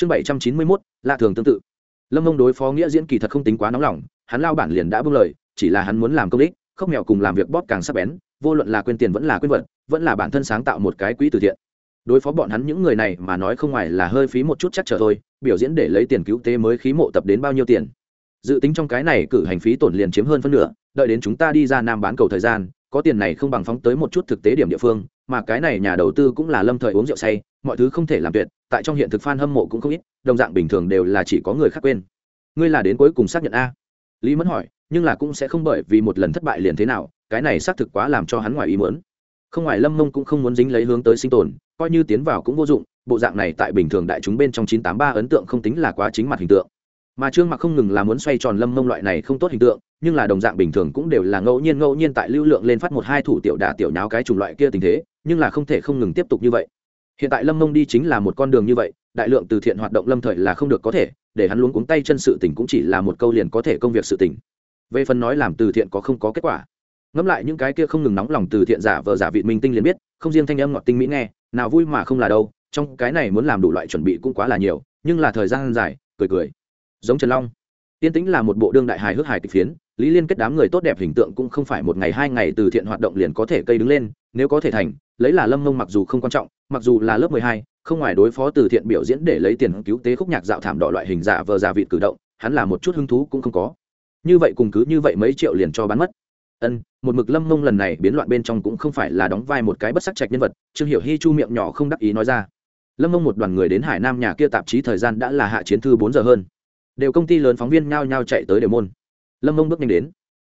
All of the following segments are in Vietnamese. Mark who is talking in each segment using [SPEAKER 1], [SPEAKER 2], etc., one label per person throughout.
[SPEAKER 1] chương bảy trăm chín mươi mốt, lạ thường tương tự. Lâm mông đối phó nghĩa diễn kỳ thật không tính quá nóng lòng, hắn lao bản liền đã bưng lời, chỉ là hắn muốn làm công đích không mèo cùng làm việc bóp càng sắp bén, vô luận là quên tiền vẫn là quên vật, vẫn là bản thân sáng tạo một cái quỹ từ thiện. Đối phó bọn hắn những người này mà nói không ngoài là hơi phí một chút chắc trở thôi, biểu diễn để lấy tiền cứu tế mới khí mộ tập đến bao nhiêu tiền. Dự tính trong cái này cử hành phí tổn liền chiếm hơn phân nửa, đợi đến chúng ta đi ra nam bán cầu thời gian, có tiền này không bằng phóng tới một chút thực tế điểm địa phương, mà cái này nhà đầu tư cũng là lâm thời uống rượu say, mọi thứ không thể làm tuyệt tại trong hiện thực f a n hâm mộ cũng không ít, đồng dạng bình thường đều là chỉ có người khác quên. Ngươi là đến cuối cùng xác nhận a? Lý mẫn hỏi, nhưng là cũng sẽ không bởi vì một lần thất bại liền thế nào, cái này xác thực quá làm cho hắn ngoài ý mớn không ngoài lâm mông cũng không muốn dính lấy hướng tới sinh tồn, coi như tiến vào cũng vô dụng, bộ dạng này tại bình thường đại chúng bên trong chín tám ba ấn tượng không tính là quá chính mặt hình tượng. Mà trương mặc không ngừng là muốn xoay tròn lâm mông loại này không tốt hình tượng, nhưng là đồng dạng bình thường cũng đều là ngẫu nhiên ngẫu nhiên tại lưu lượng lên phát một hai thủ tiểu đả tiểu nháo cái chủng loại kia tình thế, nhưng là không thể không ngừng tiếp tục như vậy hiện tại lâm mông đi chính là một con đường như vậy, đại lượng từ thiện hoạt động lâm thời là không được có thể, để hắn luống cuống tay chân sự tình cũng chỉ là một câu liền có thể công việc sự tình. Về phần nói làm từ thiện có không có kết quả. Ngẫm lại những cái kia không ngừng nóng lòng từ thiện giả vờ giả vị minh tinh liền biết, không riêng thanh âm ngọt tinh mỹ nghe, nào vui mà không là đâu, trong cái này muốn làm đủ loại chuẩn bị cũng quá là nhiều, nhưng là thời gian dài, cười cười. Giống trần long. Tiên tĩnh là một bộ đương đại hài hước hài kịch phiến, lý liên kết đám người tốt đẹp hình tượng cũng không phải một ngày hai ngày từ thiện hoạt động liền có thể cây đứng lên, nếu có thể thành lấy là lâm mông mặc dù không quan trọng, mặc dù là lớp mười hai, không ngoài đối phó từ thiện biểu diễn để lấy tiền cứu tế khúc nhạc dạo thảm đỏ loại hình giả vờ giả vịt cử động, hắn là một chút hứng thú cũng không có. Như vậy cùng cứ như vậy mấy triệu liền cho bán mất. Ân, một mực lâm mông lần này biến loạn bên trong cũng không phải là đóng vai một cái bất sắc trạch nhân vật, trương hiểu hy chu miệng nhỏ không đắc ý nói ra. Lâm mông một đoàn người đến hải nam nhà kia tạp chí thời gian đã là hạ chiến thư bốn giờ hơn. Đều công ty lớn phóng viên nhao nhao chạy tới đều môn. Lâm mông bước nhanh đến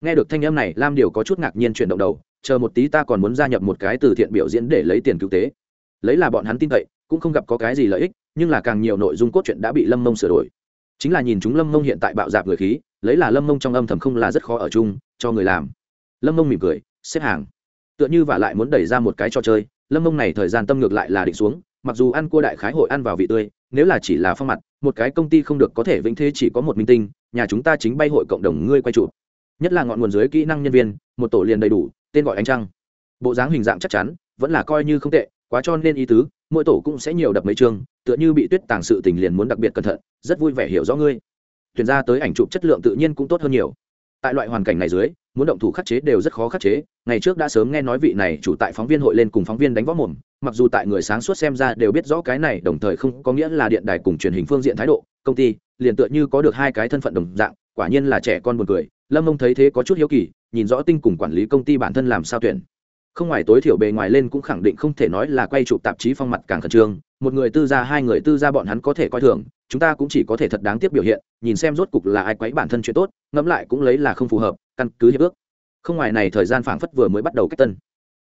[SPEAKER 1] nghe được thanh âm này, lam điều có chút ngạc nhiên chuyển động đầu, chờ một tí ta còn muốn gia nhập một cái từ thiện biểu diễn để lấy tiền cứu tế. Lấy là bọn hắn tin cậy, cũng không gặp có cái gì lợi ích, nhưng là càng nhiều nội dung cốt truyện đã bị lâm mông sửa đổi. Chính là nhìn chúng lâm mông hiện tại bạo dạp người khí, lấy là lâm mông trong âm thầm không là rất khó ở chung, cho người làm. Lâm mông mỉm cười, xếp hàng. Tựa như và lại muốn đẩy ra một cái trò chơi, lâm mông này thời gian tâm ngược lại là định xuống, mặc dù ăn cua đại khái hội ăn vào vị tươi, nếu là chỉ là phong mặt, một cái công ty không được có thể vĩnh thế chỉ có một minh tinh, nhà chúng ta chính bay hội cộng đồng ngươi quay chụp nhất là ngọn nguồn dưới kỹ năng nhân viên, một tổ liền đầy đủ, tên gọi ánh trăng. Bộ dáng hình dạng chắc chắn, vẫn là coi như không tệ, quá cho nên ý tứ, mỗi tổ cũng sẽ nhiều đập mấy chương, tựa như bị tuyết tàng sự tình liền muốn đặc biệt cẩn thận, rất vui vẻ hiểu rõ ngươi. Tuyển ra tới ảnh chụp chất lượng tự nhiên cũng tốt hơn nhiều. Tại loại hoàn cảnh này dưới, muốn động thủ khắc chế đều rất khó khắc chế, ngày trước đã sớm nghe nói vị này chủ tại phóng viên hội lên cùng phóng viên đánh võ mồm, mặc dù tại người sáng suốt xem ra đều biết rõ cái này đồng thời không có nghĩa là điện đài cùng truyền hình phương diện thái độ, công ty liền tựa như có được hai cái thân phận đồng dạng quả nhiên là trẻ con buồn cười, lâm mông thấy thế có chút hiếu kỳ, nhìn rõ tinh cùng quản lý công ty bản thân làm sao tuyển. Không ngoài tối thiểu bề ngoài lên cũng khẳng định không thể nói là quay chụp tạp chí phong mặt càng khẩn trương, một người tư gia, hai người tư gia bọn hắn có thể coi thường, chúng ta cũng chỉ có thể thật đáng tiếc biểu hiện, nhìn xem rốt cục là ai quấy bản thân chuyện tốt, ngẫm lại cũng lấy là không phù hợp, căn cứ hiệp ước. Không ngoài này thời gian phảng phất vừa mới bắt đầu cách tân.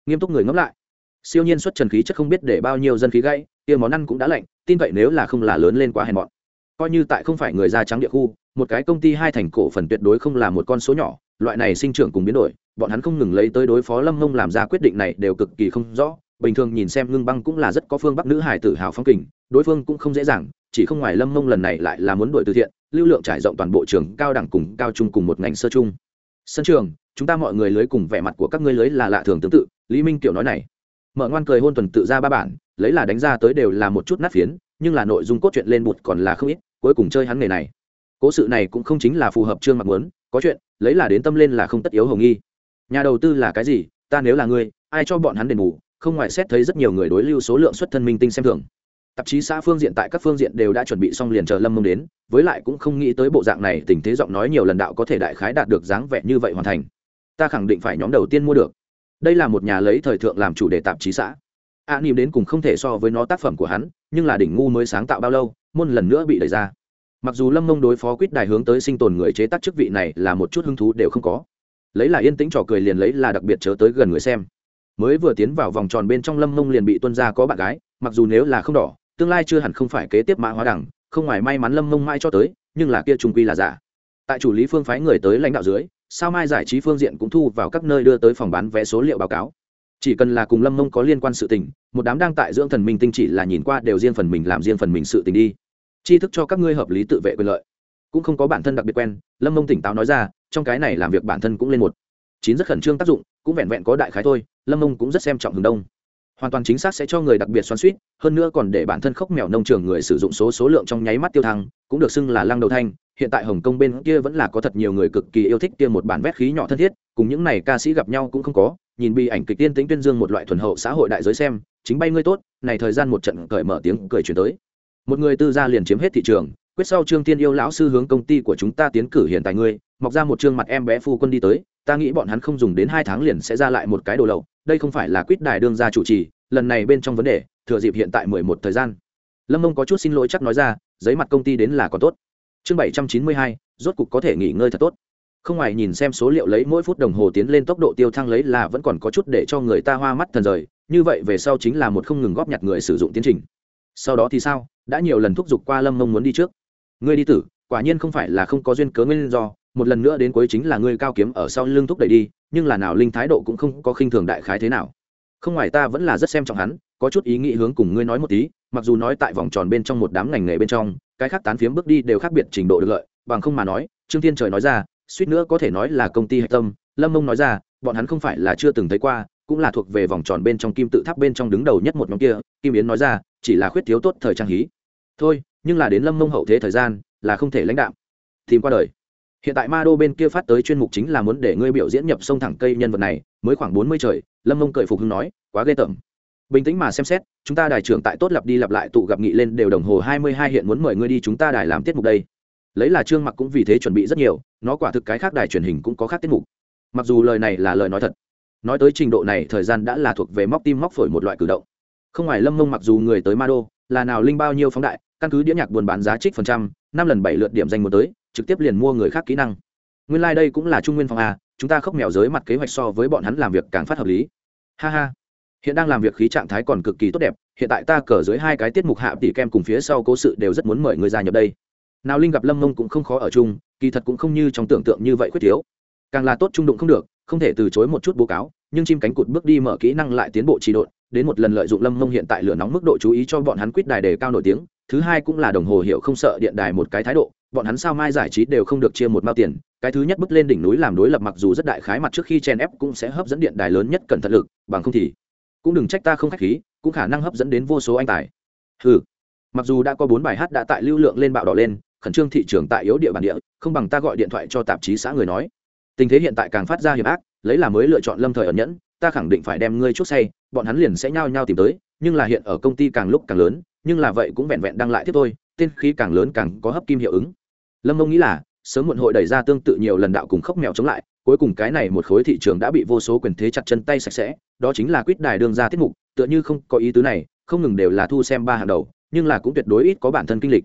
[SPEAKER 1] Nghiêm túc người ngẫm lại. Siêu nhiên xuất trần khí chất không biết để bao nhiêu dân khí gãy, kia món ăn cũng đã lạnh, tin vậy nếu là không là lớn lên quá hèn mọn. Coi như tại không phải người da trắng địa khu một cái công ty hai thành cổ phần tuyệt đối không là một con số nhỏ, loại này sinh trưởng cùng biến đổi, bọn hắn không ngừng lấy tới đối phó lâm mông làm ra quyết định này đều cực kỳ không rõ, bình thường nhìn xem ngưng băng cũng là rất có phương bắc nữ hải tử hào phong kình, đối phương cũng không dễ dàng, chỉ không ngoài lâm mông lần này lại là muốn đổi từ thiện, lưu lượng trải rộng toàn bộ trường, cao đẳng cùng cao trung cùng một ngành sơ chung. Sân trường, chúng ta mọi người lưới cùng vẻ mặt của các ngươi lưới là lạ thường tương tự, lý minh kiểu nói này. Mở ngoan cười hôn tuần tự ra ba bản, lấy là đánh ra tới đều là một chút nát phiến, nhưng là nội dung cốt truyện lên bụt còn là không ít, cuối cùng chơi hắn nghề này cố sự này cũng không chính là phù hợp trương mặc muốn có chuyện lấy là đến tâm lên là không tất yếu hồng nghi. Nhà đầu tư là cái gì ta nếu là ngươi ai cho bọn hắn đền bù không ngoài xét thấy rất nhiều người đối lưu số lượng xuất thân minh tinh xem thường. Tạp chí xã phương diện tại các phương diện đều đã chuẩn bị xong liền chờ lâm mông đến với lại cũng không nghĩ tới bộ dạng này tình thế giọng nói nhiều lần đạo có thể đại khái đạt được dáng vẻ như vậy hoàn thành. Ta khẳng định phải nhóm đầu tiên mua được. Đây là một nhà lấy thời thượng làm chủ đề tạp chí xã. A à, đến cùng không thể so với nó tác phẩm của hắn nhưng là đỉnh ngu mới sáng tạo bao lâu môn lần nữa bị đẩy ra mặc dù lâm mông đối phó quýt đài hướng tới sinh tồn người chế tác chức vị này là một chút hứng thú đều không có. Lấy là yên tĩnh trò cười liền lấy là đặc biệt chớ tới gần người xem. Mới vừa tiến vào vòng tròn bên trong lâm mông liền bị tuân ra có bạn gái, mặc dù nếu là không đỏ, tương lai chưa hẳn không phải kế tiếp mã hóa đẳng, không ngoài may mắn lâm mông mai cho tới, nhưng là kia trung quy là giả. Tại chủ lý phương phái người tới lãnh đạo dưới, sao mai giải trí phương diện cũng thu vào các nơi đưa tới phòng bán vé số liệu báo cáo. Chỉ cần là cùng lâm mông có liên quan sự tình, một đám đang tại dưỡng thần minh tinh chỉ là nhìn qua đều riêng phần mình làm riêng phần mình sự tình đi tri thức cho các ngươi hợp lý tự vệ quyền lợi. Cũng không có bản thân đặc biệt quen, lâm mông tỉnh táo nói ra, trong cái này làm việc bản thân cũng lên một. Chín rất khẩn trương tác dụng, cũng vẹn vẹn có đại khái thôi, lâm mông cũng rất xem trọng hướng đông. Hoàn toàn chính xác sẽ cho người đặc biệt xoắn suýt hơn nữa còn để bản thân khóc mèo nông trường người sử dụng số số lượng trong nháy mắt tiêu thăng, cũng được xưng là lăng đầu thanh. Hiện tại hồng kông bên kia vẫn là có thật nhiều người cực kỳ yêu thích kia một bản vét khí nhỏ thân thiết, cùng những này ca sĩ gặp nhau cũng không có. Nhìn bị ảnh kịch tiên tính tuyên dương một loại thuần hậu xã hội đại giới xem, chính bay ngươi tốt, này thời gian một trận cởi mở tiếng cười chuyển tới một người tư gia liền chiếm hết thị trường, quyết sau trương tiên yêu lão sư hướng công ty của chúng ta tiến cử hiện tại ngươi, mọc ra một trương mặt em bé phu quân đi tới, ta nghĩ bọn hắn không dùng đến hai tháng liền sẽ ra lại một cái đồ lậu, đây không phải là quyết đài đương gia chủ trì, lần này bên trong vấn đề, thừa dịp hiện tại mười một thời gian. Lâm mông có chút xin lỗi chắc nói ra, giấy mặt công ty đến là còn tốt. Chương bảy trăm chín mươi hai, rốt cục có thể nghỉ ngơi thật tốt. Không ngoài nhìn xem số liệu lấy mỗi phút đồng hồ tiến lên tốc độ tiêu thăng lấy là vẫn còn có chút để cho người ta hoa mắt thần rời, như vậy về sau chính là một không ngừng góp nhặt người sử dụng tiến trình sau đó thì sao? Đã nhiều lần thúc giục qua lâm mông muốn đi trước. Ngươi đi tử, quả nhiên không phải là không có duyên cớ nguyên do, một lần nữa đến cuối chính là ngươi cao kiếm ở sau lưng thúc đẩy đi, nhưng là nào linh thái độ cũng không có khinh thường đại khái thế nào. Không ngoài ta vẫn là rất xem trọng hắn, có chút ý nghĩ hướng cùng ngươi nói một tí, mặc dù nói tại vòng tròn bên trong một đám ngành nghề bên trong, cái khác tán phiếm bước đi đều khác biệt trình độ được lợi, bằng không mà nói, trương thiên trời nói ra, suýt nữa có thể nói là công ty hạch tâm, lâm mông nói ra, bọn hắn không phải là chưa từng thấy qua, cũng là thuộc về vòng tròn bên trong kim tự tháp bên trong đứng đầu nhất một nhóm kia, kim yến nói ra chỉ là khuyết thiếu tốt thời trang hí. Thôi, nhưng là đến lâm mông hậu thế thời gian, là không thể lãnh đạo tìm qua đời. Hiện tại ma đô bên kia phát tới chuyên mục chính là muốn để ngươi biểu diễn nhập sông thẳng cây nhân vật này, mới khoảng bốn mươi trời, lâm mông cởi phục hưng nói, quá ghê tởm. Bình tĩnh mà xem xét, chúng ta đài trưởng tại tốt lặp đi lặp lại tụ gặp nghị lên đều đồng hồ hai mươi hai hiện muốn mời ngươi đi chúng ta đài làm tiết mục đây. Lấy là trương mặc cũng vì thế chuẩn bị rất nhiều, nó quả thực cái khác đài truyền hình cũng có khác tiết mục. Mặc dù lời này là lời nói thật, nói tới trình độ này thời gian đã là thuộc về móc tim móc phổi một loại cử động không ngoài lâm mông mặc dù người tới ma đô, là nào linh bao nhiêu phóng đại, căn cứ đĩa nhạc buôn bán giá trích phần trăm, năm lần bảy lượt điểm danh một tới, trực tiếp liền mua người khác kỹ năng. Nguyên lai、like、đây cũng là trung nguyên phòng a, chúng ta khóc mèo giới mặt kế hoạch so với bọn hắn làm việc càng phát hợp lý. Ha ha. Hiện đang làm việc khí trạng thái còn cực kỳ tốt đẹp, hiện tại ta cờ dưới hai cái tiết mục hạ tỷ kem cùng phía sau cố sự đều rất muốn mời người gia nhập đây. Nào linh gặp lâm mông cũng không khó ở chung, kỳ thật cũng không như trong tưởng tượng như vậy khuyết thiếu. Càng là tốt trung đụng không được, không thể từ chối một chút bố cáo, nhưng chim cánh cụt bước đi mở kỹ năng lại tiến bộ trì độn đến một lần lợi dụng lâm mông hiện tại lửa nóng mức độ chú ý cho bọn hắn quyết đài đề cao nổi tiếng, thứ hai cũng là đồng hồ hiệu không sợ điện đài một cái thái độ, bọn hắn sao mai giải trí đều không được chia một mao tiền, cái thứ nhất bước lên đỉnh núi làm đối lập mặc dù rất đại khái mặt trước khi chen ép cũng sẽ hấp dẫn điện đài lớn nhất cẩn thận lực, bằng không thì cũng đừng trách ta không khách khí, cũng khả năng hấp dẫn đến vô số anh tài. Ừ mặc dù đã có bốn bài hát đã tại lưu lượng lên bạo đỏ lên, khẩn trương thị trường tại yếu địa bản địa, không bằng ta gọi điện thoại cho tạp chí xã người nói. Tình thế hiện tại càng phát ra hiểm ác, lấy là mới lựa chọn lâm thời ẩn nhẫn ta khẳng định phải đem ngươi chốt say, bọn hắn liền sẽ nhao nhao tìm tới, nhưng là hiện ở công ty càng lúc càng lớn, nhưng là vậy cũng vẹn vẹn đăng lại tiếp thôi tên khí càng lớn càng có hấp kim hiệu ứng. Lâm mông nghĩ là, sớm muộn hội đẩy ra tương tự nhiều lần đạo cùng khốc mèo chống lại, cuối cùng cái này một khối thị trường đã bị vô số quyền thế chặt chân tay sạch sẽ, đó chính là quyết đài đương ra tiết mục, tựa như không có ý tứ này, không ngừng đều là thu xem ba hàng đầu, nhưng là cũng tuyệt đối ít có bản thân kinh lịch.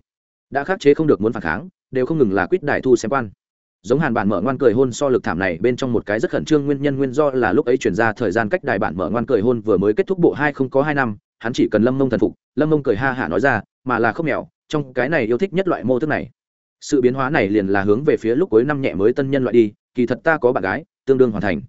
[SPEAKER 1] Đã khắc chế không được muốn phản kháng, đều không ngừng là quyết đài thu xem quan giống hàn bản mở ngoan cười hôn so lực thảm này, bên trong một cái rất khẩn trương nguyên nhân nguyên do là lúc ấy chuyển ra thời gian cách đài bản mở ngoan cười hôn vừa mới kết thúc bộ hai không có hai năm, hắn chỉ cần lâm mông thần phục, lâm mông cười ha hả nói ra, mà là không mèo, trong cái này yêu thích nhất loại mô thức này. Sự biến hóa này liền là hướng về phía lúc cuối năm nhẹ mới tân nhân loại đi, kỳ thật ta có bạn gái, tương đương hoàn thành.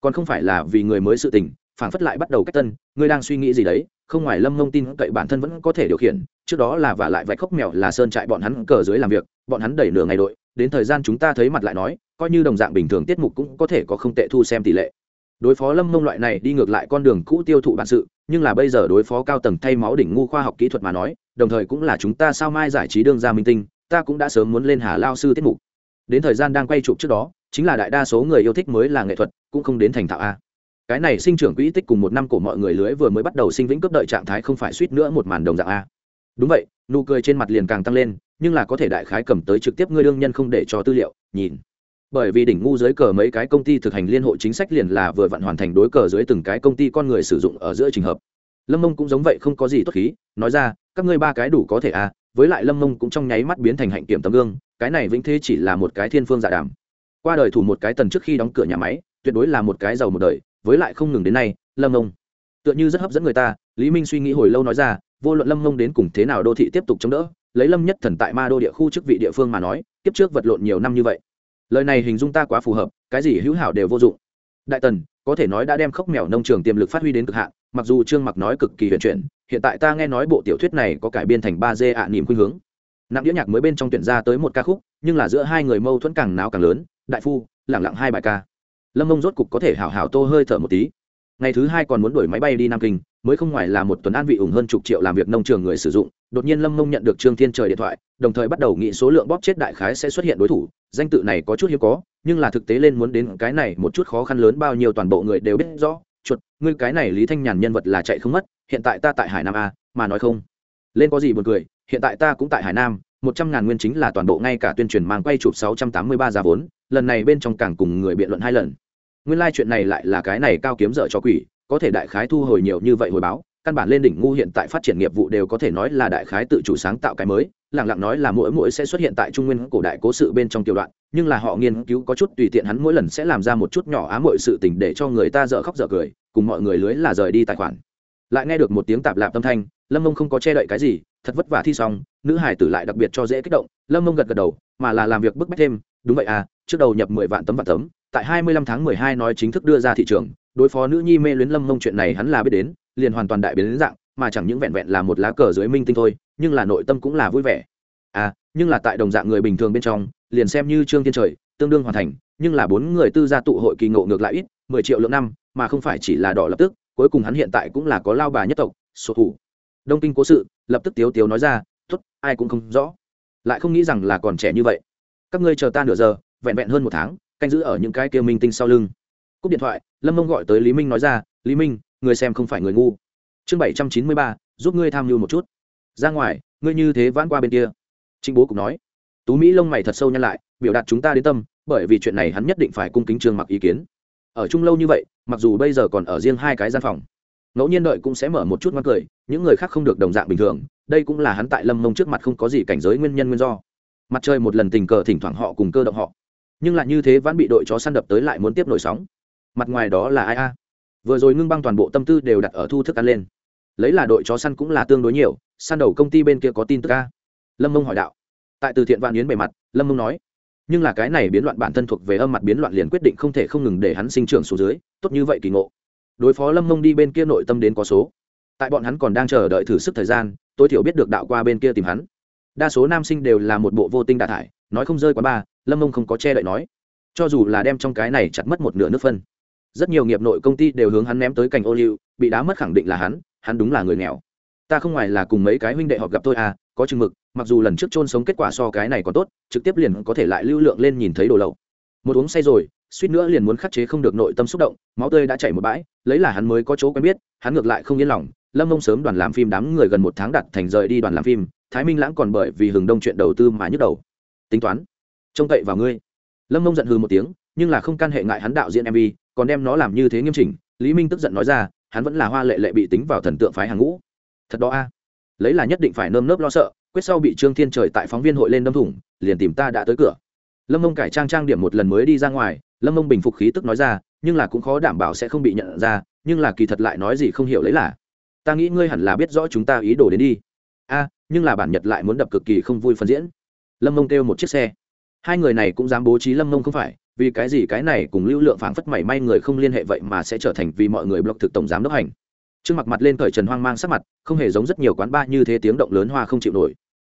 [SPEAKER 1] Còn không phải là vì người mới sự tình phản phất lại bắt đầu cách tân, ngươi đang suy nghĩ gì đấy, không ngoài lâm mông tin cậy bản thân vẫn có thể điều khiển, trước đó là vả lại vạch khóc mèo là sơn trại bọn hắn cờ dưới làm việc, bọn hắn đẩy nửa ngày đội đến thời gian chúng ta thấy mặt lại nói, coi như đồng dạng bình thường tiết mục cũng có thể có không tệ thu xem tỷ lệ. Đối phó lâm mông loại này đi ngược lại con đường cũ tiêu thụ bản sự, nhưng là bây giờ đối phó cao tầng thay máu đỉnh ngu khoa học kỹ thuật mà nói, đồng thời cũng là chúng ta sao mai giải trí đương ra minh tinh, ta cũng đã sớm muốn lên hà lao sư tiết mục. Đến thời gian đang quay chụp trước đó, chính là đại đa số người yêu thích mới là nghệ thuật, cũng không đến thành thạo a. Cái này sinh trưởng quỹ tích cùng một năm của mọi người lưới vừa mới bắt đầu sinh vĩnh cấp đợi trạng thái không phải suýt nữa một màn đồng dạng a. Đúng vậy, nụ cười trên mặt liền càng tăng lên nhưng là có thể đại khái cầm tới trực tiếp ngươi đương nhân không để cho tư liệu, nhìn. Bởi vì đỉnh ngu dưới cờ mấy cái công ty thực hành liên hội chính sách liền là vừa vặn hoàn thành đối cờ dưới từng cái công ty con người sử dụng ở giữa trường hợp. Lâm mông cũng giống vậy không có gì tốt khí, nói ra, các ngươi ba cái đủ có thể à với lại lâm mông cũng trong nháy mắt biến thành hạnh kiểm tấm gương, cái này vĩnh thế chỉ là một cái thiên phương giả dạ đàm. Qua đời thủ một cái tần trước khi đóng cửa nhà máy, tuyệt đối là một cái giàu một đời, với lại không ngừng đến nay, lâm mông. Tựa như rất hấp dẫn người ta, lý minh suy nghĩ hồi lâu nói ra, vô luận lâm mông đến cùng thế nào đô thị tiếp tục chống đỡ lấy lâm nhất thần tại ma đô địa khu chức vị địa phương mà nói, kiếp trước vật lộn nhiều năm như vậy. Lời này hình dung ta quá phù hợp, cái gì hữu hảo đều vô dụng. Đại tần, có thể nói đã đem khốc mèo nông trường tiềm lực phát huy đến cực hạn, mặc dù trương mặc nói cực kỳ huyền chuyển, hiện tại ta nghe nói bộ tiểu thuyết này có cải biên thành ba d ạ niềm khuynh hướng. Nặng đĩa nhạc mới bên trong tuyển ra tới một ca khúc, nhưng là giữa hai người mâu thuẫn càng náo càng lớn, đại phu lẳng lặng hai bài ca. Lâm mông rốt cục có thể hảo hảo tô hơi thở một tí ngày thứ hai còn muốn đuổi máy bay đi nam kinh, mới không ngoài là một tuần an vị ủng hơn chục triệu làm việc nông trường người sử dụng. Đột nhiên lâm mông nhận được trương thiên trời điện thoại, đồng thời bắt đầu nghĩ số lượng bóp chết đại khái sẽ xuất hiện đối thủ. Danh tự này có chút hiếm có, nhưng là thực tế lên muốn đến cái này một chút khó khăn lớn bao nhiêu toàn bộ người đều biết rõ. Chuột, ngươi cái này lý thanh nhàn nhân vật là chạy không mất, hiện tại ta tại hải nam a, mà nói không. Lên có gì buồn cười, hiện tại ta cũng tại hải nam, một trăm ngàn nguyên chính là toàn bộ ngay cả tuyên truyền mang quay chụp sáu trăm tám mươi ba giá vốn, lần này bên trong càng cùng người biện luận hai lần nguyên lai chuyện này lại là cái này cao kiếm dở cho quỷ, có thể đại khái thu hồi nhiều như vậy hồi báo, căn bản lên đỉnh ngu hiện tại phát triển nghiệp vụ đều có thể nói là đại khái tự chủ sáng tạo cái mới, lẳng lặng nói là mỗi mỗi sẽ xuất hiện tại trung nguyên cổ đại cố sự bên trong tiểu đoạn, nhưng là họ nghiên cứu có chút tùy tiện hắn mỗi lần sẽ làm ra một chút nhỏ á mọi sự tình để cho người ta dở khóc dở cười, cùng mọi người lưới là rời đi tài khoản. Lại nghe được một tiếng tạp lạp tâm thanh, lâm mông không có che đậy cái gì, thật vất vả thi xong, nữ hải tử lại đặc biệt cho dễ kích động, lâm mông gật gật đầu, mà là làm việc bức bách thêm, đúng vậy à trước đầu nhập mười vạn tấm vạn tấm tại hai mươi lăm tháng mười hai nói chính thức đưa ra thị trường đối phó nữ nhi mê luyến lâm mông chuyện này hắn là biết đến liền hoàn toàn đại biến đến dạng mà chẳng những vẹn vẹn là một lá cờ dưới minh tinh thôi nhưng là nội tâm cũng là vui vẻ. À nhưng là tại đồng dạng người bình thường bên trong liền xem như trương thiên trời tương đương hoàn thành nhưng là bốn người tư gia tụ hội kỳ ngộ ngược lại ít mười triệu lượng năm mà không phải chỉ là đỏ lập tức cuối cùng hắn hiện tại cũng là có lao bà nhất tộc số thủ. Đông kinh cố sự lập tức tiếu tiếu nói ra tốt, ai cũng không rõ. Lại không nghĩ rằng là còn trẻ như vậy. Các ngươi chờ ta nửa giờ vẹn vẹn hơn một tháng canh giữ ở những cái kia minh tinh sau lưng. Cúp điện thoại, lâm mông gọi tới lý minh nói ra, lý minh, người xem không phải người ngu. Chương bảy trăm chín mươi ba, giúp ngươi tham mưu một chút. Ra ngoài, ngươi như thế vãn qua bên kia. Trinh bố cũng nói. Tú mỹ lông mày thật sâu nhăn lại, biểu đạt chúng ta đến tâm, bởi vì chuyện này hắn nhất định phải cung kính trường mặc ý kiến. Ở chung lâu như vậy, mặc dù bây giờ còn ở riêng hai cái gian phòng, ngẫu nhiên đợi cũng sẽ mở một chút ngoan cười, những người khác không được đồng dạng bình thường, đây cũng là hắn tại lâm mông trước mặt không có gì cảnh giới nguyên nhân nguyên do. Mặt trời một lần tình cờ thỉnh thoảng họ cùng cơ động họ nhưng lại như thế vẫn bị đội chó săn đập tới lại muốn tiếp nổi sóng. Mặt ngoài đó là ai a? Vừa rồi ngưng băng toàn bộ tâm tư đều đặt ở thu thức ăn lên. Lấy là đội chó săn cũng là tương đối nhiều, săn đầu công ty bên kia có tin tức a? Lâm mông hỏi đạo. Tại từ thiện vạn yến bề mặt, lâm mông nói, nhưng là cái này biến loạn bản thân thuộc về âm mặt biến loạn liền quyết định không thể không ngừng để hắn sinh trưởng xuống dưới, tốt như vậy kỳ ngộ. Đối phó lâm mông đi bên kia nội tâm đến có số. Tại bọn hắn còn đang chờ đợi thử sức thời gian, tối thiểu biết được đạo qua bên kia tìm hắn. Đa số nam sinh đều là một bộ vô tinh đạ thải, nói không rơi quá ba lâm mông không có che đậy nói. Cho dù là đem trong cái này chặt mất một nửa nước phân, rất nhiều nghiệp nội công ty đều hướng hắn ném tới cành ô liu, bị đá mất khẳng định là hắn hắn đúng là người nghèo. Ta không ngoài là cùng mấy cái huynh đệ họp gặp tôi à có chừng mực, mặc dù lần trước chôn sống kết quả so cái này còn tốt, trực tiếp liền có thể lại lưu lượng lên nhìn thấy đồ lậu. Một uống say rồi, suýt nữa liền muốn khắc chế không được nội tâm xúc động, máu tươi đã chảy một bãi, lấy là hắn mới có chỗ quen biết, hắn ngược lại không yên lòng, lâm mông sớm đoàn làm phim đám người gần một tháng đặt thành rời đi đoàn làm phim, thái minh lãng còn bởi vì hừng đông chuyện đầu tư mà nhức đầu. Tính toán trông cậy vào ngươi. Lâm mông giận hừ một tiếng, nhưng là không can hệ ngại hắn đạo diễn mv còn đem nó làm như thế nghiêm chỉnh, lý minh tức giận nói ra, hắn vẫn là hoa lệ lệ bị tính vào thần tượng phái hàng ngũ. Thật đó a. Lấy là nhất định phải nơm nớp lo sợ, quyết sau bị trương thiên trời tại phóng viên hội lên đâm thủng, liền tìm ta đã tới cửa. Lâm mông cải trang trang điểm một lần mới đi ra ngoài, lâm mông bình phục khí tức nói ra, nhưng là cũng khó đảm bảo sẽ không bị nhận ra, nhưng là kỳ thật lại nói gì không hiểu lấy là. Ta nghĩ ngươi hẳn là biết rõ chúng ta ý đồ đến đi. A, nhưng là bản nhật lại muốn đập cực kỳ không vui phân diễn. Lâm mông kêu một chiếc xe hai người này cũng dám bố trí lâm mông không phải, vì cái gì cái này cùng lưu lượng phảng phất mảy may người không liên hệ vậy mà sẽ trở thành vì mọi người block thực tổng giám đốc hành. Trương mặc mặt lên cởi trần hoang mang sắc mặt, không hề giống rất nhiều quán ba như thế tiếng động lớn hoa không chịu nổi.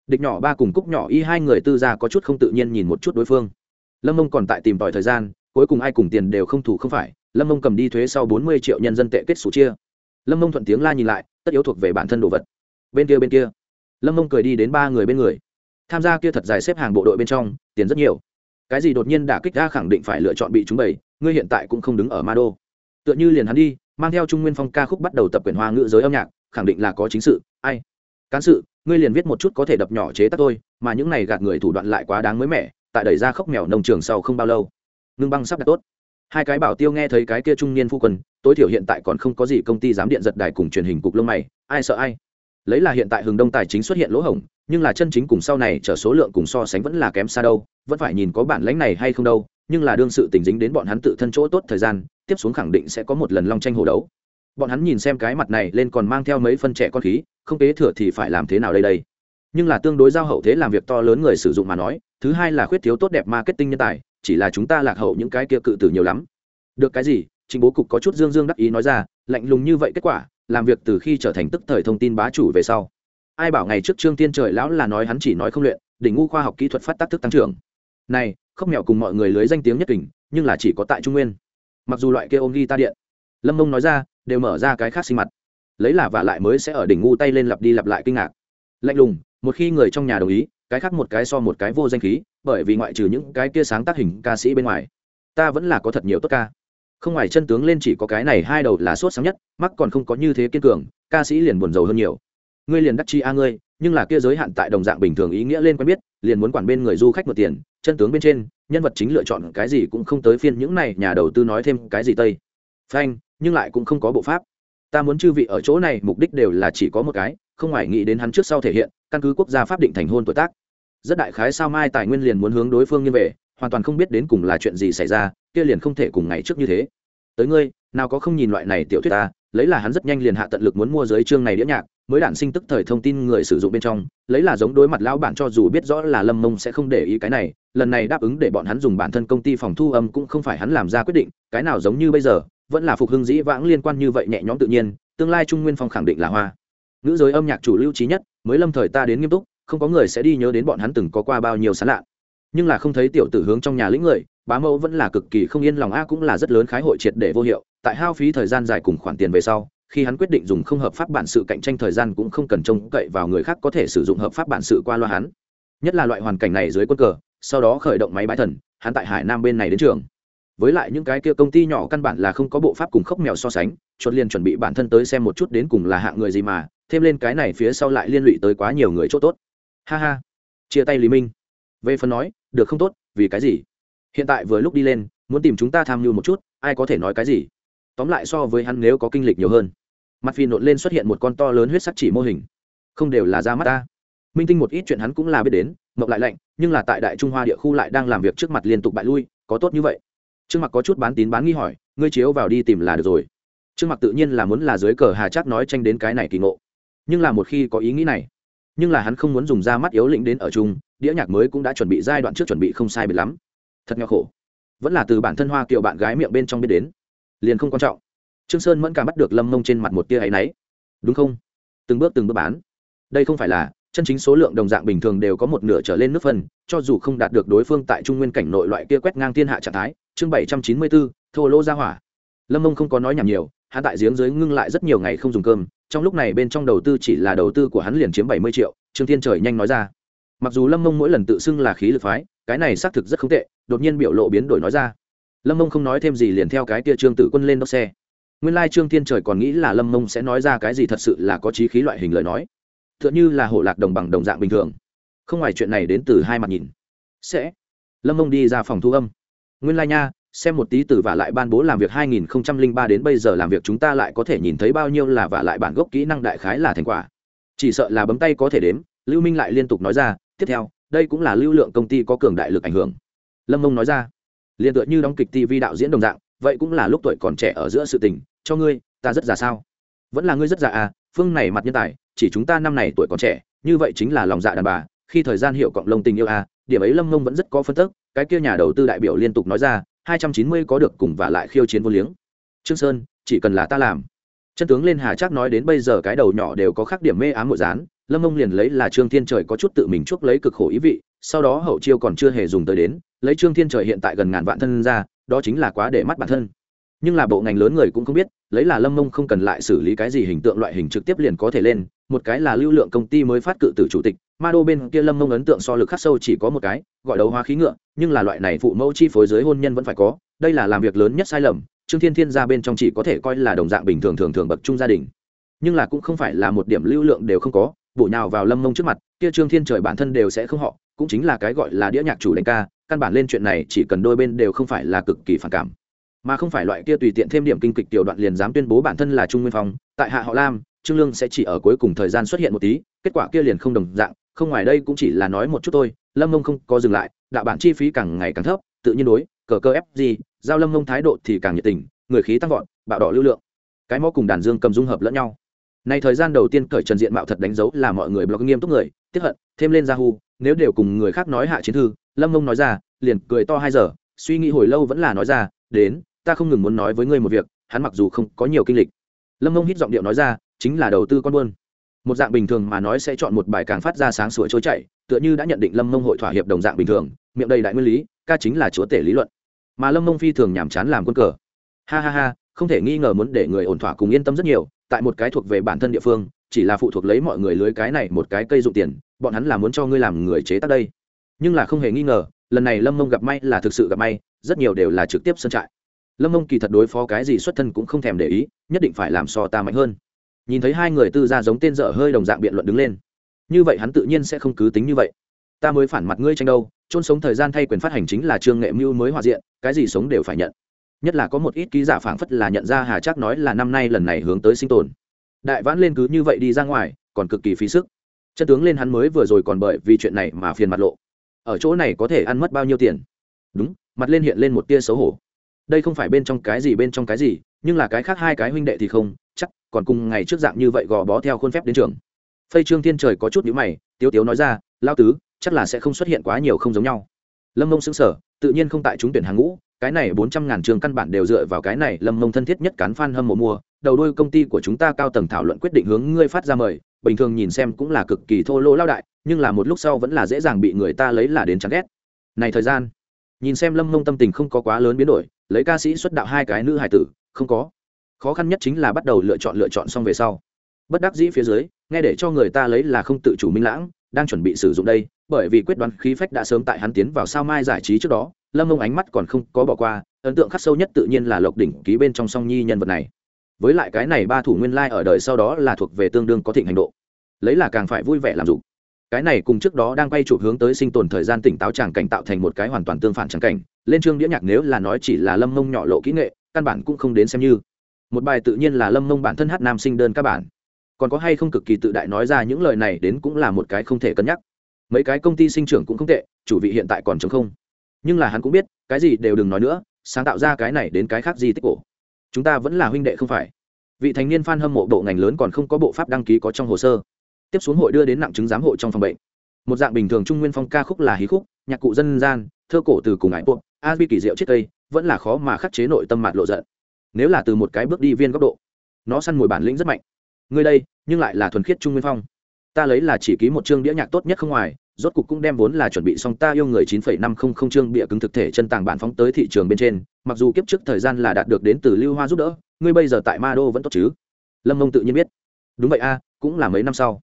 [SPEAKER 1] Địch nhỏ ba cùng cúc nhỏ y hai người tư gia có chút không tự nhiên nhìn một chút đối phương. Lâm mông còn tại tìm tòi thời gian, cuối cùng ai cùng tiền đều không thủ không phải, lâm mông cầm đi thuế sau bốn mươi triệu nhân dân tệ kết sủ chia. Lâm mông thuận tiếng la nhìn lại, tất yếu thuộc về bản thân đồ vật. Bên kia bên kia. Lâm mông cười đi đến ba người bên người tham gia kia thật dài xếp hàng bộ đội bên trong, tiền rất nhiều. Cái gì đột nhiên đả kích ra khẳng định phải lựa chọn bị chúng bày ngươi hiện tại cũng không đứng ở ma đô. Tựa như liền hắn đi, mang theo trung nguyên phong ca khúc bắt đầu tập quyển hoa ngữ giới âm nhạc, khẳng định là có chính sự. Ai? Cán sự, ngươi liền viết một chút có thể đập nhỏ chế tác thôi, mà những này gạt người thủ đoạn lại quá đáng mới mẻ, tại đẩy ra khóc mèo nông trường sau không bao lâu. Ngưng băng sắp đặt tốt. Hai cái bảo tiêu nghe thấy cái kia trung niên phu quần tối thiểu hiện tại còn không có gì công ty giám điện giật đài cùng truyền hình cục lông mày, ai sợ ai? Lấy là hiện tại hừng đông tài chính xuất hiện lỗ hổng nhưng là chân chính cùng sau này trở số lượng cùng so sánh vẫn là kém xa đâu, vẫn phải nhìn có bản lãnh này hay không đâu, nhưng là đương sự tình dính đến bọn hắn tự thân chỗ tốt thời gian, tiếp xuống khẳng định sẽ có một lần long tranh hồ đấu. Bọn hắn nhìn xem cái mặt này lên còn mang theo mấy phân trẻ con khí, không kế thừa thì phải làm thế nào đây đây. Nhưng là tương đối giao hậu thế làm việc to lớn người sử dụng mà nói, thứ hai là khuyết thiếu tốt đẹp marketing nhân tài, chỉ là chúng ta lạc hậu những cái kia cự tử nhiều lắm. Được cái gì? Trình bố cục có chút dương dương đắc ý nói ra, lạnh lùng như vậy kết quả, làm việc từ khi trở thành tức thời thông tin bá chủ về sau ai bảo ngày trước trương tiên trời lão là nói hắn chỉ nói không luyện, đỉnh ngu khoa học kỹ thuật phát tác thức tăng trưởng. Này không mẹo cùng mọi người lưới danh tiếng nhất kình, nhưng là chỉ có tại trung nguyên. Mặc dù loại kia ôm ghi ta điện, lâm mông nói ra, đều mở ra cái khác sinh mặt. Lấy là và lại mới sẽ ở đỉnh ngu tay lên lặp đi lặp lại kinh ngạc. Lạnh lùng, một khi người trong nhà đồng ý, cái khác một cái so một cái vô danh khí, bởi vì ngoại trừ những cái kia sáng tác hình ca sĩ bên ngoài, ta vẫn là có thật nhiều tốt ca. Không ngoài chân tướng lên chỉ có cái này hai đầu là sốt sáng nhất mắc còn không có như thế kiên cường, ca sĩ liền buồn rầu hơn nhiều ngươi liền đắc chi a ngươi, nhưng là kia giới hạn tại đồng dạng bình thường ý nghĩa lên quen biết, liền muốn quản bên người du khách một tiền, chân tướng bên trên, nhân vật chính lựa chọn cái gì cũng không tới phiên những này nhà đầu tư nói thêm cái gì tây. Phanh, nhưng lại cũng không có bộ pháp. Ta muốn chư vị ở chỗ này, mục đích đều là chỉ có một cái, không ngoài nghĩ đến hắn trước sau thể hiện, căn cứ quốc gia pháp định thành hôn tuổi tác. Rất đại khái sao mai tài nguyên liền muốn hướng đối phương như về, hoàn toàn không biết đến cùng là chuyện gì xảy ra, kia liền không thể cùng ngày trước như thế. Tới ngươi, nào có không nhìn loại này tiểu thuyết ta lấy là hắn rất nhanh liền hạ tận lực muốn mua giới chương này đĩa nhạc, mới đản sinh tức thời thông tin người sử dụng bên trong, lấy là giống đối mặt lão bản cho dù biết rõ là lâm mông sẽ không để ý cái này, lần này đáp ứng để bọn hắn dùng bản thân công ty phòng thu âm cũng không phải hắn làm ra quyết định, cái nào giống như bây giờ, vẫn là phục hưng dĩ vãng liên quan như vậy nhẹ nhõm tự nhiên, tương lai trung nguyên phong khẳng định là hoa. Nữ giới âm nhạc chủ lưu trí nhất, mới lâm thời ta đến nghiêm túc, không có người sẽ đi nhớ đến bọn hắn từng có qua bao nhiêu sán lạ. Nhưng là không thấy tiểu tử hướng trong nhà lĩnh người, bá mẫu vẫn là cực kỳ không yên lòng, a cũng là rất lớn khái hội triệt để vô hiệu tại hao phí thời gian dài cùng khoản tiền về sau, khi hắn quyết định dùng không hợp pháp bản sự cạnh tranh thời gian cũng không cần trông cậy vào người khác có thể sử dụng hợp pháp bản sự qua loa hắn. Nhất là loại hoàn cảnh này dưới quân cờ, sau đó khởi động máy bãi thần, hắn tại hải nam bên này đến trường. Với lại những cái kia công ty nhỏ căn bản là không có bộ pháp cùng khốc mèo so sánh, chuột liền chuẩn bị bản thân tới xem một chút đến cùng là hạng người gì mà, thêm lên cái này phía sau lại liên lụy tới quá nhiều người chỗ tốt. Ha ha. Chia tay lý minh. Về phần nói, được không tốt, vì cái gì? Hiện tại vừa lúc đi lên, muốn tìm chúng ta tham mưu một chút, ai có thể nói cái gì? Tóm lại so với hắn nếu có kinh lịch nhiều hơn. Mặt phi nộn lên xuất hiện một con to lớn huyết sắc chỉ mô hình. Không đều là ra mắt ta. Minh tinh một ít chuyện hắn cũng là biết đến, mộng lại lạnh, nhưng là tại đại trung hoa địa khu lại đang làm việc trước mặt liên tục bại lui, có tốt như vậy. Trương mặc có chút bán tín bán nghi hỏi, ngươi chiếu vào đi tìm là được rồi. Trương mặc tự nhiên là muốn là dưới cờ hà chắc nói tranh đến cái này kỳ ngộ. Nhưng là một khi có ý nghĩ này, nhưng là hắn không muốn dùng ra mắt yếu lĩnh đến ở chung, đĩa nhạc mới cũng đã chuẩn bị giai đoạn trước chuẩn bị không sai biệt lắm. Thật nhỏ khổ. Vẫn là từ bản thân hoa kiệu bạn gái miệng bên trong biết đến liền không quan trọng. Trương sơn mẫn cảm bắt được lâm mông trên mặt một tia áy náy. Đúng không? Từng bước từng bước bán. Đây không phải là, chân chính số lượng đồng dạng bình thường đều có một nửa trở lên nước phân, cho dù không đạt được đối phương tại trung nguyên cảnh nội loại kia quét ngang thiên hạ trạng thái, chương bảy trăm chín mươi bốn thô lô ra hỏa. Lâm mông không có nói nhảm nhiều hạ tại giếng dưới ngưng lại rất nhiều ngày không dùng cơm, trong lúc này bên trong đầu tư chỉ là đầu tư của hắn liền chiếm bảy mươi triệu, trương thiên trời nhanh nói ra. Mặc dù lâm mông mỗi lần tự xưng là khí lực phái, cái này xác thực rất không tệ, đột nhiên biểu lộ biến đổi nói ra lâm mông không nói thêm gì liền theo cái kia trương tử quân lên đốc xe. Nguyên lai trương thiên trời còn nghĩ là lâm mông sẽ nói ra cái gì thật sự là có trí khí loại hình lời nói. T h ư ợ n như là hổ lạc đồng bằng đồng dạng bình thường. Không ngoài chuyện này đến từ hai mặt nhìn. Sẽ. Lâm mông đi ra phòng thu âm. Nguyên lai nha, xem một tí từ vả lại ban bố làm việc 2003 đến bây giờ làm việc chúng ta lại có thể nhìn thấy bao nhiêu là vả lại bản gốc kỹ năng đại khái là thành quả. Chỉ sợ là bấm tay có thể đếm, lưu minh lại liên tục nói ra, tiếp theo, đây cũng là lưu lượng công ty có cường đại lực ảnh hưởng. Lâm mông nói ra liền tựa như đóng kịch tv đạo diễn đồng dạng, vậy cũng là lúc tuổi còn trẻ ở giữa sự tình, cho ngươi, ta rất già sao? Vẫn là ngươi rất già à phương này mặt nhân tài, chỉ chúng ta năm này tuổi còn trẻ, như vậy chính là lòng dạ đàn bà, khi thời gian hiệu cộng lông tình yêu à điểm ấy lâm mông vẫn rất có phân tức, cái kia nhà đầu tư đại biểu liên tục nói ra, hai trăm chín mươi có được cùng và lại khiêu chiến vô liếng. Trương sơn, chỉ cần là ta làm. Chân tướng lên hà chắc nói đến bây giờ cái đầu nhỏ đều có khác điểm mê ám mộ dán lâm mông liền lấy là trương thiên trời có chút tự mình chuốc lấy cực khổ ý vị sau đó hậu chiêu còn chưa hề dùng tới đến, lấy trương thiên trời hiện tại gần ngàn vạn thân ra, đó chính là quá để mắt bản thân. Nhưng là bộ ngành lớn người cũng không biết, lấy là lâm mông không cần lại xử lý cái gì hình tượng loại hình trực tiếp liền có thể lên, một cái là lưu lượng công ty mới phát cự từ chủ tịch, ma đô bên kia lâm mông ấn tượng so lực khắc sâu chỉ có một cái, gọi đấu hóa khí ngựa, nhưng là loại này phụ mẫu chi phối giới hôn nhân vẫn phải có, đây là làm việc lớn nhất sai lầm, trương thiên thiên ra bên trong chỉ có thể coi là đồng dạng bình thường thường thường bậc trung gia đình. Nhưng là cũng không phải là một điểm lưu lượng đều không có, bổ nhào vào lâm mông trước mặt, kia trương thiên trời bản thân đều sẽ không họ cũng chính là cái gọi là đĩa nhạc chủ đánh ca, căn bản lên chuyện này chỉ cần đôi bên đều không phải là cực kỳ phản cảm. Mà không phải loại kia tùy tiện thêm điểm kinh kịch tiểu đoạn liền dám tuyên bố bản thân là trung nguyên phong, tại hạ họ lam, trương lương sẽ chỉ ở cuối cùng thời gian xuất hiện một tí, kết quả kia liền không đồng dạng, không ngoài đây cũng chỉ là nói một chút thôi, lâm mông không có dừng lại, đạo bản chi phí càng ngày càng thấp, tự nhiên đối, cờ cơ ép gì, giao lâm mông thái độ thì càng nhiệt tình, người khí tăng vọt, bạo đỏ lưu lượng. Cái mõ cùng đàn dương cầm dung hợp lẫn nhau. Này thời gian đầu tiên cởi trần diện mạo thật đánh dấu là mọi người blog nghiêm túc người, tiếp hận, thêm lên yahoo nếu đều cùng người khác nói hạ chiến thư, lâm mông nói ra, liền cười to hai giờ, suy nghĩ hồi lâu vẫn là nói ra, đến, ta không ngừng muốn nói với ngươi một việc, hắn mặc dù không có nhiều kinh lịch. Lâm mông hít giọng điệu nói ra, chính là đầu tư con buôn. Một dạng bình thường mà nói sẽ chọn một bài càng phát ra sáng sủa trôi chạy tựa như đã nhận định lâm mông hội thỏa hiệp đồng dạng bình thường, miệng đầy đại nguyên lý, ca chính là chúa tể lý luận. Mà lâm mông phi thường nhàm chán làm quân cờ. Ha ha ha, không thể nghi ngờ muốn để người ổn thỏa cùng yên tâm rất nhiều, tại một cái thuộc về bản thân địa phương chỉ là phụ thuộc lấy mọi người lưới cái này một cái cây dụng tiền, bọn hắn là muốn cho ngươi làm người chế tác đây. Nhưng là không hề nghi ngờ, lần này lâm mông gặp may là thực sự gặp may, rất nhiều đều là trực tiếp sân trại. Lâm mông kỳ thật đối phó cái gì xuất thân cũng không thèm để ý, nhất định phải làm so ta mạnh hơn. Nhìn thấy hai người tư ra giống tên dở hơi đồng dạng biện luận đứng lên. Như vậy hắn tự nhiên sẽ không cứ tính như vậy. Ta mới phản mặt ngươi tranh đâu trôn sống thời gian thay quyền phát hành chính là trương nghệ mưu mới hòa diện, cái gì sống đều phải nhận. Nhất là có một ít ký giả phảng phất là nhận ra hà chắc nói là năm nay lần này hướng tới sinh tồn đại vãn lên cứ như vậy đi ra ngoài, còn cực kỳ phí sức. Chân tướng lên hắn mới vừa rồi còn bởi vì chuyện này mà phiền mặt lộ. Ở chỗ này có thể ăn mất bao nhiêu tiền? Đúng, mặt lên hiện lên một tia xấu hổ. Đây không phải bên trong cái gì bên trong cái gì, nhưng là cái khác hai cái huynh đệ thì không, chắc còn cùng ngày trước dạng như vậy gò bó theo khuôn phép đến trường. Phây trương thiên trời có chút nhữ mày, tiếu tiếu nói ra lao tứ, chắc là sẽ không xuất hiện quá nhiều không giống nhau. Lâm mông xứng sở tự nhiên không tại trúng tuyển hàng ngũ cái này bốn trăm ngàn trường căn bản đều dựa vào cái này lâm mông thân thiết nhất cán fan hâm mộ mua. Đầu đôi công ty của chúng ta cao tầng thảo luận quyết định hướng ngươi phát ra mời, bình thường nhìn xem cũng là cực kỳ thô lỗ lao đại, nhưng là một lúc sau vẫn là dễ dàng bị người ta lấy là đến chán ghét. Này thời gian, nhìn xem lâm mông tâm tình không có quá lớn biến đổi, lấy ca sĩ xuất đạo hai cái nữ hài tử, không có. Khó khăn nhất chính là bắt đầu lựa chọn lựa chọn xong về sau. Bất đắc dĩ phía dưới, nghe để cho người ta lấy là không tự chủ minh lãng, đang chuẩn bị sử dụng đây, bởi vì quyết đoán khí phách đã sớm tại hắn tiến vào sao mai giải trí trước đó lâm mông ánh mắt còn không có bỏ qua, ấn tượng khắc sâu nhất tự nhiên là lộc đỉnh ký bên trong song nhi nhân vật này. Với lại cái này ba thủ nguyên lai、like、ở đời sau đó là thuộc về tương đương có thịnh hành độ. Lấy là càng phải vui vẻ làm dụng cái này cùng trước đó đang quay chụp hướng tới sinh tồn thời gian tỉnh táo tràng cảnh tạo thành một cái hoàn toàn tương phản tràng cảnh, lên chương đĩa nhạc nếu là nói chỉ là lâm mông nhỏ lộ kỹ nghệ, căn bản cũng không đến xem như. Một bài tự nhiên là lâm mông bản thân hát nam sinh đơn các bản. Còn có hay không cực kỳ tự đại nói ra những lời này đến cũng là một cái không thể cân nhắc. Mấy cái công ty sinh trưởng cũng không tệ, chủ vị hiện tại còn chống không nhưng là hắn cũng biết, cái gì đều đừng nói nữa, sáng tạo ra cái này đến cái khác gì tích cổ. Chúng ta vẫn là huynh đệ không phải. Vị thành niên f a n hâm mộ bộ ngành lớn còn không có bộ pháp đăng ký có trong hồ sơ. Tiếp xuống hội đưa đến nặng chứng giám hộ trong phòng bệnh. Một dạng bình thường trung nguyên phong ca khúc là hí khúc, nhạc cụ dân gian, thơ cổ từ cùng ải buộc, a bi kỳ diệu chết tây, vẫn là khó mà khắc chế nội tâm mạt lộ giận. Nếu là từ một cái bước đi viên góc độ, nó săn mồi bản lĩnh rất mạnh. Ngươi đây, nhưng lại là thuần khiết trung nguyên phong. Ta lấy là chỉ ký một chương đĩa nhạc tốt nhất không ngoài rốt cục cũng đem vốn là chuẩn bị xong ta yêu người 9.500 chương bịa cứng thực thể chân tàng bản phóng tới thị trường bên trên, mặc dù kiếp trước thời gian là đạt được đến từ Lưu Hoa giúp đỡ, ngươi bây giờ tại Ma Đô vẫn tốt chứ? Lâm Mông tự nhiên biết. Đúng vậy a, cũng là mấy năm sau.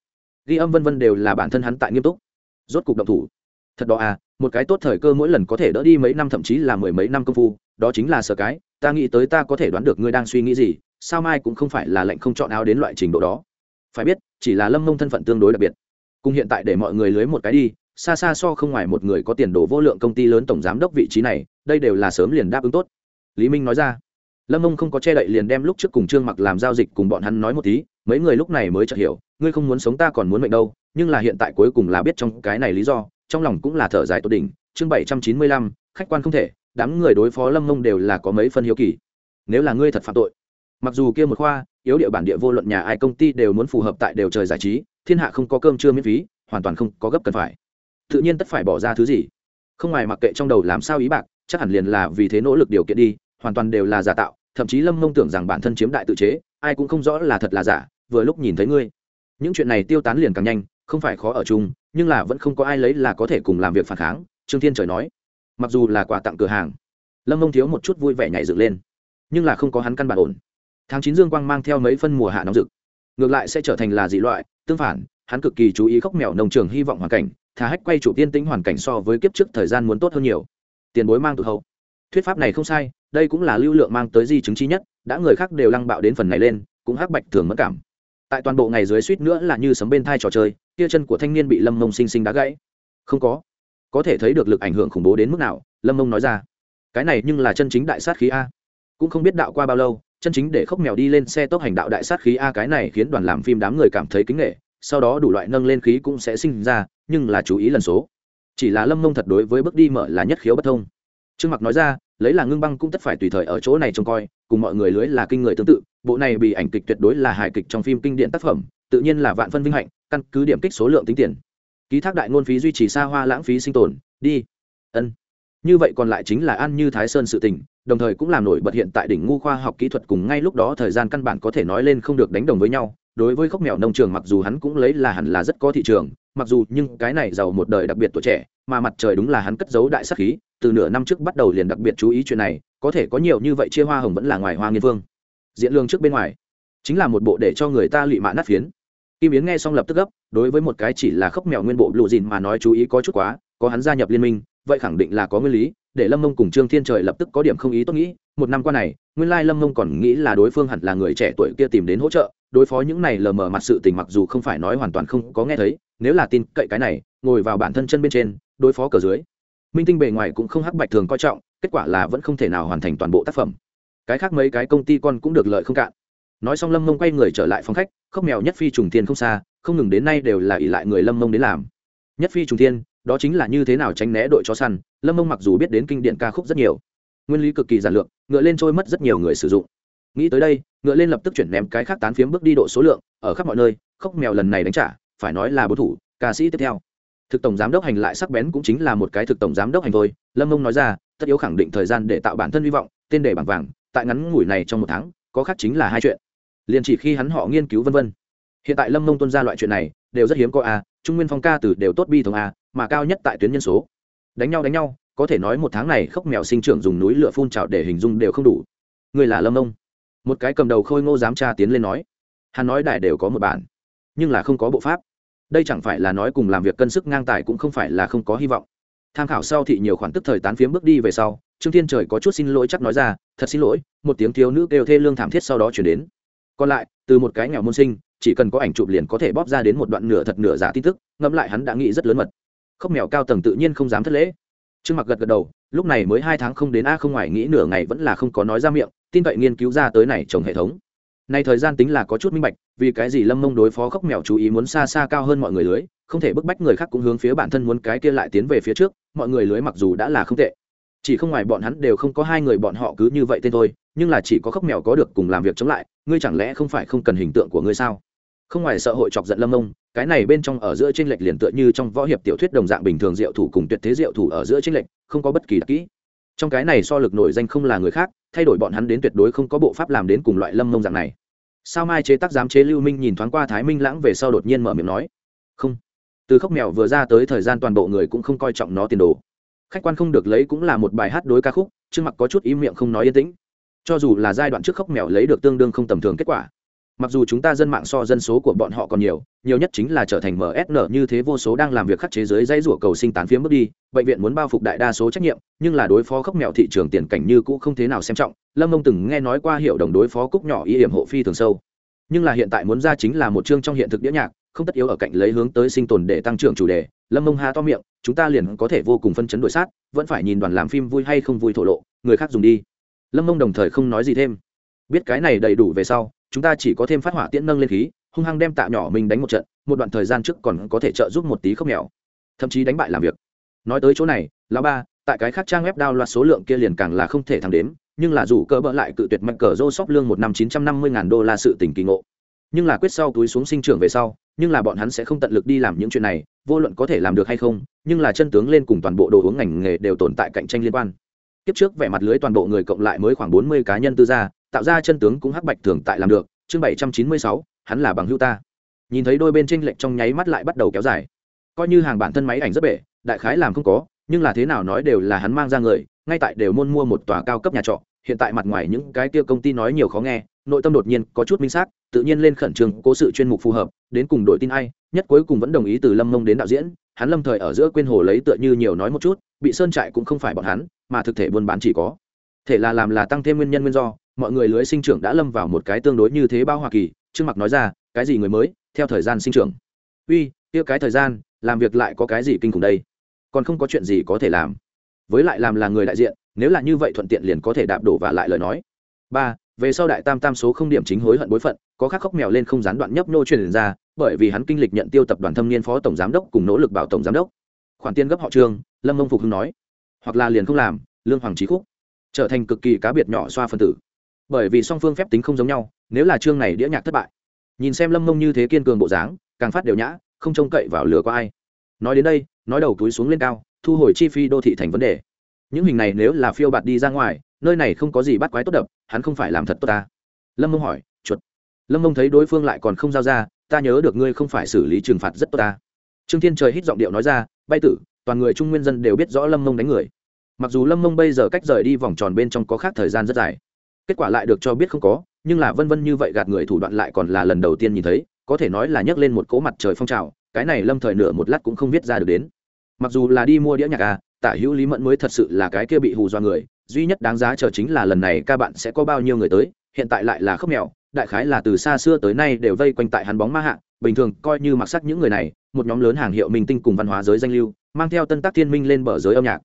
[SPEAKER 1] Ghi âm vân vân đều là bản thân hắn tại nghiêm túc. Rốt cục động thủ. Thật đó a, một cái tốt thời cơ mỗi lần có thể đỡ đi mấy năm thậm chí là mười mấy năm công phu, đó chính là sở cái, ta nghĩ tới ta có thể đoán được ngươi đang suy nghĩ gì, sao mai cũng không phải là lệnh không chọn áo đến loại trình độ đó. Phải biết, chỉ là Lâm Mông thân phận tương đối đặc biệt cùng hiện tại để mọi người lưới một cái đi, xa xa so không ngoài một người có tiền đồ vô lượng công ty lớn tổng giám đốc vị trí này, đây đều là sớm liền đáp ứng tốt. Lý minh nói ra. Lâm ông không có che đậy liền đem lúc trước cùng trương mặc làm giao dịch cùng bọn hắn nói một tí, mấy người lúc này mới chợt hiểu, ngươi không muốn sống ta còn muốn mệnh đâu, nhưng là hiện tại cuối cùng là biết trong cái này lý do, trong lòng cũng là thở dài tốt đỉnh. Chương bảy trăm chín mươi lăm, khách quan không thể, đám người đối phó lâm mông đều là có mấy phân hiếu kỳ. Nếu là ngươi thật phạm tội, mặc dù kia một khoa, yếu địa bản địa vô luận nhà ai công ty đều muốn phù hợp tại đều trời giải trí thiên hạ không có cơm chưa miễn phí, hoàn toàn không có gấp cần phải. Tự nhiên tất phải bỏ ra thứ gì. Không ngoài mặc kệ trong đầu làm sao ý bạc, chắc hẳn liền là vì thế nỗ lực điều kiện đi, hoàn toàn đều là giả tạo, thậm chí lâm mông tưởng rằng bản thân chiếm đại tự chế, ai cũng không rõ là thật là giả, vừa lúc nhìn thấy ngươi. Những chuyện này tiêu tán liền càng nhanh, không phải khó ở chung, nhưng là vẫn không có ai lấy là có thể cùng làm việc phản kháng, trương thiên trời nói. Mặc dù là quà tặng cửa hàng, lâm mông thiếu một chút vui vẻ nhảy dựng lên. Nhưng là không có hắn căn bản ổn. Tháng chín dương quang mang theo mấy phân mùa hạ nóng rực. Ngược lại sẽ trở thành là dị loại tương phản, hắn cực kỳ chú ý khóc mèo nông trường hy vọng hoàn cảnh, thà hách quay chủ tiên tĩnh hoàn cảnh so với kiếp trước thời gian muốn tốt hơn nhiều. Tiền bối mang tụt hậu. Thuyết pháp này không sai, đây cũng là lưu lượng mang tới di chứng chi nhất, đã người khác đều lăng bạo đến phần này lên, cũng hắc bạch thường mất cảm. Tại toàn bộ ngày dưới suýt nữa là như sấm bên thai trò chơi, kia chân của thanh niên bị lâm mông sinh sinh đá gãy. Không có. Có thể thấy được lực ảnh hưởng khủng bố đến mức nào, lâm mông nói ra. Cái này nhưng là chân chính đại sát khí a. Cũng không biết đạo qua bao lâu chân chính để khốc mèo đi lên xe tốc hành đạo đại sát khí a, cái này khiến đoàn làm phim đám người cảm thấy kính nghệ sau đó đủ loại nâng lên khí cũng sẽ sinh ra, nhưng là chú ý lần số. Chỉ là lâm mông thật đối với bước đi mở là nhất khiếu bất thông. Trương mặc nói ra, lấy là ngưng băng cũng tất phải tùy thời ở chỗ này trông coi, cùng mọi người lưới là kinh người tương tự, bộ này bị ảnh kịch tuyệt đối là hài kịch trong phim kinh điển tác phẩm, tự nhiên là vạn phân vinh hạnh, căn cứ điểm kích số lượng tính tiền. Ký thác đại ngôn phí duy trì xa hoa lãng phí sinh tồn, đi. Ân. Như vậy còn lại chính là an như thái sơn sự tình đồng thời cũng làm nổi bật hiện tại đỉnh ngu khoa học kỹ thuật cùng ngay lúc đó thời gian căn bản có thể nói lên không được đánh đồng với nhau. Đối với khốc mèo nông trường mặc dù hắn cũng lấy là hẳn là rất có thị trường, mặc dù nhưng cái này giàu một đời đặc biệt tuổi trẻ, mà mặt trời đúng là hắn cất giấu đại sắc khí, từ nửa năm trước bắt đầu liền đặc biệt chú ý chuyện này, có thể có nhiều như vậy chia hoa hồng vẫn là ngoài hoa nghiên vương. Diện lương trước bên ngoài, chính là một bộ để cho người ta lụy mạ nát phiến. Kim yến nghe xong lập tức gấp, đối với một cái chỉ là khốc mèo nguyên bộ lộ dìn mà nói chú ý có chút quá, có hắn gia nhập liên minh vậy khẳng định là có nguyên lý, để lâm mông cùng trương thiên trời lập tức có điểm không ý tốt nghĩ, một năm qua này, nguyên lai lâm mông còn nghĩ là đối phương hẳn là người trẻ tuổi kia tìm đến hỗ trợ, đối phó những này lờ mờ mặt sự tình mặc dù không phải nói hoàn toàn không có nghe thấy, nếu là tin cậy cái này, ngồi vào bản thân chân bên trên, đối phó cờ dưới. Minh tinh bề ngoài cũng không hắc bạch thường coi trọng, kết quả là vẫn không thể nào hoàn thành toàn bộ tác phẩm. Cái khác mấy cái công ty con cũng được lợi không cạn. Nói xong lâm mông quay người trở lại phòng khách, khóc mèo nhất phi trùng thiên không xa, không ngừng đến nay đều là ỷ lại người lâm mông đến làm. Nhất phi trùng thiên đó chính là như thế nào tránh né đội chó săn, lâm mông mặc dù biết đến kinh điển ca khúc rất nhiều, nguyên lý cực kỳ giản lược, ngựa lên trôi mất rất nhiều người sử dụng. Nghĩ tới đây, ngựa lên lập tức chuyển ném cái khác tán phiếm bước đi độ số lượng, ở khắp mọi nơi khóc mèo lần này đánh trả, phải nói là bố thủ, ca sĩ tiếp theo. Thực tổng giám đốc hành lại sắc bén cũng chính là một cái thực tổng giám đốc hành thôi, lâm mông nói ra, tất yếu khẳng định thời gian để tạo bản thân hy vọng, tên đề bảng vàng, tại ngắn ngủi này trong một tháng, có khác chính là hai chuyện. Liền chỉ khi hắn họ nghiên cứu vân vân. Hiện tại lâm mông tuân ra loại chuyện này đều rất hiếm có a, trung nguyên phong ca từ đều tốt bi thống a, mà cao nhất tại tuyến nhân số. Đánh nhau đánh nhau, có thể nói một tháng này khóc mèo sinh trưởng dùng núi lửa phun trào để hình dung đều không đủ. Người là lâm mông một cái cầm đầu khôi ngô dám tra tiến lên nói, hắn nói đại đều có một bản, nhưng là không có bộ pháp. Đây chẳng phải là nói cùng làm việc cân sức ngang tài cũng không phải là không có hy vọng. Tham khảo sau thì nhiều khoản tức thời tán phiếm bước đi về sau, trương thiên trời có chút xin lỗi chắc nói ra, thật xin lỗi, một tiếng thiếu nữ kêu thê lương thảm thiết sau đó chuyển đến. Còn lại, từ một cái nghèo môn sinh chỉ cần có ảnh chụp liền có thể bóp ra đến một đoạn nửa thật nửa giả tin tức, ngẫm lại hắn đã nghĩ rất lớn mật. Khóc mèo cao tầng tự nhiên không dám thất lễ. Trương mặc gật gật đầu, lúc này mới hai tháng không đến a không ngoài nghĩ nửa ngày vẫn là không có nói ra miệng, tin vậy nghiên cứu ra tới này trồng hệ thống. Nay thời gian tính là có chút minh bạch, vì cái gì lâm mông đối phó khóc mèo chú ý muốn xa xa cao hơn mọi người lưới, không thể bức bách người khác cũng hướng phía bản thân muốn cái kia lại tiến về phía trước, mọi người lưới mặc dù đã là không tệ. Chỉ không ngoài bọn hắn đều không có hai người bọn họ cứ như vậy tên thôi, nhưng là chỉ có khóc mèo có được cùng làm việc chống lại, ngươi chẳng lẽ không phải không cần hình tượng của ngươi sao? Không ngoài sợ hội chọc giận lâm ông, cái này bên trong ở giữa tranh lệch liền tựa như trong võ hiệp tiểu thuyết đồng dạng bình thường diệu thủ cùng tuyệt thế diệu thủ ở giữa tranh lệch, không có bất kỳ đặc kỹ. Trong cái này so lực nổi danh không là người khác, thay đổi bọn hắn đến tuyệt đối không có bộ pháp làm đến cùng loại lâm mông dạng này. Sao mai chế tác giám chế lưu minh nhìn thoáng qua thái minh lãng về sau đột nhiên mở miệng nói, không. Từ khóc mèo vừa ra tới thời gian toàn bộ người cũng không coi trọng nó tiền đồ. Khách quan không được lấy cũng là một bài hát đối ca khúc chứ mặc có chút im miệng không nói yên tĩnh. Cho dù là giai đoạn trước khóc mèo lấy được tương đương không tầm thường kết quả mặc dù chúng ta dân mạng so dân số của bọn họ còn nhiều nhiều nhất chính là trở thành msn như thế vô số đang làm việc khắc chế giới dãy rủa cầu sinh tán phiếm bước đi, bệnh viện muốn bao phục đại đa số trách nhiệm, nhưng là đối phó khốc mèo thị trường tiền cảnh như cũ không thế nào xem trọng. Lâm ông từng nghe nói qua hiệu đồng đối phó cúc nhỏ y hiểm hộ phi thường sâu. Nhưng là hiện tại muốn ra chính là một chương trong hiện thực đĩa nhạc, không tất yếu ở cạnh lấy hướng tới sinh tồn để tăng trưởng chủ đề. Lâm mông ha to miệng, chúng ta liền có thể vô cùng phân chấn đổi sát, vẫn phải nhìn đoàn làm phim vui hay không vui thổ lộ, người khác dùng đi. Lâm mông đồng thời không nói gì thêm. Biết cái này đầy đủ về sau chúng ta chỉ có thêm phát hỏa tiễn nâng lên khí, hung hăng đem tạ nhỏ mình đánh một trận, một đoạn thời gian trước còn có thể trợ giúp một tí không nghèo thậm chí đánh bại làm việc. Nói tới chỗ này, lão ba, tại cái khác trang web đao loạt số lượng kia liền càng là không thể thắng đếm, nhưng là dù cơ bỡ lại cự tuyệt mạnh cờ rô sóc lương một năm chín trăm năm mươi ngàn đô la sự tình kỳ ngộ. Nhưng là quyết sau túi xuống sinh trưởng về sau, nhưng là bọn hắn sẽ không tận lực đi làm những chuyện này, vô luận có thể làm được hay không, nhưng là chân tướng lên cùng toàn bộ đồ uống ngành nghề đều tồn tại cạnh tranh liên quan. Kiếp trước vẻ mặt lưới toàn bộ người cộng lại mới khoảng bốn mươi cá nhân tư gia tạo ra chân tướng cũng hắc bạch thường tại làm được, chương bảy trăm chín mươi sáu, hắn là bằng hữu ta. Nhìn thấy đôi bên tranh lệch trong nháy mắt lại bắt đầu kéo dài. Coi như hàng bản thân máy ảnh rất bể, đại khái làm không có, nhưng là thế nào nói đều là hắn mang ra người, ngay tại đều môn mua một tòa cao cấp nhà trọ, hiện tại mặt ngoài những cái kia công ty nói nhiều khó nghe, nội tâm đột nhiên có chút minh xác, tự nhiên lên khẩn trương, cố sự chuyên mục phù hợp, đến cùng đổi tin ai, nhất cuối cùng vẫn đồng ý từ lâm mông đến đạo diễn, hắn lâm thời ở giữa quên hồ lấy tựa như nhiều nói một chút, bị sơn trại cũng không phải bọn hắn, mà thực thể buôn bán chỉ có. Thể là làm là tăng thêm nguyên nhân nguyên do mọi người lưới sinh trưởng đã lâm vào một cái tương đối như thế bao hoa kỳ, trương mặc nói ra, cái gì người mới, theo thời gian sinh trưởng. Uy, kia cái thời gian, làm việc lại có cái gì kinh khủng đây? Còn không có chuyện gì có thể làm. Với lại làm là người đại diện, nếu là như vậy thuận tiện liền có thể đạp đổ và lại lời nói. Ba, về sau đại tam tam số không điểm chính hối hận bối phận, có khắc khóc mèo lên không gián đoạn nhấp nô truyền ra, bởi vì hắn kinh lịch nhận tiêu tập đoàn thâm niên phó tổng giám đốc cùng nỗ lực bảo tổng giám đốc. Khoản tiền gấp họ trương, lâm mông phục hưng nói. Hoặc là liền không làm, lương hoàng trí khúc, trở thành cực kỳ cá biệt nhỏ xoa phân tử bởi vì song phương phép tính không giống nhau, nếu là chương này đĩa nhạc thất bại, nhìn xem lâm mông như thế kiên cường bộ dáng, càng phát đều nhã, không trông cậy vào lửa có ai. Nói đến đây, nói đầu túi xuống lên cao, thu hồi chi phí đô thị thành vấn đề. Những hình này nếu là phiêu bạt đi ra ngoài, nơi này không có gì bắt quái tốt đập, hắn không phải làm thật tốt ta. Lâm mông hỏi, chuột. Lâm mông thấy đối phương lại còn không giao ra, ta nhớ được ngươi không phải xử lý trừng phạt rất tốt ta. Trương thiên trời hít giọng điệu nói ra, bay tử, toàn người trung nguyên dân đều biết rõ lâm mông đánh người. Mặc dù lâm mông bây giờ cách rời đi vòng tròn bên trong có khác thời gian rất dài kết quả lại được cho biết không có, nhưng là vân vân như vậy gạt người thủ đoạn lại còn là lần đầu tiên nhìn thấy, có thể nói là nhấc lên một cỗ mặt trời phong trào, cái này lâm thời nửa một lát cũng không viết ra được đến mặc dù là đi mua đĩa nhạc à tả hữu lý mẫn mới thật sự là cái kia bị hù do người, duy nhất đáng giá chờ chính là lần này ca bạn sẽ có bao nhiêu người tới, hiện tại lại là khóc mèo, đại khái là từ xa xưa tới nay đều vây quanh tại hắn bóng ma hạ, bình thường coi như mặc sắc những người này, một nhóm lớn hàng hiệu minh tinh cùng văn hóa giới danh lưu, mang theo tân tác thiên minh lên bờ giới âm nhạc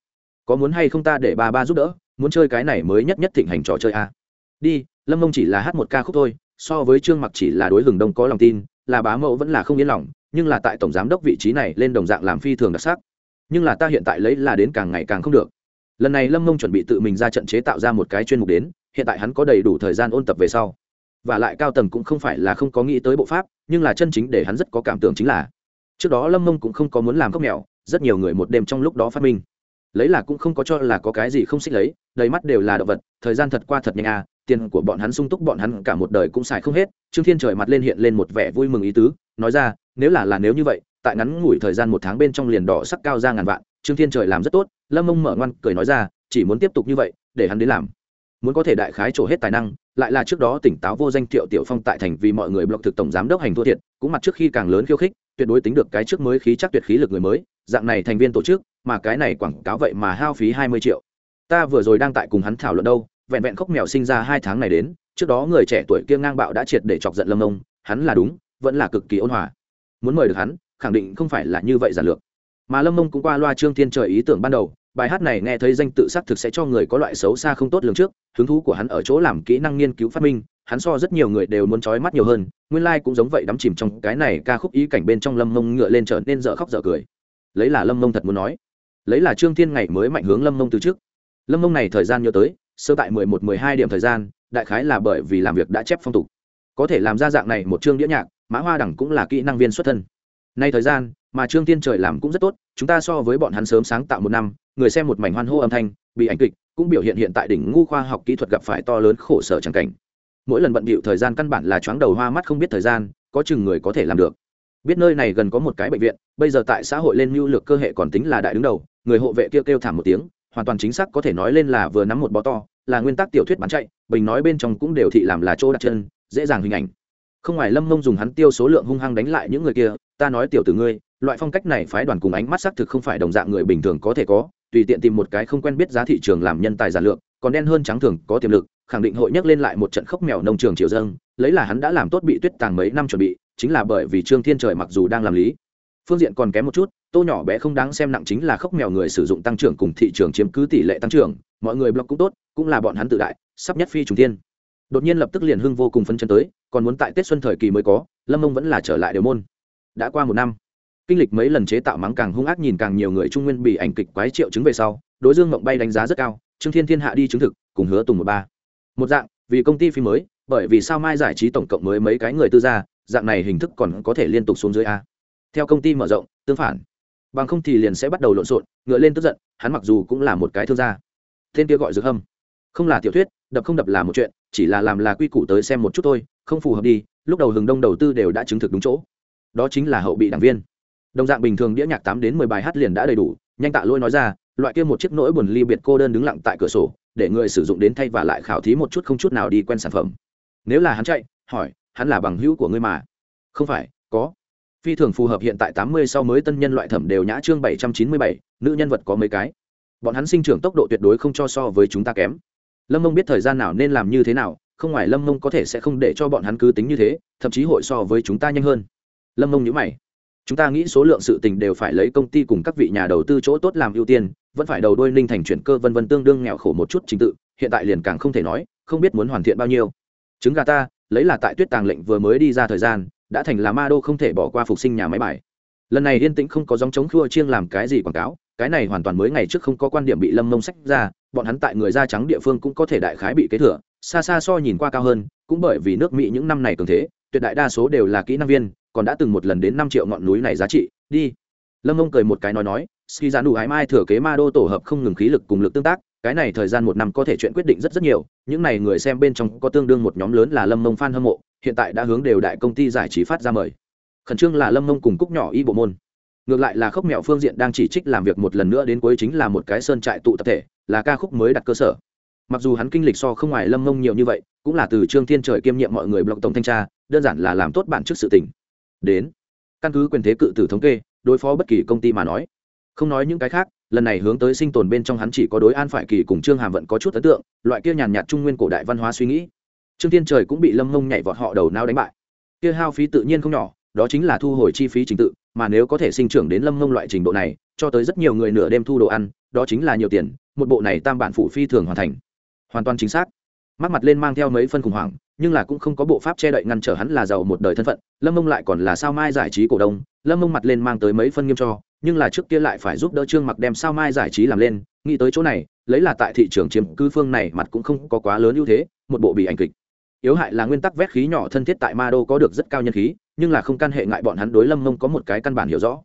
[SPEAKER 1] có muốn hay không ta để ba ba giúp đỡ, muốn chơi cái này mới nhất nhất thịnh hành trò chơi a à? Đi, lâm mông chỉ là hát một ca khúc thôi, so với trương mặc chỉ là đối hừng đông có lòng tin, là bá mẫu vẫn là không yên lòng, nhưng là tại tổng giám đốc vị trí này lên đồng dạng làm phi thường đặc sắc. Nhưng là ta hiện tại lấy là đến càng ngày càng không được. Lần này lâm mông chuẩn bị tự mình ra trận chế tạo ra một cái chuyên mục đến, hiện tại hắn có đầy đủ thời gian ôn tập về sau. Và lại cao tầng cũng không phải là không có nghĩ tới bộ pháp, nhưng là chân chính để hắn rất có cảm tưởng chính là, trước đó lâm mông cũng không có muốn làm cốc mèo, rất nhiều người một đêm trong lúc đó phát minh. Lấy là cũng không có cho là có cái gì không xích lấy, đầy mắt đều là động vật, thời gian thật qua thật nhanh à tiền của bọn hắn sung túc, bọn hắn cả một đời cũng xài không hết. Trương thiên trời mặt lên hiện lên một vẻ vui mừng ý tứ, nói ra, nếu là là nếu như vậy, tại ngắn ngủi thời gian một tháng bên trong liền đỏ sắc cao ra ngàn vạn. Trương thiên trời làm rất tốt, lâm mông mở ngoan cười nói ra, chỉ muốn tiếp tục như vậy, để hắn đến làm. Muốn có thể đại khái trổ hết tài năng, lại là trước đó tỉnh táo vô danh thiệu tiểu phong tại thành vì mọi người block thực tổng giám đốc hành thua thiệt, cũng mặt trước khi càng lớn khiêu khích, tuyệt đối tính được cái trước mới khí chắc tuyệt khí lực người mới, dạng này thành viên tổ chức, mà cái này quảng cáo vậy mà hao phí hai mươi triệu. Ta vừa rồi đang tại cùng hắn thảo luận đâu vẹn vẹn khóc mèo sinh ra hai tháng này đến, trước đó người trẻ tuổi kia ngang bạo đã triệt để chọc giận lâm ông hắn là đúng, vẫn là cực kỳ ôn hòa. Muốn mời được hắn, khẳng định không phải là như vậy giản lược. Mà lâm ông cũng qua loa trương thiên trời ý tưởng ban đầu, bài hát này nghe thấy danh tự xác thực sẽ cho người có loại xấu xa không tốt lường trước, hứng thú của hắn ở chỗ làm kỹ năng nghiên cứu phát minh, hắn so rất nhiều người đều muốn trói mắt nhiều hơn, nguyên lai、like、cũng giống vậy đắm chìm trong cái này ca khúc ý cảnh bên trong lâm mông ngựa lên trở nên dở khóc dở cười. Lấy là lâm mông thật muốn nói, lấy là trương thiên ngày mới mạnh hướng lâm mông từ trước. Lâm mông này thời gian nhớ tới sơ tại mười một, mười hai điểm thời gian, đại khái là bởi vì làm việc đã chép phong tục. Có thể làm ra dạng này một chương đĩa nhạc, mã hoa đẳng cũng là kỹ năng viên xuất thân. Nay thời gian, mà trương tiên trời làm cũng rất tốt, chúng ta so với bọn hắn sớm sáng tạo một năm, người xem một mảnh hoan hô âm thanh, bị ảnh kịch, cũng biểu hiện hiện tại đỉnh ngu khoa học kỹ thuật gặp phải to lớn khổ sở chẳng cảnh. Mỗi lần bận bịu thời gian căn bản là choáng đầu hoa mắt không biết thời gian, có chừng người có thể làm được. Biết nơi này gần có một cái bệnh viện, bây giờ tại xã hội lên mưu lược cơ hệ còn tính là đại đứng đầu, người hộ vệ kêu kêu thảm một tiếng, hoàn toàn chính xác có thể nói lên là vừa nắm một bó to là nguyên tắc tiểu thuyết bán chạy, bình nói bên trong cũng đều thị làm là chỗ đặt chân, dễ dàng hình ảnh. Không ngoài lâm mông dùng hắn tiêu số lượng hung hăng đánh lại những người kia, ta nói tiểu tử ngươi, loại phong cách này phái đoàn cùng ánh mắt xác thực không phải đồng dạng người bình thường có thể có, tùy tiện tìm một cái không quen biết giá thị trường làm nhân tài giản lượng còn đen hơn trắng thường, có tiềm lực, khẳng định hội nhắc lên lại một trận khốc mèo nông trường triều dâng, lấy là hắn đã làm tốt bị tuyết tàng mấy năm chuẩn bị, chính là bởi vì trương thiên trời mặc dù đang làm lý phương diện còn kém một chút, tô nhỏ bé không đáng xem nặng chính là khốc mèo người sử dụng tăng trưởng cùng thị trường chiếm cứ tỷ lệ tăng trưởng, mọi người blog cũng tốt, cũng là bọn hắn tự đại, sắp nhất phi trùng thiên. Đột nhiên lập tức liền hưng vô cùng phân chân tới, còn muốn tại tết xuân thời kỳ mới có, lâm mông vẫn là trở lại đều môn. Đã qua một năm, kinh lịch mấy lần chế tạo mắng càng hung ác nhìn càng nhiều người trung nguyên bị ảnh kịch quái triệu chứng về sau, đối dương mộng bay đánh giá rất cao, trương thiên thiên hạ đi chứng thực, cùng hứa tùng một ba. Một dạng, vì công ty phim mới, bởi vì sao mai giải trí tổng cộng mới mấy cái người tư gia, dạng này hình thức còn có thể liên tục xuống dưới a theo công ty mở rộng, tương phản. Bằng không thì liền sẽ bắt đầu lộn xộn, ngựa lên tức giận, hắn mặc dù cũng là một cái thương gia. Tên kia gọi dược hâm. Không là tiểu thuyết, đập không đập là một chuyện, chỉ là làm là quy củ tới xem một chút thôi, không phù hợp đi, lúc đầu hừng đông đầu tư đều đã chứng thực đúng chỗ. Đó chính là hậu bị đảng viên. Đồng dạng bình thường đĩa nhạc tám đến mười bài hát liền đã đầy đủ, nhanh tạ lỗi nói ra, loại kia một chiếc nỗi buồn ly biệt cô đơn đứng lặng tại cửa sổ, để người sử dụng đến thay và lại khảo thí một chút không chút nào đi quen sản phẩm. Nếu là hắn chạy, hỏi, hắn là bằng hữu của ngươi mà. Không phải, có phi thường phù hợp hiện tại tám mươi sau mới tân nhân loại thẩm đều nhã chương bảy trăm chín mươi bảy, nữ nhân vật có mấy cái. Bọn hắn sinh trưởng tốc độ tuyệt đối không cho so với chúng ta kém. Lâm mông biết thời gian nào nên làm như thế nào, không ngoài lâm mông có thể sẽ không để cho bọn hắn cứ tính như thế, thậm chí hội so với chúng ta nhanh hơn. Lâm mông nhữ mày. Chúng ta nghĩ số lượng sự tình đều phải lấy công ty cùng các vị nhà đầu tư chỗ tốt làm ưu tiên, vẫn phải đầu đôi ninh thành chuyển cơ vân vân tương đương nghèo khổ một chút trình tự, hiện tại liền càng không thể nói, không biết muốn hoàn thiện bao nhiêu. Chứng gà ta, lấy là tại tuyết tàng lệnh vừa mới đi ra thời gian đã thành là ma đô không thể bỏ qua phục sinh nhà máy bài. Lần này yên tĩnh không có dòng chống khua chiêng làm cái gì quảng cáo, cái này hoàn toàn mới ngày trước không có quan điểm bị lâm mông sách ra, bọn hắn tại người da trắng địa phương cũng có thể đại khái bị kế thừa, xa xa so nhìn qua cao hơn, cũng bởi vì nước mỹ những năm này cường thế, tuyệt đại đa số đều là kỹ năng viên, còn đã từng một lần đến năm triệu ngọn núi này giá trị, đi. Lâm mông cười một cái nói nói ski ra đủ ái mai thừa kế ma đô tổ hợp không ngừng khí lực cùng lực tương tác cái này thời gian một năm có thể chuyện quyết định rất rất nhiều, những này người xem bên trong có tương đương một nhóm lớn là lâm mông fan hâm mộ, hiện tại đã hướng đều đại công ty giải trí phát ra mời. Khẩn trương là lâm mông cùng cúc nhỏ y bộ môn. Ngược lại là khốc mẹo phương diện đang chỉ trích làm việc một lần nữa đến cuối chính là một cái sơn trại tụ tập thể, là ca khúc mới đặt cơ sở. Mặc dù hắn kinh lịch so không ngoài lâm mông nhiều như vậy, cũng là từ trương thiên trời kiêm nhiệm mọi người blog tổng thanh tra, đơn giản là làm tốt bản trước sự tình. Đến, căn cứ quyền thế cự tử thống kê, đối phó bất kỳ công ty mà nói. Không nói những cái khác lần này hướng tới sinh tồn bên trong hắn chỉ có đối an phải kỳ cùng trương hàm vận có chút ấn tượng, loại kia nhàn nhạt trung nguyên cổ đại văn hóa suy nghĩ. Trương thiên trời cũng bị lâm mông nhảy vọt họ đầu nao đánh bại. Kia hao phí tự nhiên không nhỏ, đó chính là thu hồi chi phí trình tự, mà nếu có thể sinh trưởng đến lâm mông loại trình độ này, cho tới rất nhiều người nửa đêm thu đồ ăn, đó chính là nhiều tiền, một bộ này tam bản phụ phi thường hoàn thành. Hoàn toàn chính xác. Mắt mặt lên mang theo mấy phân khủng hoảng, nhưng là cũng không có bộ pháp che đậy ngăn trở hắn là giàu một đời thân phận, lâm mông lại còn là sao mai giải trí cổ đông, lâm mông mặt lên mang tới mấy phân nghiêm cho nhưng là trước kia lại phải giúp đỡ trương mặc đem sao mai giải trí làm lên, nghĩ tới chỗ này, lấy là tại thị trường chiếm cư phương này mặt cũng không có quá lớn ưu thế, một bộ bị ảnh kịch. Yếu hại là nguyên tắc vét khí nhỏ thân thiết tại ma đô có được rất cao nhân khí, nhưng là không can hệ ngại bọn hắn đối lâm mông có một cái căn bản hiểu rõ.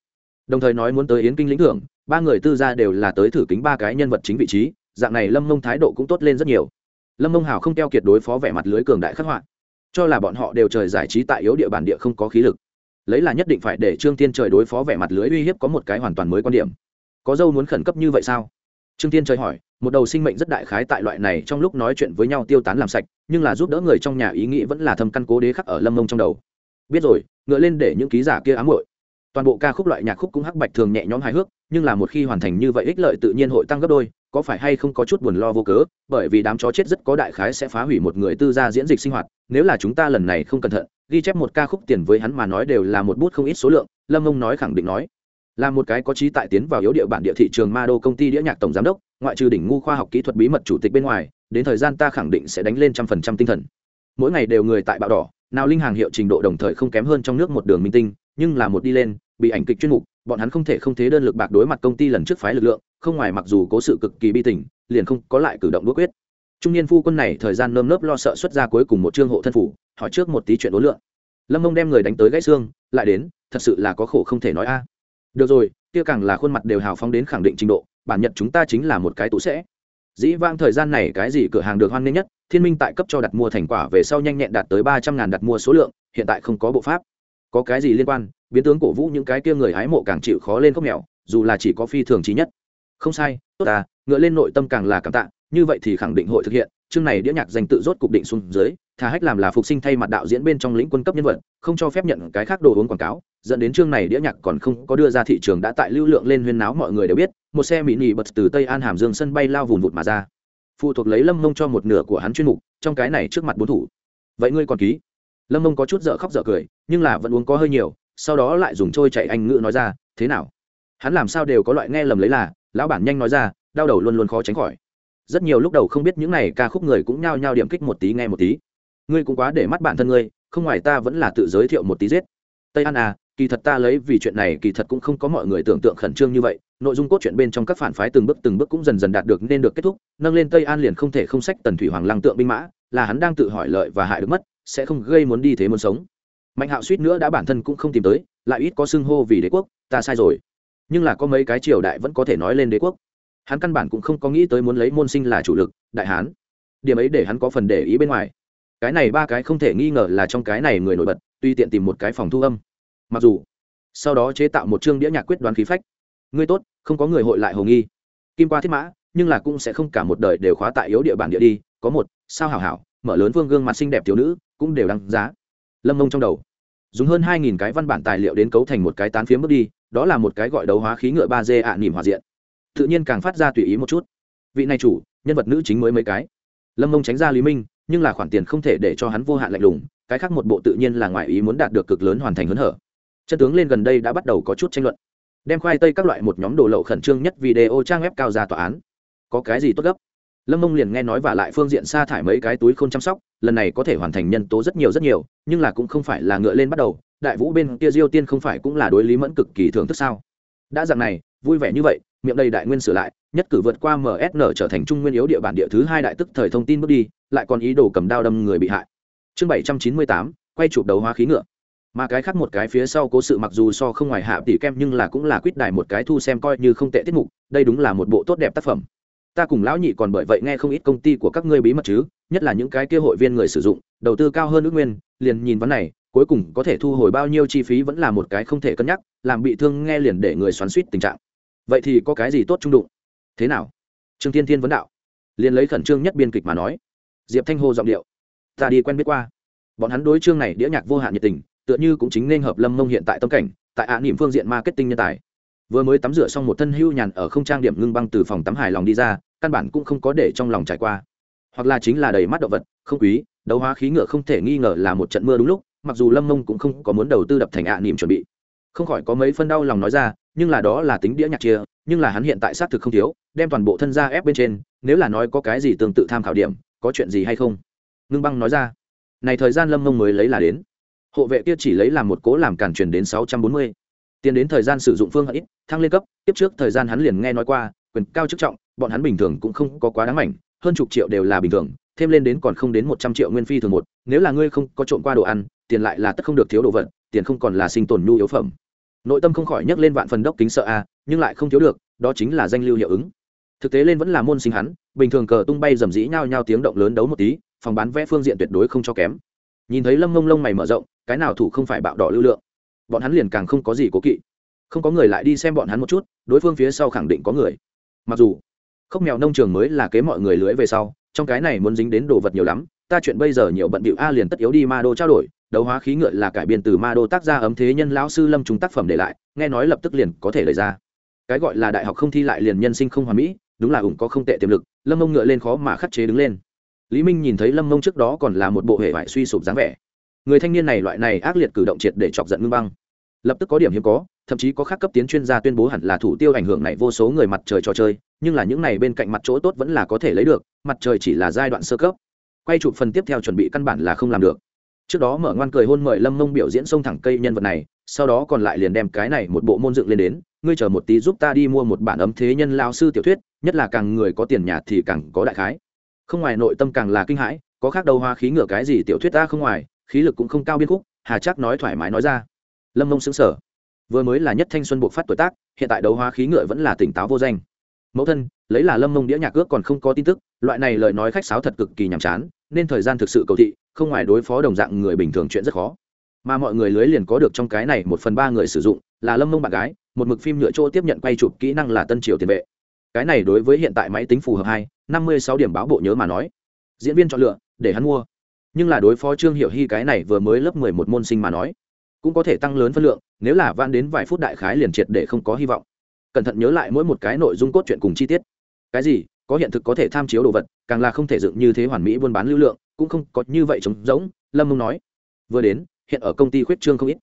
[SPEAKER 1] Đồng thời nói muốn tới yến kinh lĩnh thưởng, ba người tư gia đều là tới thử kính ba cái nhân vật chính vị trí, dạng này lâm mông thái độ cũng tốt lên rất nhiều. Lâm mông hào không keo kiệt đối phó vẻ mặt lưới cường đại khắc họa, cho là bọn họ đều trời giải trí tại yếu địa bản địa không có khí lực lấy là nhất định phải để trương tiên trời đối phó vẻ mặt lưới uy hiếp có một cái hoàn toàn mới quan điểm. Có dâu muốn khẩn cấp như vậy sao? Trương tiên trời hỏi, một đầu sinh mệnh rất đại khái tại loại này trong lúc nói chuyện với nhau tiêu tán làm sạch, nhưng là giúp đỡ người trong nhà ý nghĩ vẫn là thâm căn cố đế khắc ở lâm mông trong đầu. Biết rồi, ngựa lên để những ký giả kia ám hội toàn bộ ca khúc loại nhạc khúc cũng hắc bạch thường nhẹ nhõm hài hước, nhưng là một khi hoàn thành như vậy ích lợi tự nhiên hội tăng gấp đôi, có phải hay không có chút buồn lo vô cớ, bởi vì đám chó chết rất có đại khái sẽ phá hủy một người tư gia diễn dịch sinh hoạt, nếu là chúng ta lần này không cẩn thận ghi chép một ca khúc tiền với hắn mà nói đều là một bút không ít số lượng, lâm ông nói khẳng định nói. Là một cái có trí tại tiến vào yếu địa bản địa thị trường ma đô công ty đĩa nhạc tổng giám đốc, ngoại trừ đỉnh ngu khoa học kỹ thuật bí mật chủ tịch bên ngoài, đến thời gian ta khẳng định sẽ đánh lên trăm phần trăm tinh thần. Mỗi ngày đều người tại bạo đỏ, nào linh hàng hiệu trình độ đồng thời không kém hơn trong nước một đường minh tinh, nhưng là một đi lên, bị ảnh kịch chuyên mục, bọn hắn không thể không thế đơn lực bạc đối mặt công ty lần trước phái lực lượng, không ngoài mặc dù cố sự cực kỳ bi tình, liền không có lại cử động đua quyết trung niên phu quân này thời gian nơm nớp lo sợ xuất ra cuối cùng một chương hộ thân phủ, hỏi trước một tí chuyện đối lượng. Lâm mông đem người đánh tới gãy xương, lại đến, thật sự là có khổ không thể nói a. Được rồi, kia càng là khuôn mặt đều hào phóng đến khẳng định trình độ, bản nhật chúng ta chính là một cái tủ sẽ. Dĩ vãng thời gian này cái gì cửa hàng được hoan nghênh nhất, thiên minh tại cấp cho đặt mua thành quả về sau nhanh nhẹn đạt tới ba trăm ngàn đặt mua số lượng, hiện tại không có bộ pháp. Có cái gì liên quan, biến tướng cổ vũ những cái kia người hái mộ càng chịu khó lên khóc mèo, dù là chỉ có phi thường trí nhất. Không sai, tốt à ngựa lên nội tâm càng là cảm tạ như vậy thì khẳng định hội thực hiện, chương này đĩa nhạc danh tự rốt cục định xuống dưới, thà hách làm là phục sinh thay mặt đạo diễn bên trong lĩnh quân cấp nhân vật, không cho phép nhận cái khác đồ uống quảng cáo, dẫn đến chương này đĩa nhạc còn không có đưa ra thị trường đã tại lưu lượng lên huyên náo mọi người đều biết, một xe mỹ nỉ bật từ tây an hàm dương sân bay lao vùn vụt mà ra. Phụ thuộc lấy lâm mông cho một nửa của hắn chuyên mục, trong cái này trước mặt bốn thủ. Vậy ngươi còn ký? Lâm mông có chút dở khóc dở cười, nhưng là vẫn uống có hơi nhiều, sau đó lại dùng trôi chạy anh ngữ nói ra, thế nào? Hắn làm sao đều có loại nghe lầm lấy là, lão bản nhanh nói ra, đau đầu luôn luôn khó tránh khỏi rất nhiều lúc đầu không biết những này ca khúc người cũng nhao nhao điểm kích một tí nghe một tí. Ngươi cũng quá để mắt bản thân ngươi, không ngoài ta vẫn là tự giới thiệu một tí giết. Tây an à kỳ thật ta lấy vì chuyện này kỳ thật cũng không có mọi người tưởng tượng khẩn trương như vậy, nội dung cốt truyện bên trong các phản phái từng bước từng bước cũng dần dần đạt được nên được kết thúc, nâng lên tây an liền không thể không sách tần thủy hoàng lăng tượng binh mã, là hắn đang tự hỏi lợi và hại được mất, sẽ không gây muốn đi thế muốn sống. Mạnh hạo suýt nữa đã bản thân cũng không tìm tới, lại ít có xưng hô vì đế quốc, ta sai rồi. Nhưng là có mấy cái triều đại vẫn có thể nói lên đế quốc hắn căn bản cũng không có nghĩ tới muốn lấy môn sinh là chủ lực, đại hán. Điểm ấy để hắn có phần để ý bên ngoài. Cái này ba cái không thể nghi ngờ là trong cái này người nổi bật, tuy tiện tìm một cái phòng thu âm. Mặc dù, sau đó chế tạo một chương đĩa nhạc quyết đoán khí phách. Ngươi tốt, không có người hội lại hồ nghi. Kim qua thiết mã, nhưng là cũng sẽ không cả một đời đều khóa tại yếu địa bản địa đi, có một, sao hảo hảo, mở lớn vương gương mặt xinh đẹp thiếu nữ, cũng đều đăng giá. Lâm mông trong đầu, dùng hơn hai nghìn cái văn bản tài liệu đến cấu thành một cái tán phiếm bước đi, đó là một cái gọi đấu hóa khí ngựa ba d ạ nỉm hòa diện tự nhiên càng phát ra tùy ý một chút. Vị này chủ, nhân vật nữ chính mới mấy cái. Lâm mông tránh ra lý minh, nhưng là khoản tiền không thể để cho hắn vô hạn lạnh lùng, cái khác một bộ tự nhiên là ngoài ý muốn đạt được cực lớn hoàn thành hớn hở. Chân tướng lên gần đây đã bắt đầu có chút tranh luận. Đem khoai tây các loại một nhóm đồ lậu khẩn trương nhất video trang web cao ra tòa án. Có cái gì tốt gấp? Lâm mông liền nghe nói và lại phương diện sa thải mấy cái túi không chăm sóc, lần này có thể hoàn thành nhân tố rất nhiều rất nhiều, nhưng là cũng không phải là ngựa lên bắt đầu, đại vũ bên kia diêu tiên không phải cũng là đối lý mẫn cực kỳ thưởng thức sao? Đã dạng này, vui vẻ như vậy miệng đầy đại nguyên sửa lại, nhất cử vượt qua msn trở thành trung nguyên yếu địa bản địa thứ hai đại tức thời thông tin bước đi, lại còn ý đồ cầm đao đâm người bị hại. Chương bảy trăm chín mươi tám, quay chụp đầu hoa khí ngựa. Mà cái khác một cái phía sau cố sự mặc dù so không ngoài hạ tỷ kem nhưng là cũng là quyết đài một cái thu xem coi như không tệ tiết mục, đây đúng là một bộ tốt đẹp tác phẩm. Ta cùng lão nhị còn bởi vậy nghe không ít công ty của các ngươi bí mật chứ, nhất là những cái kia hội viên người sử dụng, đầu tư cao hơn ước nguyên, liền nhìn vấn này, cuối cùng có thể thu hồi bao nhiêu chi phí vẫn là một cái không thể cân nhắc, làm bị thương nghe liền để người xoắn suýt tình trạng vậy thì có cái gì tốt trung đụng? Thế nào? Trương thiên thiên vấn đạo. Liền lấy khẩn trương nhất biên kịch mà nói. Diệp thanh hô giọng điệu. Ta đi quen biết qua. Bọn hắn đối chương này đĩa nhạc vô hạn nhiệt tình, tựa như cũng chính nên hợp lâm mông hiện tại tâm cảnh, tại ạ à niệm phương diện marketing nhân tài. Vừa mới tắm rửa xong một thân hưu nhàn ở không trang điểm ngưng băng từ phòng tắm hài lòng đi ra, căn bản cũng không có để trong lòng trải qua. Hoặc là chính là đầy mắt động vật, không quý, đấu hóa khí ngựa không thể nghi ngờ là một trận mưa đúng lúc, mặc dù lâm mông cũng không có muốn đầu tư đập thành ạ à niệm chuẩn bị không khỏi có mấy phân đau lòng nói ra, nhưng là đó là tính đĩa nhạc chia, nhưng là hắn hiện tại xác thực không thiếu, đem toàn bộ thân ra ép bên trên, nếu là nói có cái gì tương tự tham khảo điểm, có chuyện gì hay không? Ngưng băng nói ra. Này thời gian lâm mông mới lấy là đến. Hộ vệ kia chỉ lấy làm một cố làm cản truyền đến sáu trăm bốn mươi. Tiền đến thời gian sử dụng phương ít, thăng lên cấp tiếp trước thời gian hắn liền nghe nói qua, quyền cao chức trọng, bọn hắn bình thường cũng không có quá đáng mảnh, hơn chục triệu đều là bình thường, thêm lên đến còn không đến một trăm triệu nguyên phi thường một, nếu là ngươi không có trộm qua đồ ăn, tiền lại là tất không được thiếu đồ vật, tiền không còn là sinh tồn nhu yếu phẩm nội tâm không khỏi nhấc lên vạn phần đốc kính sợ a, nhưng lại không thiếu được, đó chính là danh lưu hiệu ứng. Thực tế lên vẫn là môn sinh hắn, bình thường cờ tung bay rầm rĩ nhao nhao tiếng động lớn đấu một tí, phòng bán vẽ phương diện tuyệt đối không cho kém. Nhìn thấy lâm mông lông mày mở rộng, cái nào thủ không phải bạo đỏ lưu lượng. Bọn hắn liền càng không có gì cố kỵ. Không có người lại đi xem bọn hắn một chút, đối phương phía sau khẳng định có người. Mặc dù, khốc mèo nông trường mới là kế mọi người lưới về sau, trong cái này muốn dính đến đồ vật nhiều lắm, ta chuyện bây giờ nhiều bận bịu a liền tất yếu đi ma đô trao đổi đấu hóa khí ngựa là cải biên từ ma đô tác gia ấm thế nhân lão sư lâm trùng tác phẩm để lại, nghe nói lập tức liền có thể lời ra. Cái gọi là đại học không thi lại liền nhân sinh không hoàn mỹ, đúng là ủng có không tệ tiềm lực, lâm mông ngựa lên khó mà khắc chế đứng lên. Lý minh nhìn thấy lâm mông trước đó còn là một bộ hệ vải suy sụp dáng vẻ. Người thanh niên này loại này ác liệt cử động triệt để chọc giận ngưng băng. Lập tức có điểm hiếm có, thậm chí có khác cấp tiến chuyên gia tuyên bố hẳn là thủ tiêu ảnh hưởng này vô số người mặt trời trò chơi, nhưng là những này bên cạnh mặt chỗ tốt vẫn là có thể lấy được, mặt trời chỉ là giai đoạn sơ cấp. Quay chụp phần tiếp theo chuẩn bị căn bản là không làm được trước đó mở ngoan cười hôn mời lâm mông biểu diễn sông thẳng cây nhân vật này, sau đó còn lại liền đem cái này một bộ môn dựng lên đến, ngươi chờ một tí giúp ta đi mua một bản ấm thế nhân lao sư tiểu thuyết, nhất là càng người có tiền nhà thì càng có đại khái. Không ngoài nội tâm càng là kinh hãi, có khác đầu hoa khí ngựa cái gì tiểu thuyết ta không ngoài, khí lực cũng không cao biên khúc, hà chắc nói thoải mái nói ra. Lâm mông xứng sở vừa mới là nhất thanh xuân buộc phát tuổi tác, hiện tại đấu hoa khí ngựa vẫn là tỉnh táo vô danh. Mẫu thân, lấy là lâm mông đĩa nhạc ước còn không có tin tức, loại này lời nói khách sáo thật cực kỳ nhàm chán, nên thời gian thực sự cầu thị không ngoài đối phó đồng dạng người bình thường chuyện rất khó. Mà mọi người lưới liền có được trong cái này một phần ba người sử dụng, là lâm mông bạn gái, một mực phim nhựa chỗ tiếp nhận quay chụp kỹ năng là tân triều tiền vệ. Cái này đối với hiện tại máy tính phù hợp hai, năm mươi sáu điểm báo bộ nhớ mà nói. Diễn viên chọn lựa, để hắn mua. Nhưng là đối phó trương hiệu hy cái này vừa mới lớp mười một môn sinh mà nói, cũng có thể tăng lớn phân lượng, nếu là van đến vài phút đại khái liền triệt để không có hy vọng. Cẩn thận nhớ lại mỗi một cái nội dung cốt truyện cùng chi tiết. Cái gì? Có hiện thực có thể tham chiếu đồ vật, càng là không thể dựng như thế hoàn mỹ buôn bán lưu lượng, cũng không có như vậy trống rỗng, lâm mông nói. Vừa đến, hiện ở công ty khuyết trương không ít.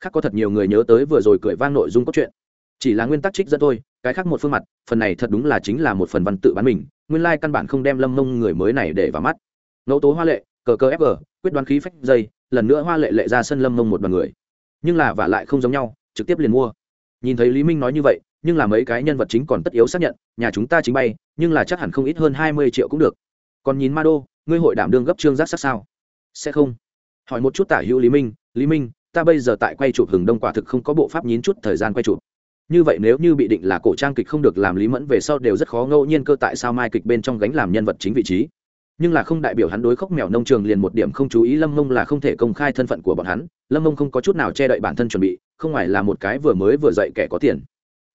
[SPEAKER 1] Khác có thật nhiều người nhớ tới vừa rồi cười vang nội dung cốt truyện. Chỉ là nguyên tắc trích dẫn thôi, cái khác một phương mặt, phần này thật đúng là chính là một phần văn tự bán mình, nguyên lai căn bản không đem lâm mông người mới này để vào mắt. Ngẫu tố hoa lệ, cờ cờ fg quyết đoán khí phách dây, lần nữa hoa lệ lệ ra sân lâm mông một bằng người. Nhưng là vả lại không giống nhau, trực tiếp liền mua. Nhìn thấy lý minh nói như vậy nhưng là mấy cái nhân vật chính còn tất yếu xác nhận, nhà chúng ta chính bay, nhưng là chắc hẳn không ít hơn hai mươi triệu cũng được. Còn nhìn ma đô ngươi hội đảm đương gấp trương giác sắc sao? Sẽ không. Hỏi một chút tả hữu lý minh lý minh, ta bây giờ tại quay chụp hừng đông quả thực không có bộ pháp nhín chút thời gian quay chụp. Như vậy nếu như bị định là cổ trang kịch không được làm lý mẫn về sau đều rất khó ngẫu nhiên cơ tại sao mai kịch bên trong gánh làm nhân vật chính vị trí. Nhưng là không đại biểu hắn đối khốc mèo nông trường liền một điểm không chú ý, lâm mông là không thể công khai thân phận của bọn hắn, lâm mông không có chút nào che đậy bản thân chuẩn bị, không ngoài là một cái vừa mới vừa dạy kẻ có tiền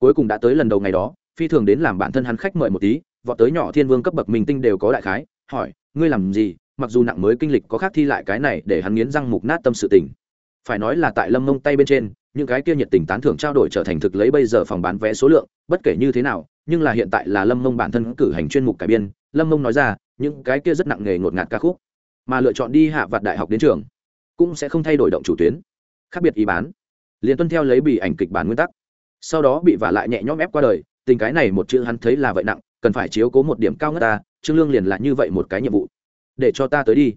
[SPEAKER 1] cuối cùng đã tới lần đầu ngày đó, phi thường đến làm bản thân hắn khách mời một tí, vọt tới nhỏ thiên vương cấp bậc mình tinh đều có đại khái, hỏi, ngươi làm gì? Mặc dù nặng mới kinh lịch có khác thi lại cái này để hắn nghiến răng mục nát tâm sự tình. Phải nói là tại lâm mông tay bên trên, những cái kia nhiệt tình tán thưởng trao đổi trở thành thực lấy bây giờ phòng bán vé số lượng, bất kể như thế nào, nhưng là hiện tại là lâm mông bản thân cử hành chuyên mục cải biên, lâm mông nói ra, những cái kia rất nặng nghề ngột ngạt ca khúc, mà lựa chọn đi hạ vặt đại học đến trường, cũng sẽ không thay đổi động chủ tuyến, khác biệt ý bán. Liền tuân theo lấy bị ảnh kịch bản nguyên tắc sau đó bị vả lại nhẹ nhõm ép qua đời, tình cái này một chữ hắn thấy là vậy nặng, cần phải chiếu cố một điểm cao ngất ta, trương lương liền là như vậy một cái nhiệm vụ. Để cho ta tới đi.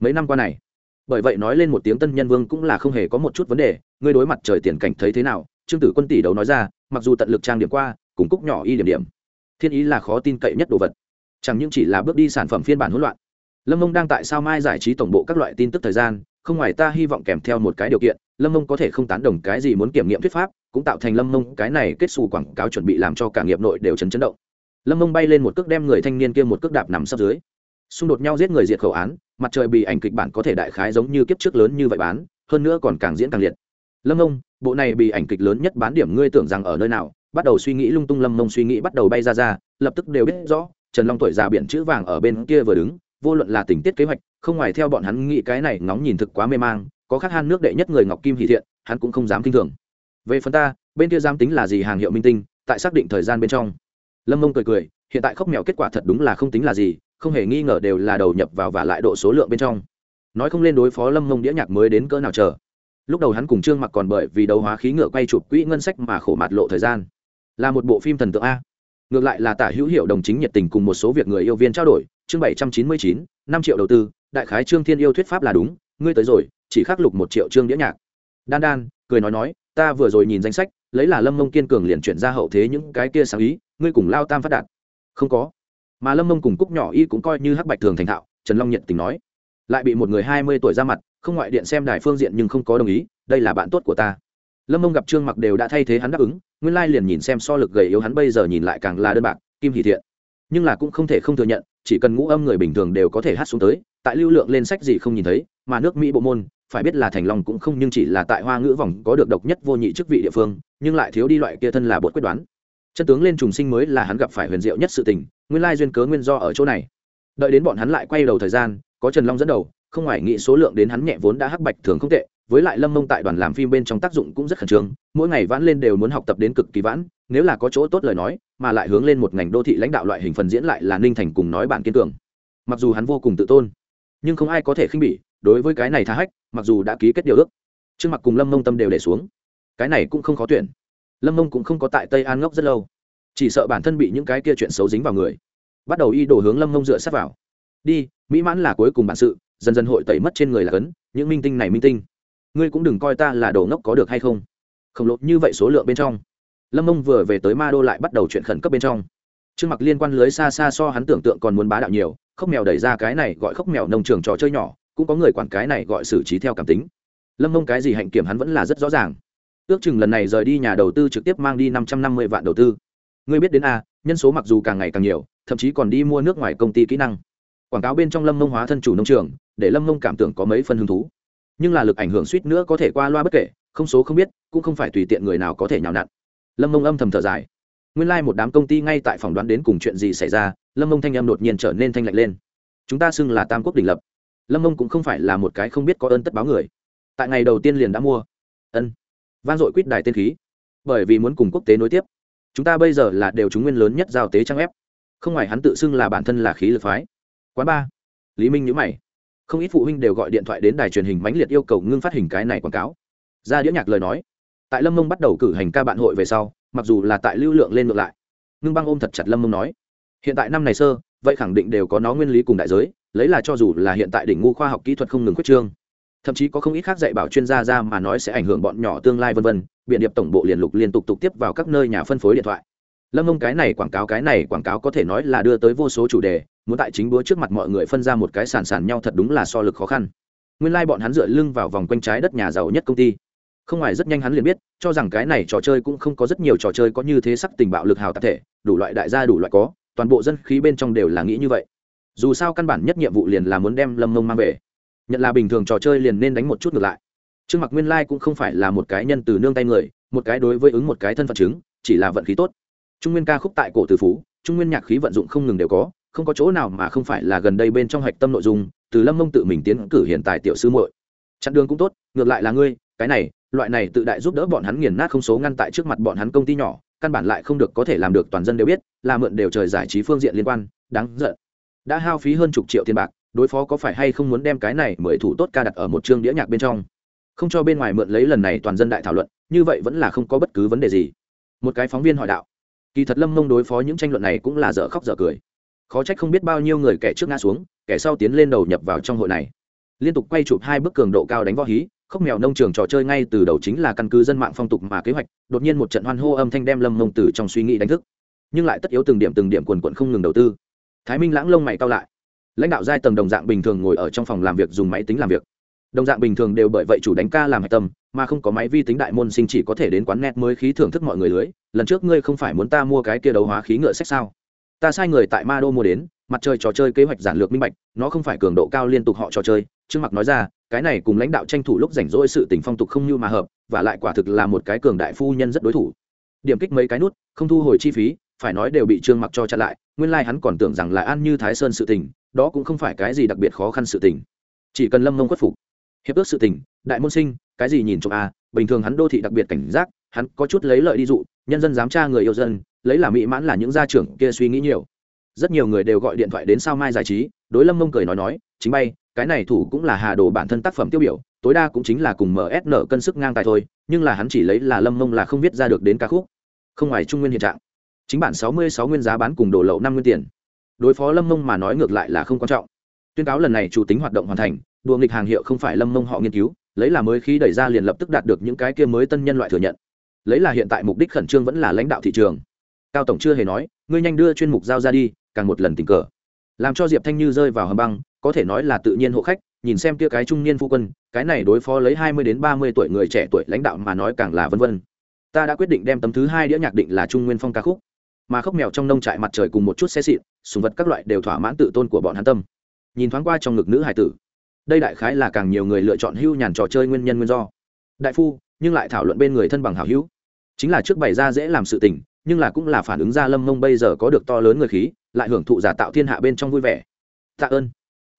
[SPEAKER 1] Mấy năm qua này, bởi vậy nói lên một tiếng tân nhân vương cũng là không hề có một chút vấn đề, ngươi đối mặt trời tiền cảnh thấy thế nào? Trương tử quân tỷ đấu nói ra, mặc dù tận lực trang điểm qua, cùng cúc nhỏ y điểm điểm. Thiên ý là khó tin cậy nhất đồ vật. Chẳng những chỉ là bước đi sản phẩm phiên bản hỗn loạn. Lâm mông đang tại sao mai giải trí tổng bộ các loại tin tức thời gian, không ngoài ta hy vọng kèm theo một cái điều kiện lâm mông có thể không tán đồng cái gì muốn kiểm nghiệm thuyết pháp, cũng tạo thành lâm mông cái này kết xù quảng cáo chuẩn bị làm cho cả nghiệp nội đều chấn chấn động. Lâm mông bay lên một cước đem người thanh niên kia một cước đạp nằm sấp dưới. Xung đột nhau giết người diệt khẩu án, mặt trời bị ảnh kịch bản có thể đại khái giống như kiếp trước lớn như vậy bán, hơn nữa còn càng diễn càng liệt. Lâm mông, bộ này bị ảnh kịch lớn nhất bán điểm ngươi tưởng rằng ở nơi nào? Bắt đầu suy nghĩ lung tung lâm mông suy nghĩ bắt đầu bay ra ra, lập tức đều biết rõ, trần long tuổi già biển chữ vàng ở bên kia vừa đứng, vô luận là tình tiết kế hoạch, không ngoài theo bọn hắn nghĩ cái này ngóng nhìn thực quá mê mang có khắc han nước đệ nhất người ngọc kim hỷ thiện, hắn cũng không dám kinh thường. Về phần ta, bên kia dám tính là gì hàng hiệu minh tinh, tại xác định thời gian bên trong. Lâm mông cười cười, hiện tại khốc mèo kết quả thật đúng là không tính là gì, không hề nghi ngờ đều là đầu nhập vào và lại độ số lượng bên trong. Nói không lên đối phó lâm mông đĩa nhạc mới đến cỡ nào chờ. Lúc đầu hắn cùng trương mặc còn bởi vì đấu hóa khí ngựa quay chụp quỹ ngân sách mà khổ mạt lộ thời gian. Là một bộ phim thần tượng a. Ngược lại là tả hữu hiệu đồng chính nhiệt tình cùng một số việc người yêu viên trao đổi. Chương bảy trăm chín mươi chín, năm triệu đầu tư, đại khái trương thiên yêu thuyết pháp là đúng, ngươi tới rồi chỉ khắc lục một triệu chương đĩa nhạc. Đan đan, cười nói nói, ta vừa rồi nhìn danh sách, lấy là lâm mông kiên cường liền chuyển ra hậu thế những cái kia sáng ý, ngươi cùng lao tam phát đạt. Không có. Mà lâm mông cùng cúc nhỏ y cũng coi như hắc bạch thường thành thạo, trần long nhận tình nói. Lại bị một người hai mươi tuổi ra mặt, không ngoại điện xem đài phương diện nhưng không có đồng ý, đây là bạn tốt của ta. Lâm mông gặp trương mặc đều đã thay thế hắn đáp ứng, nguyên lai liền nhìn xem so lực gầy yếu hắn bây giờ nhìn lại càng là đơn bạc, kim hỷ thiện. Nhưng là cũng không thể không thừa nhận, chỉ cần ngũ âm người bình thường đều có thể hát xuống tới, tại lưu lượng lên sách gì không nhìn thấy, mà nước mỹ bộ môn phải biết là thành long cũng không nhưng chỉ là tại hoa ngữ vòng có được độc nhất vô nhị chức vị địa phương, nhưng lại thiếu đi loại kia thân là bột quyết đoán. Chân tướng lên trùng sinh mới là hắn gặp phải huyền diệu nhất sự tình, nguyên lai duyên cớ nguyên do ở chỗ này. Đợi đến bọn hắn lại quay đầu thời gian, có trần long dẫn đầu, không ngoài nghĩ số lượng đến hắn nhẹ vốn đã hắc bạch thường không tệ, với lại lâm mông tại đoàn làm phim bên trong tác dụng cũng rất khẩn trương, mỗi ngày vãn lên đều muốn học tập đến cực kỳ vãn, nếu là có chỗ tốt lời nói, mà lại hướng lên một ngành đô thị lãnh đạo loại hình phần diễn lại là ninh thành cùng nói bạn kiên cường. Mặc dù hắn vô cùng tự tôn, nhưng không ai có thể khinh bỉ đối với cái này tha hách, mặc dù đã ký kết điều ước, trước mặt cùng lâm mông tâm đều để xuống. Cái này cũng không khó tuyển. Lâm mông cũng không có tại tây an ngốc rất lâu, chỉ sợ bản thân bị những cái kia chuyện xấu dính vào người. Bắt đầu y đổ hướng lâm mông dựa sát vào. Đi, mỹ mãn là cuối cùng bản sự, dần dần hội tẩy mất trên người là cấn, những minh tinh này minh tinh. Ngươi cũng đừng coi ta là đồ ngốc có được hay không. Khổng lồ như vậy số lượng bên trong. Lâm mông vừa về tới ma đô lại bắt đầu chuyện khẩn cấp bên trong. Trương mặc liên quan lưới xa xa so hắn tưởng tượng còn muốn bá đạo nhiều khóc mèo đẩy ra cái này gọi khóc mèo nông trường trò chơi nhỏ cũng có người quản cái này gọi xử trí theo cảm tính. Lâm mông cái gì hạnh kiểm hắn vẫn là rất rõ ràng. Ước chừng lần này rời đi nhà đầu tư trực tiếp mang đi năm trăm năm mươi vạn đầu tư. Ngươi biết đến a, nhân số mặc dù càng ngày càng nhiều, thậm chí còn đi mua nước ngoài công ty kỹ năng. Quảng cáo bên trong lâm mông hóa thân chủ nông trường, để lâm mông cảm tưởng có mấy phân hứng thú. Nhưng là lực ảnh hưởng suýt nữa có thể qua loa bất kể, không số không biết, cũng không phải tùy tiện người nào có thể nhào nặn. Lâm mông âm thầm thở dài. Nguyên lai、like、một đám công ty ngay tại phòng đoán đến cùng chuyện gì xảy ra, lâm mông thanh âm đột nhiên trở nên thanh lạnh lên. Chúng ta xưng là tam quốc đình lập lâm mông cũng không phải là một cái không biết có ơn tất báo người. Tại ngày đầu tiên liền đã mua. Ân. Van dội quýt đài tên khí. Bởi vì muốn cùng quốc tế nối tiếp. Chúng ta bây giờ là đều chúng nguyên lớn nhất giao tế trang ép. Không ngoài hắn tự xưng là bản thân là khí lực phái. Quán ba. Lý minh nhữ mày. Không ít phụ huynh đều gọi điện thoại đến đài truyền hình mãnh liệt yêu cầu ngưng phát hình cái này quảng cáo. Ra đĩa nhạc lời nói. Tại lâm mông bắt đầu cử hành ca bạn hội về sau, mặc dù là tại lưu lượng lên ngược lại, ngưng băng ôm thật chặt lâm mông nói. Hiện tại năm này sơ, vậy khẳng định đều có nó nguyên lý cùng đại giới lấy là cho dù là hiện tại đỉnh ngu khoa học kỹ thuật không ngừng quyết trương, thậm chí có không ít khác dạy bảo chuyên gia ra mà nói sẽ ảnh hưởng bọn nhỏ tương lai vân vân, biện điệp tổng bộ liên lục liên tục tục tiếp vào các nơi nhà phân phối điện thoại. Lâm ông cái này quảng cáo, cái này quảng cáo có thể nói là đưa tới vô số chủ đề, muốn tại chính búa trước mặt mọi người phân ra một cái sàn sàn nhau thật đúng là so lực khó khăn. Nguyên lai、like、bọn hắn dựa lưng vào vòng quanh trái đất nhà giàu nhất công ty. Không ngoài rất nhanh hắn liền biết, cho rằng cái này trò chơi cũng không có rất nhiều trò chơi có như thế sắc tình bạo lực hào tạp thể, đủ loại đại gia đủ loại có, toàn bộ dân khí bên trong đều là nghĩ như vậy dù sao căn bản nhất nhiệm vụ liền là muốn đem lâm mông mang về. Nhận là bình thường trò chơi liền nên đánh một chút ngược lại. Trương mặc nguyên lai、like、cũng không phải là một cái nhân từ nương tay người, một cái đối với ứng một cái thân phận chứng, chỉ là vận khí tốt. Trung nguyên ca khúc tại cổ từ phú, trung nguyên nhạc khí vận dụng không ngừng đều có, không có chỗ nào mà không phải là gần đây bên trong hạch tâm nội dung, từ lâm mông tự mình tiến cử hiện tại tiểu sư muội. Chặn đường cũng tốt, ngược lại là ngươi, cái này, loại này tự đại giúp đỡ bọn hắn nghiền nát không số ngăn tại trước mặt bọn hắn công ty nhỏ, căn bản lại không được có thể làm được toàn dân đều biết, là mượn đều trời giải trí phương diện liên quan, đáng giận đã hao phí hơn chục triệu tiền bạc, đối phó có phải hay không muốn đem cái này mười thủ tốt ca đặt ở một chương đĩa nhạc bên trong? Không cho bên ngoài mượn lấy lần này toàn dân đại thảo luận, như vậy vẫn là không có bất cứ vấn đề gì. Một cái phóng viên hỏi đạo, kỳ thật lâm mông đối phó những tranh luận này cũng là dở khóc dở cười. Khó trách không biết bao nhiêu người kẻ trước ngã xuống, kẻ sau tiến lên đầu nhập vào trong hội này. Liên tục quay chụp hai bức cường độ cao đánh võ hí khốc mèo nông trường trò chơi ngay từ đầu chính là căn cứ dân mạng phong tục mà kế hoạch, đột nhiên một trận hoan hô âm thanh đem lâm mông từ trong suy nghĩ đánh thức. Nhưng lại tất yếu từng điểm từng điểm quần quận không ngừng đầu tư thái minh lãng lông mày cao lại. Lãnh đạo giai tầng đồng dạng bình thường ngồi ở trong phòng làm việc dùng máy tính làm việc. Đồng dạng bình thường đều bởi vậy chủ đánh ca làm hạch tâm, mà không có máy vi tính đại môn sinh chỉ có thể đến quán net mới khí thưởng thức mọi người lưới. Lần trước ngươi không phải muốn ta mua cái kia đấu hóa khí ngựa sách sao? Ta sai người tại ma đô mua đến, mặt trời trò chơi kế hoạch giản lược minh bạch, nó không phải cường độ cao liên tục họ trò chơi. Trương mặc nói ra, cái này cùng lãnh đạo tranh thủ lúc rảnh rỗi sự tình phong tục không như mà hợp, và lại quả thực là một cái cường đại phu nhân rất đối thủ. Điểm kích mấy cái nút, không thu hồi chi phí phải nói đều bị trương mặc cho chặn lại, nguyên lai hắn còn tưởng rằng là an như thái sơn sự tình, đó cũng không phải cái gì đặc biệt khó khăn sự tình. Chỉ cần lâm mông khuất phục, hiệp ước sự tình, đại môn sinh, cái gì nhìn trộm a bình thường hắn đô thị đặc biệt cảnh giác, hắn có chút lấy lợi đi dụ, nhân dân dám tra người yêu dân, lấy là mỹ mãn là những gia trưởng kia suy nghĩ nhiều. Rất nhiều người đều gọi điện thoại đến sao mai giải trí, đối lâm mông cười nói nói, chính bay, cái này thủ cũng là hà đồ bản thân tác phẩm tiêu biểu, tối đa cũng chính là cùng msn cân sức ngang tài thôi, nhưng là hắn chỉ lấy là lâm mông là không viết ra được đến ca khúc. Không ngoài trung nguyên hiện trạng chính bản sáu mươi sáu nguyên giá bán cùng đổ lậu năm nguyên tiền. Đối phó lâm mông mà nói ngược lại là không quan trọng. Tuyên cáo lần này chủ tính hoạt động hoàn thành, đùa nghịch hàng hiệu không phải lâm mông họ nghiên cứu, lấy là mới khi đẩy ra liền lập tức đạt được những cái kia mới tân nhân loại thừa nhận. Lấy là hiện tại mục đích khẩn trương vẫn là lãnh đạo thị trường. Cao tổng chưa hề nói, ngươi nhanh đưa chuyên mục giao ra đi, càng một lần tình cờ. Làm cho diệp thanh như rơi vào hầm băng, có thể nói là tự nhiên hộ khách, nhìn xem kia cái trung niên phu quân, cái này đối phó lấy hai mươi đến ba mươi tuổi người trẻ tuổi lãnh đạo mà nói càng là vân vân. Ta đã quyết định đem tấm thứ hai đĩa nhạc định là trung nguyên phong ca khúc mà khóc mèo trong nông trại mặt trời cùng một chút xe xịn, sùng vật các loại đều thỏa mãn tự tôn của bọn hắn tâm. Nhìn thoáng qua trong ngực nữ hải tử, đây đại khái là càng nhiều người lựa chọn hưu nhàn trò chơi nguyên nhân nguyên do. Đại phu, nhưng lại thảo luận bên người thân bằng hảo hữu. Chính là trước bày ra dễ làm sự tình, nhưng là cũng là phản ứng ra lâm mông bây giờ có được to lớn người khí, lại hưởng thụ giả tạo thiên hạ bên trong vui vẻ. Tạ ơn.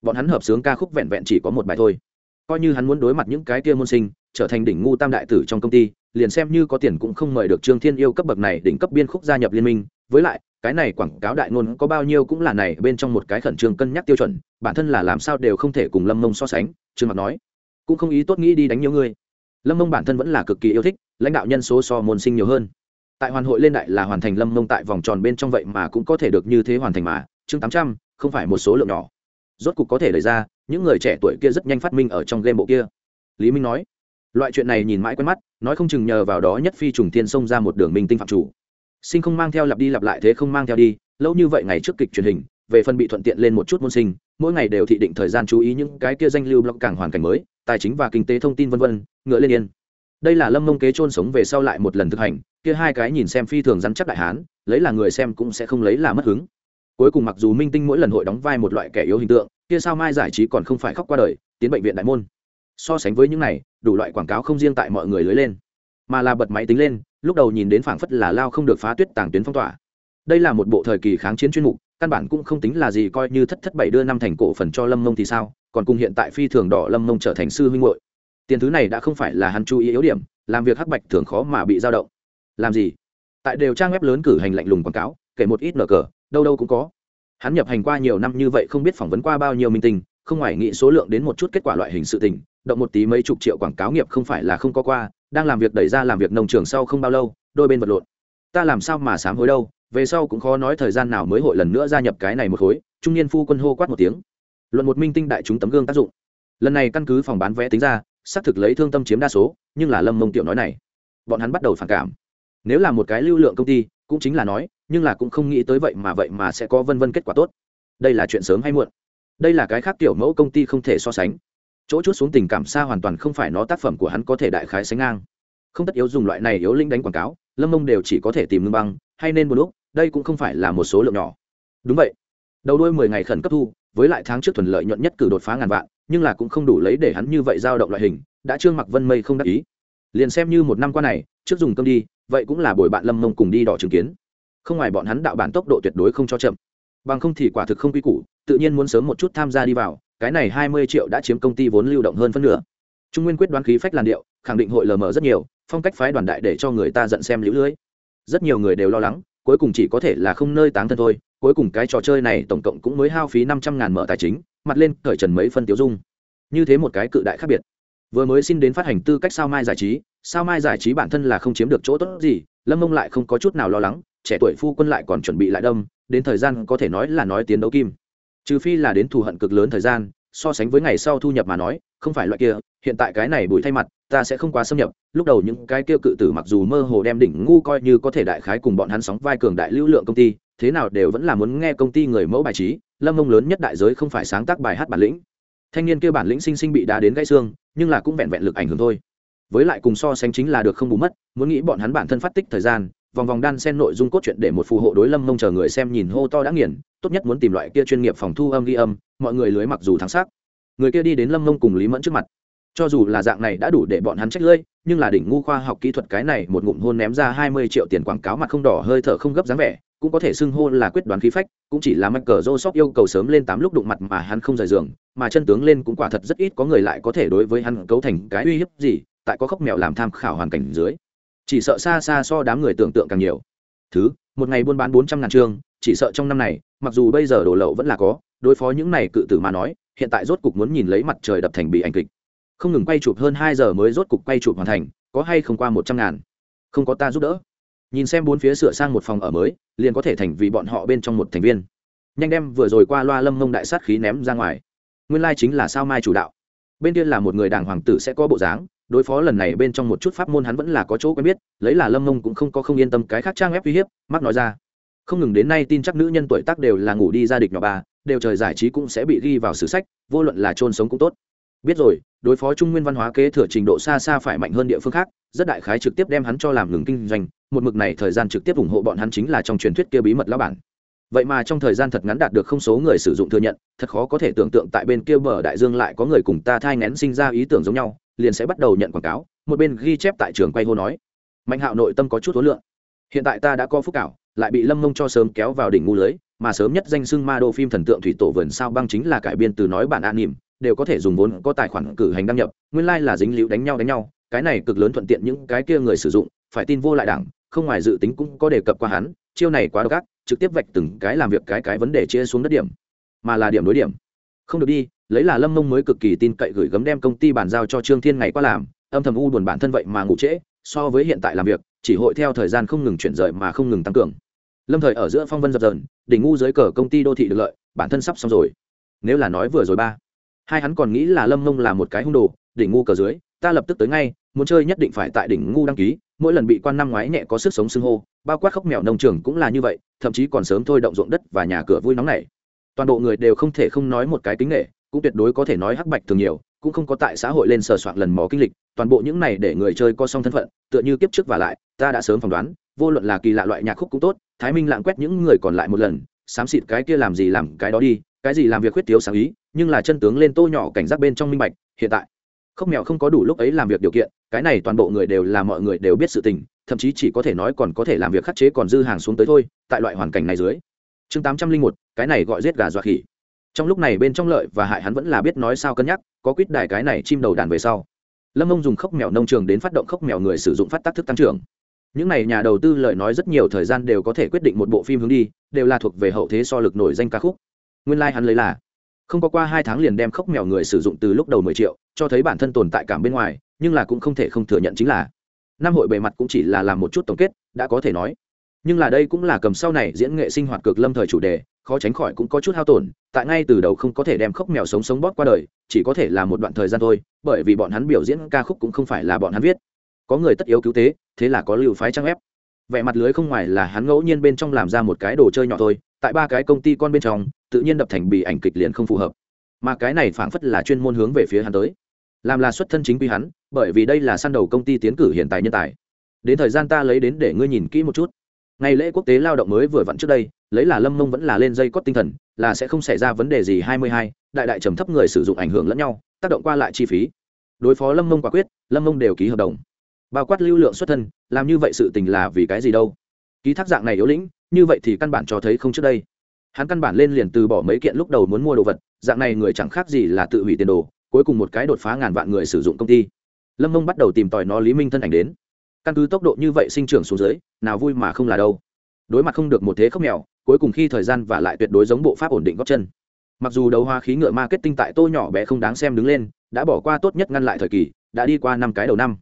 [SPEAKER 1] Bọn hắn hợp sướng ca khúc vẹn vẹn chỉ có một bài thôi. Coi như hắn muốn đối mặt những cái kia môn sinh, trở thành đỉnh ngu tam đại tử trong công ty, liền xem như có tiền cũng không mời được trương thiên yêu cấp bậc này đỉnh cấp biên khúc gia nhập liên minh với lại, cái này quảng cáo đại ngôn có bao nhiêu cũng là này, bên trong một cái khẩn trương cân nhắc tiêu chuẩn, bản thân là làm sao đều không thể cùng lâm mông so sánh, trương mặt nói. Cũng không ý tốt nghĩ đi đánh nhiều người. Lâm mông bản thân vẫn là cực kỳ yêu thích, lãnh đạo nhân số so môn sinh nhiều hơn. Tại hoàn hội lên đại là hoàn thành lâm mông tại vòng tròn bên trong vậy mà cũng có thể được như thế hoàn thành mà, chương tám trăm, không phải một số lượng nhỏ. Rốt cục có thể lấy ra, những người trẻ tuổi kia rất nhanh phát minh ở trong game bộ kia. Lý minh nói. Loại chuyện này nhìn mãi quen mắt, nói không chừng nhờ vào đó nhất phi trùng thiên xông ra một đường minh tinh phạm chủ sinh không mang theo lặp đi lặp lại thế không mang theo đi, lâu như vậy ngày trước kịch truyền hình, về phần bị thuận tiện lên một chút môn sinh, mỗi ngày đều thị định thời gian chú ý những cái kia danh lưu blog cảng hoàn cảnh mới, tài chính và kinh tế thông tin vân vân, ngựa lên yên. Đây là lâm mông kế trôn sống về sau lại một lần thực hành, kia hai cái nhìn xem phi thường rắn chắc đại hán, lấy là người xem cũng sẽ không lấy là mất hứng. Cuối cùng mặc dù minh tinh mỗi lần hội đóng vai một loại kẻ yếu hình tượng, kia sao mai giải trí còn không phải khóc qua đời, tiến bệnh viện đại môn. So sánh với những này, đủ loại quảng cáo không riêng tại mọi người lưới lên, mà là bật máy tính lên lúc đầu nhìn đến phảng phất là lao không được phá tuyết tàng tuyến phong tỏa. Đây là một bộ thời kỳ kháng chiến chuyên mục, căn bản cũng không tính là gì coi như thất thất bảy đưa năm thành cổ phần cho lâm mông thì sao, còn cùng hiện tại phi thường đỏ lâm mông trở thành sư huynh hội tiền thứ này đã không phải là hắn chú ý yếu điểm, làm việc hắc bạch thường khó mà bị dao động. Làm gì? Tại đều trang web lớn cử hành lạnh lùng quảng cáo, kể một ít nở cờ, đâu đâu cũng có. Hắn nhập hành qua nhiều năm như vậy không biết phỏng vấn qua bao nhiêu minh tinh, không ngoài nghĩ số lượng đến một chút kết quả loại hình sự tình, động một tí mấy chục triệu quảng cáo nghiệp không phải là không có qua đang làm việc đẩy ra làm việc nông trường sau không bao lâu, đôi bên vật lộn. Ta làm sao mà sám hối đâu, về sau cũng khó nói thời gian nào mới hội lần nữa gia nhập cái này một khối, trung niên phu quân hô quát một tiếng. Luận một minh tinh đại chúng tấm gương tác dụng. Lần này căn cứ phòng bán vé tính ra, xác thực lấy thương tâm chiếm đa số, nhưng là lâm mông tiểu nói này. Bọn hắn bắt đầu phản cảm. Nếu là một cái lưu lượng công ty, cũng chính là nói, nhưng là cũng không nghĩ tới vậy mà vậy mà sẽ có vân vân kết quả tốt. Đây là chuyện sớm hay muộn. Đây là cái khác tiểu mẫu công ty không thể so sánh chỗ chút xuống tình cảm xa hoàn toàn không phải nó tác phẩm của hắn có thể đại khái sánh ngang. Không tất yếu dùng loại này yếu linh đánh quảng cáo, lâm mông đều chỉ có thể tìm ngưng băng, hay nên một lúc đây cũng không phải là một số lượng nhỏ. Đúng vậy. Đầu đuôi mười ngày khẩn cấp thu, với lại tháng trước thuần lợi nhuận nhất cử đột phá ngàn vạn, nhưng là cũng không đủ lấy để hắn như vậy giao động loại hình, đã trương mặc vân mây không đắc ý. Liền xem như một năm qua này, trước dùng cơm đi, vậy cũng là bồi bạn lâm mông cùng đi đỏ chứng kiến. Không ngoài bọn hắn đạo bản tốc độ tuyệt đối không cho chậm. Bằng không thì quả thực không quy củ, tự nhiên muốn sớm một chút tham gia đi vào cái này hai mươi triệu đã chiếm công ty vốn lưu động hơn phân nửa. Trung nguyên quyết đoán khí phách làn điệu, khẳng định hội lờ mờ rất nhiều, phong cách phái đoàn đại để cho người ta giận xem lũ lưới. Rất nhiều người đều lo lắng, cuối cùng chỉ có thể là không nơi táng thân thôi, cuối cùng cái trò chơi này tổng cộng cũng mới hao phí năm trăm ngàn mở tài chính, mặt lên cởi trần mấy phân tiêu dung. Như thế một cái cự đại khác biệt. Vừa mới xin đến phát hành tư cách sao mai giải trí, sao mai giải trí bản thân là không chiếm được chỗ tốt gì, lâm mông lại không có chút nào lo lắng, trẻ tuổi phu quân lại còn chuẩn bị lại đâm, đến thời gian có thể nói là nói tiến đấu kim trừ phi là đến thù hận cực lớn thời gian, so sánh với ngày sau thu nhập mà nói, không phải loại kia, hiện tại cái này bùi thay mặt, ta sẽ không quá xâm nhập, lúc đầu những cái kia cự tử mặc dù mơ hồ đem đỉnh ngu coi như có thể đại khái cùng bọn hắn sóng vai cường đại lưu lượng công ty, thế nào đều vẫn là muốn nghe công ty người mẫu bài trí, lâm mông lớn nhất đại giới không phải sáng tác bài hát bản lĩnh. Thanh niên kia bản lĩnh sinh sinh bị đá đến gãy xương, nhưng là cũng vẹn vẹn lực ảnh hưởng thôi. Với lại cùng so sánh chính là được không bù mất, muốn nghĩ bọn hắn bản thân phát tích thời gian, vòng vòng đan xen nội dung cốt truyện để một phù hộ đối lâm mông chờ người xem nhìn hô to đã nghiền tốt nhất muốn tìm loại kia chuyên nghiệp phòng thu âm ghi âm, mọi người lưới mặc dù thắng sắc người kia đi đến lâm mông cùng lý mẫn trước mặt. Cho dù là dạng này đã đủ để bọn hắn trách lơi nhưng là đỉnh ngu khoa học kỹ thuật cái này một ngụm hôn ném ra hai mươi triệu tiền quảng cáo mặt không đỏ hơi thở không gấp dáng vẻ, cũng có thể xưng hô là quyết đoán khí phách, cũng chỉ là mắc cờ rô sóc yêu cầu sớm lên tám lúc đụng mặt mà hắn không rời giường, mà chân tướng lên cũng quả thật rất ít có người lại có thể đối với hắn cấu thành cái uy hiếp gì, tại có khóc mèo làm tham khảo hoàn cảnh dưới. Chỉ sợ xa xa so đám người tưởng tượng càng nhiều. Thứ, một ngày buôn bán bốn trăm ngàn chương chỉ sợ trong năm này mặc dù bây giờ đổ lậu vẫn là có, đối phó những này cự tử mà nói, hiện tại rốt cục muốn nhìn lấy mặt trời đập thành bị ảnh kịch. Không ngừng quay chụp hơn hai giờ mới rốt cục quay chụp hoàn thành, có hay không qua một trăm ngàn? Không có ta giúp đỡ. Nhìn xem bốn phía sửa sang một phòng ở mới, liền có thể thành vì bọn họ bên trong một thành viên. Nhanh đem vừa rồi qua loa lâm mông đại sát khí ném ra ngoài. Nguyên lai chính là sao mai chủ đạo. Bên kia là một người đảng hoàng tử sẽ có bộ dáng, đối phó lần này bên trong một chút pháp môn hắn vẫn là có chỗ quen biết, lấy là lâm mông cũng không có không yên tâm cái khác trang ép uy hiếp, mắc nói ra không ngừng đến nay tin chắc nữ nhân tuổi tác đều là ngủ đi ra địch nhỏ bà, đều trời giải trí cũng sẽ bị ghi vào sử sách, vô luận là trôn sống cũng tốt. Biết rồi, đối phó trung nguyên văn hóa kế thừa trình độ xa xa phải mạnh hơn địa phương khác, rất đại khái trực tiếp đem hắn cho làm ngừng kinh doanh, một mực này thời gian trực tiếp ủng hộ bọn hắn chính là trong truyền thuyết kia bí mật lão bản. Vậy mà trong thời gian thật ngắn đạt được không số người sử dụng thừa nhận, thật khó có thể tưởng tượng tại bên kia bờ đại dương lại có người cùng ta thai ngén sinh ra ý tưởng giống nhau, liền sẽ bắt đầu nhận quảng cáo, một bên ghi chép tại trường quay hô nói. Mạnh hạo nội tâm có chút hối lượng hiện tại ta đã có phúc cảo lại bị lâm mông cho sớm kéo vào đỉnh ngu lưới, mà sớm nhất danh xưng ma đô phim thần tượng thủy tổ vườn sao băng chính là cải biên từ nói bản an nỉm, đều có thể dùng vốn có tài khoản cử hành đăng nhập, nguyên lai、like、là dính liễu đánh nhau đánh nhau, cái này cực lớn thuận tiện những cái kia người sử dụng, phải tin vô lại đảng, không ngoài dự tính cũng có đề cập qua hắn, chiêu này quá độc ác, trực tiếp vạch từng cái làm việc cái cái vấn đề chia xuống đất điểm, mà là điểm đối điểm. Không được đi, lấy là lâm mông mới cực kỳ tin cậy gửi gấm đem công ty bàn giao cho trương thiên ngày qua làm, âm thầm u buồn bản thân vậy mà ngủ trễ, so với hiện tại làm việc chỉ hội theo thời gian không ngừng chuyển rời mà không ngừng tăng cường. Lâm thời ở giữa phong vân dập dờn, đỉnh ngu dưới cờ công ty đô thị được lợi, bản thân sắp xong rồi. Nếu là nói vừa rồi ba, hai hắn còn nghĩ là lâm mông là một cái hung đồ, đỉnh ngu cờ dưới, ta lập tức tới ngay, muốn chơi nhất định phải tại đỉnh ngu đăng ký, mỗi lần bị quan năm ngoái nhẹ có sức sống xưng hô, bao quát khóc mèo nông trường cũng là như vậy, thậm chí còn sớm thôi động ruộng đất và nhà cửa vui nóng này. Toàn bộ người đều không thể không nói một cái tính nghệ cũng tuyệt đối có thể nói hắc bạch thường nhiều, cũng không có tại xã hội lên sờ soạn lần mò kinh lịch, toàn bộ những này để người chơi co song thân phận, tựa như kiếp trước và lại ta đã sớm phỏng đoán, vô luận là kỳ lạ loại nhạc khúc cũng tốt, thái minh lạng quét những người còn lại một lần, xám xịt cái kia làm gì làm cái đó đi, cái gì làm việc khuyết thiếu sáng ý, nhưng là chân tướng lên tô nhỏ cảnh giác bên trong minh bạch, hiện tại khóc mèo không có đủ lúc ấy làm việc điều kiện, cái này toàn bộ người đều là mọi người đều biết sự tình, thậm chí chỉ có thể nói còn có thể làm việc khắc chế còn dư hàng xuống tới thôi, tại loại hoàn cảnh này dưới. Chương tám trăm linh một, cái này gọi giết gà dọa khỉ. Trong lúc này bên trong lợi và hại hắn vẫn là biết nói sao cân nhắc, có quýt đài cái này chim đầu đàn về sau. Lâm ông dùng khốc mèo nông trường đến phát động khốc mèo người sử dụng phát tác thức tăng trưởng những này nhà đầu tư lợi nói rất nhiều thời gian đều có thể quyết định một bộ phim hướng đi, đều là thuộc về hậu thế so lực nổi danh ca khúc. Nguyên lai、like、hắn lấy là, không có qua hai tháng liền đem khóc mèo người sử dụng từ lúc đầu mười triệu, cho thấy bản thân tồn tại cảm bên ngoài, nhưng là cũng không thể không thừa nhận chính là, năm hội bề mặt cũng chỉ là làm một chút tổng kết, đã có thể nói. Nhưng là đây cũng là cầm sau này diễn nghệ sinh hoạt cực lâm thời chủ đề, khó tránh khỏi cũng có chút hao tổn, tại ngay từ đầu không có thể đem khóc mèo sống sống bóp qua đời, chỉ có thể là một đoạn thời gian thôi, bởi vì bọn hắn biểu diễn ca khúc cũng không phải là bọn hắn viết có người tất yếu cứu tế, thế là có lưu phái trang ép. Vẻ mặt lưới không ngoài là hắn ngẫu nhiên bên trong làm ra một cái đồ chơi nhỏ thôi, tại ba cái công ty con bên trong, tự nhiên đập thành bị ảnh kịch liền không phù hợp. Mà cái này phảng phất là chuyên môn hướng về phía hắn tới. Làm là xuất thân chính quy hắn, bởi vì đây là săn đầu công ty tiến cử hiện tại nhân tài. Đến thời gian ta lấy đến để ngươi nhìn kỹ một chút. Ngày lễ quốc tế lao động mới vừa vặn trước đây, lấy là lâm mông vẫn là lên dây cót tinh thần, là sẽ không xảy ra vấn đề gì hai mươi hai, đại đại trầm thấp người sử dụng ảnh hưởng lẫn nhau, tác động qua lại chi phí. Đối phó lâm mông quả quyết, lâm mông đều ký hợp đồng bao quát lưu lượng xuất thân, làm như vậy sự tình là vì cái gì đâu? Ký thác dạng này yếu lĩnh, như vậy thì căn bản cho thấy không trước đây. Hắn căn bản lên liền từ bỏ mấy kiện lúc đầu muốn mua đồ vật, dạng này người chẳng khác gì là tự hủy tiền đồ, cuối cùng một cái đột phá ngàn vạn người sử dụng công ty. Lâm mông bắt đầu tìm tòi nó lý minh thân ảnh đến. Căn cứ tốc độ như vậy sinh trưởng xuống dưới, nào vui mà không là đâu. Đối mặt không được một thế khốc mèo, cuối cùng khi thời gian và lại tuyệt đối giống bộ pháp ổn định góc chân. Mặc dù đấu hoa khí ngựa marketing tại tô nhỏ bé không đáng xem đứng lên, đã bỏ qua tốt nhất ngăn lại thời kỳ, đã đi qua năm cái đầu năm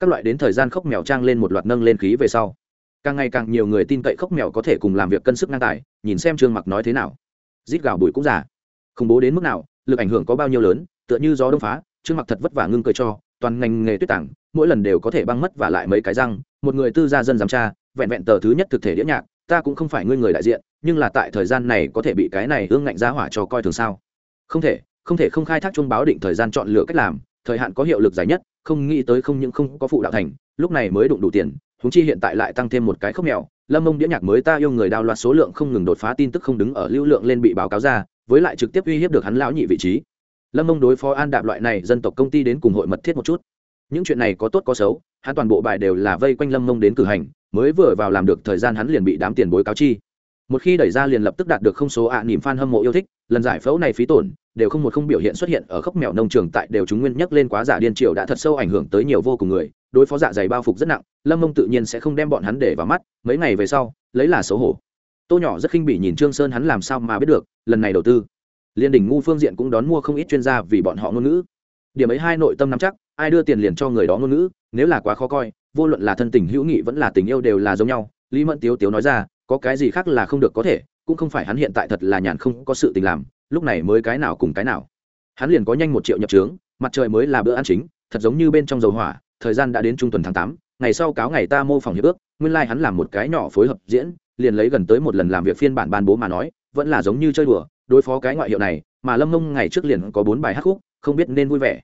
[SPEAKER 1] các loại đến thời gian khốc mèo trang lên một loạt nâng lên khí về sau. Càng ngày càng nhiều người tin cậy khốc mèo có thể cùng làm việc cân sức ngang tài, nhìn xem trương mặc nói thế nào. Rít gào bụi cũng giả khủng bố đến mức nào, lực ảnh hưởng có bao nhiêu lớn, tựa như gió đông phá, trương mặc thật vất vả ngưng cười cho, toàn ngành nghề tuyết tảng, mỗi lần đều có thể băng mất và lại mấy cái răng, một người tư gia dân giám tra, vẹn vẹn tờ thứ nhất thực thể đĩa nhạc, ta cũng không phải ngươi người đại diện, nhưng là tại thời gian này có thể bị cái này ương ngạnh giá hỏa cho coi thường sao? Không thể không thể không khai thác chuông báo định thời gian chọn lựa cách làm, thời hạn có hiệu lực dài nhất không nghĩ tới không những không có phụ đạo thành, lúc này mới đụng đủ tiền húng chi hiện tại lại tăng thêm một cái khốc mèo. Lâm mông đĩa nhạc mới ta yêu người đào loạt số lượng không ngừng đột phá tin tức không đứng ở lưu lượng lên bị báo cáo ra, với lại trực tiếp uy hiếp được hắn lão nhị vị trí. Lâm mông đối phó an đạp loại này dân tộc công ty đến cùng hội mật thiết một chút. Những chuyện này có tốt có xấu, hắn toàn bộ bài đều là vây quanh lâm mông đến cử hành, mới vừa vào làm được thời gian hắn liền bị đám tiền bối cáo chi. Một khi đẩy ra liền lập tức đạt được không số ạ à niềm fan hâm mộ yêu thích lần giải phẫu này phí tổn, đều không một không biểu hiện xuất hiện ở khốc mèo nông trường tại đều chúng nguyên nhắc lên quá giả điên triều đã thật sâu ảnh hưởng tới nhiều vô cùng người, đối phó dạ dày bao phục rất nặng, lâm mông tự nhiên sẽ không đem bọn hắn để vào mắt, mấy ngày về sau, lấy là xấu hổ. Tô nhỏ rất khinh bỉ nhìn trương sơn hắn làm sao mà biết được, lần này đầu tư. Liên đỉnh ngu phương diện cũng đón mua không ít chuyên gia vì bọn họ ngôn ngữ. Điểm ấy hai nội tâm nắm chắc, ai đưa tiền liền cho người đó ngôn ngữ, nếu là quá khó coi, vô luận là thân tình hữu nghị vẫn là tình yêu đều là giống nhau, lý mẫn tiếu tiếu nói ra, có cái gì khác là không được có thể cũng không phải hắn hiện tại thật là nhàn không có sự tình làm, lúc này mới cái nào cùng cái nào. Hắn liền có nhanh một triệu nhập trướng, mặt trời mới là bữa ăn chính, thật giống như bên trong dầu hỏa, thời gian đã đến trung tuần tháng tám, ngày sau cáo ngày ta mô phỏng hiệp ước, nguyên lai hắn làm một cái nhỏ phối hợp diễn, liền lấy gần tới một lần làm việc phiên bản ban bố mà nói, vẫn là giống như chơi đùa, đối phó cái ngoại hiệu này, mà lâm mông ngày trước liền có bốn bài hát khúc, không biết nên vui vẻ.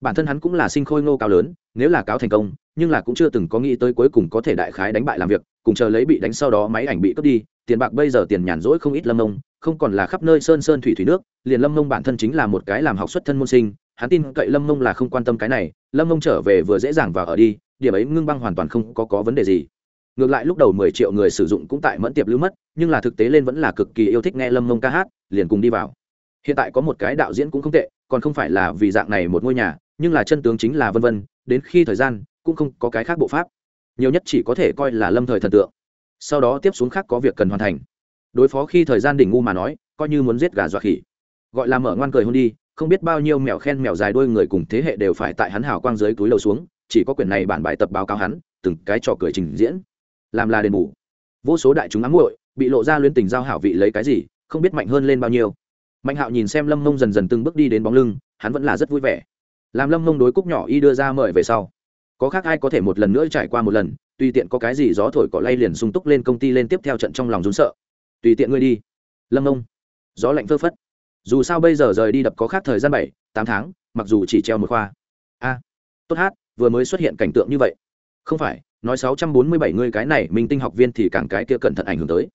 [SPEAKER 1] Bản thân hắn cũng là sinh khôi ngô cao lớn, nếu là cáo thành công, nhưng là cũng chưa từng có nghĩ tới cuối cùng có thể đại khái đánh bại làm việc cùng chờ lấy bị đánh sau đó máy ảnh bị cướp đi tiền bạc bây giờ tiền nhàn rỗi không ít lâm nông không còn là khắp nơi sơn sơn thủy thủy nước liền lâm nông bản thân chính là một cái làm học xuất thân môn sinh hắn tin cậy lâm nông là không quan tâm cái này lâm nông trở về vừa dễ dàng và ở đi điểm ấy ngưng băng hoàn toàn không có, có vấn đề gì. Ngược lại lúc đầu mười triệu người sử dụng cũng tại mẫn tiệp lưu mất nhưng là thực tế lên vẫn là cực kỳ yêu thích nghe lâm nông ca hát liền cùng đi vào. Hiện tại có một cái đạo diễn cũng không tệ còn không phải là vì dạng này một ngôi nhà nhưng là chân tướng chính là vân vân đến khi thời gian cũng không có cái khác bộ pháp nhiều nhất chỉ có thể coi là lâm thời thần tượng. Sau đó tiếp xuống khác có việc cần hoàn thành. Đối phó khi thời gian đỉnh ngu mà nói, coi như muốn giết gà dọa khỉ. Gọi là mở ngoan cười hôn đi, không biết bao nhiêu mèo khen mèo dài đôi người cùng thế hệ đều phải tại hắn hào quang dưới túi lầu xuống, chỉ có quyển này bản bài tập báo cáo hắn, từng cái trò cười trình diễn. Làm là đền bù. Vô số đại chúng ám muội, bị lộ ra luyến tình giao hảo vị lấy cái gì, không biết mạnh hơn lên bao nhiêu. Mạnh hạo nhìn xem lâm mông dần dần từng bước đi đến bóng lưng, hắn vẫn là rất vui vẻ. Làm lâm mông đối cúc nhỏ y đưa ra mời về sau có khác ai có thể một lần nữa trải qua một lần, tùy tiện có cái gì gió thổi cỏ lay liền sung túc lên công ty lên tiếp theo trận trong lòng rún sợ. Tùy tiện ngươi đi. Lâm ông gió lạnh phơ phất. Dù sao bây giờ rời đi đập có khác thời gian bảy, tám tháng, mặc dù chỉ treo một khoa. A. À, tốt hát, vừa mới xuất hiện cảnh tượng như vậy. Không phải, nói sáu trăm bốn mươi bảy ngươi cái này minh tinh học viên thì càng cái kia cẩn thận ảnh hưởng tới.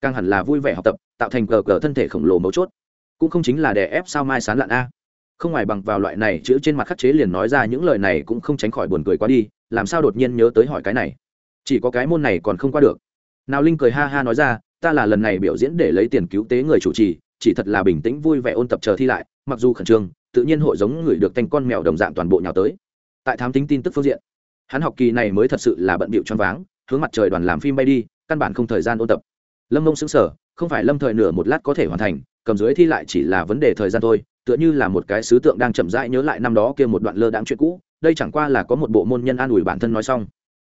[SPEAKER 1] Càng hẳn là vui vẻ học tập, tạo thành cờ cờ thân thể khổng lồ mấu chốt. Cũng không chính là đè ép sao mai sán lạn a không ngoài bằng vào loại này chữ trên mặt khắc chế liền nói ra những lời này cũng không tránh khỏi buồn cười quá đi, làm sao đột nhiên nhớ tới hỏi cái này? Chỉ có cái môn này còn không qua được. Nào linh cười ha ha nói ra, ta là lần này biểu diễn để lấy tiền cứu tế người chủ trì, chỉ thật là bình tĩnh vui vẻ ôn tập chờ thi lại, mặc dù khẩn trương, tự nhiên hội giống người được tanh con mèo đồng dạng toàn bộ nhào tới. Tại thám tính tin tức phương diện, hắn học kỳ này mới thật sự là bận bịu choáng váng, hướng mặt trời đoàn làm phim bay đi, căn bản không thời gian ôn tập. Lâm mông xứng sở không phải lâm thời nửa một lát có thể hoàn thành, cầm dưới thi lại chỉ là vấn đề thời gian thôi tựa như là một cái sứ tượng đang chậm rãi nhớ lại năm đó kia một đoạn lơ đãng chuyện cũ, đây chẳng qua là có một bộ môn nhân an ủi bản thân nói xong.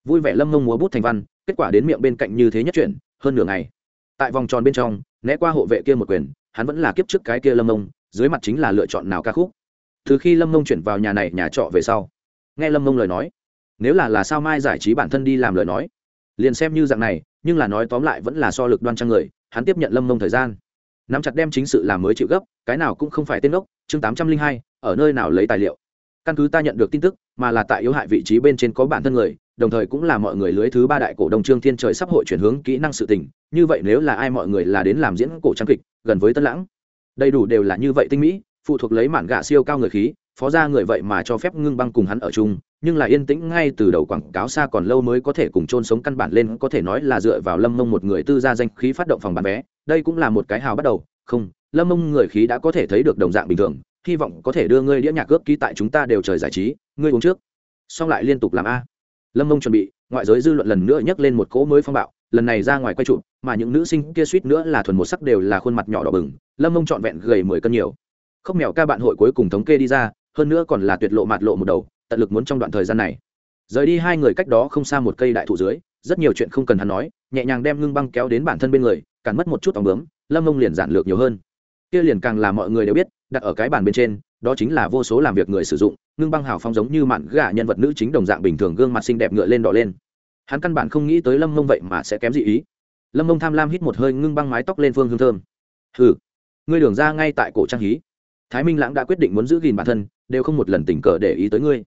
[SPEAKER 1] Vui vẻ lâm mông múa bút thành văn, kết quả đến miệng bên cạnh như thế nhất chuyện, hơn nửa ngày. Tại vòng tròn bên trong, né qua hộ vệ kia một quyền, hắn vẫn là kiếp trước cái kia lâm mông, dưới mặt chính là lựa chọn nào ca khúc. Từ khi lâm mông chuyển vào nhà này nhà trọ về sau, nghe lâm mông lời nói, nếu là là sao mai giải trí bản thân đi làm lời nói, liền xem như dạng này, nhưng là nói tóm lại vẫn là so lực đoan trang người, hắn tiếp nhận lâm mông thời gian nắm chặt đem chính sự làm mới chịu gấp, cái nào cũng không phải tên gốc chương tám trăm linh hai, ở nơi nào lấy tài liệu. Căn cứ ta nhận được tin tức, mà là tại yếu hại vị trí bên trên có bản thân người, đồng thời cũng là mọi người lưới thứ ba đại cổ đông trương thiên trời sắp hội chuyển hướng kỹ năng sự tình, như vậy nếu là ai mọi người là đến làm diễn cổ trang kịch, gần với tân lãng, đầy đủ đều là như vậy tinh mỹ, phụ thuộc lấy mản gạ siêu cao người khí, phó ra người vậy mà cho phép ngưng băng cùng hắn ở chung, nhưng là yên tĩnh ngay từ đầu quảng cáo xa còn lâu mới có thể cùng chôn sống căn bản lên, có thể nói là dựa vào lâm mông một người tư gia danh khí phát động phòng bán vé đây cũng là một cái hào bắt đầu, không, lâm mông người khí đã có thể thấy được đồng dạng bình thường, hy vọng có thể đưa ngươi đĩa nhạc ướp ký tại chúng ta đều trời giải trí, ngươi uống trước. Xong lại liên tục làm a. Lâm mông chuẩn bị, ngoại giới dư luận lần nữa nhắc lên một cỗ mới phong bạo, lần này ra ngoài quay trụ mà những nữ sinh kia suýt nữa là thuần một sắc đều là khuôn mặt nhỏ đỏ bừng, lâm mông trọn vẹn gầy mười cân nhiều. Khóc mèo ca bạn hội cuối cùng thống kê đi ra, hơn nữa còn là tuyệt lộ mạt lộ một đầu, tận lực muốn trong đoạn thời gian này. Rời đi hai người cách đó không xa một cây đại thụ dưới, rất nhiều chuyện không cần hắn nói, nhẹ nhàng đem ngưng băng kéo đến bản thân bên người cản mất một chút tòng bướm, lâm mông liền giản lược nhiều hơn. Kia liền càng là mọi người đều biết, đặt ở cái bàn bên trên, đó chính là vô số làm việc người sử dụng, ngưng băng hào phong giống như mạn gà nhân vật nữ chính đồng dạng bình thường gương mặt xinh đẹp ngựa lên đỏ lên. Hắn căn bản không nghĩ tới lâm mông vậy mà sẽ kém dị ý. Lâm mông tham lam hít một hơi, ngưng băng mái tóc lên phương hương thơm. Hừ, ngươi đường ra ngay tại cổ trang hí. Thái minh lãng đã quyết định muốn giữ gìn bản thân, đều không một lần tình cờ để ý tới ngươi.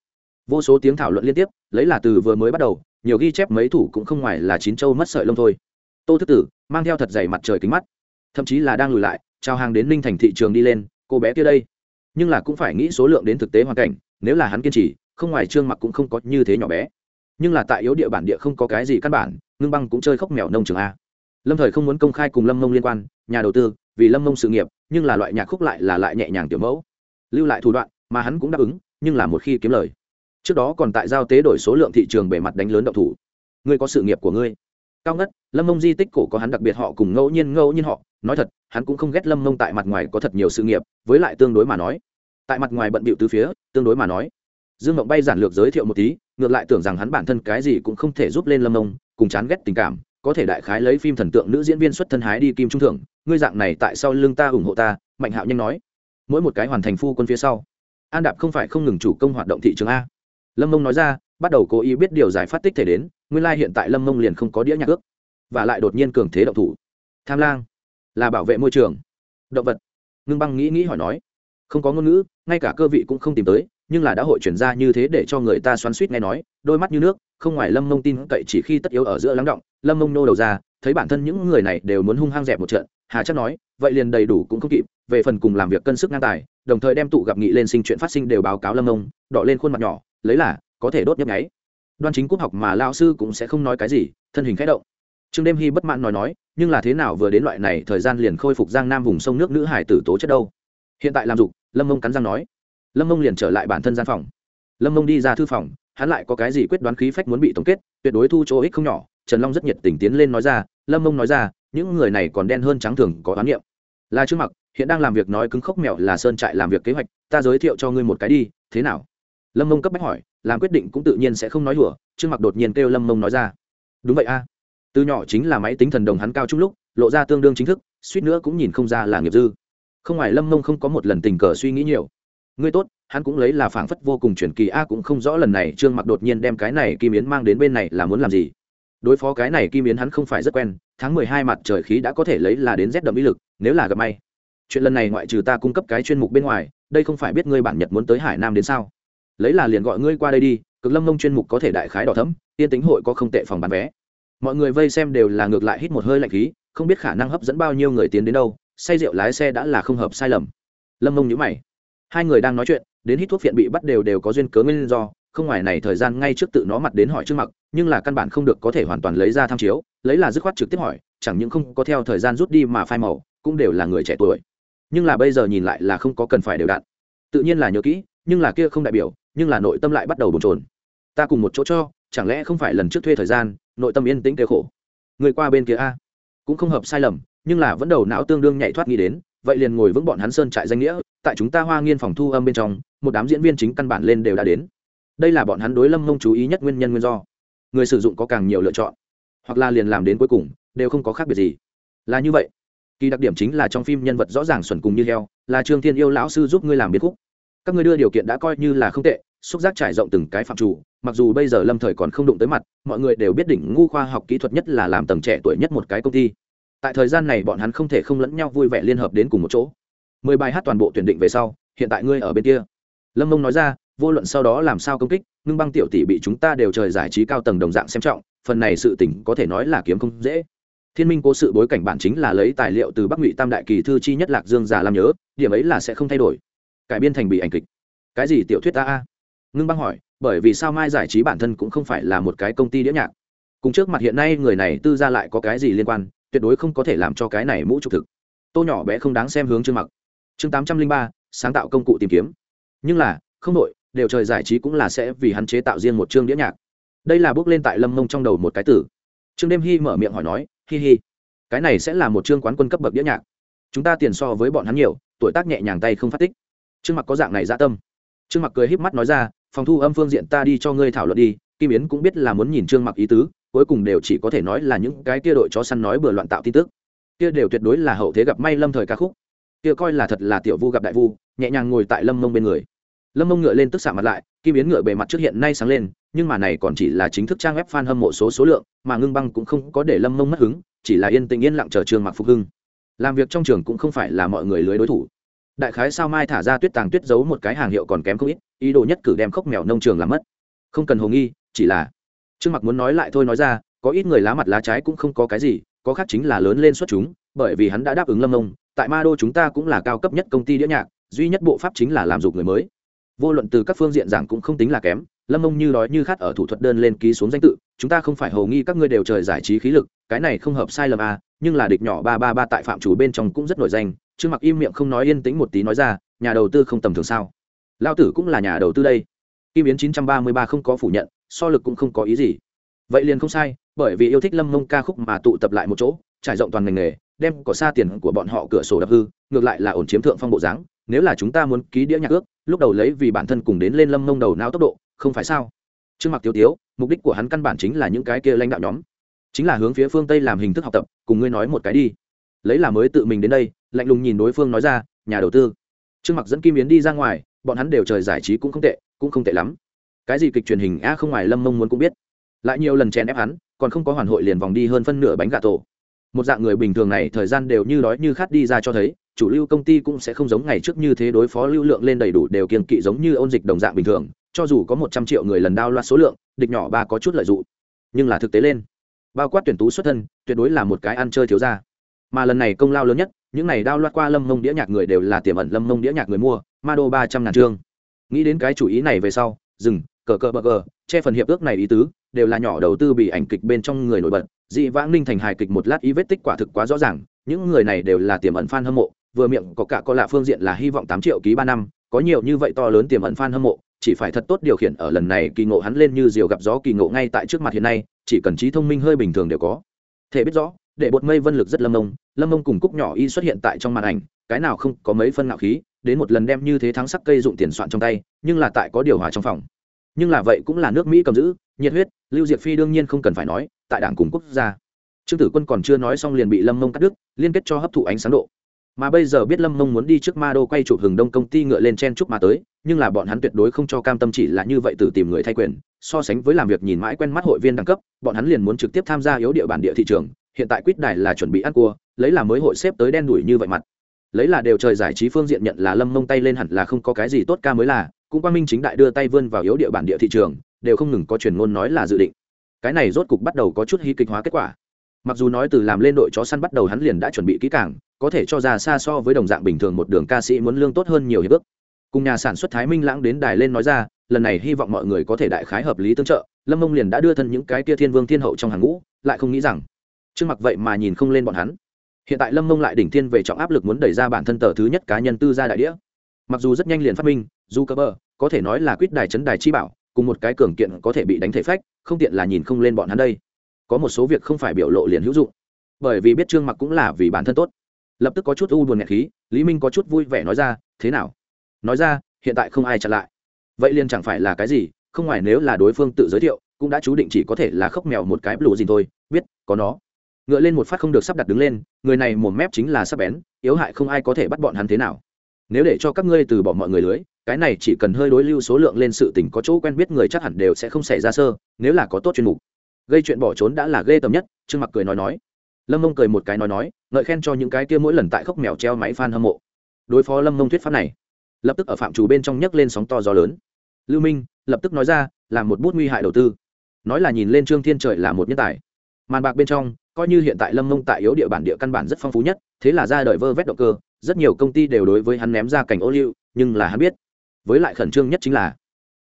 [SPEAKER 1] Vô số tiếng thảo luận liên tiếp, lấy là từ vừa mới bắt đầu, nhiều ghi chép mấy thủ cũng không ngoài là chín châu mất sợi lông thôi tô thức tử, mang theo thật dày mặt trời kính mắt. Thậm chí là đang lùi lại, trao hàng đến ninh thành thị trường đi lên, cô bé kia đây. Nhưng là cũng phải nghĩ số lượng đến thực tế hoàn cảnh, nếu là hắn kiên trì, không ngoài trương mặc cũng không có như thế nhỏ bé. Nhưng là tại yếu địa bản địa không có cái gì căn bản, ngưng băng cũng chơi khóc mèo nông trường a. Lâm thời không muốn công khai cùng lâm mông liên quan, nhà đầu tư, vì lâm mông sự nghiệp, nhưng là loại nhạc khúc lại là lại nhẹ nhàng tiểu mẫu. Lưu lại thủ đoạn mà hắn cũng đáp ứng, nhưng là một khi kiếm lời. Trước đó còn tại giao tế đổi số lượng thị trường bề mặt đánh lớn động thủ. Ngươi có sự nghiệp của ngươi cao ngất, lâm mông di tích cổ có hắn đặc biệt họ cùng ngẫu nhiên ngẫu nhiên họ. Nói thật, hắn cũng không ghét lâm mông tại mặt ngoài có thật nhiều sự nghiệp, với lại tương đối mà nói. Tại mặt ngoài bận bịu từ phía, tương đối mà nói. Dương mộng bay giản lược giới thiệu một tí, ngược lại tưởng rằng hắn bản thân cái gì cũng không thể giúp lên lâm mông, cùng chán ghét tình cảm, có thể đại khái lấy phim thần tượng nữ diễn viên xuất thân hái đi kim trung thưởng. Ngươi dạng này tại sao lưng ta ủng hộ ta? Mạnh hạo nhanh nói. Mỗi một cái hoàn thành phu quân phía sau, an đạp không phải không ngừng chủ công hoạt động thị trường a. Lâm mông nói ra bắt đầu cố ý biết điều giải phát tích thể đến, nguyên lai hiện tại lâm mông liền không có đĩa nhạc ước, và lại đột nhiên cường thế động thủ. Tham lang, là bảo vệ môi trường. Động vật. Ngưng băng nghĩ nghĩ hỏi nói. Không có ngôn ngữ, ngay cả cơ vị cũng không tìm tới, nhưng là đã hội chuyển ra như thế để cho người ta xoắn suýt nghe nói, đôi mắt như nước, không ngoài lâm mông tin cậy chỉ khi tất yếu ở giữa lắng động, lâm mông nô đầu ra, thấy bản thân những người này đều muốn hung hăng dẹp một trận, hà chắc nói, vậy liền đầy đủ cũng không kịp, về phần cùng làm việc cân sức ngang tài, đồng thời đem tụ gặp nghị lên sinh chuyện phát sinh đều báo cáo lâm mông đọ lên khuôn mặt nhỏ, lấy là có thể đốt nhấp nháy. Đoan chính cúp học mà lao sư cũng sẽ không nói cái gì, thân hình khẽ động. Trương đêm hy bất mãn nói nói, nhưng là thế nào vừa đến loại này, thời gian liền khôi phục giang nam vùng sông nước nữ hải tử tố chất đâu? Hiện tại làm dục, lâm mông cắn răng nói. Lâm mông liền trở lại bản thân gian phòng. Lâm mông đi ra thư phòng, hắn lại có cái gì quyết đoán khí phách muốn bị tổng kết, tuyệt đối thu chỗ ích không nhỏ. Trần long rất nhiệt tình tiến lên nói ra, lâm mông nói ra, những người này còn đen hơn trắng thường, có oán niệm. Là trước mặc, hiện đang làm việc nói cứng khốc mẹo là sơn trại làm việc kế hoạch, ta giới thiệu cho ngươi một cái đi, thế nào? Lâm mông cấp bách hỏi làm quyết định cũng tự nhiên sẽ không nói đùa, trương mặc đột nhiên kêu lâm mông nói ra. Đúng vậy a. Từ nhỏ chính là máy tính thần đồng hắn cao chung lúc, lộ ra tương đương chính thức, suýt nữa cũng nhìn không ra là nghiệp dư. Không ngoài lâm mông không có một lần tình cờ suy nghĩ nhiều. Ngươi tốt, hắn cũng lấy là phảng phất vô cùng truyền kỳ a, cũng không rõ lần này trương mặc đột nhiên đem cái này kim yến mang đến bên này là muốn làm gì. Đối phó cái này kim yến hắn không phải rất quen, tháng mười hai mặt trời khí đã có thể lấy là đến rét đậm ý lực, nếu là gặp may. Chuyện lần này ngoại trừ ta cung cấp cái chuyên mục bên ngoài, đây không phải biết ngươi bản nhật muốn tới hải nam đến sao? Lấy là liền gọi ngươi qua đây đi, cực lâm mông chuyên mục có thể đại khái đỏ thấm tiên tính hội có không tệ phòng bán vé. Mọi người vây xem đều là ngược lại hít một hơi lạnh khí, không biết khả năng hấp dẫn bao nhiêu người tiến đến đâu, say rượu lái xe đã là không hợp sai lầm. Lâm mông nhữ mày. Hai người đang nói chuyện, đến hít thuốc phiện bị bắt đều đều có duyên cớ nguyên do, không ngoài này thời gian ngay trước tự nó mặt đến hỏi trước mặt, nhưng là căn bản không được có thể hoàn toàn lấy ra tham chiếu, lấy là dứt khoát trực tiếp hỏi, chẳng những không có theo thời gian rút đi mà phai màu, cũng đều là người trẻ tuổi. Nhưng là bây giờ nhìn lại là không có cần phải đều đặn. Tự nhiên là nhớ kỹ, nhưng là kia không đại biểu nhưng là nội tâm lại bắt đầu bồn trồn ta cùng một chỗ cho, chẳng lẽ không phải lần trước thuê thời gian, nội tâm yên tĩnh kêu khổ. Người qua bên kia a. Cũng không hợp sai lầm, nhưng là vẫn đầu não tương đương nhảy thoát nghĩ đến, vậy liền ngồi vững bọn hắn sơn trại danh nghĩa, tại chúng ta hoa nghiên phòng thu âm bên trong, một đám diễn viên chính căn bản lên đều đã đến. Đây là bọn hắn đối lâm mông chú ý nhất nguyên nhân nguyên do. Người sử dụng có càng nhiều lựa chọn, hoặc là liền làm đến cuối cùng, đều không có khác biệt gì. Là như vậy. Kỳ đặc điểm chính là trong phim nhân vật rõ ràng xuẩn cùng như heo, là trương thiên yêu lão sư giúp ngươi làm biệt khúc các ngươi đưa điều kiện đã coi như là không tệ, xúc giác trải rộng từng cái phạm chủ, mặc dù bây giờ lâm thời còn không đụng tới mặt, mọi người đều biết đỉnh ngu khoa học kỹ thuật nhất là làm tầng trẻ tuổi nhất một cái công ty. Tại thời gian này bọn hắn không thể không lẫn nhau vui vẻ liên hợp đến cùng một chỗ. Mười bài hát toàn bộ tuyển định về sau, hiện tại ngươi ở bên kia. Lâm mông nói ra, vô luận sau đó làm sao công kích, ngưng băng tiểu tỷ bị chúng ta đều trời giải trí cao tầng đồng dạng xem trọng, phần này sự tỉnh có thể nói là kiếm không dễ. Thiên minh cố sự bối cảnh bản chính là lấy tài liệu từ bắc ngụy tam đại kỳ thư chi nhất lạc dương già làm nhớ, điểm ấy là sẽ không thay đổi cải biên thành bị ảnh kịch. Cái gì tiểu thuyết ta a? Ngưng băng hỏi, bởi vì sao mai giải trí bản thân cũng không phải là một cái công ty đĩa nhạc? Cùng trước mặt hiện nay người này tư ra lại có cái gì liên quan, tuyệt đối không có thể làm cho cái này mũ trục thực. Tô nhỏ bé không đáng xem hướng chương mặc. Chương tám trăm linh ba, sáng tạo công cụ tìm kiếm. Nhưng là, không đội đều trời giải trí cũng là sẽ vì hắn chế tạo riêng một chương đĩa nhạc. Đây là bước lên tại lâm mông trong đầu một cái tử. Trương đêm hy mở miệng hỏi nói, hi hi, cái này sẽ là một chương quán quân cấp bậc đĩa nhạc. Chúng ta tiền so với bọn hắn nhiều, tuổi tác nhẹ nhàng tay không phát tích trương mặc có dạng này dạ tâm. Trương mặc cười híp mắt nói ra, phòng thu âm phương diện ta đi cho ngươi thảo luận đi, kim yến cũng biết là muốn nhìn trương mặc ý tứ, cuối cùng đều chỉ có thể nói là những cái kia đội chó săn nói bừa loạn tạo tin tức. Kia đều tuyệt đối là hậu thế gặp may lâm thời ca khúc. Kia coi là thật là tiểu vu gặp đại vu, nhẹ nhàng ngồi tại lâm mông bên người. Lâm mông ngựa lên tức xạ mặt lại, kim yến ngựa bề mặt trước hiện nay sáng lên, nhưng mà này còn chỉ là chính thức trang web fan hâm mộ số số lượng, mà ngưng băng cũng không có để lâm mông mất hứng, chỉ là yên tình yên lặng chờ trường mặc phục hưng. Làm việc trong trường cũng không phải là mọi người lưới đối thủ đại khái sao mai thả ra tuyết tàng tuyết giấu một cái hàng hiệu còn kém không ít, ý đồ nhất cử đem khốc mèo nông trường làm mất. Không cần hồ nghi, chỉ là trương mặc muốn nói lại thôi nói ra, có ít người lá mặt lá trái cũng không có cái gì, có khác chính là lớn lên xuất chúng, bởi vì hắn đã đáp ứng lâm ông tại ma đô chúng ta cũng là cao cấp nhất công ty đĩa nhạc, duy nhất bộ pháp chính là làm dục người mới. Vô luận từ các phương diện giảng cũng không tính là kém, lâm mông như đói như khát ở thủ thuật đơn lên ký xuống danh tự, chúng ta không phải hầu nghi các ngươi đều trời giải trí khí lực, cái này không hợp sai lầm à nhưng là địch nhỏ ba ba ba tại phạm chủ bên trong cũng rất nổi danh trương mặc im miệng không nói yên tĩnh một tí nói ra, nhà đầu tư không tầm thường sao? Lao tử cũng là nhà đầu tư đây. Kim biến chín trăm ba mươi ba không có phủ nhận, so lực cũng không có ý gì. Vậy liền không sai, bởi vì yêu thích lâm mông ca khúc mà tụ tập lại một chỗ, trải rộng toàn ngành nghề, đem cỏ xa tiền của bọn họ cửa sổ đập hư, ngược lại là ổn chiếm thượng phong bộ dáng. Nếu là chúng ta muốn ký đĩa nhạc ước, lúc đầu lấy vì bản thân cùng đến lên lâm mông đầu não tốc độ, không phải sao? Trương mặc tiêu tiếu, mục đích của hắn căn bản chính là những cái kia lãnh đạo nhóm. Chính là hướng phía phương tây làm hình thức học tập, cùng ngươi nói một cái đi. Lấy là mới tự mình đến đây lạnh lùng nhìn đối phương nói ra, nhà đầu tư. Trương mặc dẫn kim yến đi ra ngoài, bọn hắn đều trời giải trí cũng không tệ, cũng không tệ lắm. Cái gì kịch truyền hình a không ngoài lâm mông muốn cũng biết. Lại nhiều lần chèn ép hắn, còn không có hoàn hội liền vòng đi hơn phân nửa bánh gà tổ. Một dạng người bình thường này thời gian đều như đói như khát đi ra cho thấy, chủ lưu công ty cũng sẽ không giống ngày trước như thế đối phó lưu lượng lên đầy đủ đều kiên kỵ giống như ôn dịch đồng dạng bình thường, cho dù có một trăm triệu người lần đao loạt số lượng, địch nhỏ ba có chút lợi dụng. Nhưng là thực tế lên. Bao quát tuyển tú xuất thân, tuyệt đối là một cái ăn chơi thiếu ra mà lần này công lao lớn nhất những này đao loạt qua lâm mông đĩa nhạc người đều là tiềm ẩn lâm mông đĩa nhạc người mua, ma đô ba trăm ngàn trương. Nghĩ đến cái chủ ý này về sau, dừng, cờ cờ bờ cờ, che phần hiệp ước này ý tứ, đều là nhỏ đầu tư bị ảnh kịch bên trong người nổi bật. Dị vãng ninh thành hài kịch một lát ý vết tích quả thực quá rõ ràng, những người này đều là tiềm ẩn fan hâm mộ, vừa miệng có cả có lạ phương diện là hy vọng tám triệu ký ba năm, có nhiều như vậy to lớn tiềm ẩn fan hâm mộ, chỉ phải thật tốt điều khiển ở lần này kỳ ngộ hắn lên như diều gặp gió kỳ ngộ ngay tại trước mặt hiện nay, chỉ cần trí thông minh hơi bình thường đều có. Thể biết rõ để bột mây vân lực rất lâm mông lâm mông cùng cúc nhỏ y xuất hiện tại trong màn ảnh, cái nào không có mấy phân ngạo khí, đến một lần đem như thế thắng sắc cây dụng tiền soạn trong tay, nhưng là tại có điều hòa trong phòng. Nhưng là vậy cũng là nước mỹ cầm giữ, nhiệt huyết, lưu diệp phi đương nhiên không cần phải nói, tại đảng cùng quốc gia. Trương tử quân còn chưa nói xong liền bị lâm mông cắt đứt, liên kết cho hấp thụ ánh sáng độ. Mà bây giờ biết lâm mông muốn đi trước ma đô quay chụp hừng đông công ty ngựa lên chen chúc mà tới, nhưng là bọn hắn tuyệt đối không cho cam tâm chỉ là như vậy từ tìm người thay quyền, so sánh với làm việc nhìn mãi quen mắt hội viên đẳng cấp, bọn hắn liền muốn trực tiếp tham gia yếu địa bản địa thị trường hiện tại quýt đài là chuẩn bị ăn cua, lấy là mới hội xếp tới đen đuổi như vậy mặt. Lấy là đều trời giải trí phương diện nhận là lâm mông tay lên hẳn là không có cái gì tốt ca mới là, cũng quan minh chính đại đưa tay vươn vào yếu địa bản địa thị trường, đều không ngừng có truyền ngôn nói là dự định. Cái này rốt cục bắt đầu có chút hí kịch hóa kết quả. Mặc dù nói từ làm lên đội chó săn bắt đầu hắn liền đã chuẩn bị kỹ càng, có thể cho ra xa so với đồng dạng bình thường một đường ca sĩ muốn lương tốt hơn nhiều hiệp ước. Cùng nhà sản xuất thái minh lãng đến đài lên nói ra, lần này hy vọng mọi người có thể đại khái hợp lý tương trợ, lâm mông liền đã đưa thân những cái kia thiên vương thiên hậu trong hàng ngũ, lại không nghĩ rằng trương mặc vậy mà nhìn không lên bọn hắn. Hiện tại lâm mông lại đỉnh thiên về trọng áp lực muốn đẩy ra bản thân tờ thứ nhất cá nhân tư gia đại đĩa. Mặc dù rất nhanh liền phát minh du cơ bơ có thể nói là quyết đài chấn đài chi bảo, cùng một cái cường kiện có thể bị đánh thể phách, không tiện là nhìn không lên bọn hắn đây. Có một số việc không phải biểu lộ liền hữu dụng. Bởi vì biết trương mặc cũng là vì bản thân tốt. Lập tức có chút u buồn nhẹ khí, lý minh có chút vui vẻ nói ra, thế nào? Nói ra, hiện tại không ai chặn lại. Vậy liền chẳng phải là cái gì, không ngoài nếu là đối phương tự giới thiệu, cũng đã chú định chỉ có thể là khóc mèo một cái lù gì thôi, biết, có nó ngựa lên một phát không được sắp đặt đứng lên, người này mồm mép chính là sắp bén, yếu hại không ai có thể bắt bọn hắn thế nào. Nếu để cho các ngươi từ bỏ mọi người lưới, cái này chỉ cần hơi đối lưu số lượng lên sự tình có chỗ quen biết người chắc hẳn đều sẽ không xảy ra sơ, nếu là có tốt chuyên mục. Gây chuyện bỏ trốn đã là ghê tầm nhất, trương mặc cười nói nói. Lâm mông cười một cái nói nói, ngợi khen cho những cái kia mỗi lần tại khóc mèo treo máy fan hâm mộ. Đối phó lâm mông thuyết pháp này, lập tức ở phạm chủ bên trong nhấc lên sóng to gió lớn. Lưu minh lập tức nói ra, là một bút nguy hại đầu tư. Nói là nhìn lên trương thiên trời là một nhân tài màn bạc bên trong, coi như hiện tại lâm mông tại yếu địa bản địa căn bản rất phong phú nhất, thế là ra đời vơ vét động cơ, rất nhiều công ty đều đối với hắn ném ra cảnh ô liu, nhưng là hắn biết. Với lại khẩn trương nhất chính là,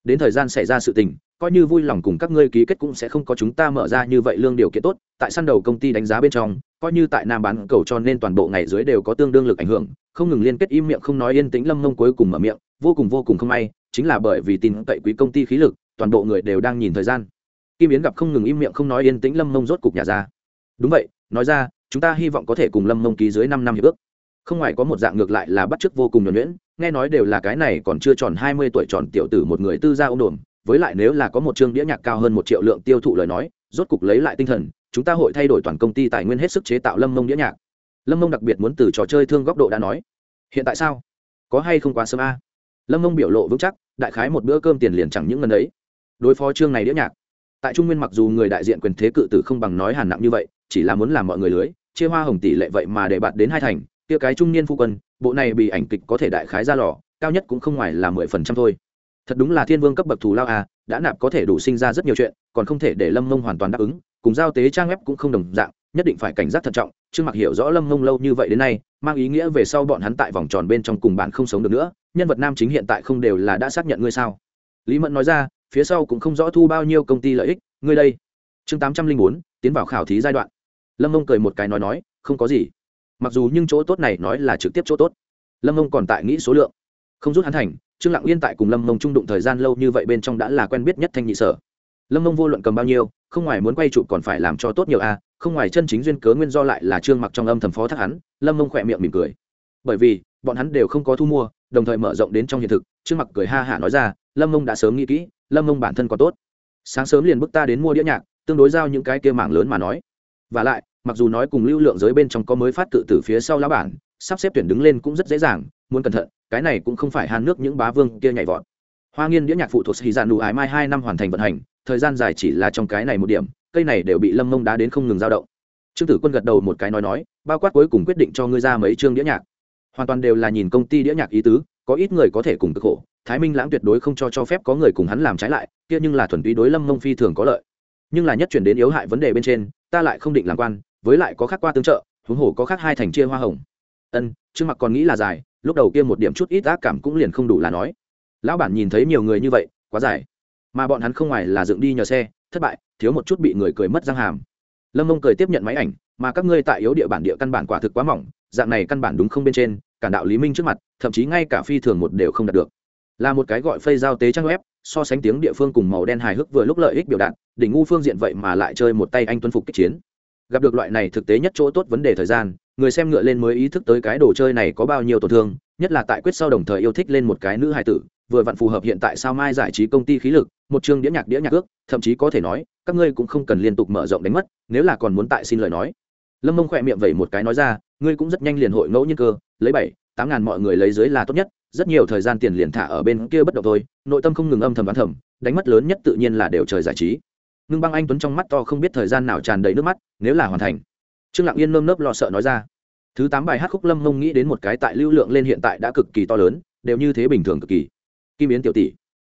[SPEAKER 1] đến thời gian xảy ra sự tình, coi như vui lòng cùng các ngươi ký kết cũng sẽ không có chúng ta mở ra như vậy lương điều kiện tốt, tại săn đầu công ty đánh giá bên trong, coi như tại nam bán cầu cho nên toàn bộ ngày dưới đều có tương đương lực ảnh hưởng, không ngừng liên kết im miệng không nói yên tĩnh lâm mông cuối cùng mở miệng, vô cùng vô cùng không may, chính là bởi vì tin cậy quý công ty khí lực, toàn bộ người đều đang nhìn thời gian kim yến gặp không ngừng im miệng không nói yên tĩnh lâm mông rốt cục nhà ra. Đúng vậy, nói ra, chúng ta hy vọng có thể cùng lâm mông ký dưới năm năm hiệp ước. Không ngoài có một dạng ngược lại là bắt chước vô cùng nhuẩn nhuyễn, nghe nói đều là cái này còn chưa tròn hai mươi tuổi tròn tiểu tử một người tư gia ôm đồm, với lại nếu là có một chương đĩa nhạc cao hơn một triệu lượng tiêu thụ lời nói, rốt cục lấy lại tinh thần, chúng ta hội thay đổi toàn công ty tài nguyên hết sức chế tạo lâm mông đĩa nhạc. Lâm mông đặc biệt muốn từ trò chơi thương góc độ đã nói. Hiện tại sao? Có hay không quá sớm a? Lâm mông biểu lộ vững chắc, đại khái một bữa cơm tiền liền chẳng những ngần ấy. Đối phó chương này đĩa nhạc tại trung nguyên mặc dù người đại diện quyền thế cự tử không bằng nói hàn nặng như vậy, chỉ là muốn làm mọi người lưới, chia hoa hồng tỷ lệ vậy mà để bạt đến hai thành, kia cái trung niên phu quân, bộ này bị ảnh kịch có thể đại khái ra lò, cao nhất cũng không ngoài là mười phần trăm thôi. Thật đúng là thiên vương cấp bậc thù lao à đã nạp có thể đủ sinh ra rất nhiều chuyện, còn không thể để lâm mông hoàn toàn đáp ứng, cùng giao tế trang web cũng không đồng dạng, nhất định phải cảnh giác thận trọng, trương mặc hiểu rõ lâm mông lâu như vậy đến nay, mang ý nghĩa về sau bọn hắn tại vòng tròn bên trong cùng bạn không sống được nữa, nhân vật nam chính hiện tại không đều là đã xác nhận ngươi sao? Lý mẫn nói ra phía sau cũng không rõ thu bao nhiêu công ty lợi ích, ngươi đây. Chương tám trăm linh bốn, tiến vào khảo thí giai đoạn. Lâm ông cười một cái nói nói, không có gì. Mặc dù nhưng chỗ tốt này nói là trực tiếp chỗ tốt. Lâm ông còn tại nghĩ số lượng. Không rút hắn thành, trương lặng yên tại cùng lâm ông trung đụng thời gian lâu như vậy bên trong đã là quen biết nhất thanh nhị sở. Lâm ông vô luận cầm bao nhiêu, không ngoài muốn quay chụp còn phải làm cho tốt nhiều a không ngoài chân chính duyên cớ nguyên do lại là trương mặc trong âm thầm phó thác hắn, lâm ông khỏe miệng mỉm cười. Bởi vì, bọn hắn đều không có thu mua, đồng thời mở rộng đến trong hiện thực, trương mặc cười ha hả nói ra, lâm ông đã sớm nghĩ kỹ lâm mông bản thân còn tốt. Sáng sớm liền bức ta đến mua đĩa nhạc, tương đối giao những cái kia mảng lớn mà nói. Và lại, mặc dù nói cùng lưu lượng giới bên trong có mới phát cự từ phía sau lá bản, sắp xếp tuyển đứng lên cũng rất dễ dàng, muốn cẩn thận, cái này cũng không phải hàn nước những bá vương kia nhảy vọt. Hoa nghiên đĩa nhạc phụ thuộc hì dạn đủ ái mai hai năm hoàn thành vận hành, thời gian dài chỉ là trong cái này một điểm, cây này đều bị lâm mông đá đến không ngừng dao động. Trương tử quân gật đầu một cái nói nói, bao quát cuối cùng quyết định cho ngươi ra mấy chương đĩa nhạc. Hoàn toàn đều là nhìn công ty đĩa nhạc ý tứ, có ít người có thể cùng cực khổ thái minh lãng tuyệt đối không cho cho phép có người cùng hắn làm trái lại, kia nhưng là thuần túy đối lâm mông phi thường có lợi. Nhưng là nhất chuyển đến yếu hại vấn đề bên trên, ta lại không định làm quan, với lại có khác qua tương trợ, huống hồ có khác hai thành chia hoa hồng. Ân, trương mặc còn nghĩ là dài, lúc đầu kia một điểm chút ít ác cảm cũng liền không đủ là nói. Lão bản nhìn thấy nhiều người như vậy, quá dài. Mà bọn hắn không ngoài là dựng đi nhờ xe, thất bại, thiếu một chút bị người cười mất răng hàm. Lâm mông cười tiếp nhận máy ảnh, mà các ngươi tại yếu địa bản địa căn bản quả thực quá mỏng, dạng này căn bản đúng không bên trên, cả đạo lý minh trước mặt, thậm chí ngay cả phi thường một đều không đạt được là một cái gọi phây giao tế trang web, so sánh tiếng địa phương cùng màu đen hài hước vừa lúc lợi ích biểu đạt, đỉnh ngu phương diện vậy mà lại chơi một tay anh tuân phục kích chiến. Gặp được loại này thực tế nhất chỗ tốt vấn đề thời gian, người xem ngựa lên mới ý thức tới cái đồ chơi này có bao nhiêu tổn thương, nhất là tại quyết sau đồng thời yêu thích lên một cái nữ hài tử, vừa vặn phù hợp hiện tại sao mai giải trí công ty khí lực, một chương đĩa nhạc đĩa nhạc ước, thậm chí có thể nói, các ngươi cũng không cần liên tục mở rộng đánh mất, nếu là còn muốn tại xin lời nói. Lâm mông khỏe miệng vẩy một cái nói ra, ngươi cũng rất nhanh liền hội ngẫu nhiên cơ, lấy bảy, tám ngàn mọi người lấy dưới là tốt nhất rất nhiều thời gian tiền liền thả ở bên kia bất động thôi, nội tâm không ngừng âm thầm đoán thầm, đánh mất lớn nhất tự nhiên là đều trời giải trí. Ngưng băng anh tuấn trong mắt to không biết thời gian nào tràn đầy nước mắt, nếu là hoàn thành. Trương lặng yên nơm nớp lo sợ nói ra. Thứ tám bài hát khúc lâm mông nghĩ đến một cái tại lưu lượng lên hiện tại đã cực kỳ to lớn, đều như thế bình thường cực kỳ. Kim yến tiểu tỷ.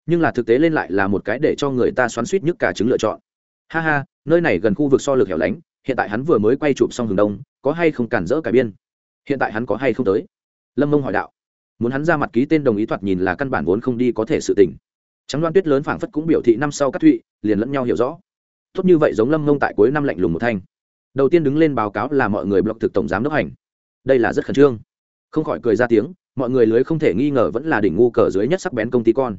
[SPEAKER 1] Nhưng là thực tế lên lại là một cái để cho người ta xoắn suýt nhất cả chứng lựa chọn. Ha ha, nơi này gần khu vực so lực hẻo lánh, hiện tại hắn vừa mới quay chụp xong hướng đông, có hay không cản rỡ cải biên? Hiện tại hắn có hay không tới? Lâm mông hỏi đạo muốn hắn ra mặt ký tên đồng ý thoạt nhìn là căn bản vốn không đi có thể sự tình. Trắng đoan tuyết lớn phảng phất cũng biểu thị năm sau các thụy, liền lẫn nhau hiểu rõ. Tốt như vậy giống lâm mông tại cuối năm lạnh lùng một thanh. Đầu tiên đứng lên báo cáo là mọi người block thực tổng giám đốc hành. Đây là rất khẩn trương. Không khỏi cười ra tiếng, mọi người lưới không thể nghi ngờ vẫn là đỉnh ngu cờ dưới nhất sắc bén công ty con.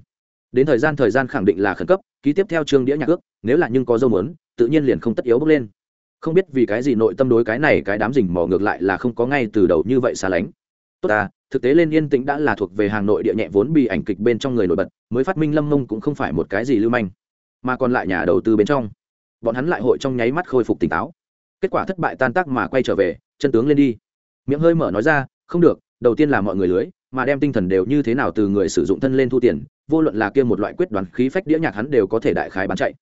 [SPEAKER 1] Đến thời gian thời gian khẳng định là khẩn cấp, ký tiếp theo chương đĩa nhạc ước, nếu là nhưng có dâu mớn tự nhiên liền không tất yếu bước lên. Không biết vì cái gì nội tâm đối cái này cái đám rình mò ngược lại là không có ngay từ đầu như vậy xa lánh tốt ta, thực tế lên yên tĩnh đã là thuộc về hàng nội địa nhẹ vốn bị ảnh kịch bên trong người nổi bật, mới phát minh lâm mông cũng không phải một cái gì lưu manh. Mà còn lại nhà đầu tư bên trong. Bọn hắn lại hội trong nháy mắt khôi phục tỉnh táo. Kết quả thất bại tan tác mà quay trở về, chân tướng lên đi. Miệng hơi mở nói ra, không được, đầu tiên là mọi người lưới, mà đem tinh thần đều như thế nào từ người sử dụng thân lên thu tiền, vô luận là kia một loại quyết đoán khí phách đĩa nhạc hắn đều có thể đại khái bán chạy.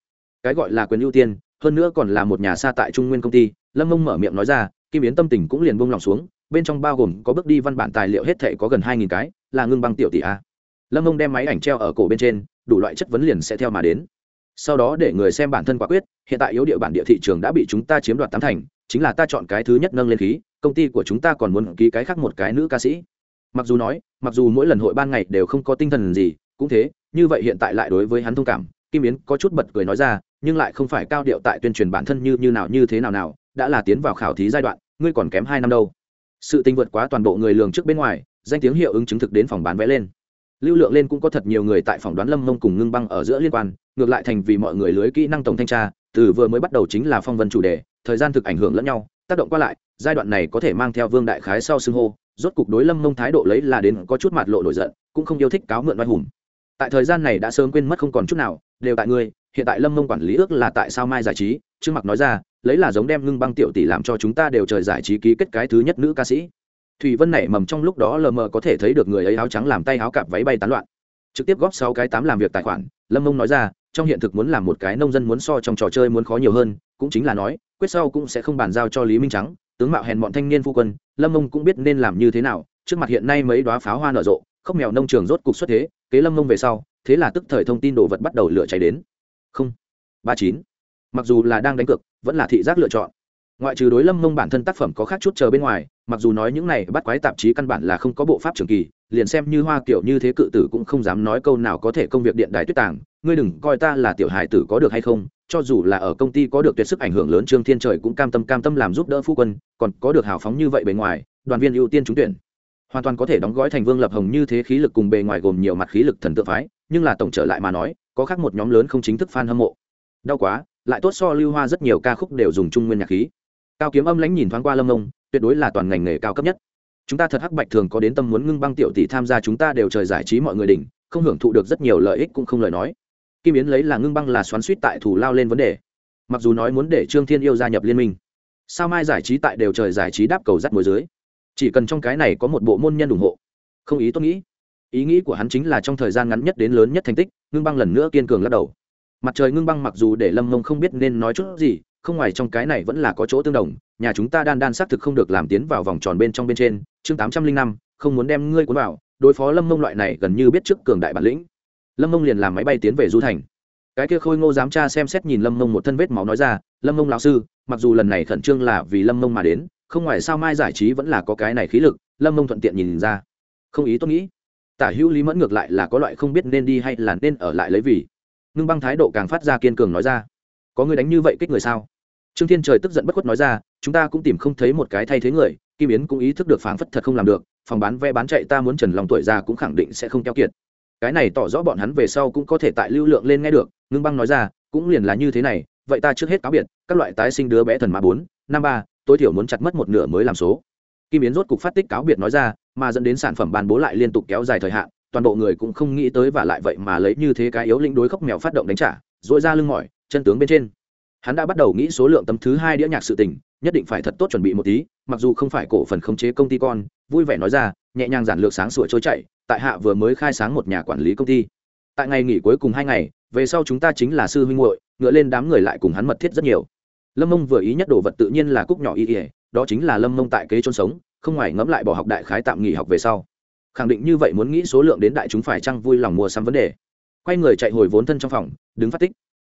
[SPEAKER 1] Cái gọi là quyền ưu tiên, hơn nữa còn là một nhà xa tại trung nguyên công ty, lâm mông mở miệng nói ra, kim yến tâm tình cũng liền bông lòng xuống bên trong bao gồm có bước đi văn bản tài liệu hết thể có gần hai nghìn cái, là ngưng băng tiểu tỷ a. Lâm ông đem máy ảnh treo ở cổ bên trên, đủ loại chất vấn liền sẽ theo mà đến. Sau đó để người xem bản thân quả quyết, hiện tại yếu địa bản địa thị trường đã bị chúng ta chiếm đoạt tám thành, chính là ta chọn cái thứ nhất nâng lên khí, công ty của chúng ta còn muốn ký cái khác một cái nữ ca sĩ. Mặc dù nói, mặc dù mỗi lần hội ban ngày đều không có tinh thần gì, cũng thế, như vậy hiện tại lại đối với hắn thông cảm, kim yến có chút bật cười nói ra, nhưng lại không phải cao điệu tại tuyên truyền bản thân như như nào như thế nào nào, đã là tiến vào khảo thí giai đoạn, ngươi còn kém hai năm đâu sự tình vượt quá toàn bộ người lường trước bên ngoài, danh tiếng hiệu ứng chứng thực đến phòng bán vé lên. Lưu lượng lên cũng có thật nhiều người tại phòng đoán lâm mông cùng ngưng băng ở giữa liên quan, ngược lại thành vì mọi người lưới kỹ năng tổng thanh tra, từ vừa mới bắt đầu chính là phong vân chủ đề, thời gian thực ảnh hưởng lẫn nhau, tác động qua lại, giai đoạn này có thể mang theo vương đại khái sau xưng hô, rốt cục đối lâm mông thái độ lấy là đến có chút mặt lộ nổi giận, cũng không yêu thích cáo mượn oai hùng. Tại thời gian này đã sớm quên mất không còn chút nào, đều tại ngươi hiện tại lâm mông quản lý ước là tại sao mai giải trí, trương mặc nói ra lấy là giống đem ngưng băng tiểu tỷ làm cho chúng ta đều trời giải trí ký kết cái thứ nhất nữ ca sĩ. Thủy vân nảy mầm trong lúc đó lờ mờ có thể thấy được người ấy áo trắng làm tay áo cạp váy bay tán loạn. Trực tiếp góp sáu cái tám làm việc tài khoản, lâm mông nói ra, trong hiện thực muốn làm một cái nông dân muốn so trong trò chơi muốn khó nhiều hơn, cũng chính là nói, quyết sau cũng sẽ không bàn giao cho lý minh trắng, tướng mạo hèn bọn thanh niên phu quân, lâm mông cũng biết nên làm như thế nào, trước mặt hiện nay mấy đoá pháo hoa nở rộ, khóc mèo nông trường rốt cục xuất thế, kế lâm mông về sau, thế là tức thời thông tin đồ vật bắt đầu lửa cháy đến. Không, ba chín mặc dù là đang đánh cược, vẫn là thị giác lựa chọn. Ngoại trừ đối lâm mông bản thân tác phẩm có khác chút chờ bên ngoài, mặc dù nói những này bắt quái tạp chí căn bản là không có bộ pháp trường kỳ, liền xem như hoa kiểu như thế cự tử cũng không dám nói câu nào có thể công việc điện đài tuyết tàng, ngươi đừng coi ta là tiểu hài tử có được hay không, cho dù là ở công ty có được tuyệt sức ảnh hưởng lớn trương thiên trời cũng cam tâm cam tâm làm giúp đỡ phu quân, còn có được hào phóng như vậy bề ngoài, đoàn viên ưu tiên trúng tuyển. Hoàn toàn có thể đóng gói thành vương lập hồng như thế khí lực cùng bề ngoài gồm nhiều mặt khí lực thần tượng phái, nhưng là tổng trở lại mà nói, có khác một nhóm lớn không chính thức fan hâm mộ. Đau quá lại tốt so lưu hoa rất nhiều ca khúc đều dùng trung nguyên nhạc khí. Cao kiếm âm lãnh nhìn thoáng qua lâm ông tuyệt đối là toàn ngành nghề cao cấp nhất. Chúng ta thật hắc bạch thường có đến tâm muốn ngưng băng tiểu tỷ tham gia chúng ta đều trời giải trí mọi người đỉnh, không hưởng thụ được rất nhiều lợi ích cũng không lời nói. Kim yến lấy là ngưng băng là xoắn suýt tại thủ lao lên vấn đề. Mặc dù nói muốn để trương thiên yêu gia nhập liên minh, sao mai giải trí tại đều trời giải trí đáp cầu dắt môi dưới. Chỉ cần trong cái này có một bộ môn nhân ủng hộ, không ý tôi nghĩ. Ý nghĩ của hắn chính là trong thời gian ngắn nhất đến lớn nhất thành tích, ngưng băng lần nữa kiên cường lắc đầu mặt trời ngưng băng mặc dù để lâm mông không biết nên nói chút gì, không ngoài trong cái này vẫn là có chỗ tương đồng, nhà chúng ta đan đan xác thực không được làm tiến vào vòng tròn bên trong bên trên, chương tám trăm linh năm, không muốn đem ngươi cuốn vào, đối phó lâm mông loại này gần như biết trước cường đại bản lĩnh. Lâm mông liền làm máy bay tiến về du thành. Cái kia khôi ngô giám tra xem xét nhìn lâm mông một thân vết máu nói ra, lâm mông lão sư, mặc dù lần này khẩn trương là vì lâm mông mà đến, không ngoài sao mai giải trí vẫn là có cái này khí lực, lâm mông thuận tiện nhìn ra. Không ý tôi nghĩ. Tả hữu lý mẫn ngược lại là có loại không biết nên đi hay là nên ở lại lấy vì ngưng băng thái độ càng phát ra kiên cường nói ra. Có người đánh như vậy kích người sao? Trương thiên trời tức giận bất khuất nói ra, chúng ta cũng tìm không thấy một cái thay thế người, kim yến cũng ý thức được phảng phất thật không làm được, phòng bán vé bán chạy ta muốn trần lòng tuổi già cũng khẳng định sẽ không keo kiệt. Cái này tỏ rõ bọn hắn về sau cũng có thể tại lưu lượng lên nghe được, ngưng băng nói ra, cũng liền là như thế này, vậy ta trước hết cáo biệt, các loại tái sinh đứa bé thần mã bốn, năm ba, tối thiểu muốn chặt mất một nửa mới làm số. Kim yến rốt cục phát tích cáo biệt nói ra, mà dẫn đến sản phẩm bàn bố lại liên tục kéo dài thời hạn toàn bộ người cũng không nghĩ tới và lại vậy mà lấy như thế cái yếu lĩnh đối khốc mèo phát động đánh trả dội ra lưng mỏi, chân tướng bên trên. Hắn đã bắt đầu nghĩ số lượng tấm thứ hai đĩa nhạc sự tình, nhất định phải thật tốt chuẩn bị một tí, mặc dù không phải cổ phần khống chế công ty con, vui vẻ nói ra, nhẹ nhàng giản lược sáng sủa trôi chạy tại hạ vừa mới khai sáng một nhà quản lý công ty. Tại ngày nghỉ cuối cùng hai ngày, về sau chúng ta chính là sư huynh hội ngựa lên đám người lại cùng hắn mật thiết rất nhiều. Lâm mông vừa ý nhất đồ vật tự nhiên là cúc nhỏ y ỉa đó chính là lâm mông tại kế trôn sống, không ngoài ngẫm lại bỏ học đại khái tạm nghỉ học về sau khẳng định như vậy muốn nghĩ số lượng đến đại chúng phải chăng vui lòng mua sắm vấn đề. Quay người chạy hồi vốn thân trong phòng, đứng phát tích.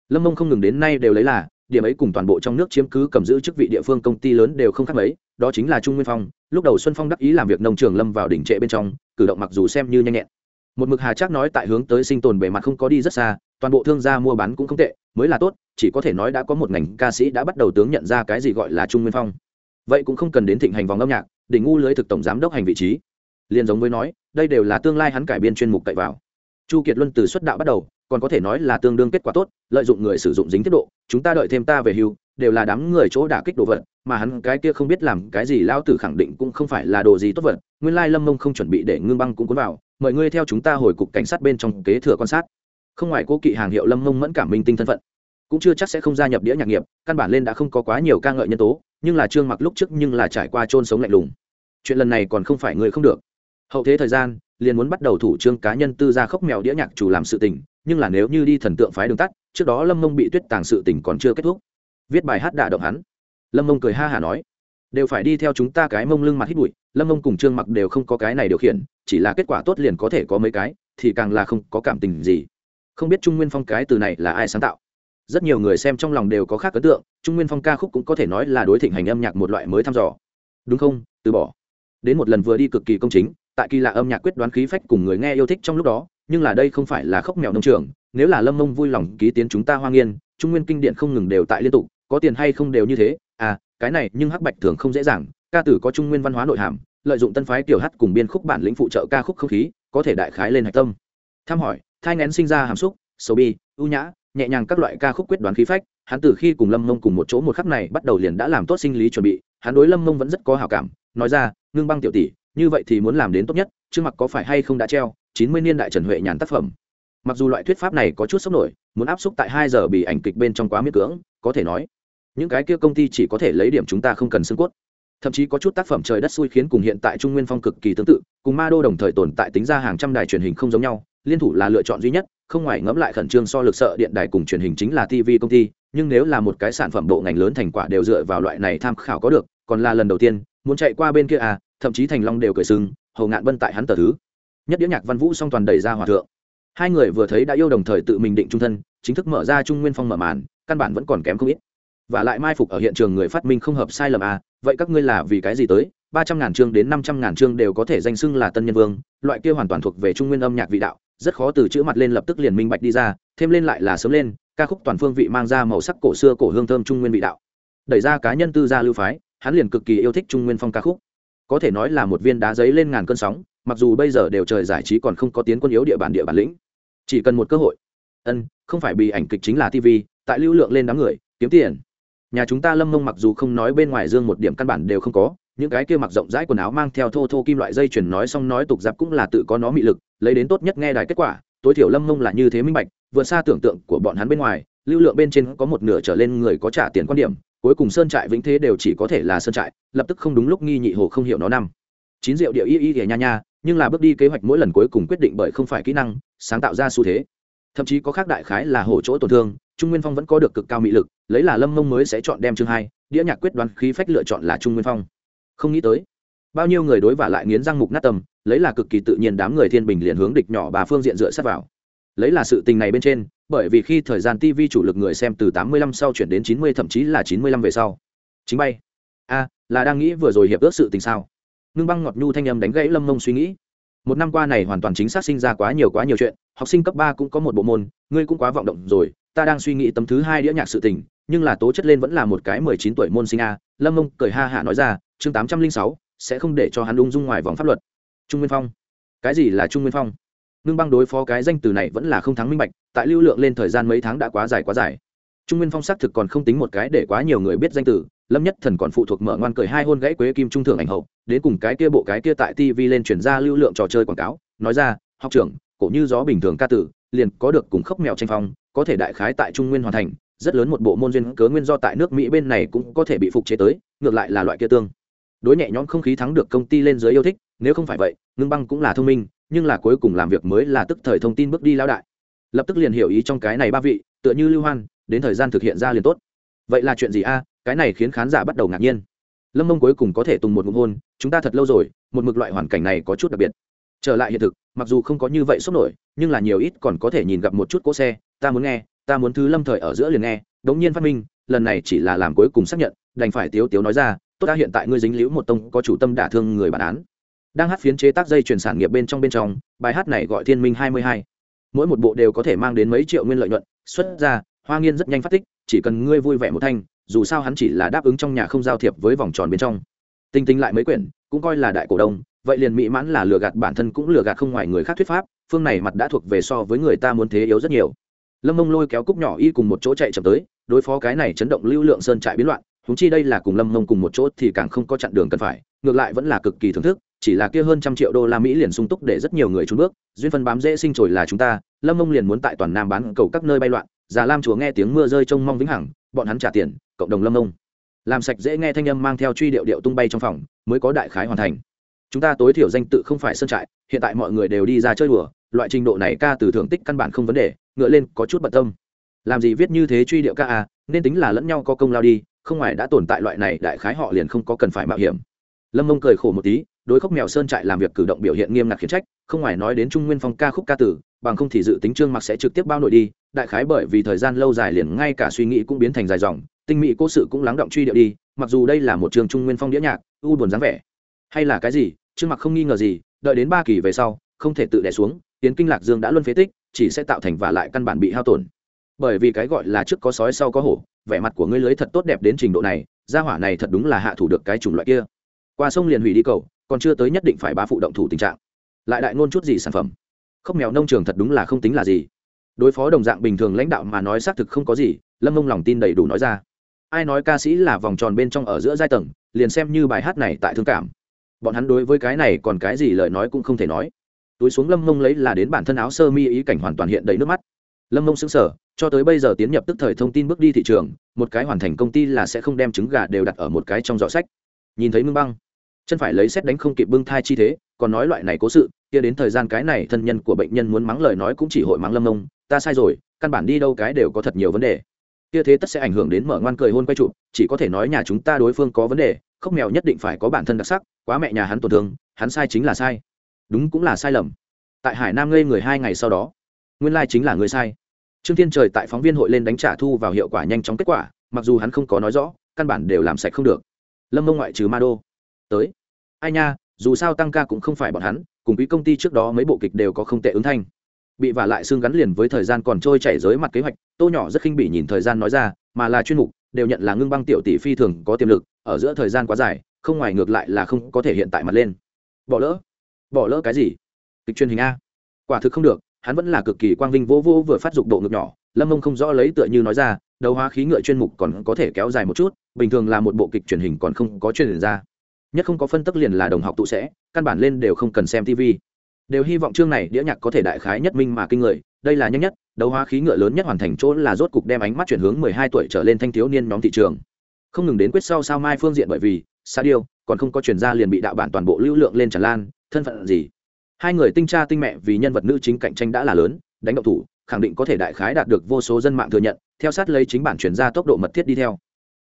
[SPEAKER 1] Lâm mông không ngừng đến nay đều lấy là, điểm ấy cùng toàn bộ trong nước chiếm cứ cầm giữ chức vị địa phương công ty lớn đều không khác mấy, đó chính là trung nguyên phong. Lúc đầu xuân phong đắc ý làm việc nông trường lâm vào đỉnh trệ bên trong, cử động mặc dù xem như nhanh nhẹn. Một mực hà chắc nói tại hướng tới sinh tồn bề mặt không có đi rất xa, toàn bộ thương gia mua bán cũng không tệ, mới là tốt, chỉ có thể nói đã có một ngành ca sĩ đã bắt đầu tướng nhận ra cái gì gọi là trung nguyên phong. Vậy cũng không cần đến thịnh hành vòng âm nhạc, đỉnh ngu lưới thực tổng giám đốc hành vị trí liền giống với nói, đây đều là tương lai hắn cải biên chuyên mục cậy vào. Chu kiệt luân từ xuất đạo bắt đầu, còn có thể nói là tương đương kết quả tốt, lợi dụng người sử dụng dính tiết độ, chúng ta đợi thêm ta về hưu, đều là đám người chỗ đả kích đồ vật, mà hắn cái kia không biết làm cái gì lao tử khẳng định cũng không phải là đồ gì tốt vật, nguyên lai lâm mông không chuẩn bị để ngưng băng cũng cuốn vào, mời ngươi theo chúng ta hồi cục cảnh sát bên trong kế thừa quan sát. Không ngoài cố kỵ hàng hiệu lâm mông mẫn cảm minh tinh thân phận, cũng chưa chắc sẽ không gia nhập đĩa nhạc nghiệp, căn bản lên đã không có quá nhiều ca ngợi nhân tố, nhưng là trương mặc lúc trước nhưng là trải qua chôn sống lạnh lùng. Chuyện lần này còn không phải người không được hậu thế thời gian, liền muốn bắt đầu thủ trương cá nhân tư gia khóc mèo đĩa nhạc chủ làm sự tình, nhưng là nếu như đi thần tượng phái đường tắt, trước đó lâm mông bị tuyết tàng sự tình còn chưa kết thúc. Viết bài hát đả động hắn. Lâm mông cười ha hả nói, đều phải đi theo chúng ta cái mông lưng mặt hít bụi, lâm mông cùng trương mặc đều không có cái này điều khiển, chỉ là kết quả tốt liền có thể có mấy cái, thì càng là không có cảm tình gì. Không biết trung nguyên phong cái từ này là ai sáng tạo. Rất nhiều người xem trong lòng đều có khác ấn tượng, trung nguyên phong ca khúc cũng có thể nói là đối thịnh hành âm nhạc một loại mới thăm dò. Đúng không? Từ bỏ. Đến một lần vừa đi cực kỳ công chính tại kỳ lạ âm nhạc quyết đoán khí phách cùng người nghe yêu thích trong lúc đó, nhưng là đây không phải là khóc mèo nông trường, nếu là lâm mông vui lòng ký tiến chúng ta hoa nghiên, trung nguyên kinh điện không ngừng đều tại liên tục, có tiền hay không đều như thế à cái này nhưng hắc bạch thường không dễ dàng, ca tử có trung nguyên văn hóa nội hàm, lợi dụng tân phái tiểu hát cùng biên khúc bản lĩnh phụ trợ ca khúc không khí, có thể đại khái lên hạch tâm. Tham hỏi, thai ngén sinh ra hàm xúc, sầu bi, ưu nhã, nhẹ nhàng các loại ca khúc quyết đoán khí phách, hắn từ khi cùng lâm mông cùng một chỗ một khắc này bắt đầu liền đã làm tốt sinh lý chuẩn bị, hắn đối lâm mông vẫn rất có hào cảm, nói ra, ngưng băng tiểu tỷ như vậy thì muốn làm đến tốt nhất chứ mặc có phải hay không đã treo chín mươi niên đại trần huệ nhàn tác phẩm? Mặc dù loại thuyết pháp này có chút sốc nổi, muốn áp xúc tại hai giờ bị ảnh kịch bên trong quá miễn cưỡng, có thể nói, những cái kia công ty chỉ có thể lấy điểm chúng ta không cần xương cốt. Thậm chí có chút tác phẩm trời đất xui khiến cùng hiện tại trung nguyên phong cực kỳ tương tự, cùng ma đô đồng thời tồn tại tính ra hàng trăm đài truyền hình không giống nhau, liên thủ là lựa chọn duy nhất, không ngoài ngẫm lại khẩn trương so lực sợ điện đài cùng truyền hình chính là tv công ty, nhưng nếu là một cái sản phẩm bộ ngành lớn thành quả đều dựa vào loại này tham khảo có được, còn là lần đầu tiên, muốn chạy qua bên kia à thậm chí thành long đều cười sừng, hầu ngạn bân tại hắn tờ thứ. Nhất đĩa nhạc văn vũ song toàn đầy ra hòa thượng. Hai người vừa thấy đã yêu đồng thời tự mình định trung thân chính thức mở ra trung nguyên phong mở màn căn bản vẫn còn kém không ít. Và lại mai phục ở hiện trường người phát minh không hợp sai lầm à vậy các ngươi là vì cái gì tới? Ba trăm ngàn chương đến năm trăm ngàn chương đều có thể danh xưng là tân nhân vương loại kia hoàn toàn thuộc về trung nguyên âm nhạc vị đạo rất khó từ chữ mặt lên lập tức liền minh bạch đi ra thêm lên lại là sớm lên ca khúc toàn phương vị mang ra màu sắc cổ xưa cổ hương thơm trung nguyên vị đạo. Đẩy ra cá nhân tư gia lưu phái hắn liền cực kỳ yêu thích trung nguyên phong ca khúc có thể nói là một viên đá giấy lên ngàn cơn sóng, mặc dù bây giờ đều trời giải trí còn không có tiến quân yếu địa bàn địa bản lĩnh. Chỉ cần một cơ hội. Ân, không phải bị ảnh kịch chính là tv tại lưu lượng lên đám người, kiếm tiền. Nhà chúng ta lâm mông mặc dù không nói bên ngoài dương một điểm căn bản đều không có, những cái kia mặc rộng rãi quần áo mang theo thô thô kim loại dây chuyển nói xong nói tục giáp cũng là tự có nó mị lực, lấy đến tốt nhất nghe đài kết quả, tối thiểu lâm mông là như thế minh bạch, vượt xa tưởng tượng của bọn hắn bên ngoài, lưu lượng bên trên có một nửa trở lên người có trả tiền quan điểm cuối cùng sơn trại vĩnh thế đều chỉ có thể là sơn trại, lập tức không đúng lúc nghi nhị hồ không hiểu nó năm. Chín rượu địa y y thì nha nha, nhưng là bước đi kế hoạch mỗi lần cuối cùng quyết định bởi không phải kỹ năng, sáng tạo ra xu thế. Thậm chí có khác đại khái là hổ chỗ tổn thương, trung nguyên phong vẫn có được cực cao mị lực, lấy là lâm mông mới sẽ chọn đem chương hai, đĩa nhạc quyết đoán khí phách lựa chọn là trung nguyên phong. Không nghĩ tới, bao nhiêu người đối vả lại nghiến răng mục nát tầm, lấy là cực kỳ tự nhiên đám người thiên bình liền hướng địch nhỏ bà phương diện dựa sát vào lấy là sự tình này bên trên, bởi vì khi thời gian tv chủ lực người xem từ 85 sau chuyển đến 90 thậm chí là 95 về sau. Chính bay. A, là đang nghĩ vừa rồi hiệp ước sự tình sao? Ngưng băng ngọt nhu thanh âm đánh gãy lâm mông suy nghĩ. Một năm qua này hoàn toàn chính xác sinh ra quá nhiều quá nhiều chuyện, học sinh cấp ba cũng có một bộ môn, ngươi cũng quá vọng động rồi, ta đang suy nghĩ tấm thứ hai đĩa nhạc sự tình, nhưng là tố chất lên vẫn là một cái mười chín tuổi môn sinh a, lâm mông cười ha hạ nói ra, chương tám trăm linh sáu, sẽ không để cho hắn ung dung ngoài vòng pháp luật. Trung nguyên phong. Cái gì là trung nguyên phong? Ngưng băng đối phó cái danh từ này vẫn là không thắng minh bạch, tại lưu lượng lên thời gian mấy tháng đã quá dài quá dài. Trung nguyên phong xác thực còn không tính một cái để quá nhiều người biết danh từ, lâm nhất thần còn phụ thuộc mở ngoan cười hai hôn gãy quế kim trung thượng ảnh hậu, đến cùng cái kia bộ cái kia tại tv lên chuyển ra lưu lượng trò chơi quảng cáo, nói ra, học trưởng, cổ như gió bình thường ca tử, liền có được cùng khốc mèo tranh phong, có thể đại khái tại trung nguyên hoàn thành, rất lớn một bộ môn duyên cớ nguyên do tại nước mỹ bên này cũng có thể bị phục chế tới, ngược lại là loại kia tương. Đối nhẹ nhõm không khí thắng được công ty lên dưới yêu thích, nếu không phải vậy, ngưng băng cũng là thông minh nhưng là cuối cùng làm việc mới là tức thời thông tin bước đi lão đại. Lập tức liền hiểu ý trong cái này ba vị, tựa như lưu hoan, đến thời gian thực hiện ra liền tốt. Vậy là chuyện gì a? Cái này khiến khán giả bắt đầu ngạc nhiên. Lâm mông cuối cùng có thể tùng một ngụm hôn, chúng ta thật lâu rồi, một mực loại hoàn cảnh này có chút đặc biệt. Trở lại hiện thực, mặc dù không có như vậy sốc nổi, nhưng là nhiều ít còn có thể nhìn gặp một chút cỗ xe, ta muốn nghe, ta muốn thứ lâm thời ở giữa liền nghe, đống nhiên phát minh, lần này chỉ là làm cuối cùng xác nhận, đành phải tiếu tiếu nói ra, tốt ta hiện tại ngươi dính liễu một tông có chủ tâm đả thương người bản án đang hát phiến chế tác dây chuyển sản nghiệp bên trong bên trong, bài hát này gọi thiên minh hai mươi hai. Mỗi một bộ đều có thể mang đến mấy triệu nguyên lợi nhuận, xuất ra, hoa nghiên rất nhanh phát tích, chỉ cần ngươi vui vẻ một thanh, dù sao hắn chỉ là đáp ứng trong nhà không giao thiệp với vòng tròn bên trong. Tinh tinh lại mấy quyển, cũng coi là đại cổ đông, vậy liền mỹ mãn là lừa gạt bản thân cũng lừa gạt không ngoài người khác thuyết pháp, phương này mặt đã thuộc về so với người ta muốn thế yếu rất nhiều. Lâm mông lôi kéo cúc nhỏ y cùng một chỗ chạy chậm tới, đối phó cái này chấn động lưu lượng sơn trại biến loạn húng chi đây là cùng lâm mông cùng một chỗ thì càng không có chặn đường cần phải, ngược lại vẫn là cực kỳ thưởng thức chỉ là kia hơn trăm triệu đô la mỹ liền sung túc để rất nhiều người trốn bước, duyên phân bám dễ sinh trồi là chúng ta, lâm mông liền muốn tại toàn nam bán cầu các nơi bay loạn, già lam chúa nghe tiếng mưa rơi trông mong vĩnh hằng, bọn hắn trả tiền, cộng đồng lâm mông. Làm sạch dễ nghe thanh âm mang theo truy điệu điệu tung bay trong phòng, mới có đại khái hoàn thành. Chúng ta tối thiểu danh tự không phải sơn trại, hiện tại mọi người đều đi ra chơi đùa, loại trình độ này ca từ thưởng tích căn bản không vấn đề, ngựa lên có chút bận tâm. Làm gì viết như thế truy điệu ca à nên tính là lẫn nhau có công lao đi, không ngoài đã tồn tại loại này đại khái họ liền không có cần phải mạo hiểm. Lâm mông cười khổ một tí đối khốc mèo sơn trại làm việc cử động biểu hiện nghiêm ngặt khiển trách, không ngoài nói đến trung nguyên phong ca khúc ca tử, bằng không thì dự tính trương mặc sẽ trực tiếp bao nội đi, đại khái bởi vì thời gian lâu dài liền ngay cả suy nghĩ cũng biến thành dài dòng, tinh mỹ cố sự cũng lắng động truy điệu đi, mặc dù đây là một trường trung nguyên phong đĩa nhạc, u buồn dáng vẻ. Hay là cái gì, trương mặc không nghi ngờ gì, đợi đến ba kỳ về sau, không thể tự đẻ xuống tiến kinh lạc dương đã luân phế tích, chỉ sẽ tạo thành và lại căn bản bị hao tổn. Bởi vì cái gọi là trước có sói sau có hổ, vẻ mặt của ngươi lưới thật tốt đẹp đến trình độ này, gia hỏa này thật đúng là hạ thủ được cái chủng loại kia. Qua sông liền hủy đi cầu còn chưa tới nhất định phải bá phụ động thủ tình trạng. Lại đại ngôn chút gì sản phẩm? Khóc mèo nông trường thật đúng là không tính là gì. Đối phó đồng dạng bình thường lãnh đạo mà nói xác thực không có gì, lâm mông lòng tin đầy đủ nói ra. Ai nói ca sĩ là vòng tròn bên trong ở giữa giai tầng, liền xem như bài hát này tại thương cảm. Bọn hắn đối với cái này còn cái gì lời nói cũng không thể nói. Túi xuống lâm mông lấy là đến bản thân áo sơ mi ý cảnh hoàn toàn hiện đầy nước mắt. Lâm mông xứng sở cho tới bây giờ tiến nhập tức thời thông tin bước đi thị trường, một cái hoàn thành công ty là sẽ không đem trứng gà đều đặt ở một cái trong giỏ sách. Nhìn thấy mương băng chân phải lấy xét đánh không kịp bưng thai chi thế, còn nói loại này cố sự, kia đến thời gian cái này thân nhân của bệnh nhân muốn mắng lời nói cũng chỉ hội mắng lâm ông, ta sai rồi, căn bản đi đâu cái đều có thật nhiều vấn đề. Kia thế tất sẽ ảnh hưởng đến mở ngoan cười hôn quay chụp, chỉ có thể nói nhà chúng ta đối phương có vấn đề khóc mèo nhất định phải có bản thân đặc sắc, quá mẹ nhà hắn tổn thương, hắn sai chính là sai. Đúng cũng là sai lầm. Tại hải nam ngây người hai ngày sau đó, nguyên lai chính là người sai. Trương thiên trời tại phóng viên hội lên đánh trả thu vào hiệu quả nhanh chóng kết quả, mặc dù hắn không có nói rõ, căn bản đều làm sạch không được. Lâm mông ngoại trừ ma đô tới. Ai nha, dù sao tăng ca cũng không phải bọn hắn, cùng quý công ty trước đó mấy bộ kịch đều có không tệ ứng thanh. Bị vả lại xương gắn liền với thời gian còn trôi chảy dưới mặt kế hoạch, tô nhỏ rất khinh bỉ nhìn thời gian nói ra, mà là chuyên mục, đều nhận là ngưng băng tiểu tỷ phi thường có tiềm lực, ở giữa thời gian quá dài, không ngoài ngược lại là không có thể hiện tại mặt lên. Bỏ lỡ. Bỏ lỡ cái gì? Kịch truyền hình a. Quả thực không được, hắn vẫn là cực kỳ quang vinh vô vô vừa phát dục độ ngực nhỏ, lâm mông không rõ lấy tựa như nói ra đầu hóa khí ngựa chuyên mục còn có thể kéo dài một chút, bình thường là một bộ kịch truyền hình còn không có truyền ra nhất không có phân tức liền là đồng học tụ sẽ, căn bản lên đều không cần xem tv đều hy vọng chương này đĩa nhạc có thể đại khái nhất minh mà kinh người, đây là nhanh nhất, đấu hóa khí ngựa lớn nhất hoàn thành chỗ là rốt cục đem ánh mắt chuyển hướng mười hai tuổi trở lên thanh thiếu niên nhóm thị trường. Không ngừng đến quyết sau sao mai phương diện bởi vì, sa điêu, còn không có chuyển ra liền bị đạo bản toàn bộ lưu lượng lên tràn lan, thân phận gì? Hai người tinh cha tinh mẹ vì nhân vật nữ chính cạnh tranh đã là lớn, đánh động thủ, khẳng định có thể đại khái đạt được vô số dân mạng thừa nhận, theo sát lấy chính bản chuyển ra tốc độ mật thiết đi theo.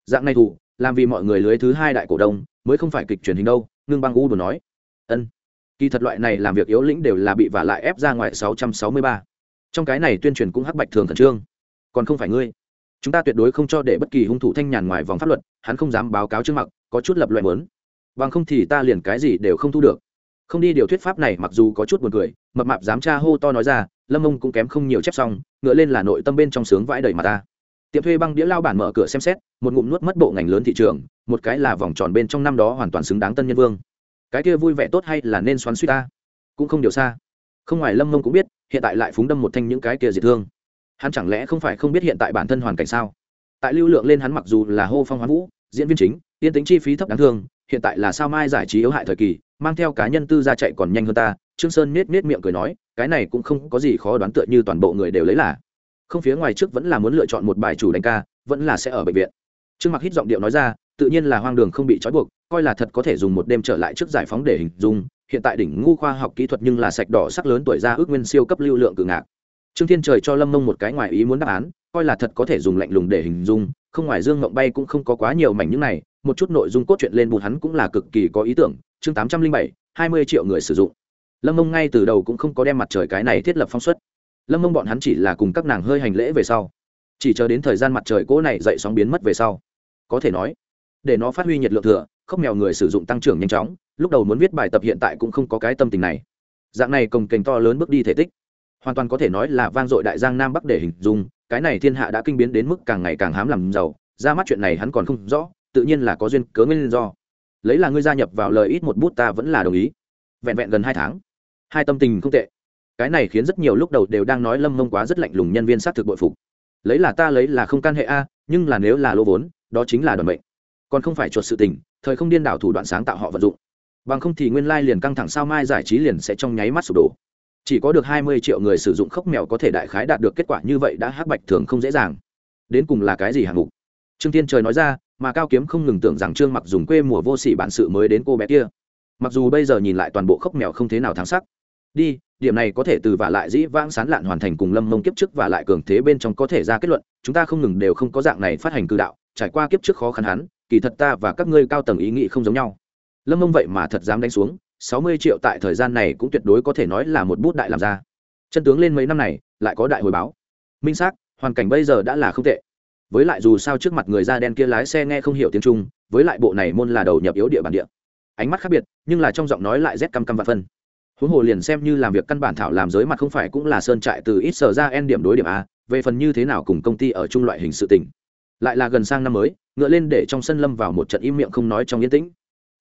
[SPEAKER 1] Dạng này thủ, làm vì mọi người lưới thứ hai đại cổ đông mới không phải kịch truyền hình đâu, ngưng băng u đồ nói. Ân, kỳ thật loại này làm việc yếu lĩnh đều là bị vả lại ép ra ngoài 663. trong cái này tuyên truyền cũng hắc bạch thường khẩn trương. Còn không phải ngươi. Chúng ta tuyệt đối không cho để bất kỳ hung thủ thanh nhàn ngoài vòng pháp luật, hắn không dám báo cáo trước mặt, có chút lập loại mớn bằng không thì ta liền cái gì đều không thu được. Không đi điều thuyết pháp này mặc dù có chút buồn cười, mập mạp dám cha hô to nói ra, lâm ông cũng kém không nhiều chép xong, ngựa lên là nội tâm bên trong sướng vãi đầy mà ta tiệm thuê băng đĩa lao bản mở cửa xem xét, một ngụm nuốt mất bộ ngành lớn thị trường, một cái là vòng tròn bên trong năm đó hoàn toàn xứng đáng tân nhân vương. Cái kia vui vẻ tốt hay là nên xoắn suy ta? Cũng không điều xa. Không ngoài lâm mông cũng biết, hiện tại lại phúng đâm một thanh những cái kia diệt thương. Hắn chẳng lẽ không phải không biết hiện tại bản thân hoàn cảnh sao? Tại lưu lượng lên hắn mặc dù là hô phong hoán vũ, diễn viên chính tiên tính chi phí thấp đáng thương, hiện tại là sao mai giải trí yếu hại thời kỳ, mang theo cá nhân tư ra chạy còn nhanh hơn ta, trương sơn nết nết miệng cười nói, cái này cũng không có gì khó đoán tựa như toàn bộ người đều lấy là không phía ngoài trước vẫn là muốn lựa chọn một bài chủ đánh ca, vẫn là sẽ ở bệnh viện. Trương mặc hít giọng điệu nói ra, tự nhiên là hoang đường không bị trói buộc, coi là thật có thể dùng một đêm trở lại trước giải phóng để hình dung, hiện tại đỉnh ngu khoa học kỹ thuật nhưng là sạch đỏ sắc lớn tuổi ra ước nguyên siêu cấp lưu lượng cự ngạc. Trương thiên trời cho lâm mông một cái ngoài ý muốn đáp án, coi là thật có thể dùng lạnh lùng để hình dung, không ngoài dương ngộng bay cũng không có quá nhiều mảnh những này, một chút nội dung cốt truyện lên bùn hắn cũng là cực kỳ có ý tưởng, chương tám trăm linh bảy, hai mươi triệu người sử dụng. Lâm mông ngay từ đầu cũng không có đem mặt trời cái này thiết lập phong suất lâm mông bọn hắn chỉ là cùng các nàng hơi hành lễ về sau chỉ chờ đến thời gian mặt trời cỗ này dậy sóng biến mất về sau có thể nói để nó phát huy nhiệt lượng thừa không mèo người sử dụng tăng trưởng nhanh chóng lúc đầu muốn viết bài tập hiện tại cũng không có cái tâm tình này dạng này cồng kềnh to lớn bước đi thể tích hoàn toàn có thể nói là vang dội đại giang nam bắc để hình dung cái này thiên hạ đã kinh biến đến mức càng ngày càng hám làm giàu ra mắt chuyện này hắn còn không rõ tự nhiên là có duyên cớ nguyên do lấy là ngươi gia nhập vào lời ít một bút ta vẫn là đồng ý vẹn vẹn gần hai tháng hai tâm tình không tệ cái này khiến rất nhiều lúc đầu đều đang nói lâm mông quá rất lạnh lùng nhân viên xác thực bội phục. Lấy là ta lấy là không can hệ a, nhưng là nếu là lô vốn, đó chính là đoàn mệnh. Còn không phải chuột sự tình, thời không điên đảo thủ đoạn sáng tạo họ vận dụng. Bằng không thì nguyên lai liền căng thẳng sao mai giải trí liền sẽ trong nháy mắt sụp đổ. Chỉ có được hai mươi triệu người sử dụng khốc mèo có thể đại khái đạt được kết quả như vậy đã hắc bạch thường không dễ dàng. Đến cùng là cái gì hạng mục? Trương tiên trời nói ra, mà cao kiếm không ngừng tưởng rằng trương mặc dùng quê mùa vô sỉ bản sự mới đến cô bé kia. Mặc dù bây giờ nhìn lại toàn bộ khốc mèo không thế nào thắng sắc. Đi điểm này có thể từ vả lại dĩ vãng sán lạn hoàn thành cùng lâm mông kiếp trước và lại cường thế bên trong có thể ra kết luận, chúng ta không ngừng đều không có dạng này phát hành cư đạo, trải qua kiếp trước khó khăn hắn, kỳ thật ta và các ngươi cao tầng ý nghĩ không giống nhau. Lâm mông vậy mà thật dám đánh xuống, sáu mươi triệu tại thời gian này cũng tuyệt đối có thể nói là một bút đại làm ra. Chân tướng lên mấy năm này, lại có đại hồi báo. Minh xác, hoàn cảnh bây giờ đã là không tệ. Với lại dù sao trước mặt người da đen kia lái xe nghe không hiểu tiếng trung, với lại bộ này môn là đầu nhập yếu địa bản địa. Ánh mắt khác biệt, nhưng là trong giọng nói lại rét căm căm và phân huống hồ liền xem như làm việc căn bản thảo làm giới mặt không phải cũng là sơn trại từ ít sở ra en điểm đối điểm a, về phần như thế nào cùng công ty ở chung loại hình sự tình. Lại là gần sang năm mới, ngựa lên để trong sân lâm vào một trận im miệng không nói trong yên tĩnh.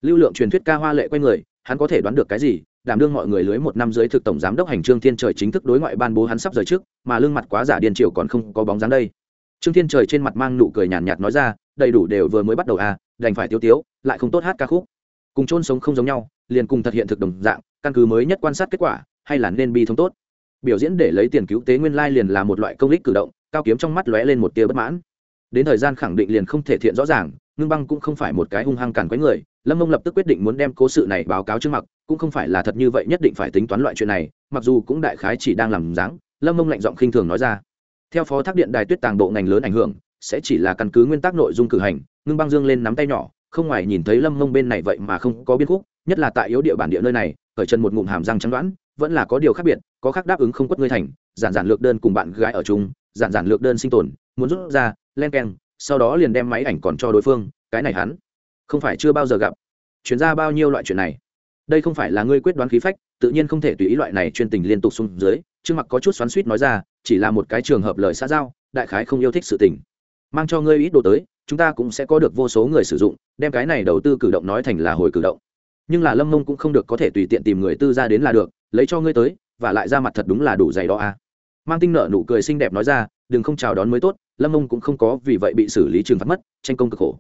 [SPEAKER 1] Lưu lượng truyền thuyết ca hoa lệ q u a người, hắn có thể đoán được cái gì, đảm đương mọi người lưới một năm dưới thực tổng giám đốc hành trương thiên trời chính thức đối ngoại ban bố hắn sắp rời trước, mà lương mặt quá giả điền triều còn không có bóng dáng đây. Trương thiên trời trên mặt mang nụ cười nhàn nhạt nói ra, đầy đủ đều vừa mới bắt đầu à đành phải tiêu tiếu, lại không tốt hát ca khúc. Cùng chôn sống không giống nhau liền cùng thật hiện thực đồng dạng, căn cứ mới nhất quan sát kết quả, hay là nên bi thông tốt. Biểu diễn để lấy tiền cứu tế nguyên lai liền là một loại công lích cử động, cao kiếm trong mắt lóe lên một tia bất mãn. Đến thời gian khẳng định liền không thể thiện rõ ràng, ngưng băng cũng không phải một cái hung hăng cản quấy người, lâm mông lập tức quyết định muốn đem cố sự này báo cáo trước mặt, cũng không phải là thật như vậy nhất định phải tính toán loại chuyện này, mặc dù cũng đại khái chỉ đang làm dáng, lâm mông lạnh giọng khinh thường nói ra. Theo phó thác điện đài tuyết tàng bộ ngành lớn ảnh hưởng, sẽ chỉ là căn cứ nguyên tắc nội dung cử hành, ngưng băng dương lên nắm tay nhỏ, không ngoài nhìn thấy lâm mông bên này vậy mà không có biên khúc nhất là tại yếu địa bản địa nơi này, khởi chân một ngụm hàm răng trắng đoán, vẫn là có điều khác biệt, có khác đáp ứng không quất ngươi thành, giản giản lược đơn cùng bạn gái ở chung, giản giản lược đơn sinh tồn, muốn rút ra, len keng, sau đó liền đem máy ảnh còn cho đối phương, cái này hắn không phải chưa bao giờ gặp. Chuyển ra bao nhiêu loại chuyện này? Đây không phải là ngươi quyết đoán khí phách, tự nhiên không thể tùy ý loại này chuyên tình liên tục xuống dưới, trương mặc có chút xoắn suýt nói ra, chỉ là một cái trường hợp lời xã giao, đại khái không yêu thích sự tình. Mang cho ngươi ít đồ tới, chúng ta cũng sẽ có được vô số người sử dụng, đem cái này đầu tư cử động nói thành là hồi cử động nhưng là lâm mông cũng không được có thể tùy tiện tìm người tư ra đến là được, lấy cho ngươi tới, và lại ra mặt thật đúng là đủ dày đó à. mang tinh nợ nụ cười xinh đẹp nói ra, đừng không chào đón mới tốt, lâm mông cũng không có vì vậy bị xử lý trừng phạt mất, tranh công cực khổ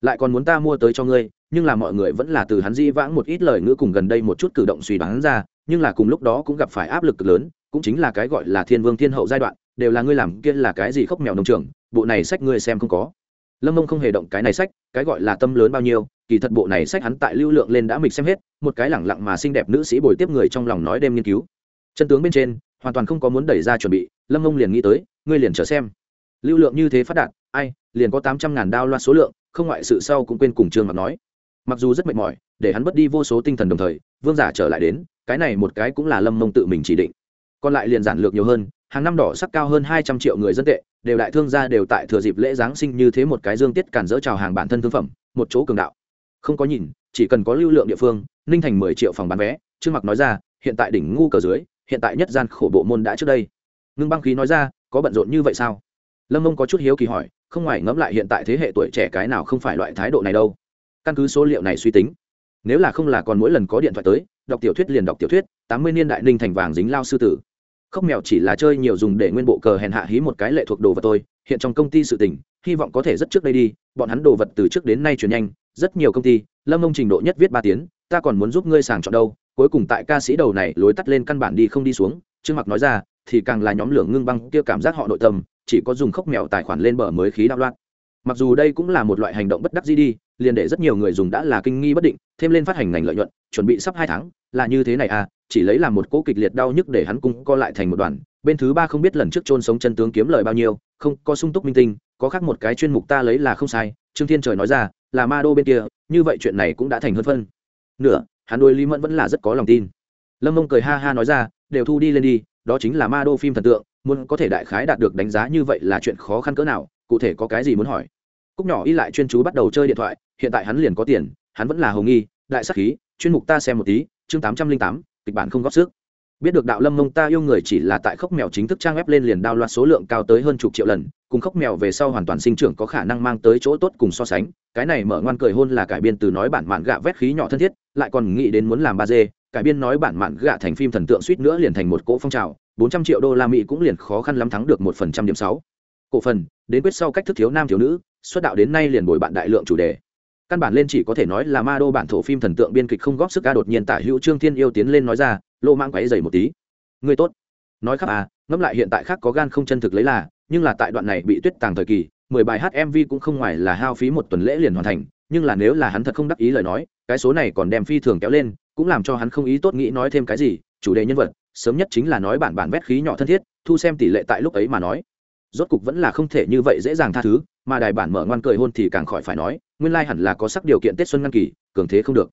[SPEAKER 1] lại còn muốn ta mua tới cho ngươi, nhưng là mọi người vẫn là từ hắn di vãng một ít lời ngữ cùng gần đây một chút cử động suy đoán ra, nhưng là cùng lúc đó cũng gặp phải áp lực lớn, cũng chính là cái gọi là thiên vương thiên hậu giai đoạn, đều là ngươi làm kia là cái gì khóc mèo nông trường, bộ này sách ngươi xem không có lâm mông không hề động cái này sách, cái gọi là tâm lớn bao nhiêu, kỳ thật bộ này sách hắn tại lưu lượng lên đã mịch xem hết, một cái lẳng lặng mà xinh đẹp nữ sĩ bồi tiếp người trong lòng nói đêm nghiên cứu. Chân tướng bên trên, hoàn toàn không có muốn đẩy ra chuẩn bị, lâm mông liền nghĩ tới, ngươi liền chờ xem. Lưu lượng như thế phát đạt, ai, liền có tám trăm ngàn đao loa số lượng, không ngoại sự sau cũng quên cùng trương mặt nói. Mặc dù rất mệt mỏi, để hắn mất đi vô số tinh thần đồng thời, vương giả trở lại đến, cái này một cái cũng là lâm mông tự mình chỉ định. Còn lại liền giản lược nhiều hơn hàng năm đỏ sắc cao hơn hai trăm triệu người dân tệ, đều đại thương gia đều tại thừa dịp lễ giáng sinh như thế một cái dương tiết cản dỡ chào hàng bản thân thương phẩm, một chỗ cường đạo. Không có nhìn, chỉ cần có lưu lượng địa phương, ninh thành mười triệu phòng bán vé, trương mặc nói ra, hiện tại đỉnh ngu cờ dưới, hiện tại nhất gian khổ bộ môn đã trước đây. Ngưng băng khí nói ra, có bận rộn như vậy sao? Lâm mông có chút hiếu kỳ hỏi, không ngoài ngẫm lại hiện tại thế hệ tuổi trẻ cái nào không phải loại thái độ này đâu. Căn cứ số liệu này suy tính, nếu là không là còn mỗi lần có điện thoại tới, đọc tiểu thuyết liền đọc tiểu thuyết, tám mươi niên đại ninh thành vàng dính lao sư tử khóc mèo chỉ là chơi nhiều dùng để nguyên bộ cờ hèn hạ hí một cái lệ thuộc đồ vật tôi hiện trong công ty sự tình, hy vọng có thể rất trước đây đi, bọn hắn đồ vật từ trước đến nay chuyển nhanh, rất nhiều công ty, lâm ông trình độ nhất viết ba tiếng ta còn muốn giúp ngươi sàng chọn đâu, cuối cùng tại ca sĩ đầu này lối tắt lên căn bản đi không đi xuống, trương mặc nói ra, thì càng là nhóm lửa ngưng băng kia cảm giác họ nội tâm, chỉ có dùng khóc mèo tài khoản lên bờ mới khí đạo loạn. Mặc dù đây cũng là một loại hành động bất đắc dĩ đi liền để rất nhiều người dùng đã là kinh nghi bất định, thêm lên phát hành ngành lợi nhuận, chuẩn bị sắp hai tháng, là như thế này à chỉ lấy làm một cỗ kịch liệt đau nhức để hắn cung co lại thành một đoàn, bên thứ ba không biết lần trước chôn sống chân tướng kiếm lời bao nhiêu, không, có sung túc minh tinh, có khác một cái chuyên mục ta lấy là không sai, trương thiên trời nói ra, là ma đô bên kia, như vậy chuyện này cũng đã thành hơn phân. Nửa, hắn đôi lý mẫn vẫn là rất có lòng tin. Lâm mông cười ha ha nói ra, đều thu đi lên đi, đó chính là ma đô phim thần tượng, muốn có thể đại khái đạt được đánh giá như vậy là chuyện khó khăn cỡ nào, cụ thể có cái gì muốn hỏi? Cúc nhỏ y lại chuyên chú bắt đầu chơi điện thoại, hiện tại hắn liền có tiền, hắn vẫn là hồng nghi, đại sắc khí, chuyên mục ta xem một tí, chương tám trăm linh tám, kịch bản không góp sức. Biết được đạo lâm mông ta yêu người chỉ là tại khóc mèo chính thức trang web lên liền đao loạt số lượng cao tới hơn chục triệu lần, cùng khóc mèo về sau hoàn toàn sinh trưởng có khả năng mang tới chỗ tốt cùng so sánh, cái này mở ngoan cười hôn là cải biên từ nói bản mạn gạ vét khí nhỏ thân thiết, lại còn nghĩ đến muốn làm ba dê cải biên nói bản mạn gạ thành phim thần tượng suýt nữa liền thành một cỗ phong trào, bốn trăm triệu đô la mỹ cũng liền khó khăn lắm thắng được một phần trăm điểm sáu. Cổ phần, đến quyết sau cách thức thiếu nam thiếu nữ xuất đạo đến nay liền bồi bạn đại lượng chủ đề. Căn bản lên chỉ có thể nói là ma đô bản thổ phim thần tượng biên kịch không góp sức ca đột nhiên tả hữu trương thiên yêu tiến lên nói ra, lô mang quáy dày một tí. Người tốt. Nói khác à ngẫm lại hiện tại khác có gan không chân thực lấy là, nhưng là tại đoạn này bị tuyết tàng thời kỳ, mười bài hát mv cũng không ngoài là hao phí một tuần lễ liền hoàn thành, nhưng là nếu là hắn thật không đắc ý lời nói, cái số này còn đem phi thường kéo lên, cũng làm cho hắn không ý tốt nghĩ nói thêm cái gì, chủ đề nhân vật, sớm nhất chính là nói bản bản vét khí nhỏ thân thiết, thu xem tỷ lệ tại lúc ấy mà nói rốt cục vẫn là không thể như vậy dễ dàng tha thứ, mà đài bản mở ngoan cười hôn thì càng khỏi phải nói, nguyên lai hẳn là có sắc điều kiện tết xuân ngăn kỳ, cường thế không được.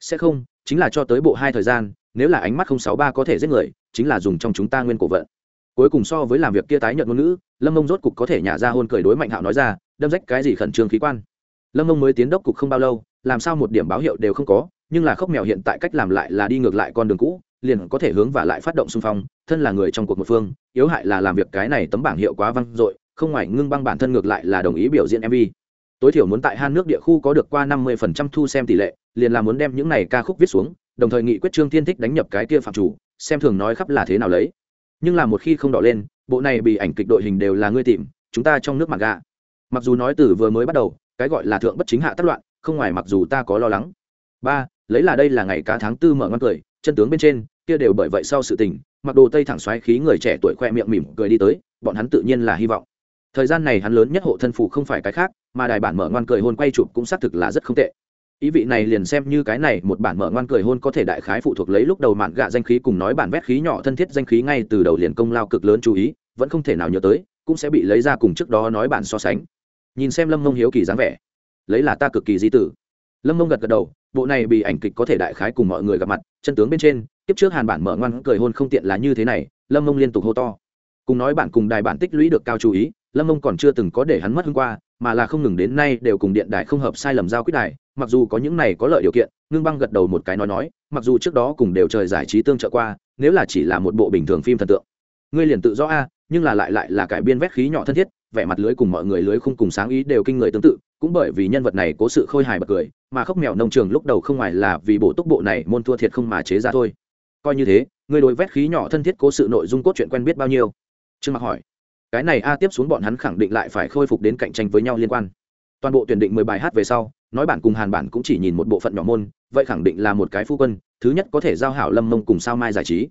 [SPEAKER 1] Sẽ không, chính là cho tới bộ hai thời gian, nếu là ánh mắt không sáu ba có thể giết người, chính là dùng trong chúng ta nguyên cổ vận. Cuối cùng so với làm việc kia tái nhận ngôn ngữ, lâm mông rốt cục có thể nhả ra hôn cười đối mạnh hạo nói ra, đâm rách cái gì khẩn trương khí quan? Lâm mông mới tiến đốc cục không bao lâu, làm sao một điểm báo hiệu đều không có, nhưng là khóc mèo hiện tại cách làm lại là đi ngược lại con đường cũ liền có thể hướng và lại phát động xung phong, thân là người trong cuộc một phương, yếu hại là làm việc cái này tấm bảng hiệu quá văng dội, không ngoài ngưng băng bản thân ngược lại là đồng ý biểu diễn mv tối thiểu muốn tại han nước địa khu có được qua năm mươi phần trăm thu xem tỷ lệ, liền là muốn đem những này ca khúc viết xuống, đồng thời nghị quyết trương thiên thích đánh nhập cái kia phạm chủ, xem thường nói khắp là thế nào lấy. Nhưng là một khi không đỏ lên, bộ này bị ảnh kịch đội hình đều là ngươi tìm, chúng ta trong nước mặt gà mặc dù nói từ vừa mới bắt đầu, cái gọi là thượng bất chính hạ tất loạn, không ngoài mặc dù ta có lo lắng. Ba, lấy là đây là ngày cá tháng tư mở ngon cười chân tướng bên trên, kia đều bởi vậy sau sự tình, mặc đồ tây thẳng xoáy khí người trẻ tuổi khoe miệng mỉm cười đi tới, bọn hắn tự nhiên là hy vọng. Thời gian này hắn lớn nhất hộ thân phủ không phải cái khác, mà đài bản mở ngoan cười hôn quay chụp cũng xác thực là rất không tệ. Ý vị này liền xem như cái này, một bản mở ngoan cười hôn có thể đại khái phụ thuộc lấy lúc đầu mạn gạ danh khí cùng nói bản vét khí nhỏ thân thiết danh khí ngay từ đầu liền công lao cực lớn chú ý, vẫn không thể nào nhớ tới, cũng sẽ bị lấy ra cùng trước đó nói bản so sánh. Nhìn xem lâm mông hiếu kỳ dáng vẻ, lấy là ta cực kỳ di tử lâm mông gật gật đầu, bộ này bị ảnh kịch có thể đại khái cùng mọi người gặp mặt, chân tướng bên trên tiếp trước hàn bản mở ngoan cười hôn không tiện là như thế này, lâm mông liên tục hô to. Cùng nói bản cùng đài bản tích lũy được cao chú ý, lâm mông còn chưa từng có để hắn mất hôm qua, mà là không ngừng đến nay đều cùng điện đài không hợp sai lầm giao quyết đài, mặc dù có những này có lợi điều kiện, ngưng băng gật đầu một cái nói nói, mặc dù trước đó cùng đều trời giải trí tương trợ qua, nếu là chỉ là một bộ bình thường phim thần tượng. Ngươi liền tự do a, nhưng là lại lại là cải biên vét khí nhỏ thân thiết vẻ mặt lưới cùng mọi người lưới không cùng sáng ý đều kinh người tương tự, cũng bởi vì nhân vật này có sự khôi hài bật cười, mà khóc mèo nông trường lúc đầu không ngoài là vì bộ túc bộ này môn thua thiệt không mà chế ra thôi. Coi như thế, người đối vét khí nhỏ thân thiết cố sự nội dung cốt truyện quen biết bao nhiêu? Trương mặc hỏi. Cái này a tiếp xuống bọn hắn khẳng định lại phải khôi phục đến cạnh tranh với nhau liên quan. Toàn bộ tuyển định mười bài hát về sau, nói bản cùng hàn bản cũng chỉ nhìn một bộ phận nhỏ môn, vậy khẳng định là một cái phu quân, thứ nhất có thể giao hảo lâm mông cùng sao mai giải trí.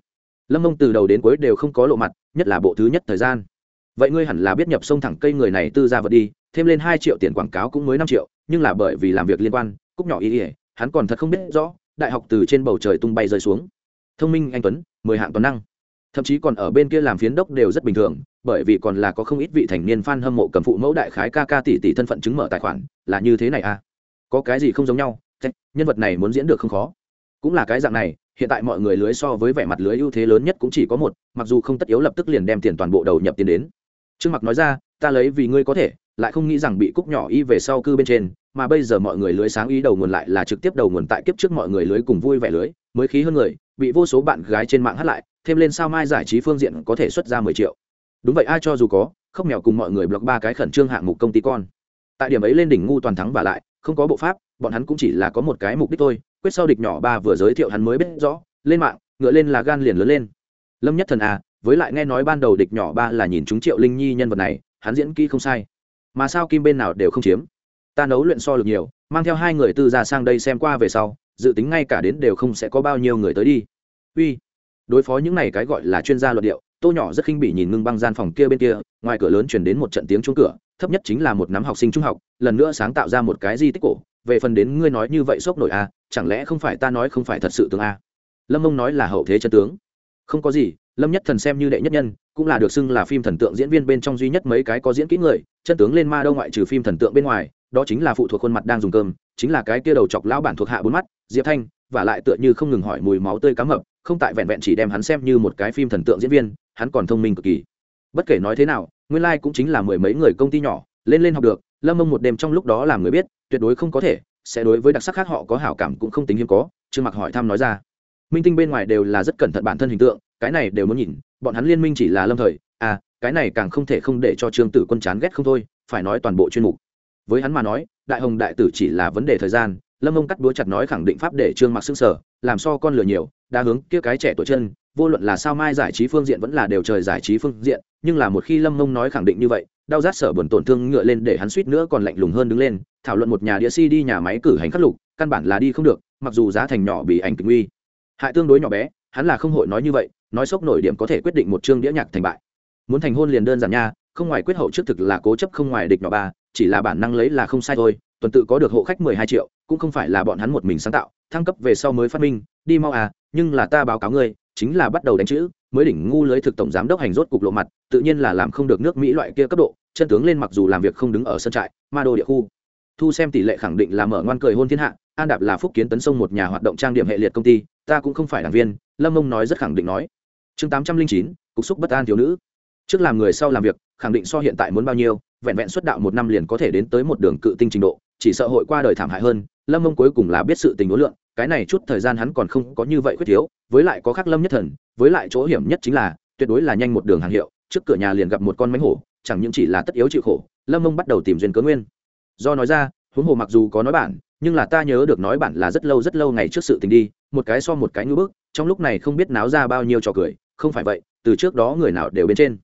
[SPEAKER 1] Lâm mông từ đầu đến cuối đều không có lộ mặt, nhất là bộ thứ nhất thời gian vậy ngươi hẳn là biết nhập sông thẳng cây người này tư ra vật đi, thêm lên hai triệu tiền quảng cáo cũng mới năm triệu, nhưng là bởi vì làm việc liên quan, cúc nhỏ ý ỉa hắn còn thật không biết rõ, đại học từ trên bầu trời tung bay rơi xuống. Thông minh anh tuấn, mười hạng toàn năng. Thậm chí còn ở bên kia làm phiến đốc đều rất bình thường, bởi vì còn là có không ít vị thành niên f a n hâm mộ cầm phụ mẫu đại khái ca ca tỷ tỷ thân phận chứng mở tài khoản, là như thế này à? Có cái gì không giống nhau? Nhân vật này muốn diễn được không khó. Cũng là cái dạng này, hiện tại mọi người lưới so với vẻ mặt lưới ưu thế lớn nhất cũng chỉ có một, mặc dù không tất yếu lập tức liền đem tiền toàn bộ đầu nhập tiền đến trương mặc nói ra, ta lấy vì ngươi có thể, lại không nghĩ rằng bị cúc nhỏ y về sau cư bên trên, mà bây giờ mọi người lưới sáng ý đầu nguồn lại là trực tiếp đầu nguồn tại kiếp trước mọi người lưới cùng vui vẻ lưới, mới khí hơn người, bị vô số bạn gái trên mạng hát lại, thêm lên sao mai giải trí phương diện có thể xuất ra mười triệu. Đúng vậy, ai cho dù có không mèo cùng mọi người block ba cái khẩn trương hạng mục công ty con. Tại điểm ấy lên đỉnh ngu toàn thắng và lại, không có bộ pháp, bọn hắn cũng chỉ là có một cái mục đích thôi, quyết sau địch nhỏ ba vừa giới thiệu hắn mới biết rõ, lên mạng, ngựa lên là gan liền lớn lên. Lâm nhất thần à với lại nghe nói ban đầu địch nhỏ ba là nhìn chúng triệu linh nhi nhân vật này hắn diễn kỹ không sai. Mà sao kim bên nào đều không chiếm? Ta nấu luyện so được nhiều mang theo hai người tư ra sang đây xem qua về sau dự tính ngay cả đến đều không sẽ có bao nhiêu người tới đi. Uy đối phó những này cái gọi là chuyên gia luận điệu tô nhỏ rất khinh bỉ nhìn ngưng băng gian phòng kia bên kia ngoài cửa lớn chuyển đến một trận tiếng chuông cửa thấp nhất chính là một nắm học sinh trung học lần nữa sáng tạo ra một cái di tích cổ. Về phần đến ngươi nói như vậy sốc nổi a à, chẳng lẽ không phải ta nói không phải thật sự tướng a à? lâm mông nói là hậu thế chân tướng. Không có gì lâm nhất thần xem như đệ nhất nhân, cũng là được xưng là phim thần tượng diễn viên bên trong duy nhất mấy cái có diễn kỹ người, chân tướng lên ma đâu ngoại trừ phim thần tượng bên ngoài, đó chính là phụ thuộc khuôn mặt đang dùng cơm, chính là cái kia đầu chọc lão bản thuộc hạ bốn mắt, diệp thanh, và lại tựa như không ngừng hỏi mùi máu tươi cá mập, không tại vẹn vẹn chỉ đem hắn xem như một cái phim thần tượng diễn viên, hắn còn thông minh cực kỳ. Bất kể nói thế nào, nguyên lai、like、cũng chính là mười mấy người công ty nhỏ, lên lên học được, lâm mông một đêm trong lúc đó làm người biết, tuyệt đối không có thể, sẽ đối với đặc sắc khác họ có hảo cảm cũng không tính hiếm có, trương mặc hỏi thăm nói ra minh tinh bên ngoài đều là rất cẩn thận bản thân hình tượng, cái này đều muốn nhìn, bọn hắn liên minh chỉ là lâm thời à cái này càng không thể không để cho trương tử quân chán ghét không thôi, phải nói toàn bộ chuyên mục. Với hắn mà nói, đại hồng đại tử chỉ là vấn đề thời gian, lâm ông cắt đúa chặt nói khẳng định pháp để trương mặc xưng sở làm so con lừa nhiều, đa hướng kia cái trẻ tuổi chân, vô luận là sao mai giải trí phương diện vẫn là đều trời giải trí phương diện, nhưng là một khi lâm mông nói khẳng định như vậy, đau rát sở buồn tổn thương ngựa lên để hắn suýt nữa còn lạnh lùng hơn đứng lên, thảo luận một nhà đĩa si đi nhà máy cử hành khắc lục, căn bản là đi không được, mặc dù giá thành nhỏ bị ảnh kịch nguy hại tương đối nhỏ bé, hắn là không hội nói như vậy, nói sốc nổi điểm có thể quyết định một chương đĩa nhạc thành bại. Muốn thành hôn liền đơn giản nha, không ngoài quyết hậu trước thực là cố chấp không ngoài địch nhỏ ba, chỉ là bản năng lấy là không sai thôi, tuần tự có được hộ khách mười hai triệu, cũng không phải là bọn hắn một mình sáng tạo, thăng cấp về sau mới phát minh, đi mau à nhưng là ta báo cáo ngươi, chính là bắt đầu đánh chữ, mới đỉnh ngu lưới thực tổng giám đốc hành rốt cục lộ mặt, tự nhiên là làm không được nước mỹ loại kia cấp độ, chân tướng lên mặc dù làm việc không đứng ở sân trại, ma đô địa khu. Thu xem tỷ lệ khẳng định là mở ngoan cười hôn thiên hạ, an đạp là phúc kiến tấn sông một nhà hoạt động trang điểm hệ liệt công ty ta cũng không phải đảng viên, lâm mông nói rất khẳng định nói. Chương tám trăm linh chín, cục xúc bất an thiếu nữ. Trước làm người sau làm việc, khẳng định so hiện tại muốn bao nhiêu, vẹn vẹn xuất đạo một năm liền có thể đến tới một đường cự tinh trình độ, chỉ sợ hội qua đời thảm hại hơn, lâm mông cuối cùng là biết sự tình đối lượng cái này chút thời gian hắn còn không có như vậy khuyết thiếu, với lại có khắc lâm nhất thần, với lại chỗ hiểm nhất chính là, tuyệt đối là nhanh một đường hàng hiệu, trước cửa nhà liền gặp một con mánh hổ, chẳng những chỉ là tất yếu chịu khổ, lâm mông bắt đầu tìm duyên cớ nguyên. Do nói ra, huống hồ mặc dù có nói bản nhưng là ta nhớ được nói bản là rất lâu rất lâu ngày trước sự tình đi, một cái so một cái ngưỡng bức, trong lúc này không biết náo ra bao nhiêu trò cười, không phải vậy, từ trước đó người nào đều bên trên.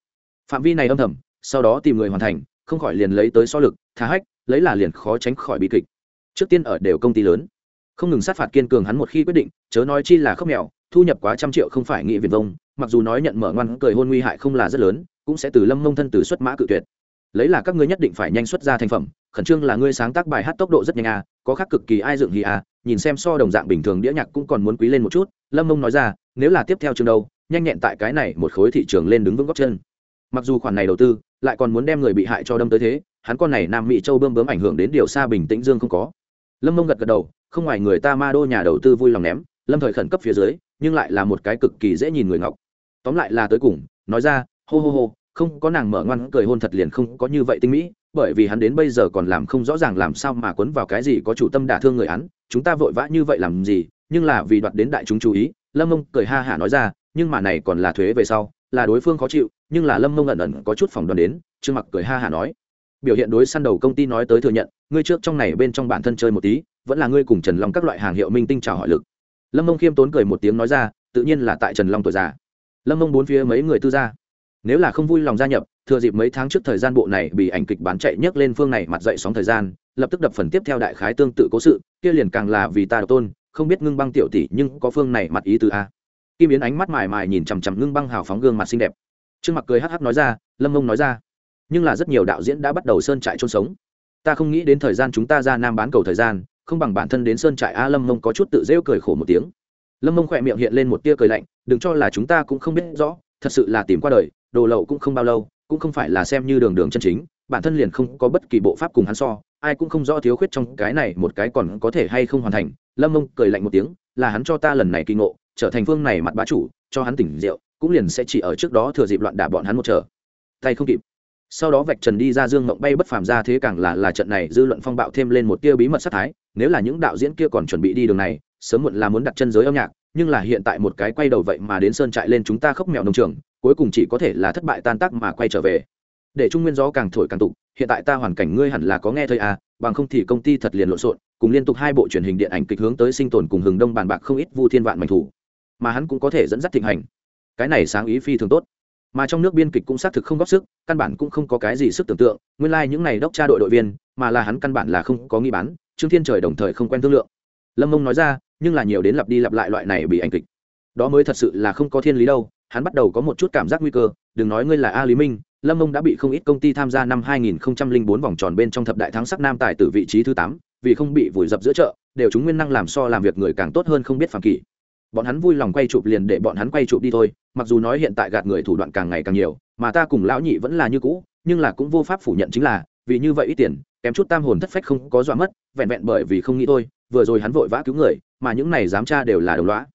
[SPEAKER 1] Phạm vi này âm thầm, sau đó tìm người hoàn thành, không khỏi liền lấy tới so lực thá hách, lấy là liền khó tránh khỏi bi kịch. Trước tiên ở đều công ty lớn. Không ngừng sát phạt kiên cường hắn một khi quyết định, chớ nói chi là khóc mèo, thu nhập quá trăm triệu không phải nghị viền vông, mặc dù nói nhận mở ngoan cười hôn nguy hại không là rất lớn, cũng sẽ từ lâm mông thân từ xuất mã cự tuyệt. Lấy là các ngươi nhất định phải nhanh xuất ra thành phẩm khẩn trương là ngươi sáng tác bài hát tốc độ rất nhanh à có khác cực kỳ ai dựng hì à nhìn xem so đồng dạng bình thường đĩa nhạc cũng còn muốn quý lên một chút, lâm mông nói ra, nếu là tiếp theo chương đâu, nhanh nhẹn tại cái này một khối thị trường lên đứng vững góc chân. Mặc dù khoản này đầu tư lại còn muốn đem người bị hại cho đâm tới thế, hắn con này nam mỹ châu bơm bướm ảnh hưởng đến điều xa bình tĩnh dương không có. Lâm mông gật gật đầu, không ngoài người ta ma đô nhà đầu tư vui lòng ném, lâm thời khẩn cấp phía dưới, nhưng lại là một cái cực kỳ dễ nhìn người ngọc. Tóm lại là tới cùng, nói ra, hô hô hô, không có nàng mở ngoan cười hôn thật liền không có như vậy tinh mỹ bởi vì hắn đến bây giờ còn làm không rõ ràng làm sao mà quấn vào cái gì có chủ tâm đả thương người hắn, chúng ta vội vã như vậy làm gì, nhưng là vì đoạt đến đại chúng chú ý, lâm mông cười ha hả nói ra, nhưng mà này còn là thuế về sau, là đối phương khó chịu, nhưng là lâm mông ẩn ẩn có chút phòng đoán đến, trương mặc cười ha hả nói. Biểu hiện đối săn đầu công ty nói tới thừa nhận, ngươi trước trong này bên trong bản thân chơi một tí, vẫn là ngươi cùng trần long các loại hàng hiệu minh tinh chào hỏi lực. Lâm mông khiêm tốn cười một tiếng nói ra, tự nhiên là tại trần long tuổi già. Lâm mông bốn phía mấy người tư gia nếu là không vui lòng gia nhập, thừa dịp mấy tháng trước thời gian bộ này bị ảnh kịch bán chạy nhấc lên phương này mặt dậy sóng thời gian, lập tức đập phần tiếp theo đại khái tương tự cố sự, kia liền càng là vì ta độc tôn, không biết ngưng băng tiểu tỷ nhưng có phương này mặt ý từ a. Kim yến ánh mắt mài mài nhìn chằm chằm ngưng băng hào phóng gương mặt xinh đẹp. Trương mặc cười hắc hắc nói ra, lâm mông nói ra, nhưng là rất nhiều đạo diễn đã bắt đầu sơn trại trôn sống. Ta không nghĩ đến thời gian chúng ta ra nam bán cầu thời gian, không bằng bản thân đến sơn trại a lâm mông có chút tự rêu cười khổ một tiếng. Lâm mông khỏe miệng hiện lên một tia cười lạnh, đừng cho là chúng ta cũng không biết rõ, thật sự là tìm qua đời đồ lậu cũng không bao lâu, cũng không phải là xem như đường đường chân chính, bản thân liền không có bất kỳ bộ pháp cùng hắn so, ai cũng không rõ thiếu khuyết trong cái này một cái còn có thể hay không hoàn thành. Lâm mông cười lạnh một tiếng, là hắn cho ta lần này kỳ ngộ, trở thành phương này mặt bá chủ, cho hắn tỉnh rượu, cũng liền sẽ chỉ ở trước đó thừa dịp loạn đả bọn hắn một trở tay không kịp. Sau đó vạch trần đi ra dương mộng bay bất phàm ra thế càng là là trận này dư luận phong bạo thêm lên một tia bí mật sát thái, nếu là những đạo diễn kia còn chuẩn bị đi đường này, sớm muộn là muốn đặt chân giới âm nhạc, nhưng là hiện tại một cái quay đầu vậy mà đến sơn trại lên chúng ta khóc mèo nông trường cuối cùng chỉ có thể là thất bại tan tác mà quay trở về. Để trung nguyên gió càng thổi càng tục, hiện tại ta hoàn cảnh ngươi hẳn là có nghe thấy à bằng không thì công ty thật liền lộn xộn, cùng liên tục hai bộ truyền hình điện ảnh kịch hướng tới sinh tồn cùng hừng đông bàn bạc không ít vu thiên vạn mạnh thủ. Mà hắn cũng có thể dẫn dắt thịnh hành. Cái này sáng ý phi thường tốt. Mà trong nước biên kịch cũng xác thực không góp sức, căn bản cũng không có cái gì sức tưởng tượng, nguyên lai、like、những n à y đốc tra đội đội viên, mà là hắn căn bản là không có nghi bán, trương thiên trời đồng thời không quen thương lượng. Lâm mông nói ra, nhưng là nhiều đến lặp đi lặp lại loại này bị ảnh kịch. Đó mới thật sự là không có thiên lý đâu hắn bắt đầu có một chút cảm giác nguy cơ. Đừng nói ngươi là a lý minh, lâm mông đã bị không ít công ty tham gia năm 2004 vòng tròn bên trong thập đại thắng sắc nam tài từ vị trí thứ tám, vì không bị vùi dập giữa chợ, đều chúng nguyên năng làm so làm việc người càng tốt hơn không biết phàm kỷ bọn hắn vui lòng quay chụp liền để bọn hắn quay chụp đi thôi, mặc dù nói hiện tại gạt người thủ đoạn càng ngày càng nhiều, mà ta cùng lão nhị vẫn là như cũ, nhưng là cũng vô pháp phủ nhận chính là, vì như vậy ít tiền, kém chút tam hồn thất phách không có dọa mất, vẹn vẹn bởi vì không nghĩ tôi vừa rồi hắn vội vã cứu người, mà những này dám tra đều là đồng loá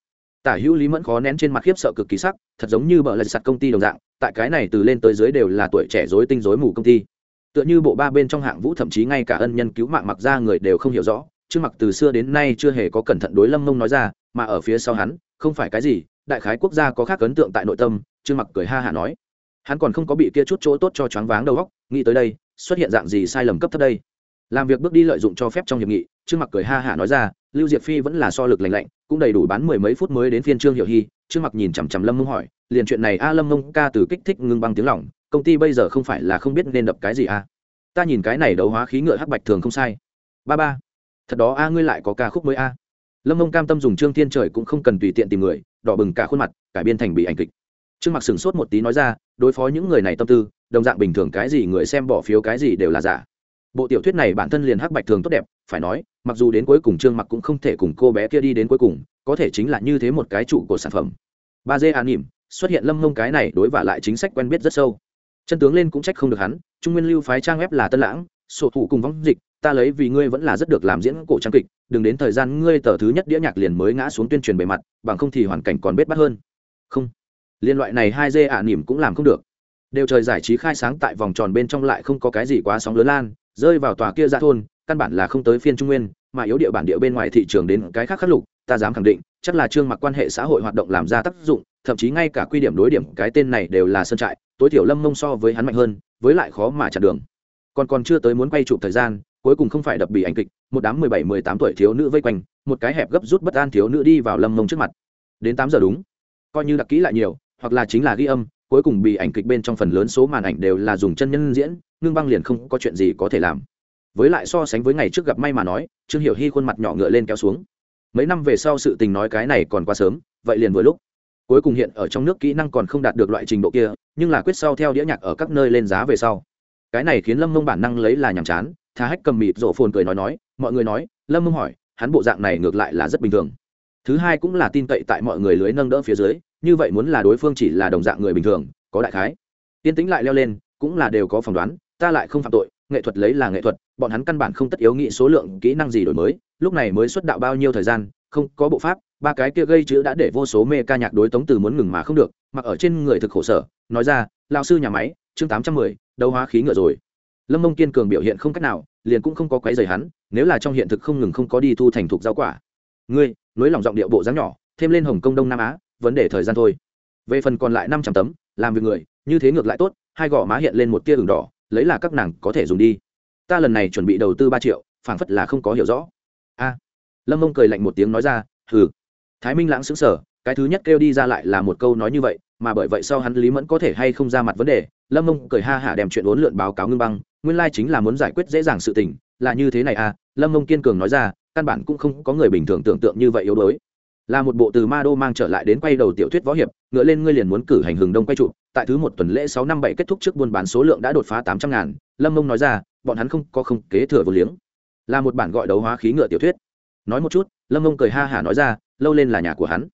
[SPEAKER 1] tả hữu lý mẫn khó nén trên mặt khiếp sợ cực kỳ sắc, thật giống như bợ lạch sạt công ty đồng dạng, tại cái này từ lên tới dưới đều là tuổi trẻ dối tinh dối mù công ty. Tựa như bộ ba bên trong hạng vũ thậm chí ngay cả ân nhân cứu mạng mặc ra người đều không hiểu rõ, chứ mặc từ xưa đến nay chưa hề có cẩn thận đối lâm mông nói ra, mà ở phía sau hắn, không phải cái gì, đại khái quốc gia có khác ấn tượng tại nội tâm, chứ mặc cười ha hả nói. Hắn còn không có bị kia chút chỗ tốt cho choáng váng đầu óc, nghĩ tới đây, xuất hiện dạng gì sai lầm cấp thấp đây? Làm việc bước đi lợi dụng cho phép trong hiệp nghị, trương mặc cười ha hả nói ra, lưu diệp phi vẫn là so lực lành lạnh, cũng đầy đủ bán mười mấy phút mới đến phiên trương hiệu hy. Trương mặc nhìn chằm chằm lâm mông hỏi, liền chuyện này a lâm mông ca từ kích thích ngưng băng tiếng lỏng công ty bây giờ không phải là không biết nên đập cái gì a ta nhìn cái này đấu hóa khí ngựa hắc bạch thường không sai. Ba ba, thật đó a ngươi lại có ca khúc mới a. Lâm mông cam tâm dùng trương thiên trời cũng không cần tùy tiện tìm người, đỏ bừng cả khuôn mặt cải biên thành bị ảnh kịch. Trương mặc sửng sốt một tí nói ra, đối phó những người này tâm tư, đồng dạng bình thường cái gì người xem bỏ phiếu cái gì đều là giả bộ tiểu thuyết này bản thân liền hắc bạch thường tốt đẹp, phải nói, mặc dù đến cuối cùng trương mặc cũng không thể cùng cô bé kia đi đến cuối cùng, có thể chính là như thế một cái trụ của sản phẩm. Ba dê an nỉm, xuất hiện lâm mông cái này đối vả lại chính sách quen biết rất sâu. Chân tướng lên cũng trách không được hắn, trung nguyên lưu phái trang web là tân lãng, sổ thủ cùng vong dịch, ta lấy vì ngươi vẫn là rất được làm diễn cổ trang kịch, đừng đến thời gian ngươi tờ thứ nhất đĩa nhạc liền mới ngã xuống tuyên truyền bề mặt, bằng không thì hoàn cảnh còn bết bắt hơn. Không. Liên loại này hai dê ả nỉm cũng làm không được. Đều trời giải trí khai sáng tại vòng tròn bên trong lại không có cái gì quá sóng lớn lan rơi vào tòa kia ra thôn, căn bản là không tới phiên trung nguyên, mà yếu địa bản địa bên ngoài thị trường đến cái khác khắc lục, ta dám khẳng định, chắc là trương mặc quan hệ xã hội hoạt động làm ra tác dụng, thậm chí ngay cả quy điểm đối điểm cái tên này đều là sơn trại, tối thiểu lâm mông so với hắn mạnh hơn, với lại khó mà chặn đường. Còn còn chưa tới muốn quay chụp thời gian, cuối cùng không phải đập bị ảnh kịch, một đám mười bảy, mười tám tuổi thiếu nữ vây quanh, một cái hẹp gấp rút bất an thiếu nữ đi vào lâm mông trước mặt. Đến tám giờ đúng. Coi như đặc kỹ lại nhiều, hoặc là chính là ghi âm cuối cùng bị ảnh kịch bên trong phần lớn số màn ảnh đều là dùng chân nhân diễn, ngưng băng liền không có chuyện gì có thể làm. Với lại so sánh với ngày trước gặp may mà nói, trương hiểu hy khuôn mặt nhỏ ngựa lên kéo xuống. Mấy năm về sau sự tình nói cái này còn quá sớm, vậy liền vừa lúc. Cuối cùng hiện ở trong nước kỹ năng còn không đạt được loại trình độ kia, nhưng là quyết sau theo đĩa nhạc ở các nơi lên giá về sau. Cái này khiến lâm mông bản năng lấy là nhàm chán thà hách cầm mịt rổ phồn cười nói nói, mọi người nói, lâm mông hỏi, hắn bộ dạng này ngược lại là rất bình thường. Thứ hai cũng là tin cậy tại mọi người lưới nâng đỡ phía dưới như vậy muốn là đối phương chỉ là đồng dạng người bình thường, có đại khái. Tiên tính lại leo lên, cũng là đều có phỏng đoán, ta lại không phạm tội, nghệ thuật lấy là nghệ thuật, bọn hắn căn bản không tất yếu nghĩ số lượng, kỹ năng gì đổi mới, lúc này mới xuất đạo bao nhiêu thời gian, không có bộ pháp, ba cái kia gây chữ đã để vô số mê ca nhạc đối tống từ muốn ngừng mà không được, mặc ở trên người thực khổ sở, nói ra lao sư nhà máy, chương tám trăm mười, đấu hóa khí ngựa rồi. Lâm mông kiên cường biểu hiện không cách nào, liền cũng không có quấy rầy hắn, nếu là trong hiện thực không ngừng không có đi thu thành thục rau quả. Ngươi, nối lòng giọng điệu bộ dáng nhỏ, thêm lên hồng kông đông nam á vấn đề thời gian thôi. Về phần còn lại năm trăm tấm, làm việc người, như thế ngược lại tốt, hai gò má hiện lên một tia đường đỏ, lấy là các nàng có thể dùng đi. Ta lần này chuẩn bị đầu tư ba triệu, phảng phất là không có hiểu rõ. A. Lâm mông cười lạnh một tiếng nói ra, hừ. Thái minh lãng xứng sở cái thứ nhất kêu đi ra lại là một câu nói như vậy, mà bởi vậy sau hắn lý mẫn có thể hay không ra mặt vấn đề, lâm mông cười ha hả đem chuyện uốn lượn báo cáo ngưng băng, nguyên lai chính là muốn giải quyết dễ dàng sự tình, là như thế này à lâm mông kiên cường nói ra, căn bản cũng không có người bình thường tưởng tượng như vậy yếu đuối là một bộ từ ma đô mang trở lại đến quay đầu tiểu thuyết võ hiệp, ngựa lên ngươi liền muốn cử hành hừng đông quay trụ tại thứ một tuần lễ sáu năm bảy kết thúc trước buôn bán số lượng đã đột phá tám trăm ngàn, lâm mông nói ra, bọn hắn không có không kế thừa vô liếng. Là một bản gọi đấu hóa khí ngựa tiểu thuyết. Nói một chút, lâm mông cười ha hả nói ra, lâu lên là nhà của hắn.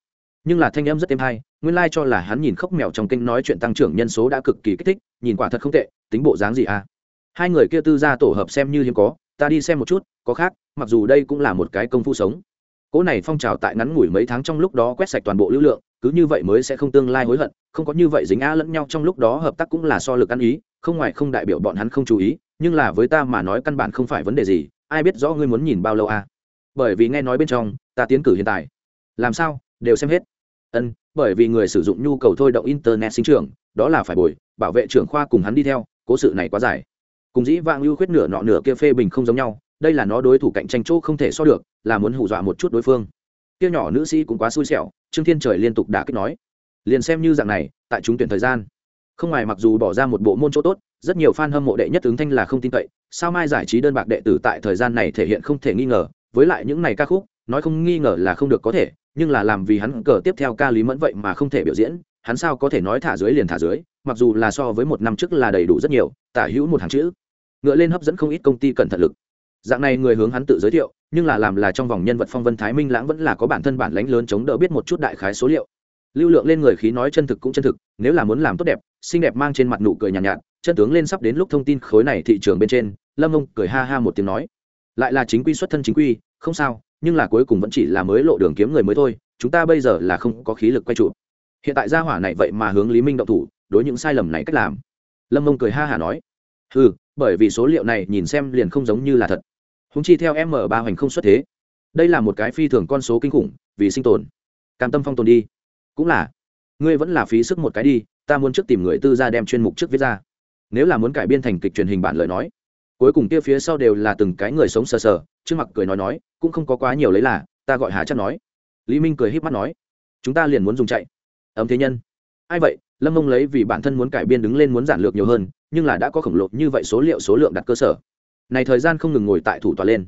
[SPEAKER 1] Nhưng là thanh em rất êm hay, nguyên lai、like、cho là hắn nhìn khóc mèo trong kênh nói chuyện tăng trưởng nhân số đã cực kỳ kích thích, nhìn quả thật không tệ, tính bộ dáng gì à? Hai người kia tư ra tổ hợp xem như hiếm có, ta đi xem một chút, có khác, mặc dù đây cũng là một cái công phu sống cỗ này phong trào tại ngắn ngủi mấy tháng trong lúc đó quét sạch toàn bộ lưu lượng, cứ như vậy mới sẽ không tương lai hối hận, không có như vậy dính á lẫn nhau trong lúc đó hợp tác cũng là so lực ăn ý, không ngoài không đại biểu bọn hắn không chú ý, nhưng là với ta mà nói căn bản không phải vấn đề gì, ai biết rõ ngươi muốn nhìn bao lâu à? Bởi vì nghe nói bên trong, ta tiến cử hiện tại. Làm sao? Đều xem hết. Ân, bởi vì người sử dụng nhu cầu thôi động internet sinh trưởng, đó là phải bồi, bảo vệ trưởng khoa cùng hắn đi theo, cố sự này quá dài. Cùng dĩ vang ưu khuyết nửa nọ nửa kia phê bình không giống nhau đây là nó đối thủ cạnh tranh chỗ không thể so được, là muốn hù dọa một chút đối phương. Kia nhỏ nữ sĩ cũng quá xui xẻo, trương thiên trời liên tục đã kích nói. Liền xem như dạng này, tại chúng tuyển thời gian, không ngoài mặc dù bỏ ra một bộ môn chỗ tốt, rất nhiều fan hâm mộ đệ nhất ứng thanh là không tin cậy, sao mai giải trí đơn bạc đệ tử tại thời gian này thể hiện không thể nghi ngờ, với lại những này ca khúc, nói không nghi ngờ là không được có thể, nhưng là làm vì hắn cờ tiếp theo ca lý mẫn vậy mà không thể biểu diễn, hắn sao có thể nói thả dưới liền thả dưới, mặc dù là so với một năm trước là đầy đủ rất nhiều, tả hữu một hàng chữ. Ngựa lên hấp dẫn không ít công ty cẩn thận lực dạng này người hướng hắn tự giới thiệu nhưng là làm là trong vòng nhân vật phong vân thái minh lãng vẫn là có bản thân bản lãnh lớn chống đỡ biết một chút đại khái số liệu. Lưu lượng lên người khí nói chân thực cũng chân thực nếu là muốn làm tốt đẹp xinh đẹp mang trên mặt nụ cười nhàn nhạt, nhạt chân tướng lên sắp đến lúc thông tin khối này thị trường bên trên lâm ông cười ha ha một tiếng nói. Lại là chính quy xuất thân chính quy không sao nhưng là cuối cùng vẫn chỉ là mới lộ đường kiếm người mới thôi chúng ta bây giờ là không có khí lực quay trụ. Hiện tại gia hỏa này vậy mà hướng lý minh động thủ đối những sai lầm này cách làm. Lâm ông cười ha hả nói. Ừ bởi vì số liệu này nhìn xem liền không giống như là thật húng chi theo m ba hoành không xuất thế. Đây là một cái phi thường con số kinh khủng, vì sinh tồn. Cam tâm phong tồn đi. Cũng là. Ngươi vẫn là phí sức một cái đi, ta muốn trước tìm người tư ra đem chuyên mục trước viết ra. Nếu là muốn cải biên thành kịch truyền hình bản lời nói, cuối cùng kia phía sau đều là từng cái người sống sờ sờ, trước mặt cười nói nói, cũng không có quá nhiều lấy là, ta gọi hà chắc nói. Lý minh cười h í p mắt nói, chúng ta liền muốn dùng chạy. Ấm thế nhân. Ai vậy? Lâm mông lấy vì bản thân muốn cải biên đứng lên muốn giản lược nhiều hơn, nhưng là đã có khổng lồ như vậy số liệu số lượng đặt cơ sở này thời gian không ngừng ngồi tại thủ tòa lên.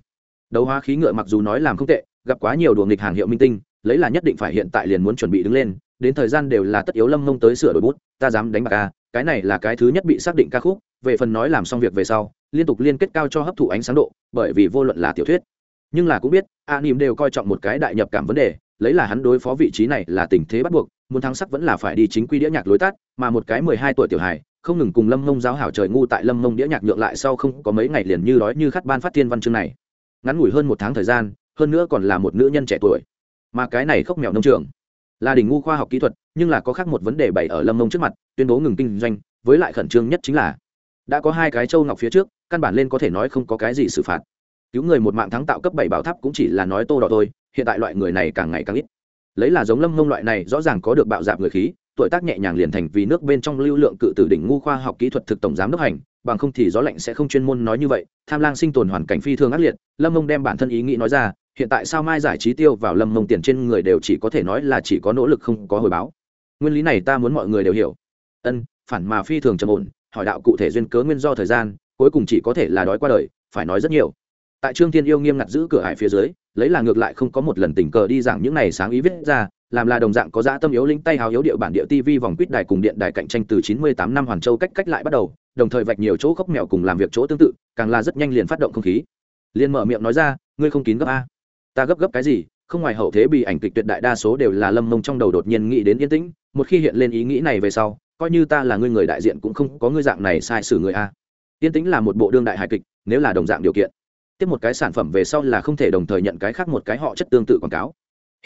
[SPEAKER 1] Đấu hóa khí ngựa mặc dù nói làm không tệ, gặp quá nhiều đùa nghịch hàng hiệu minh tinh, lấy là nhất định phải hiện tại liền muốn chuẩn bị đứng lên, đến thời gian đều là tất yếu lâm mông tới sửa đổi bút, ta dám đánh bạc ca cái này là cái thứ nhất bị xác định ca khúc, về phần nói làm xong việc về sau, liên tục liên kết cao cho hấp thụ ánh sáng độ, bởi vì vô luận là tiểu thuyết, nhưng là cũng biết, a nỉm đều coi trọng một cái đại nhập cảm vấn đề, lấy là hắn đối phó vị trí này là tình thế bắt buộc, muốn thắng sắc vẫn là phải đi chính quy đĩa nhạc lối tắt, mà một cái mười hai tuổi tiểu hài không ngừng cùng lâm mông giáo hảo trời ngu tại lâm mông đĩa nhạc nhượng lại sau không có mấy ngày liền như đói như khát ban phát thiên văn chương này. Ngắn ngủi hơn một tháng thời gian, hơn nữa còn là một nữ nhân trẻ tuổi. Mà cái này khóc mèo nông trường, là đỉnh ngu khoa học kỹ thuật, nhưng là có khác một vấn đề bày ở lâm mông trước mặt, tuyên bố ngừng kinh doanh, với lại khẩn trương nhất chính là, đã có hai cái châu ngọc phía trước, căn bản lên có thể nói không có cái gì xử phạt. Cứu người một mạng thắng tạo cấp bảy bảo tháp cũng chỉ là nói tô đỏ thôi, hiện tại loại người này càng ngày càng ít. Lấy là giống lâm mông loại này, rõ ràng có được bạo dạp người khí tuổi tác nhẹ nhàng liền thành vì nước bên trong lưu lượng cự tử đỉnh ngu khoa học kỹ thuật thực tổng giám đốc hành, bằng không thì gió lạnh sẽ không chuyên môn nói như vậy. Tham lang sinh tồn hoàn cảnh phi thường ác liệt, lâm mông đem bản thân ý nghĩ nói ra, hiện tại sao mai giải trí tiêu vào lâm mông tiền trên người đều chỉ có thể nói là chỉ có nỗ lực không có hồi báo. Nguyên lý này ta muốn mọi người đều hiểu. Ân, phản mà phi thường trầm ổn, hỏi đạo cụ thể duyên cớ nguyên do thời gian, cuối cùng chỉ có thể là đói qua đời, phải nói rất nhiều. Tại trương thiên yêu nghiêm ngặt giữ cửa hải phía dưới, lấy là ngược lại không có một lần tình cờ đi giảng những này sáng ý viết ra làm là đồng dạng có giá tâm yếu linh tay hào yếu điệu bản địa tv vòng quýt đài cùng điện đài cạnh tranh từ 98 năm hoàn châu cách cách lại bắt đầu, đồng thời vạch nhiều chỗ khóc mẹo cùng làm việc chỗ tương tự, càng là rất nhanh liền phát động không khí. Liên mở miệng nói ra, ngươi không kín gấp a? Ta gấp gấp cái gì? Không ngoài hậu thế bị ảnh kịch tuyệt đại đa số đều là lâm mông trong đầu đột nhiên nghĩ đến yên tĩnh, một khi hiện lên ý nghĩ này về sau, coi như ta là ngươi người đại diện cũng không có ngươi dạng này sai xử người a. Yên tĩnh là một bộ đương đại hài kịch, nếu là đồng dạng điều kiện. Tiếp một cái sản phẩm về sau là không thể đồng thời nhận cái khác một cái họ chất tương tự quảng cáo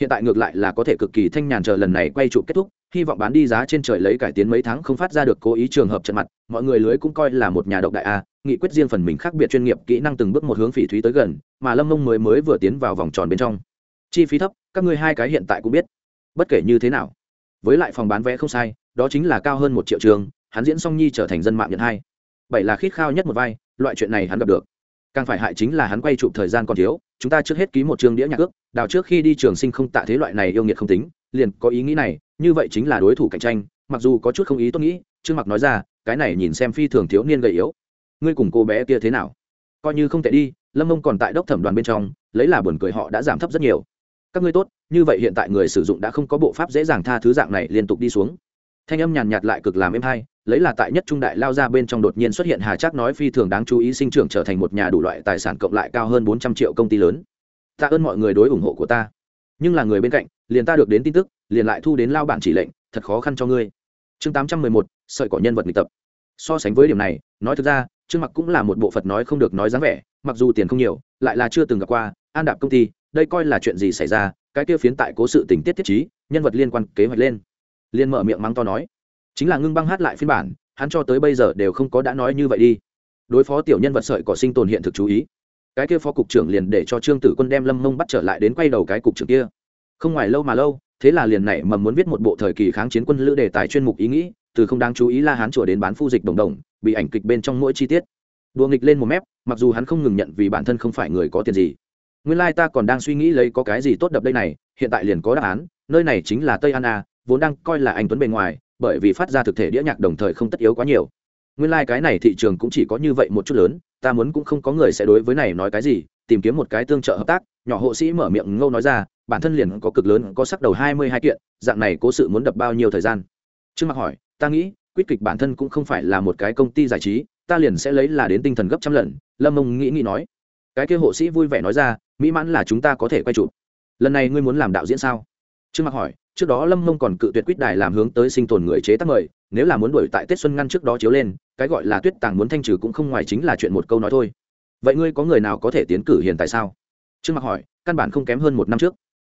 [SPEAKER 1] hiện tại ngược lại là có thể cực kỳ thanh nhàn chờ lần này quay trụ kết thúc, hy vọng bán đi giá trên trời lấy cải tiến mấy tháng không phát ra được cố ý trường hợp trận mặt, mọi người lưới cũng coi là một nhà độc đại a, nghị quyết riêng phần mình khác biệt chuyên nghiệp, kỹ năng từng bước một hướng phỉ thúy tới gần, mà lâm mông mới mới vừa tiến vào vòng tròn bên trong. Chi phí thấp, các ngươi hai cái hiện tại cũng biết. Bất kể như thế nào, với lại phòng bán vé không sai, đó chính là cao hơn một triệu trường, hắn diễn song nhi trở thành dân mạng nhận hai. Bảy là khít khao nhất một vai, loại chuyện này hắn gặp được càng phải hại chính là hắn quay chụp thời gian còn thiếu, chúng ta trước hết ký một chương đĩa nhạc ước, đào trước khi đi trường sinh không tạ thế loại này yêu nghiệt không tính, liền có ý nghĩ này, như vậy chính là đối thủ cạnh tranh, mặc dù có chút không ý tốt nghĩ, trương mặc nói ra, cái này nhìn xem phi thường thiếu niên gầy yếu. Ngươi cùng cô bé kia thế nào? Coi như không tệ đi, lâm mông còn tại đốc thẩm đoàn bên trong, lấy là buồn cười họ đã giảm thấp rất nhiều. Các ngươi tốt, như vậy hiện tại người sử dụng đã không có bộ pháp dễ dàng tha thứ dạng này liên tục đi xuống thanh âm nhàn nhạt lại cực làm êm hay, lấy là tại nhất trung đại lao ra bên trong đột nhiên xuất hiện hà chắc nói phi thường đáng chú ý sinh trưởng trở thành một nhà đủ loại tài sản cộng lại cao hơn bốn trăm triệu công ty lớn. Tạ ơn mọi người đối ủng hộ của ta. Nhưng là người bên cạnh, liền ta được đến tin tức, liền lại thu đến lao bản chỉ lệnh, thật khó khăn cho ngươi. Chương tám trăm mười một, sợi cỏ nhân vật nghịch tập. So sánh với điểm này, nói thực ra, trương mặc cũng là một bộ phật nói không được nói dáng vẻ, mặc dù tiền không nhiều, lại là chưa từng gặp qua, an đạp công ty, đây coi là chuyện gì xảy ra, cái kia phiến tại cố sự tình tiết thiết trí, nhân vật liên quan kế hoạch lên liên mở miệng mắng to nói, chính là ngưng băng hát lại phiên bản, hắn cho tới bây giờ đều không có đã nói như vậy đi. Đối phó tiểu nhân vật sợi cỏ sinh tồn hiện thực chú ý. Cái kia phó cục trưởng liền để cho trương tử quân đem lâm mông bắt trở lại đến quay đầu cái cục trưởng kia. Không ngoài lâu mà lâu, thế là liền này mầm muốn viết một bộ thời kỳ kháng chiến quân lữ đề tài chuyên mục ý nghĩ, từ không đáng chú ý la hán chùa đến bán phu dịch đồng đồng, bị ảnh kịch bên trong mỗi chi tiết. Đùa nghịch lên một mép, mặc dù hắn không ngừng nhận vì bản thân không phải người có tiền gì. Nguyên lai ta còn đang suy nghĩ lấy có cái gì tốt đập đây này, hiện tại liền có đáp án, nơi này chính là tây an a vốn đang coi là anh tuấn bề ngoài, bởi vì phát ra thực thể đĩa nhạc đồng thời không tất yếu quá nhiều. Nguyên lai、like、cái này thị trường cũng chỉ có như vậy một chút lớn, ta muốn cũng không có người sẽ đối với này nói cái gì, tìm kiếm một cái tương trợ hợp tác, nhỏ hộ sĩ mở miệng ngâu nói ra, bản thân liền có cực lớn, có sắc đầu hai mươi hai kiện, dạng này cố sự muốn đập bao nhiêu thời gian? Trương mặc hỏi, ta nghĩ, quyết kịch bản thân cũng không phải là một cái công ty giải trí, ta liền sẽ lấy là đến tinh thần gấp trăm lần, lâm mông nghĩ nghĩ nói. Cái kia hộ sĩ vui vẻ nói ra, mỹ mãn là chúng ta có thể quay chụp. Lần này ngươi muốn làm đạo diễn sao? Trương mặc hỏi trước đó lâm mông còn cự tuyệt quýt đài làm hướng tới sinh tồn người chế tác mời, nếu là muốn đuổi tại tết xuân ngăn trước đó chiếu lên, cái gọi là tuyết tàng muốn thanh trừ cũng không ngoài chính là chuyện một câu nói thôi. Vậy ngươi có người nào có thể tiến cử hiện tại sao? Trương mặc hỏi, căn bản không kém hơn một năm trước.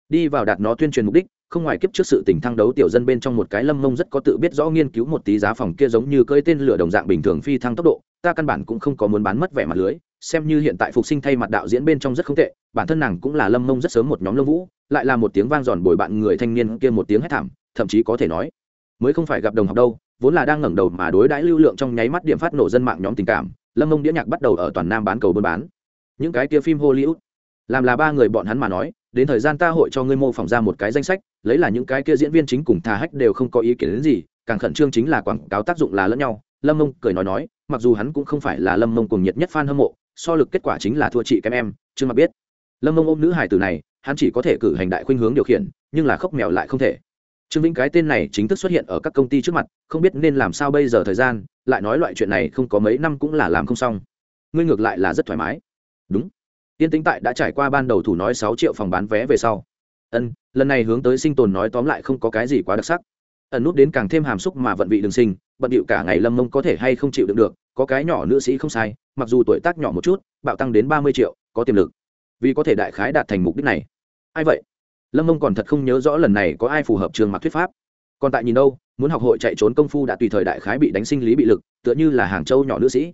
[SPEAKER 1] Đi vào đạt nó tuyên truyền mục đích, không ngoài kiếp trước sự tình thăng đấu tiểu dân bên trong một cái lâm mông rất có tự biết rõ nghiên cứu một tí giá phòng kia giống như cơi tên lửa đồng dạng bình thường phi thăng tốc độ, ta căn bản cũng không có muốn bán mất vẻ mặt lưới, xem như hiện tại phục sinh thay mặt đạo diễn bên trong rất không tệ, bản thân nàng cũng là lâm mông rất sớm một nhóm lâm vũ lại là một tiếng vang giòn bồi bạn người thanh niên kia một tiếng hét thảm, thậm chí có thể nói, mới không phải gặp đồng học đâu, vốn là đang ngẩng đầu mà đối đãi lưu lượng trong nháy mắt điểm phát nổ dân mạng nhóm tình cảm, lâm mông đĩa nhạc bắt đầu ở toàn nam bán cầu buôn bán. Những cái kia phim hollywood, làm là ba người bọn hắn mà nói, đến thời gian ta hội cho ngươi mô phỏng ra một cái danh sách, lấy là những cái kia diễn viên chính cùng thà hách đều không có ý kiến đến gì, càng khẩn trương chính là quảng cáo tác dụng là lẫn nhau, lâm mông cười nói nói, mặc dù hắn cũng không phải là lâm mông cùng nhiệt nhất fan hâm mộ, so lực kết quả chính là thua chị kém em, chưa mặc biết. Lâm mông ôm nữ hải tử này hắn chỉ có thể cử hành đại khuynh hướng điều khiển, nhưng là khóc mèo lại không thể. Trương vĩnh cái tên này chính thức xuất hiện ở các công ty trước mặt, không biết nên làm sao bây giờ thời gian, lại nói loại chuyện này không có mấy năm cũng là làm không xong. Ngươi ngược lại là rất thoải mái. Đúng. Tiên tính tại đã trải qua ban đầu thủ nói sáu triệu phòng bán vé về sau. Ân, lần này hướng tới sinh tồn nói tóm lại không có cái gì quá đặc sắc. Ẩn nút đến càng thêm hàm xúc mà vận vị đường sinh, bận điệu cả ngày lâm mông có thể hay không chịu đựng được, có cái nhỏ nữ sĩ không sai, mặc dù tuổi tác nhỏ một chút, bạo tăng đến ba mươi triệu, có tiềm lực. Vì có thể đại khái đạt thành mục đích này ai vậy? Lâm mông còn thật không nhớ rõ lần này có ai phù hợp trường mặc thuyết pháp. Còn tại nhìn đâu, muốn học hội chạy trốn công phu đã tùy thời đại khái bị đánh sinh lý bị lực, tựa như là hàng châu nhỏ nữ sĩ.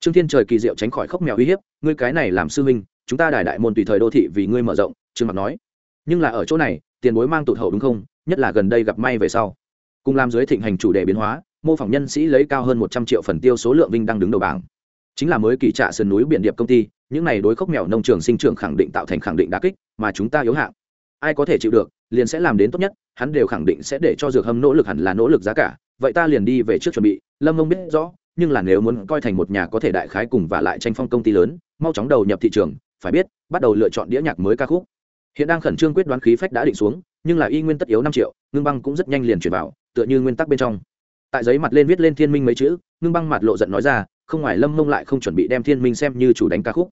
[SPEAKER 1] Trương thiên trời kỳ diệu tránh khỏi khóc mèo uy hiếp, ngươi cái này làm sư huynh, chúng ta đại đại môn tùy thời đô thị vì ngươi mở rộng, trương mặc nói. Nhưng là ở chỗ này, tiền bối mang tụt hậu đúng không? Nhất là gần đây gặp may về sau. Cùng làm dưới thịnh hành chủ đề biến hóa, mô phỏng nhân sĩ lấy cao hơn một trăm triệu phần tiêu số lượng vinh đang đứng đầu bảng. Chính là mới kỳ trạ sườn núi biển điệp công ty những này đối khốc mèo nông trường sinh trưởng khẳng định tạo thành khẳng định đá kích, mà chúng ta yếu hạng. Ai có thể chịu được, liền sẽ làm đến tốt nhất, hắn đều khẳng định sẽ để cho dược hâm nỗ lực hẳn là nỗ lực giá cả. Vậy ta liền đi về trước chuẩn bị. Lâm ông biết rõ, nhưng là nếu muốn coi thành một nhà có thể đại khái cùng và lại tranh phong công ty lớn, mau chóng đầu nhập thị trường, phải biết, bắt đầu lựa chọn đĩa nhạc mới ca khúc. Hiện đang khẩn trương quyết đoán khí phách đã định xuống, nhưng là y nguyên tất yếu năm triệu, ngưng băng cũng rất nhanh liền chuyển vào, tựa như nguyên tắc bên trong. Tại giấy mặt lên viết lên thiên minh mấy chữ, ngưng băng mặt lộ giận nói ra, không ngoài lâm mông lại không chuẩn bị đem thiên minh xem như chủ đánh ca khúc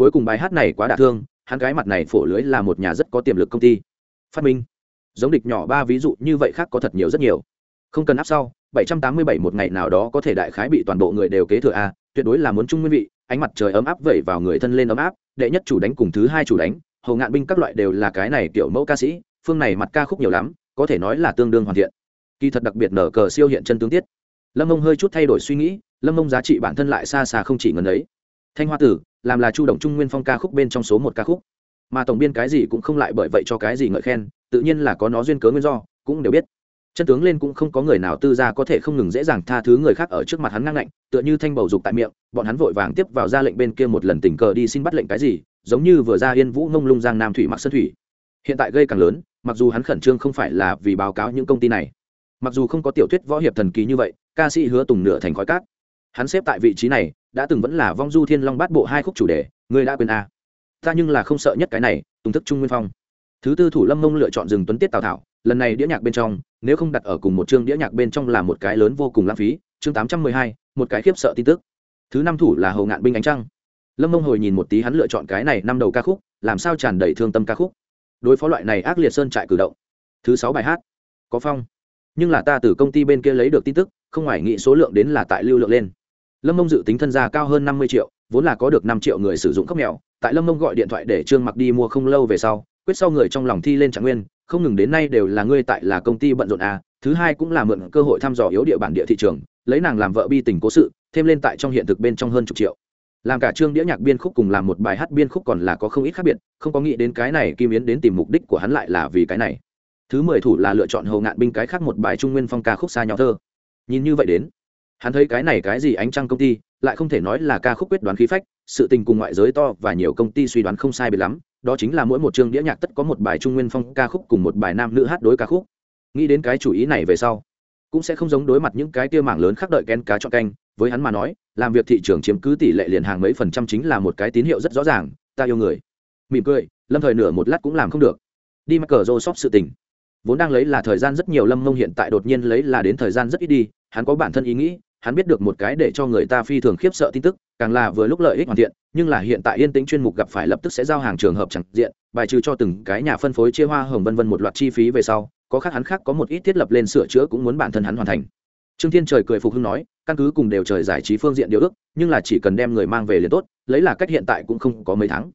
[SPEAKER 1] cuối cùng bài hát này quá đả thương, hắn gái mặt này phổ lưới là một nhà rất có tiềm lực công ty. Phát minh. Giống địch nhỏ ba ví dụ như vậy khác có thật nhiều rất nhiều. Không cần áp sau 787 một ngày nào đó có thể đại khái bị toàn bộ người đều kế thừa a, tuyệt đối là muốn chung nguyên vị, ánh mặt trời ấm áp vẩy vào người thân lên ấm áp, đệ nhất chủ đánh cùng thứ hai chủ đánh hầu ngạn binh các loại đều là cái này kiểu mẫu ca sĩ, phương này mặt ca khúc nhiều lắm, có thể nói là tương đương hoàn thiện. Kỳ thật đặc biệt nở cờ siêu hiện chân tướng tiết. Lâm ông hơi chút thay đổi suy nghĩ, lâm ông giá trị bản thân lại xa xa không chỉ ngần ấy thanh hoa tử, làm là chu động trung nguyên phong ca khúc bên trong số một ca khúc. Mà tổng biên cái gì cũng không lại bởi vậy cho cái gì ngợi khen, tự nhiên là có nó duyên cớ nguyên do, cũng đều biết. Chân tướng lên cũng không có người nào tư gia có thể không ngừng dễ dàng tha thứ người khác ở trước mặt hắn ngang ngạnh, tựa như thanh bầu dục tại miệng, bọn hắn vội vàng tiếp vào ra lệnh bên kia một lần tình cờ đi xin bắt lệnh cái gì, giống như vừa ra yên vũ ngông lung giang nam thủy mặc sơn thủy. Hiện tại gây càng lớn, mặc dù hắn khẩn trương không phải là vì báo cáo những công ty này, mặc dù không có tiểu thuyết võ hiệp thần kỳ như vậy, ca sĩ hứa tùng nửa thành khói cát hắn xếp tại vị trí này, đã từng vẫn là vong du thiên long bát bộ hai khúc chủ đề người đã quên a ta nhưng là không sợ nhất cái này, tùng thức trung nguyên phong. Thứ tư thủ lâm mông lựa chọn rừng tuấn tiết tào thảo, lần này đĩa nhạc bên trong, nếu không đặt ở cùng một chương đĩa nhạc bên trong là một cái lớn vô cùng lãng phí, chương tám trăm mười hai, một cái khiếp sợ tin tức. Thứ năm thủ là hầu ngạn binh ánh trăng. Lâm mông hồi nhìn một tí hắn lựa chọn cái này năm đầu ca khúc, làm sao tràn đầy thương tâm ca khúc. Đối phó loại này ác liệt sơn trại cử động. Thứ sáu bài hát. Có phong. Nhưng là ta từ công ty bên kia lấy được tin tức, không ngoài nghĩ số lượng đến là tại lưu lượng lên lâm mông dự tính thân gia cao hơn năm mươi triệu, vốn là có được năm triệu người sử dụng khóc mèo, tại lâm mông gọi điện thoại để trương mặc đi mua không lâu về sau, quyết sau người trong lòng thi lên trạng nguyên, không ngừng đến nay đều là ngươi tại là công ty bận rộn à thứ hai cũng là mượn cơ hội thăm dò yếu địa bản địa thị trường, lấy nàng làm vợ bi tình cố sự, thêm lên tại trong hiện thực bên trong hơn chục triệu. Làm cả trương đĩa nhạc biên khúc cùng làm một bài hát biên khúc còn là có không ít khác biệt, không có nghĩ đến cái này kim yến đến tìm mục đích của hắn lại là vì cái này. Thứ mười thủ là lựa chọn hầu ngạn binh cái khác một bài trung nguyên phong ca khúc xa nhau thơ. Nhìn như vậy đến hắn thấy cái này cái gì ánh trăng công ty, lại không thể nói là ca khúc quyết đoán khí phách, sự tình cùng ngoại giới to và nhiều công ty suy đoán không sai biệt lắm, đó chính là mỗi một chương đĩa nhạc tất có một bài trung nguyên phong ca khúc cùng một bài nam nữ hát đối ca khúc. Nghĩ đến cái chủ ý này về sau, cũng sẽ không giống đối mặt những cái kia mảng lớn khác đợi ken cá chọn canh, với hắn mà nói, làm việc thị trường chiếm cứ tỷ lệ liền hàng mấy phần trăm chính là một cái tín hiệu rất rõ ràng, ta yêu người. Mỉm cười, lâm thời nửa một lát cũng làm không được. Đi mắc cờ rô sóc sự tình. Vốn đang lấy là thời gian rất nhiều lâm mông hiện tại đột nhiên lấy là đến thời gian rất ít đi, hắn có bản thân ý nghĩ hắn biết được một cái để cho người ta phi thường khiếp sợ tin tức, càng là vừa lúc lợi ích hoàn thiện, nhưng là hiện tại yên tĩnh chuyên mục gặp phải lập tức sẽ giao hàng trường hợp chẳng diện, bài trừ cho từng cái nhà phân phối chia hoa hồng vân vân một loạt chi phí về sau, có khác hắn khác có một ít thiết lập lên sửa chữa cũng muốn bản thân hắn hoàn thành. Trương thiên trời cười phục hưng nói, căn cứ cùng đều trời giải trí phương diện điều ước, nhưng là chỉ cần đem người mang về liền tốt, lấy là cách hiện tại cũng không có mấy tháng.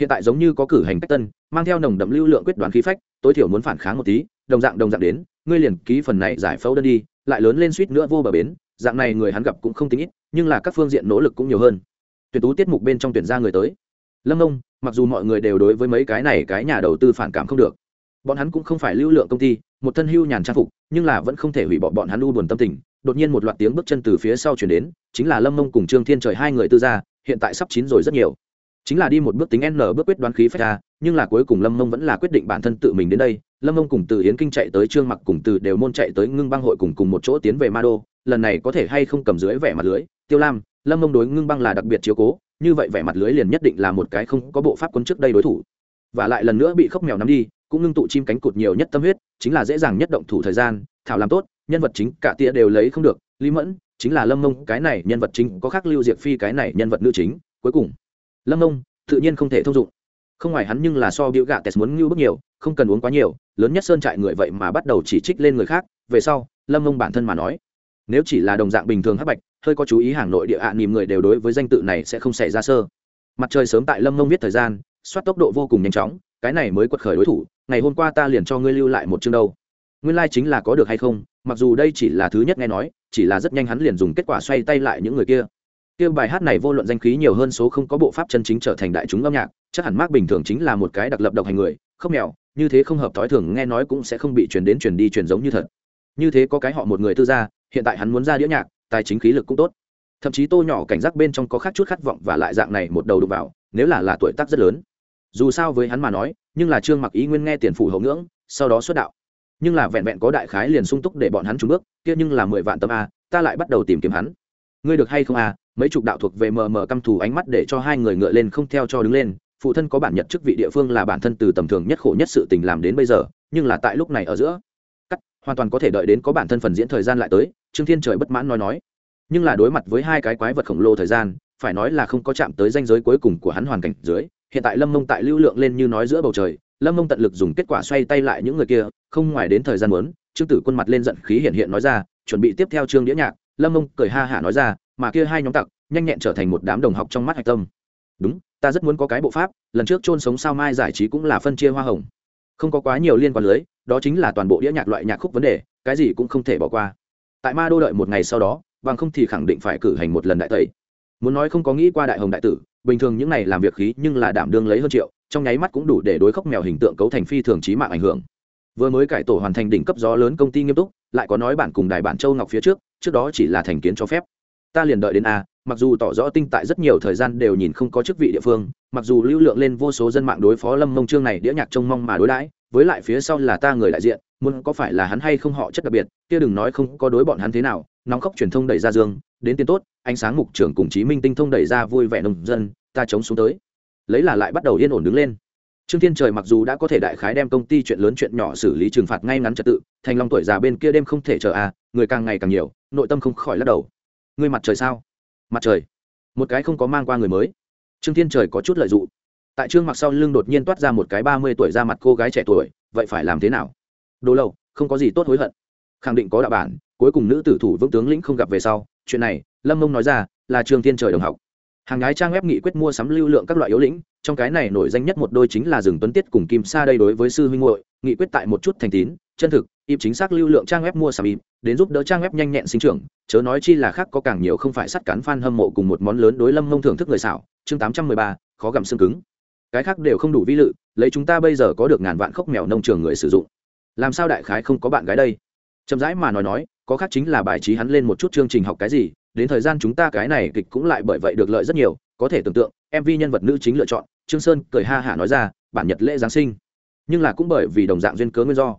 [SPEAKER 1] Hiện tại giống như có cử hành cách tân, mang theo nồng đậm lưu lượng quyết đoán khí phách, tối thiểu muốn phản kháng một tí, đồng dạng đồng dạng đến, ngươi liền ký phần này giải phẫu đơn đi lại lớn lên suýt nữa vô bờ bến, dạng này người hắn gặp cũng không tính ít, nhưng là các phương diện nỗ lực cũng nhiều hơn. Tuyển tú tiết mục bên trong tuyển ra người tới. Lâm ông mặc dù mọi người đều đối với mấy cái này cái nhà đầu tư phản cảm không được, bọn hắn cũng không phải lưu lượng công ty, một thân hưu nhàn trang phục, nhưng là vẫn không thể hủy bỏ bọn hắn u buồn tâm tình. Đột nhiên một loạt tiếng bước chân từ phía sau chuyển đến, chính là lâm mông cùng trương thiên trời hai người tư gia, hiện tại sắp chín rồi rất nhiều. Chính là đi một bước tính n bước quyết đoán khí phách ra nhưng là cuối cùng lâm mông vẫn là quyết định bản thân tự mình đến đây. Lâm mông cùng từ yến kinh chạy tới trương mặc, cùng từ đều môn chạy tới ngưng băng hội cùng cùng một chỗ tiến về ma đô. Lần này có thể hay không cầm dưới vẻ mặt lưới? Tiêu lam, lâm mông đối ngưng băng là đặc biệt chiếu cố, như vậy vẻ mặt lưới liền nhất định là một cái không có bộ pháp quân trước đây đối thủ. Và lại lần nữa bị khốc mèo nắm đi, cũng ngưng tụ chim cánh cụt nhiều nhất tâm huyết, chính là dễ dàng nhất động thủ thời gian, thảo làm tốt, nhân vật chính cả tia đều lấy không được. Lý mẫn, chính là lâm mông, cái này nhân vật chính có khác lưu Diệt phi, cái này nhân vật nữ chính. Cuối cùng, lâm mông tự nhiên không thể thông dụng không ngoài hắn nhưng là so biểu gạ tes muốn ngưu bước nhiều không cần uống quá nhiều lớn nhất sơn trại người vậy mà bắt đầu chỉ trích lên người khác về sau lâm mông bản thân mà nói nếu chỉ là đồng dạng bình thường hắc bạch hơi có chú ý hàng nội địa ạ à, nìm người đều đối với danh tự này sẽ không xảy ra sơ. Mặt trời sớm tại lâm mông viết thời gian soát tốc độ vô cùng nhanh chóng cái này mới quật khởi đối thủ ngày hôm qua ta liền cho ngươi lưu lại một chương đâu. Nguyên lai、like、chính là có được hay không mặc dù đây chỉ là thứ nhất nghe nói chỉ là rất nhanh hắn liền dùng kết quả xoay tay lại những người kia kia bài hát này vô luận danh khí nhiều hơn số không có bộ pháp chân chính trở thành đại chúng âm nhạc, chắc hẳn mark bình thường chính là một cái đặc lập độc hành người, không mèo như thế không hợp thói thường, nghe nói cũng sẽ không bị truyền đến truyền đi truyền giống như thật. Như thế có cái họ một người tư gia, hiện tại hắn muốn ra đĩa nhạc, tài chính khí lực cũng tốt. Thậm chí tô nhỏ cảnh giác bên trong có khác chút khát vọng và lại dạng này một đầu đục vào, nếu là là tuổi tác rất lớn. Dù sao với hắn mà nói, nhưng là trương mặc ý nguyên nghe tiền phủ hậu ngưỡng, sau đó xuất đạo. Nhưng là vẹn vẹn có đại khái liền sung túc để bọn hắn trúng bước, kia nhưng là mười vạn tâm a, ta lại bắt đầu tìm kiếm hắn ngươi được hay không à? mấy chục đạo thuộc về mờ mờ căm thù ánh mắt để cho hai người ngựa lên không theo cho đứng lên, phụ thân có bản nhật chức vị địa phương là bản thân từ tầm thường nhất khổ nhất sự tình làm đến bây giờ, nhưng là tại lúc này ở giữa, cắt, hoàn toàn có thể đợi đến có bản thân phần diễn thời gian lại tới, trương thiên trời bất mãn nói nói nhưng là đối mặt với hai cái quái vật khổng lồ thời gian, phải nói là không có chạm tới danh giới cuối cùng của hắn hoàn cảnh dưới, hiện tại lâm mông tại lưu lượng lên như nói giữa bầu trời, lâm mông tận lực dùng kết quả xoay tay lại những người kia, không ngoài đến thời gian muốn, trương tử quân mặt lên giận khí hiện hiện nói ra, chuẩn bị tiếp theo trương đĩa nhạc lâm mông cười ha hả nói ra, mà kia hai nhóm tặc, nhanh nhẹn trở thành một đám đồng học trong mắt hạch tâm. Đúng, ta rất muốn có cái bộ pháp, lần trước chôn sống sao mai giải trí cũng là phân chia hoa hồng. Không có quá nhiều liên quan lưới, đó chính là toàn bộ đĩa nhạc loại nhạc khúc vấn đề, cái gì cũng không thể bỏ qua. Tại ma đô đợi một ngày sau đó, bằng không thì khẳng định phải cử hành một lần đại tẩy. Muốn nói không có nghĩ qua đại hồng đại tử, bình thường những này làm việc khí nhưng là đảm đương lấy hơn triệu, trong nháy mắt cũng đủ để đối khốc mèo hình tượng cấu thành phi thường trí mạng ảnh hưởng. Vừa mới cải tổ hoàn thành đỉnh cấp gió lớn công ty nghiêm túc, lại có nói bản cùng đài bản châu ngọc phía trước trước đó chỉ là thành kiến cho phép. Ta liền đợi đến a, mặc dù tỏ rõ tinh tại rất nhiều thời gian đều nhìn không có chức vị địa phương, mặc dù lưu lượng lên vô số dân mạng đối phó lâm mông trương này đĩa nhạc trông mong mà đối đãi, với lại phía sau là ta người đại diện, muốn có phải là hắn hay không họ chất đặc biệt, kia đừng nói không có đối bọn hắn thế nào, nóng khóc truyền thông đẩy ra dương, đến tiền tốt, ánh sáng mục trưởng cùng chí minh tinh thông đẩy ra vui vẻ nông dân, ta chống xuống tới. Lấy là lại bắt đầu yên ổn đứng lên trương thiên trời mặc dù đã có thể đại khái đem công ty chuyện lớn chuyện nhỏ xử lý trừng phạt ngay ngắn trật tự, thành long tuổi già bên kia đêm không thể chờ à người càng ngày càng nhiều, nội tâm không khỏi lắc đầu. Ngươi mặt trời sao? Mặt trời. Một cái không có mang qua người mới. Trương thiên trời có chút lợi dụng. Tại trương mặc sau lưng đột nhiên toát ra một cái ba mươi tuổi ra mặt cô gái trẻ tuổi, vậy phải làm thế nào? Đồ lâu, không có gì tốt hối hận. Khẳng định có đạo bản, cuối cùng nữ tử thủ vững tướng lĩnh không gặp về sau, chuyện này, lâm mông nói ra, là trương thiên trời đồng học hàng nhái trang web nghị quyết mua sắm lưu lượng các loại yếu lĩnh, trong cái này nổi danh nhất một đôi chính là rừng tuấn tiết cùng kim sa đây đối với sư huynh hội nghị quyết tại một chút thành tín, chân thực, ịp chính xác lưu lượng trang web mua sắm ịp, đến giúp đỡ trang web nhanh nhẹn sinh trưởng, chớ nói chi là khác có càng nhiều không phải sắt cắn fan hâm mộ cùng một món lớn đối lâm mông thưởng thức người xảo, chương tám trăm mười ba, khó gặm xương cứng. Cái khác đều không đủ vi lự, lấy chúng ta bây giờ có được ngàn vạn khốc mèo nông trường người sử dụng. Làm sao đại khái không có bạn gái đây? Chậm rãi mà nói nói, có khác chính là bài trí hắn lên một chút chương trình học cái gì đến thời gian chúng ta cái này kịch cũng lại bởi vậy được lợi rất nhiều có thể tưởng tượng mv nhân vật nữ chính lựa chọn trương sơn cười ha hả nói ra bản nhật lễ giáng sinh. Nhưng là cũng bởi vì đồng dạng duyên cớ nguyên do.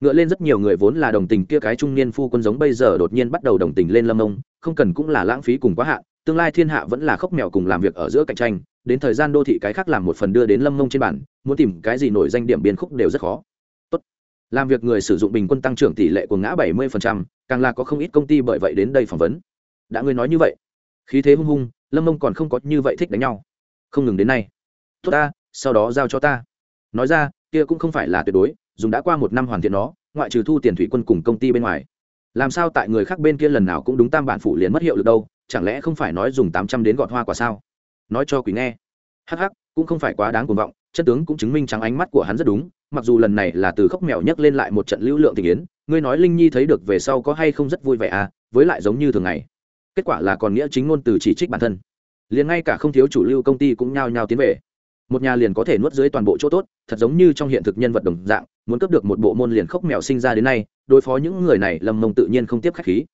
[SPEAKER 1] Ngựa lên rất nhiều người vốn là đồng tình kia cái trung niên phu quân giống bây giờ đột nhiên bắt đầu đồng tình lên lâm ông không cần cũng là lãng phí cùng quá hạn tương lai thiên hạ vẫn là khóc mèo cùng làm việc ở giữa cạnh tranh đến thời gian đô thị cái khác làm một phần đưa đến lâm mông trên bản muốn tìm cái gì nổi danh điểm biên khúc đều rất khó. Tốt. làm việc người sử dụng bình quân tăng trưởng tỷ lệ của ngã 70%, càng là có không ít công ty bởi vậy đến đây phỏng vấn đã ngươi nói như vậy. Khí thế hung hung, lâm mông còn không có như vậy thích đánh nhau. Không ngừng đến nay. Tốt ta, sau đó giao cho ta. Nói ra, kia cũng không phải là tuyệt đối, dùng đã qua một năm hoàn thiện nó, ngoại trừ thu tiền thủy quân cùng công ty bên ngoài. Làm sao tại người khác bên kia lần nào cũng đúng tam bản phụ liền mất hiệu lực đâu, chẳng lẽ không phải nói dùng tám trăm đến gọt hoa quả sao? Nói cho quỷ nghe. Hh cũng không phải quá đáng cuồng vọng chân tướng cũng chứng minh trắng ánh mắt của hắn rất đúng, mặc dù lần này là từ khóc mèo nhấc lên lại một trận lưu lượng tình yến, ngươi nói linh nhi thấy được về sau có hay không rất vui vẻ à với lại giống như thường ngày kết quả là còn nghĩa chính ngôn từ chỉ trích bản thân. Liền ngay cả không thiếu chủ lưu công ty cũng nhao nhao tiến về. Một nhà liền có thể nuốt dưới toàn bộ chỗ tốt, thật giống như trong hiện thực nhân vật đồng dạng, muốn cấp được một bộ môn liền khốc mèo sinh ra đến nay, đối phó những người này, lâm mông tự nhiên không tiếp khách khí.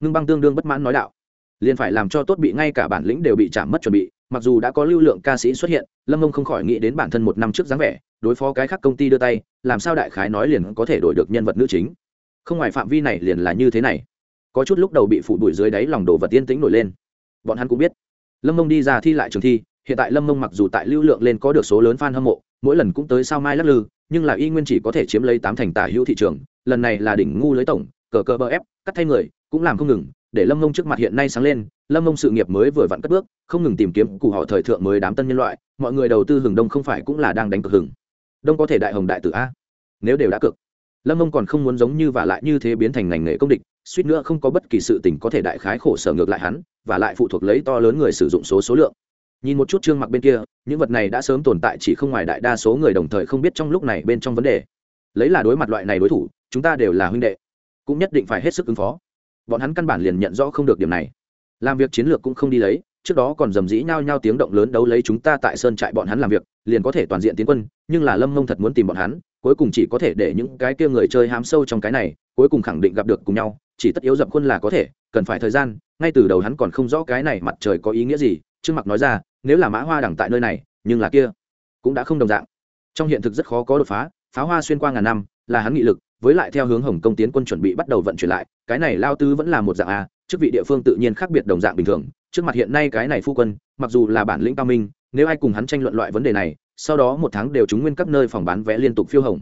[SPEAKER 1] Ngưng băng tương đương bất mãn nói đạo. Liền phải làm cho tốt bị ngay cả bản lĩnh đều bị chạm mất chuẩn bị, mặc dù đã có lưu lượng ca sĩ xuất hiện, lâm mông không khỏi nghĩ đến bản thân một năm trước dáng vẻ, đối phó cái khác công ty đưa tay, làm sao đại khái nói liền có thể đổi được nhân vật nữ chính. Không ngoài phạm vi này liền là như thế này có chút lúc đầu bị phủ bụi dưới đáy lòng đồ vật tiên tĩnh nổi lên. Bọn hắn cũng biết. Lâm mông đi ra thi lại trường thi, hiện tại lâm mông mặc dù tại lưu lượng lên có được số lớn f a n hâm mộ, mỗi lần cũng tới sao mai lắc lư, nhưng là y nguyên chỉ có thể chiếm lấy tám thành tả hữu thị trường, lần này là đỉnh ngu lấy tổng, cờ cờ bờ ép, cắt thay người, cũng làm không ngừng, để lâm mông trước mặt hiện nay sáng lên, lâm mông sự nghiệp mới vừa vặn cất bước, không ngừng tìm kiếm cụ họ thời thượng mới đám tân nhân loại, mọi người đầu tư hừng đông không phải cũng là đang đánh cực hừng. Đông có thể đại hồng đại tử a. Nếu đều đã cực lâm mông còn không muốn giống như và lại như thế biến thành ngành nghề công địch suýt nữa không có bất kỳ sự tình có thể đại khái khổ sở ngược lại hắn, và lại phụ thuộc lấy to lớn người sử dụng số số lượng. Nhìn một chút trương mặc bên kia, những vật này đã sớm tồn tại chỉ không ngoài đại đa số người đồng thời không biết trong lúc này bên trong vấn đề. Lấy là đối mặt loại này đối thủ, chúng ta đều là huynh đệ, cũng nhất định phải hết sức ứng phó. Bọn hắn căn bản liền nhận rõ không được điểm này. Làm việc chiến lược cũng không đi lấy, trước đó còn dầm dĩ nhau nhau tiếng động lớn đấu lấy chúng ta tại sơn trại bọn hắn làm việc, liền có thể toàn diện tiến quân, nhưng là lâm mông thật muốn tìm bọn hắn, cuối cùng chỉ có thể để những cái kia người chơi hám sâu trong cái này, cuối cùng khẳng định gặp được cùng nhau chỉ tất yếu dập khuôn là có thể, cần phải thời gian, ngay từ đầu hắn còn không rõ cái này mặt trời có ý nghĩa gì, trương mặc nói ra, nếu là mã hoa đẳng tại nơi này, nhưng là kia cũng đã không đồng dạng. Trong hiện thực rất khó có đột phá pháo hoa xuyên qua ngàn năm, là hắn nghị lực, với lại theo hướng hồng công tiến quân chuẩn bị bắt đầu vận chuyển lại, cái này lao tứ vẫn là một dạng a, chức vị địa phương tự nhiên khác biệt đồng dạng bình thường. Trước mặt hiện nay cái này phu quân, mặc dù là bản lĩnh cao minh, nếu ai cùng hắn tranh luận loại vấn đề này, sau đó một tháng đều trúng nguyên các nơi phòng bán vé liên tục phiêu hồng.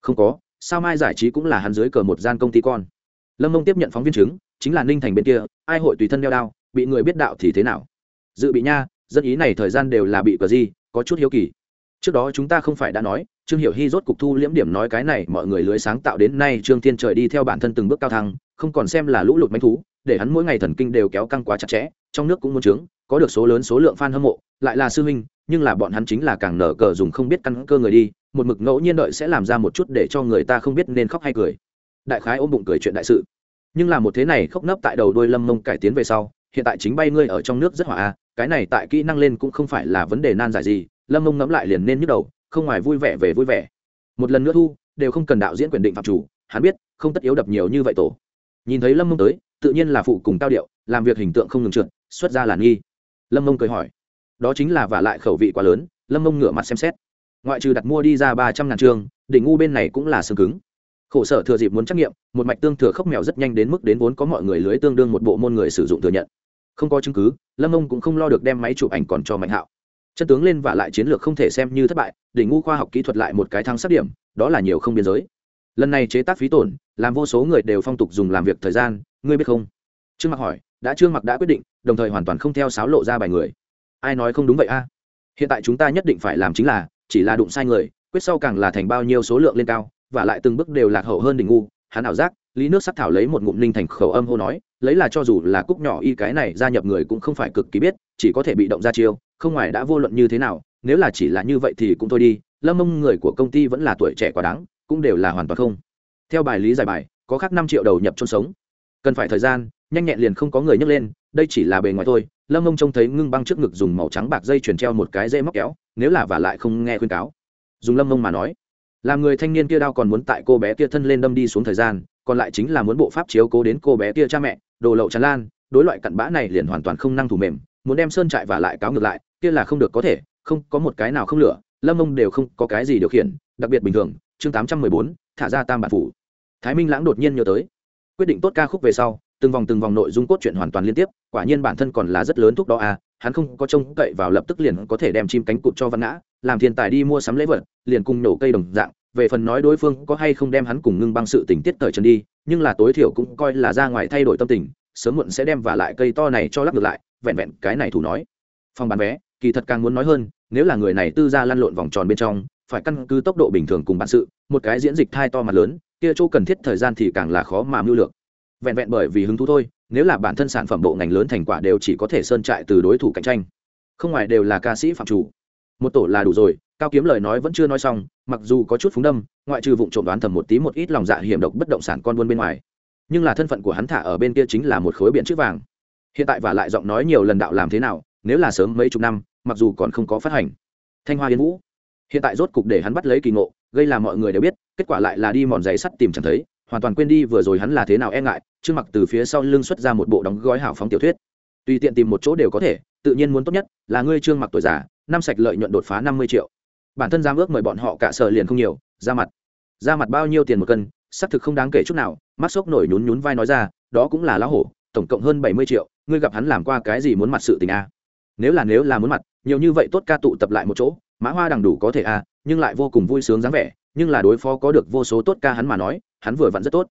[SPEAKER 1] Không có, sao mai giải trí cũng là hắn dưới cờ một gian công ty con lâm mông tiếp nhận phóng viên chứng, chính là ninh thành bên kia, ai hội tùy thân đeo đao, bị người biết đạo thì thế nào? Dự bị nha, dân ý này thời gian đều là bị cờ gì, có chút hiếu kỳ. Trước đó chúng ta không phải đã nói, trương hiểu hy rốt cục thu liễm điểm nói cái này, mọi người lưới sáng tạo đến nay trương thiên trời đi theo bản thân từng bước cao thăng, không còn xem là lũ lụt manh thú, để hắn mỗi ngày thần kinh đều kéo căng quá chặt chẽ, trong nước cũng muốn trướng, có được số lớn số lượng fan hâm mộ, lại là sư huynh, nhưng là bọn hắn chính là càng nở cờ dùng không biết căn cơ người đi, một mực ngẫu nhiên đợi sẽ làm ra một chút để cho người ta không biết nên khóc hay cười đại khái ôm bụng cười chuyện đại sự. Nhưng là một thế này khóc nấp tại đầu đuôi lâm mông cải tiến về sau hiện tại chính bay ngươi ở trong nước rất hỏa a cái này tại kỹ năng lên cũng không phải là vấn đề nan giải gì. Lâm mông ngẫm lại liền nên nhức đầu không ngoài vui vẻ về vui vẻ. Một lần nữa thu đều không cần đạo diễn quyền định phạm chủ hắn biết không tất yếu đập nhiều như vậy tổ. Nhìn thấy lâm mông tới tự nhiên là phụ cùng cao điệu làm việc hình tượng không ngừng trượt xuất ra là nghi. Lâm mông cười hỏi đó chính là vả lại khẩu vị quá lớn lâm mông ngửa mặt xem xét. Ngoại trừ đặt mua đi ra ba trăm ngàn trường, đỉnh ngu bên này cũng là xương cứng khổ sở thừa dịp muốn trắc nghiệm, một mạch tương thừa khốc mèo rất nhanh đến mức đến vốn có mọi người lưới tương đương một bộ môn người sử dụng thừa nhận. Không có chứng cứ, lâm ông cũng không lo được đem máy chụp ảnh còn cho mạnh hạo. Chân tướng lên và lại chiến lược không thể xem như thất bại đỉnh ngu khoa học kỹ thuật lại một cái thăng sắc điểm, đó là nhiều không biên giới. Lần này chế tác phí tổn, làm vô số người đều phong tục dùng làm việc thời gian, ngươi biết không? Trương mặc hỏi, đã trương mặc đã quyết định, đồng thời hoàn toàn không theo sáo lộ ra bài người. Ai nói không đúng vậy a? Hiện tại chúng ta nhất định phải làm chính là, chỉ là đụng sai người, quyết sau càng là thành bao nhiêu số lượng lên cao và lại từng bước đều lạc hậu hơn đỉnh ngu, hắn ảo giác, lý nước sắc thảo lấy một ngụm linh thành khẩu âm hô nói, lấy là cho dù là cúc nhỏ y cái này gia nhập người cũng không phải cực kỳ biết, chỉ có thể bị động ra chiêu, không ngoài đã vô luận như thế nào, nếu là chỉ là như vậy thì cũng thôi đi, lâm mông người của công ty vẫn là tuổi trẻ quá đáng, cũng đều là hoàn toàn không. Theo bài lý giải bài, có khác năm triệu đầu nhập chôn sống. Cần phải thời gian, nhanh nhẹn liền không có người nhấc lên, đây chỉ là bề ngoài thôi, lâm mông trông thấy ngưng băng trước ngực dùng màu trắng bạc dây chuyển treo một cái dây móc kéo, nếu là vả lại không nghe khuyên cáo. Dùng lâm mông mà nói làm người thanh niên kia đau còn muốn tại cô bé kia thân lên đâm đi xuống thời gian, còn lại chính là muốn bộ pháp chiếu cố đến cô bé kia cha mẹ, đồ lậu tràn lan, đối loại cặn bã này liền hoàn toàn không năng thủ mềm, muốn đem sơn trại và lại cáo ngược lại, kia là không được có thể, không có một cái nào không lửa, lâm ông đều không có cái gì điều khiển, đặc biệt bình thường, chương tám trăm mười bốn, thả ra tam bản phủ. Thái minh lãng đột nhiên nhớ tới, quyết định tốt ca khúc về sau, từng vòng từng vòng nội dung cốt truyện hoàn toàn liên tiếp, quả nhiên bản thân còn là rất lớn thuốc đó à hắn không có trông cậy vào lập tức liền có thể đem chim cánh cụt cho văn ngã làm thiên tài đi mua sắm lễ vật, liền cùng nổ cây đồng dạng, về phần nói đối phương có hay không đem hắn cùng ngưng băng sự tình tiết thời trần đi, nhưng là tối thiểu cũng coi là ra ngoài thay đổi tâm tình, sớm muộn sẽ đem vả lại cây to này cho lắp ngược lại, vẹn vẹn cái này thủ nói. Phòng bán vé, kỳ thật càng muốn nói hơn, nếu là người này tư ra lăn lộn vòng tròn bên trong, phải căn cứ tốc độ bình thường cùng bản sự, một cái diễn dịch thai to mặt lớn, kia chỗ cần thiết thời gian thì càng là khó mà mưu lược. Vẹn vẹn bởi vì hứng thú thôi, nếu là bản thân sản phẩm bộ ngành lớn thành quả đều chỉ có thể sơn trại từ đối thủ cạnh tranh. Không ngoài đều là ca sĩ phạm chủ một tổ là đủ rồi, cao kiếm lời nói vẫn chưa nói xong, mặc dù có chút phúng đâm, ngoại trừ vụ trộm đoán thầm một tí một ít lòng dạ hiểm độc bất động sản con buôn bên ngoài. Nhưng là thân phận của hắn thả ở bên kia chính là một khối biển chữ vàng. Hiện tại và lại giọng nói nhiều lần đạo làm thế nào, nếu là sớm mấy chục năm, mặc dù còn không có phát hành. Thanh hoa yên vũ. Hiện tại rốt cục để hắn bắt lấy kỳ ngộ, gây làm mọi người đều biết, kết quả lại là đi mòn giấy sắt tìm chẳng thấy, hoàn toàn quên đi vừa rồi hắn là thế nào e ngại, trước mặc từ phía sau lưng xuất ra một bộ đóng gói hảo phóng tiểu thuyết. Tùy tiện tìm một chỗ đều có thể, tự nhiên muốn tốt nhất là ngươi trương mặc tuổi già năm sạch lợi nhuận đột phá năm mươi triệu. Bản thân giám ước mời bọn họ cả sở liền không nhiều, ra mặt. Ra mặt bao nhiêu tiền một cân, xác thực không đáng kể chút nào mắt sốc nổi nhún nhún vai nói ra, đó cũng là lão hổ, tổng cộng hơn bảy mươi triệu, ngươi gặp hắn làm qua cái gì muốn mặt sự tình a nếu là nếu là muốn mặt, nhiều như vậy tốt ca tụ tập lại một chỗ, mã hoa đằng đủ có thể a nhưng lại vô cùng vui sướng dáng vẻ, nhưng là đối phó có được vô số tốt ca hắn mà nói, hắn vừa vặn rất tốt.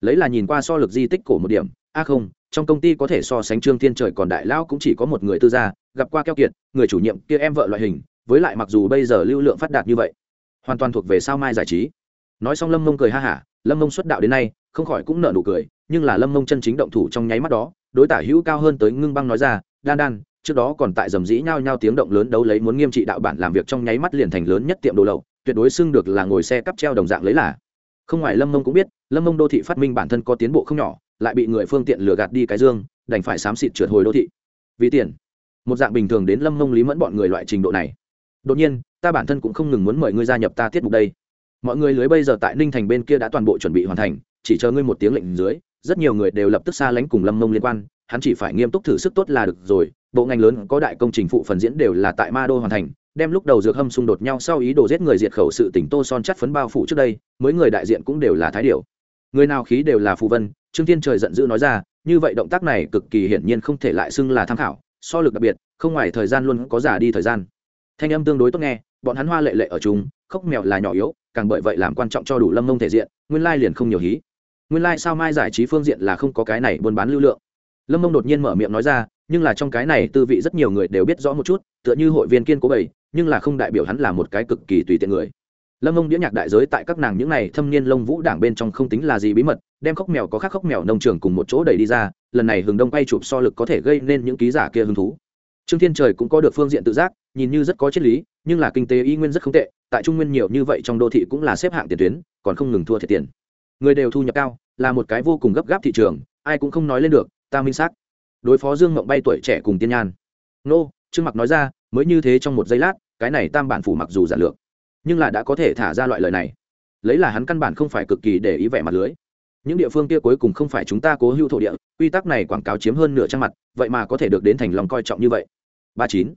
[SPEAKER 1] Lấy là nhìn qua so lực di tích cổ một điểm a không, trong công ty có thể so sánh trương thiên trời còn đại lão cũng chỉ có một người tư gia, gặp qua keo kiệt, người chủ nhiệm kia em vợ loại hình, với lại mặc dù bây giờ lưu lượng phát đạt như vậy, hoàn toàn thuộc về sao mai giải trí. Nói xong lâm mông cười ha hả, lâm mông xuất đạo đến nay, không khỏi cũng nợ nụ cười, nhưng là lâm mông chân chính động thủ trong nháy mắt đó, đối tả hữu cao hơn tới ngưng băng nói ra, đan đan, trước đó còn tại dầm dĩ nhao nhao tiếng động lớn đấu lấy muốn nghiêm trị đạo bản làm việc trong nháy mắt liền thành lớn nhất tiệm đồ lậu, tuyệt đối xưng được là ngồi xe cắp treo đồng dạng lấy là. Không ngoài lâm mông cũng biết, lâm mông đô thị phát minh bản thân có tiến bộ không nhỏ lại bị người phương tiện lừa gạt đi cái dương, đành phải xám xịt trượt hồi đô thị. Vì tiền. Một dạng bình thường đến lâm mông lý mẫn bọn người loại trình độ này. Đột nhiên, ta bản thân cũng không ngừng muốn mời ngươi gia nhập ta tiết mục đây. Mọi người lưới bây giờ tại ninh thành bên kia đã toàn bộ chuẩn bị hoàn thành, chỉ chờ ngươi một tiếng lệnh dưới, rất nhiều người đều lập tức xa lánh cùng lâm mông liên quan, hắn chỉ phải nghiêm túc thử sức tốt là được rồi, bộ ngành lớn có đại công trình phụ phần diễn đều là tại ma đô hoàn thành, đem lúc đầu dược hâm xung đột nhau sau ý đồ giết người diệt khẩu sự tỉnh tô son chắt phấn bao phủ trước đây, mới người đại diện cũng đều là thái điệu người nào khí đều là phù vân, trương thiên trời giận dữ nói ra, như vậy động tác này cực kỳ hiển nhiên không thể lại xưng là tham khảo, so lực đặc biệt, không ngoài thời gian luôn có giả đi thời gian. Thanh âm tương đối tốt nghe, bọn hắn hoa lệ lệ ở chung khóc mèo là nhỏ yếu, càng bởi vậy làm quan trọng cho đủ lâm mông thể diện, nguyên lai liền không nhiều hí. Nguyên lai sao mai giải trí phương diện là không có cái này buôn bán lưu lượng. Lâm mông đột nhiên mở miệng nói ra, nhưng là trong cái này tư vị rất nhiều người đều biết rõ một chút, tựa như hội viên kiên cố bảy, nhưng là không đại biểu hắn là một cái cực kỳ tùy tiện người lâm mông đĩa nhạc đại giới tại các nàng những n à y thâm niên lông vũ đảng bên trong không tính là gì bí mật, đem khóc mèo có khác khóc mèo nông trường cùng một chỗ đẩy đi ra, lần này hừng đông quay chụp so lực có thể gây nên những ký giả kia hứng thú. Trương thiên trời cũng có được phương diện tự giác, nhìn như rất có triết lý, nhưng là kinh tế y nguyên rất không tệ, tại trung nguyên nhiều như vậy trong đô thị cũng là xếp hạng tiền tuyến, còn không ngừng thua thiệt tiền. Người đều thu nhập cao, là một cái vô cùng gấp gáp thị trường, ai cũng không nói lên được, ta minh xác. Đối phó dương mộng bay tuổi trẻ cùng tiên nhan. Nô, trương mặc nói ra, mới như thế trong một giây lát, cái này tam bản phủ mặc dù giản lược nhưng là đã có thể thả ra loại lời này. Lấy là hắn căn bản không phải cực kỳ để ý vẻ mặt lưới. Những địa phương kia cuối cùng không phải chúng ta cố hữu thổ địa, quy tắc này quảng cáo chiếm hơn nửa trang mặt, vậy mà có thể được đến thành lòng coi trọng như vậy. Ba chín.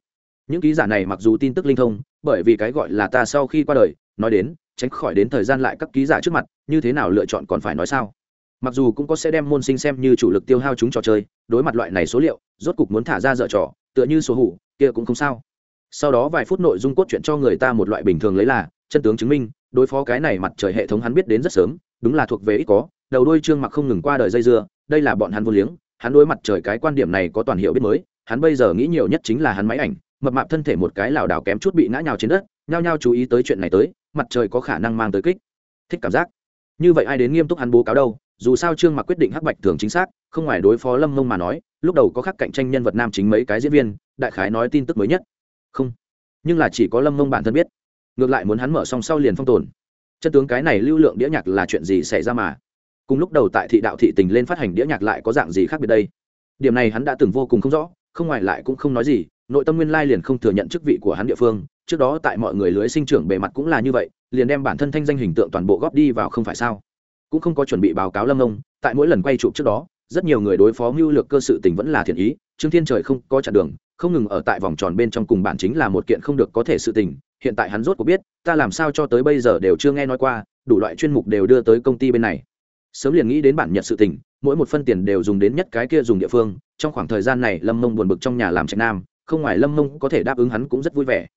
[SPEAKER 1] Những ký giả này mặc dù tin tức linh thông, bởi vì cái gọi là ta sau khi qua đời, nói đến, tránh khỏi đến thời gian lại các ký giả trước mặt, như thế nào lựa chọn còn phải nói sao? Mặc dù cũng có sẽ đem môn sinh xem như chủ lực tiêu hao chúng trò chơi, đối mặt loại này số liệu, rốt cục muốn thả ra dở trò, tựa như số hủ, kia cũng không sao sau đó vài phút nội dung cốt truyện cho người ta một loại bình thường lấy là, chân tướng chứng minh, đối phó cái này mặt trời hệ thống hắn biết đến rất sớm, đúng là thuộc về ít có, đầu đôi trương mặc không ngừng qua đời dây dưa, đây là bọn hắn vô liếng, hắn đối mặt trời cái quan điểm này có toàn hiệu biết mới, hắn bây giờ nghĩ nhiều nhất chính là hắn máy ảnh, mập mạp thân thể một cái lảo đảo kém chút bị ngã nhào trên đất, nhao nhao chú ý tới chuyện này tới, mặt trời có khả năng mang tới kích. Thích cảm giác. Như vậy ai đến nghiêm túc hắn bố cáo đâu, dù sao trương mặc quyết định hắc bạch thường chính xác, không ngoài đối phó lâm mông mà nói, lúc đầu có khắc cạnh tranh nhân vật nam chính mấy cái diễn viên, đại khái nói tin tức mới nhất không. Nhưng là chỉ có lâm mông bản thân biết. Ngược lại muốn hắn mở xong sau liền phong tồn. Chân tướng cái này lưu lượng đĩa nhạc là chuyện gì xảy ra mà? Cùng lúc đầu tại thị đạo thị tình lên phát hành đĩa nhạc lại có dạng gì khác biệt đây? Điểm này hắn đã từng vô cùng không rõ, không ngoài lại cũng không nói gì, nội tâm nguyên lai liền không thừa nhận chức vị của hắn địa phương. Trước đó tại mọi người lưới sinh trưởng bề mặt cũng là như vậy, liền đem bản thân thanh danh hình tượng toàn bộ góp đi vào không phải sao? Cũng không có chuẩn bị báo cáo lâm ông tại mỗi lần quay chụp trước đó, rất nhiều người đối phó mưu lược cơ sự tình vẫn là thiện ý, trương thiên trời không có chặn đường không ngừng ở tại vòng tròn bên trong cùng bản chính là một kiện không được có thể sự tình, hiện tại hắn rốt có biết, ta làm sao cho tới bây giờ đều chưa nghe nói qua, đủ loại chuyên mục đều đưa tới công ty bên này. Sớm liền nghĩ đến bản nhận sự tình, mỗi một phân tiền đều dùng đến nhất cái kia dùng địa phương, trong khoảng thời gian này lâm mông buồn bực trong nhà làm trạch nam, không ngoài lâm mông có thể đáp ứng hắn cũng rất vui vẻ.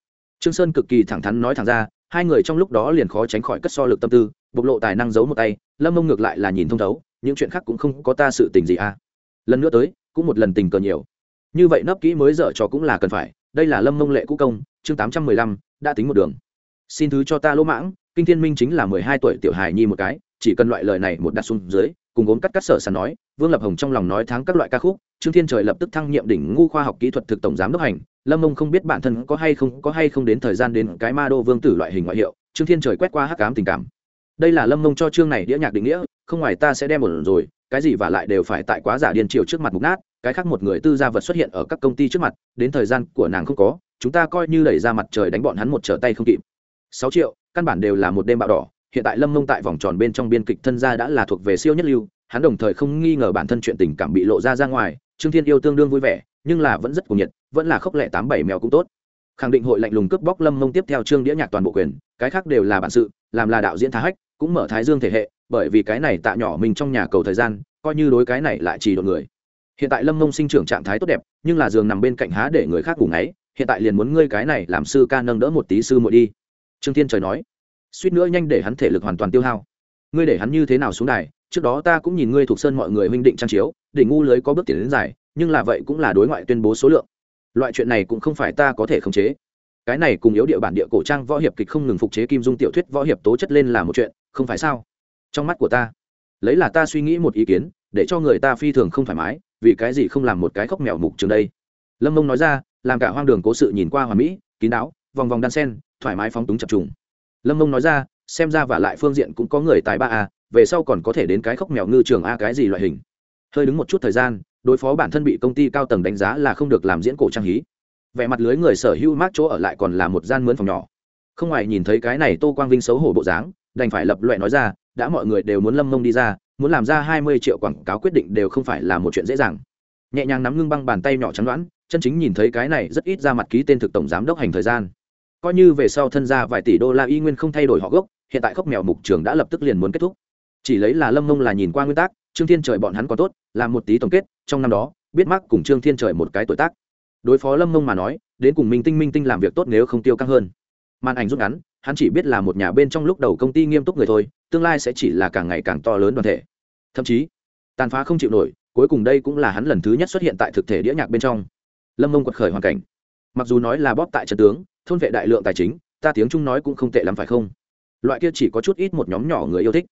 [SPEAKER 1] Trương sơn cực kỳ thẳng thắn nói thẳng ra, hai người trong lúc đó liền khó tránh khỏi cất so lực tâm tư, bộc lộ tài năng giấu một tay, lâm mông ngược lại là nhìn thông thấu, những chuyện khác cũng không có ta sự tình gì à. Lần nữa tới, cũng một lần tình cờ nhiều như vậy nấp kỹ mới dở cho cũng là cần phải. Đây là lâm mông lệ cũ công, chương tám trăm mười lăm, đã tính một đường. Xin thứ cho ta lỗ mãng, kinh thiên minh chính là mười hai tuổi tiểu hài nhi một cái, chỉ cần loại lời này một đặt xuống dưới, cùng gốm cắt cắt sở sàn nói, vương lập hồng trong lòng nói tháng các loại ca khúc, trương thiên trời lập tức thăng nhiệm đỉnh ngu khoa học kỹ thuật thực tổng giám đốc hành. Lâm mông không biết bản thân có hay không, có hay không đến thời gian đến cái ma đô vương tử loại hình ngoại hiệu, trương thiên trời quét qua hắc cám tình cảm. Đây là lâm mông cho chương này đĩa nhạc định nghĩa, không ngoài ta sẽ đem một rồi, cái gì và lại đều phải tại quá giả điên triều trước mặt mục nát cái khác một người tư gia vật xuất hiện ở các công ty trước mặt, đến thời gian của nàng không có, chúng ta coi như đẩy ra mặt trời đánh bọn hắn một trở tay không kịp. Sáu triệu, căn bản đều là một đêm bạo đỏ, hiện tại lâm mông tại vòng tròn bên trong biên kịch thân gia đã là thuộc về siêu nhất lưu, hắn đồng thời không nghi ngờ bản thân chuyện tình cảm bị lộ ra ra ngoài, trương thiên yêu tương đương vui vẻ, nhưng là vẫn rất cuồng nhiệt, vẫn là khốc lệ tám bảy mèo cũng tốt. Khẳng định hội lạnh lùng cướp bóc lâm mông tiếp theo trương đĩa nhạc toàn bộ quyền, cái khác đều là bản sự, làm là đạo diễn thá hách, cũng mở thái dương thể hệ, bởi vì cái này tạ nhỏ mình trong nhà cầu thời gian, coi như đối cái này lại chỉ đột người hiện tại lâm mông sinh trưởng trạng thái tốt đẹp, nhưng là giường nằm bên cạnh há để người khác ngủ ngáy, hiện tại liền muốn ngươi cái này làm sư ca nâng đỡ một tí sư muội đi. Trương thiên trời nói. Suýt nữa nhanh để hắn thể lực hoàn toàn tiêu hao. Ngươi để hắn như thế nào xuống đài, trước đó ta cũng nhìn ngươi thuộc sơn mọi người huynh định trang chiếu, để ngu lưới có bước tiến đến dài nhưng là vậy cũng là đối ngoại tuyên bố số lượng. Loại chuyện này cũng không phải ta có thể khống chế. Cái này cùng yếu địa bản địa cổ trang võ hiệp kịch không ngừng phục chế kim dung tiểu thuyết võ hiệp tố chất lên là một chuyện, không phải sao? Trong mắt của ta, lấy là ta suy nghĩ một ý kiến, để cho người ta phi thường không thoải mái vì cái gì không làm một cái khóc mèo mục trường đây? Lâm mông nói ra, làm cả hoang đường cố sự nhìn qua hòa mỹ, kín đáo, vòng vòng đan sen, thoải mái phóng túng chập trùng. Lâm mông nói ra, xem ra và lại phương diện cũng có người tài ba a, về sau còn có thể đến cái khóc mèo ngư trường a cái gì loại hình. Hơi đứng một chút thời gian, đối phó bản thân bị công ty cao tầng đánh giá là không được làm diễn cổ trang hí. Vẻ mặt lưới người sở hữu mát chỗ ở lại còn là một gian mướn phòng nhỏ. Không ngoài nhìn thấy cái này tô quang vinh xấu hổ bộ dáng, đành phải lập loại nói ra, đã mọi người đều muốn lâm mông đi ra muốn làm ra hai mươi triệu quảng cáo quyết định đều không phải là một chuyện dễ dàng. Nhẹ nhàng nắm ngưng băng bàn tay nhỏ chắn đoán, chân chính nhìn thấy cái này rất ít ra mặt ký tên thực tổng giám đốc hành thời gian. Coi như về sau thân gia vài tỷ đô la y nguyên không thay đổi họ gốc, hiện tại khóc mèo mục trường đã lập tức liền muốn kết thúc. Chỉ lấy là lâm mông là nhìn qua nguyên tắc, trương thiên trời bọn hắn có tốt làm một tí tổng kết, trong năm đó, biết mắc cùng trương thiên trời một cái tuổi tác. Đối phó lâm mông mà nói, đến cùng minh tinh minh tinh làm việc tốt nếu không tiêu căng hơn. Màn ảnh rút ngắn hắn chỉ biết là một nhà bên trong lúc đầu công ty nghiêm túc người thôi, tương lai sẽ chỉ là càng ngày càng to lớn đoàn thể. Thậm chí, tàn phá không chịu nổi, cuối cùng đây cũng là hắn lần thứ nhất xuất hiện tại thực thể đĩa nhạc bên trong. Lâm mông quật khởi hoàn cảnh. Mặc dù nói là bóp tại trận tướng, thôn vệ đại lượng tài chính, ta tiếng trung nói cũng không tệ lắm phải không? Loại kia chỉ có chút ít một nhóm nhỏ người yêu thích.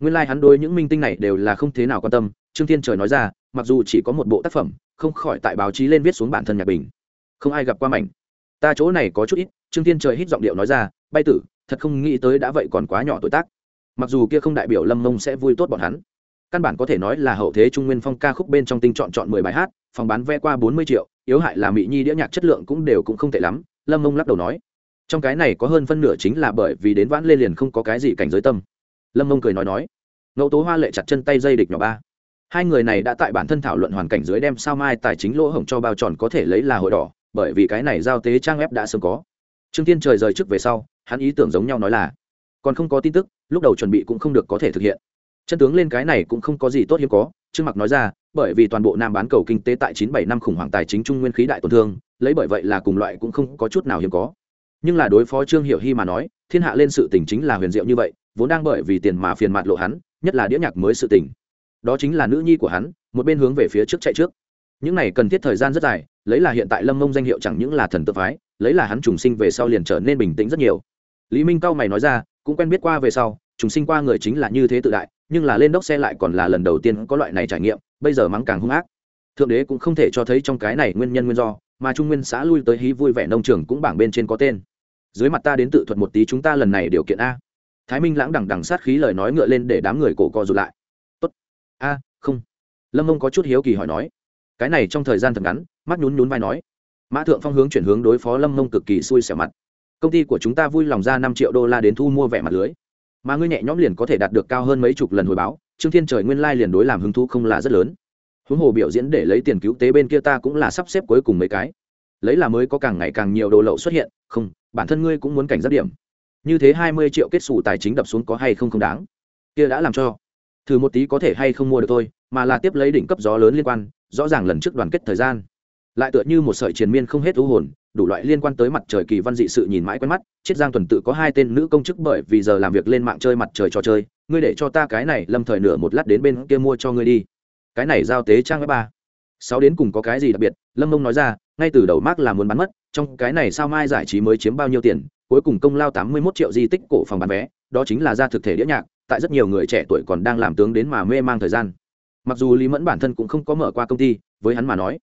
[SPEAKER 1] Nguyên lai、like、hắn đối những minh tinh này đều là không thế nào quan tâm, trương thiên trời nói ra, mặc dù chỉ có một bộ tác phẩm, không khỏi tại báo chí lên viết xuống bản thân nhạc bình. Không ai gặp qua mảnh. Ta chỗ này có chút ít, trương thiên trời hít giọng điệu nói ra bay tử, thật không nghĩ tới đã vậy còn quá nhỏ tuổi tác. Mặc dù kia không đại biểu lâm mông sẽ vui tốt bọn hắn. Căn bản có thể nói là hậu thế trung nguyên phong ca khúc bên trong tinh chọn chọn mười bài hát, phòng bán vé qua bốn mươi triệu, yếu hại là mỹ nhi đĩa nhạc chất lượng cũng đều cũng không tệ lắm, lâm mông lắc đầu nói. Trong cái này có hơn phân nửa chính là bởi vì đến vãn lê liền không có cái gì cảnh giới tâm. Lâm mông cười nói nói. Ngẫu tố hoa lệ chặt chân tay dây địch nhỏ ba. Hai người này đã tại bản thân thảo luận hoàn cảnh dưới đem sao mai tài chính lỗ hổng cho bao tròn có thể lấy là hội đỏ, bởi vì cái này giao tế trang web đã sớm có. Trương tiên trời rời trước về sau hắn ý tưởng giống nhau nói là, còn không có tin tức, lúc đầu chuẩn bị cũng không được có thể thực hiện. Chân tướng lên cái này cũng không có gì tốt hiếm có, trương mặc nói ra, bởi vì toàn bộ nam bán cầu kinh tế tại chín bảy năm khủng hoảng tài chính trung nguyên khí đại tổn thương, lấy bởi vậy là cùng loại cũng không có chút nào hiếm có. Nhưng là đối phó trương hiểu hy mà nói, thiên hạ lên sự tình chính là huyền diệu như vậy, vốn đang bởi vì tiền mà phiền mặt lộ hắn, nhất là đĩa nhạc mới sự tình. Đó chính là nữ nhi của hắn, một bên hướng về phía trước chạy trước. Những này cần thiết thời gian rất dài, lấy là hiện tại lâm mông danh hiệu chẳng những là thần tự phái, lấy là hắn trùng sinh về sau liền trở nên bình tĩnh rất nhiều lý minh cao mày nói ra, cũng quen biết qua về sau chúng sinh qua người chính là như thế tự đại, nhưng là lên đốc xe lại còn là lần đầu tiên có loại này trải nghiệm, bây giờ mắng càng hung ác. Thượng đế cũng không thể cho thấy trong cái này nguyên nhân nguyên do, mà trung nguyên xã lui tới hí vui vẻ nông trường cũng bảng bên trên có tên. Dưới mặt ta đến tự thuật một tí chúng ta lần này điều kiện a. Thái minh lãng đằng đằng sát khí lời nói ngựa lên để đám người cổ co rụt lại. Tốt. A, không. Lâm mông có chút hiếu kỳ hỏi nói. Cái này trong thời gian thật ngắn, mắt nhún nhún vai nói. Mã thượng phong hướng chuyển hướng đối phó lâm mông cực kỳ xui xẻo mặt công ty của chúng ta vui lòng ra năm triệu đô la đến thu mua vẻ mặt lưới. Mà ngươi nhẹ nhõm liền có thể đạt được cao hơn mấy chục lần hồi báo, trương thiên trời nguyên lai liền đối làm hứng thú không là rất lớn. Huống hồ biểu diễn để lấy tiền cứu tế bên kia ta cũng là sắp xếp cuối cùng mấy cái. Lấy là mới có càng ngày càng nhiều đồ lậu xuất hiện, không, bản thân ngươi cũng muốn cảnh giác điểm. Như thế hai mươi triệu kết xù tài chính đập xuống có hay không không đáng? Kia đã làm cho. Thử một tí có thể hay không mua được thôi, mà là tiếp lấy đỉnh cấp gió lớn liên quan, rõ ràng lần trước đoàn kết thời gian. Lại tựa như một sợi triền miên không hết u hồn đủ loại liên quan tới mặt trời kỳ văn dị sự nhìn mãi quen mắt, chiết giang tuần tự có hai tên nữ công chức bởi vì giờ làm việc lên mạng chơi mặt trời trò chơi, ngươi để cho ta cái này lâm thời nửa một lát đến bên kia mua cho ngươi đi. Cái này giao tế trang với ba. Sáu đến cùng có cái gì đặc biệt? Lâm mông nói ra, ngay từ đầu mark là muốn bán mất, trong cái này sao mai giải trí mới chiếm bao nhiêu tiền? Cuối cùng công lao tám mươi 81 triệu di tích cổ phòng bán vé, đó chính là ra thực thể đĩa nhạc, tại rất nhiều người trẻ tuổi còn đang làm tướng đến mà mê mang thời gian. Mặc dù lý mẫn bản thân cũng không có mở qua công ty, với hắn mà nói,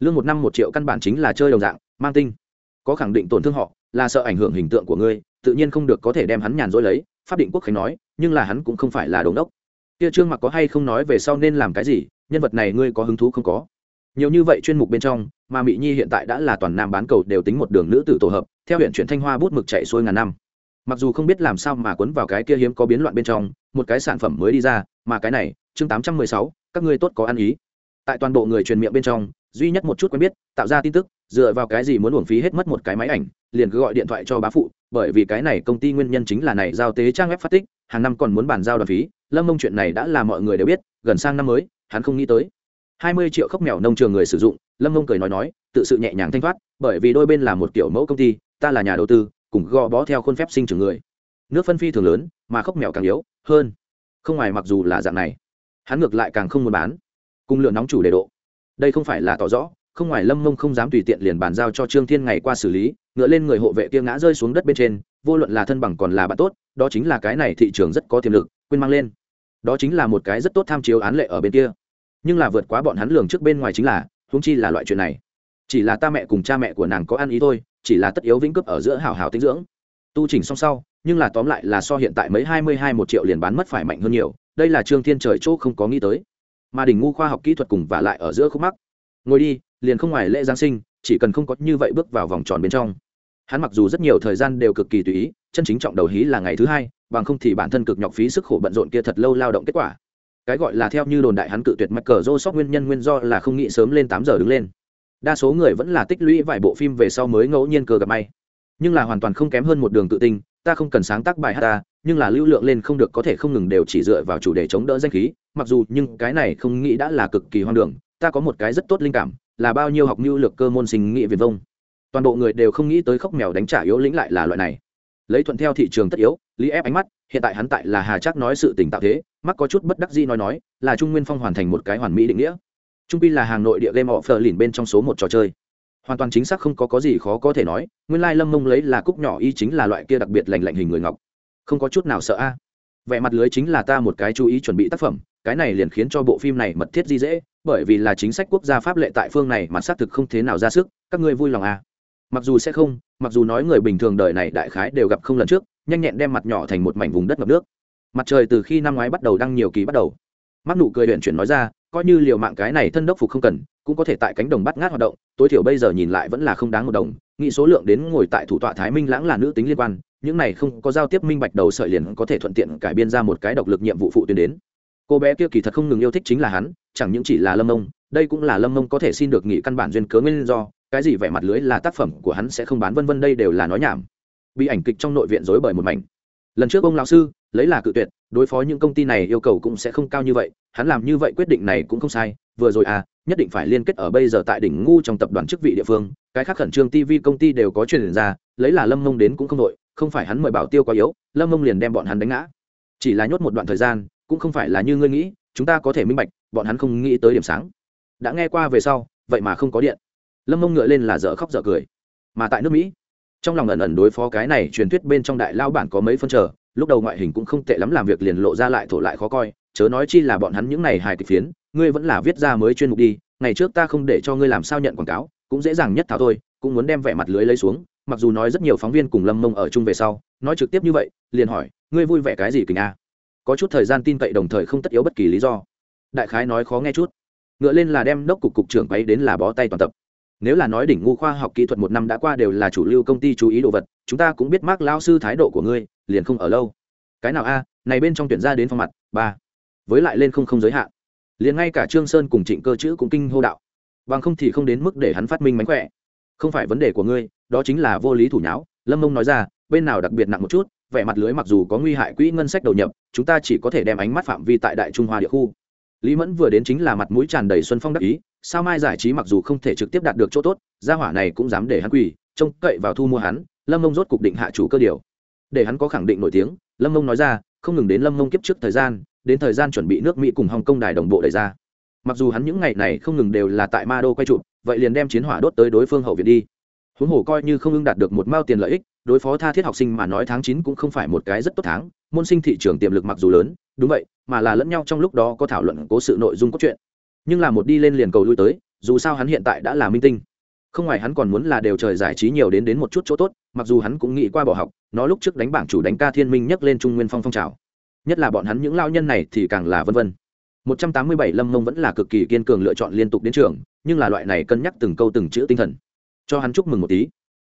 [SPEAKER 1] lương một năm một triệu căn bản chính là chơi đồng dạng mang tinh. Có khẳng định tổn thương họ, là sợ ảnh hưởng hình tượng của ngươi, tự nhiên không được có thể đem hắn nhàn rỗi lấy, pháp định quốc khánh nói, nhưng là hắn cũng không phải là đồn đốc kia trương mặc có hay không nói về sau nên làm cái gì, nhân vật này ngươi có hứng thú không có? Nhiều như vậy chuyên mục bên trong, mà mỹ nhi hiện tại đã là toàn nam bán cầu đều tính một đường nữ tử tổ hợp, theo huyện chuyển thanh hoa bút mực chạy xuôi ngàn năm. Mặc dù không biết làm sao mà quấn vào cái kia hiếm có biến loạn bên trong, một cái sản phẩm mới đi ra, mà cái này, chương tám trăm mười sáu, các ngươi tốt có ăn ý. Tại toàn bộ người truyền miệng bên trong, duy nhất một chút quen biết, tạo ra tin tức dựa vào cái gì muốn uổng phí hết mất một cái máy ảnh, liền cứ gọi điện thoại cho bá phụ, bởi vì cái này công ty nguyên nhân chính là này giao tế trang web phát tích, hàng năm còn muốn bàn giao đoàn phí, lâm mông chuyện này đã là mọi người đều biết, gần sang năm mới, hắn không nghĩ tới. Hai mươi triệu khốc mèo nông trường người sử dụng, lâm mông cười nói nói, tự sự nhẹ nhàng thanh thoát, bởi vì đôi bên là một kiểu mẫu công ty, ta là nhà đầu tư, cùng gò bó theo khuôn phép sinh trưởng người. Nước phân phi thường lớn, mà khốc mèo càng yếu, hơn. Không ngoài mặc dù là dạng này, hắn ngược lại càng không muốn bán, cùng lựa nóng chủ đề độ. Đây không phải là tỏ rõ không ngoài lâm mông không dám tùy tiện liền bàn giao cho trương thiên ngày qua xử lý, ngựa lên người hộ vệ kia ngã rơi xuống đất bên trên, vô luận là thân bằng còn là bạn tốt, đó chính là cái này thị trường rất có tiềm lực, quên mang lên. Đó chính là một cái rất tốt tham chiếu án lệ ở bên kia. Nhưng là vượt quá bọn hắn lường trước bên ngoài chính là húng chi là loại chuyện này. Chỉ là ta mẹ cùng cha mẹ của nàng có ăn ý thôi, chỉ là tất yếu vĩnh cướp ở giữa hào hào tinh dưỡng. Tu trình xong sau, nhưng là tóm lại là so hiện tại mấy hai mươi hai một triệu liền bán mất phải mạnh hơn nhiều, đây là trương thiên trời chỗ không có nghĩ tới. Mà đỉnh ngu khoa học kỹ thuật cùng và lại ở giữa khúc mắc. Ngồi đi liền không ngoài lễ giáng sinh, chỉ cần không có như vậy bước vào vòng tròn bên trong. Hắn mặc dù rất nhiều thời gian đều cực kỳ tùy ý, chân chính trọng đầu hí là ngày thứ hai, bằng không thì bản thân cực nhọc phí sức khổ bận rộn kia thật lâu lao động kết quả. Cái gọi là theo như đồn đại hắn cự tuyệt mắc cờ rô sóc nguyên nhân nguyên do là không nghĩ sớm lên tám giờ đứng lên. Đa số người vẫn là tích lũy vài bộ phim về sau mới ngẫu nhiên cờ gặp may. Nhưng là hoàn toàn không kém hơn một đường tự tinh ta không cần sáng tác bài hát ta, nhưng là lưu lượng lên không được có thể không ngừng đều chỉ dựa vào chủ đề chống đỡ danh khí, mặc dù nhưng cái này không nghĩ đã là cực kỳ hoang đường, ta có một cái rất tốt linh cảm là bao nhiêu học mưu lược cơ môn sinh nghị việt vông. Toàn bộ người đều không nghĩ tới khóc mèo đánh trả yếu lĩnh lại là loại này. Lấy thuận theo thị trường tất yếu, lý ép ánh mắt, hiện tại hắn tại là hà chắc nói sự tình tạo thế mắc có chút bất đắc dĩ nói nói, là trung nguyên phong hoàn thành một cái hoàn mỹ định nghĩa. Trung pi là hàng nội địa game offer lìn bên trong số một trò chơi. Hoàn toàn chính xác không có có gì khó có thể nói, nguyên lai lâm mông lấy là cúc nhỏ y chính là loại kia đặc biệt lành lạnh hình người ngọc. Không có chút nào sợ a. à vẻ mặt lưới chính là ta một cái chú ý chuẩn bị tác phẩm, cái này liền khiến cho bộ phim này mật thiết di dễ, bởi vì là chính sách quốc gia pháp lệ tại phương này mà xác thực không thế nào ra sức, các ngươi vui lòng à. Mặc dù sẽ không, mặc dù nói người bình thường đời này đại khái đều gặp không lần trước, nhanh nhẹn đem mặt nhỏ thành một mảnh vùng đất ngập nước. Mặt trời từ khi năm ngoái bắt đầu đăng nhiều kỳ bắt đầu. Mắt nụ cười huyện chuyển nói ra, coi như liều mạng cái này thân đốc phục không cần, cũng có thể tại cánh đồng bắt ngát hoạt động, tối thiểu bây giờ nhìn lại vẫn là không đáng một đồng, nghĩ số lượng đến ngồi tại thủ tọa thái minh lãng là nữ tính liên quan những này không có giao tiếp minh bạch đầu sợi liền có thể thuận tiện cải biên ra một cái độc lực nhiệm vụ phụ tuyến đến. Cô bé kia kỳ thật không ngừng yêu thích chính là hắn, chẳng những chỉ là lâm mông, đây cũng là lâm mông có thể xin được nghỉ căn bản duyên cớ nguyên do, cái gì vẻ mặt lưới là tác phẩm của hắn sẽ không bán vân vân, đây đều là nói nhảm. Bị ảnh kịch trong nội viện dối bởi một mảnh. Lần trước ông lão sư lấy là cự tuyệt, đối phó những công ty này yêu cầu cũng sẽ không cao như vậy, hắn làm như vậy quyết định này cũng không sai, vừa rồi à nhất định phải liên kết ở bây giờ tại đỉnh ngu trong tập đoàn chức vị địa phương, cái khác khẩn trương tv công ty đều có truyền ra, lấy là lâm mông đến cũng không đội không phải hắn mời bảo tiêu quá yếu, lâm mông liền đem bọn hắn đánh ngã. Chỉ là nhốt một đoạn thời gian, cũng không phải là như ngươi nghĩ, chúng ta có thể minh bạch, bọn hắn không nghĩ tới điểm sáng. Đã nghe qua về sau, vậy mà không có điện. Lâm mông ngựa lên là dở khóc dở cười. Mà tại nước mỹ, trong lòng ẩn ẩn đối phó cái này truyền thuyết bên trong đại lao bản có mấy phân trở lúc đầu ngoại hình cũng không tệ lắm làm việc liền lộ ra lại thổ lại khó coi, chớ nói chi là bọn hắn những này hài kịch phiến, ngươi vẫn là viết ra mới chuyên mục đi, ngày trước ta không để cho ngươi làm sao nhận quảng cáo, cũng dễ dàng nhất tháo thôi, cũng muốn đem vẻ mặt lưới lấy xuống mặc dù nói rất nhiều phóng viên cùng lâm mông ở chung về sau, nói trực tiếp như vậy, liền hỏi, ngươi vui vẻ cái gì kình a có chút thời gian tin cậy đồng thời không tất yếu bất kỳ lý do. Đại khái nói khó nghe chút. Ngựa lên là đem đốc cục cục trưởng quay đến là bó tay toàn tập. Nếu là nói đỉnh ngu khoa học kỹ thuật một năm đã qua đều là chủ lưu công ty chú ý đồ vật, chúng ta cũng biết mác lao sư thái độ của ngươi, liền không ở lâu. Cái nào a, này bên trong tuyển ra đến phong mặt, ba. Với lại lên không không giới hạn. Liền ngay cả trương sơn cùng trịnh cơ chữ cũng kinh hô đạo. Bằng không thì không đến mức để hắn phát minh mánh khỏe không phải vấn đề của ngươi, đó chính là vô lý thủ nháo. Lâm mông nói ra, bên nào đặc biệt nặng một chút, vẻ mặt lưới mặc dù có nguy hại quỹ ngân sách đầu nhập, chúng ta chỉ có thể đem ánh mắt phạm vi tại đại trung hoa địa khu. Lý mẫn vừa đến chính là mặt mũi tràn đầy xuân phong đắc ý, sao mai giải trí mặc dù không thể trực tiếp đạt được chỗ tốt, gia hỏa này cũng dám để hắn quỳ, trông cậy vào thu mua hắn, lâm mông rốt cục định hạ chủ cơ điều. Để hắn có khẳng định nổi tiếng, lâm mông nói ra, không ngừng đến lâm mông kiếp trước thời gian, đến thời gian chuẩn bị nước mỹ cùng hồng kông đài đồng bộ đẩy ra mặc dù hắn những ngày này không ngừng đều là tại ma đô quay trụ, vậy liền đem chiến hỏa đốt tới đối phương hậu viện đi. Huống hồ coi như không ưng đạt được một mao tiền lợi ích đối phó tha thiết học sinh mà nói tháng chín cũng không phải một cái rất tốt tháng môn sinh thị trường tiềm lực mặc dù lớn đúng vậy mà là lẫn nhau trong lúc đó có thảo luận cố sự nội dung cốt truyện. Nhưng là một đi lên liền cầu lui tới dù sao hắn hiện tại đã là minh tinh. Không ngoài hắn còn muốn là đều trời giải trí nhiều đến đến một chút chỗ tốt mặc dù hắn cũng nghĩ qua bỏ học nó lúc trước đánh bảng chủ đánh ca thiên minh nhấc lên trung nguyên phong phong trào. Nhất là bọn hắn những lao nhân này thì càng là vân vân. 187 lâm mông vẫn là cực kỳ kiên cường lựa chọn liên tục đến trường, nhưng là loại này cân nhắc từng câu từng chữ tinh thần. Cho hắn chúc mừng một tí.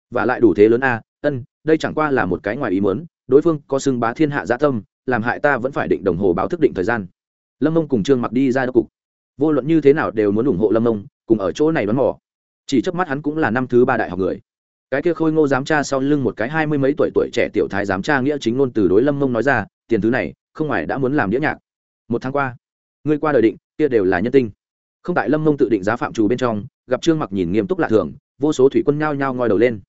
[SPEAKER 1] Và lại đủ thế lớn a, ân, đây chẳng qua là một cái ngoài ý muốn, đối phương có xưng bá thiên hạ dạ tâm, làm hại ta vẫn phải định đồng hồ báo thức định thời gian. Lâm mông cùng trương mặc đi ra đốc cục. Vô luận như thế nào đều muốn ủng hộ lâm mông, cùng ở chỗ này đoán mò. Chỉ trước mắt hắn cũng là năm thứ ba đại học người. Cái kia khôi ngô giám tra sau lưng một cái hai mươi mấy tuổi tuổi trẻ tiểu thái giám tra nghĩa chính luôn từ đối lâm mông nói ra, tiền thứ này, không ngoài đã muốn làm đĩa nhạc. Một tháng qua ngươi qua đời định, kia đều là nhân tinh. Không tại lâm mông tự định giá phạm trù bên trong, gặp trương mặc nhìn nghiêm túc lạ thường, vô số thủy quân nhao nhao ngoi đầu lên.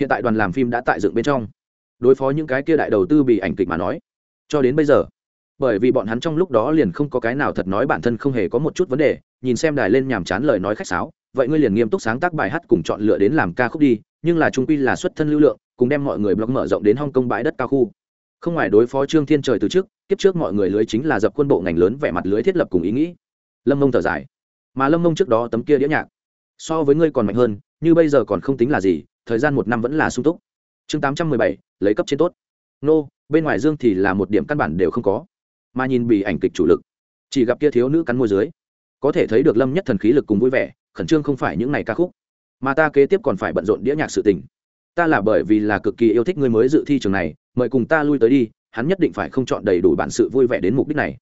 [SPEAKER 1] Hiện tại đoàn làm phim đã tại dựng bên trong. Đối phó những cái kia đại đầu tư bị ảnh kịch mà nói, cho đến bây giờ, bởi vì bọn hắn trong lúc đó liền không có cái nào thật nói bản thân không hề có một chút vấn đề, nhìn xem đài lên nhàm chán lời nói khách sáo, vậy ngươi liền nghiêm túc sáng tác bài hát cùng chọn lựa đến làm ca khúc đi, nhưng là trung quy là xuất thân lưu lượng, cùng đem mọi người blog mở rộng đến hong kong bãi đất cao khu không ngoài đối phó trương thiên trời từ trước, kiếp trước mọi người lưới chính là dập quân bộ ngành lớn vẻ mặt lưới thiết lập cùng ý nghĩ. Lâm mông thở dài. Mà lâm mông trước đó tấm kia đĩa nhạc, so với ngươi còn mạnh hơn, như bây giờ còn không tính là gì, thời gian một năm vẫn là sung túc. Chương tám trăm mười bảy, lấy cấp trên tốt. Nô, bên ngoài dương thì là một điểm căn bản đều không có. Mà nhìn bị ảnh kịch chủ lực, chỉ gặp kia thiếu nữ cắn môi dưới. Có thể thấy được lâm nhất thần khí lực cùng vui vẻ, khẩn trương không phải những ngày ca khúc. Mà ta kế tiếp còn phải bận rộn đĩa nhạc sự tình ta là bởi vì là cực kỳ yêu thích ngươi mới dự thi trường này, mời cùng ta lui tới đi, hắn nhất định phải không chọn đầy đủ bản sự vui vẻ đến mục đích này.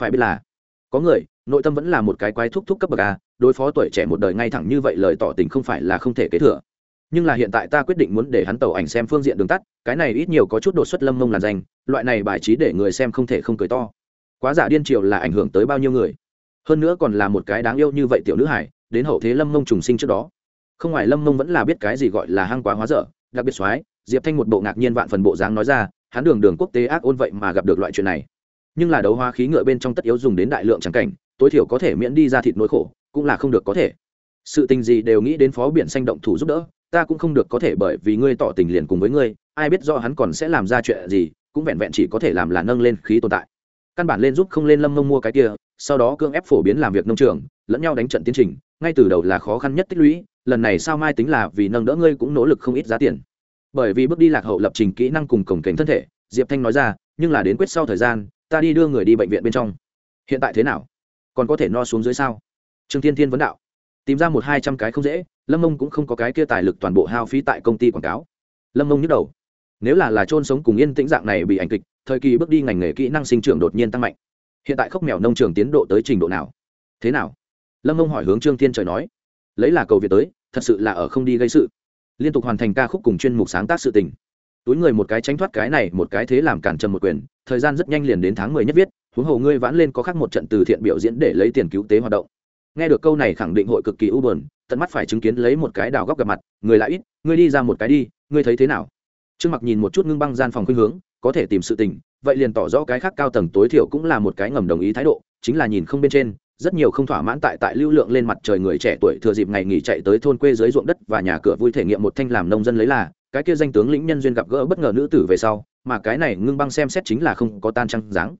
[SPEAKER 1] Phải biết là, có người, nội tâm vẫn là một cái quái thúc thúc cấp bậc a, đối phó tuổi trẻ một đời ngay thẳng như vậy lời tỏ tình không phải là không thể kế thừa. Nhưng là hiện tại ta quyết định muốn để hắn tàu ảnh xem phương diện đường tắt, cái này ít nhiều có chút đột xuất lâm mông làn danh, loại này bài trí để người xem không thể không cười to. Quá giả điên triều là ảnh hưởng tới bao nhiêu người. Hơn nữa còn là một cái đáng yêu như vậy tiểu nữ hải đến hậu thế lâm mông trùng sinh trước đó không ngoài lâm mông vẫn là biết cái gì gọi là hang quá hóa dở, đặc biệt soái, diệp thanh một bộ ngạc nhiên vạn phần bộ dáng nói ra, hắn đường đường quốc tế ác ôn vậy mà gặp được loại chuyện này. Nhưng là đấu hoa khí ngựa bên trong tất yếu dùng đến đại lượng trắng cảnh, tối thiểu có thể miễn đi ra thịt nỗi khổ, cũng là không được có thể. Sự tình gì đều nghĩ đến phó biển xanh động thủ giúp đỡ, ta cũng không được có thể bởi vì ngươi tỏ tình liền cùng với ngươi, ai biết do hắn còn sẽ làm ra chuyện gì, cũng vẹn vẹn chỉ có thể làm là nâng lên khí tồn tại. Căn bản lên giúp không lên lâm mông mua cái kia, sau đó cưỡng ép phổ biến làm việc nông trường, lẫn nhau đánh trận tiến trình, ngay từ đầu là khó khăn nhất tích lũy lần này sao mai tính là vì nâng đỡ ngươi cũng nỗ lực không ít giá tiền. Bởi vì bước đi lạc hậu lập trình kỹ năng cùng cổng cảnh thân thể, diệp thanh nói ra, nhưng là đến quyết sau thời gian, ta đi đưa người đi bệnh viện bên trong. Hiện tại thế nào? Còn có thể no xuống dưới sao? Trương thiên thiên vấn đạo. Tìm ra một hai trăm cái không dễ, lâm mông cũng không có cái kia tài lực toàn bộ hao phí tại công ty quảng cáo. Lâm mông nhức đầu. Nếu là là trôn sống cùng yên tĩnh dạng này bị ảnh kịch, thời kỳ bước đi ngành nghề kỹ năng sinh trưởng đột nhiên tăng mạnh. Hiện tại khốc mèo nông trường tiến độ tới trình độ nào? Thế nào? Lâm mông hỏi hướng trương thiên trời nói. Lấy là cầu việt tới thật sự là ở không đi gây sự. Liên tục hoàn thành ca khúc cùng chuyên mục sáng tác sự tình. Túi người một cái tránh thoát cái này, một cái thế làm cản trầm một quyền, thời gian rất nhanh liền đến tháng mười nhất viết, huống hồ ngươi vãn lên có khác một trận từ thiện biểu diễn để lấy tiền cứu tế hoạt động. Nghe được câu này khẳng định hội cực kỳ u bờn tận mắt phải chứng kiến lấy một cái đào góc gặp mặt, người lại ít, ngươi đi ra một cái đi, ngươi thấy thế nào? Trương mặc nhìn một chút ngưng băng gian phòng khuynh hướng, có thể tìm sự tình, vậy liền tỏ rõ cái khác cao tầng tối thiểu cũng là một cái ngầm đồng ý thái độ, chính là nhìn không bên trên rất nhiều không thỏa mãn tại tại lưu lượng lên mặt trời người trẻ tuổi thừa dịp ngày nghỉ chạy tới thôn quê dưới ruộng đất và nhà cửa vui thể nghiệm một thanh làm nông dân lấy là, cái kia danh tướng lĩnh nhân duyên gặp gỡ bất ngờ nữ tử về sau, mà cái này ngưng băng xem xét chính là không có tan trăng dáng.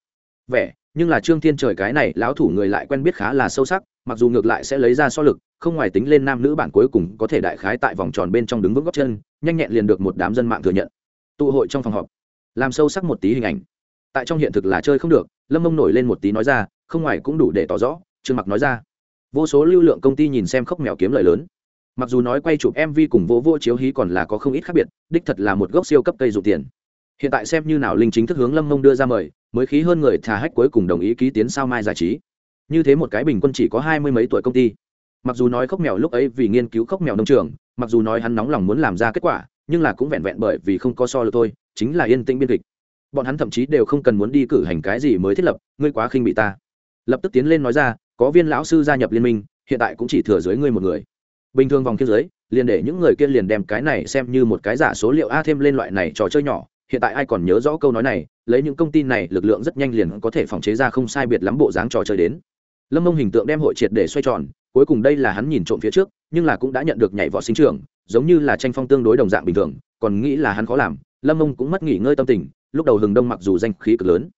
[SPEAKER 1] Vẻ, nhưng là trương thiên trời cái này lão thủ người lại quen biết khá là sâu sắc, mặc dù ngược lại sẽ lấy ra so lực, không ngoài tính lên nam nữ bản cuối cùng có thể đại khái tại vòng tròn bên trong đứng vững góc chân, nhanh nhẹn liền được một đám dân mạng thừa nhận. Tụ hội trong phòng họp, làm sâu sắc một tí hình ảnh. Tại trong hiện thực là chơi không được, lâm mông nổi lên một tí nói ra, không ngoài cũng đủ để tỏ rõ trương mặc nói ra. Vô số lưu lượng công ty nhìn xem khóc mèo kiếm lời lớn. Mặc dù nói quay chụp mv cùng vô vô chiếu hí còn là có không ít khác biệt, đích thật là một gốc siêu cấp cây dụ tiền. Hiện tại xem như nào linh chính thức hướng lâm mông đưa ra mời, mới khí hơn người thà hách cuối cùng đồng ý ký tiến sao mai giải trí. Như thế một cái bình quân chỉ có hai mươi mấy tuổi công ty. Mặc dù nói khóc mèo lúc ấy vì nghiên cứu khóc mèo nông trường, mặc dù nói hắn nóng lòng muốn làm ra kết quả, nhưng là cũng vẹn vẹn bởi vì không có so lượt thôi, chính là yên tĩnh biên kịch. Bọn hắn thậm chí đều không cần muốn đi cử hành cái gì mới thiết lập, ngươi quá khinh bị ta. Lập tức tiến lên nói ra có viên lão sư gia nhập liên minh, hiện tại cũng chỉ thừa dưới ngươi một người. Bình thường vòng kia dưới, liền để những người kia liền đem cái này xem như một cái giả số liệu a thêm lên loại này trò chơi nhỏ. Hiện tại ai còn nhớ rõ câu nói này, lấy những công ty này, lực lượng rất nhanh liền có thể phòng chế ra không sai biệt lắm bộ dáng trò chơi đến. Lâm mông hình tượng đem hội triệt để xoay tròn, cuối cùng đây là hắn nhìn trộm phía trước, nhưng là cũng đã nhận được nhảy võ sinh trưởng, giống như là tranh phong tương đối đồng dạng bình thường, còn nghĩ là hắn khó làm. Lâm mông cũng mất nghỉ ngơi tâm tình, lúc đầu hừng đông mặc dù danh khí cực lớn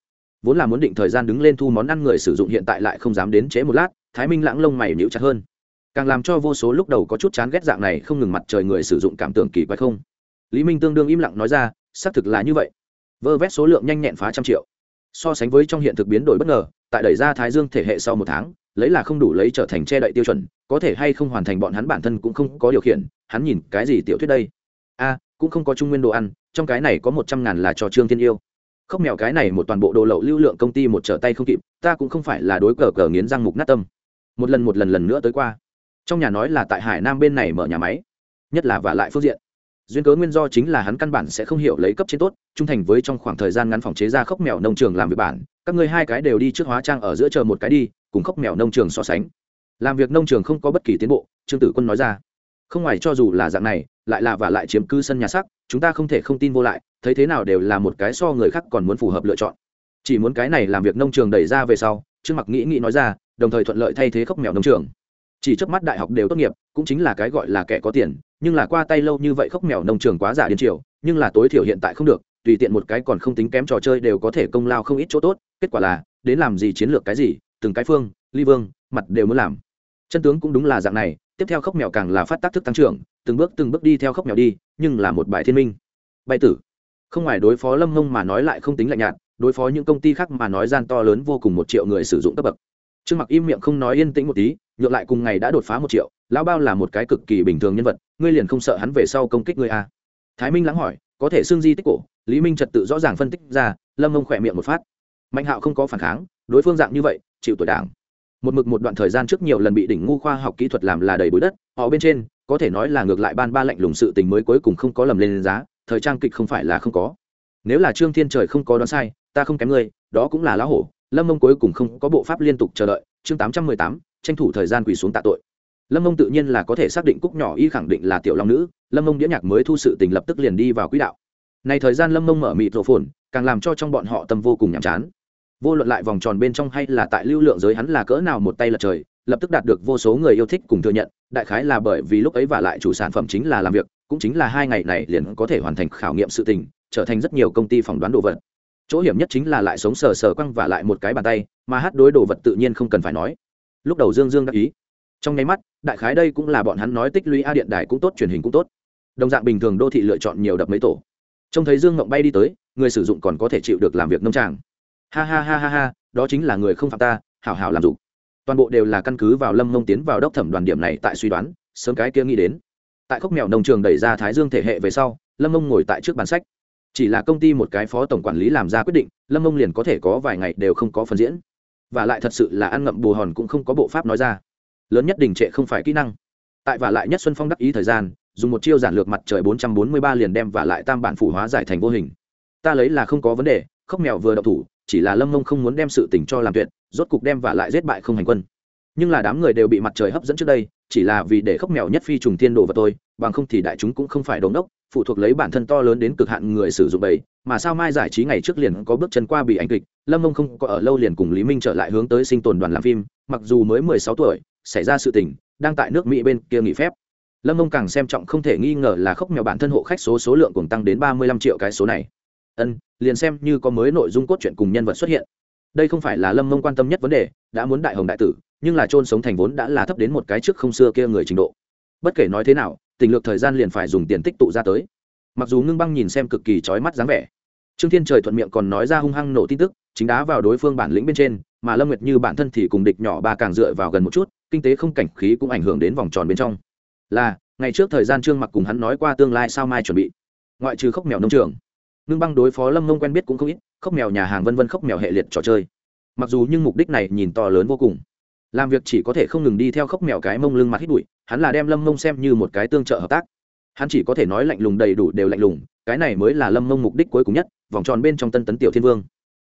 [SPEAKER 1] vốn là muốn định thời gian đứng lên thu món ăn người sử dụng hiện tại lại không dám đến chế một lát, thái minh lãng lông mày níu chặt hơn. Càng làm cho vô số lúc đầu có chút chán ghét dạng này không ngừng mặt trời người sử dụng cảm tưởng kỳ quái không? Lý minh tương đương im lặng nói ra, xác thực là như vậy. Vơ vét số lượng nhanh nhẹn phá trăm triệu. So sánh với trong hiện thực biến đổi bất ngờ, tại đẩy ra thái dương thể hệ sau một tháng, lấy là không đủ lấy trở thành che đậy tiêu chuẩn, có thể hay không hoàn thành bọn hắn bản thân cũng không có điều khiển, hắn nhìn cái gì tiểu thuyết đây? A, cũng không có trung nguyên đồ ăn, trong cái này có một trăm ngàn là cho trương thiên yêu khóc mèo cái này một toàn bộ đồ lậu lưu lượng công ty một trở tay không kịp, ta cũng không phải là đối cờ cờ nghiến răng mục nát tâm. Một lần một lần lần nữa tới qua. Trong nhà nói là tại hải nam bên này mở nhà máy, nhất là vả lại phương diện. Duyên cớ nguyên do chính là hắn căn bản sẽ không hiểu lấy cấp trên tốt, trung thành với trong khoảng thời gian ngắn phòng chế ra khóc mèo nông trường làm việc bản, các ngươi hai cái đều đi trước hóa trang ở giữa chờ một cái đi, cùng khóc mèo nông trường so sánh. Làm việc nông trường không có bất kỳ tiến bộ, trương tử quân nói ra. Không ngoài cho dù là dạng này, lại là và lại chiếm cư sân nhà sắc, chúng ta không thể không tin vô lại thấy thế nào đều là một cái so người khác còn muốn phù hợp lựa chọn. Chỉ muốn cái này làm việc nông trường đẩy ra về sau, trương mặc nghĩ nghĩ nói ra, đồng thời thuận lợi thay thế khốc mèo nông trường. Chỉ trước mắt đại học đều tốt nghiệp, cũng chính là cái gọi là kẻ có tiền, nhưng là qua tay lâu như vậy khốc mèo nông trường quá giả điên triều, nhưng là tối thiểu hiện tại không được, tùy tiện một cái còn không tính kém trò chơi đều có thể công lao không ít chỗ tốt, kết quả là, đến làm gì chiến lược cái gì, từng cái phương, ly vương, mặt đều muốn làm. Chân tướng cũng đúng là dạng này, tiếp theo khốc mèo càng là phát tác thức tăng trưởng, từng bước từng bước đi theo khốc mèo đi, nhưng là một bài thiên minh. Bay tử không ngoài đối phó lâm ngông mà nói lại không tính lạnh nhạt, đối phó những công ty khác mà nói gian to lớn vô cùng một triệu người sử dụng cấp bậc. Trương mặc im miệng không nói yên tĩnh một tí, nhượng lại cùng ngày đã đột phá một triệu, lão bao là một cái cực kỳ bình thường nhân vật, ngươi liền không sợ hắn về sau công kích ngươi à. thái minh lắng hỏi, có thể xương di tích cổ, lý minh trật tự rõ ràng phân tích ra, lâm mông khỏe miệng một phát. Mạnh hạo không có phản kháng, đối phương dạng như vậy, chịu tuổi đảng. Một mực một đoạn thời gian trước nhiều lần bị đỉnh ngu khoa học kỹ thuật làm là đầy bụi đất, họ bên trên, có thể nói là ngược lại ban ba lạnh lùng sự tình mới cuối cùng không có lầm lên giá thời trang kịch không phải là không có. Nếu là trương thiên trời không có đoán sai, ta không kém ngươi, đó cũng là lão hổ. Lâm mông cuối cùng không có bộ pháp liên tục chờ đợi. Chương tám trăm mười tám, tranh thủ thời gian quỳ xuống tạ tội. Lâm mông tự nhiên là có thể xác định cúc nhỏ y khẳng định là tiểu long nữ. Lâm mông đĩa nhạc mới thu sự tình lập tức liền đi vào quỹ đạo. Này thời gian lâm mông mở mịt rổ phồn, càng làm cho trong bọn họ tâm vô cùng nhàm chán. Vô luận lại vòng tròn bên trong hay là tại lưu lượng giới hắn là cỡ nào một tay lật trời, lập tức đạt được vô số người yêu thích cùng thừa nhận. Đại khái là bởi vì lúc ấy và lại chủ sản phẩm chính là làm việc cũng chính là hai ngày này liền có thể hoàn thành khảo nghiệm sự tình, trở thành rất nhiều công ty phỏng đoán đồ vật. Chỗ hiểm nhất chính là lại sống sờ sờ quăng và lại một cái bàn tay, mà hát đối đồ vật tự nhiên không cần phải nói. Lúc đầu dương dương đắc ý. Trong nháy mắt, đại khái đây cũng là bọn hắn nói tích lũy a điện đài cũng tốt, truyền hình cũng tốt. Đồng dạng bình thường đô thị lựa chọn nhiều đập mấy tổ. Trông thấy dương mộng bay đi tới, người sử dụng còn có thể chịu được làm việc nông tràng. Ha ha ha ha ha, đó chính là người không phạm ta, hảo hảo làm dục toàn bộ đều là căn cứ vào lâm mông tiến vào đốc thẩm đoàn điểm này tại suy đoán, sớm cái kia nghĩ đến tại khốc mèo nông trường đẩy ra thái dương thể hệ về sau, lâm mông ngồi tại trước bàn sách. Chỉ là công ty một cái phó tổng quản lý làm ra quyết định, lâm mông liền có thể có vài ngày đều không có phần diễn. Và lại thật sự là ăn ngậm bù hòn cũng không có bộ pháp nói ra. Lớn nhất đình trệ không phải kỹ năng. Tại và lại nhất xuân phong đắc ý thời gian, dùng một chiêu giản lược mặt trời 443 liền đem và lại tam bản phủ hóa giải thành vô hình. Ta lấy là không có vấn đề khốc mèo vừa đậu thủ, chỉ là lâm mông không muốn đem sự tình cho làm tuyệt, rốt cục đem và lại giết bại không hành quân. Nhưng là đám người đều bị mặt trời hấp dẫn trước đây chỉ là vì để khóc mèo nhất phi trùng thiên đồ vào tôi, bằng không thì đại chúng cũng không phải đống đốc, phụ thuộc lấy bản thân to lớn đến cực hạn người sử dụng bầy, mà sao mai giải trí ngày trước liền có bước chân qua bị ảnh kịch, lâm mông không có ở lâu liền cùng lý minh trở lại hướng tới sinh tồn đoàn làm phim, mặc dù mới mười sáu tuổi, xảy ra sự tình, đang tại nước mỹ bên kia nghỉ phép. Lâm mông càng xem trọng không thể nghi ngờ là khóc mèo bản thân hộ khách số số lượng cùng tăng đến ba mươi lăm triệu cái số này. Ân, liền xem như có mới nội dung cốt truyện cùng nhân vật xuất hiện. Đây không phải là lâm mông quan tâm nhất vấn đề, đã muốn đại hồng đại tử nhưng là trôn sống thành vốn đã là thấp đến một cái trước không xưa kia người trình độ. Bất kể nói thế nào, tình lược thời gian liền phải dùng tiền tích tụ ra tới. Mặc dù ngưng băng nhìn xem cực kỳ trói mắt dáng vẻ, trương thiên trời thuận miệng còn nói ra hung hăng nổ tin tức, chính đá vào đối phương bản lĩnh bên trên, mà lâm nguyệt như bản thân thì cùng địch nhỏ ba càng dựa vào gần một chút, kinh tế không cảnh khí cũng ảnh hưởng đến vòng tròn bên trong. Là, ngày trước thời gian trương mặc cùng hắn nói qua tương lai sao mai chuẩn bị. Ngoại trừ khóc mèo nông trường, ngưng băng đối phó lâm mông quen biết cũng không ít khóc mèo nhà hàng vân vân khóc mèo hệ liệt trò chơi. Mặc dù nhưng mục đích này nhìn to lớn vô cùng làm việc chỉ có thể không ngừng đi theo khốc mèo cái mông lưng mặt hít bụi, hắn là đem lâm mông xem như một cái tương trợ hợp tác. Hắn chỉ có thể nói lạnh lùng đầy đủ đều lạnh lùng, cái này mới là lâm mông mục đích cuối cùng nhất, vòng tròn bên trong tân tấn tiểu thiên vương.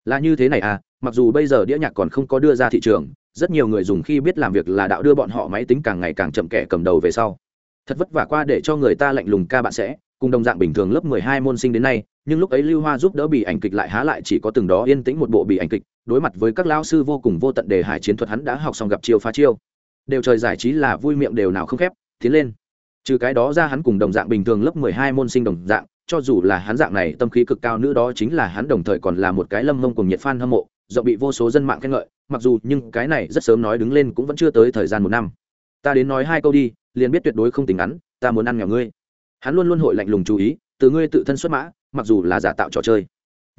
[SPEAKER 1] Là như thế này à mặc dù bây giờ đĩa nhạc còn không có đưa ra thị trường, rất nhiều người dùng khi biết làm việc là đạo đưa bọn họ máy tính càng ngày càng chậm kẻ cầm đầu về sau. Thật vất vả qua để cho người ta lạnh lùng ca bạn sẽ, cùng đồng dạng bình thường lớp mười hai môn sinh đến nay, nhưng lúc ấy lưu hoa giúp đỡ bị ảnh kịch lại há lại chỉ có từng đó yên tĩnh một bộ bị ảnh kịch đối mặt với các lao sư vô cùng vô tận đề hải chiến thuật hắn đã học xong gặp chiêu phá chiêu. Đều trời giải trí là vui miệng đều nào không khép, tiến lên. Trừ cái đó ra hắn cùng đồng dạng bình thường lớp mười hai môn sinh đồng dạng, cho dù là hắn dạng này tâm khí cực cao nữa đó chính là hắn đồng thời còn là một cái lâm mông cùng nhiệt fan hâm mộ, rộng bị vô số dân mạng khen ngợi, mặc dù nhưng cái này rất sớm nói đứng lên cũng vẫn chưa tới thời gian một năm. Ta đến nói hai câu đi, liền biết tuyệt đối không tính ngắn, ta muốn ăn nghèo ngươi. Hắn luôn luôn hội lạnh lùng chú ý, từ ngươi tự thân xuất mã, mặc dù là giả tạo trò chơi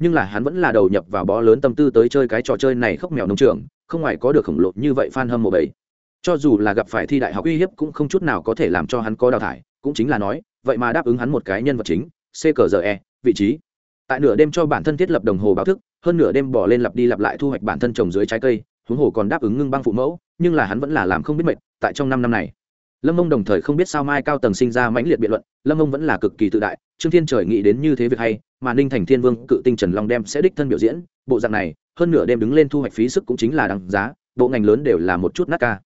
[SPEAKER 1] nhưng là hắn vẫn là đầu nhập vào bó lớn tâm tư tới chơi cái trò chơi này khóc mèo nông trường, không ngoài có được khổng lồ như vậy f a n hâm mộ bảy cho dù là gặp phải thi đại học uy hiếp cũng không chút nào có thể làm cho hắn có đào thải, cũng chính là nói, vậy mà đáp ứng hắn một cái nhân vật chính, c cờ giờ e vị trí. Tại nửa đêm cho bản thân thiết lập đồng hồ báo thức, hơn nửa đêm bỏ lên lặp đi lặp lại thu hoạch bản thân trồng dưới trái cây, huống hồ còn đáp ứng ngưng băng phụ mẫu, nhưng là hắn vẫn là làm không biết mệt, tại trong năm năm này lâm mông đồng thời không biết sao mai cao tầng sinh ra mãnh liệt biện luận, lâm mông vẫn là cực kỳ tự đại, trương thiên trời nghĩ đến như thế việc hay, mà ninh thành thiên vương, cự tinh trần long đem sẽ đích thân biểu diễn, bộ dạng này, hơn nửa đêm đứng lên thu hoạch phí sức cũng chính là đằng giá, bộ ngành lớn đều là một chút nát ca.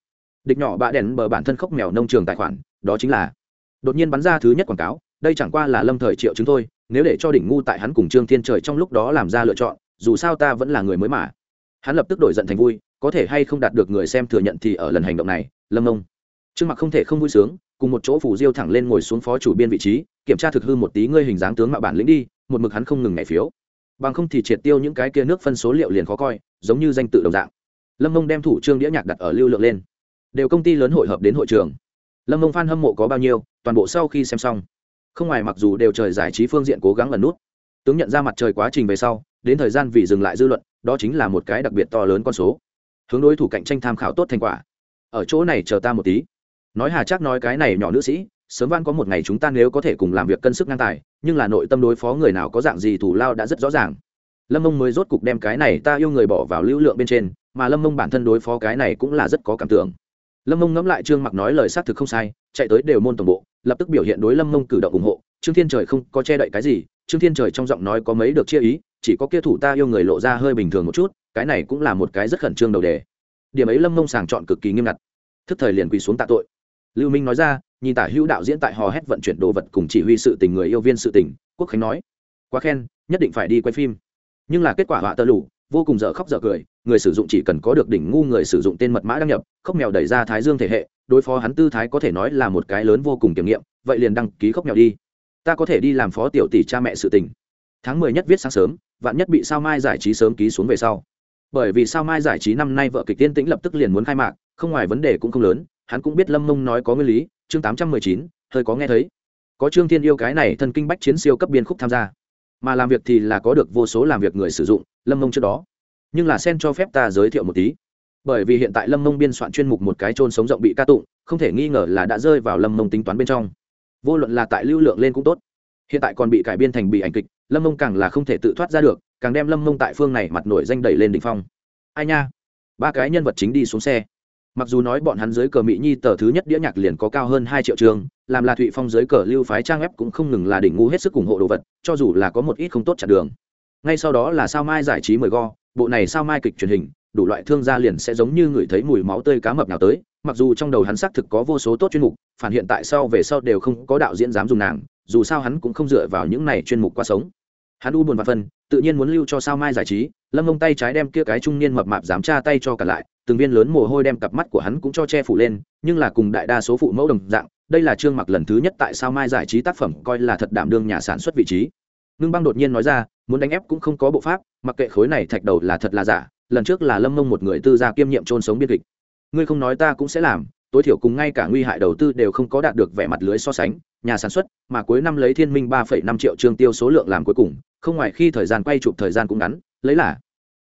[SPEAKER 1] Địch nhỏ bạ đèn bờ bản thân khóc mèo nông trường tài khoản, đó chính là đột nhiên bắn ra thứ nhất quảng cáo, đây chẳng qua là lâm thời triệu chứng thôi, nếu để cho đỉnh ngu tại hắn cùng trương thiên trời trong lúc đó làm ra lựa chọn, dù sao ta vẫn là người mới mà. Hắn lập tức đổi giận thành vui, có thể hay không đạt được người xem thừa nhận thì ở lần hành động này, lâm ông trương mặc không thể không vui sướng, cùng một chỗ phủ diêu thẳng lên ngồi xuống phó chủ biên vị trí, kiểm tra thực hư một tí ngươi hình dáng tướng mạo bản lĩnh đi, một mực hắn không ngừng ngày phiếu. Bằng không thì triệt tiêu những cái kia nước phân số liệu liền khó coi, giống như danh tự đồng dạng. Lâm mông đem thủ trương đĩa nhạc đặt ở lưu lượng lên. Đều công ty lớn hội hợp đến hội trường. Lâm mông f hâm mộ có bao nhiêu, toàn bộ sau khi xem xong. Không ngoài mặc dù đều trời giải trí phương diện cố gắng lần nút. Tướng nhận ra mặt trời quá trình về sau, đến thời gian vì dừng lại dư luận, đó chính là một cái đặc biệt to lớn con số. Hướng đối thủ cạnh tranh tham khảo tốt thành quả. Ở chỗ này chờ ta một tí nói hà chắc nói cái này nhỏ nữ sĩ, sớm van có một ngày chúng ta nếu có thể cùng làm việc cân sức ngang tài, nhưng là nội tâm đối phó người nào có dạng gì thủ lao đã rất rõ ràng. Lâm mông mới rốt cục đem cái này ta yêu người bỏ vào lưu lượng bên trên, mà lâm mông bản thân đối phó cái này cũng là rất có cảm tưởng. Lâm mông ngẫm lại trương mặc nói lời xác thực không sai, chạy tới đều môn tổng bộ, lập tức biểu hiện đối lâm mông cử động ủng hộ. Trương thiên trời không có che đậy cái gì, trương thiên trời trong giọng nói có mấy được chia ý, chỉ có kia thủ ta yêu người lộ ra hơi bình thường một chút, cái này cũng là một cái rất khẩn trương đầu đề. Điểm ấy lâm mông sàng chọn cực kỳ nghiêm ngặt. Thức thời liền quỳ xuống tạ tội lưu minh nói ra nhìn tả hữu đạo diễn tại hò hét vận chuyển đồ vật cùng chỉ huy sự tình người yêu viên sự tình quốc khánh nói quá khen nhất định phải đi quay phim. Nhưng là kết quả họa tơ lụ, vô cùng dở khóc dở cười người sử dụng chỉ cần có được đỉnh ngu người sử dụng tên mật mã đăng nhập khóc mèo đẩy ra thái dương thể hệ đối phó hắn tư thái có thể nói là một cái lớn vô cùng kiểm nghiệm vậy liền đăng ký khóc mèo đi. Ta có thể đi làm phó tiểu tỷ cha mẹ sự tình. Tháng mười nhất viết sáng sớm vạn nhất bị sao mai giải trí sớm ký xuống về sau. Bởi vì sao mai giải trí năm nay vợ kịch tiên tĩnh lập tức liền muốn khai mạc không ngoài vấn đề cũng không lớn hắn cũng biết lâm mông nói có nguyên lý, chương tám trăm mười chín, hơi có nghe thấy. Có trương thiên yêu cái này thần kinh bách chiến siêu cấp biên khúc tham gia. Mà làm việc thì là có được vô số làm việc người sử dụng, lâm mông trước đó. Nhưng là sen cho phép ta giới thiệu một tí. Bởi vì hiện tại lâm mông biên soạn chuyên mục một cái trôn sống rộng bị ca tụng, không thể nghi ngờ là đã rơi vào lâm mông tính toán bên trong. Vô luận là tại lưu lượng lên cũng tốt. Hiện tại còn bị cải biên thành bị ảnh kịch, lâm mông càng là không thể tự thoát ra được, càng đem lâm mông tại phương này mặt nổi danh đẩy lên đ ỉ n h phong. Ai nha? Ba cái nhân vật chính đi xuống xe mặc dù nói bọn hắn dưới cờ mỹ nhi tờ thứ nhất đĩa nhạc liền có cao hơn hai triệu trường, làm là thụy phong dưới cờ lưu phái trang web cũng không ngừng là đỉnh ngu hết sức ủng hộ đồ vật, cho dù là có một ít không tốt chặt đường. Ngay sau đó là sao mai giải trí mời go, bộ này sao mai kịch truyền hình, đủ loại thương gia liền sẽ giống như người thấy mùi máu tươi cá mập nào tới, mặc dù trong đầu hắn xác thực có vô số tốt chuyên mục, phản hiện tại sau về sau đều không có đạo diễn dám dùng nàng, dù sao hắn cũng không dựa vào những này chuyên mục qua sống. Hắn u buồn và phân tự nhiên muốn lưu cho sao mai giải trí, lâm mông tay trái đem kia cái trung niên mập mạp dám tra tay cho cả lại, từng viên lớn mồ hôi đem cặp mắt của hắn cũng cho che phủ lên, nhưng là cùng đại đa số phụ mẫu đồng dạng, đây là trương mặc lần thứ nhất tại sao mai giải trí tác phẩm coi là thật đảm đương nhà sản xuất vị trí. Ngưng băng đột nhiên nói ra, muốn đánh ép cũng không có bộ pháp, mặc kệ khối này thạch đầu là thật là giả, lần trước là lâm mông một người tư gia kiêm nhiệm trôn sống biên kịch. Ngươi không nói ta cũng sẽ làm, tối thiểu cùng ngay cả nguy hại đầu tư đều không có đạt được vẻ mặt lưới so sánh, nhà sản xuất, mà cuối năm lấy thiên minh ba phẩy năm triệu trương tiêu số lượng làm cuối cùng không ngoài khi thời gian quay chụp thời gian cũng ngắn, lấy là,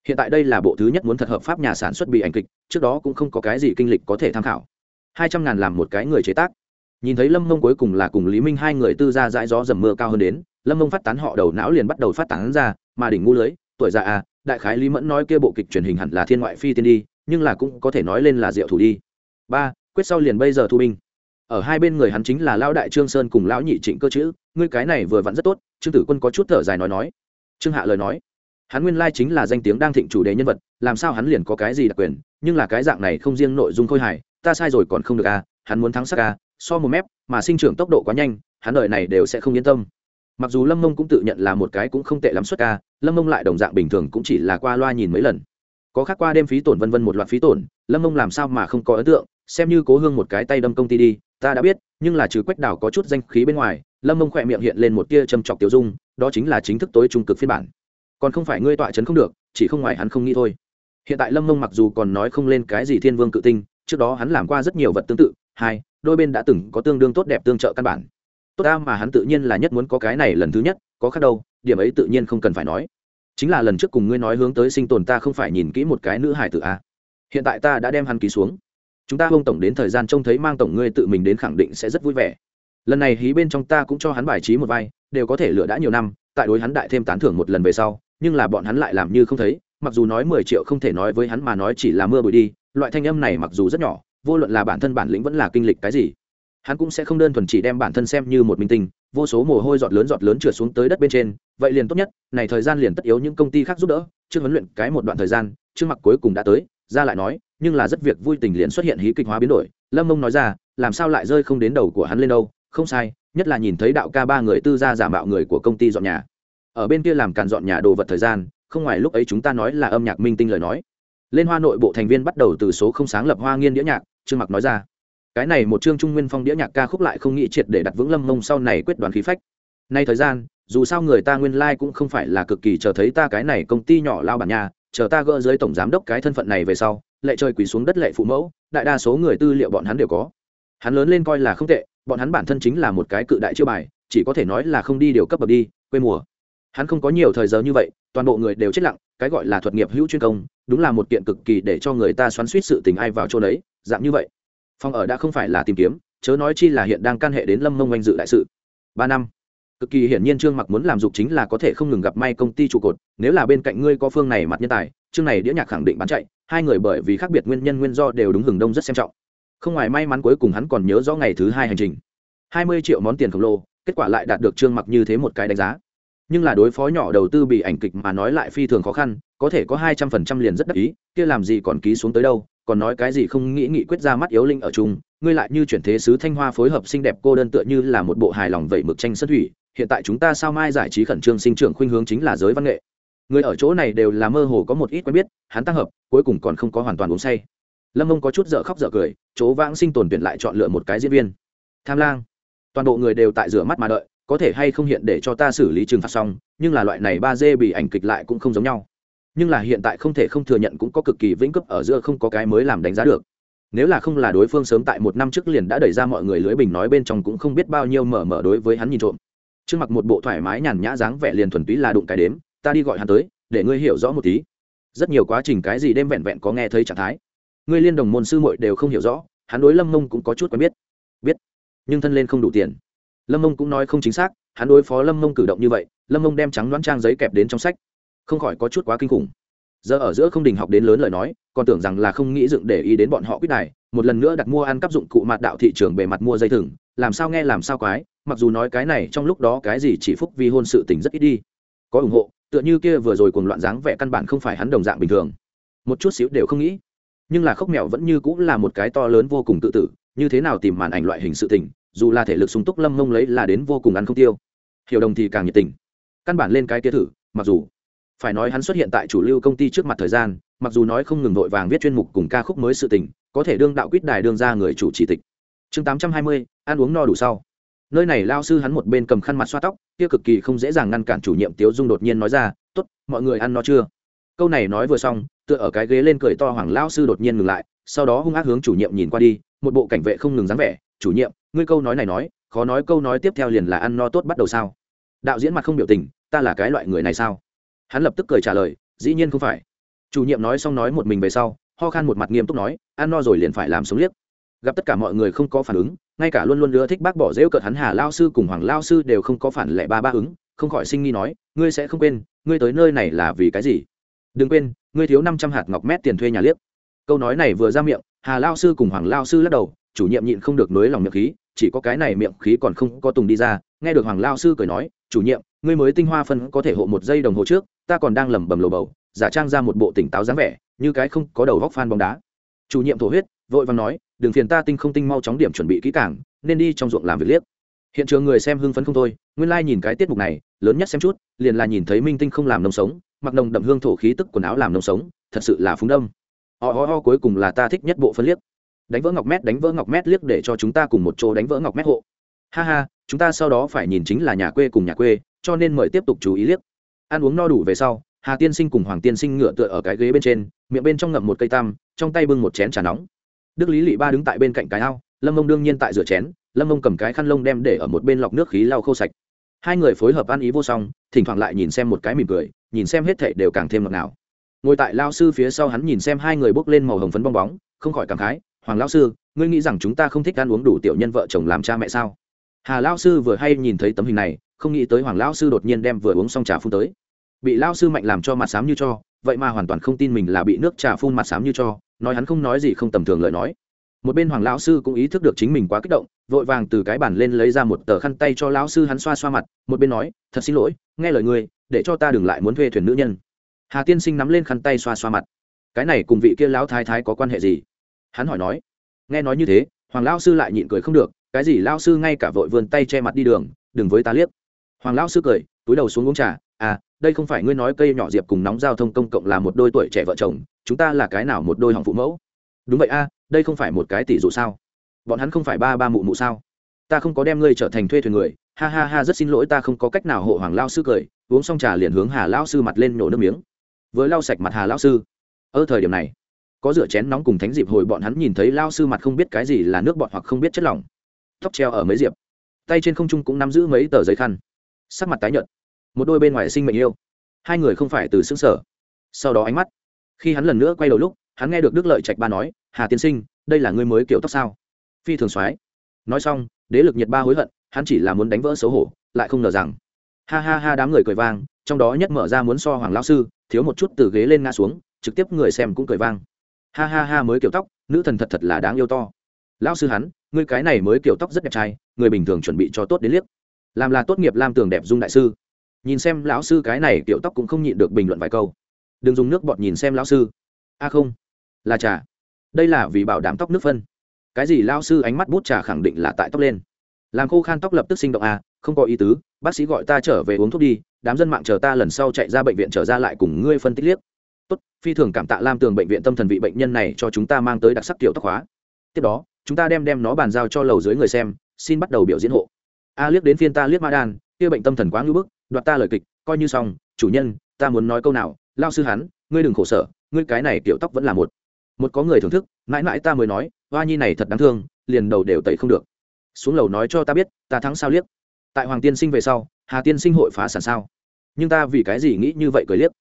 [SPEAKER 1] hiện tại đây là bộ thứ nhất muốn thật hợp pháp nhà sản xuất bị ảnh kịch, trước đó cũng không có cái gì kinh lịch có thể tham khảo. Hai trăm ngàn làm một cái người chế tác. Nhìn thấy lâm mông cuối cùng là cùng lý minh hai người tư ra dãi gió dầm mưa cao hơn đến, lâm mông phát tán họ đầu não liền bắt đầu phát tán ra, mà đỉnh ngu lưới, tuổi già à đại khái lý mẫn nói kia bộ kịch truyền hình hẳn là thiên ngoại phi tiên đi, nhưng là cũng có thể nói lên là diệu thủ đi. Ba, quyết sau liền bây giờ thu binh. Ở hai bên người hắn chính là lão đại trương sơn cùng lão nhị trịnh cơ chữ ngươi cái này vừa vặn rất tốt trương tử quân có chút thở dài nói nói. Trương hạ lời nói, hắn nguyên lai chính là danh tiếng đang thịnh chủ đề nhân vật, làm sao hắn liền có cái gì đặc quyền, nhưng là cái dạng này không riêng nội dung khôi hài, ta sai rồi còn không được à hắn muốn thắng sắc à so một mép, mà sinh trưởng tốc độ quá nhanh, hắn đợi này đều sẽ không yên tâm. Mặc dù lâm mông cũng tự nhận là một cái cũng không tệ lắm xuất ca à, lâm mông lại đồng dạng bình thường cũng chỉ là qua loa nhìn mấy lần. Có khác qua đêm phí tổn vân vân một loạt phí tổn, lâm mông làm sao mà không có ấn tượng, xem như cố hương một cái tay đâm công ty đi ta đã biết, nhưng là trừ quách đảo có chút danh khí bên ngoài, lâm mông khỏe miệng hiện lên một tia châm chọc tiêu dung, đó chính là chính thức tối trung cực phiên bản. Còn không phải ngươi tọa chấn không được, chỉ không ngoài hắn không nghĩ thôi. Hiện tại lâm mông mặc dù còn nói không lên cái gì thiên vương cự tinh, trước đó hắn làm qua rất nhiều vật tương tự, hai, đôi bên đã từng có tương đương tốt đẹp tương trợ căn bản. Tốt ta mà hắn tự nhiên là nhất muốn có cái này lần thứ nhất, có khác đâu, điểm ấy tự nhiên không cần phải nói. Chính là lần trước cùng ngươi nói hướng tới sinh tồn ta không phải nhìn kỹ một cái nữ hải tử a à. hiện tại ta đã đem hắn ký xuống chúng ta bông tổng đến thời gian trông thấy mang tổng ngươi tự mình đến khẳng định sẽ rất vui vẻ. Lần này hí bên trong ta cũng cho hắn bài trí một vai, đều có thể lựa đã nhiều năm, tại đối hắn đại thêm tán thưởng một lần về sau, nhưng là bọn hắn lại làm như không thấy, mặc dù nói mười triệu không thể nói với hắn mà nói chỉ là mưa bụi đi, loại thanh âm này mặc dù rất nhỏ, vô luận là bản thân bản lĩnh vẫn là kinh lịch cái gì, hắn cũng sẽ không đơn thuần chỉ đem bản thân xem như một minh tinh, vô số mồ hôi giọt lớn giọt lớn trượt xuống tới đất bên trên, vậy liền tốt nhất, này thời gian liền tất yếu những công ty khác giúp đỡ chưa huấn luyện cái một đoạn thời gian chưa mặc cuối cùng đã tới, ra lại nói nhưng là rất việc vui tình liền xuất hiện hí kịch hóa biến đổi. Lâm mông nói ra, làm sao lại rơi không đến đầu của hắn lên đâu? Không sai, nhất là nhìn thấy đạo ca ba người tư gia giả mạo người của công ty dọn nhà. Ở bên kia làm càn dọn nhà đồ vật thời gian, không ngoài lúc ấy chúng ta nói là âm nhạc minh tinh lời nói. Lên hoa nội bộ thành viên bắt đầu từ số không sáng lập hoa nghiên đĩa nhạc, trương mặc nói ra. Cái này một chương trung nguyên phong đĩa nhạc ca khúc lại không nghĩ triệt để đặt vững lâm mông sau này quyết đoán khí phách. Nay thời gian, dù sao người ta nguyên lai、like、cũng không phải là cực kỳ chờ thấy ta cái này công ty nhỏ lao bản nhà, chờ ta gỡ dưới tổng giám đốc cái thân phận này về sau lệ trời quỳ xuống đất lệ phụ mẫu, đại đa số người tư liệu bọn hắn đều có. Hắn lớn lên coi là không tệ, bọn hắn bản thân chính là một cái cự đại chiêu bài, chỉ có thể nói là không đi điều cấp bậc đi, quê mùa. Hắn không có nhiều thời giờ như vậy, toàn bộ người đều chết lặng, cái gọi là thuật nghiệp hữu chuyên công, đúng là một kiện cực kỳ để cho người ta xoắn suýt sự tình ai vào chỗ đấy, dạng như vậy. Phòng ở đã không phải là tìm kiếm, chớ nói chi là hiện đang can hệ đến lâm mông anh dự đại sự. Ba năm cực kỳ hiển nhiên trương mặc muốn làm dục chính là có thể không ngừng gặp may công ty trụ cột, nếu là bên cạnh ngươi có phương này mặt nhân tài, chương này đĩa nhạc khẳng định bán chạy, hai người bởi vì khác biệt nguyên nhân nguyên do đều đúng hừng đông rất xem trọng. Không ngoài may mắn cuối cùng hắn còn nhớ rõ ngày thứ hai hành trình. Hai mươi triệu món tiền khổng lồ, kết quả lại đạt được trương mặc như thế một cái đánh giá. Nhưng là đối phó nhỏ đầu tư bị ảnh kịch mà nói lại phi thường khó khăn, có thể có hai trăm phần trăm liền rất đắc ý, kia làm gì còn ký xuống tới đâu, còn nói cái gì không nghĩ nghị quyết ra mắt yếu linh ở chung, ngươi lại như chuyển thế sứ thanh hoa phối hợp xinh đẹp cô đơn tựa như là một bộ hài lòng vậy mực tranh sân thủy hiện tại chúng ta sao mai giải trí khẩn trương sinh trưởng khuynh hướng chính là giới văn nghệ. Người ở chỗ này đều là mơ hồ có một ít quen biết, hắn tăng hợp, cuối cùng còn không có hoàn toàn uống say. Lâm mông có chút dở khóc dở cười, chỗ vãng sinh tồn tuyển lại chọn lựa một cái diễn viên. Tham lang. Toàn bộ người đều tại rửa mắt mà đợi, có thể hay không hiện để cho ta xử lý trừng phạt xong, nhưng là loại này ba d bị ảnh kịch lại cũng không giống nhau. Nhưng là hiện tại không thể không thừa nhận cũng có cực kỳ vĩnh cấp ở giữa không có cái mới làm đánh giá được. Nếu là không là đối phương sớm tại một năm trước liền đã đẩy ra mọi người lưới bình nói bên trong cũng không biết bao nhiêu mở mở đối với hắn nhìn trộm trương mặc một bộ thoải mái nhàn nhã dáng vẻ liền thuần túy là đụng cái đếm, ta đi gọi hắn tới, để ngươi hiểu rõ một tí. Rất nhiều quá trình cái gì đêm vẹn vẹn có nghe thấy trạng thái. Ngươi liên đồng môn sư muội đều không hiểu rõ, hắn đối lâm mông cũng có chút quen biết. Biết. Nhưng thân lên không đủ tiền. Lâm mông cũng nói không chính xác, hắn đối phó lâm mông cử động như vậy, lâm mông đem trắng đoán trang giấy kẹp đến trong sách. Không khỏi có chút quá kinh khủng. Giờ ở giữa không đình học đến lớn lời nói, còn tưởng rằng là không nghĩ dựng để ý đến bọn họ quyết này một lần nữa đặt mua ăn cắp dụng cụ mặt đạo thị trường bề mặt mua dây thừng, làm sao nghe làm sao quái mặc dù nói cái này trong lúc đó cái gì chỉ phúc vi hôn sự tình rất ít đi. Có ủng hộ, tựa như kia vừa rồi cuồng loạn dáng vẻ căn bản không phải hắn đồng dạng bình thường. Một chút xíu đều không nghĩ. Nhưng là khóc mèo vẫn như cũng là một cái to lớn vô cùng tự tử, như thế nào tìm màn ảnh loại hình sự tình, dù là thể lực sung túc lâm mông lấy là đến vô cùng ăn không tiêu. Hiểu đồng thì càng nhiệt tình. Căn bản lên cái kia thử, mặc dù phải nói hắn xuất hiện tại chủ lưu công ty trước mặt thời gian, mặc dù nói không ngừng vội vàng viết chuyên mục cùng ca khúc mới sự tình, có thể đương đạo quýt đài đương ra người chủ chỉ tịch. Chương tám trăm hai mươi, ăn uống no đủ sau nơi này lao sư hắn một bên cầm khăn mặt xoa tóc, kia cực kỳ không dễ dàng ngăn cản chủ nhiệm tiếu dung đột nhiên nói ra t ố t mọi người ăn no chưa? Câu này nói vừa xong, tựa ở cái ghế lên cười to hoàng lao sư đột nhiên ngừng lại, sau đó hung ác hướng chủ nhiệm nhìn qua đi, một bộ cảnh vệ không ngừng dáng vẻ, chủ nhiệm, ngươi câu nói này nói, khó nói câu nói tiếp theo liền là ăn no tốt bắt đầu sao? Đạo diễn mặt không biểu tình, ta là cái loại người này sao? Hắn lập tức cười trả lời, dĩ nhiên không phải. Chủ nhiệm nói xong nói một mình về sau, ho khan một mặt nghiêm túc nói, ăn no rồi liền phải làm sống liếc gặp tất cả mọi người không có phản ứng, ngay cả luôn luôn ưa thích bác bỏ rêu cợt hắn hà lao sư cùng hoàng lao sư đều không có phản lệ ba ba ứng, không khỏi sinh nghi nói, ngươi sẽ không quên, ngươi tới nơi này là vì cái gì? Đừng quên, ngươi thiếu năm trăm hạt ngọc mét tiền thuê nhà liếc. Câu nói này vừa ra miệng, hà lao sư cùng hoàng lao sư lắc đầu, chủ nhiệm nhịn không được nối lòng miệng khí, chỉ có cái này miệng khí còn không có tùng đi ra, nghe được hoàng lao sư cười nói, chủ nhiệm, ngươi mới tinh hoa phân có thể hộ một giây đồng hồ trước, ta còn đang lẩm bẩm lồ bầu, giả trang ra một bộ tỉnh táo dáng vẻ, như cái không có đầu góc phan bóng đá. Chủ nhiệm thổ huyết, vội vàng nói đừng phiền ta tinh không tinh mau chóng điểm chuẩn bị kỹ càng, nên đi trong ruộng làm việc liếc. Hiện trường người xem hưng phấn không thôi, nguyên lai、like、nhìn cái tiết mục này, lớn nhất xem chút, liền là nhìn thấy minh tinh không làm nông sống, mặc nồng đậm hương thổ khí tức quần áo làm nông sống, thật sự là phúng đông ho ho ho, cuối cùng là ta thích nhất bộ phân liếc. Đánh vỡ ngọc mét, đánh vỡ ngọc mét liếc để cho chúng ta cùng một chỗ đánh vỡ ngọc mét hộ. Ha ha, chúng ta sau đó phải nhìn chính là nhà quê cùng nhà quê, cho nên mời tiếp tục chú ý liếc. Ăn uống no đủ về sau, hà tiên sinh cùng hoàng tiên sinh ngựa tựa ở cái ghế bên trên, miệng bên trong ngậm một cây tam trong tay bưng một chén trà nóng đức lý lị ba đứng tại bên cạnh cái ao, lâm mông đương nhiên tại rửa chén, lâm mông cầm cái khăn lông đem để ở một bên lọc nước khí lau khô sạch. Hai người phối hợp ăn ý vô song, thỉnh thoảng lại nhìn xem một cái mỉm cười, nhìn xem hết thảy đều càng thêm ngọt ngào. Ngồi tại lao sư phía sau hắn nhìn xem hai người bốc lên màu hồng phấn bong bóng, không khỏi cảm khái, hoàng lao sư, ngươi nghĩ rằng chúng ta không thích ăn uống đủ tiểu nhân vợ chồng làm cha mẹ sao? Hà lao sư vừa hay nhìn thấy tấm hình này, không nghĩ tới hoàng lao sư đột nhiên đem vừa uống xong trà phun tới. Bị lao sư mạnh làm cho mặt sám như cho, vậy mà hoàn toàn không tin mình là bị nước trà phun mặt sám như cho nói hắn không nói gì không tầm thường lời nói. Một bên hoàng lão sư cũng ý thức được chính mình quá kích động, vội vàng từ cái bàn lên lấy ra một tờ khăn tay cho lão sư hắn xoa xoa mặt, một bên nói, thật xin lỗi, nghe lời ngươi, để cho ta đừng lại muốn thuê thuyền nữ nhân. Hà tiên sinh nắm lên khăn tay xoa xoa mặt. Cái này cùng vị kia lão thái thái có quan hệ gì? Hắn hỏi nói. Nghe nói như thế, hoàng lão sư lại nhịn cười không được, cái gì lão sư ngay cả vội vươn tay che mặt đi đường, đừng với ta liếc. Hoàng lão sư cười, túi đầu xuống uống trà à đây không phải ngươi nói cây nhỏ diệp cùng nóng giao thông công cộng là một đôi tuổi trẻ vợ chồng chúng ta là cái nào một đôi hỏng phụ mẫu? Đúng vậy a, đây không phải một cái tỷ dụ sao? Bọn hắn không phải ba ba mụ mụ sao? Ta không có đem ngươi trở thành thuê thuyền người. Ha ha ha, rất xin lỗi, ta không có cách nào hộ hoàng lao sư cười. Uống xong trà liền hướng hà lao sư mặt lên nổ nước miếng. Với lau sạch mặt hà lao sư. Ở thời điểm này, có rửa chén nóng cùng thánh dịp hồi bọn hắn nhìn thấy lao sư mặt không biết cái gì là nước bọt hoặc không biết chất lỏng. Tóc treo ở mấy diệp. Tay trên không trung cũng nắm giữ mấy tờ giấy khăn. Sắc mặt tái nhợt. Một đôi bên ngoài sinh mệnh yêu. Hai người không phải từ xứng sở. Sau đó ánh mắt khi hắn lần nữa quay đầu lúc, hắn nghe được đức lợi trạch ba nói, hà tiên sinh, đây là ngươi mới kiểu tóc sao? Phi thường soái. Nói xong, đế lực nhiệt ba hối hận, hắn chỉ là muốn đánh vỡ xấu hổ, lại không ngờ rằng, ha ha ha, đám người cười vang, trong đó nhất mở ra muốn so hoàng lão sư, thiếu một chút từ ghế lên ngã xuống, trực tiếp người xem cũng cười vang. Ha ha ha, mới kiểu tóc, nữ thần thật thật là đáng yêu to. Lão sư hắn, ngươi cái này mới kiểu tóc rất đẹp trai, người bình thường chuẩn bị cho tốt đến liếc. Làm là tốt nghiệp lam tường đẹp dung đại sư. Nhìn xem lão sư cái này kiểu tóc cũng không nhịn được bình luận vài câu đừng dùng nước bọt nhìn xem lão sư. A không, là trà. Đây là vì bảo đảm tóc nước phân. Cái gì lao sư ánh mắt bút trà khẳng định là tại tóc lên. Làm khô khan tóc lập tức sinh động à không có ý tứ, bác sĩ gọi ta trở về uống thuốc đi, đám dân mạng chờ ta lần sau chạy ra bệnh viện trở ra lại cùng ngươi phân tích liếc. Tốt, phi thường cảm tạ lam tường bệnh viện tâm thần vị bệnh nhân này cho chúng ta mang tới đặc sắc kiểu tóc hóa. Tiếp đó, chúng ta đem đem nó bàn giao cho lầu dưới người xem, xin bắt đầu biểu diễn hộ. A liếc đến phiên ta liếc ma đan, kia bệnh tâm thần quá ngưỡng bức, đoạt ta lời kịch, coi như xong, chủ nhân, ta muốn nói câu nào lao sư hắn, ngươi đừng khổ sở, ngươi cái này kiểu tóc vẫn là một. Một có người thưởng thức, mãi mãi ta mới nói, hoa nhi này thật đáng thương, liền đầu đều tẩy không được. Xuống lầu nói cho ta biết, ta thắng sao liếc. Tại hoàng tiên sinh về sau, hà tiên sinh hội phá sản sao? Nhưng ta vì cái gì nghĩ như vậy cười liếc.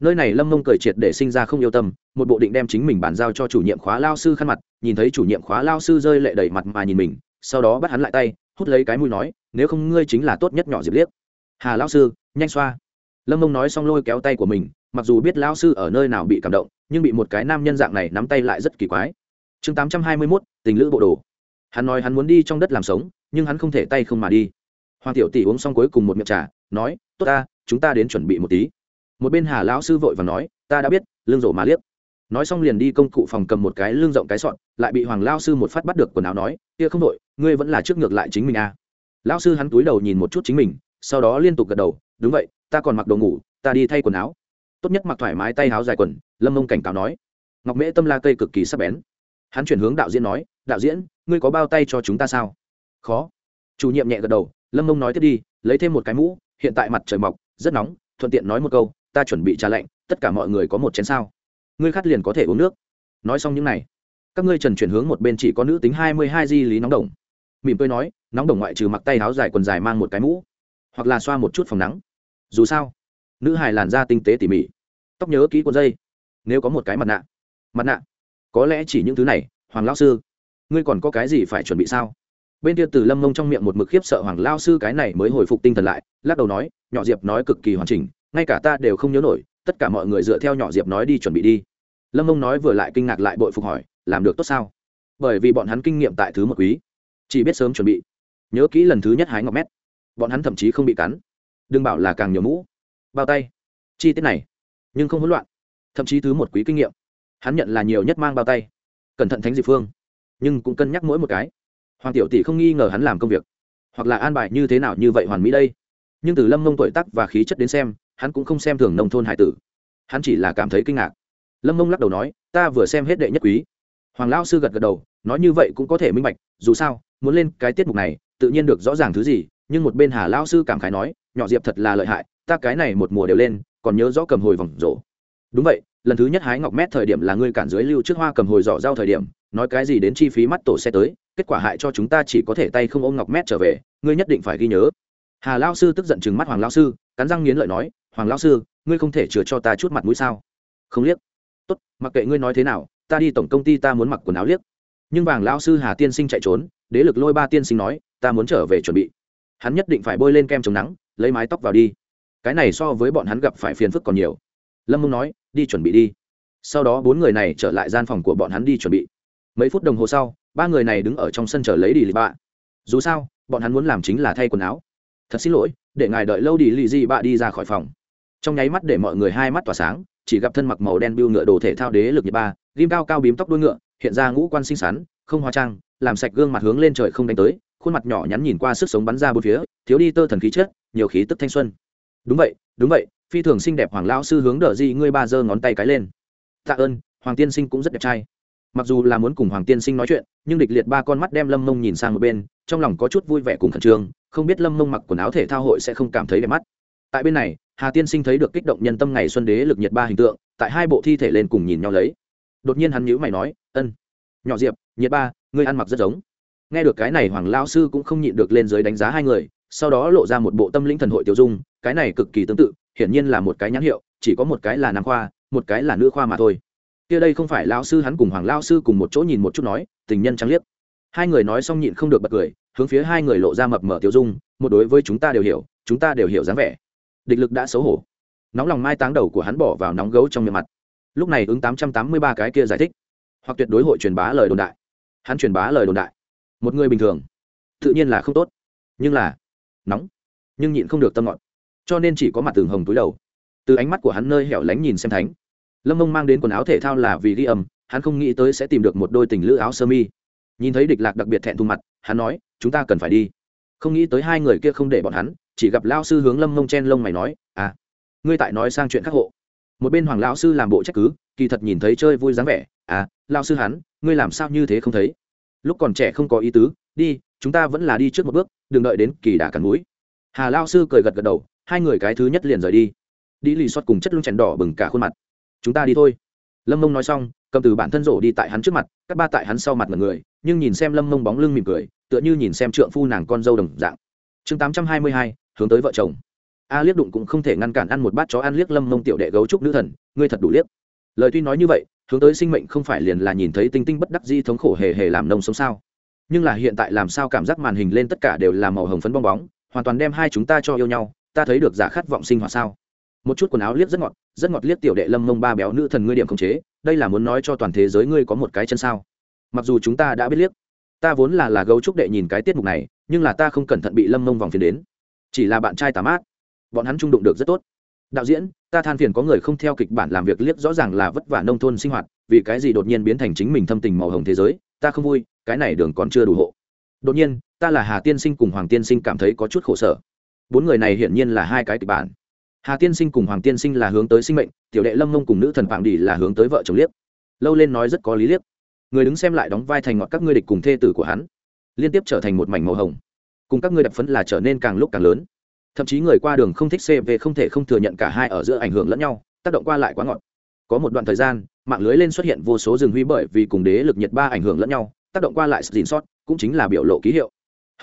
[SPEAKER 1] Nơi này lâm mông cười triệt để sinh ra không yêu tâm, một bộ định đem chính mình bàn giao cho chủ nhiệm khóa lao sư khăn mặt, nhìn thấy chủ nhiệm khóa lao sư rơi lệ đầy mặt mà nhìn mình, sau đó bắt hắn lại tay, hút lấy cái mũi nói, nếu không ngươi chính là tốt nhất nhỏ dịp liếc. Hà lao sư, nhanh xoa. Lâm mông nói xong lôi kéo tay của mình mặc dù biết lão sư ở nơi nào bị cảm động, nhưng bị một cái nam nhân dạng này nắm tay lại rất kỳ quái. Chương tám trăm hai mươi mốt, tình lữ bộ đồ. Hắn nói hắn muốn đi trong đất làm sống, nhưng hắn không thể tay không mà đi. Hoàng tiểu tỷ uống xong cuối cùng một miệng trà, nói, tốt ta, chúng ta đến chuẩn bị một tí. Một bên hà lão sư vội và nói, ta đã biết, lương rổ mà liếc. Nói xong liền đi công cụ phòng cầm một cái lương rộng cái sọn lại bị hoàng lao sư một phát bắt được quần áo nói, kia không đội ngươi vẫn là trước ngược lại chính mình à. lão sư hắn túi đầu nhìn một chút chính mình, sau đó liên tục gật đầu, đúng vậy, ta còn mặc đồ ngủ, ta đi thay quần áo tốt nhất mặc thoải mái tay áo dài quần, lâm mông cảnh cáo nói. Ngọc mễ tâm la cây cực kỳ sắc bén. Hắn chuyển hướng đạo diễn nói, đạo diễn, ngươi có bao tay cho chúng ta sao? Khó. Chủ nhiệm nhẹ gật đầu, lâm mông nói tiếp đi, lấy thêm một cái mũ, hiện tại mặt trời mọc, rất nóng, thuận tiện nói một câu, ta chuẩn bị trà lạnh, tất cả mọi người có một chén sao? Ngươi khát liền có thể uống nước. Nói xong những này, các ngươi trần chuyển hướng một bên chỉ có nữ tính hai mươi hai di lý nóng đồng. Mỉm cười nói, nóng đồng ngoại trừ mặc tay áo dài quần dài mang một cái mũ, hoặc là xoa một chút phòng nắng. Dù sao nữ hài làn da tinh tế tỉ mỉ. Tóc nhớ kỹ cuộn dây. Nếu có một cái mặt nạ. Mặt nạ. Có lẽ chỉ những thứ này, hoàng lao sư. Ngươi còn có cái gì phải chuẩn bị sao? Bên kia từ lâm mông trong miệng một mực khiếp sợ hoàng lao sư cái này mới hồi phục tinh thần lại, lắc đầu nói, nhỏ diệp nói cực kỳ hoàn chỉnh, ngay cả ta đều không nhớ nổi, tất cả mọi người dựa theo nhỏ diệp nói đi chuẩn bị đi. Lâm mông nói vừa lại kinh ngạc lại bội phục hỏi, làm được tốt sao? Bởi vì bọn hắn kinh nghiệm tại thứ một quý, chỉ biết sớm chuẩn bị. Nhớ kỹ lần thứ nhất hái ngọc mét, bọn hắn thậm chí không bị cắn. Đừng bảo là càng nhiều mũ bao tay. Chi tiết này, nhưng không hỗn loạn. Thậm chí thứ một quý kinh nghiệm, hắn nhận là nhiều nhất mang bao tay. Cẩn thận thánh dị phương, nhưng cũng cân nhắc mỗi một cái. Hoàng tiểu tỷ không nghi ngờ hắn làm công việc, hoặc là an bài như thế nào như vậy hoàn mỹ đây. Nhưng từ lâm mông tuổi tắc và khí chất đến xem, hắn cũng không xem thường nông thôn hải tử. Hắn chỉ là cảm thấy kinh ngạc. Lâm mông lắc đầu nói, ta vừa xem hết đệ nhất quý. Hoàng lão sư gật gật đầu, nói như vậy cũng có thể minh bạch, dù sao, muốn lên cái tiết mục này, tự nhiên được rõ ràng thứ gì, nhưng một bên hà lão sư cảm khái nói, nhỏ diệp thật là lợi hại ta cái này một mùa đều lên, còn nhớ rõ cầm hồi vòng rổ. Đúng vậy, lần thứ nhất hái ngọc mét thời điểm là ngươi cản dưới lưu trước hoa cầm hồi giỏ rau thời điểm, nói cái gì đến chi phí mắt tổ xe tới, kết quả hại cho chúng ta chỉ có thể tay không ôm ngọc mét trở về, ngươi nhất định phải ghi nhớ. Hà lao sư tức giận chừng mắt hoàng lao sư, cắn răng nghiến lợi nói, hoàng lao sư, ngươi không thể chừa cho ta chút mặt mũi sao? Không liếc. Tốt, mặc kệ ngươi nói thế nào, ta đi tổng công ty ta muốn mặc quần áo liếc. Nhưng vàng lao sư hà tiên sinh chạy trốn, đế lực lôi ba tiên sinh nói, ta muốn trở về chuẩn bị. Hắn nhất định phải bôi lên kem chống nắng, lấy mái tóc vào đi cái này so với bọn hắn gặp phải phiền phức còn nhiều. Lâm mông nói, đi chuẩn bị đi. Sau đó bốn người này trở lại gian phòng của bọn hắn đi chuẩn bị. Mấy phút đồng hồ sau, ba người này đứng ở trong sân chờ lấy đi lì bạ. Dù sao, bọn hắn muốn làm chính là thay quần áo. Thật xin lỗi, để ngài đợi lâu đi lì dị bạ đi ra khỏi phòng. Trong nháy mắt để mọi người hai mắt tỏa sáng, chỉ gặp thân mặc màu đen biêu ngựa đồ thể thao đế lực nhiệt ba, ghim cao cao bím tóc đuôi ngựa, hiện ra ngũ quan xinh xắn, không hóa trang, làm sạch gương mặt hướng lên trời không đánh tới, khuôn mặt nhỏ nhắn nhìn qua sức sống bắn ra bốn phía, thiếu đi tơ thần khí chất, nhiều khí tức thanh xuân đúng vậy đúng vậy, phi thường xinh đẹp hoàng lão sư hướng đỡ gì ngươi ba giơ ngón tay cái lên. Tạ ơn, hoàng tiên sinh cũng rất đẹp trai. Mặc dù là muốn cùng hoàng tiên sinh nói chuyện, nhưng địch liệt ba con mắt đem lâm mông nhìn sang một bên, trong lòng có chút vui vẻ cùng khẩn trương, không biết lâm mông mặc quần áo thể thao hội sẽ không cảm thấy đẹp mắt. Tại bên này, hà tiên sinh thấy được kích động nhân tâm ngày xuân đế lực nhiệt ba hình tượng, tại hai bộ thi thể lên cùng nhìn nhau lấy. Đột nhiên hắn nhữ mày nói, ân, nhỏ diệp, nhiệt ba, ngươi ăn mặc rất giống. Nghe được cái này, hoàng lao sư cũng không nhịn được lên dưới đánh giá hai người sau đó lộ ra một bộ tâm linh thần hội tiêu dung, cái này cực kỳ tương tự, hiển nhiên là một cái nhãn hiệu, chỉ có một cái là nam khoa, một cái là nữ khoa mà thôi. Kia đây không phải lao sư hắn cùng hoàng lao sư cùng một chỗ nhìn một chút nói, tình nhân trắng liếc. Hai người nói xong nhịn không được bật cười, hướng phía hai người lộ ra mập mở tiêu dung, một đối với chúng ta đều hiểu, chúng ta đều hiểu dáng vẻ. Địch lực đã xấu hổ. Nóng lòng mai táng đầu của hắn bỏ vào nóng gấu trong miệng mặt. Lúc này ứng tám trăm tám mươi ba cái kia giải thích. Hoặc tuyệt đối hội truyền bá lời đồn đại. Hắn truyền bá lời đồn đại. Một người bình thường, tự nhiên là không tốt. Nhưng là nóng, nhưng nhịn không được tâm ngọt, cho nên chỉ có mặt tường hồng túi đầu. Từ ánh mắt của hắn nơi hẻo lánh nhìn xem thánh. Lâm mông mang đến quần áo thể thao là vì ghi âm, hắn không nghĩ tới sẽ tìm được một đôi tình lữ áo sơ mi. Nhìn thấy địch lạc đặc biệt thẹn thùng mặt, hắn nói, chúng ta cần phải đi. Không nghĩ tới hai người kia không để bọn hắn, chỉ gặp lao sư hướng lâm mông chen lông mày nói à ngươi tại nói sang chuyện khắc hộ. Một bên hoàng lão sư làm bộ trách cứ, kỳ thật nhìn thấy chơi vui dáng vẻ à lao sư hắn, ngươi làm sao như thế không thấy? Lúc còn trẻ không có ý tứ, đi chúng ta vẫn là đi trước một bước, đừng đợi đến kỳ đà cắn mũi. Hà lao sư cười gật gật đầu, hai người cái thứ nhất liền rời đi. Đi lì xót cùng chất lưng chèn đỏ bừng cả khuôn mặt. Chúng ta đi thôi. Lâm mông nói xong, cầm từ bản thân rổ đi tại hắn trước mặt, các ba tại hắn sau mặt mọi người, nhưng nhìn xem lâm mông bóng lưng mỉm cười, tựa như nhìn xem trượng phu nàng con dâu đồng dạng. Chương tám trăm hai mươi hai, hướng tới vợ chồng. A liếc đụng cũng không thể ngăn cản ăn một bát chó ăn liếc lâm mông tiểu đệ gấu trúc nữ thần, ngươi thật đủ liếc. Lời tuy nói như vậy, hướng tới sinh mệnh không phải liền là nhìn thấy tinh tinh bất đắc di thống khổ hề hề làm nông sống sao? Nhưng là hiện tại làm sao cảm giác màn hình lên tất cả đều là màu hồng phấn bong bóng, hoàn toàn đem hai chúng ta cho yêu nhau, ta thấy được giả khát vọng sinh hoạt sao? Một chút quần áo liếc rất ngọt rất ngọt liếc tiểu đệ lâm mông ba béo nữ thần ngươi điểm khống chế, đây là muốn nói cho toàn thế giới ngươi có một cái chân sao? Mặc dù chúng ta đã biết liếc, ta vốn là là gấu trúc đệ nhìn cái tiết mục này, nhưng là ta không cẩn thận bị lâm mông vòng phiền đến. Chỉ là bạn trai tà mát, bọn hắn trung đụng được rất tốt. Đạo diễn, ta than phiền có người không theo kịch bản làm việc liếc rõ ràng là vất vả nông thôn sinh hoạt, vì cái gì đột nhiên biến thành chính mình thâm tình màu hồng thế giới, ta không vui cái này đường còn chưa đủ hộ. Đột nhiên, ta là hà tiên sinh cùng hoàng tiên sinh cảm thấy có chút khổ sở. Bốn người này hiển nhiên là hai cái kịch bản. Hà tiên sinh cùng hoàng tiên sinh là hướng tới sinh mệnh, tiểu đệ lâm mông cùng nữ thần phạm đi là hướng tới vợ chồng liếc lâu lên nói rất có lý liếc người đứng xem lại đóng vai thành ngọt các ngươi địch cùng thê tử của hắn. Liên tiếp trở thành một mảnh màu hồng. Cùng các ngươi đập phấn là trở nên càng lúc càng lớn. Thậm chí người qua đường không thích cv không thể không thừa nhận cả hai ở giữa ảnh hưởng lẫn nhau, tác động qua lại quá ngọt. Có một đoạn thời gian, mạng lưới lên xuất hiện vô số rừng huy bởi vì cùng đế lực nhiệt ba ảnh hưởng lẫn nhau tác động qua lại dìn sót cũng chính là biểu lộ ký hiệu.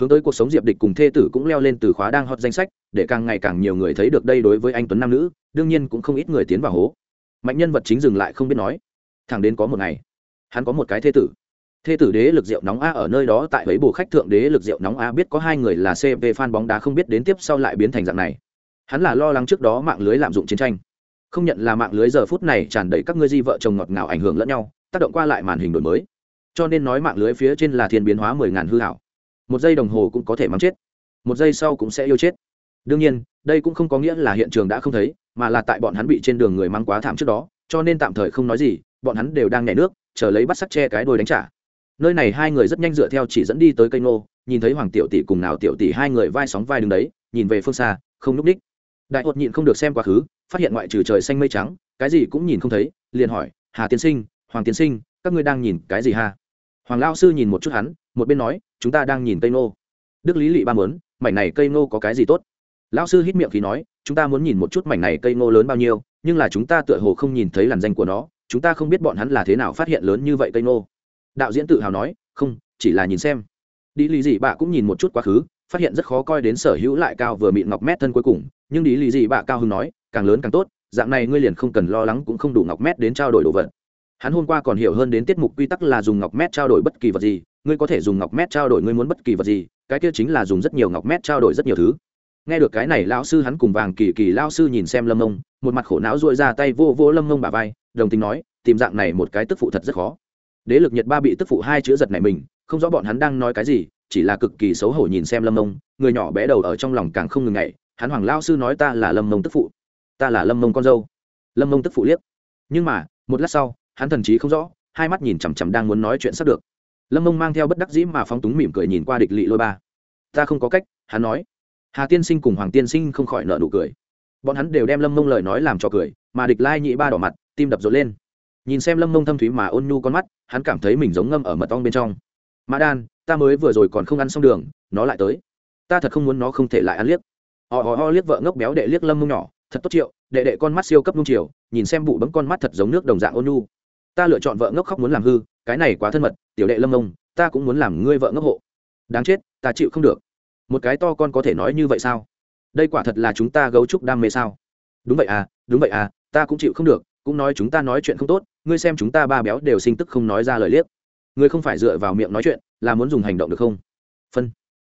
[SPEAKER 1] Hướng tới cuộc sống diệp địch cùng thê tử cũng leo lên từ khóa đang hot danh sách, để càng ngày càng nhiều người thấy được đây đối với anh tuấn nam nữ, đương nhiên cũng không ít người tiến vào hố. Mạnh nhân vật chính dừng lại không biết nói, thẳng đến có một ngày, hắn có một cái thê tử. Thê tử đế lực rượu nóng a ở nơi đó tại ấy bồ khách thượng đế lực rượu nóng a biết có hai người là cv fan bóng đá không biết đến tiếp sau lại biến thành dạng này. Hắn là lo lắng trước đó mạng lưới lạm dụng chiến tranh. Không nhận là mạng lưới giờ phút này tràn đầy các ngươi di vợ chồng ngọt ngào ảnh hưởng lẫn nhau, tác động qua lại màn hình đổi mới cho nên nói mạng lưới phía trên là thiên biến hóa mười ngàn hư hảo. Một giây đồng hồ cũng có thể mắng chết. Một giây sau cũng sẽ yêu chết. Đương nhiên, đây cũng không có nghĩa là hiện trường đã không thấy, mà là tại bọn hắn bị trên đường người mắng quá thảm trước đó, cho nên tạm thời không nói gì, bọn hắn đều đang nhảy nước, chờ lấy bắt sắt che cái đôi đánh trả. Nơi này hai người rất nhanh dựa theo chỉ dẫn đi tới cây nô nhìn thấy hoàng tiểu tỷ cùng nào tiểu tỷ hai người vai sóng vai đứng đấy, nhìn về phương xa, không núp đích đại hột nhịn không được xem quá khứ, phát hiện ngoại trừ trời xanh mây trắng, cái gì cũng nhìn không thấy, liền hỏi, hà tiên sinh, hoàng tiên sinh, các ngươi đang nhìn cái gì ha? Hoàng lao sư nhìn một chút hắn, một bên nói, chúng ta đang nhìn cây nô đức lý lị ba mớn mảnh này cây nô có cái gì tốt? Lão sư hít miệng khí nói, chúng ta muốn nhìn một chút mảnh này cây nô lớn bao nhiêu, nhưng là chúng ta tựa hồ không nhìn thấy làn danh của nó, chúng ta không biết bọn hắn là thế nào phát hiện lớn như vậy cây nô đạo diễn tự hào nói, không, chỉ là nhìn xem. Đi lì dị bạ cũng nhìn một chút quá khứ, phát hiện rất khó coi đến sở hữu lại cao vừa mịn ngọc mét thân cuối cùng, nhưng đi lì dị bạ cao hưng nói, càng lớn càng tốt, dạng này ngươi liền không cần lo lắng cũng không đủ ngọc mét đến trao đổi đồ vật hắn hôm qua còn hiểu hơn đến tiết mục quy tắc là dùng ngọc mét trao đổi bất kỳ vật gì. Ngươi có thể dùng ngọc mét trao đổi, ngươi muốn bất kỳ vật gì, cái kia chính là dùng rất nhiều ngọc mét trao đổi rất nhiều thứ. Nghe được cái này, lão sư hắn cùng vàng kỳ kỳ lão sư nhìn xem lâm mông một mặt khổ não dội ra tay vô vô lâm mông bà vai, đồng tình nói, tìm dạng này một cái tức phụ thật rất khó. Đế lực nhật ba bị tức phụ hai chữ giật này mình, không rõ bọn hắn đang nói cái gì, chỉ là cực kỳ xấu hổ nhìn xem lâm mông người nhỏ bé đầu ở trong lòng càng không ngừng ngày hắn hoàng lao sư nói ta là lâm mông tức phụ, ta là lâm mông con dâu. Lâm mông tức phụ liếc. Nhưng mà, một lát sau hắn thần trí không rõ, hai mắt nhìn chằm chằm đang muốn nói chuyện sắp được. Lâm mông mang theo bất đắc dĩ mà phóng túng mỉm cười nhìn qua địch lị lôi ba. Ta không có cách, hắn nói. Hà tiên sinh cùng hoàng tiên sinh không khỏi nợ nụ cười. Bọn hắn đều đem lâm mông lời nói làm cho cười, mà địch lai nhị ba đỏ mặt, tim đập rộn lên. Nhìn xem lâm mông thâm thúy mà ôn nhu con mắt, hắn cảm thấy mình giống ngâm ở mật ong bên trong. Mã đan, ta mới vừa rồi còn không ăn xong đường, nó lại tới. Ta thật không muốn nó không thể lại ăn liếc. Ho ho ho liếc vợ ngốc béo đệ liếc lâm mông nhỏ, thật tốt triệu, đệ đệ con mắt siêu cấp nung chiều, nhìn xem bụ bấm con mắt thật giống nước đồng dạng ôn nhu ta lựa chọn vợ ngốc khóc muốn làm hư, cái này quá thân mật, tiểu đệ lâm ông ta cũng muốn làm ngươi vợ ngốc hộ. Đáng chết, ta chịu không được. Một cái to con có thể nói như vậy sao? Đây quả thật là chúng ta gấu trúc đam mê sao? Đúng vậy à đúng vậy à ta cũng chịu không được, cũng nói chúng ta nói chuyện không tốt, ngươi xem chúng ta ba béo đều sinh tức không nói ra lời liếc. Ngươi không phải dựa vào miệng nói chuyện, là muốn dùng hành động được không? Phân.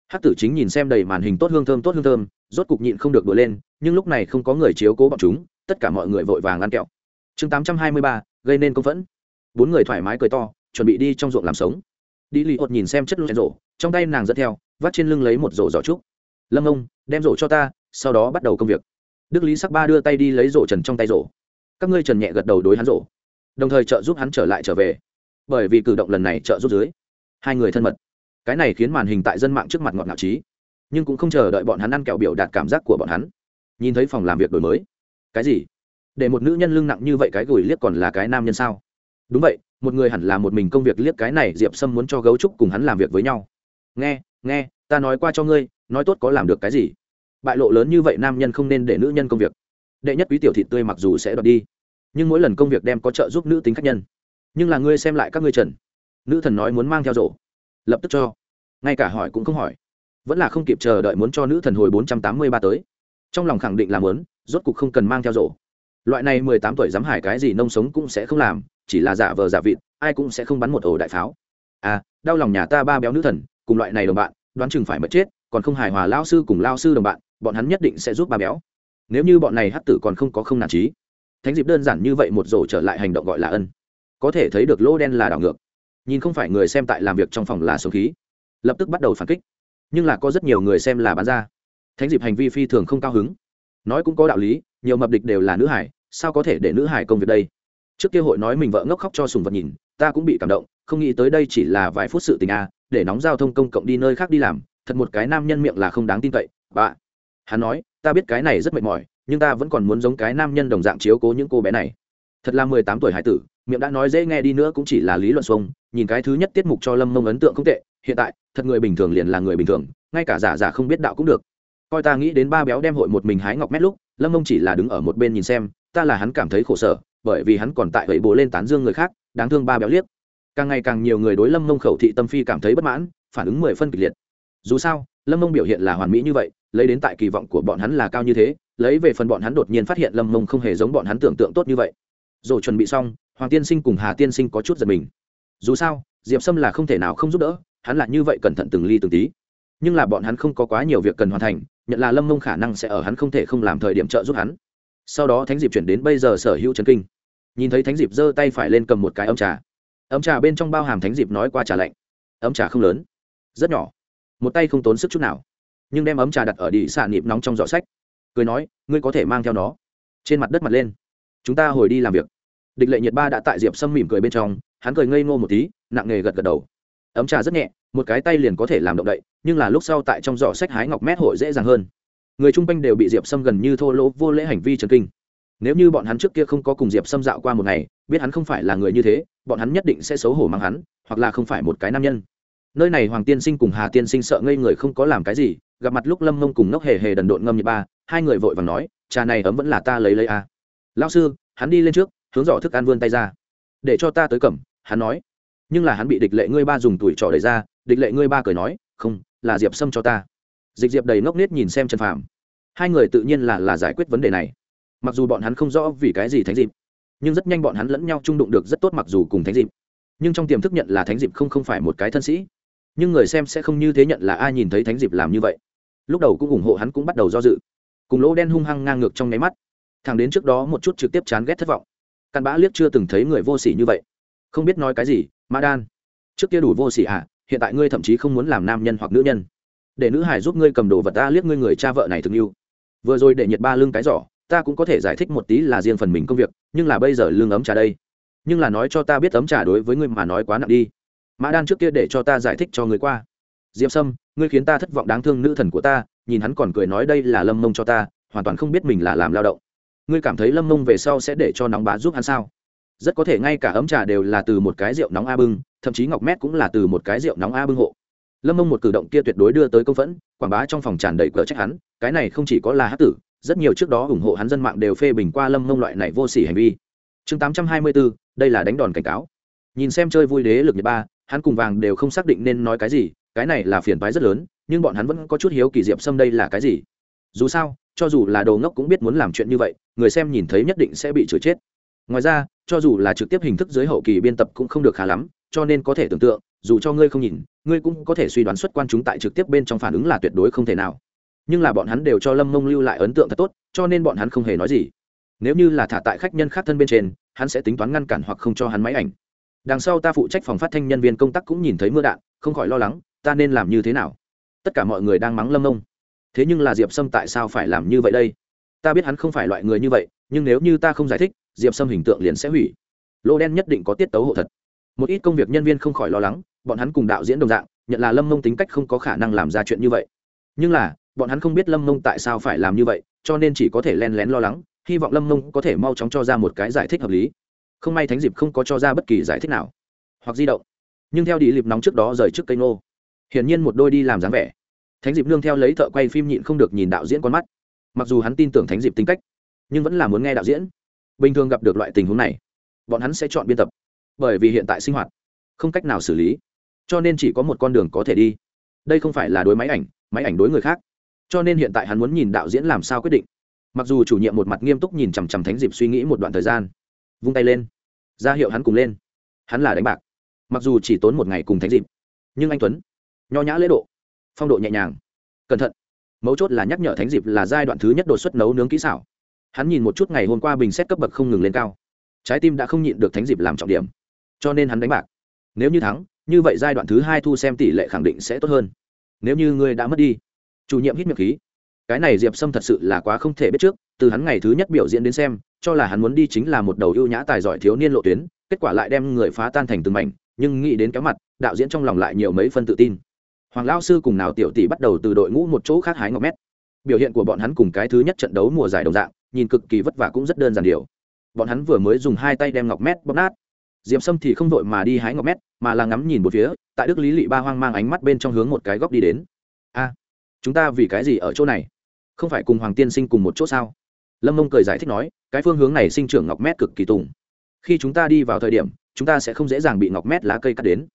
[SPEAKER 1] Hát tử chính nhìn xem đầy màn hình tốt hương thơm tốt hương thơm, rốt cục nhịn không được đổ lên, nhưng lúc này không có người chiếu cố bọn chúng, tất cả mọi người vội vàng ăn kẹo. Chương tám trăm hai mươi ba, gây nên công phẫn bốn người thoải mái cười to, chuẩn bị đi trong ruộng làm sống. Đi lì hột nhìn xem chất lụa rổ, trong tay nàng dẫn theo, vắt trên lưng lấy một rổ giỏ trúc. Lâm ông, đem rổ cho ta, sau đó bắt đầu công việc. Đức lý sắc ba đưa tay đi lấy rổ trần trong tay rổ. Các ngươi trần nhẹ gật đầu đối hắn rổ. Đồng thời trợ giúp hắn trở lại trở về. Bởi vì cử động lần này trợ giúp dưới, hai người thân mật. Cái này khiến màn hình tại dân mạng trước mặt ngọt ngạo trí nhưng cũng không chờ đợi bọn hắn ăn kẹo biểu đạt cảm giác của bọn hắn. Nhìn thấy phòng làm việc đổi mới. Cái gì? Để một nữ nhân lưng nặng như vậy cái gửi liếc còn là cái nam nhân sao? Đúng vậy, một người hẳn là một mình công việc liếc cái này, diệp sâm muốn cho gấu trúc cùng hắn làm việc với nhau. Nghe nghe, ta nói qua cho ngươi, nói tốt có làm được cái gì? Bại lộ lớn như vậy nam nhân không nên để nữ nhân công việc. Đệ nhất quý tiểu thị tươi mặc dù sẽ đoạt đi, nhưng mỗi lần công việc đem có trợ giúp nữ tính khách nhân. Nhưng là ngươi xem lại các ngươi trần. Nữ thần nói muốn mang theo rổ. Lập tức cho. Ngay cả hỏi cũng không hỏi. Vẫn là không kịp chờ đợi muốn cho nữ thần hồi bốn trăm tám mươi ba tới. Trong lòng khẳng định làm muốn, rốt cục không cần mang theo rổ. Loại này mười tám tuổi dám hải cái gì nông sống cũng sẽ không làm chỉ là giả vờ giả vịt, ai cũng sẽ không bắn một ổ đại pháo. À đau lòng nhà ta ba béo nữ thần, cùng loại này đồng bạn, đoán chừng phải mất chết, còn không hài hòa lao sư cùng lao sư đồng bạn, bọn hắn nhất định sẽ giúp ba béo. Nếu như bọn này hắc tử còn không có không nản trí, thánh dịp đơn giản như vậy một rổ trở lại hành động gọi là ân. Có thể thấy được lỗ đen là đảo ngược. Nhìn không phải người xem tại làm việc trong phòng là số khí. Lập tức bắt đầu phản kích. Nhưng là có rất nhiều người xem là bán ra. Thánh dịp hành vi phi thường không cao hứng. Nói cũng có đạo lý, nhiều mập địch đều là nữ hải, sao có thể để nữ hải công việc đây? Trước kia hội nói mình vợ ngốc khóc cho sùng vật nhìn ta cũng bị cảm động không nghĩ tới đây chỉ là vài phút sự tình a à, để nóng giao thông công cộng đi nơi khác đi làm thật một cái nam nhân miệng là không đáng tin cậy bà. Hắn nói ta biết cái này rất mệt mỏi nhưng ta vẫn còn muốn giống cái nam nhân đồng dạng chiếu cố những cô bé này. Thật là mười tám tuổi hải tử miệng đã nói dễ nghe đi nữa cũng chỉ là lý luận xuông nhìn cái thứ nhất tiết mục cho lâm mông ấn tượng không tệ hiện tại thật người bình thường liền là người bình thường ngay cả giả giả không biết đạo cũng được. Coi ta nghĩ đến ba béo đem hội một mình hái ngọc mét lúc lâm mông chỉ là đứng ở một bên nhìn xem ta là hắn cảm thấy khổ sở bởi vì hắn còn tại vậy bố lên tán dương người khác, đáng thương ba béo liếc. Càng ngày càng nhiều người đối lâm mông khẩu thị tâm phi cảm thấy bất mãn, phản ứng mười phân kịch liệt. Dù sao, lâm mông biểu hiện là hoàn mỹ như vậy, lấy đến tại kỳ vọng của bọn hắn là cao như thế, lấy về phần bọn hắn đột nhiên phát hiện lâm mông không hề giống bọn hắn tưởng tượng tốt như vậy. Rồi chuẩn bị xong, hoàng tiên sinh cùng hà tiên sinh có chút giật mình. Dù sao, diệp sâm là không thể nào không giúp đỡ, hắn là như vậy cẩn thận từng ly từng tí. Nhưng là bọn hắn không có quá nhiều việc cần hoàn thành, nhận là lâm mông khả năng sẽ ở hắn không thể không làm thời điểm trợ giúp hắn. Sau đó thánh diệp chuyển đến bây giờ sở hữu trần kinh nhìn thấy thánh diệp giơ tay phải lên cầm một cái ấm trà. Ấm trà bên trong bao hàm thánh diệp nói qua trà lạnh. Ấm trà không lớn, rất nhỏ, một tay không tốn sức chút nào, nhưng đem ấm trà đặt ở đi xạ nịp nóng trong giỏ sách. Cười nói, ngươi có thể mang theo nó. Trên mặt đất mặt lên, chúng ta hồi đi làm việc. Địch lệ nhiệt ba đã tại diệp sâm mỉm cười bên trong, hắn cười ngây ngô một tí, nặng nghề gật gật đầu. Ấm trà rất nhẹ, một cái tay liền có thể làm động đậy, nhưng là lúc sau tại trong giỏ sách hái ngọc mét hội dễ dàng hơn. Người chung quanh đều bị diệp sâm gần như thô lỗ, vô lễ hành vi trần kinh nếu như bọn hắn trước kia không có cùng diệp sâm dạo qua một ngày, biết hắn không phải là người như thế, bọn hắn nhất định sẽ xấu hổ mang hắn, hoặc là không phải một cái nam nhân. Nơi này hoàng tiên sinh cùng hà tiên sinh sợ ngây người không có làm cái gì, gặp mặt lúc lâm mông cùng nốc hề hề đần độn ngâm như ba, hai người vội vàng nói, trà này ấm vẫn là ta lấy lấy a à. lao sư, hắn đi lên trước, hướng dò thức ăn vươn tay ra. Để cho ta tới cẩm hắn nói. Nhưng là hắn bị địch lệ ngươi ba dùng tuổi trò đẩy ra, địch lệ ngươi ba cười nói, không, là diệp sâm cho ta. Dịch diệp đầy ngốc nết nhìn xem trần phàm. Hai người tự nhiên là là giải quyết vấn đề này mặc dù bọn hắn không rõ vì cái gì thánh dịp nhưng rất nhanh bọn hắn lẫn nhau trung đụng được rất tốt mặc dù cùng thánh dịp. Nhưng trong tiềm thức nhận là thánh dịp không không phải một cái thân sĩ. Nhưng người xem sẽ không như thế nhận là ai nhìn thấy thánh dịp làm như vậy. Lúc đầu cũng ủng hộ hắn cũng bắt đầu do dự. Cùng lỗ đen hung hăng ngang ngược trong nháy mắt. Thằng đến trước đó một chút trực tiếp chán ghét thất vọng. Căn bã liếc chưa từng thấy người vô sỉ như vậy. Không biết nói cái gì mã đan. Trước kia đủ vô sỉ ỉ à, hiện tại ngươi thậm chí không muốn làm nam nhân hoặc nữ nhân. Để nữ hải giúp ngươi cầm đồ vật ta liếc ngươi người cha vợ này thương yêu. Vừa rồi để nhiệt ba lưng cái giỏ ta cũng có thể giải thích một tí là riêng phần mình công việc, nhưng là bây giờ lương ấm trà đây. Nhưng là nói cho ta biết ấm trà đối với ngươi mà nói quá nặng đi. Mã đan trước kia để cho ta giải thích cho người qua. Diệp sâm, ngươi khiến ta thất vọng đáng thương nữ thần của ta, nhìn hắn còn cười nói đây là lâm mông cho ta, hoàn toàn không biết mình là làm lao động. Ngươi cảm thấy lâm mông về sau sẽ để cho nóng bá giúp hắn sao? Rất có thể ngay cả ấm trà đều là từ một cái rượu nóng a bưng, thậm chí ngọc mét cũng là từ một cái rượu nóng a bưng hộ. Lâm mông một cử động kia tuyệt đối đưa tới công phẫn, quảng bá trong phòng tràn đầy cờ trách hắn, cái này không chỉ có là hát tử rất nhiều trước đó ủng hộ hắn dân mạng đều phê bình qua lâm mông loại này vô sỉ hành vi. Chương tám trăm hai mươi bốn đây là đánh đòn cảnh cáo. Nhìn xem chơi vui đế lực nhật ba, hắn cùng vàng đều không xác định nên nói cái gì, cái này là phiền toái rất lớn, nhưng bọn hắn vẫn có chút hiếu kỳ diệp xâm đây là cái gì. Dù sao, cho dù là đồ ngốc cũng biết muốn làm chuyện như vậy, người xem nhìn thấy nhất định sẽ bị chửi chết. Ngoài ra, cho dù là trực tiếp hình thức dưới hậu kỳ biên tập cũng không được khá lắm, cho nên có thể tưởng tượng, dù cho ngươi không nhìn, ngươi cũng có thể suy đoán xuất quan chúng tại trực tiếp bên trong phản ứng là tuyệt đối không thể nào nhưng là bọn hắn đều cho lâm mông lưu lại ấn tượng thật tốt, cho nên bọn hắn không hề nói gì. Nếu như là thả tại khách nhân khác thân bên trên, hắn sẽ tính toán ngăn cản hoặc không cho hắn máy ảnh. Đằng sau ta phụ trách phòng phát thanh nhân viên công tác cũng nhìn thấy mưa đạn, không khỏi lo lắng, ta nên làm như thế nào? Tất cả mọi người đang mắng lâm mông. Thế nhưng là diệp sâm tại sao phải làm như vậy đây? Ta biết hắn không phải loại người như vậy, nhưng nếu như ta không giải thích, diệp sâm hình tượng liền sẽ hủy. Lô đen nhất định có tiết tấu hộ thật. Một ít công việc nhân viên không khỏi lo lắng, bọn hắn cùng đạo diễn đồng dạng, nhận là lâm mông tính cách không có khả năng làm ra chuyện như vậy. Nhưng là bọn hắn không biết lâm mông tại sao phải làm như vậy, cho nên chỉ có thể len lén lo lắng, hy vọng lâm mông có thể mau chóng cho ra một cái giải thích hợp lý. Không may thánh dịp không có cho ra bất kỳ giải thích nào. Hoặc di động. Nhưng theo đi lịp nóng trước đó rời trước cây ngô. Hiển nhiên một đôi đi làm dáng vẻ. Thánh dịp nương theo lấy thợ quay phim nhịn không được nhìn đạo diễn con mắt. Mặc dù hắn tin tưởng thánh dịp tính cách, nhưng vẫn là muốn nghe đạo diễn. Bình thường gặp được loại tình huống này, bọn hắn sẽ chọn biên tập. Bởi vì hiện tại sinh hoạt, không cách nào xử lý. Cho nên chỉ có một con đường có thể đi. Đây không phải là đối máy ảnh máy ảnh đối người khác cho nên hiện tại hắn muốn nhìn đạo diễn làm sao quyết định. Mặc dù chủ nhiệm một mặt nghiêm túc nhìn chằm chằm thánh dịp suy nghĩ một đoạn thời gian, vung tay lên, ra hiệu hắn cùng lên. Hắn là đánh bạc, mặc dù chỉ tốn một ngày cùng thánh dịp nhưng anh tuấn, nho nhã lễ độ, phong độ nhẹ nhàng, cẩn thận. Mấu chốt là nhắc nhở thánh dịp là giai đoạn thứ nhất đột xuất nấu nướng kỹ xảo. Hắn nhìn một chút ngày hôm qua bình xét cấp bậc không ngừng lên cao. Trái tim đã không nhịn được thánh dịp làm trọng điểm, cho nên hắn đánh bạc. Nếu như thắng, như vậy giai đoạn thứ hai thu xem tỷ lệ khẳng định sẽ tốt hơn. Nếu như ngươi đã mất đi chủ nhiệm hít miệng khí. Cái này diệp sâm thật sự là quá không thể biết trước, từ hắn ngày thứ nhất biểu diễn đến xem, cho là hắn muốn đi chính là một đầu ưu nhã tài giỏi thiếu niên lộ tuyến, kết quả lại đem người phá tan thành từng mảnh, nhưng nghĩ đến kéo mặt, đạo diễn trong lòng lại nhiều mấy phân tự tin. Hoàng lao sư cùng nào tiểu tỷ bắt đầu từ đội ngũ một chỗ khác hái ngọc mét. Biểu hiện của bọn hắn cùng cái thứ nhất trận đấu mùa giải đồng dạng, nhìn cực kỳ vất vả cũng rất đơn giản điều. Bọn hắn vừa mới dùng hai tay đem ngọc mét bóp nát. Diệp sâm thì không vội mà đi hái ngọc mét, mà là ngắm nhìn một phía, tại đức lý lị ba hoang mang ánh mắt bên trong hướng một cái góc đi đến chúng ta vì cái gì ở chỗ này? Không phải cùng hoàng tiên sinh cùng một chỗ sao? Lâm mông cười giải thích nói, cái phương hướng này sinh trưởng ngọc mét cực kỳ tùng. Khi chúng ta đi vào thời điểm, chúng ta sẽ không dễ dàng bị ngọc mét lá cây cắt đến.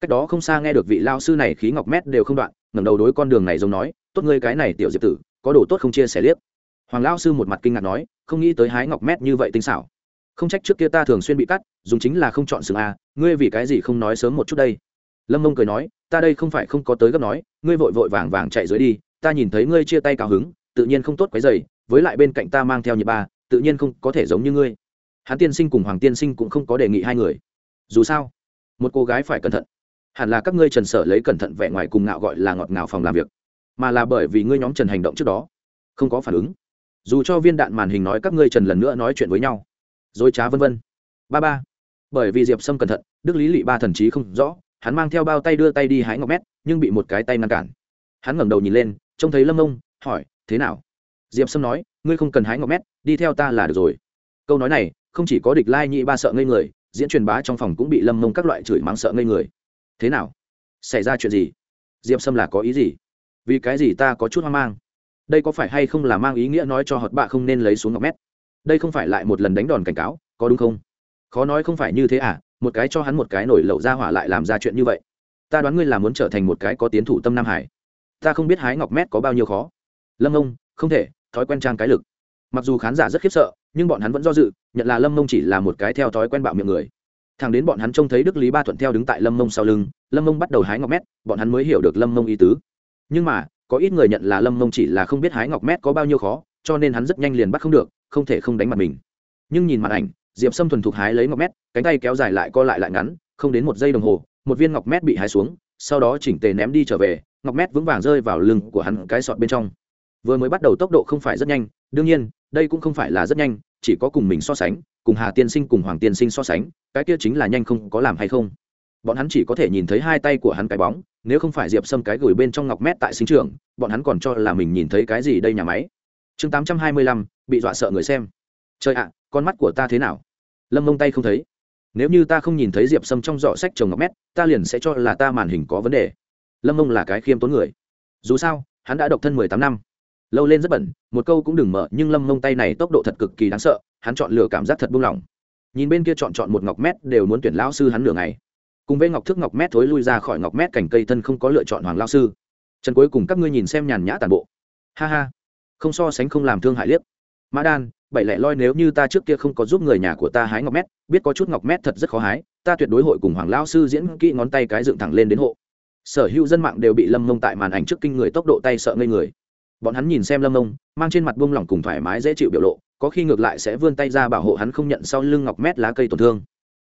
[SPEAKER 1] Cách đó không xa nghe được vị lao sư này khí ngọc mét đều không đoạn, ngẩng đầu đối con đường này giống nói, tốt ngươi cái này tiểu diệp tử, có đồ tốt không chia sẻ liếc. Hoàng lao sư một mặt kinh ngạc nói, không nghĩ tới hái ngọc mét như vậy tinh xảo. Không trách trước kia ta thường xuyên bị cắt, dùng chính là không chọn sừng a ngươi vì cái gì không nói sớm một chút đây? Lâm mông cười nói ta đây không phải không có tới gấp nói, ngươi vội vội vàng vàng chạy dưới đi, ta nhìn thấy ngươi chia tay cao hứng, tự nhiên không tốt quấy dày với lại bên cạnh ta mang theo nhật ba, tự nhiên không có thể giống như ngươi. Hắn tiên sinh cùng hoàng tiên sinh cũng không có đề nghị hai người. Dù sao, một cô gái phải cẩn thận. Hẳn là các ngươi trần sở lấy cẩn thận vẻ ngoài cùng ngạo gọi là ngọt ngào phòng làm việc. Mà là bởi vì ngươi nhóm trần hành động trước đó, không có phản ứng. Dù cho viên đạn màn hình nói các ngươi trần lần nữa nói chuyện với nhau. Dối trá vân vân. Ba ba. Bởi vì diệp sâm cẩn thận, đức lý lị ba thần trí không rõ hắn mang theo bao tay đưa tay đi hái ngọc mét, nhưng bị một cái tay ngăn cản. Hắn ngẩng đầu nhìn lên, trông thấy lâm ông hỏi, thế nào? Diệp sâm nói, ngươi không cần hái ngọc mét, đi theo ta là được rồi. Câu nói này, không chỉ có địch lai nhị ba sợ ngây người, diễn truyền bá trong phòng cũng bị lâm mông các loại chửi mắng sợ ngây người. Thế nào? Xảy ra chuyện gì? Diệp sâm là có ý gì? Vì cái gì ta có chút hoang mang? Đây có phải hay không là mang ý nghĩa nói cho họt bạ không nên lấy xuống ngọc mét? Đây không phải lại một lần đánh đòn cảnh cáo, có đúng không? Khó nói không phải như thế à một cái cho hắn một cái nổi lẩu ra hỏa lại làm ra chuyện như vậy. Ta đoán ngươi là muốn trở thành một cái có tiến thủ tâm nam hải. Ta không biết hái ngọc mét có bao nhiêu khó. Lâm ông không thể, thói quen trang cái lực. Mặc dù khán giả rất khiếp sợ, nhưng bọn hắn vẫn do dự, nhận là lâm mông chỉ là một cái theo thói quen bạo miệng người. Thằng đến bọn hắn trông thấy đức lý ba thuận theo đứng tại lâm mông sau lưng, lâm mông bắt đầu hái ngọc mét, bọn hắn mới hiểu được lâm mông ý tứ. Nhưng mà, có ít người nhận là lâm mông chỉ là không biết hái ngọc mét có bao nhiêu khó, cho nên hắn rất nhanh liền bắt không được, không thể không đánh mặt mình. Nhưng nhìn mặt ảnh diệp sâm thuần thục hái lấy ngọc mét, cánh tay kéo dài lại co lại lại ngắn, không đến một giây đồng hồ, một viên ngọc mét bị hái xuống, sau đó chỉnh tề ném đi trở về, ngọc mét vững vàng rơi vào lưng của hắn cái sọt bên trong. Vừa mới bắt đầu tốc độ không phải rất nhanh, đương nhiên, đây cũng không phải là rất nhanh, chỉ có cùng mình so sánh, cùng hà tiên sinh cùng hoàng tiên sinh so sánh, cái kia chính là nhanh không có làm hay không. Bọn hắn chỉ có thể nhìn thấy hai tay của hắn cái bóng, nếu không phải diệp Sâm cái gửi bên trong ngọc mét tại sinh trường, bọn hắn còn cho là mình nhìn thấy cái gì đây nhà máy. Chương tám trăm hai mươi lăm, bị dọa sợ người xem. Trời ạ, con mắt của ta thế nào? Lâm mông tay không thấy nếu như ta không nhìn thấy diệp sâm trong giỏ sách trồng ngọc mét ta liền sẽ cho là ta màn hình có vấn đề lâm mông là cái khiêm tốn người dù sao hắn đã độc thân mười tám năm lâu lên rất bẩn một câu cũng đừng mở nhưng lâm mông tay này tốc độ thật cực kỳ đáng sợ hắn chọn lựa cảm giác thật buông lỏng nhìn bên kia chọn chọn một ngọc mét đều muốn tuyển lão sư hắn nửa ngày cùng với ngọc thước ngọc mét thối lui ra khỏi ngọc mét cành cây thân không có lựa chọn hoàng lao sư trần cuối cùng các ngươi nhìn xem nhàn nhã tàn bộ ha ha không so sánh không làm thương hại liếc mã đan bảy lẻ loi nếu như ta trước kia không có giúp người nhà của ta hái ngọc mét, biết có chút ngọc mét thật rất khó hái, ta tuyệt đối hội cùng hoàng lao sư diễn kỹ ngón tay cái dựng thẳng lên đến hộ. Sở hữu dân mạng đều bị lâm mông tại màn ảnh trước kinh người tốc độ tay sợ ngây người. Bọn hắn nhìn xem lâm mông, mang trên mặt buông lỏng cùng thoải mái dễ chịu biểu lộ, có khi ngược lại sẽ vươn tay ra bảo hộ hắn không nhận sau lưng ngọc mét lá cây tổn thương.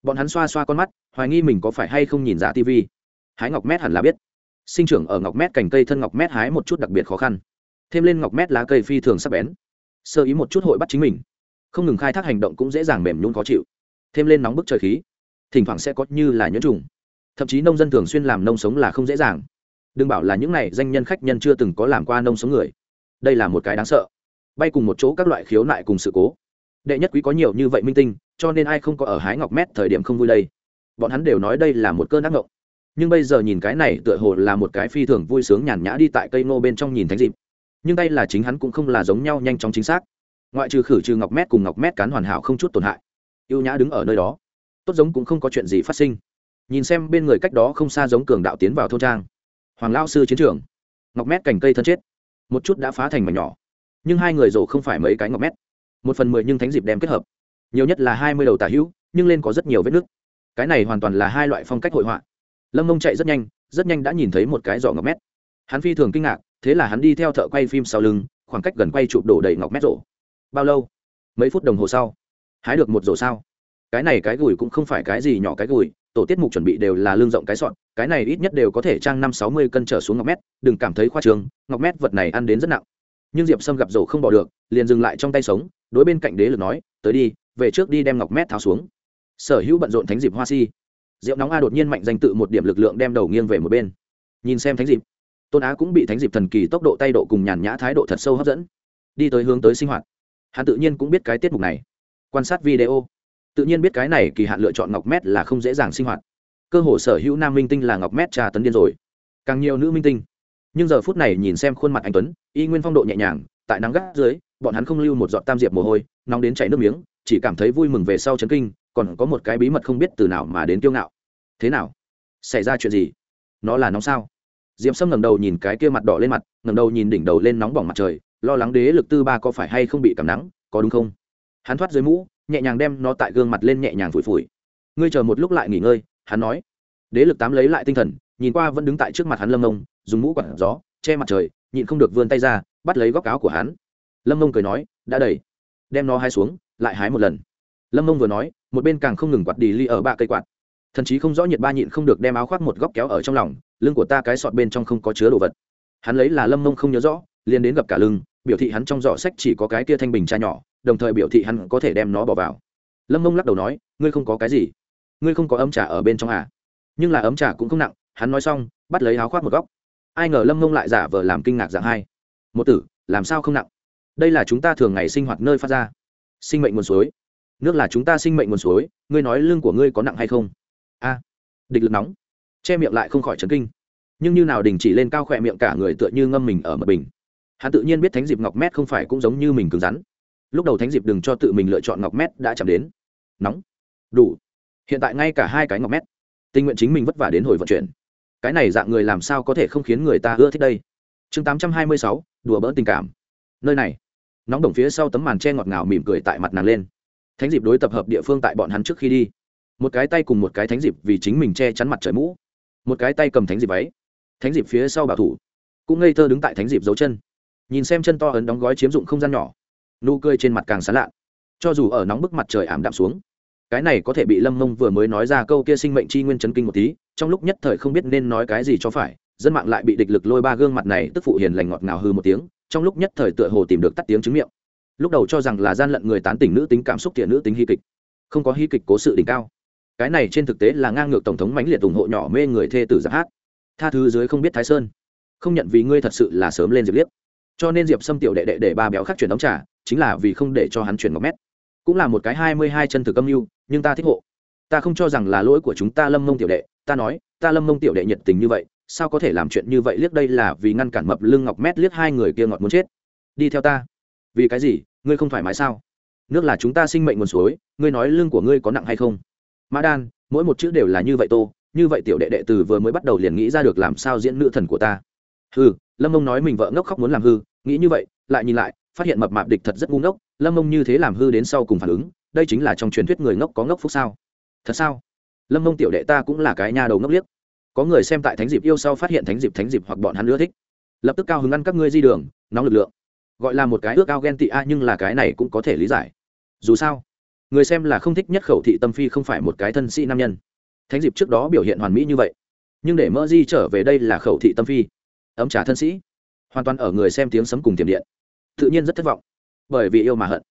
[SPEAKER 1] Bọn hắn xoa xoa con mắt, hoài nghi mình có phải hay không nhìn ra tv hái ngọc mét hẳn là biết. Sinh trưởng ở ngọc mét cành cây thân ngọc mét hái một chút đặc biệt khó khăn. Thêm lên ngọc mét lá cây phi thường sắp bén sơ ý một chút hội bắt chính mình. Không ngừng khai thác hành động cũng dễ dàng mềm nhún khó chịu. Thêm lên nóng bức trời khí, thỉnh thoảng sẽ có như là nhẫn trùng. Thậm chí nông dân thường xuyên làm nông sống là không dễ dàng. Đừng bảo là những này danh nhân khách nhân chưa từng có làm qua nông sống người. Đây là một cái đáng sợ. Bay cùng một chỗ các loại khiếu nại cùng sự cố. Đệ nhất quý có nhiều như vậy minh tinh, cho nên ai không có ở hái ngọc mét thời điểm không vui đây. Bọn hắn đều nói đây là một cơn ác ngộng nhưng bây giờ nhìn cái này tựa hồ là một cái phi thường vui sướng nhàn nhã đi tại cây nô bên trong nhìn thánh dịp nhưng đây là chính hắn cũng không là giống nhau nhanh chóng chính xác. Ngoại trừ khử trừ ngọc mét cùng ngọc mét cán hoàn hảo không chút tổn hại. Y ê u nhã đứng ở nơi đó. Tốt giống cũng không có chuyện gì phát sinh. Nhìn xem bên người cách đó không xa giống cường đạo tiến vào thôn trang. Hoàng lao sư chiến trường. Ngọc mét cành cây thân chết. Một chút đã phá thành mảnh nhỏ. Nhưng hai người rổ không phải mấy cái ngọc mét. Một phần mười nhưng thánh dịp đem kết hợp. Nhiều nhất là hai mươi đầu tả hữu, nhưng lên có rất nhiều vết nứt. Cái này hoàn toàn là hai loại phong cách hội họa. Lâm mông chạy rất nhanh rất nhanh đã nhìn thấy một cái giỏ ngọc mét. Hắn phi thường kinh ngạc thế là hắn đi theo thợ quay phim sau lưng, khoảng cách gần quay chụp đổ đầy ngọc mét rổ. Bao lâu? Mấy phút đồng hồ sau. Hái được một rổ sao? Cái này cái gùi cũng không phải cái gì nhỏ cái gùi, tổ tiết mục chuẩn bị đều là lương rộng cái sọn cái này ít nhất đều có thể trang năm sáu mươi cân trở xuống ngọc mét, đừng cảm thấy khoa trường ngọc mét vật này ăn đến rất nặng. Nhưng diệp sâm gặp rổ không bỏ được, liền dừng lại trong tay sống, đối bên cạnh đế lực nói, tới đi, về trước đi đem ngọc mét tháo xuống. Sở hữu bận rộn thánh dịp hoa si. Rượu nóng a đột nhiên mạnh danh tự một điểm lực lượng đem đầu nghiêng về một bên. Nhìn xem thánh dịp tôn á cũng bị thánh dịp thần kỳ tốc độ tay độ cùng nhàn nhã thái độ thật sâu hấp dẫn, đi tới hướng tới sinh hoạt. Hắn tự nhiên cũng biết cái tiết mục này, quan sát video. Tự nhiên biết cái này kỳ hạn lựa chọn ngọc mét là không dễ dàng sinh hoạt. Cơ hồ sở hữu nam minh tinh là ngọc mét trà tấn điên rồi. Càng nhiều nữ minh tinh. Nhưng giờ phút này nhìn xem khuôn mặt anh tuấn, y nguyên phong độ nhẹ nhàng, tại nắng gắt dưới, bọn hắn không lưu một giọt tam diệp mồ hôi, nóng đến chảy nước miếng, chỉ cảm thấy vui mừng về sau chấn kinh, còn có một cái bí mật không biết từ nào mà đến kiêu ngạo. Thế nào? Xảy ra chuyện gì? Nó là nóng sao? Diệp sâm ngẩng đầu nhìn cái kia mặt đỏ lên mặt, ngẩng đầu nhìn đỉnh đầu lên nóng bỏng mặt trời, lo lắng đế lực tư ba có phải hay không bị cảm nắng, có đúng không? Hắn thoát dưới mũ, nhẹ nhàng đem nó tại gương mặt lên nhẹ nhàng phủi phủi. Ngươi chờ một lúc lại nghỉ ngơi, hắn nói. Đế lực tám lấy lại tinh thần, nhìn qua vẫn đứng tại trước mặt hắn lâm nông dùng mũ quặn gió, che mặt trời, nhịn không được vươn tay ra, bắt lấy góc áo của hắn. Lâm nông cười nói, đã đầy. Đem nó hai xuống, lại hái một lần. Lâm nông vừa nói, một bên càng không ngừng quạt đi ly ở ba cây quạt. Thậm chí không rõ nhiệt ba nhịn không được đem áo khoác một góc kéo ở trong lòng lưng của ta cái sọt bên trong không có chứa đồ vật. Hắn lấy là lâm nông không nhớ rõ, liền đến gặp cả lưng, biểu thị hắn trong giỏ sách chỉ có cái kia thanh bình cha nhỏ, đồng thời biểu thị hắn có thể đem nó bỏ vào. Lâm mông lắc đầu nói, ngươi không có cái gì? Ngươi không có ấm trà ở bên trong à? Nhưng là ấm trà cũng không nặng, hắn nói xong, bắt lấy áo khoác một góc. Ai ngờ lâm mông lại giả vờ làm kinh ngạc dạng hai. Một tử, làm sao không nặng? Đây là chúng ta thường ngày sinh hoạt nơi phát ra. Sinh mệnh nguồn suối. Nước là chúng ta sinh mệnh nguồn suối, ngươi nói lưng của ngươi có nặng hay không? A, địch lực nóng che miệng lại không khỏi chấn kinh. Nhưng như nào đình chỉ lên cao khỏe miệng cả người tựa như ngâm mình ở mật bình. Hắn tự nhiên biết thánh dịp ngọc mét không phải cũng giống như mình cứng rắn. Lúc đầu thánh dịp đừng cho tự mình lựa chọn ngọc mét đã chạm đến. Nóng. Đủ. Hiện tại ngay cả hai cái ngọc mét. Tình nguyện chính mình vất vả đến hồi vận chuyển. Cái này dạng người làm sao có thể không khiến người ta ưa thích đây? Chương tám trăm hai mươi sáu, đùa bỡn tình cảm. Nơi này. Nóng đồng phía sau tấm màn che ngọt ngào mỉm cười tại mặt nàng lên. Thánh dịp đối tập hợp địa phương tại bọn hắn trước khi đi. Một cái tay cùng một cái thánh dịp vì chính mình che chắn mặt trời mũ một cái tay cầm thánh dịp váy. Thánh dịp phía sau bảo thủ. Cũng ngây thơ đứng tại thánh dịp dấu chân. Nhìn xem chân to ấn đóng gói chiếm dụng không gian nhỏ. Nụ cười trên mặt càng sán lạ cho dù ở nóng bức mặt trời ảm đạm xuống, cái này có thể bị lâm mông vừa mới nói ra câu kia sinh mệnh chi nguyên chấn kinh một tí, trong lúc nhất thời không biết nên nói cái gì cho phải, dân mạng lại bị địch lực lôi ba gương mặt này tức phụ hiền lành ngọt ngào hư một tiếng, trong lúc nhất thời tựa hồ tìm được tắt tiếng chứng miệng. Lúc đầu cho rằng là gian lận người tán tỉnh nữ tính cảm xúc thiện nữ tính hy kịch. Không có hy kịch cố sự đỉnh cao cái này trên thực tế là ngang ngược tổng thống mãnh liệt ủng hộ nhỏ mê người thê tử giáp hát. Tha thứ dưới không biết thái sơn. Không nhận vì ngươi thật sự là sớm lên diệp liếp. Cho nên diệp xâm tiểu đệ đệ để ba béo khác chuyển đóng trả chính là vì không để cho hắn chuyển ngọc mét. Cũng là một cái hai mươi hai chân thực âm mưu, nhưng ta thích hộ. Ta không cho rằng là lỗi của chúng ta lâm mông tiểu đệ. Ta nói, ta lâm mông tiểu đệ nhiệt tình như vậy, sao có thể làm chuyện như vậy? Liếc đây là vì ngăn cản mập lưng ngọc mét, liếc hai người kia ngọt muốn chết. Đi theo ta. Vì cái gì? Ngươi không thoải mái sao? Nước là chúng ta sinh mệnh nguồn suối, ngươi nói lưng của ngươi có nặng hay không? Mã đan, mỗi một chữ đều là như vậy tô, như vậy tiểu đệ đệ từ vừa mới bắt đầu liền nghĩ ra được làm sao diễn nữ thần của ta. Hừ, lâm mông nói mình vợ ngốc khóc muốn làm hư, nghĩ như vậy, lại nhìn lại, phát hiện mập mạp địch thật rất ngu ngốc, lâm mông như thế làm hư đến sau cùng phản ứng, đây chính là trong truyền thuyết người ngốc có ngốc phúc sao. Thật sao? Lâm mông tiểu đệ ta cũng là cái nhà đầu ngốc liếc. Có người xem tại thánh dịp yêu sau phát hiện thánh dịp thánh dịp hoặc bọn hắn ưa thích. Lập tức cao hứng ăn các ngươi di đường, nóng lực lượng. Gọi là một cái ước ao ghen tị a, nhưng là cái này cũng có thể lý giải. Dù sao người xem là không thích nhất khẩu thị tâm phi không phải một cái thân sĩ nam nhân. Thánh dịp trước đó biểu hiện hoàn mỹ như vậy nhưng để mơ di trở về đây là khẩu thị tâm phi. Ấm trả thân sĩ hoàn toàn ở người xem tiếng sấm cùng tiềm điện. Tự nhiên rất thất vọng bởi vì yêu mà hận.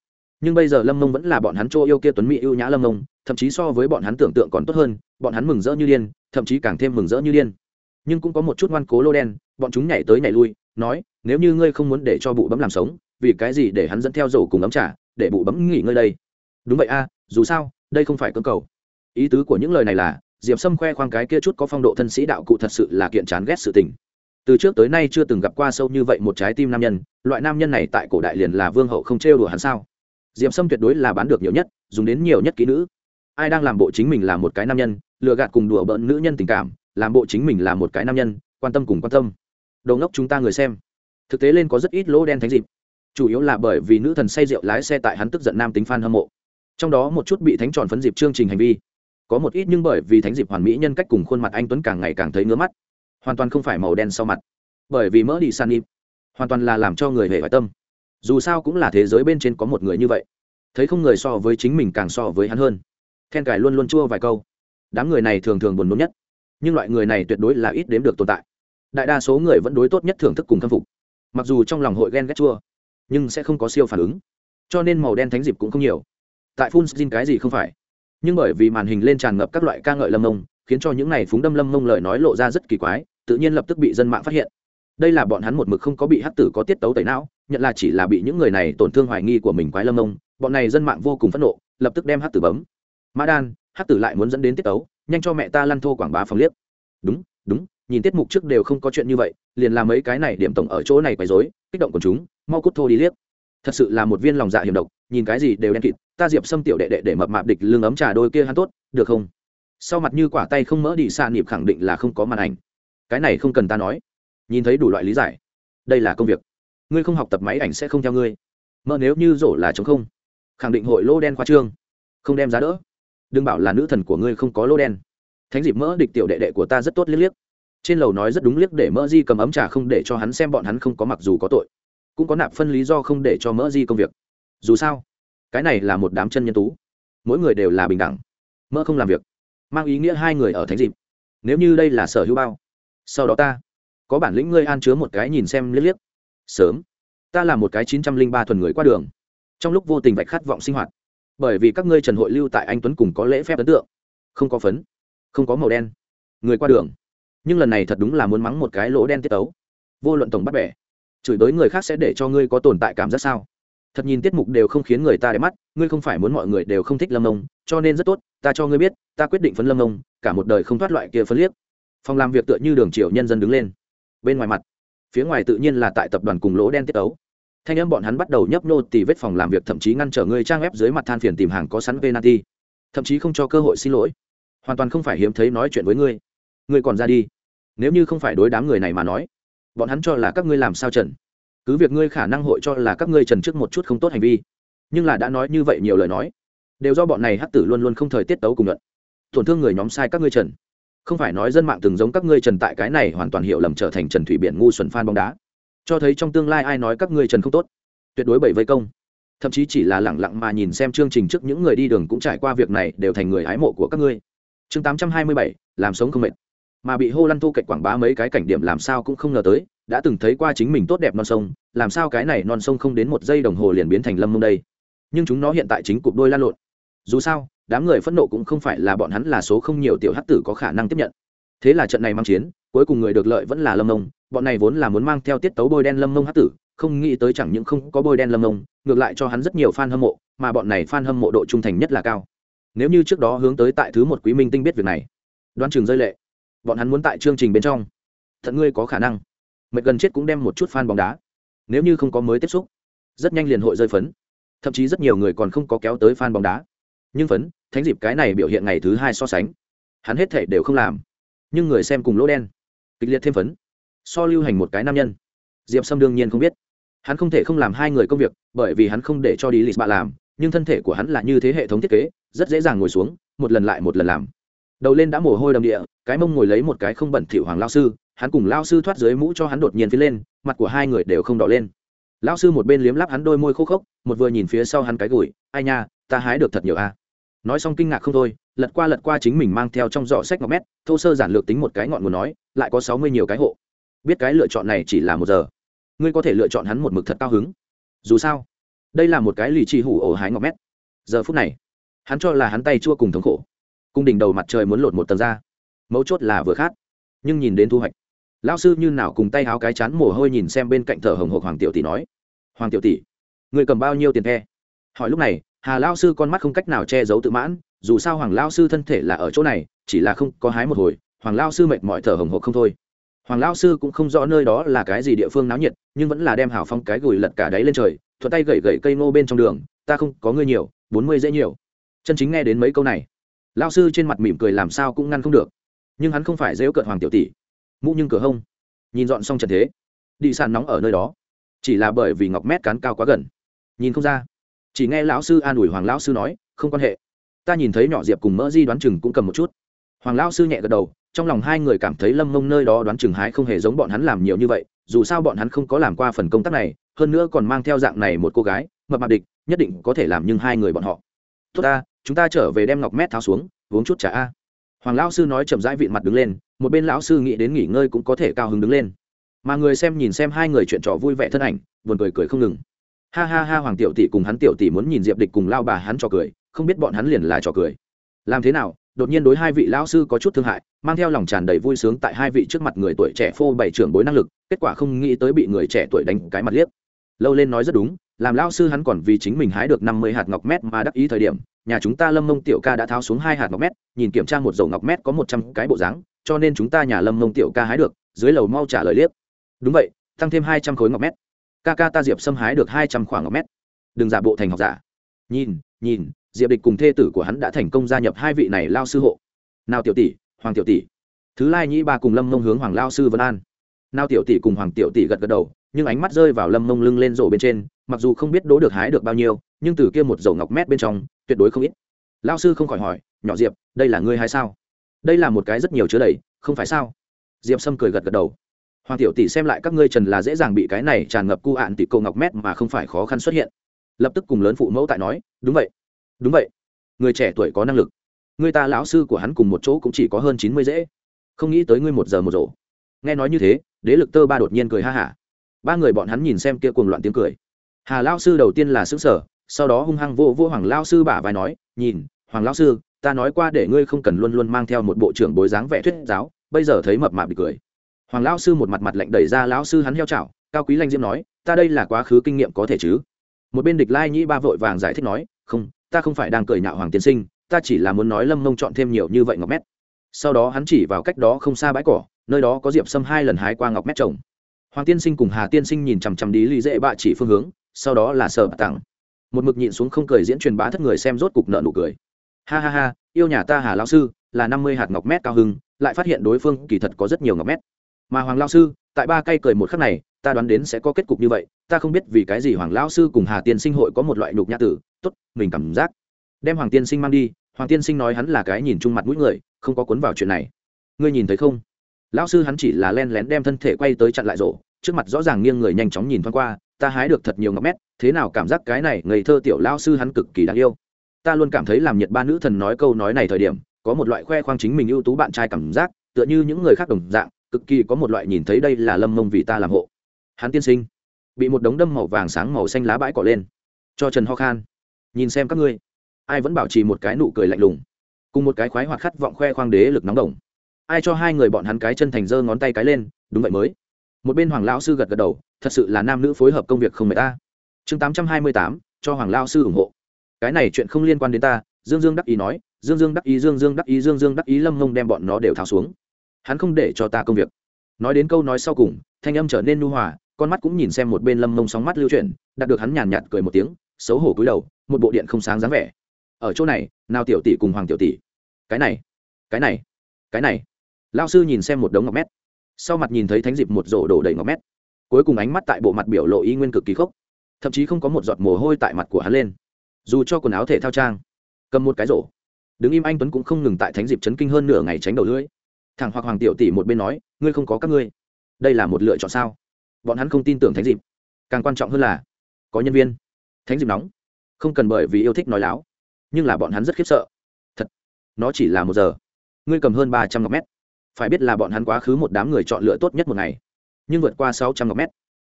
[SPEAKER 1] Nhưng bây giờ lâm mông vẫn là bọn hắn chỗ yêu kia tuấn mỹ ưu nhã lâm mông thậm chí so với bọn hắn tưởng tượng còn tốt hơn bọn hắn mừng rỡ như điên thậm chí càng thêm mừng rỡ như điên. Nhưng cũng có một chút ngoan cố lô đen bọn chúng nhảy tới nhảy lui nói nếu như ngươi không muốn để cho bụ bấm làm sống vì cái gì để hắn dẫn theo rổ cùng ấm trả, để bụ bấm nghỉ ngơi đây? Đúng vậy a, dù sao, đây không phải cơ cầu. Ý tứ của những lời này là, diệp sâm khoe khoang cái kia chút có phong độ thân sĩ đạo cụ thật sự là kiện chán ghét sự tình. Từ trước tới nay chưa từng gặp qua sâu như vậy một trái tim nam nhân, loại nam nhân này tại cổ đại liền là vương hậu không trêu đùa hắn sao? Diệp sâm tuyệt đối là bán được nhiều nhất, dùng đến nhiều nhất kỹ nữ. Ai đang làm bộ chính mình là một cái nam nhân, lừa gạt cùng đùa bỡn nữ nhân tình cảm, làm bộ chính mình là một cái nam nhân, quan tâm cùng quan tâm. Đầu ngốc chúng ta người xem. Thực tế lên có rất ít lỗ đen thánh dịp. Chủ yếu là bởi vì nữ thần say rượu lái xe tại hắn tức giận nam tính f hâm mộ trong đó một chút bị thánh tròn phấn dịp chương trình hành vi. Có một ít nhưng bởi vì thánh dịp hoàn mỹ nhân cách cùng khuôn mặt anh tuấn càng ngày càng thấy ngứa mắt. Hoàn toàn không phải màu đen sau mặt. Bởi vì mỡ đi san nhịp hoàn toàn là làm cho người hề hoài tâm. Dù sao cũng là thế giới bên trên có một người như vậy. Thấy không người so với chính mình càng so với hắn hơn. Then cải luôn luôn chua vài câu. Đám người này thường thường buồn nôn nhất. Nhưng loại người này tuyệt đối là ít đếm được tồn tại. Đại đa số người vẫn đối tốt nhất thưởng thức cùng khâm phục. Mặc dù trong lòng hội ghen ghét chua, nhưng sẽ không có siêu phản ứng. Cho nên màu đen thánh dịp cũng không nhiều tại phun xin cái gì không phải. Nhưng bởi vì màn hình lên tràn ngập các loại ca ngợi lâm mông, khiến cho những này phúng đâm lâm mông lời nói lộ ra rất kỳ quái, tự nhiên lập tức bị dân mạng phát hiện. Đây là bọn hắn một mực không có bị hát tử có tiết tấu tẩy não, nhận là chỉ là bị những người này tổn thương hoài nghi của mình quái lâm mông, bọn này dân mạng vô cùng phẫn nộ, lập tức đem hát tử bấm. Mã đan hát tử lại muốn dẫn đến tiết tấu, nhanh cho mẹ ta lăn thô quảng bá phòng liếc. Đúng đúng, nhìn tiết mục trước đều không có chuyện như vậy, liền làm mấy cái này điểm tổng ở chỗ này quấy rối, kích động của chúng, mau cút thô đi liếc. Thật sự là một viên lòng dạ hiểm độc, nhìn cái gì đều đen kịt ta diệp xâm tiểu đệ đệ để mập mạp địch lương ấm trà đôi kia hắn tốt, được không? Sau mặt như quả tay không mỡ đi xa nịp khẳng định là không có màn ảnh. Cái này không cần ta nói. Nhìn thấy đủ loại lý giải. Đây là công việc. Ngươi không học tập máy ảnh sẽ không theo ngươi. Mỡ nếu như rổ là chống không, khẳng định hội lô đen khoa trương. Không đem giá đỡ. Đừng bảo là nữ thần của ngươi không có lô đen. Thánh dịp mỡ địch tiểu đệ đệ của ta rất tốt liếc liếc. Trên lầu nói rất đúng liếc để mỡ di cầm ấm trà không để cho hắn xem bọn hắn không có mặc dù có tội. Cũng có nạp phân lý do không để cho mỡ di công việc. Dù sao cái này là một đám chân nhân tú. Mỗi người đều là bình đẳng. Mỡ không làm việc. Mang ý nghĩa hai người ở thánh dịp. Nếu như đây là sở hữu bao, sau đó ta, có bản lĩnh ngươi an chứa một cái nhìn xem liếc liếc. Sớm. Ta là một cái chín trăm linh ba thuần người qua đường. Trong lúc vô tình vạch khát vọng sinh hoạt. Bởi vì các ngươi trần hội lưu tại anh tuấn cùng có lễ phép ấn tượng. Không có phấn, không có màu đen. Người qua đường. Nhưng lần này thật đúng là muốn mắng một cái lỗ đen tiết tấu. Vô luận tổng bắt bẻ, chửi tới người khác sẽ để cho ngươi có tồn tại cảm giác sao? Thật nhìn tiết mục đều không khiến người ta đẹp mắt ngươi không phải muốn mọi người đều không thích lâm nông, cho nên rất tốt ta cho ngươi biết ta quyết định phấn lâm nông, cả một đời không thoát loại kia phấn liếc. Phòng làm việc tựa như đường triều nhân dân đứng lên. Bên ngoài mặt phía ngoài tự nhiên là tại tập đoàn cùng lỗ đen tiết ấu thanh âm bọn hắn bắt đầu nhấp nô tì vết phòng làm việc thậm chí ngăn trở ngươi trang web dưới mặt than phiền tìm hàng có sẵn penalty. Thậm chí không cho cơ hội xin lỗi. Hoàn toàn không phải hiếm thấy nói chuyện với ngươi. Ngươi còn ra đi. Nếu như không phải đối đám người này mà nói bọn hắn cho là các ngươi làm sao trần cứ việc ngươi khả năng hội cho là các ngươi trần trước một chút không tốt hành vi, nhưng là đã nói như vậy nhiều lời nói, đều do bọn này hắc tử luôn luôn không thời tiết tấu cùng luận. Tổn thương người nhóm sai các ngươi trần. Không phải nói dân mạng từng giống các ngươi trần tại cái này hoàn toàn hiểu lầm trở thành trần thủy biển ngu xuẩn phan bóng đá. Cho thấy trong tương lai ai nói các ngươi trần không tốt, tuyệt đối bảy vây công. Thậm chí chỉ là lẳng lặng mà nhìn xem chương trình trước những người đi đường cũng trải qua việc này đều thành người ái mộ của các ngươi. Chương tám trăm hai mươi bảy, làm sống không mệt. Mà bị hô lăn thu cạnh quảng bá mấy cái cảnh điểm làm sao cũng không ngờ tới đã từng thấy qua chính mình tốt đẹp non sông, làm sao cái này non sông không đến một giây đồng hồ liền biến thành lâm mông đây? Nhưng chúng nó hiện tại chính cục đôi lan lộn. Dù sao, đám người phẫn nộ cũng không phải là bọn hắn là số không nhiều tiểu hắc tử có khả năng tiếp nhận. Thế là trận này mang chiến, cuối cùng người được lợi vẫn là lâm mông, bọn này vốn là muốn mang theo tiết tấu bôi đen lâm mông hắc tử, không nghĩ tới chẳng những không có bôi đen lâm mông, ngược lại cho hắn rất nhiều fan hâm mộ, mà bọn này fan hâm mộ độ trung thành nhất là cao. Nếu như trước đó hướng tới tại thứ một quý minh tinh biết việc này đoan trường rơi lệ. Bọn hắn muốn tại chương trình bên trong. Thận ngươi có khả năng mệt gần chết cũng đem một chút fan bóng đá. Nếu như không có mới tiếp xúc, rất nhanh liền hội rơi phấn. Thậm chí rất nhiều người còn không có kéo tới fan bóng đá. Nhưng phấn, thánh dịp cái này biểu hiện ngày thứ hai so sánh. Hắn hết thể đều không làm. Nhưng người xem cùng lỗ đen. Kịch liệt thêm phấn. So lưu hành một cái nam nhân. Diệp sâm đương nhiên không biết. Hắn không thể không làm hai người công việc, bởi vì hắn không để cho đi lịch bạ làm, nhưng thân thể của hắn là như thế hệ thống thiết kế, rất dễ dàng ngồi xuống, một lần lại một lần làm. Đầu lên đã mồ hôi đầm địa, cái mông ngồi lấy một cái không bẩn thỉu hoàng lao sư hắn cùng lao sư thoát dưới mũ cho hắn đột nhiên phía lên, mặt của hai người đều không đỏ lên. Lao sư một bên liếm lắp hắn đôi môi khô khốc, một vừa nhìn phía sau hắn cái gùi, ai nha, ta hái được thật nhiều a. Nói xong kinh ngạc không thôi, lật qua lật qua chính mình mang theo trong giỏ sách ngọc mét, thô sơ giản lược tính một cái ngọn nguồn nói, lại có sáu mươi nhiều cái hộ. Biết cái lựa chọn này chỉ là một giờ. Ngươi có thể lựa chọn hắn một mực thật cao hứng. Dù sao, đây là một cái lì chi hủ ổ hái ngọc mét. Giờ phút này, hắn cho là hắn tay chua cùng thống khổ. Cung đỉnh đầu mặt trời muốn lột một tầng ra. Mấu chốt là vừa khát, nhưng nhìn đến thu hoạch lao sư như nào cùng tay háo cái chán mồ hôi nhìn xem bên cạnh thờ hồng hộc hoàng tiểu tỷ nói. Hoàng tiểu tỷ, người cầm bao nhiêu tiền the? Hỏi lúc này, hà lao sư con mắt không cách nào che giấu tự mãn, dù sao hoàng lao sư thân thể là ở chỗ này, chỉ là không có hái một hồi, hoàng lao sư mệt mỏi thở hồng hộc không thôi. Hoàng lao sư cũng không rõ nơi đó là cái gì địa phương náo nhiệt, nhưng vẫn là đem hào phong cái gùi lật cả đáy lên trời, thuận tay gậy gậy cây ngô bên trong đường, ta không có ngươi nhiều, bốn mươi dễ nhiều. Chân chính nghe đến mấy câu này lao sư trên mặt mỉm cười làm sao cũng ngăn không được. Nhưng hắn không phải dễu cợt hoàng tiểu tỷ mũ nhưng cửa hông. Nhìn dọn xong trần thế đi sàn nóng ở nơi đó. Chỉ là bởi vì ngọc mét cán cao quá gần. Nhìn không ra. Chỉ nghe lão sư an ủi hoàng lão sư nói, không quan hệ. Ta nhìn thấy nhỏ diệp cùng mỡ di đoán chừng cũng cầm một chút. Hoàng lão sư nhẹ gật đầu, trong lòng hai người cảm thấy lâm mông nơi đó đoán chừng hái không hề giống bọn hắn làm nhiều như vậy, dù sao bọn hắn không có làm qua phần công tác này, hơn nữa còn mang theo dạng này một cô gái, mập mạp địch, nhất định có thể làm nhưng hai người bọn họ. Tốt ta, chúng ta trở về đem ngọc mét tháo xuống, uống chút trà a. Hoàng lão sư nói chậm rãi vịn mặt đứng lên một bên lão sư nghĩ đến nghỉ ngơi cũng có thể cao hứng đứng lên. Mà người xem nhìn xem hai người chuyện trò vui vẻ thân ảnh, buồn cười cười không ngừng. Ha ha ha, hoàng tiểu tỷ cùng hắn tiểu tỷ muốn nhìn diệp địch cùng lao bà hắn trò cười, không biết bọn hắn liền là trò cười. Làm thế nào? Đột nhiên đối hai vị lão sư có chút thương hại, mang theo lòng tràn đầy vui sướng tại hai vị trước mặt người tuổi trẻ phô bày trưởng bối năng lực, kết quả không nghĩ tới bị người trẻ tuổi đánh cái mặt liếc. Lâu lên nói rất đúng, làm lão sư hắn còn vì chính mình hái được năm mươi hạt ngọc mét mà đắc ý thời điểm nhà chúng ta lâm mông tiểu ca đã tháo xuống hai hạt ngọc mét, nhìn kiểm tra một dầu ngọc mét có một trăm cái bộ dáng, cho nên chúng ta nhà lâm mông tiểu ca hái được, dưới lầu mau trả lời liếc. Đúng vậy, tăng thêm hai trăm khối ngọc mét. Ca ca ta diệp xâm hái được hai trăm khoảng ngọc mét. Đừng giả bộ thành học giả. Nhìn nhìn, diệp địch cùng thê tử của hắn đã thành công gia nhập hai vị này lao sư hộ. Nào tiểu tỷ, hoàng tiểu tỷ. Thứ lai nhĩ ba cùng lâm mông hướng hoàng lao sư vân an. Nào tiểu tỷ cùng hoàng tiểu tỷ gật gật đầu, nhưng ánh mắt rơi vào lâm mông lưng lên rổ bên trên, mặc dù không biết đố được hái được bao nhiêu, nhưng từ kia một dầu ngọc mét bên trong tuyệt đối không ít. Lao sư không khỏi hỏi, nhỏ diệp, đây là ngươi hay sao? Đây là một cái rất nhiều chứa đầy, không phải sao? Diệp sâm cười gật gật đầu. Hoàng tiểu tỷ xem lại các ngươi trần là dễ dàng bị cái này tràn ngập cu ạn tỷ cầu ngọc mét mà không phải khó khăn xuất hiện. Lập tức cùng lớn phụ mẫu tại nói, đúng vậy đúng vậy. Người trẻ tuổi có năng lực. Người ta lão sư của hắn cùng một chỗ cũng chỉ có hơn chín mươi dễ. Không nghĩ tới ngươi một giờ một rổ. Nghe nói như thế, đế lực tơ ba đột nhiên cười ha hả. Ba người bọn hắn nhìn xem kia cuồng loạn tiếng cười. Hà lao sư đầu tiên là xứng sở sau đó hung hăng vô vô hoàng lao sư bả vai nói, nhìn, hoàng lao sư, ta nói qua để ngươi không cần luôn luôn mang theo một bộ trưởng bối dáng vẻ thuyết giáo, bây giờ thấy mập mạp bị cười. Hoàng lao sư một mặt mặt lạnh đẩy ra lão sư hắn heo chảo, cao quý lanh diễm nói, ta đây là quá khứ kinh nghiệm có thể chứ? Một bên địch lai nhĩ ba vội vàng giải thích nói, không, ta không phải đang cười nhạo hoàng tiên sinh, ta chỉ là muốn nói lâm mông chọn thêm nhiều như vậy ngọc mét. Sau đó hắn chỉ vào cách đó không xa bãi cỏ, nơi đó có diệp sâm hai lần hái qua ngọc mét trồng. Hoàng tiên sinh cùng hà tiên sinh nhìn chằm chằm đi lý dễ bạ chỉ phương hướng, sau đó là sở tặng một mực nhịn xuống không cười diễn truyền bá thất người xem rốt cục nợ nụ cười. Ha ha ha, yêu nhà ta hà lao sư, là năm mươi hạt ngọc mét cao hưng, lại phát hiện đối phương kỳ thật có rất nhiều ngọc mét. Mà hoàng lao sư, tại ba cây cười một khắc này, ta đoán đến sẽ có kết cục như vậy, ta không biết vì cái gì hoàng lao sư cùng hà tiên sinh hội có một loại nhục nhã tử. Tốt, mình cảm giác. Đem hoàng tiên sinh mang đi, hoàng tiên sinh nói hắn là cái nhìn chung mặt mũi người, không có cuốn vào chuyện này. Ngươi nhìn thấy không? Lão sư hắn chỉ là len lén đem thân thể quay tới chặn lại rổ, trước mặt rõ ràng nghiêng người nhanh chóng nhìn thoáng qua ta hái được thật nhiều ngọc mét, thế nào cảm giác cái này ngây thơ tiểu lao sư hắn cực kỳ đáng yêu. Ta luôn cảm thấy làm nhiệt ba nữ thần nói câu nói này thời điểm, có một loại khoe khoang chính mình ưu tú bạn trai cảm giác, tựa như những người khác đồng dạng, cực kỳ có một loại nhìn thấy đây là lâm mông vì ta làm hộ. Hắn tiên sinh, bị một đống đâm màu vàng sáng màu xanh lá bãi cỏ lên. Cho trần ho khan, nhìn xem các ngươi. Ai vẫn bảo trì một cái nụ cười lạnh lùng, cùng một cái khoái hoặc khát vọng khoe khoang đế lực nóng đồng. Ai cho hai người bọn hắn cái chân thành giơ ngón tay cái lên, đúng vậy mới một bên hoàng lão sư gật gật đầu, thật sự là nam nữ phối hợp công việc không mệt ta. Chương tám trăm hai mươi tám, cho hoàng lao sư ủng hộ. Cái này chuyện không liên quan đến ta, dương dương đắc ý nói, dương dương đắc ý, dương dương đắc ý, dương dương đắc ý, lâm mông đem bọn nó đều tháo xuống. Hắn không để cho ta công việc. Nói đến câu nói sau cùng, thanh âm trở nên nu hòa, con mắt cũng nhìn xem một bên lâm mông sóng mắt lưu chuyển, đạt được hắn nhàn nhạt cười một tiếng, xấu hổ cúi đầu, một bộ điện không sáng dáng vẻ. Ở chỗ này, nào tiểu tỷ cùng hoàng tiểu tỷ? Cái này cái này cái này. Lao sư nhìn xem một đống ngọc mét sau mặt nhìn thấy thánh dịp một rổ đổ đầy ngọc mét, cuối cùng ánh mắt tại bộ mặt biểu lộ ý nguyên cực kỳ khốc, thậm chí không có một giọt mồ hôi tại mặt của hắn lên. Dù cho quần áo thể thao trang, cầm một cái rổ, đứng im anh tuấn cũng không ngừng tại thánh dịp chấn kinh hơn nửa ngày tránh đầu lưỡi. Thằng hoặc hoàng tiểu tỷ một bên nói, ngươi không có các ngươi. Đây là một lựa chọn sao? Bọn hắn không tin tưởng thánh dịp. Càng quan trọng hơn là, có nhân viên. Thánh dịp nóng. Không cần bởi vì yêu thích nói láo, nhưng là bọn hắn rất khiếp sợ. Thật, nó chỉ là một giờ. Ngươi cầm hơn ba trăm ngọc mét phải biết là bọn hắn quá khứ một đám người chọn lựa tốt nhất một ngày, nhưng vượt qua sáu trăm ngọc mét.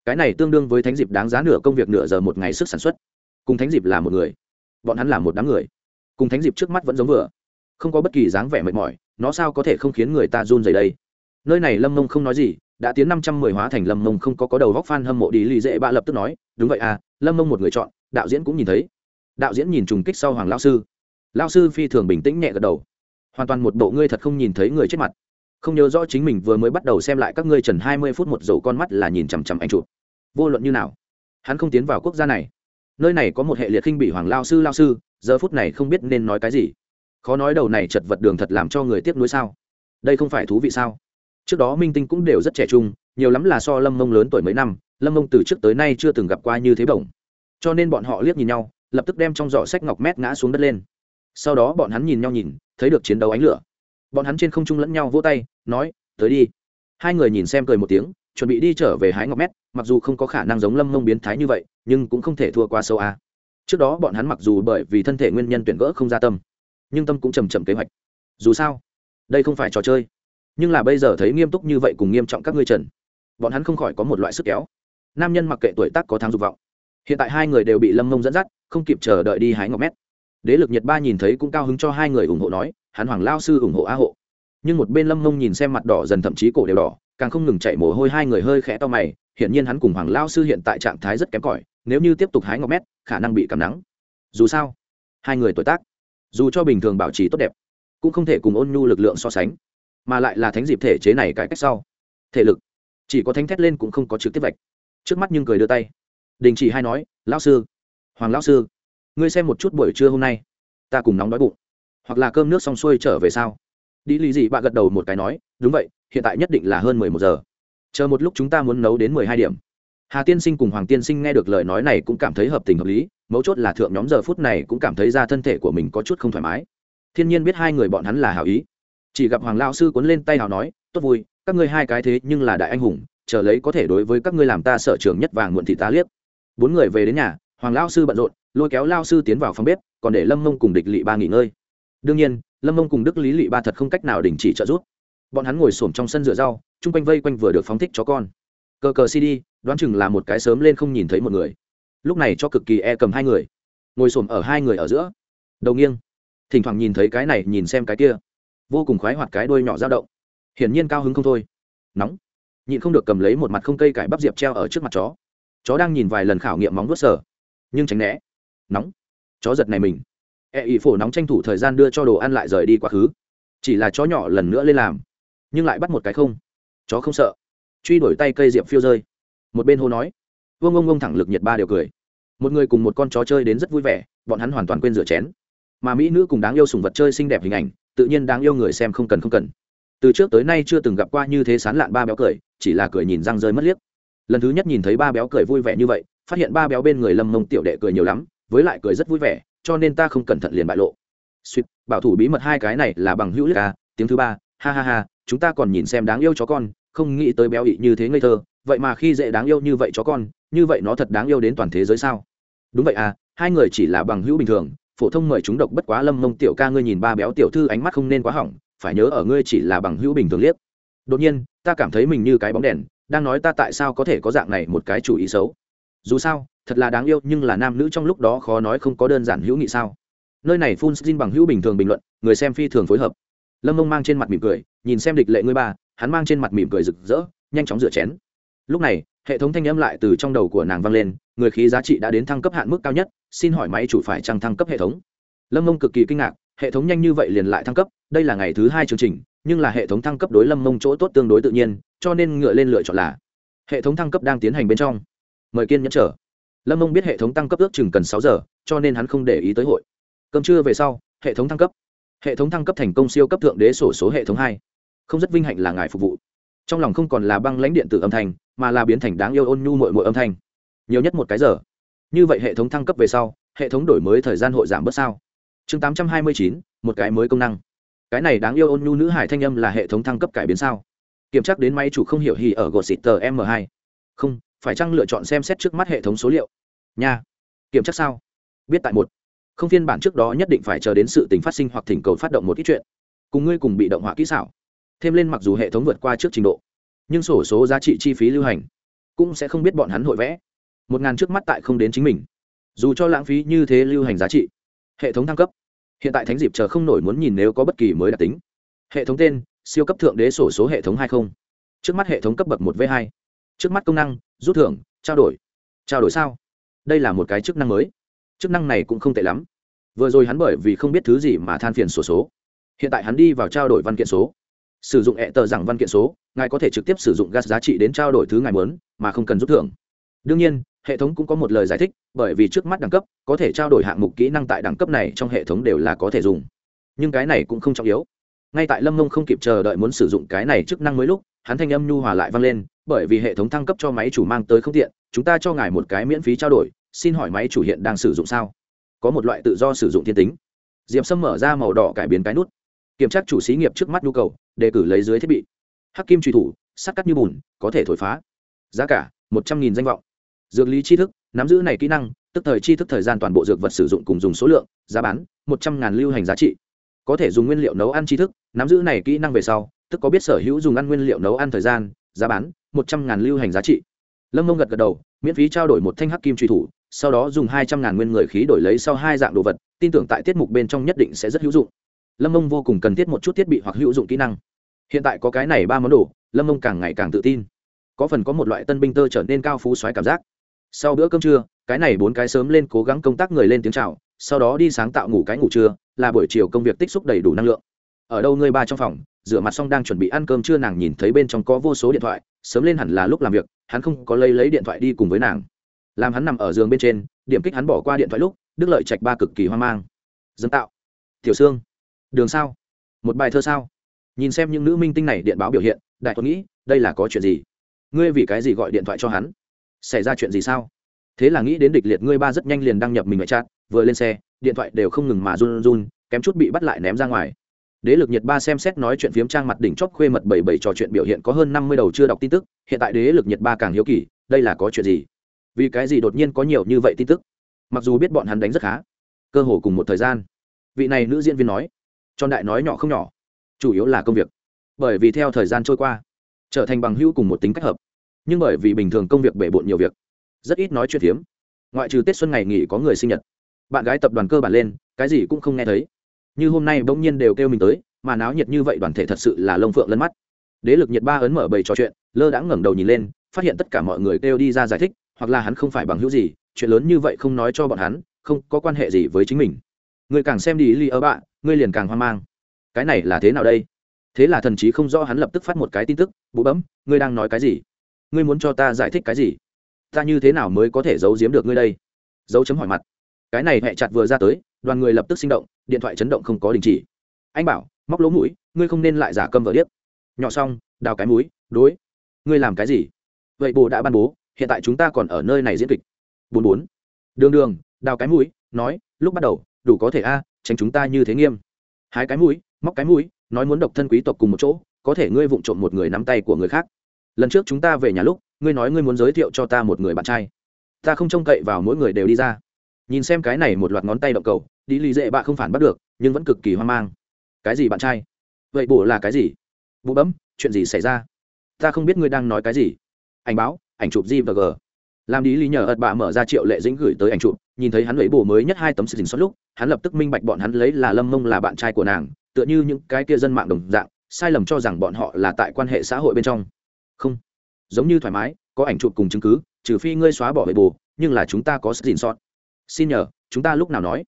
[SPEAKER 1] Cái này tương đương với thánh dịp đáng giá nửa công việc nửa giờ một ngày sức sản xuất. Cùng thánh dịp là một người, bọn hắn là một đám người. Cùng thánh dịp trước mắt vẫn giống vừa, không có bất kỳ dáng vẻ mệt mỏi, nó sao có thể không khiến người ta run dày đây? Nơi này lâm mông không nói gì, đã tiến năm trăm mười hóa thành lâm mông không có có đầu góc phan hâm mộ đi lì dễ bạ lập tức nói, đúng vậy à lâm mông một người chọn, đạo diễn cũng nhìn thấy. Đạo diễn nhìn trùng kích sau hoàng lao sư. Lao sư phi thường bình tĩnh nhẹ gật đầu. Hoàn toàn một bộ ngươi thật không nhìn thấy người chết mặt không nhớ rõ chính mình vừa mới bắt đầu xem lại các ngươi trần hai mươi phút một dầu con mắt là nhìn chằm chằm anh chụp. Vô luận như nào, hắn không tiến vào quốc gia này. Nơi này có một hệ liệt khinh bị hoàng lao sư lao sư, giờ phút này không biết nên nói cái gì. Khó nói đầu này chật vật đường thật làm cho người tiếp nối sao? Đây không phải thú vị sao? Trước đó minh tinh cũng đều rất trẻ trung, nhiều lắm là so lâm mông lớn tuổi mấy năm, lâm mông từ trước tới nay chưa từng gặp qua như thế bổng. Cho nên bọn họ liếc nhìn nhau, lập tức đem trong giỏ sách ngọc mét ngã xuống đất lên. Sau đó bọn hắn nhìn nhau nhìn, thấy được chiến đấu ánh lửa bọn hắn trên không trung lẫn nhau vỗ tay, nói, tới đi. Hai người nhìn xem cười một tiếng, chuẩn bị đi trở về hái ngọc mét, mặc dù không có khả năng giống lâm mông biến thái như vậy, nhưng cũng không thể thua qua sâu a. Trước đó bọn hắn mặc dù bởi vì thân thể nguyên nhân tuyển gỡ không ra tâm, nhưng tâm cũng chầm chậm kế hoạch. Dù sao, đây không phải trò chơi, nhưng là bây giờ thấy nghiêm túc như vậy cùng nghiêm trọng các ngươi trần, bọn hắn không khỏi có một loại sức kéo. Nam nhân mặc kệ tuổi tác có tháng dục vọng. Hiện tại hai người đều bị lâm mông dẫn dắt, không kịp chờ đợi đi hái ngọc mét. Đế lực nhật ba nhìn thấy cũng cao hứng cho hai người ủng hộ nói hắn hoàng lao sư ủng hộ á hộ. Nhưng một bên lâm mông nhìn xem mặt đỏ dần thậm chí cổ đều đỏ, càng không ngừng chạy mồ hôi, hai người hơi khẽ to mày, hiển nhiên hắn cùng hoàng lao sư hiện tại trạng thái rất kém cỏi, nếu như tiếp tục hái ngọc mét, khả năng bị cảm nắng. Dù sao, hai người tuổi tác, dù cho bình thường bảo trì tốt đẹp, cũng không thể cùng ôn nhu lực lượng so sánh, mà lại là thánh dịp thể chế này cải cách sau. Thể lực, chỉ có thánh thét lên cũng không có trực tiếp vạch. Trước mắt nhưng cười đưa tay. Đình chỉ hai nói, lão sư, hoàng lão sư, ngươi xem một chút buổi trưa hôm nay, ta cùng nóng đói bụng hoặc là cơm nước xong xuôi trở về sao? Đi lì gì bà gật đầu một cái nói, đúng vậy, hiện tại nhất định là hơn mười một giờ. Chờ một lúc chúng ta muốn nấu đến mười hai điểm. Hà tiên sinh cùng hoàng tiên sinh nghe được lời nói này cũng cảm thấy hợp tình hợp lý, mấu chốt là thượng nhóm giờ phút này cũng cảm thấy ra thân thể của mình có chút không thoải mái. Thiên nhiên biết hai người bọn hắn là hảo ý. Chỉ gặp hoàng lao sư cuốn lên tay hào nói, tốt vui, các ngươi hai cái thế nhưng là đại anh hùng, chờ lấy có thể đối với các ngươi làm ta sở trường nhất vàng muộn thị ta liếc. Bốn người về đến nhà, hoàng lao sư bận rộn, lôi kéo lao sư tiến vào phòng bếp, còn để lâm mông cùng địch lỵ ba nghỉ ngơi đương nhiên, lâm mông cùng đức lý lỵ ba thật không cách nào đình chỉ trợ giúp. Bọn hắn ngồi s trong sân rửa rau, chung quanh vây quanh vừa được phóng thích chó con. Cờ cờ cd, đoán chừng là một cái sớm lên không nhìn thấy một người. Lúc này cho cực kỳ e cầm hai người. Ngồi s ở hai người ở giữa. Đầu nghiêng. Thỉnh thoảng nhìn thấy cái này, nhìn xem cái kia. Vô cùng khoái hoạt cái đuôi nhỏ dao động. Hiển nhiên cao hứng không thôi. Nóng. Nhịn không được cầm lấy một mặt không cây cải bắp diệp treo ở trước mặt chó. Chó đang nhìn vài lần khảo nghiệm móng vuốt sở nhưng tránh né. Nóng. Chó giật này mình e ỉ phổ nóng tranh thủ thời gian đưa cho đồ ăn lại rời đi quá khứ. Chỉ là chó nhỏ lần nữa lên làm, nhưng lại bắt một cái không. Chó không sợ. Truy đuổi tay cây diệp phiêu rơi. Một bên hô nói, vương ông ông thẳng lực nhiệt ba đều cười. Một người cùng một con chó chơi đến rất vui vẻ, bọn hắn hoàn toàn quên rửa chén. Mà mỹ nữ cùng đáng yêu sùng vật chơi xinh đẹp hình ảnh, tự nhiên đáng yêu người xem không cần không cần. Từ trước tới nay chưa từng gặp qua như thế sán lạn ba béo cười, chỉ là cười nhìn răng rơi mất liếc. Lần thứ nhất nhìn thấy ba béo cười vui vẻ như vậy, phát hiện ba béo bên người lâm mông tiểu đệ cười nhiều lắm, với lại cười rất vui vẻ cho nên ta không cẩn thận liền bại lộ. Suýt bảo thủ bí mật hai cái này là bằng hữu liếc à tiếng thứ ba, ha ha ha, chúng ta còn nhìn xem đáng yêu chó con, không nghĩ tới béo ị như thế ngây thơ, vậy mà khi dễ đáng yêu như vậy chó con, như vậy nó thật đáng yêu đến toàn thế giới sao? Đúng vậy à hai người chỉ là bằng hữu bình thường, phổ thông mời chúng độc bất quá lâm mông tiểu ca ngươi nhìn ba béo tiểu thư ánh mắt không nên quá hỏng, phải nhớ ở ngươi chỉ là bằng hữu bình thường liếc. Đột nhiên, ta cảm thấy mình như cái bóng đèn, đang nói ta tại sao có thể có dạng này một cái chủ ý xấu. Dù sao thật là đáng yêu, nhưng là nam nữ trong lúc đó khó nói không có đơn giản hữu nghị sao? Nơi này phun xin bằng hữu bình thường bình luận, người xem phi thường phối hợp. Lâm mông mang trên mặt mỉm cười, nhìn xem địch lệ ngươi ba, hắn mang trên mặt mỉm cười rực rỡ, nhanh chóng rửa chén. Lúc này, hệ thống thanh âm lại từ trong đầu của nàng vang lên, người khí giá trị đã đến thăng cấp hạn mức cao nhất, xin hỏi máy chủ phải trăng thăng cấp hệ thống? Lâm mông cực kỳ kinh ngạc, hệ thống nhanh như vậy liền lại thăng cấp, đây là ngày thứ hai chương trình, nhưng là hệ thống thăng cấp đối lâm mông chỗ tốt tương đối tự nhiên, cho nên ngựa lên lựa chọn là, hệ thống thăng cấp đang tiến hành bên trong. Mời kiên nhẫn trở lâm mông biết hệ thống tăng cấp ước chừng cần sáu giờ, cho nên hắn không để ý tới hội. Cơm trưa về sau, hệ thống thăng cấp. Hệ thống thăng cấp thành công siêu cấp thượng đế sổ số hệ thống hai. Không rất vinh hạnh là ngài phục vụ. Trong lòng không còn là băng lãnh điện tử âm thanh, mà là biến thành đáng yêu ôn nhu mội mội âm thanh. Nhiều nhất một cái giờ. Như vậy hệ thống thăng cấp về sau, hệ thống đổi mới thời gian hội giảm bớt sao? Chương tám trăm hai mươi chín, một cái mới công năng. Cái này đáng yêu ôn nhu nữ hải thanh âm là hệ thống thăng cấp cải biến sao? Kiểm tra đến máy chủ không hiểu hì ở gột xịt tờ m hai. Không phải chăng lựa chọn xem xét trước mắt hệ thống số liệu? Nha. Kiểm tra sao? Biết tại một. Không phiên bản trước đó nhất định phải chờ đến sự tình phát sinh hoặc thỉnh cầu phát động một ít chuyện. Cùng ngươi cùng bị động họa kỹ xảo. Thêm lên mặc dù hệ thống vượt qua trước trình độ, nhưng sổ số giá trị chi phí lưu hành cũng sẽ không biết bọn hắn hội vẽ. Một ngàn trước mắt tại không đến chính mình. Dù cho lãng phí như thế lưu hành giá trị, hệ thống thăng cấp. Hiện tại thánh dịp chờ không nổi muốn nhìn nếu có bất kỳ mới đặc tính. Hệ thống tên, siêu cấp thượng đế sổ số hệ thống hai không. Trước mắt hệ thống cấp bậc một v hai trước mắt công năng, rút thưởng, trao đổi. Trao đổi sao? Đây là một cái chức năng mới. Chức năng này cũng không tệ lắm. Vừa rồi hắn bởi vì không biết thứ gì mà than phiền sổ số. Hiện tại hắn đi vào trao đổi văn kiện số. Sử dụng hệ tờ rằng văn kiện số, ngài có thể trực tiếp sử dụng gas giá trị đến trao đổi thứ ngài muốn, mà không cần rút thưởng. Đương nhiên, hệ thống cũng có một lời giải thích, bởi vì trước mắt đẳng cấp, có thể trao đổi hạng mục kỹ năng tại đẳng cấp này trong hệ thống đều là có thể dùng. Nhưng cái này cũng không trọng yếu. Ngay tại lâm mông không kịp chờ đợi muốn sử dụng cái này chức năng mới lúc hắn thanh âm nhu hòa lại vang lên, bởi vì hệ thống thăng cấp cho máy chủ mang tới không tiện, chúng ta cho ngài một cái miễn phí trao đổi, xin hỏi máy chủ hiện đang sử dụng sao? Có một loại tự do sử dụng thiên tính. Diệp sâm mở ra màu đỏ cải biến cái nút. Kiểm tra chủ xí nghiệp trước mắt nhu cầu, đề cử lấy dưới thiết bị. Hắc kim truy thủ, sắt cắt như bùn, có thể thổi phá. Giá cả, một trăm nghìn danh vọng. Dược lý tri thức, nắm giữ này kỹ năng, tức thời tri thức thời gian toàn bộ dược vật sử dụng cùng dùng số lượng, giá bán, một trăm ngàn lưu hành giá trị. Có thể dùng nguyên liệu nấu ăn tri thức, nắm giữ này kỹ năng về sau tức có biết sở hữu dùng ăn nguyên liệu nấu ăn thời gian, giá bán, một trăm ngàn lưu hành giá trị. Lâm mông gật gật đầu, miễn phí trao đổi một thanh hắc kim truy thủ, sau đó dùng hai trăm ngàn nguyên người khí đổi lấy sau hai dạng đồ vật, tin tưởng tại tiết mục bên trong nhất định sẽ rất hữu dụng. Lâm mông vô cùng cần thiết một chút thiết bị hoặc hữu dụng kỹ năng. Hiện tại có cái này ba món đồ, lâm mông càng ngày càng tự tin. Có phần có một loại tân binh tơ trở nên cao phú xoáy cảm giác. Sau bữa cơm trưa, cái này bốn cái sớm lên cố gắng công tác người lên tiếng chào, sau đó đi sáng tạo ngủ cái ngủ trưa, là buổi chiều công việc tích xúc đầy đủ năng lượng ở đâu ngươi ba trong phòng, rửa mặt xong đang chuẩn bị ăn cơm trưa nàng nhìn thấy bên trong có vô số điện thoại, sớm lên hẳn là lúc làm việc, hắn không có lấy lấy điện thoại đi cùng với nàng. Làm hắn nằm ở giường bên trên, điểm kích hắn bỏ qua điện thoại lúc, đức lợi trạch ba cực kỳ hoang mang. Dân tạo. Tiểu sương. Đường sao. Một bài thơ sao? Nhìn xem những nữ minh tinh này điện báo biểu hiện, đại tôi nghĩ, đây là có chuyện gì? Ngươi vì cái gì gọi điện thoại cho hắn? Xảy ra chuyện gì sao? Thế là nghĩ đến địch liệt ngươi ba rất nhanh liền đăng nhập mình ngoại chat, vừa lên xe, điện thoại đều không ngừng mà run run, kém chút bị bắt lại ném ra ngoài đế lực nhiệt ba xem xét nói chuyện phiếm trang mặt đỉnh chóp khuê mật bảy bảy trò chuyện biểu hiện có hơn năm mươi đầu chưa đọc tin tức, hiện tại đế lực nhiệt ba càng hiếu kỳ, đây là có chuyện gì? Vì cái gì đột nhiên có nhiều như vậy tin tức? Mặc dù biết bọn hắn đánh rất khá, cơ hồ cùng một thời gian. Vị này nữ diễn viên nói, tròn đại nói nhỏ không nhỏ, chủ yếu là công việc. Bởi vì theo thời gian trôi qua, trở thành bằng hữu cùng một tính cách hợp. Nhưng bởi vì bình thường công việc bể bộn nhiều việc, rất ít nói chuyện phiếm. ngoại trừ tết xuân ngày nghỉ có người sinh nhật. Bạn gái tập đoàn cơ bản lên, cái gì cũng không nghe thấy như hôm nay bỗng nhiên đều kêu mình tới, mà náo nhiệt như vậy đoàn thể thật sự là lông phượng lân mắt. Đế lực nhiệt ba ấn mở bầy trò chuyện, lơ đãng ngẩng đầu nhìn lên, phát hiện tất cả mọi người kêu đi ra giải thích, hoặc là hắn không phải bằng hữu gì, chuyện lớn như vậy không nói cho bọn hắn, không có quan hệ gì với chính mình. Người càng xem đi ly ơ bạ ngươi liền càng hoang mang. Cái này là thế nào đây? Thế là thần chí không rõ hắn lập tức phát một cái tin tức bụ bấm ngươi đang nói cái gì? Ngươi muốn cho ta giải thích cái gì? Ta như thế nào mới có thể giấu giếm được ngươi đây? Dấu chấm hỏi mặt. Cái này hẹ chặt vừa ra tới đoàn người lập tức sinh động, điện thoại chấn động không có đình chỉ. Anh bảo, móc lỗ mũi, ngươi không nên lại giả câm vợ điếc. Nhỏ xong, đào cái mũi, đối. Ngươi làm cái gì? Vậy bồ đã ban bố, hiện tại chúng ta còn ở nơi này diễn kịch. Bốn bốn. Đường đường, đào cái mũi, nói, lúc bắt đầu, đủ có thể a, tránh chúng ta như thế nghiêm. Hái cái mũi, móc cái mũi, nói muốn độc thân quý tộc cùng một chỗ, có thể ngươi vụng trộm một người nắm tay của người khác. Lần trước chúng ta về nhà lúc, ngươi nói ngươi muốn giới thiệu cho ta một người bạn trai. Ta không trông cậy vào mỗi người đều đi ra nhìn xem cái này một loạt ngón tay động cầu đi lì dễ bạ không phản bắt được, nhưng vẫn cực kỳ hoang mang. Cái gì bạn trai? Vậy bổ là cái gì? Bụ bấm, chuyện gì xảy ra? Ta không biết ngươi đang nói cái gì. Ảnh báo, ảnh chụp g và g. Làm đi lì nhờ ật bạ mở ra triệu lệ dĩnh gửi tới ảnh chụp, nhìn thấy hắn lấy bổ mới nhất hai tấm sự xót lúc, hắn lập tức minh bạch bọn hắn lấy là lâm mông là bạn trai của nàng, tựa như những cái kia dân mạng đồng dạng, sai lầm cho rằng bọn họ là tại quan hệ xã hội bên trong. Không. Giống như thoải mái, có ảnh chụp cùng chứng cứ, trừ phi ngươi xóa bỏ bệ bù nhưng là chúng ta có sự dình sót xin nhờ, chúng ta lúc nào nói?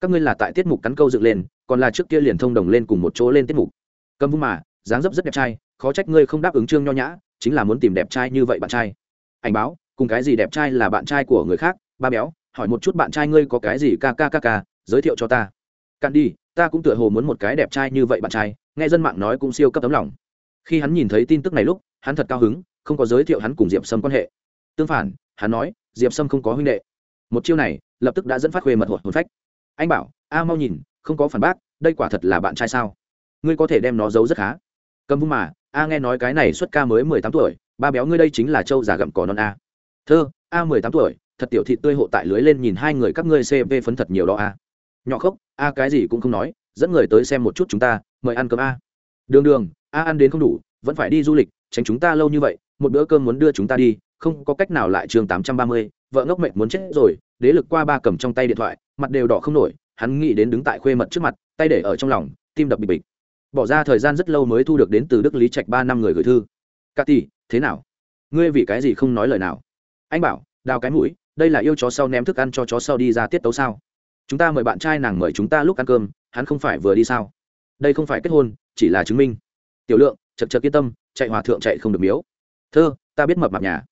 [SPEAKER 1] Các ngươi là tại tiết mục cắn câu dựng lên, còn là trước kia liền thông đồng lên cùng một chỗ lên tiết mục. Cầm vung mà, dáng dấp rất đẹp trai, khó trách ngươi không đáp ứng trương nho nhã, chính là muốn tìm đẹp trai như vậy bạn trai. Ảnh báo, cùng cái gì đẹp trai là bạn trai của người khác? Ba béo, hỏi một chút bạn trai ngươi có cái gì ca ca ca ca, giới thiệu cho ta. Cạn đi, ta cũng tựa hồ muốn một cái đẹp trai như vậy bạn trai, nghe dân mạng nói cũng siêu cấp tấm lòng. Khi hắn nhìn thấy tin tức này lúc, hắn thật cao hứng, không có giới thiệu hắn cùng diệp sâm quan hệ. Tương phản, hắn nói, diệp sâm không có huynh đệ một chiêu này lập tức đã dẫn phát khuê mật hồn hồn phách. Anh bảo, a, mau nhìn, không có phản bác, đây quả thật là bạn trai sao? Ngươi có thể đem nó giấu rất khá. Cầm vung mà, a, nghe nói cái này xuất ca mới mười tám tuổi, ba béo ngươi đây chính là châu già gặm cỏ non a. Thơ, a mười tám tuổi, thật tiểu thị tươi hộ tại lưới lên nhìn hai người các ngươi cv phấn thật nhiều đó a. Nhỏ khốc, a cái gì cũng không nói, dẫn người tới xem một chút chúng ta, mời ăn cơm a. Đường đường, a ăn đến không đủ, vẫn phải đi du lịch, tránh chúng ta lâu như vậy, một bữa cơm muốn đưa chúng ta đi, không có cách nào lại trường tám trăm ba mươi vợ ngốc mệnh muốn chết rồi, đế lực qua ba cầm trong tay điện thoại, mặt đều đỏ không nổi, hắn nghĩ đến đứng tại khuê mật trước mặt, tay để ở trong lòng, tim đập bịch bịch. Bỏ ra thời gian rất lâu mới thu được đến từ đức lý trạch ba năm người gửi thư. C tỷ, thế nào? Ngươi vì cái gì không nói lời nào? Anh bảo, đào cái mũi, đây là yêu chó sau ném thức ăn cho chó sau đi ra tiết tấu sao? Chúng ta mời bạn trai nàng mời chúng ta lúc ăn cơm, hắn không phải vừa đi sao? Đây không phải kết hôn, chỉ là chứng minh. Tiểu lượng, chật chật yên tâm, chạy hòa thượng chạy không được miếu. Thơ, ta biết mập mạp nhà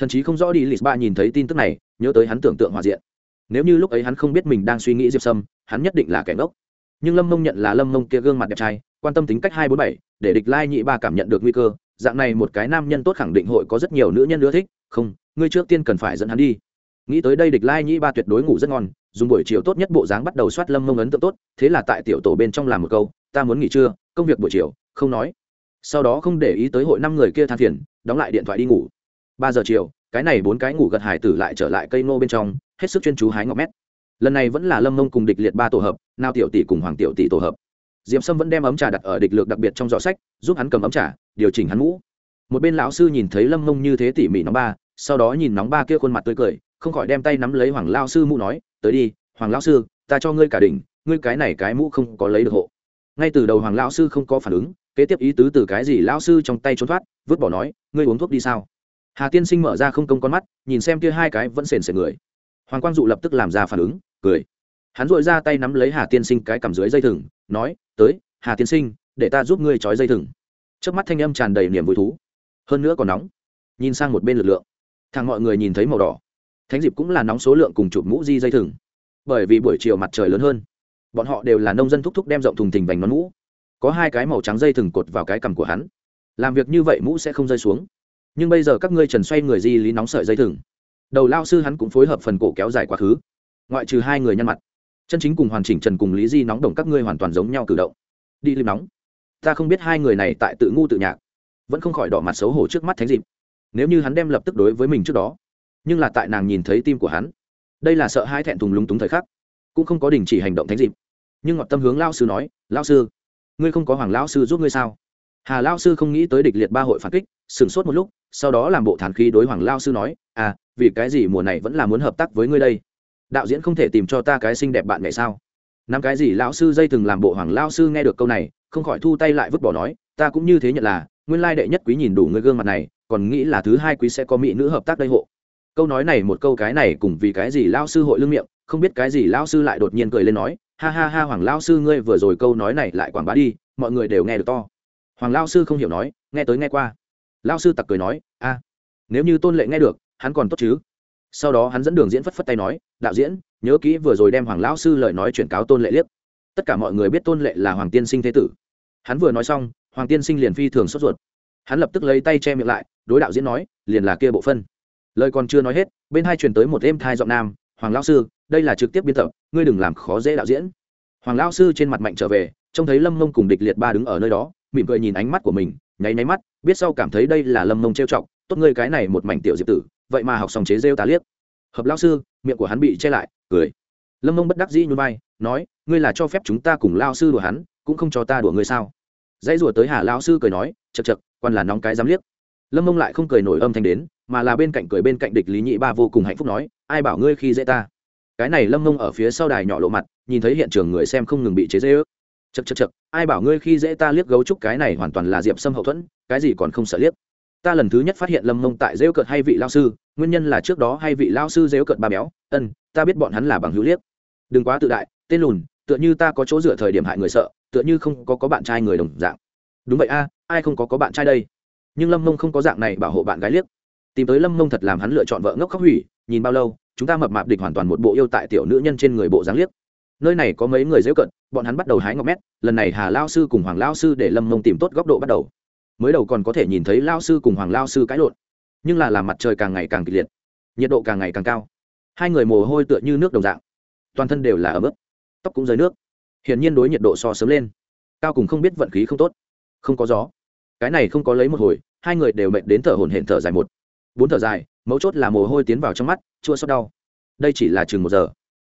[SPEAKER 1] thần chí không rõ đi lì ba nhìn thấy tin tức này, nhớ tới hắn tưởng tượng hòa diện. Nếu như lúc ấy hắn không biết mình đang suy nghĩ diệp sâm, hắn nhất định là kẻ ngốc. Nhưng lâm mông nhận là lâm mông kia gương mặt đẹp trai, quan tâm tính cách hai bốn bảy, để địch lai nhị ba cảm nhận được nguy cơ, dạng này một cái nam nhân tốt khẳng định hội có rất nhiều nữ nhân ưa thích, không, ngươi trước tiên cần phải dẫn hắn đi. Nghĩ tới đây địch lai nhị ba tuyệt đối ngủ rất ngon, dùng buổi chiều tốt nhất bộ dáng bắt đầu soát lâm mông ấn tượng tốt, thế là tại tiểu tổ bên trong làm một câu, ta muốn nghỉ trưa, công việc buổi chiều, không nói. Sau đó không để ý tới hội năm người kia than phiền, đóng lại điện thoại đi ngủ ba giờ chiều, cái này bốn cái ngủ gật hải tử lại trở lại cây nô bên trong, hết sức chuyên chú hái ngọc mét. Lần này vẫn là lâm mông cùng địch liệt ba tổ hợp nào tiểu tỷ cùng hoàng tiểu tỷ tổ hợp. Diệp sâm vẫn đem ấm trà đặt ở địch lược đặc biệt trong giỏ sách, giúp hắn cầm ấm trà, điều chỉnh hắn mũ một bên lão sư nhìn thấy lâm mông như thế tỉ mỉ nóng ba, sau đó nhìn nóng ba kia khuôn mặt tươi cười, không khỏi đem tay nắm lấy hoàng lao sư mũ nói, tới đi, hoàng lao sư, ta cho ngươi cả đỉnh, ngươi cái này cái mũ không có lấy được hộ. Ngay từ đầu hoàng lao sư không có phản ứng, kế tiếp ý tứ từ cái gì lao sư trong tay trốn thoát, vứt bỏ nói, ngươi uống thuốc đi sao? Hà tiên sinh mở ra không công con mắt, nhìn xem kia hai cái vẫn sền sệt người. Hoàng quang dụ lập tức làm ra phản ứng, cười. Hắn dội ra tay nắm lấy hà tiên sinh cái cầm dưới dây thừng, nói, tới, hà tiên sinh, để ta giúp ngươi trói dây thừng. Trước mắt thanh âm tràn đầy niềm vui thú. Hơn nữa còn nóng. Nhìn sang một bên lực lượng, thằng mọi người nhìn thấy màu đỏ. Thánh dịp cũng là nóng số lượng cùng chụp mũ di dây thừng. Bởi vì buổi chiều mặt trời lớn hơn, bọn họ đều là nông dân thúc thúc đem rộng thùng thình vành nón mũ. Có hai cái màu trắng dây thừng cột vào cái cằm của hắn. Làm việc như vậy mũ sẽ không rơi xuống nhưng bây giờ các ngươi trần xoay người di lý nóng sợi dây thừng. Đầu lao sư hắn cũng phối hợp phần cổ kéo dài quá khứ. Ngoại trừ hai người nhăn mặt, chân chính cùng hoàn chỉnh trần cùng lý di nóng đồng các ngươi hoàn toàn giống nhau cử động. Đi lim nóng. Ta không biết hai người này tại tự ngu tự nhạc, vẫn không khỏi đỏ mặt xấu hổ trước mắt thánh dịp. Nếu như hắn đem lập tức đối với mình trước đó, nhưng là tại nàng nhìn thấy tim của hắn, đây là sợ hai thẹn thùng lúng túng thời khắc, cũng không có đình chỉ hành động thánh dịp. Nhưng ngọt tâm hướng lao sư nói, lao sư, ngươi không có hoàng lao sư giúp ngươi sao? Hà lao sư không nghĩ tới địch liệt ba hội phản kích, sửng sốt một lúc, sau đó làm bộ thản khí đối hoàng lao sư nói à vì cái gì mùa này vẫn là muốn hợp tác với ngươi đây? Đạo diễn không thể tìm cho ta cái xinh đẹp bạn mẹ sao? Năm cái gì lão sư dây từng làm bộ hoàng lao sư nghe được câu này, không khỏi thu tay lại vứt bỏ nói, ta cũng như thế nhận là, nguyên lai đệ nhất quý nhìn đủ người gương mặt này, còn nghĩ là thứ hai quý sẽ có mỹ nữ hợp tác đây hộ. Câu nói này một câu cái này cùng vì cái gì lao sư hội lương miệng, không biết cái gì lao sư lại đột nhiên cười lên nói, ha ha ha hoàng lao sư, ngươi vừa rồi câu nói này lại quảng bá đi, mọi người đều nghe được to hoàng lao sư không hiểu nói, nghe tới nghe qua. Lao sư tặc cười nói, a, nếu như tôn lệ nghe được, hắn còn tốt chứ? Sau đó hắn dẫn đường diễn phất phất tay nói, đạo diễn, nhớ kỹ vừa rồi đem hoàng lão sư lời nói chuyển cáo tôn lệ liếc. Tất cả mọi người biết tôn lệ là hoàng tiên sinh thế tử. Hắn vừa nói xong, hoàng tiên sinh liền phi thường sốt ruột. Hắn lập tức lấy tay che miệng lại, đối đạo diễn nói, liền là kia bộ phân. Lời còn chưa nói hết, bên hai truyền tới một êm thai giọng nam, hoàng lão sư, đây là trực tiếp biên tập, ngươi đừng làm khó dễ đạo diễn. Hoàng lão sư trên mặt mạnh trở về, trông thấy lâm mông cùng địch liệt ba đứng ở nơi đó mỉm cười nhìn ánh mắt của mình, nháy nháy mắt, biết sau cảm thấy đây là lâm mông trêu chọc, tốt ngươi cái này một mảnh tiểu diệp tử, vậy mà học xong chế rêu tá liếc. Hợp lao sư, miệng của hắn bị che lại, cười. Lâm mông bất đắc dĩ nhún bay nói, ngươi là cho phép chúng ta cùng lao sư đùa hắn, cũng không cho ta đùa ngươi sao? Dãy rủa tới hà lao sư cười nói chật chật quan là nóng cái dám liếc. Lâm mông lại không cười nổi âm thanh đến, mà là bên cạnh cười bên cạnh địch lý nhị ba vô cùng hạnh phúc nói, ai bảo ngươi khi dễ ta? Cái này lâm mông ở phía sau đài nhỏ lộ mặt, nhìn thấy hiện trường người xem không ngừng bị chế dễ ước chật chật chật ai bảo ngươi khi dễ ta liếc gấu trúc cái này hoàn toàn là diệp sâm hậu thuẫn, cái gì còn không sợ liếc. Ta lần thứ nhất phát hiện lâm mông tại rêu cợt hay vị lao sư, nguyên nhân là trước đó hay vị lao sư rêu cợt ba béo, ân, ta biết bọn hắn là bằng hữu liếc. Đừng quá tự đại, tên lùn, tựa như ta có chỗ dựa thời điểm hại người sợ, tựa như không có có bạn trai người đồng dạng. Đúng vậy a, ai không có có bạn trai đây? Nhưng lâm mông không có dạng này bảo hộ bạn gái liếc. Tìm tới lâm mông thật làm hắn lựa chọn vợ ngốc khóc hủy, nhìn bao lâu, chúng ta mập mạp địch hoàn toàn một bộ yêu tại tiểu nữ nhân trên người bộ dáng liếc nơi này có mấy người dễ cận, bọn hắn bắt đầu hái ngọc mét, lần này hà lao sư cùng hoàng lao sư để lâm mông tìm tốt góc độ bắt đầu. Mới đầu còn có thể nhìn thấy lao sư cùng hoàng lao sư cãi lộn, nhưng là làm mặt trời càng ngày càng kịch liệt, nhiệt độ càng ngày càng cao. Hai người mồ hôi tựa như nước đồng dạng, toàn thân đều là ấm ướp tóc cũng rơi nước. Hiển nhiên đối nhiệt độ so sớm lên, cao cùng không biết vận khí không tốt, không có gió. Cái này không có lấy một hồi, hai người đều mệt đến thở hổn hển thở dài một, bốn thở dài, mấu chốt là mồ hôi tiến vào trong mắt, chua xót đau. Đây chỉ là chừng một giờ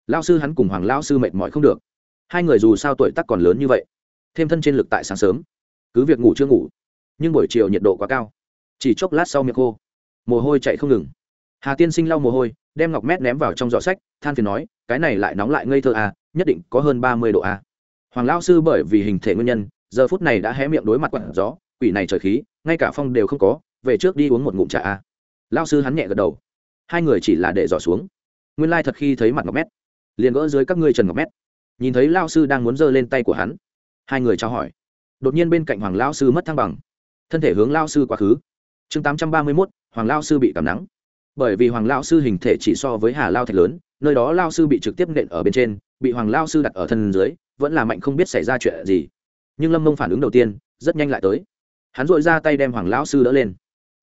[SPEAKER 1] lao sư hắn cùng hoàng lao sư mệt mỏi không được. Hai người dù sao tuổi tác còn lớn như vậy thêm thân trên lực tại sáng sớm cứ việc ngủ chưa ngủ nhưng buổi chiều nhiệt độ quá cao. Chỉ chốc lát sau miệng khô mồ hôi chạy không ngừng. Hà tiên sinh lau mồ hôi đem ngọc mét ném vào trong giỏ sách than phiền nói cái này lại nóng lại ngây thơ à, nhất định có hơn ba mươi độ à. hoàng lao sư bởi vì hình thể nguyên nhân giờ phút này đã hé miệng đối mặt quặn gió quỷ này trời khí ngay cả phong đều không có về trước đi uống một ngụm trà à. lao sư hắn nhẹ gật đầu. Hai người chỉ là để giỏ xuống. Nguyên lai thật khi thấy mặt ngọc mét liền gỡ dưới các ngươi trần ngọc mét. Nhìn thấy lao sư đang muốn giơ lên tay của hắn, hai người trao hỏi. Đột nhiên bên cạnh hoàng lao sư mất thăng bằng, thân thể hướng lao sư quá khứ. Chương tám trăm ba mươi mốt, hoàng lao sư bị cảm nắng. Bởi vì hoàng lao sư hình thể chỉ so với hà lao thạch lớn, nơi đó lao sư bị trực tiếp nện ở bên trên, bị hoàng lao sư đặt ở thân dưới, vẫn là mạnh không biết xảy ra chuyện gì. Nhưng lâm mông phản ứng đầu tiên, rất nhanh lại tới. Hắn dội ra tay đem hoàng lão sư đỡ lên.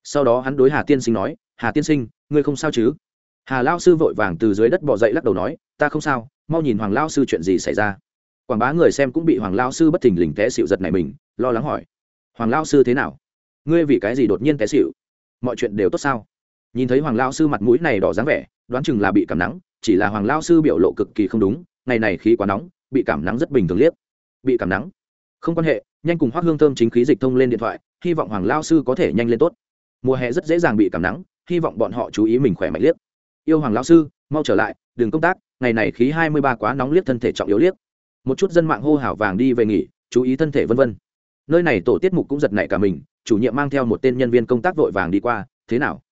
[SPEAKER 1] Sau đó hắn đối hà tiên sinh nói, hà tiên sinh, ngươi không sao chứ? Hà lao sư vội vàng từ dưới đất bỏ dậy lắc đầu nói, ta không sao, mau nhìn hoàng lao sư chuyện gì xảy ra. Quảng bá người xem cũng bị hoàng lao sư bất thình lình té xịu giật này mình, lo lắng hỏi, hoàng lao sư thế nào? Ngươi vì cái gì đột nhiên té xịu mọi chuyện đều tốt sao? Nhìn thấy hoàng lao sư mặt mũi này đỏ dáng vẻ, đoán chừng là bị cảm nắng, chỉ là hoàng lao sư biểu lộ cực kỳ không đúng, ngày này khí quá nóng, bị cảm nắng rất bình thường liếc. Bị cảm nắng? Không quan hệ, nhanh cùng hoác hương thơm chính khí dịch thông lên điện thoại, hy vọng hoàng lao sư có thể nhanh lên tốt. Mùa hè rất dễ dàng bị cảm nắng, hy vọng bọn họ chú ý mình khỏe mạnh liếc yêu hoàng Lão sư, mau trở lại, đừng công tác, ngày này khí hai mươi ba quá nóng liếc thân thể trọng yếu liếc. Một chút dân mạng hô hào vàng đi về nghỉ, chú ý thân thể vân vân. Nơi này tổ tiết mục cũng giật nảy cả mình, chủ nhiệm mang theo một tên nhân viên công tác vội vàng đi qua, thế nào?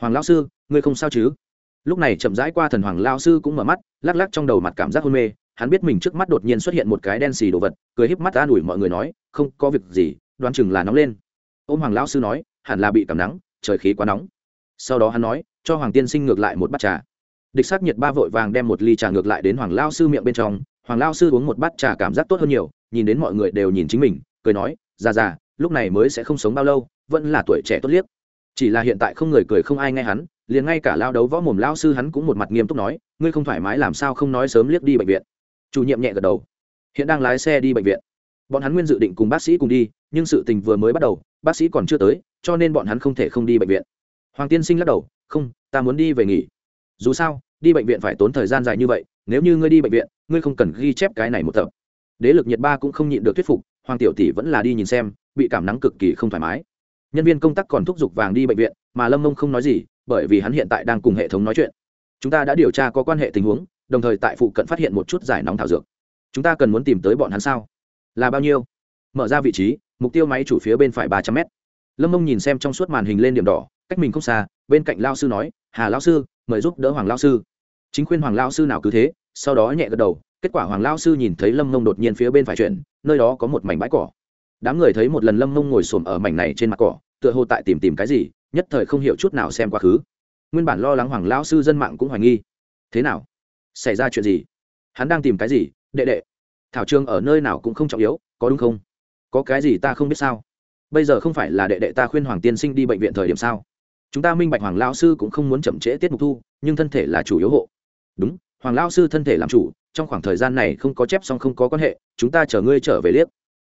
[SPEAKER 1] Hoàng Lão sư, ngươi không sao chứ? Lúc này chậm rãi qua thần hoàng lao sư cũng mở mắt, lắc lắc trong đầu mặt cảm giác hôn mê, hắn biết mình trước mắt đột nhiên xuất hiện một cái đen xì đồ vật, cười híp mắt an ủi mọi người nói, không có việc gì, đoán chừng là nóng lên. Ôm hoàng lao sư nói, hẳn là bị cảm nắng, trời khí quá nóng. Sau đó hắn nói cho hoàng tiên sinh ngược lại một bát trà. Địch sắc nhiệt ba vội vàng đem một ly trà ngược lại đến hoàng lao sư miệng bên trong. Hoàng lao sư uống một bát trà cảm giác tốt hơn nhiều, nhìn đến mọi người đều nhìn chính mình, cười nói, già già, lúc này mới sẽ không sống bao lâu, vẫn là tuổi trẻ tốt liếc. Chỉ là hiện tại không người cười không ai nghe hắn, liền ngay cả lao đấu võ mồm lao sư hắn cũng một mặt nghiêm túc nói, ngươi không thoải mái làm sao không nói sớm liếc đi bệnh viện. Chủ nhiệm nhẹ gật đầu. Hiện đang lái xe đi bệnh viện. Bọn hắn nguyên dự định cùng bác sĩ cùng đi, nhưng sự tình vừa mới bắt đầu, bác sĩ còn chưa tới, cho nên bọn hắn không thể không đi bệnh viện. Hoàng tiên sinh lắc đầu không, ta muốn đi về nghỉ. Dù sao, đi bệnh viện phải tốn thời gian dài như vậy, nếu như ngươi đi bệnh viện, ngươi không cần ghi chép cái này một tập. Đế lực nhiệt ba cũng không nhịn được thuyết phục, hoàng tiểu tỷ vẫn là đi nhìn xem, bị cảm nắng cực kỳ không thoải mái. Nhân viên công tác còn thúc giục vàng đi bệnh viện, mà lâm mông không nói gì, bởi vì hắn hiện tại đang cùng hệ thống nói chuyện. Chúng ta đã điều tra có quan hệ tình huống, đồng thời tại phụ cận phát hiện một chút giải nóng thảo dược. Chúng ta cần muốn tìm tới bọn hắn sao? Là bao nhiêu? Mở ra vị trí, mục tiêu máy chủ phía bên phải ba trăm m lâm mông nhìn xem trong suốt màn hình lên điểm đỏ cách mình không xa, bên cạnh lao sư nói, hà lao sư, mời giúp đỡ hoàng lao sư. Chính khuyên hoàng lao sư nào cứ thế, sau đó nhẹ gật đầu, kết quả hoàng lao sư nhìn thấy lâm mông đột nhiên phía bên phải chuyển, nơi đó có một mảnh bãi cỏ. Đám người thấy một lần lâm mông ngồi xổm ở mảnh này trên mặt cỏ, tựa hồ tại tìm tìm cái gì, nhất thời không hiểu chút nào xem quá khứ. Nguyên bản lo lắng hoàng lao sư dân mạng cũng hoài nghi. Thế nào? Xảy ra chuyện gì? Hắn đang tìm cái gì? Đệ đệ. Thảo trường ở nơi nào cũng không trọng yếu, có đúng không? Có cái gì ta không biết sao? Bây giờ không phải là đệ đệ ta khuyên hoàng tiên sinh đi bệnh viện thời điểm sao? Chúng ta minh bạch hoàng lao sư cũng không muốn chậm trễ tiết mục thu, nhưng thân thể là chủ yếu hộ. Đúng, hoàng lao sư thân thể làm chủ, trong khoảng thời gian này không có chép xong không có quan hệ, chúng ta chở ngươi trở về liếc.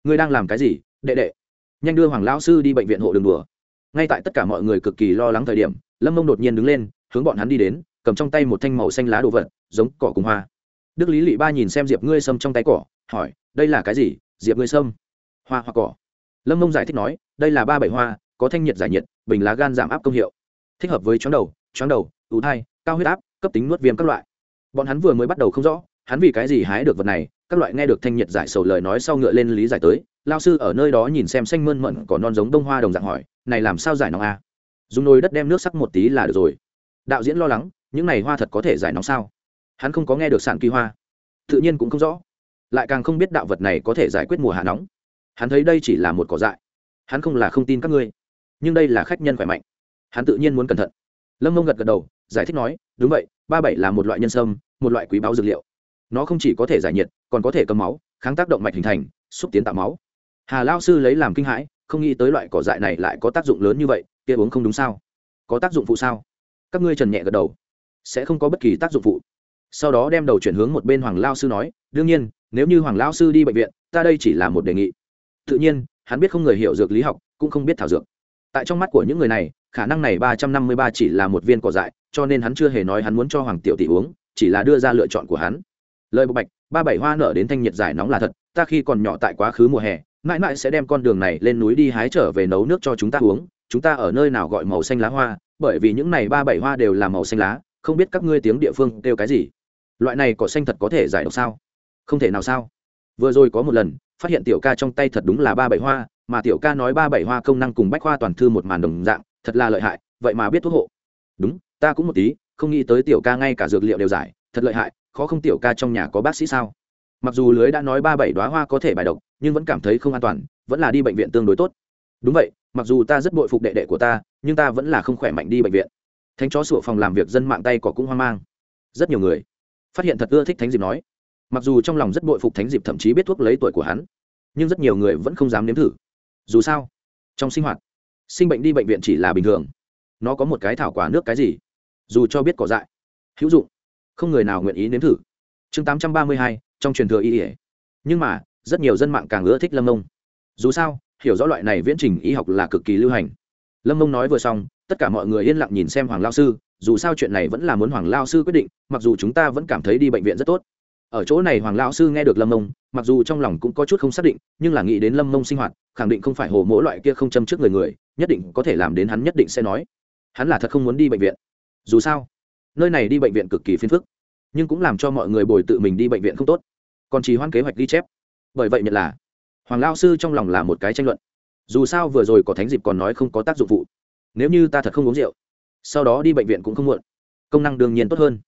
[SPEAKER 1] Ngươi đang làm cái gì, đệ đệ? Nhanh đưa hoàng lao sư đi bệnh viện hộ đường đùa. Ngay tại tất cả mọi người cực kỳ lo lắng thời điểm, lâm mông đột nhiên đứng lên, hướng bọn hắn đi đến, cầm trong tay một thanh màu xanh lá đồ vật, giống cỏ cùng hoa. Đức lý lị ba nhìn xem diệp ngươi sâm trong tay cỏ, hỏi, đây là cái gì? Diệp ngươi sâm? Hoa hoa cỏ. Lâm mông giải thích nói, đây là ba bảy hoa, có thanh nhiệt giải nhiệt bình lá gan giảm áp công hiệu. Thích hợp với chóng đầu chóng đầu ủ thai, cao huyết áp, cấp tính nuốt viêm các loại. Bọn hắn vừa mới bắt đầu không rõ, hắn vì cái gì hái được vật này, các loại nghe được thanh nhiệt giải sầu lời nói sau ngựa lên lý giải tới, lao sư ở nơi đó nhìn xem xanh mơn mận có non giống đông hoa đồng dạng hỏi, này làm sao giải nóng a? À? dùng nồi đất đem nước sắc một tí là được rồi. Đạo diễn lo lắng, những này hoa thật có thể giải nóng sao? Hắn không có nghe được sản kỳ hoa. Tự nhiên cũng không rõ. Lại càng không biết đạo vật này có thể giải quyết mùa hạ nóng. Hắn thấy đây chỉ là một cỏ dại. Hắn không là không tin các ngươi nhưng đây là khách nhân khỏe mạnh. Hắn tự nhiên muốn cẩn thận. Lâm mông gật gật đầu, giải thích nói, đúng vậy, ba bảy là một loại nhân sâm, một loại quý báu dược liệu. Nó không chỉ có thể giải nhiệt, còn có thể cầm máu, kháng tác động mạch hình thành, xúc tiến tạo máu. Hà lao sư lấy làm kinh hãi, không nghĩ tới loại cỏ dại này lại có tác dụng lớn như vậy, kia uống không đúng sao? Có tác dụng phụ sao? Các ngươi trần nhẹ gật đầu. Sẽ không có bất kỳ tác dụng phụ. Sau đó đem đầu chuyển hướng một bên hoàng lao sư nói, đương nhiên, nếu như hoàng lao sư đi bệnh viện, ta đây chỉ là một đề nghị. Tự nhiên, hắn biết không người hiểu dược lý học, cũng không biết thảo dược tại trong mắt của những người này, khả năng này ba trăm năm mươi ba chỉ là một viên cỏ dại, cho nên hắn chưa hề nói hắn muốn cho hoàng tiểu tỷ uống, chỉ là đưa ra lựa chọn của hắn. Lời bộc bạch, ba bảy hoa nở đến thanh nhiệt giải nóng là thật, ta khi còn nhỏ tại quá khứ mùa hè, mãi mãi sẽ đem con đường này lên núi đi hái trở về nấu nước cho chúng ta uống, chúng ta ở nơi nào gọi màu xanh lá hoa, bởi vì những này ba bảy hoa đều là màu xanh lá, không biết các ngươi tiếng địa phương kêu cái gì. Loại này cỏ xanh thật có thể giải độc sao? Không thể nào sao? Vừa rồi có một lần, phát hiện tiểu ca trong tay thật đúng là ba bảy hoa mà tiểu ca nói ba bảy hoa công năng cùng bách hoa toàn thư một màn đồng dạng, thật là lợi hại, vậy mà biết thuốc hộ. Đúng, ta cũng một tí, không nghĩ tới tiểu ca ngay cả dược liệu đều giải, thật lợi hại, khó không tiểu ca trong nhà có bác sĩ sao? Mặc dù lưới đã nói ba bảy đoá hoa có thể bài độc, nhưng vẫn cảm thấy không an toàn, vẫn là đi bệnh viện tương đối tốt. Đúng vậy, mặc dù ta rất bội phục đệ đệ của ta, nhưng ta vẫn là không khỏe mạnh đi bệnh viện. Thánh chó sủa phòng làm việc dân mạng tay có cũng hoang mang. Rất nhiều người phát hiện thật ưa thích thánh diệp nói. Mặc dù trong lòng rất bội phục thánh diệp thậm chí biết thuốc lấy tuổi của hắn, nhưng rất nhiều người vẫn không dám nếm thử dù sao, trong sinh hoạt, sinh bệnh đi bệnh viện chỉ là bình thường. Nó có một cái thảo quả nước cái gì? Dù cho biết cỏ dại, hữu dụng, không người nào nguyện ý nếm thử. Chương tám trăm ba mươi hai, trong truyền thừa y ỉa nhưng mà, rất nhiều dân mạng càng ưa thích lâm mông dù sao, hiểu rõ loại này viễn trình y học là cực kỳ lưu hành. Lâm mông nói vừa xong, tất cả mọi người yên lặng nhìn xem hoàng lao sư, dù sao chuyện này vẫn là muốn hoàng lao sư quyết định, mặc dù chúng ta vẫn cảm thấy đi bệnh viện rất tốt ở chỗ này hoàng lão sư nghe được lâm mông, mặc dù trong lòng cũng có chút không xác định, nhưng là nghĩ đến lâm mông sinh hoạt, khẳng định không phải hồ mỗi loại kia không châm trước người người, nhất định có thể làm đến hắn nhất định sẽ nói. Hắn là thật không muốn đi bệnh viện. Dù sao, nơi này đi bệnh viện cực kỳ phiền phức, nhưng cũng làm cho mọi người bồi tự mình đi bệnh viện không tốt. Còn chỉ hoãn kế hoạch ghi chép. Bởi vậy nhận là, hoàng lao sư trong lòng là một cái tranh luận. Dù sao vừa rồi có thánh dịp còn nói không có tác dụng phụ nếu như ta thật không uống rượu, sau đó đi bệnh viện cũng không muộn, công năng đương nhiên tốt hơn.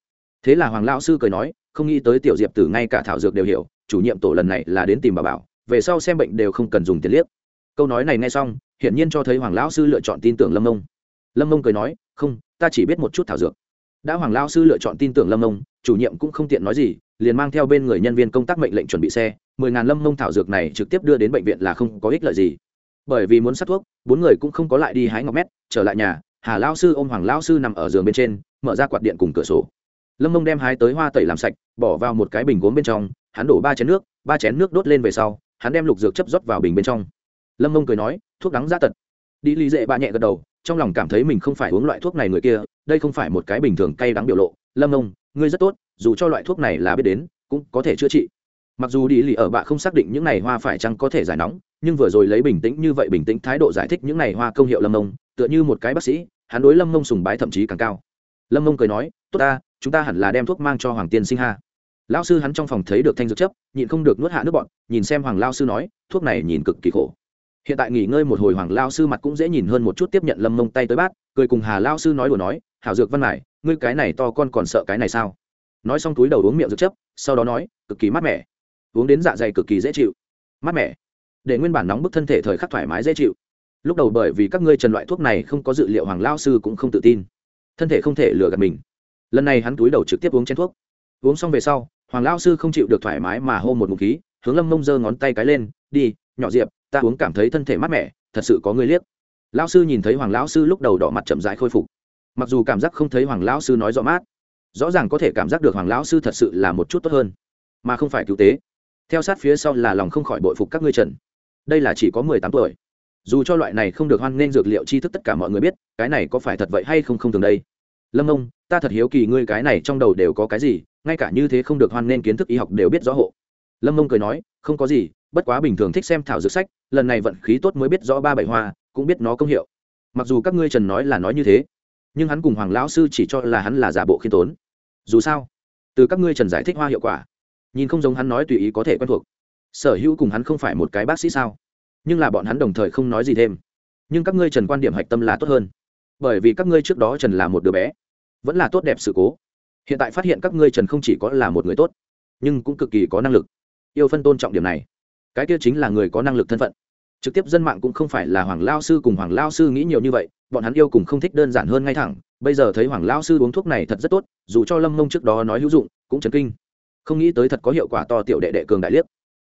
[SPEAKER 1] Thế là hoàng lao sư cười nói không nghĩ tới tiểu diệp tử ngay cả thảo dược đều hiểu, chủ nhiệm tổ lần này là đến tìm bà bảo, về sau xem bệnh đều không cần dùng tiền liếc. Câu nói này nghe xong, hiển nhiên cho thấy hoàng lão sư lựa chọn tin tưởng lâm ông lâm ông cười nói, không, ta chỉ biết một chút thảo dược. Đã hoàng lão sư lựa chọn tin tưởng lâm ông chủ nhiệm cũng không tiện nói gì, liền mang theo bên người nhân viên công tác mệnh lệnh chuẩn bị xe, mười ngàn lâm mông thảo dược này trực tiếp đưa đến bệnh viện là không có ích lợi gì. Bởi vì muốn sát thuốc, bốn người cũng không có lại đi hái ngọc mét, trở lại nhà, hà lao sư ôm hoàng lao sư nằm ở giường bên trên, mở ra quạt điện cùng cửa sổ lâm mông đem hái tới hoa tẩy làm sạch, bỏ vào một cái bình gốm bên trong, hắn đổ ba chén nước, ba chén nước đốt lên về sau, hắn đem lục dược chấp rót vào bình bên trong. Lâm mông cười nói, thuốc đắng giá tật. Đi lý dệ bà nhẹ gật đầu, trong lòng cảm thấy mình không phải uống loại thuốc này người kia, đây không phải một cái bình thường cay đắng biểu lộ. Lâm mông, ngươi rất tốt, dù cho loại thuốc này là biết đến, cũng có thể chữa trị. Mặc dù đi lì ở bạ không xác định những này hoa phải chăng có thể giải nóng, nhưng vừa rồi lấy bình tĩnh như vậy bình tĩnh thái độ giải thích những này hoa công hiệu lâm mông, tựa như một cái bác sĩ, hắn đối lâm mông sùng bái thậm chí càng cao. Lâm mông cười nói, tốt ta chúng ta hẳn là đem thuốc mang cho hoàng tiên sinh ha. Lão sư hắn trong phòng thấy được thanh dược chấp, nhịn không được nuốt hạ nước bọn nhìn xem hoàng lao sư nói, thuốc này nhìn cực kỳ khổ. Hiện tại nghỉ ngơi một hồi hoàng lao sư mặt cũng dễ nhìn hơn một chút tiếp nhận lâm mông tay tới bát, cười cùng hà lao sư nói đùa nói, hảo dược văn mải ngươi cái này to con còn sợ cái này sao? Nói xong túi đầu uống miệng dược chấp, sau đó nói, cực kỳ mát mẻ, uống đến dạ dày cực kỳ dễ chịu. Mát mẻ? Để nguyên bản nóng bức thân thể thời khắc thoải mái dễ chịu. Lúc đầu bởi vì các ngươi trần loại thuốc này không có dự liệu hoàng lao sư cũng không tự tin. Thân thể không thể lừa gạt mình lần này hắn túi đầu trực tiếp uống chén thuốc. Uống xong về sau, hoàng lao sư không chịu được thoải mái mà hô một mục khí, hướng lâm mông giơ ngón tay cái lên, đi, nhỏ diệp, ta uống cảm thấy thân thể mát mẻ, thật sự có người liếc. Lão sư nhìn thấy hoàng lão sư lúc đầu đỏ mặt chậm rãi khôi phục. Mặc dù cảm giác không thấy hoàng lão sư nói rõ mát, rõ ràng có thể cảm giác được hoàng lão sư thật sự là một chút tốt hơn, mà không phải cứu tế. Theo sát phía sau là lòng không khỏi bội phục các ngươi trần. Đây là chỉ có mười tám tuổi. Dù cho loại này không được hoan nghênh dược liệu tri thức tất cả mọi người biết, cái này có phải thật vậy hay không không thường đây? Lâm ông ta thật hiếu kỳ ngươi cái này trong đầu đều có cái gì, ngay cả như thế không được hoan nên kiến thức y học đều biết rõ hộ. Lâm ông cười nói, không có gì, bất quá bình thường thích xem thảo dược sách, lần này vận khí tốt mới biết rõ ba bảy hoa, cũng biết nó công hiệu. Mặc dù các ngươi trần nói là nói như thế, nhưng hắn cùng hoàng lão sư chỉ cho là hắn là giả bộ khiêm tốn. Dù sao, từ các ngươi trần giải thích hoa hiệu quả, nhìn không giống hắn nói tùy ý có thể quen thuộc. Sở hữu cùng hắn không phải một cái bác sĩ sao? Nhưng là bọn hắn đồng thời không nói gì thêm. Nhưng các ngươi trần quan điểm hạch tâm là tốt hơn bởi vì các ngươi trước đó trần là một đứa bé, vẫn là tốt đẹp sự cố. Hiện tại phát hiện các ngươi trần không chỉ có là một người tốt, nhưng cũng cực kỳ có năng lực. Yêu phân tôn trọng điểm này. Cái kia chính là người có năng lực thân phận. Trực tiếp dân mạng cũng không phải là hoàng lao sư cùng hoàng lao sư nghĩ nhiều như vậy, bọn hắn yêu cùng không thích đơn giản hơn ngay thẳng. Bây giờ thấy hoàng lao sư uống thuốc này thật rất tốt, dù cho lâm mông trước đó nói hữu dụng, cũng chấn kinh. Không nghĩ tới thật có hiệu quả to tiểu đệ đệ cường đại liếc.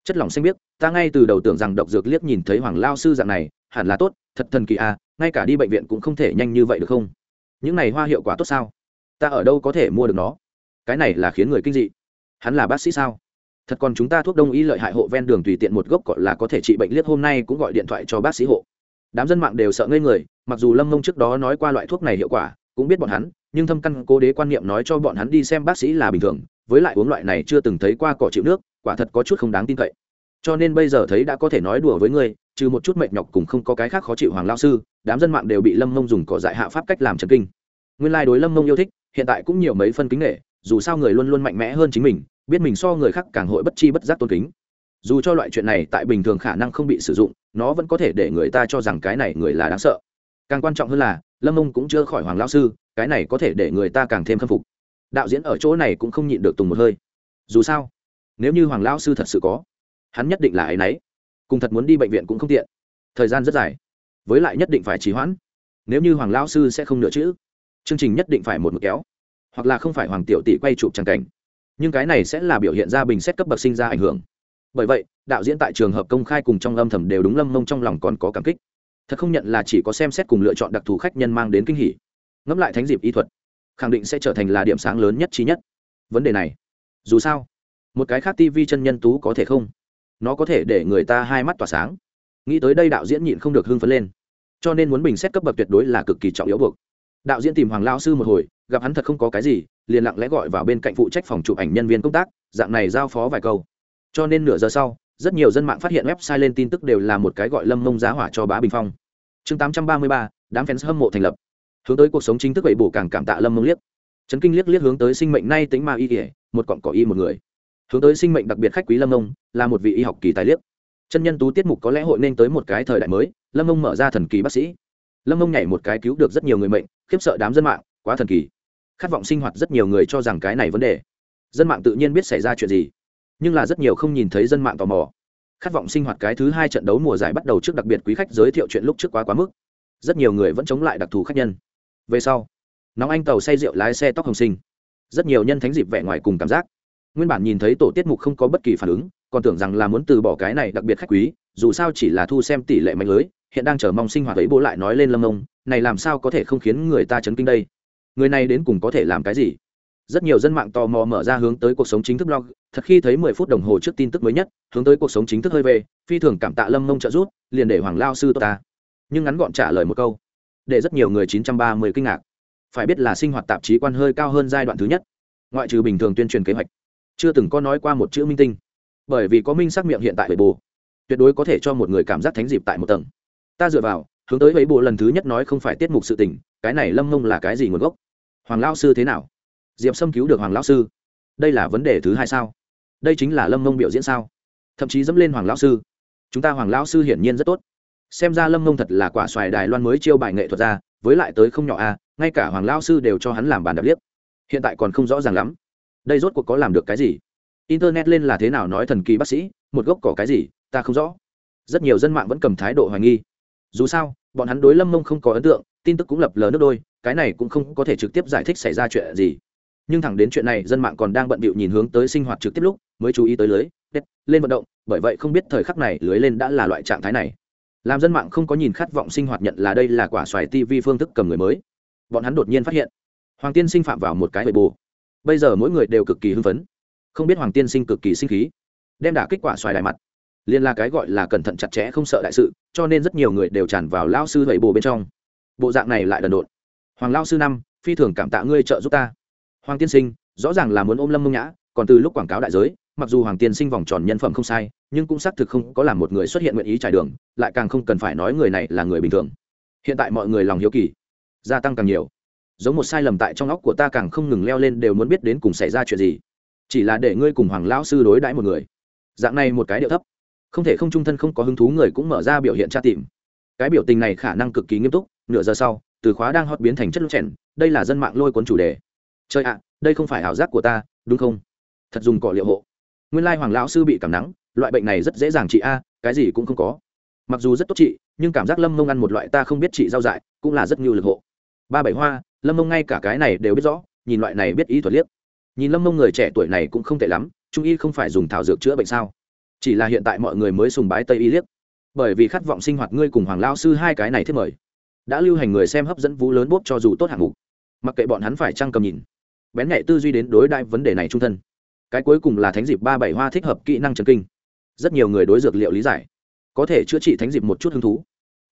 [SPEAKER 1] Chất lòng xanh biết ta ngay từ đầu tưởng rằng độc dược liếc nhìn thấy hoàng lao sư dạng này, hẳn là tốt, thật thần kỳ à ngay cả đi bệnh viện cũng không thể nhanh như vậy được không? Những này hoa hiệu quả tốt sao? Ta ở đâu có thể mua được nó? Cái này là khiến người kinh dị. Hắn là bác sĩ sao? Thật còn chúng ta thuốc đông y lợi hại hộ ven đường tùy tiện một gốc gọi là có thể trị bệnh liếc hôm nay cũng gọi điện thoại cho bác sĩ hộ. Đám dân mạng đều sợ ngây người, mặc dù lâm mông trước đó nói qua loại thuốc này hiệu quả, cũng biết bọn hắn, nhưng thâm căn cố đế quan niệm nói cho bọn hắn đi xem bác sĩ là bình thường, với lại uống loại này chưa từng thấy qua cỏ chịu nước, quả thật có chút không đáng tin cậy cho nên bây giờ thấy đã có thể nói đùa với ngươi, trừ một chút mệt nhọc cùng không có cái khác khó chịu hoàng lao sư, đám dân mạng đều bị lâm mông dùng cỏ dại hạ pháp cách làm trần kinh. Nguyên lai、like、đối lâm mông yêu thích, hiện tại cũng nhiều mấy phân kính nghệ dù sao người luôn luôn mạnh mẽ hơn chính mình, biết mình so người khác càng hội bất chi bất giác tôn kính. Dù cho loại chuyện này tại bình thường khả năng không bị sử dụng, nó vẫn có thể để người ta cho rằng cái này người là đáng sợ. Càng quan trọng hơn là, lâm mông cũng chưa khỏi hoàng lao sư, cái này có thể để người ta càng thêm khâm phục. Đạo diễn ở chỗ này cũng không nhịn được tùng một hơi. Dù sao, nếu như hoàng lao sư thật sự có hắn nhất định là ấy nấy, cùng thật muốn đi bệnh viện cũng không tiện. Thời gian rất dài. Với lại nhất định phải trì hoãn. Nếu như hoàng lao sư sẽ không nữa chữ chương trình nhất định phải một mực kéo. Hoặc là không phải hoàng tiểu tỷ quay chụp tràng cảnh. Nhưng cái này sẽ là biểu hiện ra bình xét cấp bậc sinh ra ảnh hưởng. Bởi vậy đạo diễn tại trường hợp công khai cùng trong âm thầm đều đúng lâm mông trong lòng còn có cảm kích. Thật không nhận là chỉ có xem xét cùng lựa chọn đặc thù khách nhân mang đến kinh hỉ. Ngẫm lại thánh dịp y thuật khẳng định sẽ trở thành là điểm sáng lớn nhất trí nhất. Vấn đề này dù sao một cái khác tivi chân nhân tú có thể không? Nó có thể để người ta hai mắt tỏa sáng. Nghĩ tới đây đạo diễn nhịn không được hưng phấn lên. Cho nên muốn bình xét cấp bậc tuyệt đối là cực kỳ trọng yếu buộc. Đạo diễn tìm hoàng lao sư một hồi, gặp hắn thật không có cái gì, liền lặng lẽ gọi vào bên cạnh phụ trách phòng chụp ảnh nhân viên công tác, dạng này giao phó vài câu. Cho nên nửa giờ sau, rất nhiều dân mạng phát hiện website lên tin tức đều là một cái gọi lâm mông giá hỏa cho bá bình phong. Chương tám trăm ba mươi ba, đám fans hâm mộ thành lập. Hướng tới cuộc sống chính thức vậy bổ càng cảm tạ lâm mông liếc. Trấn kinh liếc liếc hướng tới sinh mệnh nay tính ma y kể một cọng cỏ y một người hướng tới sinh mệnh đặc biệt khách quý lâm ông, là một vị y học kỳ tài liếc. Chân nhân tú tiết mục có lẽ hội nên tới một cái thời đại mới, lâm ông mở ra thần kỳ bác sĩ. Lâm ông nhảy một cái cứu được rất nhiều người mệnh, khiếp sợ đám dân mạng, quá thần kỳ. Khát vọng sinh hoạt rất nhiều người cho rằng cái này vấn đề. Dân mạng tự nhiên biết xảy ra chuyện gì, nhưng là rất nhiều không nhìn thấy dân mạng tò mò. Khát vọng sinh hoạt cái thứ hai trận đấu mùa giải bắt đầu trước đặc biệt quý khách giới thiệu chuyện lúc trước quá quá mức. Rất nhiều người vẫn chống lại đặc thù khách nhân. Về sau, nóng anh tàu say rượu lái xe tóc hồng sinh rất nhiều nhân thánh dịp vẻ ngoài cùng cảm giác nguyên bản nhìn thấy tổ tiết mục không có bất kỳ phản ứng, còn tưởng rằng là muốn từ bỏ cái này đặc biệt khách quý, dù sao chỉ là thu xem tỷ lệ mạnh lưới, hiện đang chờ mong sinh hoạt ấy bố lại nói lên lâm ông, này làm sao có thể không khiến người ta chấn kinh đây? Người này đến cùng có thể làm cái gì? Rất nhiều dân mạng tò mò mở ra hướng tới cuộc sống chính thức blog, thật khi thấy mười phút đồng hồ trước tin tức mới nhất, hướng tới cuộc sống chính thức hơi về, phi thường cảm tạ lâm mông trợ giúp, liền để hoàng lao sư tốt ta. Nhưng ngắn gọn trả lời một câu, để rất nhiều người chín trăm ba mươi kinh ngạc. Phải biết là sinh hoạt tạp chí quan hơi cao hơn giai đoạn thứ nhất. Ngoại trừ bình thường tuyên truyền kế hoạch chưa từng có nói qua một chữ minh tinh. Bởi vì có minh xác miệng hiện tại về bồ tuyệt đối có thể cho một người cảm giác thánh dịp tại một tầng. Ta dựa vào, hướng tới ấy bộ lần thứ nhất nói không phải tiết mục sự tình, cái này lâm mông là cái gì nguồn gốc? Hoàng lao sư thế nào? Diệp sâm cứu được hoàng lao sư. Đây là vấn đề thứ hai sao? Đây chính là lâm mông biểu diễn sao? Thậm chí dẫm lên hoàng lao sư. Chúng ta hoàng lao sư hiển nhiên rất tốt. Xem ra lâm mông thật là quả xoài đài loan mới chiêu bài nghệ thuật ra, với lại tới không nhỏ a ngay cả hoàng lao sư đều cho hắn làm bàn đạp liếp hiện tại còn không rõ ràng lắm đây rốt cuộc có làm được cái gì? Internet lên là thế nào nói thần kỳ bác sĩ, một gốc cỏ cái gì, ta không rõ. Rất nhiều dân mạng vẫn cầm thái độ hoài nghi. Dù sao, bọn hắn đối lâm mông không có ấn tượng, tin tức cũng lập lờ nước đôi, cái này cũng không có thể trực tiếp giải thích xảy ra chuyện gì. Nhưng thẳng đến chuyện này, dân mạng còn đang bận bịu nhìn hướng tới sinh hoạt trực tiếp lúc, mới chú ý tới lưới lên vận động, bởi vậy không biết thời khắc này lưới lên đã là loại trạng thái này. Làm dân mạng không có nhìn khát vọng sinh hoạt nhận là đây là quả xoài tv phương thức cầm người mới. Bọn hắn đột nhiên phát hiện, hoàng tiên sinh phạm vào một cái bề bù bây giờ mỗi người đều cực kỳ hưng phấn. Không biết hoàng tiên sinh cực kỳ sinh khí. Đem đả kết quả xoài đại mặt. Liên là cái gọi là cẩn thận chặt chẽ không sợ đại sự, cho nên rất nhiều người đều tràn vào lao sư bảy bồ bên trong. Bộ dạng này lại đần độn. Hoàng lao sư năm, phi thường cảm tạ ngươi trợ giúp ta. Hoàng tiên sinh, rõ ràng là muốn ôm lâm mông nhã, còn từ lúc quảng cáo đại giới, mặc dù hoàng tiên sinh vòng tròn nhân phẩm không sai, nhưng cũng xác thực không có làm một người xuất hiện nguyện ý trải đường, lại càng không cần phải nói người này là người bình thường. Hiện tại mọi người lòng hiếu kỳ, gia tăng càng nhiều giống một sai lầm tại trong óc của ta càng không ngừng leo lên đều muốn biết đến cùng xảy ra chuyện gì. Chỉ là để ngươi cùng hoàng lão sư đối đãi một người. Dạng này một cái điệu thấp. Không thể không trung thân không có hứng thú người cũng mở ra biểu hiện tra tìm. Cái biểu tình này khả năng cực kỳ nghiêm túc, nửa giờ sau, từ khóa đang hót biến thành chất lúc chèn, đây là dân mạng lôi cuốn chủ đề. Chơi ạ, đây không phải ảo giác của ta, đúng không? Thật dùng cọ liệu hộ. Nguyên lai hoàng lão sư bị cảm nắng, loại bệnh này rất dễ dàng trị a, cái gì cũng không có. Mặc dù rất tốt trị, nhưng cảm giác lâm mông ăn một loại ta không biết trị rau dại, cũng là rất nhiều lực hộ. Ba bảy hoa lâm mông ngay cả cái này đều biết rõ, nhìn loại này biết ý thuật liếc. Nhìn lâm mông người trẻ tuổi này cũng không tệ lắm, trung y không phải dùng thảo dược chữa bệnh sao? Chỉ là hiện tại mọi người mới sùng bái tây y liếc. Bởi vì khát vọng sinh hoạt ngươi cùng hoàng lao sư hai cái này thiết mời, đã lưu hành người xem hấp dẫn vũ lớn bốp cho dù tốt hạng mục. Mặc kệ bọn hắn phải trăng cầm nhìn, bén nhạy tư duy đến đối đại vấn đề này trung thân. Cái cuối cùng là thánh dịp ba bảy hoa thích hợp kỹ năng trần kinh. Rất nhiều người đối dược liệu lý giải, có thể chữa trị thánh dịp một chút hứng thú.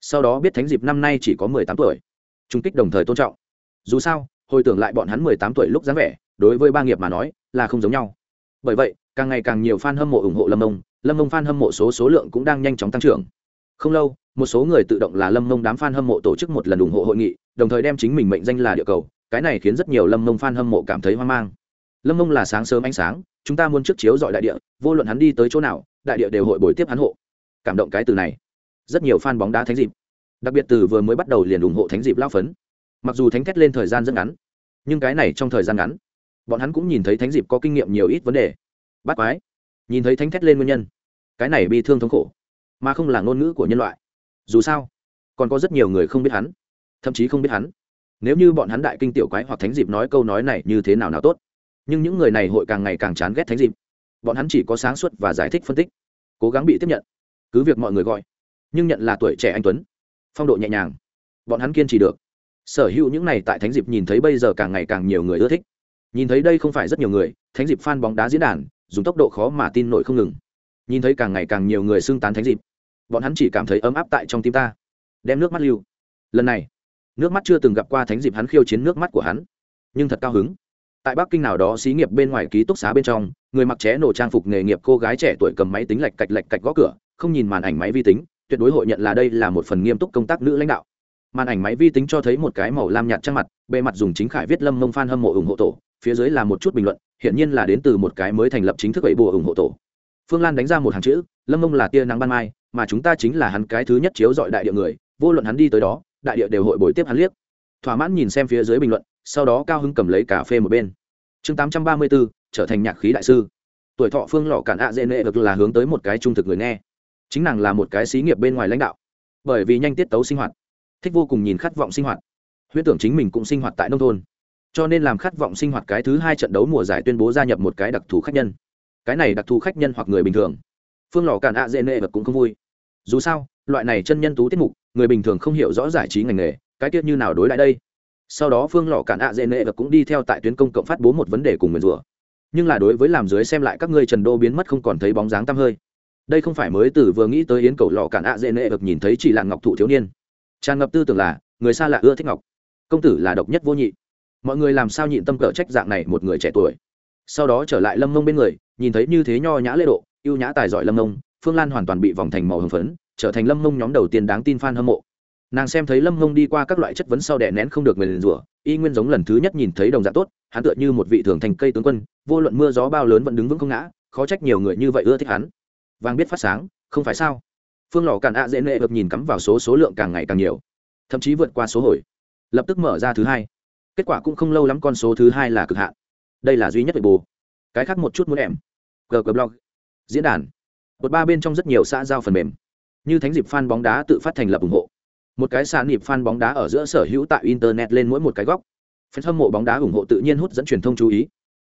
[SPEAKER 1] Sau đó biết thánh dịp năm nay chỉ có mười tám tuổi, trung kích đồng thời tôn trọng dù sao, hồi tưởng lại bọn hắn mười tám tuổi lúc dáng vẻ, đối với ba nghiệp mà nói, là không giống nhau. Bởi vậy, càng ngày càng nhiều fan hâm mộ ủng hộ lâm mông lâm mông fan hâm mộ số số lượng cũng đang nhanh chóng tăng trưởng. Không lâu, một số người tự động là lâm mông đám fan hâm mộ tổ chức một lần ủng hộ hội nghị, đồng thời đem chính mình mệnh danh là địa cầu, cái này khiến rất nhiều lâm mông fan hâm mộ cảm thấy hoang mang. Lâm mông là sáng sớm ánh sáng, chúng ta muốn trước chiếu dọi đại địa, vô luận hắn đi tới chỗ nào, đại địa đều hội bồi tiếp hắn hộ. Cảm động cái từ này. Rất nhiều fan bóng đá thánh dịp. Đặc biệt từ vừa mới bắt đầu liền ủng hộ thánh dịp lao phấn mặc dù thánh thét lên thời gian rất ngắn, nhưng cái này trong thời gian ngắn, bọn hắn cũng nhìn thấy thánh dịp có kinh nghiệm nhiều ít vấn đề. Bắt quái, nhìn thấy thánh thét lên nguyên nhân, cái này bi thương thống khổ, mà không là ngôn ngữ của nhân loại. Dù sao, còn có rất nhiều người không biết hắn, thậm chí không biết hắn. Nếu như bọn hắn đại kinh tiểu quái hoặc thánh dịp nói câu nói này như thế nào nào tốt. Nhưng những người này hội càng ngày càng chán ghét thánh dịp. Bọn hắn chỉ có sáng suốt và giải thích phân tích, cố gắng bị tiếp nhận. Cứ việc mọi người gọi, nhưng nhận là tuổi trẻ anh tuấn, phong độ nhẹ nhàng, bọn hắn kiên trì được sở hữu những này tại thánh dịp nhìn thấy bây giờ càng ngày càng nhiều người ưa thích. Nhìn thấy đây không phải rất nhiều người, thánh dịp fan bóng đá diễn đàn, dùng tốc độ khó mà tin nổi không ngừng. Nhìn thấy càng ngày càng nhiều người xưng tán thánh dịp bọn hắn chỉ cảm thấy ấm áp tại trong tim ta. Đem nước mắt lưu. Lần này, nước mắt chưa từng gặp qua thánh dịp hắn khiêu chiến nước mắt của hắn, nhưng thật cao hứng. Tại bắc kinh nào đó xí nghiệp bên ngoài ký túc xá bên trong, người mặc ché nổ trang phục nghề nghiệp cô gái trẻ tuổi cầm máy tính lạch cạch lạch cạch gõ cửa, không nhìn màn ảnh máy vi tính, tuyệt đối hội nhận là đây là một phần nghiêm túc công tác nữ lãnh đạo màn ảnh máy vi tính cho thấy một cái màu lam nhạt trang mặt, bề mặt dùng chính khải viết lâm mông phan hâm mộ ủng hộ tổ, phía dưới là một chút bình luận hiện nhiên là đến từ một cái mới thành lập chính thức ấy bùa ủng hộ tổ. Phương lan đánh ra một hàng chữ, lâm mông là tia nắng ban mai, mà chúng ta chính là hắn cái thứ nhất chiếu dọi đại địa người, vô luận hắn đi tới đó, đại địa đều hội bồi tiếp hắn liếc. Thỏa mãn nhìn xem phía dưới bình luận, sau đó cao hưng cầm lấy cà phê một bên. Chương tám trăm ba mươi bốn trở thành nhạc khí đại sư. Tuổi thọ phương lọ cản ạ dễ nệ được là hướng tới một cái trung thực người nghe. Chính nàng là một cái xí nghiệp bên ngoài lãnh đạo. Bởi vì nhanh tiết tấu sinh hoạt thích vô cùng nhìn khát vọng sinh hoạt. Huyễn tưởng chính mình cũng sinh hoạt tại nông thôn. Cho nên làm khát vọng sinh hoạt cái thứ hai trận đấu mùa giải tuyên bố gia nhập một cái đặc thù khách nhân. Cái này đặc thù khách nhân hoặc người bình thường. Phương lò cản ạ dễ nệ vật cũng không vui. Dù sao, loại này chân nhân tú tiết mục, người bình thường không hiểu rõ giải trí ngành nghề, cái tiết như nào đối lại đây? Sau đó phương lò cản ạ dễ nệ vật cũng đi theo tại tuyến công cộng phát bố một vấn đề cùng người rùa nhưng là đối với làm dưới xem lại các ngươi trần đô biến mất không còn thấy bóng dáng tăm hơi. Đây không phải mới từ vừa nghĩ tới yến cầu lò cản ạ dễ nệ vật nhìn thấy chỉ là ngọc thụ thiếu niên tràn ngập tư tưởng là, người xa lạ ưa thích ngọc. Công tử là độc nhất vô nhị. Mọi người làm sao nhịn tâm cỡ trách dạng này một người trẻ tuổi? Sau đó trở lại lâm mông bên người, nhìn thấy như thế nho nhã lễ độ, ưu nhã tài giỏi lâm mông, phương lan hoàn toàn bị vòng thành màu hồng phấn, trở thành lâm mông nhóm đầu tiên đáng tin f a n hâm mộ. Nàng xem thấy lâm mông đi qua các loại chất vấn sau đẻ nén không được người liền rủa, y nguyên giống lần thứ nhất nhìn thấy đồng dạng tốt, hắn tựa như một vị thường thành cây tướng quân, vô luận mưa gió bao lớn vẫn đứng vững không ngã, khó trách nhiều người như vậy ưa thích hắn. Vàng biết phát sáng, không phải sao? Phương lò càn ạ dễ nệ được nhìn cắm vào số số lượng càng ngày càng nhiều, thậm chí vượt qua số hồi. Lập tức mở ra thứ hai. Kết quả cũng không lâu lắm con số thứ hai là cực hạn. Đây là duy nhất về bù cái khác một chút muốn em. Gờ blog. Diễn đàn. Một ba bên trong rất nhiều xã giao phần mềm. Như thánh dịp fan bóng đá tự phát thành lập ủng hộ. Một cái sàn nhịp fan bóng đá ở giữa sở hữu tại internet lên mỗi một cái góc. Fan hâm mộ bóng đá ủng hộ tự nhiên hút dẫn truyền thông chú ý.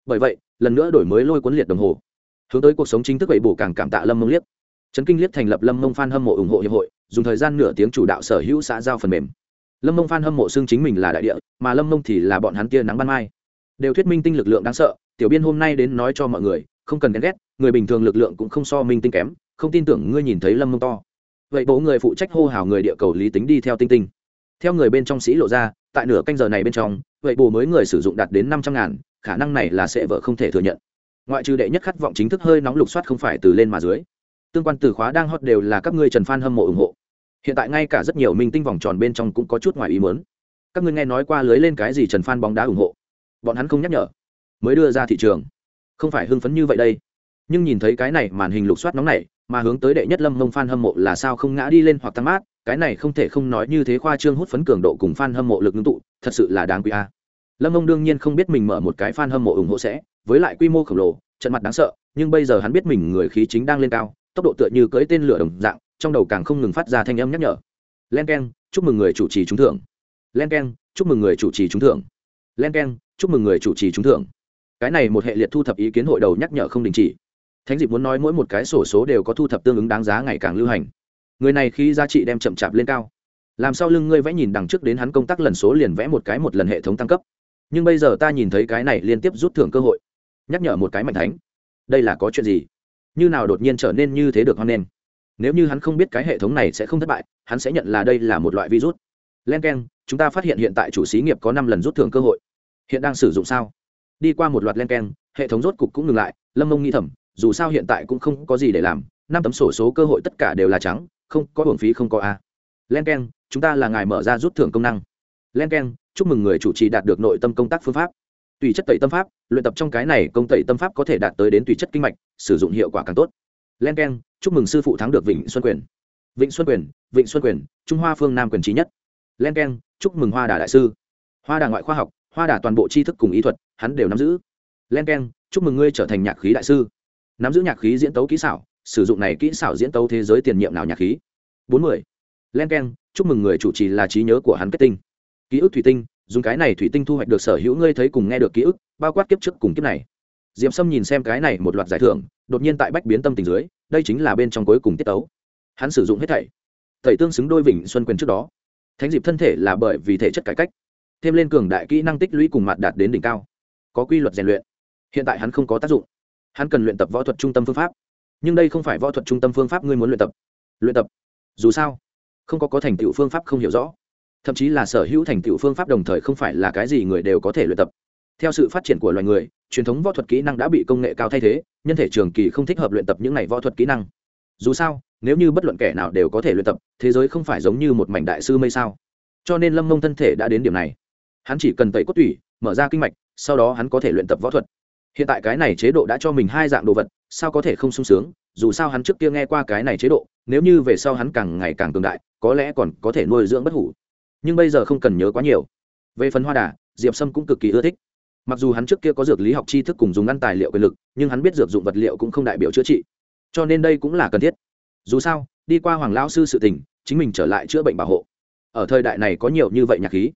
[SPEAKER 1] Bởi vậy, lần nữa đổi mới lôi cuốn liệt đồng hồ. Hướng tới cuộc sống chính thức vậy bổ càng cảm tạ lâm mông liếc trấn kinh liếc thành lập lâm mông Phan hâm mộ ủng hộ hiệp hội, dùng thời gian nửa tiếng chủ đạo sở hữu xã giao phần mềm. Lâm mông Phan hâm mộ xưng chính mình là đại địa, mà lâm mông thì là bọn hắn tia nắng ban mai. Đều thuyết minh tinh lực lượng đáng sợ, tiểu biên hôm nay đến nói cho mọi người, không cần ghen ghét, người bình thường lực lượng cũng không so minh tinh kém, không tin tưởng ngươi nhìn thấy lâm mông to. Vậy bố người phụ trách hô hào người địa cầu lý tính đi theo tinh tinh. Theo người bên trong sĩ lộ ra, tại nửa canh giờ này bên trong, vậy bố mới người sử dụng đạt đến năm trăm ngàn, khả năng này là sẽ vợ không thể thừa nhận. Ngoại trừ đệ nhất khát vọng chính thức hơi nóng lục soát không phải từ lên mà dưới tương quan từ khóa đang hot đều là các ngươi trần phan hâm mộ ủng hộ. Hiện tại ngay cả rất nhiều minh tinh vòng tròn bên trong cũng có chút ngoài ý muốn. Các ngươi nghe nói qua lưới lên cái gì trần phan bóng đá ủng hộ? Bọn hắn không nhắc nhở. Mới đưa ra thị trường. Không phải hưng phấn như vậy đây. Nhưng nhìn thấy cái này màn hình lục soát nóng này, mà hướng tới đệ nhất lâm mông Phan hâm mộ là sao không ngã đi lên hoặc tăng mát, cái này không thể không nói như thế khoa trương hút phấn cường độ cùng fan hâm mộ lực ngưng tụ, thật sự là đáng quý a. Lâm mông đương nhiên không biết mình mở một cái fan hâm mộ ủng hộ sẽ, với lại quy mô khổng lồ, trận mặt đáng sợ, nhưng bây giờ hắn biết mình người khí chính đang lên cao tốc độ tựa như cưỡi tên lửa đồng dạng, trong đầu càng không ngừng phát ra thanh âm nhắc nhở. Len k e n chúc mừng người chủ trì trúng thưởng. Len k e n chúc mừng người chủ trì trúng thưởng. Len k e n chúc mừng người chủ trì trúng thưởng. Cái này một hệ liệt thu thập ý kiến hội đầu nhắc nhở không đình chỉ. Thánh dịp muốn nói mỗi một cái sổ số đều có thu thập tương ứng đáng giá ngày càng lưu hành. Người này khi giá trị đem chậm chạp lên cao. Làm sao lưng ngươi vẽ nhìn đằng trước đến hắn công tác lần số liền vẽ một cái một lần hệ thống tăng cấp. Nhưng bây giờ ta nhìn thấy cái này liên tiếp rút thưởng cơ hội. Nhắc nhở một cái mạnh thánh. Đây là có chuyện gì? Như nào đột nhiên trở nên như thế được hoan nghênh? Nếu như hắn không biết cái hệ thống này sẽ không thất bại, hắn sẽ nhận là đây là một loại virus. Len k e n chúng ta phát hiện hiện tại chủ xí nghiệp có năm lần rút thưởng cơ hội. Hiện đang sử dụng sao? Đi qua một loạt len k e n hệ thống rốt cục cũng ngừng lại, lâm mông nghĩ thầm, dù sao hiện tại cũng không có gì để làm, năm tấm sổ số cơ hội tất cả đều là trắng, không có hưởng phí không có a. Len k e n chúng ta là ngài mở ra rút thưởng công năng. Len k e n chúc mừng người chủ trì đạt được nội tâm công tác phương pháp tùy chất tẩy tâm pháp, luyện tập trong cái này công tẩy tâm pháp có thể đạt tới đến tùy chất kinh mạch, sử dụng hiệu quả càng tốt. Len k e n chúc mừng sư phụ thắng được vịnh xuân quyền. Vịnh xuân quyền, vịnh xuân quyền, trung hoa phương nam quyền trí nhất. Len k e n chúc mừng hoa đà đại sư. Hoa đà ngoại khoa học, hoa đà toàn bộ tri thức cùng ý thuật, hắn đều nắm giữ. Len k e n chúc mừng ngươi trở thành nhạc khí đại sư. Nắm giữ nhạc khí diễn tấu kỹ xảo, sử dụng này kỹ xảo diễn tấu thế giới tiền nhiệm nào nhạc khí? Bốn mươi. Len k e n chúc mừng người chủ trì là trí nhớ của hắn kết tinh. Ký ức thủy tinh dùng cái này thủy tinh thu hoạch được sở hữu ngươi thấy cùng nghe được ký ức, bao quát kiếp trước cùng kiếp này. D i ệ p sâm nhìn xem cái này một loạt giải thưởng, đột nhiên tại bách biến tâm tình dưới, đây chính là bên trong cuối cùng tiết tấu. Hắn sử dụng hết thảy. Thầy tương xứng đôi vịnh xuân quyền trước đó. Thánh dịp thân thể là bởi vì thể chất cải cách, thêm lên cường đại kỹ năng tích lũy cùng mặt đạt đến đỉnh cao, có quy luật rèn luyện. Hiện tại hắn không có tác dụng. Hắn cần luyện tập võ thuật trung tâm phương pháp. Nhưng đây không phải võ thuật trung tâm phương pháp ngươi muốn luyện tập. Luyện tập? Dù sao, không có có thành tựu phương pháp không hiểu rõ thậm chí là sở hữu thành tựu phương pháp đồng thời không phải là cái gì người đều có thể luyện tập. Theo sự phát triển của loài người, truyền thống võ thuật kỹ năng đã bị công nghệ cao thay thế, nhân thể trường kỳ không thích hợp luyện tập những này võ thuật kỹ năng. Dù sao, nếu như bất luận kẻ nào đều có thể luyện tập, thế giới không phải giống như một mảnh đại sư mây sao? Cho nên lâm mông thân thể đã đến điểm này. Hắn chỉ cần tẩy cốt tủy, mở ra kinh mạch, sau đó hắn có thể luyện tập võ thuật. Hiện tại cái này chế độ đã cho mình hai dạng đồ vật, sao có thể không sung sướng? Dù sao hắn trước kia nghe qua cái này chế độ, nếu như về sau hắn càng ngày càng cường đại, có lẽ còn có thể nuôi dưỡng bất hủ nhưng bây giờ không cần nhớ quá nhiều. Về phần hoa đà, diệp sâm cũng cực kỳ ưa thích. Mặc dù hắn trước kia có dược lý học tri thức cùng dùng ngăn tài liệu quyền lực, nhưng hắn biết dược dụng vật liệu cũng không đại biểu chữa trị. Cho nên đây cũng là cần thiết. Dù sao, đi qua hoàng lão sư sự tình, chính mình trở lại chữa bệnh bảo hộ. Ở thời đại này có nhiều như vậy nhạc khí.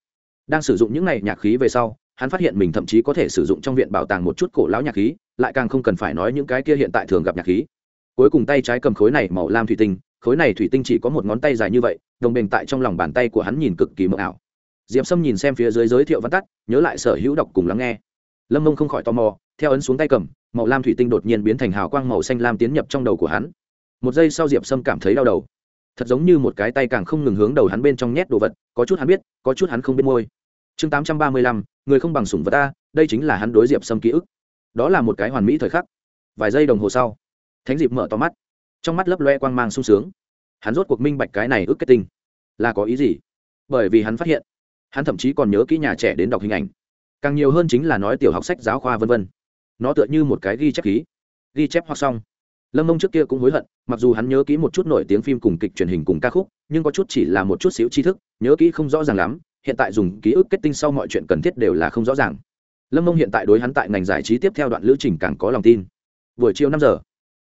[SPEAKER 1] Đang sử dụng những này nhạc khí về sau, hắn phát hiện mình thậm chí có thể sử dụng trong viện bảo tàng một chút cổ lão nhạc khí, lại càng không cần phải nói những cái kia hiện tại thường gặp nhạc khí. Cuối cùng tay trái cầm khối này màu lam thủy tinh khối này thủy tinh chỉ có một ngón tay dài như vậy, đồng bền tại trong lòng bàn tay của hắn nhìn cực kỳ mờ ảo. Diệp sâm nhìn xem phía dưới giới thiệu văn tắt, nhớ lại sở hữu đọc cùng lắng nghe. Lâm mông không khỏi tò mò, theo ấn xuống tay cầm, màu lam thủy tinh đột nhiên biến thành hào quang màu xanh lam tiến nhập trong đầu của hắn. Một giây sau diệp sâm cảm thấy đau đầu. Thật giống như một cái tay càng không ngừng hướng đầu hắn bên trong nhét đồ vật, có chút hắn biết, có chút hắn không biết môi. Chương tám trăm ba mươi lăm, người không bằng sủng vật ta, đây chính là hắn đối diệp sâm ký ức. Đó là một cái hoàn mỹ thời khắc. Vài giây đồng hồ sau, thánh diệp mở to mắt trong mắt lấp loe quang mang sung sướng. Hắn rốt cuộc minh bạch cái này ước kết tinh. Là có ý gì? Bởi vì hắn phát hiện, hắn thậm chí còn nhớ kỹ nhà trẻ đến đọc hình ảnh. Càng nhiều hơn chính là nói tiểu học sách giáo khoa v v nó tựa như một cái ghi chép khí. Ghi chép hoặc xong. Lâm mông trước kia cũng hối hận, mặc dù hắn nhớ kỹ một chút nổi tiếng phim cùng kịch truyền hình cùng ca khúc, nhưng có chút chỉ là một chút xíu tri thức, nhớ kỹ không rõ ràng lắm, hiện tại dùng ký ức kết tinh sau mọi chuyện cần thiết đều là không rõ ràng. Lâm mông hiện tại đối hắn tại ngành giải trí tiếp theo đoạn lữ trình càng có lòng tin. Buổi chiều năm giờ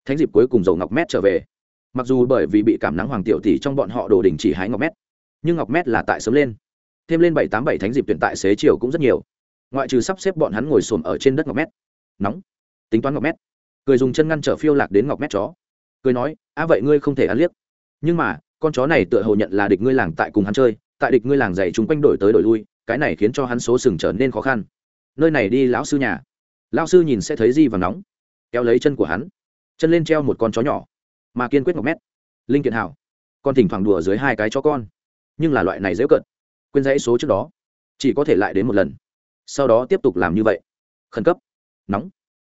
[SPEAKER 1] thánh dịp cuối cùng dầu ngọc mét trở về. Mặc dù bởi vì bị cảm nắng hoàng tiểu tỷ trong bọn họ đồ đình chỉ hái ngọc mét, nhưng ngọc mét là tại sớm lên. Thêm lên bảy tám bảy thánh dịp tuyển tại xế chiều cũng rất nhiều. Ngoại trừ sắp xếp bọn hắn ngồi xổm ở trên đất ngọc mét. Nóng. Tính toán ngọc mét. Cười dùng chân ngăn trở phiêu lạc đến ngọc mét chó. Cười nói, a vậy ngươi không thể ăn liếc. Nhưng mà, con chó này tựa hồ nhận là địch ngươi làng tại cùng hắn chơi, tại địch ngươi làng dày chúng quanh đổi tới đổi lui, cái này khiến cho hắn số sừng trở nên khó khăn. Nơi này đi lão sư nhà. Lão sư nhìn sẽ thấy gì và nóng. Kéo lấy chân của hắn chân lên treo một con chó nhỏ, mà kiên quyết ngọc mét. Linh kiện hảo còn thỉnh thoảng đùa dưới hai cái chó con, nhưng là loại này dễ cận quên dãy số trước đó, chỉ có thể lại đến một lần, sau đó tiếp tục làm như vậy. Khẩn cấp, nóng.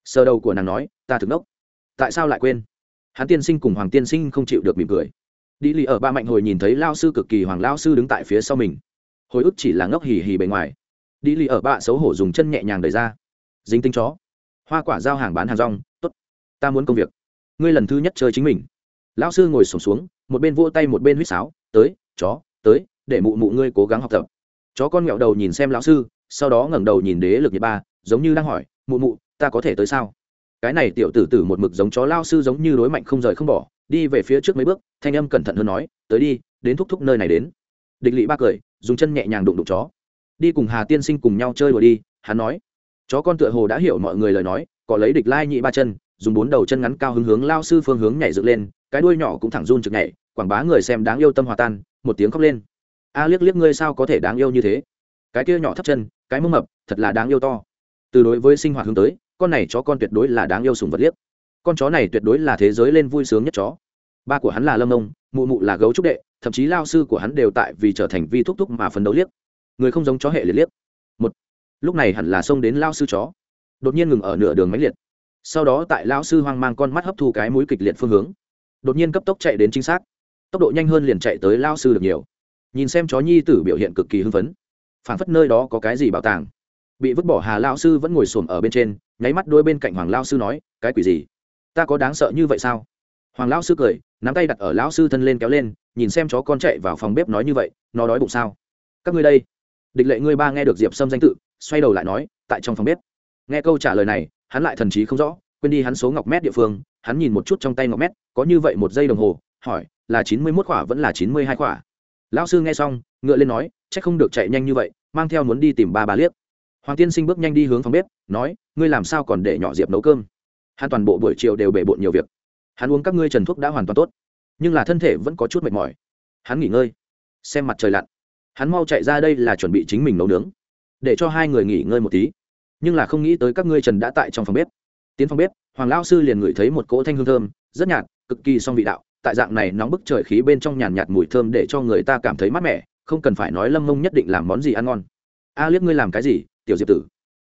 [SPEAKER 1] Sơ đầu của nàng nói, ta thực nốc, tại sao lại quên? Hắn tiên sinh cùng hoàng tiên sinh không chịu được mỉm cười. Đi lì ở ba mạnh hồi nhìn thấy lao sư cực kỳ hoàng lao sư đứng tại phía sau mình. Hồi ức chỉ là ngốc hì hì bề ngoài. Đi lì ở ba xấu hổ dùng chân nhẹ nhàng đẩy ra. Dính tinh chó. Hoa quả giao hàng bán hàng rong ta muốn công việc. Ngươi lần thứ nhất chơi chính mình. Lão sư ngồi sổm xuống, một bên vỗ tay một bên huýt sáo, tới, chó, tới, để mụ mụ ngươi cố gắng học tập. Chó con nghẹo đầu nhìn xem lão sư, sau đó ngẩng đầu nhìn đế lực nhiệt ba, giống như đang hỏi, mụ mụ, ta có thể tới sao? Cái này tiểu tử tử một mực giống chó lao sư giống như đối mạnh không rời không bỏ, đi về phía trước mấy bước, thanh âm cẩn thận hơn nói, tới đi, đến thúc thúc nơi này đến. Địch lỵ ba cười, dùng chân nhẹ nhàng đụng đụng chó. Đi cùng hà tiên sinh cùng nhau chơi đùa đi, hắn nói. Chó con tựa hồ đã hiểu mọi người lời nói có lấy địch lai nhị ba chân dùng bốn đầu chân ngắn cao hứng hướng lao sư phương hướng nhảy dựng lên, cái đuôi nhỏ cũng thẳng run trực nhảy, quảng bá người xem đáng yêu tâm hòa tan, một tiếng khóc lên. A liếc liếc, ngươi sao có thể đáng yêu như thế? Cái kia nhỏ thấp chân, cái mông mập, thật là đáng yêu to. Từ đối với sinh hoạt hướng tới, con này chó con tuyệt đối là đáng yêu sùng vật liếc. Con chó này tuyệt đối là thế giới lên vui sướng nhất chó. Ba của hắn là lâm ông, mụ mụ là gấu trúc đệ, thậm chí lao sư của hắn đều tại vì trở thành vi thúc thúc mà phấn đấu liếc. Người không giống chó hệ liệt liếc. Một, lúc này hẳn là xông đến lao sư chó. Đột nhiên ngừng ở nửa đường máy liệt sau đó tại lão sư hoang mang con mắt hấp thu cái mũi kịch liệt phương hướng. Đột nhiên cấp tốc chạy đến chính xác. Tốc độ nhanh hơn liền chạy tới lao sư được nhiều. Nhìn xem chó nhi tử biểu hiện cực kỳ hưng phấn. Phảng phất nơi đó có cái gì bảo tàng. Bị vứt bỏ hà lao sư vẫn ngồi xổm ở bên trên, nháy mắt đôi bên cạnh hoàng lao sư nói, cái quỷ gì? Ta có đáng sợ như vậy sao? Hoàng lao sư cười, nắm tay đặt ở lão sư thân lên kéo lên, nhìn xem chó con chạy vào phòng bếp nói như vậy, nó đói bụng sao? Các ngươi đây. Địch lệ ngươi ba nghe được diệp sâm danh tự, xoay đầu lại nói, tại trong phòng bếp. Nghe câu trả lời này hắn lại thần trí không rõ, quên đi hắn số ngọc mét địa phương, hắn nhìn một chút trong tay ngọc mét, có như vậy một giây đồng hồ, hỏi, là chín mươi mốt khỏa vẫn là chín mươi hai khỏa? Lão sư nghe xong, ngựa lên nói c h ắ c không được chạy nhanh như vậy, mang theo muốn đi tìm ba bà liếc. Hoàng tiên sinh bước nhanh đi hướng phòng bếp, nói, ngươi làm sao còn để nhỏ diệp nấu cơm? Hắn toàn bộ buổi chiều đều bể bộn nhiều việc. Hắn uống các ngươi trần thuốc đã hoàn toàn tốt, nhưng là thân thể vẫn có chút mệt mỏi. Hắn nghỉ ngơi, xem mặt trời lặn. Hắn mau chạy ra đây là chuẩn bị chính mình nấu nướng, để cho hai người nghỉ ngơi một tí nhưng là không nghĩ tới các ngươi trần đã tại trong phòng bếp. Tiến phòng bếp, hoàng lao sư liền ngửi thấy một cỗ thanh hương thơm, rất nhạt, cực kỳ song vị đạo. Tại dạng này nóng bức trời khí bên trong nhàn nhạt mùi thơm để cho người ta cảm thấy mát mẻ, không cần phải nói lâm mông nhất định làm món gì ăn ngon. A à, liếc ngươi làm cái gì, tiểu diệp tử?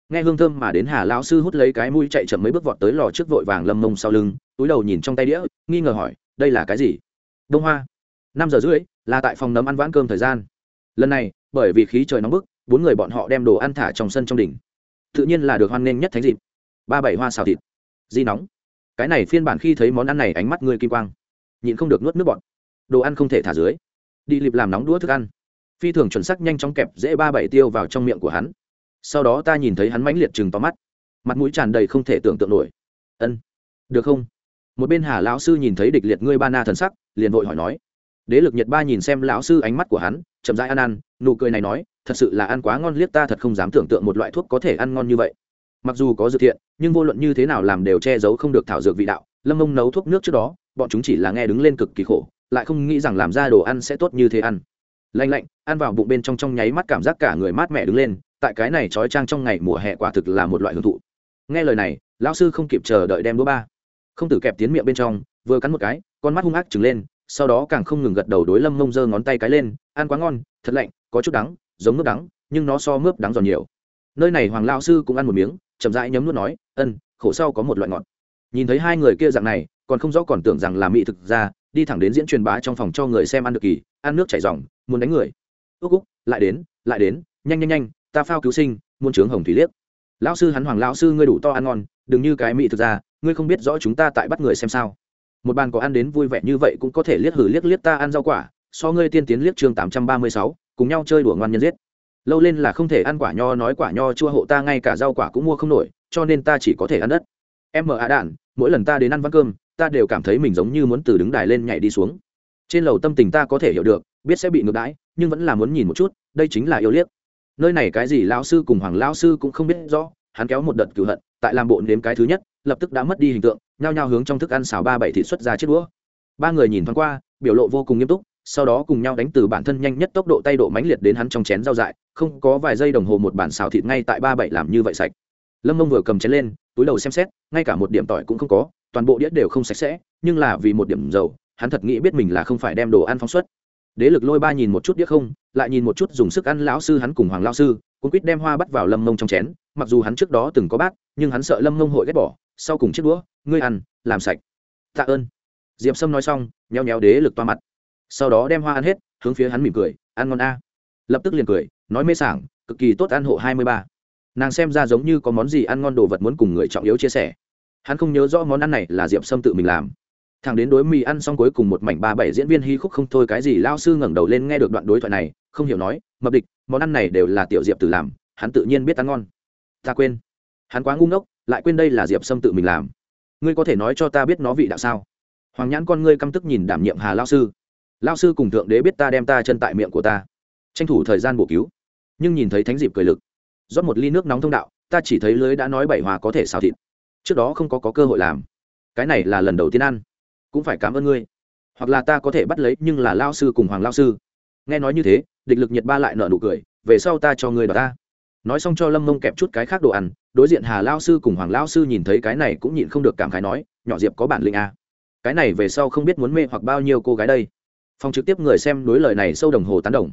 [SPEAKER 1] Nghe hương thơm mà đến hà lão sư hút lấy cái mũi chạy chậm mấy bước vọt tới lò trước vội vàng lâm mông sau lưng, túi đầu nhìn trong tay đĩa, nghi ngờ hỏi, đây là cái gì? Đông hoa. Năm giờ rưỡi, là tại phòng nấm ăn vãn cơm thời gian. Lần này, bởi vì khí trời nóng bức, bốn người bọn họ đem đồ ăn thả trong sân trong đỉnh tự nhiên là được hoan nghênh nhất thánh dịp. Ba bảy hoa xào thịt, di nóng. Cái này phiên bản khi thấy món ăn này ánh mắt ngươi kim quang. Nhịn không được nuốt nước bọt. Đồ ăn không thể thả dưới. Đi lịp làm nóng đũa thức ăn. Phi thường chuẩn sắc nhanh chóng kẹp dễ ba bảy tiêu vào trong miệng của hắn. Sau đó ta nhìn thấy hắn mãnh liệt chừng to mắt. Mặt mũi tràn đầy không thể tưởng tượng nổi. Ân, được không? Một bên hà lão sư nhìn thấy địch liệt ngươi ba na thần sắc, liền vội hỏi nói. Đế lực Nhật ba nhìn xem lão sư ánh mắt của hắn, chậm rãi ăn ăn, nụ cười này nói thật sự là ăn quá ngon, liếc ta thật không dám tưởng tượng một loại thuốc có thể ăn ngon như vậy. Mặc dù có dự thiện, nhưng vô luận như thế nào làm đều che giấu không được thảo dược vị đạo. Lâm mông nấu thuốc nước trước đó, bọn chúng chỉ là nghe đứng lên cực kỳ khổ, lại không nghĩ rằng làm ra đồ ăn sẽ tốt như thế ăn. Lạnh lạnh, ăn vào bụng bên trong trong nháy mắt cảm giác cả người mát mẻ đứng lên, tại cái này trói trang trong ngày mùa hè quả thực là một loại hưởng thụ. Nghe lời này, lão sư không kịp chờ đợi đem đũa ba. Không tử kẹp tiến miệng bên trong, vừa cắn một cái, con mắt hung ác trừng lên, sau đó càng không ngừng gật đầu đối lâm mông giơ ngón tay cái lên, ăn quá ngon, thật lạnh, có chút đắng giống nước đắng, nhưng nó so mướp đắng giòn nhiều. Nơi này hoàng lao sư cũng ăn một miếng, chậm rãi nhấm nuốt nói, ân, khổ sau có một loại ngọt. Nhìn thấy hai người kia dạng này, còn không rõ còn tưởng rằng là mỹ thực ra, đi thẳng đến diễn truyền bá trong phòng cho người xem ăn được kỳ, ăn nước chảy dòng muốn đánh người. Ước úc, lại đến lại đến, nhanh nhanh nhanh, ta phao cứu sinh, muôn trướng hồng thủy liếc. Lão sư hắn hoàng lão sư ngươi đủ to ăn ngon, đừng như cái mỹ thực ra, ngươi không biết rõ chúng ta tại bắt người xem sao. Một bàn có ăn đến vui vẻ như vậy cũng có thể liếc hử liếc liếc ta ăn rau quả, so ngươi tiên tiến liếc chương tám trăm ba mươi sáu cùng nhau chơi đùa ngoan nhân giết. Lâu lên là không thể ăn quả nho, nói quả nho chua hộ ta, ngay cả rau quả cũng mua không nổi, cho nên ta chỉ có thể ăn đất. Em mở à đạn, mỗi lần ta đến ăn văn cơm, ta đều cảm thấy mình giống như muốn từ đứng đài lên nhảy đi xuống. Trên lầu tâm tình ta có thể hiểu được, biết sẽ bị ngược đãi, nhưng vẫn là muốn nhìn một chút, đây chính là yêu liếc. Nơi này cái gì lão sư cùng hoàng lão sư cũng không biết rõ, hắn kéo một đợt cửu hận, tại làm bộ nếm cái thứ nhất, lập tức đã mất đi hình tượng, nhao nhao hướng trong thức ăn xào ba bảy thịt xuất ra chiếc đũa. Ba người nhìn thoáng qua, biểu lộ vô cùng nghiêm túc sau đó cùng nhau đánh từ bản thân nhanh nhất tốc độ tay độ mãnh liệt đến hắn trong chén rau dại, không có vài giây đồng hồ một bản xào thịt ngay tại ba bảy làm như vậy sạch. Lâm mông vừa cầm chén lên, túi đầu xem xét, ngay cả một điểm tỏi cũng không có, toàn bộ đĩa đều không sạch sẽ, nhưng là vì một điểm dầu, hắn thật nghĩ biết mình là không phải đem đồ ăn phóng xuất. Đế lực lôi ba nhìn một chút đĩa không, lại nhìn một chút dùng sức ăn lão sư hắn cùng hoàng lão sư cũng quýt đem hoa bắt vào lâm mông trong chén, mặc dù hắn trước đó từng có bát, nhưng hắn sợ lâm mông hội ghét bỏ, sau cùng chiếc đũa, ngươi ăn, làm sạch. Tạ ơn. Diệp sâm nói xong, nheo nhéo đế lực toa mặt sau đó đem hoa ăn hết, hướng phía hắn mỉm cười, ăn ngon a. Lập tức liền cười, nói mê sảng, cực kỳ tốt ăn hộ hai mươi ba. Nàng xem ra giống như có món gì ăn ngon đồ vật muốn cùng người trọng yếu chia sẻ. Hắn không nhớ rõ món ăn này là diệp sâm tự mình làm. Thằng đến đối mì ăn xong cuối cùng một mảnh ba bảy diễn viên hy khúc không thôi cái gì lao sư ngẩng đầu lên nghe được đoạn đối thoại này, không hiểu nói, mập địch, món ăn này đều là tiểu diệp tự làm, hắn tự nhiên biết ăn ngon. Ta quên. Hắn quá ngu ngốc, lại quên đây là diệp sâm tự mình làm. Ngươi có thể nói cho ta biết nó vị đạo sao? Hoàng nhãn con ngươi căm tức nhìn đảm nhiệm hà lao sư lao sư cùng thượng đế biết ta đem ta chân tại miệng của ta. Tranh thủ thời gian bổ cứu. Nhưng nhìn thấy thánh dịp cười lực rót một ly nước nóng thông đạo ta chỉ thấy lưới đã nói bảy hòa có thể xào thịt. Trước đó không có, có cơ hội làm. Cái này là lần đầu tiên ăn. Cũng phải cảm ơn ngươi. Hoặc là ta có thể bắt lấy nhưng là lao sư cùng hoàng lao sư. Nghe nói như thế địch lực nhiệt ba lại nợ nụ cười về sau ta cho ngươi đ ta. Nói xong cho lâm mông kẹp chút cái khác đồ ăn đối diện hà lao sư cùng hoàng lao sư nhìn thấy cái này cũng nhịn không được cảm khái nói nhỏ diệp có bản lĩnh à. cái này về sau không biết muốn mê hoặc bao nhiêu cô gái đây phòng trực tiếp người xem đối lời này sâu đồng hồ tán đồng.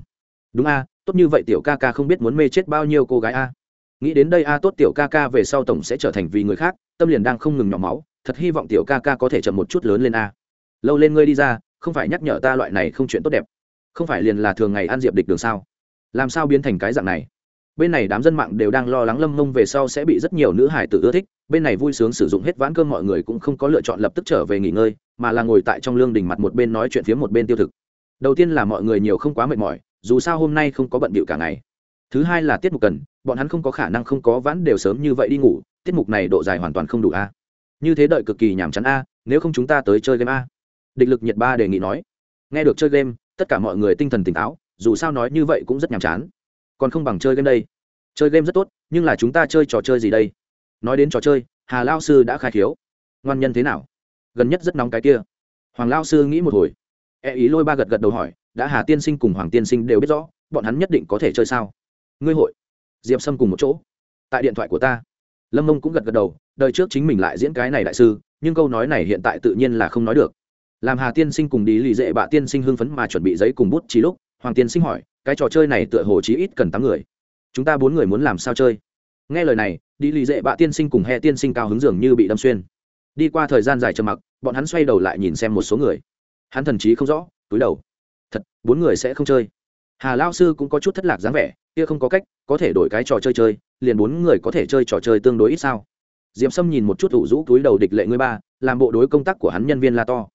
[SPEAKER 1] Đúng a, tốt như vậy tiểu ca ca không biết muốn mê chết bao nhiêu cô gái a. Nghĩ đến đây a, tốt tiểu ca ca về sau tổng sẽ trở thành vì người khác, tâm liền đang không ngừng nhỏ máu, thật hy vọng tiểu ca ca có thể chậm một chút lớn lên a. Lâu lên ngươi đi ra, không phải nhắc nhở ta loại này không chuyện tốt đẹp. Không phải liền là thường ngày ăn diệp địch đường sao? Làm sao biến thành cái dạng này? Bên này đám dân mạng đều đang lo lắng lâm mông về sau sẽ bị rất nhiều nữ hải tử ưa thích. Bên này vui sướng sử dụng hết ván cơm mọi người cũng không có lựa chọn lập tức trở về nghỉ ngơi, mà là ngồi tại trong lương đình mặt một bên nói chuyện phía một bên tiêu thực. Đầu tiên là mọi người nhiều không quá mệt mỏi, dù sao hôm nay không có bận bịu cả ngày. Thứ hai là tiết mục cần, bọn hắn không có khả năng không có vãn đều sớm như vậy đi ngủ, tiết mục này độ dài hoàn toàn không đủ a. Như thế đợi cực kỳ nhàm chán a, nếu không chúng ta tới chơi game a. Định lực nhiệt ba đề nghị nói. Nghe được chơi game, tất cả mọi người tinh thần tỉnh táo, dù sao nói như vậy cũng rất nhàm chán còn không bằng chơi game đây. Chơi game rất tốt, nhưng là chúng ta chơi trò chơi gì đây? Nói đến trò chơi, hà lao sư đã khai khiếu. Ngoan nhân thế nào? Gần nhất rất nóng cái kia. Hoàng lao sư nghĩ một hồi. E ý lôi ba gật gật đầu hỏi, đã hà tiên sinh cùng hoàng tiên sinh đều biết rõ, bọn hắn nhất định có thể chơi sao? Ngươi hội. Diệp sâm cùng một chỗ. Tại điện thoại của ta. Lâm mông cũng gật gật đầu, đời trước chính mình lại diễn cái này đại sư, nhưng câu nói này hiện tại tự nhiên là không nói được. Làm hà tiên sinh cùng đi lì dệ bạ tiên sinh hưng phấn mà chuẩn bị giấy cùng bút trí lúc, hoàng tiên sinh hỏi cái trò chơi này tựa hồ chí ít cần tám người. Chúng ta bốn người muốn làm sao chơi? Nghe lời này, đi lì dễ bạ tiên sinh cùng he tiên sinh cao hứng dường như bị đâm xuyên. Đi qua thời gian dài trầm mặc, bọn hắn xoay đầu lại nhìn xem một số người. Hắn thần chí không rõ, túi đầu. Thật, bốn người sẽ không chơi. Hà lao sư cũng có chút thất lạc dáng vẻ, kia không có cách, có thể đổi cái trò chơi chơi, liền bốn người có thể chơi trò chơi tương đối ít sao? Diệm sâm nhìn một chút ủ rũ túi đầu địch lệ ngươi ba, làm bộ đối công tác của hắn nhân viên la to.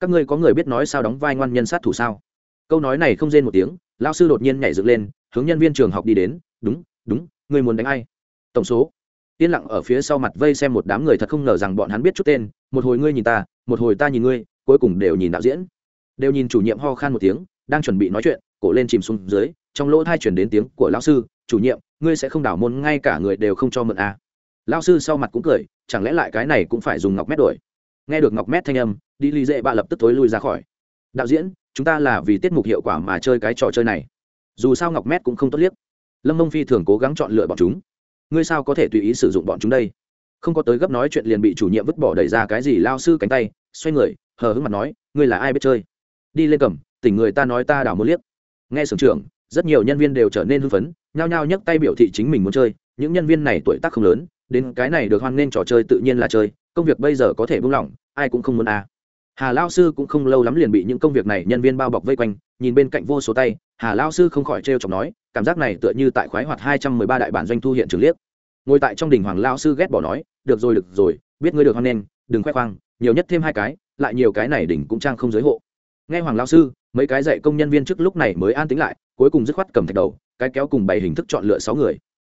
[SPEAKER 1] Các ngươi có người biết nói sao đóng vai ngoan nhân sát thủ sao? Câu nói này không rên một tiếng lao sư đột nhiên nhảy dựng lên, hướng nhân viên trường học đi đến, đúng đúng, ngươi muốn đánh ai? Tổng số. Yên lặng ở phía sau mặt vây xem một đám người thật không ngờ rằng bọn hắn biết chút tên, một hồi ngươi nhìn ta, một hồi ta nhìn ngươi, cuối cùng đều nhìn đạo diễn. Đều nhìn chủ nhiệm ho khan một tiếng, đang chuẩn bị nói chuyện, cổ lên chìm xuống dưới, trong lỗ thai chuyển đến tiếng của lão sư, chủ nhiệm, ngươi sẽ không đảo môn ngay cả người đều không cho mượn à. lão sư sau mặt cũng cười, chẳng lẽ lại cái này cũng phải dùng ngọc mét đổi? Nghe được ngọc mét thanh âm, đi ly dễ bạ lập tức thối lui ra khỏi đạo diễn, chúng ta là vì tiết mục hiệu quả mà chơi cái trò chơi này. Dù sao ngọc mét cũng không tốt liếc. Lâm mông phi thường cố gắng chọn lựa bọn chúng. Ngươi sao có thể tùy ý sử dụng bọn chúng đây? Không có tới gấp nói chuyện liền bị chủ nhiệm vứt bỏ đẩy ra cái gì lao sư cánh tay, xoay người, hờ hững mặt nói, ngươi là ai biết chơi? Đi lên cầm, tỉnh người ta nói ta đảo muốn liếc. Nghe sưởng trưởng, rất nhiều nhân viên đều trở nên hưng phấn, nhao nhao nhấc tay biểu thị chính mình muốn chơi. Những nhân viên này tuổi tác không lớn, đến cái này được hoan nghênh trò chơi tự nhiên là chơi, công việc bây giờ có thể buông lỏng, ai cũng không muốn à hà lao sư cũng không lâu lắm liền bị những công việc này nhân viên bao bọc vây quanh, nhìn bên cạnh vô số tay, hà lao sư không khỏi trêu chọc nói, cảm giác này tựa như tại khoái hoạt hai trăm mười ba đại bản doanh thu hiện trường liếc. Ngồi tại trong đình hoàng lao sư ghét bỏ nói, được rồi được rồi, biết ngươi được hoan nghênh, đừng khoe khoang, nhiều nhất thêm hai cái, lại nhiều cái này đỉnh cũng trang không giới hộ. Nghe hoàng lao sư, mấy cái dạy công nhân viên trước lúc này mới an tính lại, cuối cùng dứt khoát cầm thạch đầu, cái kéo cùng bảy hình thức chọn lựa sáu người.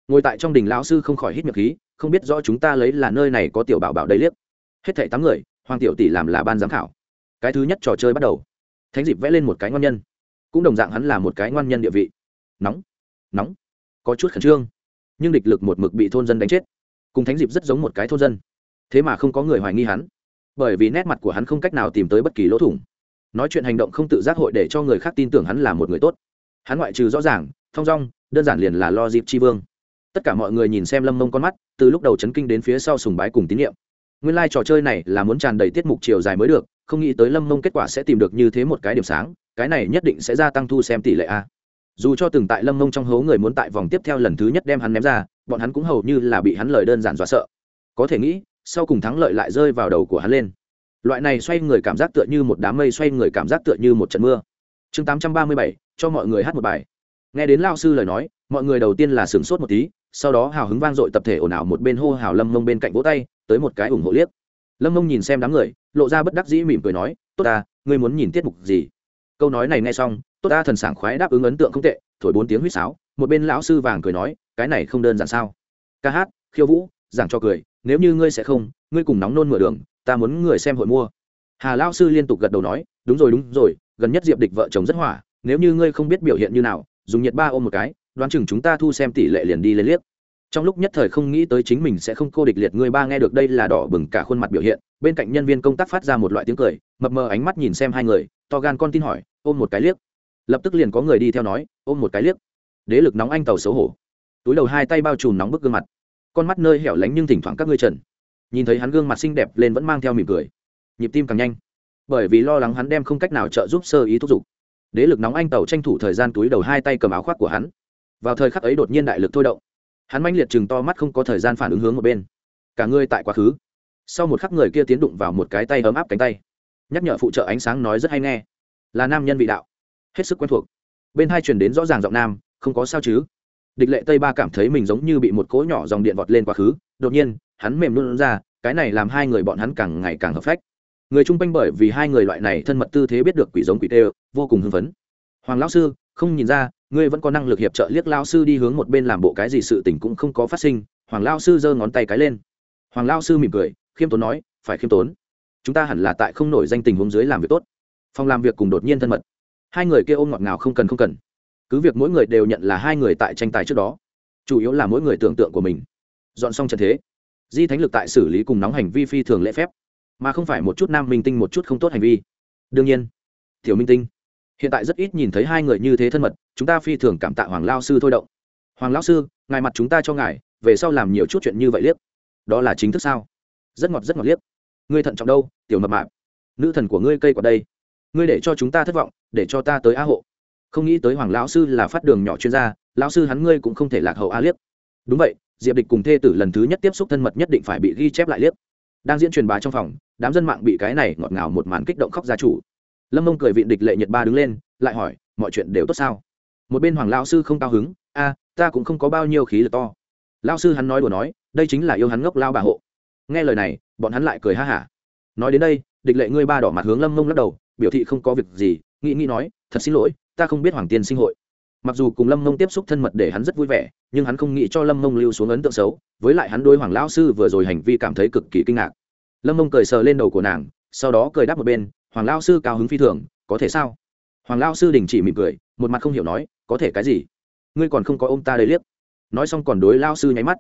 [SPEAKER 1] Ngồi tại trong đình lão sư không khỏi hít miệng khí, không biết rõ chúng ta lấy là nơi này có tiểu bảo bảo đây liếc. Hết thảy tám người hoàng tiểu tỷ làm là ban giám khảo. Cái thứ nhất trò chơi bắt đầu. Thánh dịp vẽ lên một cái ngon nhân. Cũng đồng dạng hắn là một cái ngoan nhân địa vị. Nóng. Nóng. Có chút khẩn trương. Nhưng địch lực một mực bị thôn dân đánh chết. Cùng thánh dịp rất giống một cái thôn dân. Thế mà không có người hoài nghi hắn. Bởi vì nét mặt của hắn không cách nào tìm tới bất kỳ lỗ thủng. Nói chuyện hành động không tự giác hội để cho người khác tin tưởng hắn là một người tốt. Hắn ngoại trừ rõ ràng, thong dong, đơn giản liền là lo dịp tri vương. Tất cả mọi người nhìn xem lâm mông con mắt, từ lúc đầu chấn kinh đến phía sau sùng bái cùng tín nhiệm nguyên lai trò chơi này là muốn tràn đầy tiết mục chiều dài mới được, không nghĩ tới lâm mông kết quả sẽ tìm được như thế một cái điểm sáng, cái này nhất định sẽ gia tăng thu xem tỷ lệ a. Dù cho từng tại lâm mông trong hố người muốn tại vòng tiếp theo lần thứ nhất đem hắn ném ra, bọn hắn cũng hầu như là bị hắn lời đơn giản dọa sợ. Có thể nghĩ, sau cùng thắng lợi lại rơi vào đầu của hắn lên. Loại này xoay người cảm giác tựa như một đám mây xoay người cảm giác tựa như một trận mưa. Chương tám trăm ba mươi bảy, cho mọi người hát một bài. Nghe đến lao sư lời nói, mọi người đầu tiên là sửng sốt một tí, sau đó hào hứng vang dội tập thể ồn ào một bên hô hào lâm mông bên cạnh vỗ tay tới một cái ủng hộ liếc. Lâm mông nhìn xem đám người, lộ ra bất đắc dĩ mỉm cười nói, tốt ta, ngươi muốn nhìn tiết mục gì? Câu nói này nghe xong, tốt ta thần sảng khoái đáp ứng ấn tượng không tệ, thổi bốn tiếng huýt sáo, một bên lão sư vàng cười nói, cái này không đơn giản sao? Ca hát, khiêu vũ, giảng cho cười, nếu như ngươi sẽ không, ngươi cùng nóng nôn mửa đường, ta muốn người xem hội mua. Hà lao sư liên tục gật đầu nói, đúng rồi đúng rồi, gần nhất diệp địch vợ chồng rất hỏa, nếu như ngươi không biết biểu hiện như nào, dùng nhiệt ba ôm một cái, đoán chừng chúng ta thu xem tỷ lệ liền đi lên liếc trong lúc nhất thời không nghĩ tới chính mình sẽ không cô địch liệt người ba nghe được đây là đỏ bừng cả khuôn mặt biểu hiện, bên cạnh nhân viên công tác phát ra một loại tiếng cười, mập mờ ánh mắt nhìn xem hai người, to gan con tin hỏi, ôm một cái liếc. Lập tức liền có người đi theo nói, ôm một cái liếc. Đế lực nóng anh tàu xấu hổ. Túi đầu hai tay bao trùm nóng bức gương mặt. Con mắt nơi hẻo lánh nhưng thỉnh thoảng các ngươi trần. Nhìn thấy hắn gương mặt xinh đẹp lên vẫn mang theo mỉm cười. Nhịp tim càng nhanh. Bởi vì lo lắng hắn đem không cách nào trợ giúp sơ ý thúc giục. Đế lực nóng anh tàu tranh thủ thời gian túi đầu hai tay cầm áo khoác của hắn. Vào thời khắc ấy đột nhiên đại lực thôi động hắn manh liệt chừng to mắt không có thời gian phản ứng hướng một bên. Cả người tại quá khứ. Sau một khắc người kia tiến đụng vào một cái tay ấm áp cánh tay. Nhắc nhở phụ trợ ánh sáng nói rất hay nghe. Là nam nhân vị đạo. Hết sức quen thuộc. Bên hai truyền đến rõ ràng giọng nam, không có sao chứ. Địch lệ tây ba cảm thấy mình giống như bị một cỗ nhỏ dòng điện vọt lên quá khứ. Đột nhiên, hắn mềm luôn ra, cái này làm hai người bọn hắn càng ngày càng hợp phách. Người chung quanh bởi vì hai người loại này thân mật tư thế biết được quỷ giống quỷ tê, vô cùng hưng phấn. Hoàng lão sư, không nhìn ra ngươi vẫn có năng lực hiệp trợ liếc lao sư đi hướng một bên làm bộ cái gì sự tình cũng không có phát sinh, hoàng lao sư giơ ngón tay cái lên. Hoàng lao sư mỉm cười, khiêm tốn nói, phải khiêm tốn. Chúng ta hẳn là tại không nổi danh tình huống dưới làm việc tốt. Phòng làm việc cùng đột nhiên thân mật. Hai người kia ôm ngọt ngào không cần không cần. Cứ việc mỗi người đều nhận là hai người tại tranh tài trước đó, chủ yếu là mỗi người tưởng tượng của mình. Dọn xong trận thế, di thánh lực tại xử lý cùng nóng hành vi phi thường lễ phép, mà không phải một chút nam minh tinh một chút không tốt hành vi. Đương nhiên, tiểu minh tinh hiện tại rất ít nhìn thấy hai người như thế thân mật, chúng ta phi thường cảm tạ hoàng lao sư thôi động. Hoàng lao sư, ngài mặt chúng ta cho ngài, về sau làm nhiều chút chuyện như vậy liếc. Đó là chính thức sao? Rất ngọt rất ngọt liếc. Ngươi thận trọng đâu, tiểu mập mạp? Nữ thần của ngươi cây quả đây. Ngươi để cho chúng ta thất vọng, để cho ta tới a hộ. Không nghĩ tới hoàng lão sư là phát đường nhỏ chuyên gia, lão sư hắn ngươi cũng không thể lạc hậu a liếc. Đúng vậy, diệp địch cùng thê tử lần thứ nhất tiếp xúc thân mật nhất định phải bị ghi chép lại liếc. Đang diễn truyền bá trong phòng, đám dân mạng bị cái này ngọt ngào một màn kích động khóc gia chủ lâm mông cười vịn địch lệ nhật ba đứng lên, lại hỏi, mọi chuyện đều tốt sao? Một bên hoàng lão sư không cao hứng, a, ta cũng không có bao nhiêu khí lực to. Lão sư hắn nói đùa nói, đây chính là yêu hắn ngốc lao bà hộ. Nghe lời này, bọn hắn lại cười ha hả. Nói đến đây, địch lệ ngươi ba đỏ mặt hướng lâm mông lắc đầu, biểu thị không có việc gì, nghĩ nghĩ nói, thật xin lỗi, ta không biết hoàng tiên sinh hội. Mặc dù cùng lâm mông tiếp xúc thân mật để hắn rất vui vẻ, nhưng hắn không nghĩ cho lâm mông lưu xuống ấn tượng xấu, với lại hắn đôi hoàng lão sư vừa rồi hành vi cảm thấy cực kỳ kinh ngạc. Lâm mông cười sờ lên đầu của nàng, sau đó cười đáp một bên hoàng lão sư cao hứng phi thường, có thể sao? Hoàng lão sư đình chỉ mỉm cười, một mặt không hiểu nói, có thể cái gì? Ngươi còn không có ô m ta đấy liếc. Nói xong còn đối lao sư nháy mắt.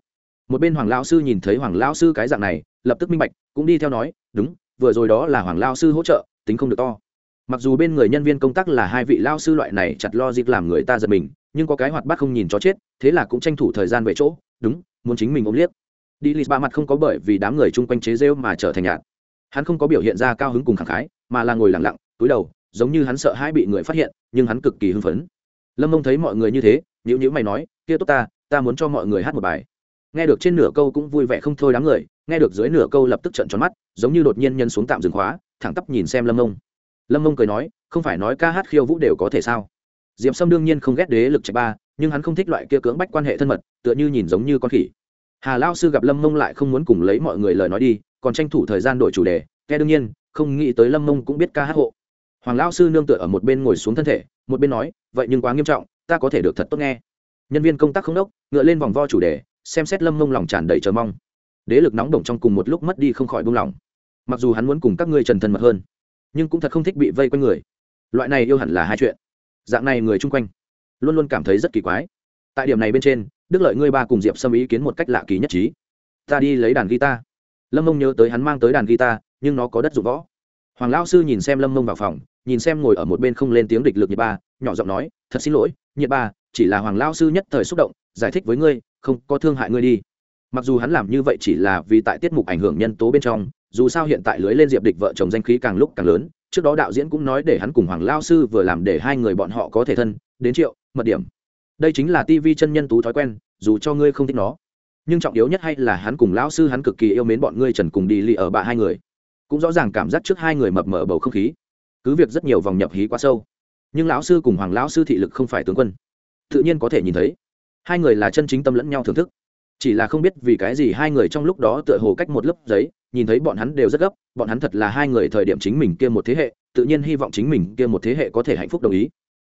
[SPEAKER 1] Một bên hoàng lão sư nhìn thấy hoàng lão sư cái dạng này, lập tức minh bạch, cũng đi theo nói, đúng, vừa rồi đó là hoàng lao sư hỗ trợ, tính không được to. Mặc dù bên người nhân viên công tác là hai vị lao sư loại này chặt lo dịp làm người ta giật mình, nhưng có cái hoạt bát không nhìn cho chết, thế là cũng tranh thủ thời gian về chỗ, đúng, muốn chính mình ôm liếc. Đi lì ba mặt không có bởi vì đám người chung quanh chế rêu mà trở thành nhạt hắn không có biểu hiện ra cao hứng cùng khẳng khái, mà là ngồi lặng lặng, túi đầu, giống như hắn sợ hai bị người phát hiện, nhưng hắn cực kỳ hưng phấn. Lâm mông thấy mọi người như thế nhữ nhữ mày nói, kia tốt ta ta muốn cho mọi người hát một bài. Nghe được trên nửa câu cũng vui vẻ không thôi đám người, nghe được dưới nửa câu lập tức trận tròn mắt, giống như đột nhiên nhân xuống tạm dừng khóa, thẳng tắp nhìn xem lâm mông. Lâm mông cười nói, không phải nói ca hát khiêu vũ đều có thể sao? D i ệ p sâm đương nhiên không ghét đế lực chạy ba, nhưng hắn không thích loại kia cưỡng bách quan hệ thân mật, tựa như nhìn giống như con khỉ. Hà lao sư gặp lâm mông lại không muốn cùng lấy mọi người lời nói đi còn tranh thủ thời gian đổi chủ đề nghe đương nhiên, không nghĩ tới lâm mông cũng biết ca hát hộ. Hoàng lão sư nương tựa ở một bên ngồi xuống thân thể, một bên nói, vậy nhưng quá nghiêm trọng, ta có thể được thật tốt nghe. Nhân viên công tác không đốc, ngựa lên vòng vo chủ đề, xem xét lâm mông lòng tràn đầy chờ mong. Đế lực nóng động trong cùng một lúc mất đi không khỏi buông lỏng. Mặc dù hắn muốn cùng các ngươi trần thân mật hơn, nhưng cũng thật không thích bị vây quanh người. Loại này yêu hẳn là hai chuyện. Dạng này người chung quanh luôn luôn cảm thấy rất kỳ quái. Tại điểm này bên trên, đức lợi ngươi ba cùng diệp xâm ý kiến một cách lạ kỳ nhất trí. Ta đi lấy đàn guitar lâm mông nhớ tới hắn mang tới đàn guitar, nhưng nó có đất dụng võ. Hoàng lão sư nhìn xem lâm mông vào phòng, nhìn xem ngồi ở một bên không lên tiếng địch lực nhiệt ba, nhỏ giọng nói, thật xin lỗi nhiệt ba, chỉ là hoàng lão sư nhất thời xúc động, giải thích với ngươi, không có thương hại ngươi đi. Mặc dù hắn làm như vậy chỉ là vì tại tiết mục ảnh hưởng nhân tố bên trong, dù sao hiện tại lưới lên diệp địch vợ chồng danh khí càng lúc càng lớn, trước đó đạo diễn cũng nói để hắn cùng hoàng lao sư vừa làm để hai người bọn họ có thể thân, đến triệu, mật điểm. Đây chính là tivi chân nhân tú thói quen, dù cho ngươi không thích nó nhưng trọng yếu nhất hay là hắn cùng lão sư hắn cực kỳ yêu mến bọn ngươi trần cùng đi lì ở bạ hai người. Cũng rõ ràng cảm giác trước hai người mập mở bầu không khí. Cứ việc rất nhiều vòng nhập hí quá sâu, nhưng lão sư cùng hoàng lão sư thị lực không phải tướng quân. Tự nhiên có thể nhìn thấy, hai người là chân chính tâm lẫn nhau thưởng thức. Chỉ là không biết vì cái gì hai người trong lúc đó tựa hồ cách một lớp giấy, nhìn thấy bọn hắn đều rất gấp, bọn hắn thật là hai người thời điểm chính mình kia một thế hệ, tự nhiên hy vọng chính mình kia một thế hệ có thể hạnh phúc đồng ý.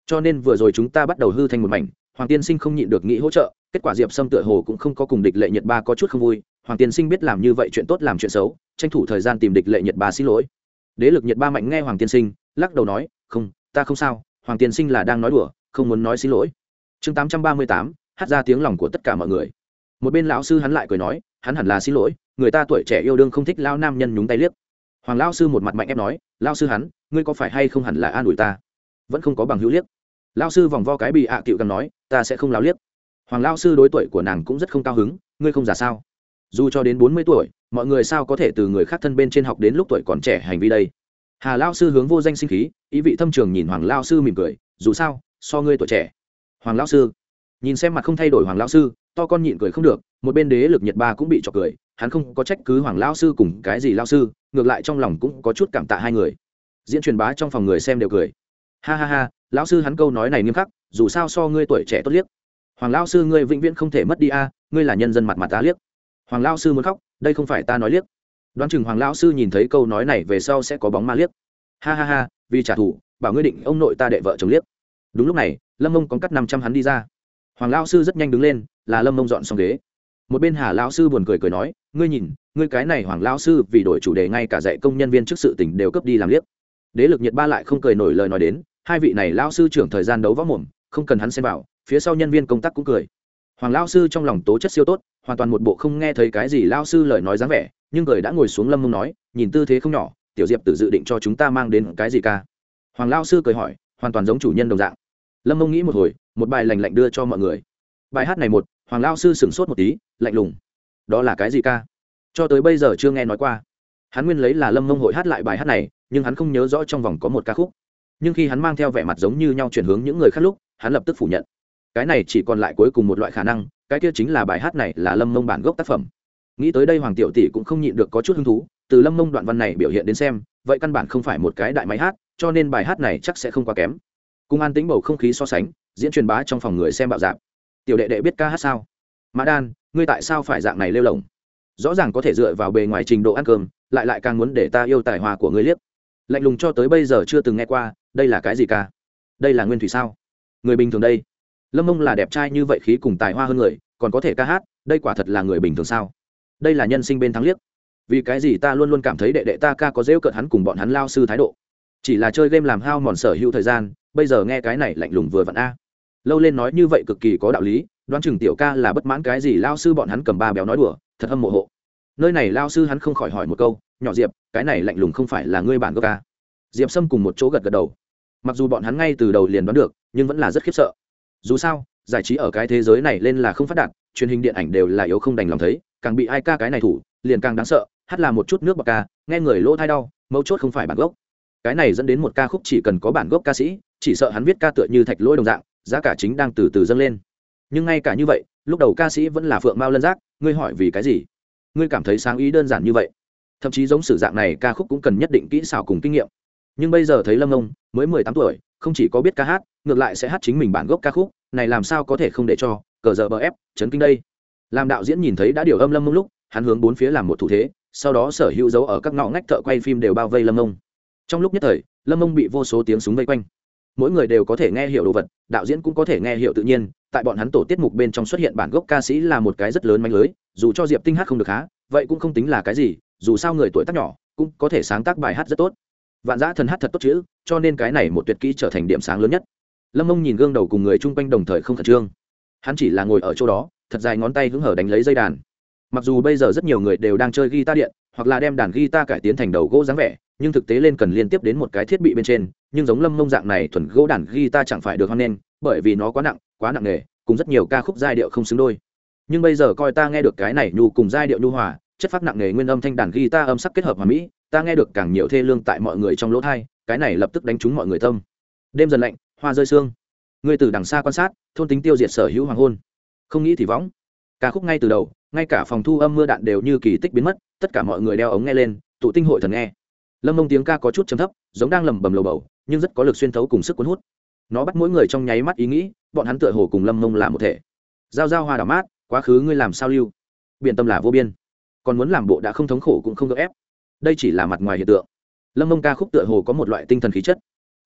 [SPEAKER 1] Cho nên vừa rồi chúng ta bắt đầu hư thành một mảnh hoàng tiên sinh không nhịn được nghĩ hỗ trợ, kết quả diệp sâm tựa hồ cũng không có cùng địch lệ nhật ba có chút không vui. Hoàng tiên sinh biết làm như vậy chuyện tốt làm chuyện xấu, tranh thủ thời gian tìm địch lệ nhật ba xin lỗi. Đế lực nhật ba mạnh nghe hoàng tiên sinh, lắc đầu nói, không, ta không sao, hoàng tiên sinh là đang nói đùa, không muốn nói xin lỗi. Chương tám trăm ba mươi tám, hát ra tiếng lòng của tất cả mọi người. Một bên lão sư hắn lại cười nói, hắn hẳn là xin lỗi, người ta tuổi trẻ yêu đương không thích lao nam nhân nhúng tay liếc. Hoàng lao sư một mặt mạnh ép nói lao sư hắn, ngươi có phải hay không hẳn là an ủi ta? Vẫn không có bằng hữu liếc lao sư vòng vo cái bị ạ à cựu càng nói, ta sẽ không lao liếc. Hoàng lao sư đối tuổi của nàng cũng rất không cao hứng, ngươi không giả sao? Dù cho đến bốn mươi tuổi, mọi người sao có thể từ người khác thân bên trên học đến lúc tuổi còn trẻ hành vi đây? Hà lao sư hướng vô danh sinh khí, ý vị thâm trường nhìn hoàng lao sư mỉm cười, dù sao, so ngươi tuổi trẻ. Hoàng lao sư, nhìn xem mặt không thay đổi hoàng lao sư, to con nhịn cười không được, một bên đế lực nhiệt ba cũng bị trọc cười, hắn không có trách cứ hoàng lao sư cùng cái gì lao sư, ngược lại trong lòng cũng có chút cảm tạ hai người. Diễn truyền bá trong phòng người xem đều cười ha ha ha, lão sư hắn câu nói này nghiêm khắc, dù sao so ngươi tuổi trẻ tốt liếc. Hoàng lao sư ngươi vĩnh viễn không thể mất đi a, ngươi là nhân dân mặt mặt ta liếc. Hoàng lao sư muốn khóc, đây không phải ta nói liếc. Đoán chừng hoàng lao sư nhìn thấy câu nói này về sau sẽ có bóng ma liếc. Ha ha ha, vì trả thù, bảo ngươi định ông nội ta đệ vợ chồng liếc. Đúng lúc này, lâm mông có cắt năm trăm hắn đi ra. Hoàng lao sư rất nhanh đứng lên, là lâm mông dọn xong ghế. Một bên hà lao sư buồn cười cười nói, ngươi nhìn, ngươi cái này hoàng lao sư vì đổi chủ đề ngay cả dạy công nhân viên trước sự tỉnh đều cấp đi làm liếc. Đế lực nhiệt ba lại không cười nổi lời nói đến hai vị này lao sư trưởng thời gian đấu võ mồm, không cần hắn xem vào, phía sau nhân viên công tác cũng cười. Hoàng lao sư trong lòng tố chất siêu tốt, hoàn toàn một bộ không nghe thấy cái gì lao sư lời nói dáng vẻ, nhưng cười đã ngồi xuống lâm mông nói, nhìn tư thế không nhỏ, tiểu diệp tự dự định cho chúng ta mang đến cái gì ca? Hoàng lao sư cười hỏi, hoàn toàn giống chủ nhân đồng dạng. Lâm mông nghĩ một hồi, một bài lành lạnh đưa cho mọi người. Bài hát này một, hoàng lao sư sửng sốt một tí, lạnh lùng. Đó là cái gì ca? Cho tới bây giờ chưa nghe nói qua. Hắn nguyên lấy là lâm mông hội hát lại bài hát này, nhưng hắn không nhớ rõ trong vòng có một ca khúc nhưng khi hắn mang theo vẻ mặt giống như nhau chuyển hướng những người khác lúc, hắn lập tức phủ nhận. Cái này chỉ còn lại cuối cùng một loại khả năng, cái kia chính là bài hát này là lâm mông bản gốc tác phẩm. Nghĩ tới đây hoàng tiểu tỷ cũng không nhịn được có chút hứng thú, từ lâm mông đoạn văn này biểu hiện đến xem, vậy căn bản không phải một cái đại máy hát, cho nên bài hát này chắc sẽ không quá kém. Cùng an tính bầu không khí so sánh, diễn truyền bá trong phòng người xem bạo dạp tiểu đệ đệ biết ca hát sao? Mã đan, ngươi tại sao phải dạng này lêu lồng? Rõ ràng có thể dựa vào bề ngoài trình độ ăn cơm, lại lại càng muốn để ta yêu tài hoa của ngươi liếc. Lạnh lùng cho tới bây giờ chưa từng nghe qua đây là cái gì ca? Đây là nguyên thủy sao? Người bình thường đây. Lâm mông là đẹp trai như vậy khí cùng tài hoa hơn người, còn có thể ca hát, đây quả thật là người bình thường sao? Đây là nhân sinh bên thắng liếc. Vì cái gì ta luôn luôn cảm thấy đệ đệ ta ca có dễu cợt hắn cùng bọn hắn lao sư thái độ? Chỉ là chơi game làm hao mòn sở hữu thời gian, bây giờ nghe cái này lạnh lùng vừa vặn a. Lâu lên nói như vậy cực kỳ có đạo lý, đoán chừng tiểu ca là bất mãn cái gì lao sư bọn hắn cầm ba béo nói đùa, thật hâm mộ hộ. Nơi này lao sư hắn không khỏi hỏi một câu, nhỏ diệp, cái này lạnh lùng không phải là ngươi bản gốc ca? Diệp sâm cùng một chỗ gật gật đầu mặc dù bọn hắn ngay từ đầu liền đoán được, nhưng vẫn là rất khiếp sợ. Dù sao, giải trí ở cái thế giới này lên là không phát đạt, truyền hình điện ảnh đều là yếu không đành lòng thấy, càng bị ai ca cái này thủ, liền càng đáng sợ, hát là một chút nước bạc ca, nghe người lỗ thai đau, mấu chốt không phải bản gốc. Cái này dẫn đến một ca khúc chỉ cần có bản gốc ca sĩ, chỉ sợ hắn viết ca tựa như thạch lỗi đồng dạng, giá cả chính đang từ từ dâng lên. Nhưng ngay cả như vậy, lúc đầu ca sĩ vẫn là phượng mao lân giác, ngươi hỏi vì cái gì? Ngươi cảm thấy sáng ý đơn giản như vậy. Thậm chí giống sử dạng này, ca khúc cũng cần nhất định kỹ xảo cùng kinh nghiệm nhưng bây giờ thấy lâm ông mới mười tám tuổi, không chỉ có biết ca hát, ngược lại sẽ hát chính mình bản gốc ca khúc, này làm sao có thể không để cho, cờ giờ bờ ép, chấn kinh đây. Làm đạo diễn nhìn thấy đã điều âm lâm ông lúc, hắn hướng bốn phía làm một thủ thế, sau đó sở hữu dấu ở các ngõ ngách thợ quay phim đều bao vây lâm ông trong lúc nhất thời, lâm ông bị vô số tiếng súng vây quanh. Mỗi người đều có thể nghe hiểu đồ vật, đạo diễn cũng có thể nghe hiểu tự nhiên, tại bọn hắn tổ tiết mục bên trong xuất hiện bản gốc ca sĩ là một cái rất lớn manh lưới, dù cho diệp tinh hát không được há, vậy cũng không tính là cái gì, dù sao người tuổi tác nhỏ, cũng có thể sáng tác bài hát rất tốt vạn giã thần hát thật tốt chữ cho nên cái này một tuyệt kỹ trở thành điểm sáng lớn nhất. Lâm mông nhìn gương đầu cùng người chung quanh đồng thời không khẩn trương. Hắn chỉ là ngồi ở chỗ đó thật dài ngón tay hứng hở đánh lấy dây đàn. Mặc dù bây giờ rất nhiều người đều đang chơi guitar điện hoặc là đem đàn guitar cải tiến thành đầu gỗ dáng vẻ nhưng thực tế lên cần liên tiếp đến một cái thiết bị bên trên nhưng giống lâm mông dạng này thuần gỗ đàn guitar chẳng phải được hoan nên, bởi vì nó quá nặng quá nặng nề cùng rất nhiều ca khúc giai điệu không xứng đôi. Nhưng bây giờ coi ta nghe được cái này nhu cùng giai điệu nhu hòa chất phát nặng nề nguyên âm thanh đàn guitar âm sắc kết hợp hòa mỹ ta nghe được càng nhiều thê lương tại mọi người trong lỗ thai, cái này lập tức đánh trúng mọi người tâm. Đêm dần lạnh, hoa rơi sương. Người từ đằng xa quan sát, thôn tính tiêu diệt sở hữu hoàng hôn. Không nghĩ thì võng. Ca khúc ngay từ đầu, ngay cả phòng thu âm mưa đạn đều như kỳ tích biến mất, tất cả mọi người đeo ống nghe lên, tụ tinh hội thần nghe. Lâm mông tiếng ca có chút chấm thấp, giống đang lầm bầm lầu bầu, nhưng rất có lực xuyên thấu cùng sức cuốn hút. Nó bắt mỗi người trong nháy mắt ý nghĩ, bọn hắn tựa hồ cùng lâm mông là một thể. Giao giao hoa đảo mát, quá khứ ngươi làm sao lưu? Biện tâm là vô biên. Còn muốn làm bộ đã không thống khổ cũng không gấp ép đây chỉ là mặt ngoài hiện tượng. Lâm mông ca khúc tựa hồ có một loại tinh thần khí chất.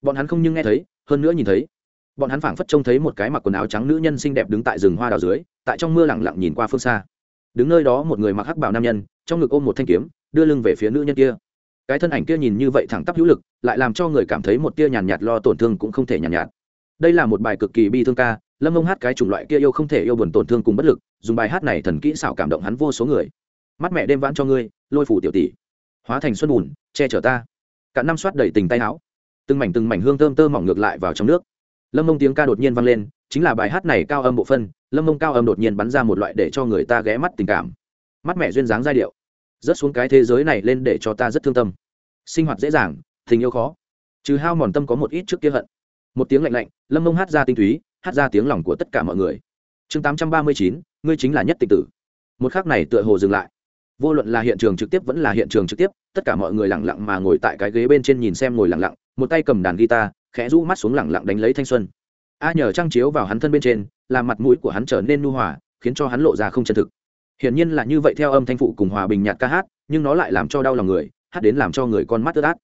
[SPEAKER 1] Bọn hắn không nhưng nghe thấy hơn nữa nhìn thấy. Bọn hắn phảng phất trông thấy một cái mặc quần áo trắng nữ nhân xinh đẹp đứng tại rừng hoa đào dưới tại trong mưa lẳng lặng nhìn qua phương xa. Đứng nơi đó một người mặc hắc bảo nam nhân trong ngực ôm một thanh kiếm đưa lưng về phía nữ nhân kia. Cái thân ảnh kia nhìn như vậy thẳng tắp hữu lực lại làm cho người cảm thấy một tia nhàn nhạt, lo tổn thương cũng không thể nhàn nhạt, đây là một bài cực kỳ bi thương ca lâm ông hát cái chủng loại kia yêu không thể yêu buồn tổn thương cùng bất lực dùng bài hát này thần kỹ xảo cảm động hắn vô số người. Mắt mẹ đêm vãn cho ngươi lôi phủ tiểu tỷ hóa thành xuân bùn, che chở ta. Cả năm soát đầy tình tay áo. Từng mảnh từng mảnh hương thơm tơ mỏng ngược lại vào trong nước. Lâm mông tiếng ca đột nhiên vang lên, chính là bài hát này cao âm bộ phân, lâm mông cao âm đột nhiên bắn ra một loại để cho người ta ghé mắt tình cảm. Mắt mẹ duyên dáng giai điệu. Rớt xuống cái thế giới này lên để cho ta rất thương tâm. Sinh hoạt dễ dàng, tình yêu khó. Trừ hao mòn tâm có một ít trước kia hận. Một tiếng lạnh lạnh, lâm mông hát ra tinh túy, hát ra tiếng lòng của tất cả mọi người. Chương tám trăm ba mươi chín, ngươi chính là nhất tịch tử. Một khắc này tựa hồ dừng lại vô luận là hiện trường trực tiếp vẫn là hiện trường trực tiếp, tất cả mọi người lẳng lặng mà ngồi tại cái ghế bên trên nhìn xem ngồi lẳng lặng, một tay cầm đàn guitar, khẽ rũ mắt xuống lẳng lặng đánh lấy thanh xuân. A nhờ trang chiếu vào hắn thân bên trên, làm mặt mũi của hắn trở nên nu hòa, khiến cho hắn lộ ra không chân thực. Hiển nhiên là như vậy theo âm thanh phụ cùng hòa bình nhạt ca hát, nhưng nó lại làm cho đau lòng người, hát đến làm cho người con mắt tớt át.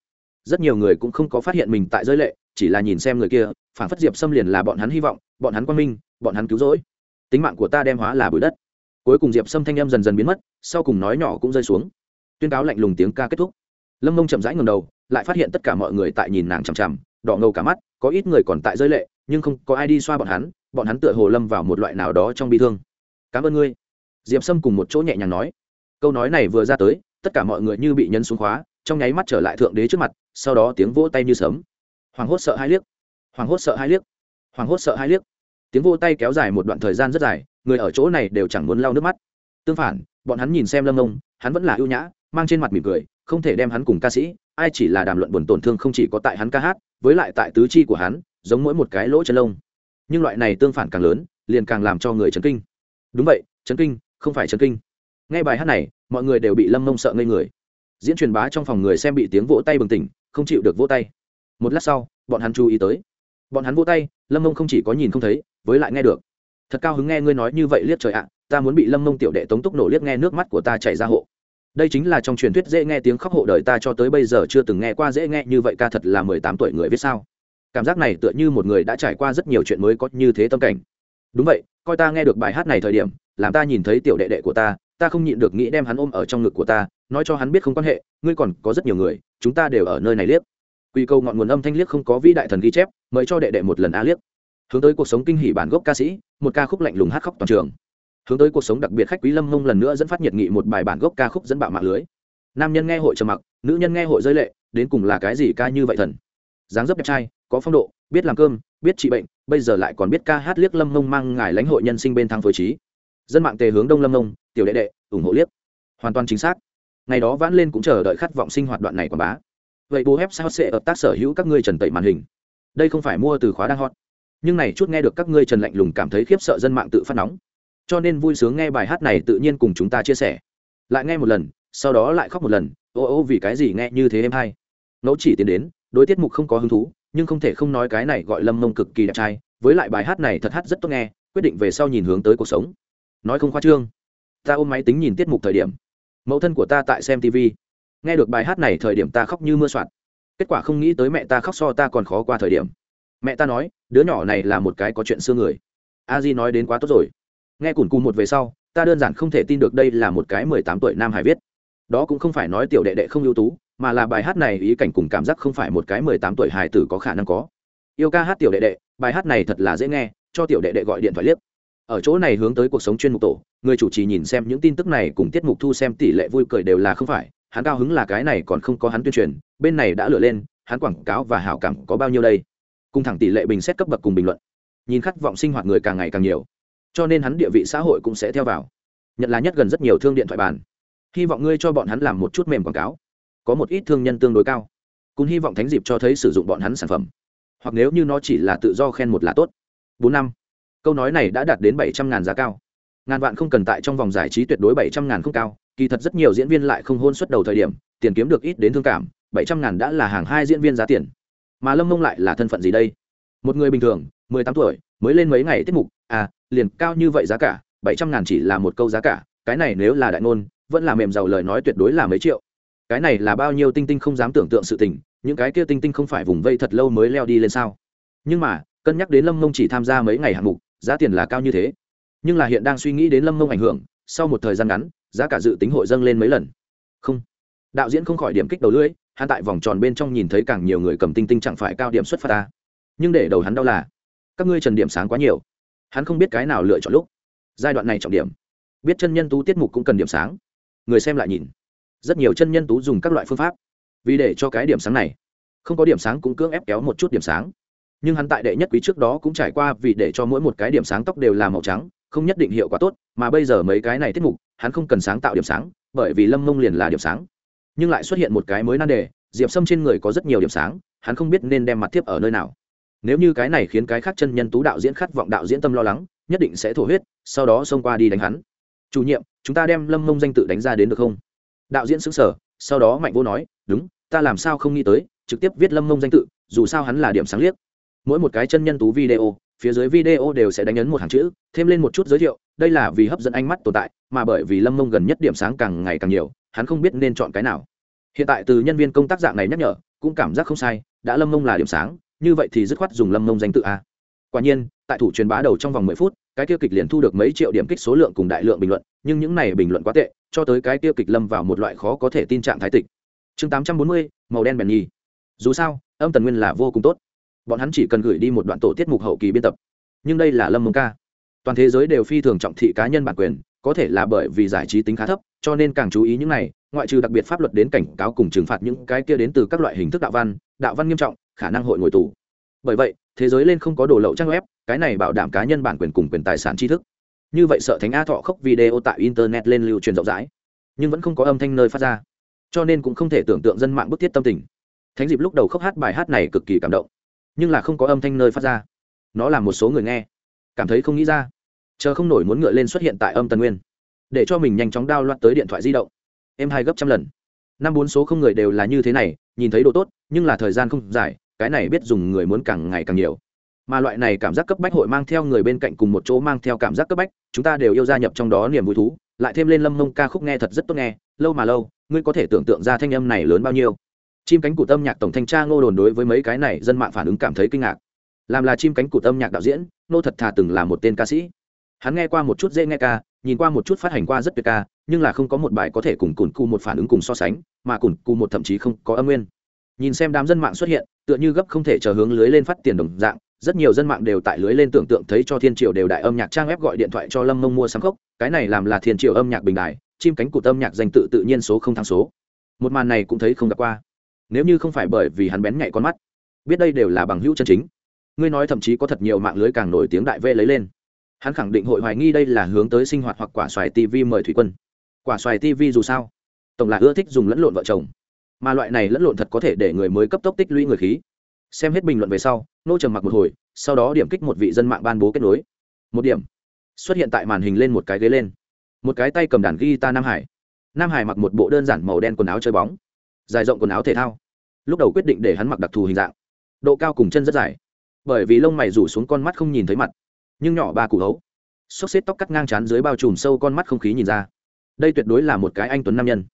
[SPEAKER 1] Rất nhiều người cũng không có phát hiện mình tại giới lệ, chỉ là nhìn xem người kia phản phất diệp xâm liền là bọn hắn hy vọng, bọn hắn quan minh, bọn hắn cứu rỗi. Tính mạng của ta đem hóa là bụi đất cuối cùng diệp Sâm thanh em dần dần biến mất, sau cùng nói nhỏ cũng rơi xuống. Tuyên cáo lạnh lùng tiếng ca kết thúc. Lâm mông chậm rãi ngầm đầu, lại phát hiện tất cả mọi người tại nhìn nàng chằm chằm, đỏ ngầu cả mắt, có ít người còn tại rơi lệ, nhưng không có ai đi xoa bọn hắn bọn hắn tựa hồ lâm vào một loại nào đó trong bi thương. Cảm ơn ngươi. Diệp sâm cùng một chỗ nhẹ nhàng nói. Câu nói này vừa ra tới, tất cả mọi người như bị nhân xuống khóa, trong nháy mắt trở lại thượng đế trước mặt, sau đó tiếng vỗ tay như sấm. Hoàng hốt sợ hai liếc. Hoàng hốt sợ hai liếc. Hoàng hốt sợ hai liếc tiếng vô tay kéo dài một đoạn thời gian rất dài, người ở chỗ này đều chẳng muốn lau nước mắt. Tương phản, bọn hắn nhìn xem lâm ông hắn vẫn là ưu nhã, mang trên mặt mỉm cười, không thể đem hắn cùng ca sĩ, ai chỉ là đàm luận buồn tổn thương không chỉ có tại hắn ca hát, với lại tại tứ chi của hắn, giống mỗi một cái lỗ chân lông. Nhưng loại này tương phản càng lớn, liền càng làm cho người chấn kinh. Đúng vậy, chấn kinh, không phải chấn kinh. Nghe bài hát này, mọi người đều bị lâm mông sợ ngây người. Diễn truyền bá trong phòng người xem bị tiếng vỗ tay bừng tỉnh, không chịu được vỗ tay. Một lát sau, bọn hắn chú ý tới. Bọn hắn vỗ tay, lâm mông không chỉ có nhìn không thấy với lại nghe được. Thật cao hứng nghe ngươi nói như vậy liếc trời ạ, ta muốn bị lâm mông tiểu đệ tống túc nổ liếc nghe nước mắt của ta chảy ra hộ. Đây chính là trong truyền thuyết dễ nghe tiếng khóc hộ đời ta cho tới bây giờ chưa từng nghe qua dễ nghe như vậy ca thật là mười tám tuổi người viết sao. Cảm giác này tựa như một người đã trải qua rất nhiều chuyện mới có như thế tâm cảnh. Đúng vậy, coi ta nghe được bài hát này thời điểm, làm ta nhìn thấy tiểu đệ đệ của ta ta không nhịn được nghĩ đem hắn ôm ở trong ngực của ta, nói cho hắn biết không quan hệ, ngươi còn có rất nhiều người, chúng ta đều ở nơi này liếc. Quy câu ngọn nguồn âm thanh liếc không có vĩ đại thần ghi chép, mời cho đệ đệ một lần a liếc hướng tới cuộc sống kinh hỷ bản gốc ca sĩ, một ca khúc lạnh lùng hát khóc toàn trường. Hướng tới cuộc sống đặc biệt khách quý lâm mông lần nữa dẫn phát nhiệt nghị một bài bản gốc ca khúc dẫn bạo mạng lưới. Nam nhân nghe hội trầm mặc, nữ nhân nghe hội rơi lệ, đến cùng là cái gì ca như vậy thần? Dáng dấp đẹp trai, có phong độ, biết làm cơm, biết trị bệnh, bây giờ lại còn biết ca hát liếc lâm mông mang ngài lãnh hội nhân sinh bên thang phối trí. Dân mạng tề hướng đông lâm mông, tiểu đệ đệ, ủng hộ liếc. Hoàn toàn chính xác. Ngày đó vãn lên cũng chờ đợi khát vọng sinh hoạt đoạn này quảng bá. Vậy bố hép sao sẽ hợp tác sở hữu các ngươi trần tẩy màn hình. Đây không phải mua từ khóa đang hot nhưng này chút nghe được các ngươi trần lạnh lùng cảm thấy khiếp sợ dân mạng tự phát nóng. Cho nên vui sướng nghe bài hát này tự nhiên cùng chúng ta chia sẻ. Lại nghe một lần, sau đó lại khóc một lần, ô ô vì cái gì nghe như thế em hay. Ngẫu chỉ tiến đến, đối tiết mục không có hứng thú, nhưng không thể không nói cái này gọi lâm mông cực kỳ đẹp trai, với lại bài hát này thật hát rất tốt nghe, quyết định về sau nhìn hướng tới cuộc sống. Nói không khoa trương. Ta ôm máy tính nhìn tiết mục thời điểm. Mẫu thân của ta tại xem tv nghe được bài hát này thời điểm ta khóc như mưa soạn. Kết quả không nghĩ tới mẹ ta khóc so ta còn khó qua thời điểm mẹ ta nói, đứa nhỏ này là một cái có chuyện xưa người. A di nói đến quá tốt rồi. Nghe cùn cù một về sau, ta đơn giản không thể tin được đây là một cái mười tám tuổi nam hải viết. Đó cũng không phải nói tiểu đệ đệ không ưu tú, mà là bài hát này ý cảnh cùng cảm giác không phải một cái mười tám tuổi hài tử có khả năng có. Yêu ca hát tiểu đệ đệ, bài hát này thật là dễ nghe, cho tiểu đệ đệ gọi điện thoại liếc. Ở chỗ này hướng tới cuộc sống chuyên mục tổ, người chủ trì nhìn xem những tin tức này cùng tiết mục thu xem tỷ lệ vui cười đều là không phải, hắn cao hứng là cái này còn không có hắn tuyên truyền, bên này đã lửa lên, hắn quảng cáo và hảo cảm có bao nhiêu đây cùng thẳng tỷ lệ bình xét cấp bậc cùng bình luận. Nhìn khát vọng sinh hoạt người càng ngày càng nhiều. Cho nên hắn địa vị xã hội cũng sẽ theo vào. Nhận là nhất gần rất nhiều thương điện thoại bàn. Hy vọng ngươi cho bọn hắn làm một chút mềm quảng cáo. Có một ít thương nhân tương đối cao. Cùng hy vọng thánh dịp cho thấy sử dụng bọn hắn sản phẩm. Hoặc nếu như nó chỉ là tự do khen một là tốt. Bốn năm. Câu nói này đã đạt đến bảy trăm ngàn giá cao. Ngàn vạn không cần tại trong vòng giải trí tuyệt đối bảy trăm ngàn không cao. Kỳ thật rất nhiều diễn viên lại không hôn suất đầu thời điểm, tiền kiếm được ít đến thương cảm. bảy trăm ngàn đã là hàng hai diễn viên giá tiền mà lâm mông lại là thân phận gì đây? Một người bình thường, mười tám tuổi, mới lên mấy ngày tiết mục à liền cao như vậy giá cả, bảy trăm ngàn chỉ là một câu giá cả, cái này nếu là đại ngôn, vẫn là mềm giàu lời nói tuyệt đối là mấy triệu. Cái này là bao nhiêu tinh tinh không dám tưởng tượng sự tình, những cái kia tinh tinh không phải vùng vây thật lâu mới leo đi lên sao? Nhưng mà, cân nhắc đến lâm mông chỉ tham gia mấy ngày hạng mục, giá tiền là cao như thế. Nhưng là hiện đang suy nghĩ đến lâm mông ảnh hưởng, sau một thời gian ngắn, giá cả dự tính hội dâng lên mấy lần. Không. Đạo diễn không khỏi điểm kích đầu lưỡi hắn tại vòng tròn bên trong nhìn thấy càng nhiều người cầm tinh tinh chẳng phải cao điểm xuất phát ta. Nhưng để đầu hắn đau là, các ngươi trần điểm sáng quá nhiều. Hắn không biết cái nào lựa chọn lúc, giai đoạn này trọng điểm. Biết chân nhân tú tiết mục cũng cần điểm sáng. Người xem lại nhìn. Rất nhiều chân nhân tú dùng các loại phương pháp. Vì để cho cái điểm sáng này, không có điểm sáng cũng cưỡng ép kéo một chút điểm sáng. Nhưng hắn tại đệ nhất quý trước đó cũng trải qua vì để cho mỗi một cái điểm sáng tóc đều là màu trắng, không nhất định hiệu quả tốt, mà bây giờ mấy cái này tiết mục, hắn không cần sáng tạo điểm sáng, bởi vì lâm mông liền là điểm sáng nhưng lại xuất hiện một cái mới nan đề, diệp sâm trên người có rất nhiều điểm sáng, hắn không biết nên đem mặt tiếp ở nơi nào. Nếu như cái này khiến cái khác chân nhân tú đạo diễn khát vọng đạo diễn tâm lo lắng, nhất định sẽ thổ huyết, sau đó xông qua đi đánh hắn. Chủ nhiệm, chúng ta đem lâm mông danh tự đánh ra đến được không? Đạo diễn xứng sở sau đó mạnh vô nói, đúng, ta làm sao không nghĩ tới, trực tiếp viết lâm mông danh tự, dù sao hắn là điểm sáng liếc. Mỗi một cái chân nhân tú video, phía dưới video đều sẽ đánh ấn một hàng chữ, thêm lên một chút giới thiệu, đây là vì hấp dẫn ánh mắt tồn tại, mà bởi vì lâm mông gần nhất điểm sáng càng ngày càng nhiều hắn không biết nên chọn cái nào. Hiện tại từ nhân viên công tác dạng này nhắc nhở, cũng cảm giác không sai, đã lâm mông là điểm sáng, như vậy thì dứt khoát dùng lâm mông danh tự a. Quả nhiên, tại thủ truyền bá đầu trong vòng mười phút, cái kia kịch liền thu được mấy triệu điểm kích số lượng cùng đại lượng bình luận, nhưng những này bình luận quá tệ, cho tới cái kia kịch lâm vào một loại khó có thể tin trạng thái tịch. Chương tám trăm bốn mươi, màu đen bèn nhì. dù sao, âm tần nguyên là vô cùng tốt. Bọn hắn chỉ cần gửi đi một đoạn tổ tiết mục hậu kỳ biên tập. Nhưng đây là lâm mông ca toàn thế giới đều phi thường trọng thị cá nhân bản quyền, có thể là bởi vì giải trí tính khá thấp, cho nên càng chú ý những này, ngoại trừ đặc biệt pháp luật đến cảnh cáo cùng trừng phạt những cái kia đến từ các loại hình thức đạo văn đạo văn nghiêm trọng, khả năng hội ngồi tù. Bởi vậy, thế giới lên không có đồ lậu trang web, cái này bảo đảm cá nhân bản quyền cùng quyền tài sản tri thức. Như vậy sợ thánh a thọ khóc video tại internet lên lưu truyền rộng rãi, nhưng vẫn không có âm thanh nơi phát ra. Cho nên cũng không thể tưởng tượng dân mạng bức thiết tâm tình. Thánh dịp lúc đầu khóc hát bài hát này cực kỳ cảm động, nhưng là không có âm thanh nơi phát ra. Nó làm một số người nghe, cảm thấy không nghĩ ra chờ không nổi muốn ngựa lên xuất hiện tại âm tần nguyên. Để cho mình nhanh chóng đao loạt tới điện thoại di động. Em hai gấp trăm lần. Năm bốn số không người đều là như thế này, nhìn thấy độ tốt, nhưng là thời gian không dài, cái này biết dùng người muốn càng ngày càng nhiều. Mà loại này cảm giác cấp bách hội mang theo người bên cạnh cùng một chỗ mang theo cảm giác cấp bách, chúng ta đều yêu gia nhập trong đó niềm vui thú, lại thêm lên lâm mông ca khúc nghe thật rất tốt nghe, lâu mà lâu, ngươi có thể tưởng tượng ra thanh âm này lớn bao nhiêu. Chim cánh cụt âm nhạc tổng thanh tra ngô đồn đối với mấy cái này dân mạng phản ứng cảm thấy kinh ngạc. Làm là chim cánh cụt âm nhạc đạo diễn nô thật thà từng là một tên ca sĩ hắn nghe qua một chút dễ nghe ca, nhìn qua một chút phát hành qua rất tuyệt ca, nhưng là không có một bài có thể cùng cùn cù một phản ứng cùng so sánh, mà cùn cù một thậm chí không có âm nguyên. Nhìn xem đám dân mạng xuất hiện, tựa như gấp không thể chờ hướng lưới lên phát tiền đồng dạng, rất nhiều dân mạng đều tại lưới lên tưởng tượng thấy cho thiên triều đều đại âm nhạc trang web gọi điện thoại cho lâm mông mua sắm khốc cái này làm là thiên triều âm nhạc bình đại chim cánh cụt âm nhạc danh tự tự nhiên số không thắng số. Một màn này cũng thấy không gặp qua. Nếu như không phải bởi vì hắn bén nhạy con mắt, biết đây đều là bằng hữu chân chính. Ngươi nói thậm chí có thật nhiều mạng lưới càng nổi tiếng đại vê lấy lên hắn khẳng định hội hoài nghi đây là hướng tới sinh hoạt hoặc quả xoài tv mời thủy quân. Quả xoài tv dù sao, tổng là ưa thích dùng lẫn lộn vợ chồng. Mà loại này lẫn lộn thật có thể để người mới cấp tốc tích lũy người khí. Xem hết bình luận về sau, nô trầm mặc một hồi, sau đó điểm kích một vị dân mạng ban bố kết nối. Một điểm, xuất hiện tại màn hình lên một cái ghế lên. Một cái tay cầm đàn guitar nam hải. Nam hải mặc một bộ đơn giản màu đen quần áo chơi bóng, dài rộng quần áo thể thao. Lúc đầu quyết định để hắn mặc đặc thù hình dạng, độ cao cùng chân rất dài. Bởi vì lông mày rủ xuống con mắt không nhìn thấy mặt nhưng nhỏ ba cụ hấu. Xốc xếp tóc cắt ngang chán dưới bao trùm sâu con mắt không khí nhìn ra. Đây tuyệt đối là một cái anh tuấn nam nhân.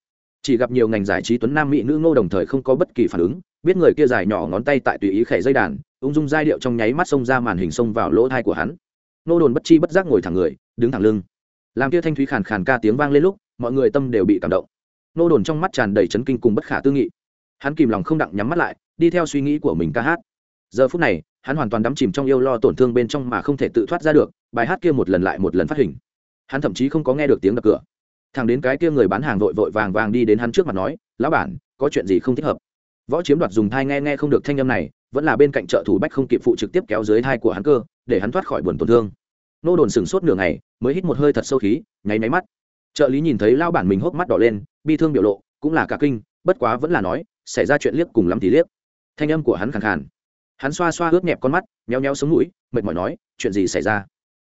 [SPEAKER 1] Chỉ gặp nhiều ngành giải trí tuấn nam mỹ nữ ngô đồng thời không có bất kỳ phản ứng, biết người kia dài nhỏ ngón tay tại tùy ý khẽ dây đàn, ung dung giai điệu trong nháy mắt xông ra màn hình xông vào lỗ thai của hắn. Nô đồn bất chi bất giác ngồi thẳng người, đứng thẳng lưng. Làm kia thanh thúy khàn khàn ca tiếng vang lên lúc, mọi người tâm đều bị cảm động. Nô đồn trong mắt tràn đầy chấn kinh cùng bất khả tư nghị. Hắn kìm lòng không đặng nhắm mắt lại, đi theo suy nghĩ của mình ca hát. Giờ phút này hắn hoàn toàn đắm chìm trong yêu lo tổn thương bên trong mà không thể tự thoát ra được, bài hát kia một lần lại một lần phát hình. Hắn thậm chí không có nghe được tiếng đập cửa. Thằng đến cái kia người bán hàng vội vội vàng vàng đi đến hắn trước mặt nói, lão bản, có chuyện gì không thích hợp? Võ chiếm đoạt dùng thai nghe nghe không được thanh âm này, vẫn là bên cạnh trợ thủ bách không kịp phụ trực tiếp kéo dưới thai của hắn cơ, để hắn thoát khỏi buồn tổn thương. Nô đồn sừng sốt nửa ngày, mới hít một hơi thật sâu khí, nháy máy mắt. Trợ lý nhìn thấy lao bản mình hốc mắt đỏ lên, bi thương biểu lộ, cũng là cả kinh, bất quá vẫn là nói, xảy ra chuyện liếc cùng lắm thì liếc. Thanh âm của hắn khàn khàn hắn xoa xoa ướt nhẹp con mắt nheo nheo sống mũi, mệt mỏi nói, chuyện gì xảy ra?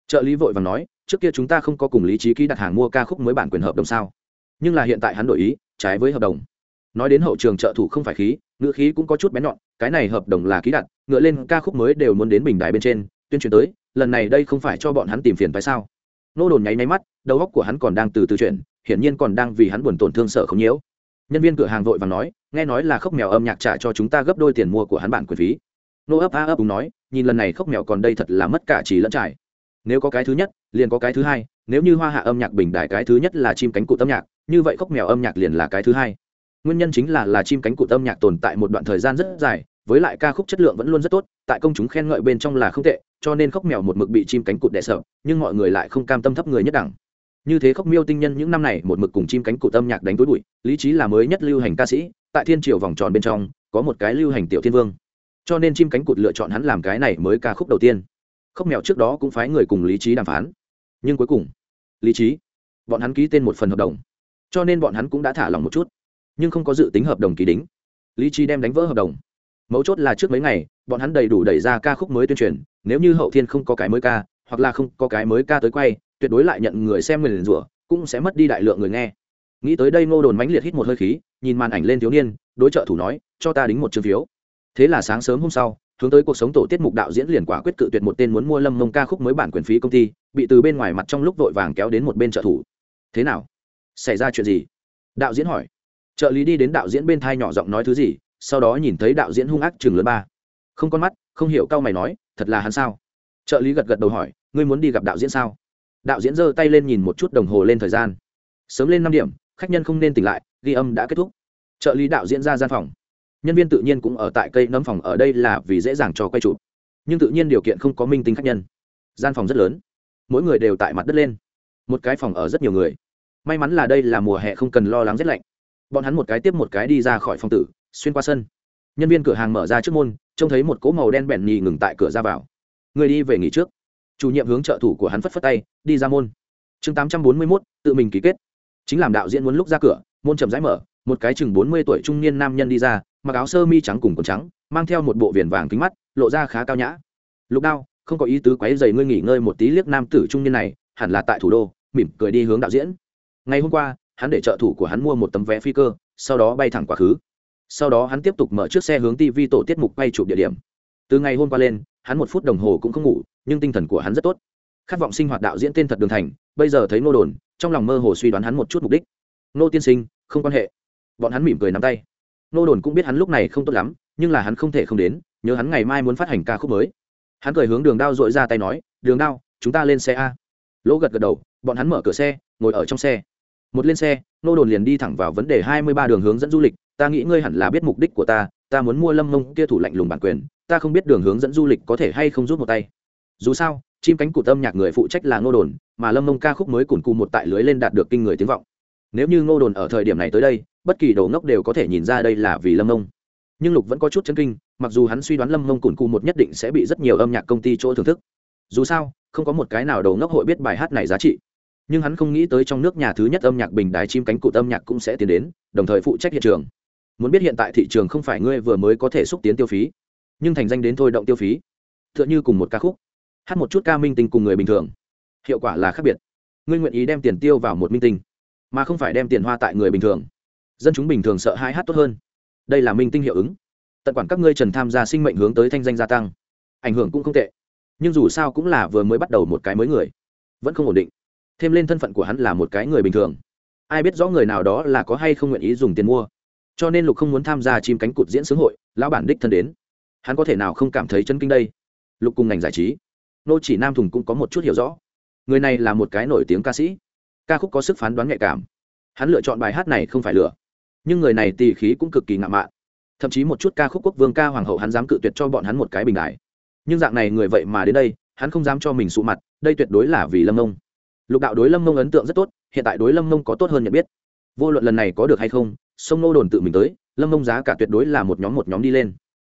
[SPEAKER 1] Trợ lý vội vàng nói, trước kia chúng ta không có cùng lý trí ký đặt hàng mua ca khúc mới bản quyền hợp đồng sao? Nhưng là hiện tại hắn đổi ý, trái với hợp đồng. Nói đến hậu trường trợ thủ không phải khí, ngữ khí cũng có chút bén nhọn, cái này hợp đồng là ký đặt, ngựa lên ca khúc mới đều muốn đến bình đài bên trên, tuyên truyền tới, lần này đây không phải cho bọn hắn tìm phiền phải sao? Nô đồn nháy máy mắt, đầu óc của hắn còn đang từ từ chuyển, hiển nhiên còn đang vì hắn buồn tổn thương sợ không nhiễu. Nhân viên cửa hàng vội và nói, nghe nói là khóc mèo âm nhạc trả cho chúng ta gấp đôi tiền mua của hắn bản quyền phí nô ấp a ấp đúng nói, nhìn lần này khóc mèo còn đây thật là mất cả chỉ lẫn trải. Nếu có cái thứ nhất, liền có cái thứ hai, nếu như hoa hạ âm nhạc bình đại cái thứ nhất là chim cánh cụt âm nhạc, như vậy khóc mèo âm nhạc liền là cái thứ hai. Nguyên nhân chính là là chim cánh cụt âm nhạc tồn tại một đoạn thời gian rất dài, với lại ca khúc chất lượng vẫn luôn rất tốt, tại công chúng khen ngợi bên trong là không tệ, cho nên khóc mèo một mực bị chim cánh cụt đè sợ, nhưng mọi người lại không cam tâm thấp người nhất đẳng. Như thế khóc miêu tinh nhân những năm này một mực cùng chim cánh cụt âm nhạc đánh túi bụi, lý trí là mới nhất lưu hành ca sĩ, tại thiên triều vòng tròn bên trong, có một cái lưu hành tiểu thiên vương cho nên chim cánh cụt lựa chọn hắn làm cái này mới ca khúc đầu tiên. Khóc mèo trước đó cũng phái người cùng lý trí đàm phán. Nhưng cuối cùng, lý trí, bọn hắn ký tên một phần hợp đồng. Cho nên bọn hắn cũng đã thả lòng một chút, nhưng không có dự tính hợp đồng ký đính. Lý trí đem đánh vỡ hợp đồng. Mấu chốt là trước mấy ngày, bọn hắn đầy đủ đẩy ra ca khúc mới tuyên truyền, nếu như hậu thiên không có cái mới ca, hoặc là không có cái mới ca tới quay, tuyệt đối lại nhận người xem người liền rủa, cũng sẽ mất đi đại lượng người nghe. Nghĩ tới đây ngô đồn mãnh liệt hít một hơi khí, nhìn màn ảnh lên thiếu niên, đối trợ thủ nói, cho ta đính một chương phiếu thế là sáng sớm hôm sau, hướng tới cuộc sống tổ tiết mục đạo diễn liền quả quyết cự tuyệt một tên muốn mua lâm mông ca khúc mới bản quyền phí công ty, bị từ bên ngoài mặt trong lúc vội vàng kéo đến một bên trợ thủ. Thế nào? Xảy ra chuyện gì? Đạo diễn hỏi. Trợ lý đi đến đạo diễn bên thai nhỏ giọng nói thứ gì, sau đó nhìn thấy đạo diễn hung ác chừng lớn ba. Không con mắt, không hiểu, cau mày nói, thật là hắn sao? Trợ lý gật gật đầu hỏi, ngươi muốn đi gặp đạo diễn sao? Đạo diễn giơ tay lên nhìn một chút đồng hồ lên thời gian. Sớm lên năm điểm, khách nhân không nên tỉnh lại, ghi âm đã kết thúc. Trợ lý đạo diễn ra gian phòng nhân viên tự nhiên cũng ở tại cây nấm phòng ở đây là vì dễ dàng cho quay chụp. Nhưng tự nhiên điều kiện không có minh tính khách nhân. Gian phòng rất lớn. Mỗi người đều tại mặt đất lên. Một cái phòng ở rất nhiều người. May mắn là đây là mùa hè không cần lo lắng rét lạnh. Bọn hắn một cái tiếp một cái đi ra khỏi phòng tử, xuyên qua sân. Nhân viên cửa hàng mở ra trước môn, trông thấy một cỗ màu đen bẹn nhì ngừng tại cửa ra vào. Người đi về nghỉ trước. Chủ nhiệm hướng trợ thủ của hắn phất phất tay, đi ra môn. Chương tám trăm bốn mươi mốt, tự mình ký kết. Chính làm đạo diễn muốn lúc ra cửa, môn chậm rãi mở, một cái chừng bốn mươi tuổi trung niên nam nhân đi ra mặc áo sơ mi trắng cùng quần trắng, mang theo một bộ viền vàng kính mắt, lộ ra khá cao nhã. Lục đao, không có ý tứ quấy dày ngươi nghỉ ngơi một tí liếc nam tử trung niên này, hẳn là tại thủ đô, mỉm cười đi hướng đạo diễn. Ngày hôm qua, hắn để trợ thủ của hắn mua một tấm vé phi cơ, sau đó bay thẳng quá khứ. Sau đó hắn tiếp tục mở chiếc xe hướng tv tổ tiết mục quay chụp địa điểm. Từ ngày hôm qua lên, hắn một phút đồng hồ cũng không ngủ, nhưng tinh thần của hắn rất tốt. Khát vọng sinh hoạt đạo diễn tên thật đường thành, bây giờ thấy nô đồn, trong lòng mơ hồ suy đoán hắn một chút mục đích. Nô tiên sinh, không quan hệ. Bọn hắn mỉm cười nắm tay nô đồn cũng biết hắn lúc này không tốt lắm, nhưng là hắn không thể không đến, nhớ hắn ngày mai muốn phát hành ca khúc mới. Hắn cười hướng đường đao dội ra tay nói, đường đao, chúng ta lên xe a. Lỗ gật gật đầu, bọn hắn mở cửa xe, ngồi ở trong xe. Một lên xe, nô đồn liền đi thẳng vào vấn đề hai mươi ba đường hướng dẫn du lịch, ta nghĩ ngươi hẳn là biết mục đích của ta ta muốn mua lâm mông kia thủ lạnh lùng bản quyền, ta không biết đường hướng dẫn du lịch có thể hay không rút một tay. Dù sao, chim cánh cụt âm nhạc người phụ trách là ngô đồn, mà lâm mông ca khúc mới cùn cù một tại lưới lên đạt được kinh người tiếng vọng. Nếu như ngô đồn ở thời điểm này tới đây bất kỳ đồ ngốc đều có thể nhìn ra đây là vì lâm mông nhưng lục vẫn có chút chấn kinh, mặc dù hắn suy đoán lâm mông cùn cù một nhất định sẽ bị rất nhiều âm nhạc công ty chỗ thưởng thức. Dù sao, không có một cái nào đầu ngốc hội biết bài hát này giá trị. Nhưng hắn không nghĩ tới trong nước nhà thứ nhất âm nhạc bình đài chim cánh cụt âm nhạc cũng sẽ tiến đến, đồng thời phụ trách hiện trường. Muốn biết hiện tại thị trường không phải ngươi vừa mới có thể xúc tiến tiêu phí, nhưng thành danh đến thôi động tiêu phí t h ư ợ n h ư cùng một ca khúc. Hát một chút ca minh tinh cùng người bình thường. Hiệu quả là khác biệt. Ngươi nguyện ý đem tiền tiêu vào một minh tinh, mà không phải đem tiền hoa tại người bình thường dân chúng bình thường sợ hai hát tốt hơn. Đây là minh tinh hiệu ứng. Tận quản các ngươi trần tham gia sinh mệnh hướng tới thanh danh gia tăng. Ảnh hưởng cũng không tệ. Nhưng dù sao cũng là vừa mới bắt đầu một cái mới người. Vẫn không ổn định. Thêm lên thân phận của hắn là một cái người bình thường. Ai biết rõ người nào đó là có hay không nguyện ý dùng tiền mua. Cho nên lục không muốn tham gia chim cánh cụt diễn sướng hội, lão bản đích thân đến. Hắn có thể nào không cảm thấy chân kinh đây? Lục cùng ngành giải trí. Nô chỉ nam thùng cũng có một chút hiểu rõ. Người này là một cái nổi tiếng ca sĩ. Ca khúc có sức phán đoán nhạy cảm. Hắn lựa chọn bài hát này không phải lựa nhưng người này tỳ khí cũng cực kỳ ngạo mạn. Thậm chí một chút ca khúc quốc vương ca hoàng hậu hắn dám cự tuyệt cho bọn hắn một cái bình đại. Nhưng dạng này người vậy mà đến đây, hắn không dám cho mình sụ mặt, đây tuyệt đối là vì lâm mông lục đạo đối lâm mông ấn tượng rất tốt, hiện tại đối lâm mông có tốt hơn nhận biết. Vô luận lần này có được hay không, sông nô đồn tự mình tới, lâm mông giá cả tuyệt đối là một nhóm một nhóm đi lên.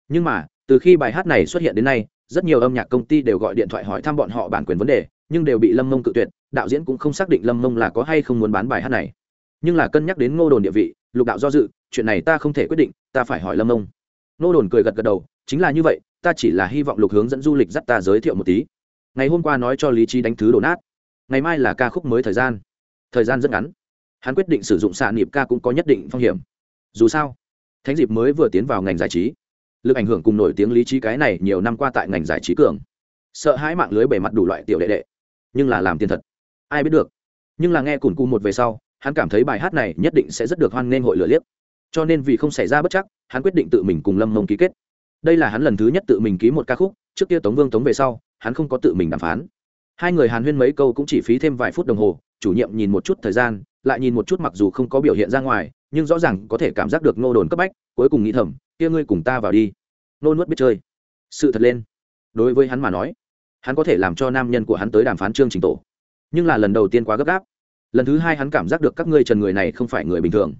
[SPEAKER 1] Nhưng mà, từ khi bài hát này xuất hiện đến nay, rất nhiều âm nhạc công ty đều gọi điện thoại hỏi thăm bọn họ bản quyền vấn đề, nhưng đều bị lâm mông cự tuyệt, đạo diễn cũng không xác định lâm mông là có hay không muốn bán bài hát này. Nhưng là cân nhắc đến ngô đồn địa vị lục đạo do dự, chuyện này ta không thể quyết định, ta phải hỏi lâm ông. Nô đồn cười gật gật đầu, chính là như vậy, ta chỉ là hy vọng lục hướng dẫn du lịch dắt ta giới thiệu một tí. Ngày hôm qua nói cho lý trí đánh thứ đổ nát. Ngày mai là ca khúc mới thời gian. Thời gian rất ngắn. Hắn quyết định sử dụng xạ niệm ca cũng có nhất định phong hiểm. Dù sao, thánh dịp mới vừa tiến vào ngành giải trí. Lực ảnh hưởng cùng nổi tiếng lý trí cái này nhiều năm qua tại ngành giải trí cường. Sợ hãi mạng lưới bề mặt đủ loại tiểu đệ đệ. Nhưng là làm tiền thật. Ai biết được. Nhưng là nghe cùn cu một về sau hắn cảm thấy bài hát này nhất định sẽ rất được hoan nghênh hội lửa liếc. Cho nên vì không xảy ra bất chắc, hắn quyết định tự mình cùng lâm mông ký kết. Đây là hắn lần thứ nhất tự mình ký một ca khúc, trước kia tống vương tống về sau, hắn không có tự mình đàm phán. Hai người hàn huyên mấy câu cũng chỉ phí thêm vài phút đồng hồ, chủ nhiệm nhìn một chút thời gian, lại nhìn một chút mặc dù không có biểu hiện ra ngoài, nhưng rõ ràng có thể cảm giác được nô đồn cấp bách, cuối cùng nghĩ thầm, kia ngươi cùng ta vào đi. Nô nuốt biết chơi. Sự thật lên. Đối với hắn mà nói, hắn có thể làm cho nam nhân của hắn tới đàm phán chương trình tổ. Nhưng là lần đầu tiên quá gấp gáp lần thứ hai hắn cảm giác được các ngươi trần người này không phải người bình thường.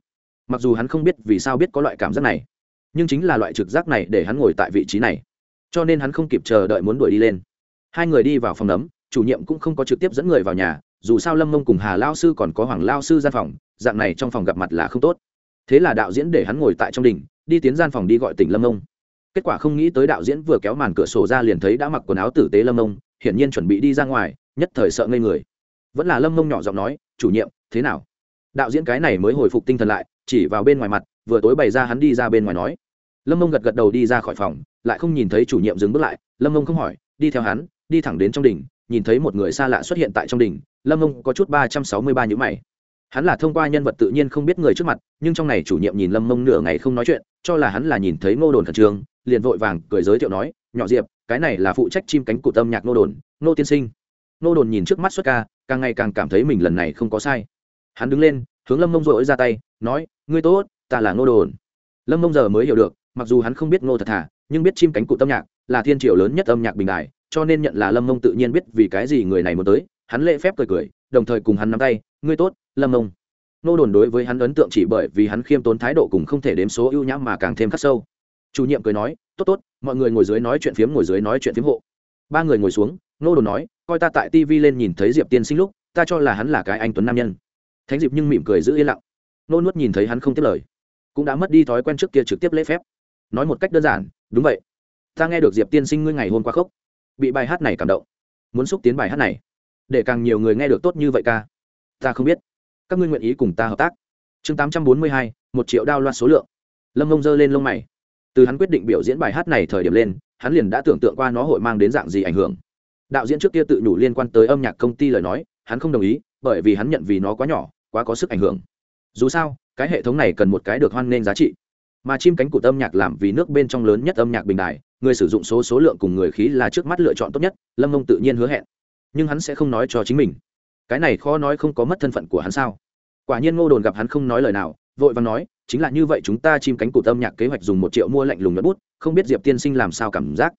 [SPEAKER 1] Mặc dù hắn không biết vì sao biết có loại cảm giác này, nhưng chính là loại trực giác này để hắn ngồi tại vị trí này. Cho nên hắn không kịp chờ đợi muốn đuổi đi lên. Hai người đi vào phòng nấm, chủ nhiệm cũng không có trực tiếp dẫn người vào nhà, dù sao lâm mông cùng hà lao sư còn có hoàng lao sư gian phòng, dạng này trong phòng gặp mặt là không tốt. Thế là đạo diễn để hắn ngồi tại trong đình đi tiến gian phòng đi gọi tỉnh lâm mông. Kết quả không nghĩ tới đạo diễn vừa kéo màn cửa sổ ra liền thấy đã mặc quần áo tử tế lâm mông, hiển nhiên chuẩn bị đi ra ngoài, nhất thời sợ ngây người. Vẫn là lâm mông nhỏ giọng nói chủ nhiệm, thế nào? Đạo diễn cái này mới hồi phục tinh thần lại, chỉ vào bên ngoài mặt, vừa tối bày ra hắn đi ra bên ngoài nói. Lâm mông gật gật đầu đi ra khỏi phòng, lại không nhìn thấy chủ nhiệm dừng bước lại. Lâm mông không hỏi, đi theo hắn, đi thẳng đến trong đỉnh, nhìn thấy một người xa lạ xuất hiện tại trong đỉnh. Lâm mông có chút ba trăm sáu mươi ba nhữ mày. Hắn là thông qua nhân vật tự nhiên không biết người trước mặt, nhưng trong này chủ nhiệm nhìn lâm mông nửa ngày không nói chuyện, cho là hắn là nhìn thấy ngô đồn khẩn trương, liền vội vàng cười giới thiệu nói, nhỏ diệp, cái này là phụ trách chim cánh cụt âm nhạc ngô đồn, ngô tiên sinh. Nô đồn nhìn trước mắt xuất ca, càng ngày càng cảm thấy mình lần này không có sai. Hắn đứng lên, hướng lâm mông dội ra tay, nói, ngươi tốt, ta là Nô đồn. Lâm mông giờ mới hiểu được, mặc dù hắn không biết Nô thật thà, nhưng biết chim cánh cụt tâm nhạc là thiên triều lớn nhất âm nhạc bình đại cho nên nhận là lâm mông tự nhiên biết vì cái gì người này muốn tới. Hắn lễ phép cười cười, đồng thời cùng hắn nắm tay, ngươi tốt, lâm mông nô đồn đối với hắn ấn tượng chỉ bởi vì hắn khiêm tốn thái độ cùng không thể đếm số ưu nhãm mà càng thêm khắc sâu. Chủ nhiệm cười nói, tốt tốt, mọi người ngồi dưới nói chuyện phiếm, ngồi dưới nói chuyện phiếm hộ. Ba người ngồi xuống, nô đồn nói coi ta tại tv lên nhìn thấy diệp tiên sinh lúc, ta cho là hắn là cái anh tuấn nam nhân. Thánh diệp nhưng mỉm cười giữ yên lặng. Nô nuốt nhìn thấy hắn không tiếp lời, cũng đã mất đi thói quen trước kia trực tiếp lễ phép. Nói một cách đơn giản, đúng vậy. Ta nghe được diệp tiên sinh ngươi ngày hôm qua khóc. Bị bài hát này cảm động. Muốn xúc tiến bài hát này, để càng nhiều người nghe được tốt như vậy ca. Ta không biết. Các ngươi nguyện ý cùng ta hợp tác. Chương tám trăm bốn mươi hai, một triệu đao loạt số lượng. Lâm mông giơ lên lông mày. Từ hắn quyết định biểu diễn bài hát này thời điểm lên, hắn liền đã tưởng tượng qua nó hội mang đến dạng gì ảnh hưởng đạo diễn trước kia tự nhủ liên quan tới âm nhạc công ty lời nói, hắn không đồng ý, bởi vì hắn nhận vì nó quá nhỏ, quá có sức ảnh hưởng. Dù sao, cái hệ thống này cần một cái được hoan nghênh giá trị. Mà chim cánh cụt âm nhạc làm vì nước bên trong lớn nhất âm nhạc bình đại người sử dụng số số lượng cùng người khí là trước mắt lựa chọn tốt nhất, lâm mông tự nhiên hứa hẹn. Nhưng hắn sẽ không nói cho chính mình. Cái này khó nói không có mất thân phận của hắn sao? Quả nhiên ngô đồn gặp hắn không nói lời nào, vội và nói, chính là như vậy chúng ta chim cánh cụt âm nhạc kế hoạch dùng một triệu mua lạnh lùng nhuận bút, không biết diệp tiên sinh làm sao cảm giác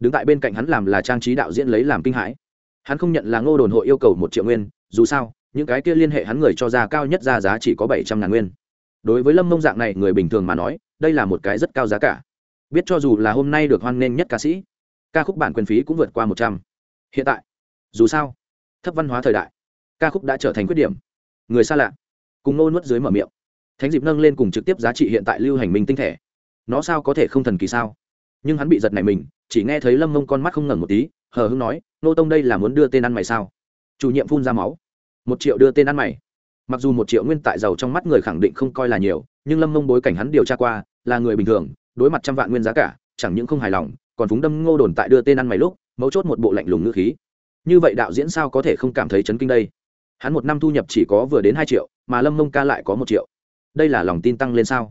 [SPEAKER 1] đứng tại bên cạnh hắn làm là trang trí đạo diễn lấy làm kinh hãi. Hắn không nhận là ngô đồn hội yêu cầu một triệu nguyên, dù sao, những cái kia liên hệ hắn người cho ra cao nhất ra giá chỉ có bảy trăm ngàn nguyên. Đối với lâm mông dạng này người bình thường mà nói, đây là một cái rất cao giá cả. Biết cho dù là hôm nay được hoan nghênh nhất ca sĩ, ca khúc bản quyền phí cũng vượt qua một trăm. Hiện tại, dù sao, thấp văn hóa thời đại, ca khúc đã trở thành khuyết điểm. Người xa lạ, cùng nô nuốt dưới mở miệng. Thánh dịp nâng lên cùng trực tiếp giá trị hiện tại lưu hành minh tinh thể. Nó sao có thể không thần kỳ sao? Nhưng hắn bị giật này mình chỉ nghe thấy lâm mông con mắt không ngẩn một tí, hờ hưng nói, nô tông đây là muốn đưa tên ăn mày sao? Chủ nhiệm phun ra máu. Một triệu đưa tên ăn mày. Mặc dù một triệu nguyên tại giàu trong mắt người khẳng định không coi là nhiều, nhưng lâm mông bối cảnh hắn điều tra qua, là người bình thường, đối mặt trăm vạn nguyên giá cả, chẳng những không hài lòng, còn phúng đâm ngô đồn tại đưa tên ăn mày lúc, mấu chốt một bộ lạnh lùng ngữ khí. Như vậy đạo diễn sao có thể không cảm thấy chấn kinh đây? Hắn một năm thu nhập chỉ có vừa đến hai triệu, mà lâm mông ca lại có một triệu. Đây là lòng tin tăng lên sao?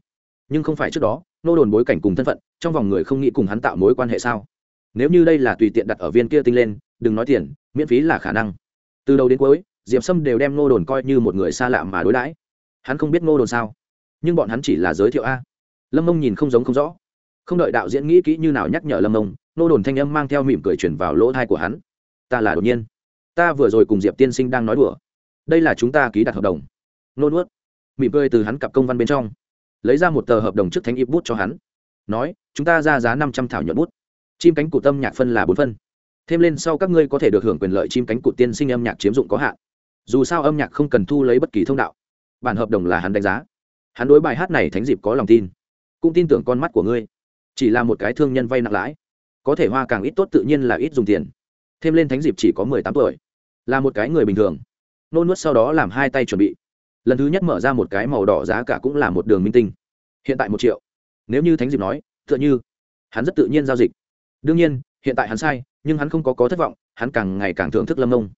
[SPEAKER 1] Nhưng không phải trước đó nô đồn bối cảnh cùng thân phận, trong vòng người không nghĩ cùng hắn tạo mối quan hệ sao? Nếu như đây là tùy tiện đặt ở viên kia tinh lên, đừng nói tiền, miễn phí là khả năng. Từ đầu đến cuối, diệp sâm đều đem nô đồn coi như một người xa lạ mà đối đãi. Hắn không biết nô đồn sao, nhưng bọn hắn chỉ là giới thiệu a. Lâm mông nhìn không giống không rõ. Không đợi đạo diễn nghĩ kỹ như nào nhắc nhở lâm mông, nô đồn thanh âm mang theo mỉm cười chuyển vào lỗ thai của hắn. Ta là đột nhiên. Ta vừa rồi cùng diệp tiên sinh đang nói đùa. Đây là chúng ta ký đặt hợp đồng. Nô nuốt. Mỉm cười từ hắn cặp công văn bên trong lấy ra một tờ hợp đồng trước thánh ip bút cho hắn, nói, chúng ta ra giá năm trăm thảo nhuận bút. Chim cánh cụt tâm nhạc phân là bốn phân. Thêm lên sau các ngươi có thể được hưởng quyền lợi chim cánh cụt tiên sinh âm nhạc chiếm dụng có hạn. Dù sao âm nhạc không cần thu lấy bất kỳ thông đạo. Bản hợp đồng là hắn đánh giá. Hắn đối bài hát này thánh dịp có lòng tin, cũng tin tưởng con mắt của ngươi. Chỉ là một cái thương nhân vay nặng lãi, có thể hoa càng ít tốt tự nhiên là ít dùng tiền. Thêm lên thánh dịp chỉ có mười tám tuổi, là một cái người bình thường. Nôn nuốt sau đó làm hai tay chuẩn bị lần thứ nhất mở ra một cái màu đỏ giá cả cũng là một đường minh tinh. Hiện tại một triệu. Nếu như thánh dịp nói, tựa như hắn rất tự nhiên giao dịch. Đương nhiên, hiện tại hắn sai, nhưng hắn không có có thất vọng, hắn càng ngày càng thưởng thức lâm ông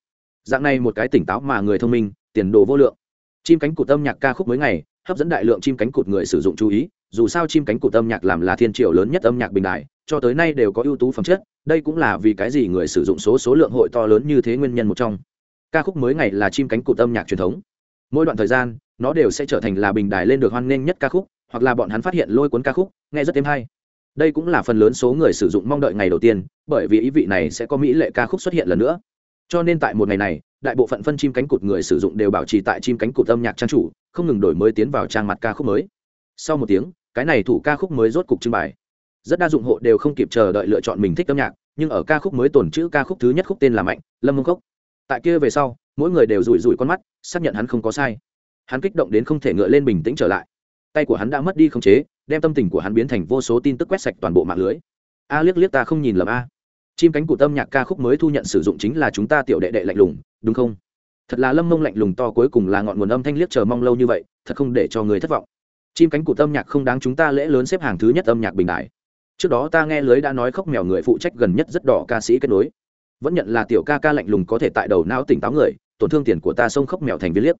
[SPEAKER 1] dạng này một cái tỉnh táo mà người thông minh, tiền đồ vô lượng. Chim cánh cụt âm nhạc ca khúc mới ngày, hấp dẫn đại lượng chim cánh cụt người sử dụng chú ý, dù sao chim cánh cụt âm nhạc làm là thiên triều lớn nhất âm nhạc bình đại, cho tới nay đều có ưu tú phẩm chất, đây cũng là vì cái gì người sử dụng số số lượng hội to lớn như thế nguyên nhân một trong. Ca khúc mới ngày là chim cánh cụt âm nhạc truyền thống mỗi đoạn thời gian, nó đều sẽ trở thành là bình đài lên được hoan nghênh nhất ca khúc, hoặc là bọn hắn phát hiện lôi cuốn ca khúc, nghe rất êm hay. Đây cũng là phần lớn số người sử dụng mong đợi ngày đầu tiên, bởi vì ý vị này sẽ có mỹ lệ ca khúc xuất hiện lần nữa. Cho nên tại một ngày này, đại bộ phận phân chim cánh cụt người sử dụng đều bảo trì tại chim cánh cụt âm nhạc trang chủ, không ngừng đổi mới tiến vào trang mặt ca khúc mới. Sau một tiếng, cái này thủ ca khúc mới rốt cục trưng bày. Rất đa dụng hộ đều không kịp chờ đợi lựa chọn mình thích âm nhạc, nhưng ở ca khúc mới tồn chữ ca khúc thứ nhất khúc tên là mạnh, lâm mông cốc. Tại kia về sau mỗi người đều rủi rủi con mắt, xác nhận hắn không có sai. Hắn kích động đến không thể ngựa lên bình tĩnh trở lại. Tay của hắn đã mất đi khống chế, đem tâm tình của hắn biến thành vô số tin tức quét sạch toàn bộ mạng lưới. A, liếc liếc ta không nhìn lầm a. Chim cánh cụt âm nhạc ca khúc mới thu nhận sử dụng chính là chúng ta tiểu đệ đệ lạnh lùng, đúng không? Thật là lâm mông lạnh lùng to cuối cùng là ngọn nguồn âm thanh liếc chờ mong lâu như vậy, thật không để cho người thất vọng. Chim cánh cụt âm nhạc không đáng chúng ta lễ lớn xếp hàng thứ nhất âm nhạc bình đại. Trước đó ta nghe lưới đã nói khóc mèo người phụ trách gần nhất rất đỏ ca sĩ kết nối vẫn nhận là tiểu ca ca lạnh lùng có thể tại đầu não tỉnh táo người, tổn thương tiền của ta xông khóc mèo thành viên liếc.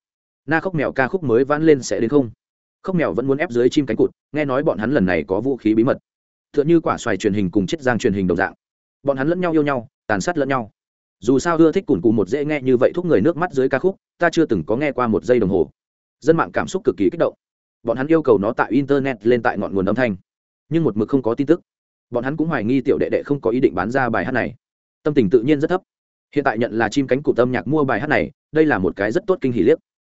[SPEAKER 1] Na khóc mèo ca khúc mới vãn lên sẽ đến không? Khóc mèo vẫn muốn ép dưới chim cánh cụt, nghe nói bọn hắn lần này có vũ khí bí mật. T h ư ợ n h ư quả xoài truyền hình cùng chiết giang truyền hình đồng dạng. Bọn hắn lẫn nhau yêu nhau, tàn sát lẫn nhau. Dù sao ưa thích cùn cù một dễ nghe như vậy thúc người nước mắt dưới ca khúc, ta chưa từng có nghe qua một giây đồng hồ. Dân mạng cảm xúc cực kỳ kích động. Bọn hắn yêu cầu nó tại internet lên tại ngọn nguồn âm thanh. Nhưng một mực không có tin tức. Bọn hắn cũng hoài nghi tiểu đệ đệ không có ý định bán ra bài hát này tâm tình tự nhiên rất thấp. Hiện tại nhận là chim cánh cụt âm nhạc mua bài hát này, đây là một cái rất tốt kinh hỷ liếc.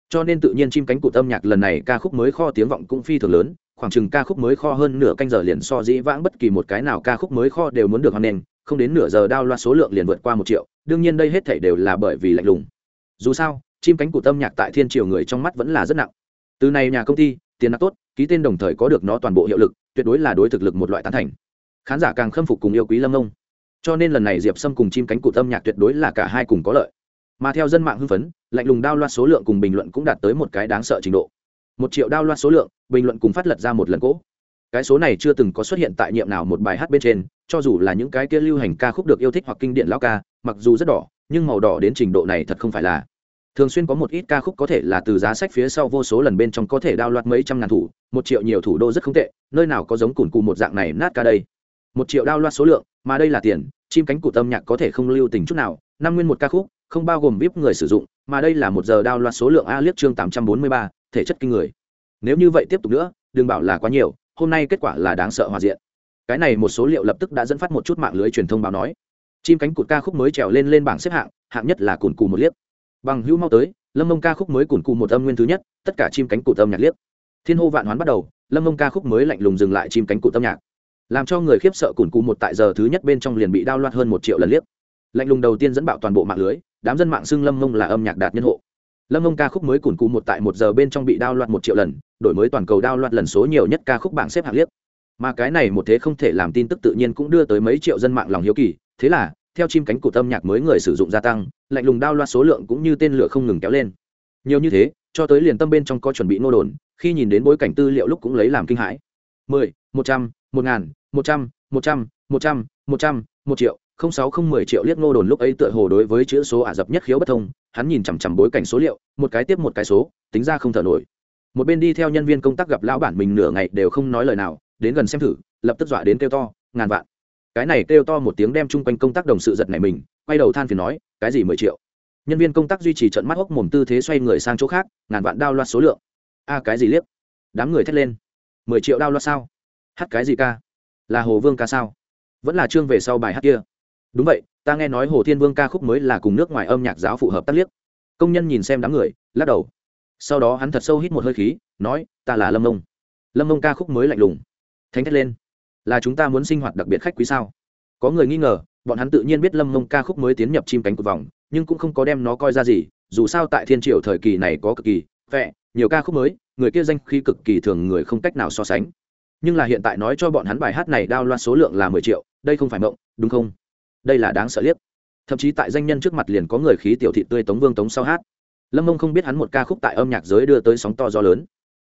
[SPEAKER 1] Cho nên tự nhiên chim cánh cụt âm nhạc lần này ca khúc mới kho tiếng vọng cũng phi thường lớn, khoảng chừng ca khúc mới kho hơn nửa canh giờ liền so dĩ vãng bất kỳ một cái nào ca khúc mới kho đều muốn được hoan nghênh không đến nửa giờ đao loa số lượng liền vượt qua một triệu, đương nhiên đây hết thảy đều là bởi vì lạnh lùng. Dù sao, chim cánh cụt âm nhạc tại thiên triều người trong mắt vẫn là rất nặng. Từ này nhà công ty, tiền nặng tốt, ký tên đồng thời có được nó toàn bộ hiệu lực, tuyệt đối là đối thực lực một loại tán thành. Khán giả càng khâm phục cùng yêu quý lâm ông cho nên lần này diệp sâm cùng chim cánh cụt âm nhạc tuyệt đối là cả hai cùng có lợi. Mà theo dân mạng hưng phấn, lạnh lùng đao loạt số lượng cùng bình luận cũng đạt tới một cái đáng sợ trình độ. Một triệu đao loạt số lượng, bình luận cùng phát lật ra một lần cỗ. Cái số này chưa từng có xuất hiện tại nhiệm nào một bài hát bên trên, cho dù là những cái kia lưu hành ca khúc được yêu thích hoặc kinh điển lao ca, mặc dù rất đỏ, nhưng màu đỏ đến trình độ này thật không phải là. Thường xuyên có một ít ca khúc có thể là từ giá sách phía sau vô số lần bên trong có thể đao loạt mấy trăm ngàn thủ, một triệu nhiều thủ đô rất không tệ, nơi nào có giống cùn cù một dạng này nát ca đây một triệu đao loạt số lượng, mà đây là tiền, chim cánh cụt âm nhạc có thể không lưu tình chút nào, năm nguyên một ca khúc, không bao gồm vip người sử dụng, mà đây là một giờ đao loạt số lượng a liếc chương tám trăm bốn mươi ba, thể chất kinh người. Nếu như vậy tiếp tục nữa, đừng bảo là quá nhiều, hôm nay kết quả là đáng sợ hòa diện. Cái này một số liệu lập tức đã dẫn phát một chút mạng lưới truyền thông báo nói. Chim cánh cụt ca khúc mới trèo lên lên bảng xếp hạng hạng nhất là cùn cù một liếc. Bằng hữu mau tới, lâm mông ca khúc mới cùn cù một âm nguyên thứ nhất, tất cả chim cánh cụt âm nhạc liếc. Thiên hô vạn hoán bắt đầu, lâm mông ca khúc mới lạnh lùng dừng lại chim cánh cụt âm nhạc làm cho người khiếp sợ cùn cù một tại giờ thứ nhất bên trong liền bị đao loạt hơn một triệu lần liếc. Lạnh lùng đầu tiên dẫn bạo toàn bộ mạng lưới, đám dân mạng xưng lâm mông là âm nhạc đạt nhân hộ. Lâm mông ca khúc mới cùn cù một tại một giờ bên trong bị đao loạt một triệu lần, đổi mới toàn cầu đao loạt lần số nhiều nhất ca khúc bảng xếp hạng liếc. Mà cái này một thế không thể làm tin tức tự nhiên cũng đưa tới mấy triệu dân mạng lòng hiếu kỳ, thế là, theo chim cánh cụt âm nhạc mới người sử dụng gia tăng, lạnh lùng đao loạt số lượng cũng như tên lửa không ngừng kéo lên. Nhiều như thế, cho tới liền tâm bên trong có chuẩn bị nô đồn, khi nhìn đến bối cảnh tư liệu lúc cũng lấy làm kinh hãi. Mười, một trăm một ngàn, một trăm một trăm một trăm một trăm, một triệu. Không sáu không mười triệu liếc Ngô đồn lúc ấy tựa hồ đối với chữ số ả rập nhất khiếu bất thông. Hắn nhìn chằm chằm bối cảnh số liệu, một cái tiếp một cái số, tính ra không thở nổi. Một bên đi theo nhân viên công tác gặp lão bản mình nửa ngày đều không nói lời nào, đến gần xem thử, lập tức dọa đến kêu to, ngàn vạn. Cái này kêu to một tiếng đem chung quanh công tác đồng sự giật này mình, quay đầu than phiền nói, cái gì mười triệu? Nhân viên công tác duy trì trận mắt hốc mồm tư thế xoay người sang chỗ khác, ngàn vạn đao loạt số lượng. A, cái gì liếc? Đám người thét lên. Mười triệu đao loạt sao? Hát cái gì ca? Là hồ vương ca sao? Vẫn là chương về sau bài hát kia. Đúng vậy, ta nghe nói hồ thiên vương ca khúc mới là cùng nước ngoài âm nhạc giáo phù hợp tác liếc. Công nhân nhìn xem đám người, lắc đầu. Sau đó hắn thật sâu hít một hơi khí, nói, ta là lâm mông lâm mông ca khúc mới lạnh lùng. Thánh thét lên. Là chúng ta muốn sinh hoạt đặc biệt khách quý sao? Có người nghi ngờ, bọn hắn tự nhiên biết lâm mông ca khúc mới tiến nhập chim cánh cụt vòng, nhưng cũng không có đem nó coi ra gì, dù sao tại thiên triều thời kỳ này có cực kỳ vẹ nhiều ca khúc mới, người kia danh khi cực kỳ thường người không cách nào so sánh nhưng là hiện tại nói cho bọn hắn bài hát này đao loạt số lượng là mười triệu, đây không phải mộng, đúng không? Đây là đáng sợ liếc. Thậm chí tại danh nhân trước mặt liền có người khí tiểu thị tươi tống vương tống sau hát. Lâm mông không biết hắn một ca khúc tại âm nhạc giới đưa tới sóng to gió lớn.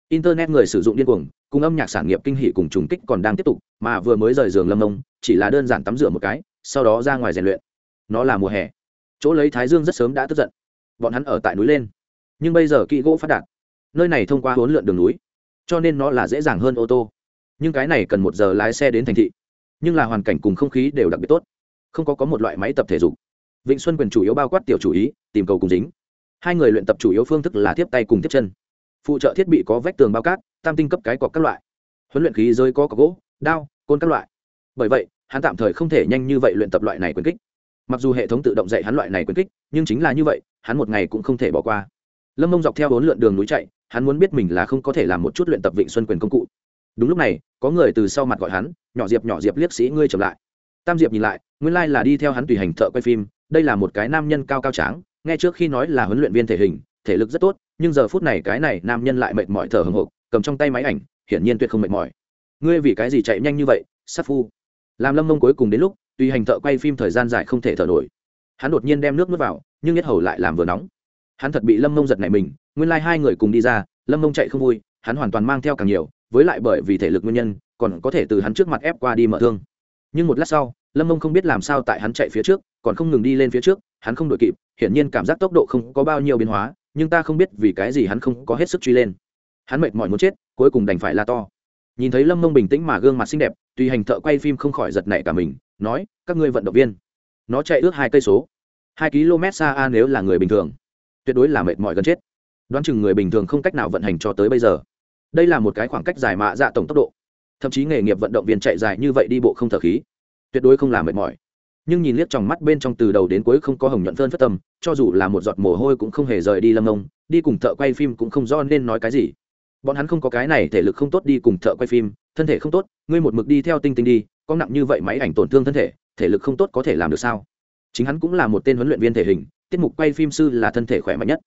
[SPEAKER 1] Internet người sử dụng điên cuồng, cùng âm nhạc sản nghiệp kinh hỷ cùng trùng kích còn đang tiếp tục, mà vừa mới rời giường lâm mông, chỉ là đơn giản tắm rửa một cái, sau đó ra ngoài rèn luyện. Nó là mùa hè. Chỗ lấy thái dương rất sớm đã tức giận. Bọn hắn ở tại núi lên. Nhưng bây giờ kỹ gỗ phát đạt. Nơi này thông qua huấn lượn đường núi. Cho nên nó là dễ dàng hơn ô tô nhưng cái này cần một giờ lái xe đến thành thị. Nhưng là hoàn cảnh cùng không khí đều đặc biệt tốt. Không có có một loại máy tập thể dục. Vịnh xuân quyền chủ yếu bao quát tiểu chủ ý, tìm cầu cùng dính. Hai người luyện tập chủ yếu phương thức là tiếp tay cùng tiếp chân. Phụ trợ thiết bị có vách tường bao cát, tam tinh cấp cái cọc các loại. Huấn luyện khí rơi có cọc gỗ, đao, côn các loại. Bởi vậy, hắn tạm thời không thể nhanh như vậy luyện tập loại này quyền kích. Mặc dù hệ thống tự động dạy hắn loại này quyền kích, nhưng chính là như vậy, hắn một ngày cũng không thể bỏ qua. Lâm mông dọc theo bốn lượn đường núi chạy, hắn muốn biết mình là không có thể làm một chút luyện tập vịnh xuân quyền công cụ đúng lúc này, có người từ sau mặt gọi hắn, nhỏ diệp nhỏ diệp, liếc sĩ ngươi chậm lại. Tam diệp nhìn lại, nguyên lai là đi theo hắn tùy hành thợ quay phim, đây là một cái nam nhân cao cao tráng, nghe trước khi nói là huấn luyện viên thể hình, thể lực rất tốt, nhưng giờ phút này cái này nam nhân lại mệt mỏi thở hồng hộc, cầm trong tay máy ảnh, hiển nhiên tuyệt không mệt mỏi. Ngươi vì cái gì chạy nhanh như vậy, sát phu? Làm lâm mông cuối cùng đến lúc, tùy hành thợ quay phim thời gian dài không thể thở nổi. Hắn đột nhiên đem nước nước vào, nhưng nhất hầu lại làm vừa nóng. Hắn thật bị lâm mông giật này mình, nguyên lai、like、hai người cùng đi ra, lâm mông chạy không vui, hắn hoàn toàn mang theo càng nhiều với lại bởi vì thể lực nguyên nhân, còn có thể từ hắn trước mặt ép qua đi mở thương. Nhưng một lát sau, lâm mông không biết làm sao tại hắn chạy phía trước, còn không ngừng đi lên phía trước, hắn không đội kịp, hiển nhiên cảm giác tốc độ không có bao nhiêu biến hóa, nhưng ta không biết vì cái gì hắn không có hết sức truy lên. Hắn mệt mỏi muốn chết, cuối cùng đành phải la to. Nhìn thấy lâm mông bình tĩnh mà gương mặt xinh đẹp tùy hành thợ quay phim không khỏi giật nảy cả mình, nói, các ngươi vận động viên, nó chạy ước hai cây số. Hai km xa a nếu là người bình thường, tuyệt đối là mệt mỏi gần chết. Đoán chừng người bình thường không cách nào vận hành cho tới bây giờ đây là một cái khoảng cách dài mạ dạ tổng tốc độ. Thậm chí nghề nghiệp vận động viên chạy dài như vậy đi bộ không thở khí. Tuyệt đối không làm mệt mỏi. Nhưng nhìn liếc trong mắt bên trong từ đầu đến cuối không có hồng nhuận phơn phất tâm, cho dù là một giọt mồ hôi cũng không hề rời đi lâm ông đi cùng thợ quay phim cũng không do nên nói cái gì. Bọn hắn không có cái này thể lực không tốt đi cùng thợ quay phim, thân thể không tốt, ngươi một mực đi theo tinh tinh đi, có nặng như vậy máy ảnh tổn thương thân thể thể lực không tốt có thể làm được sao? Chính hắn cũng là một tên huấn luyện viên thể hình, tiết mục quay phim sư là thân thể khỏe mạnh nhất.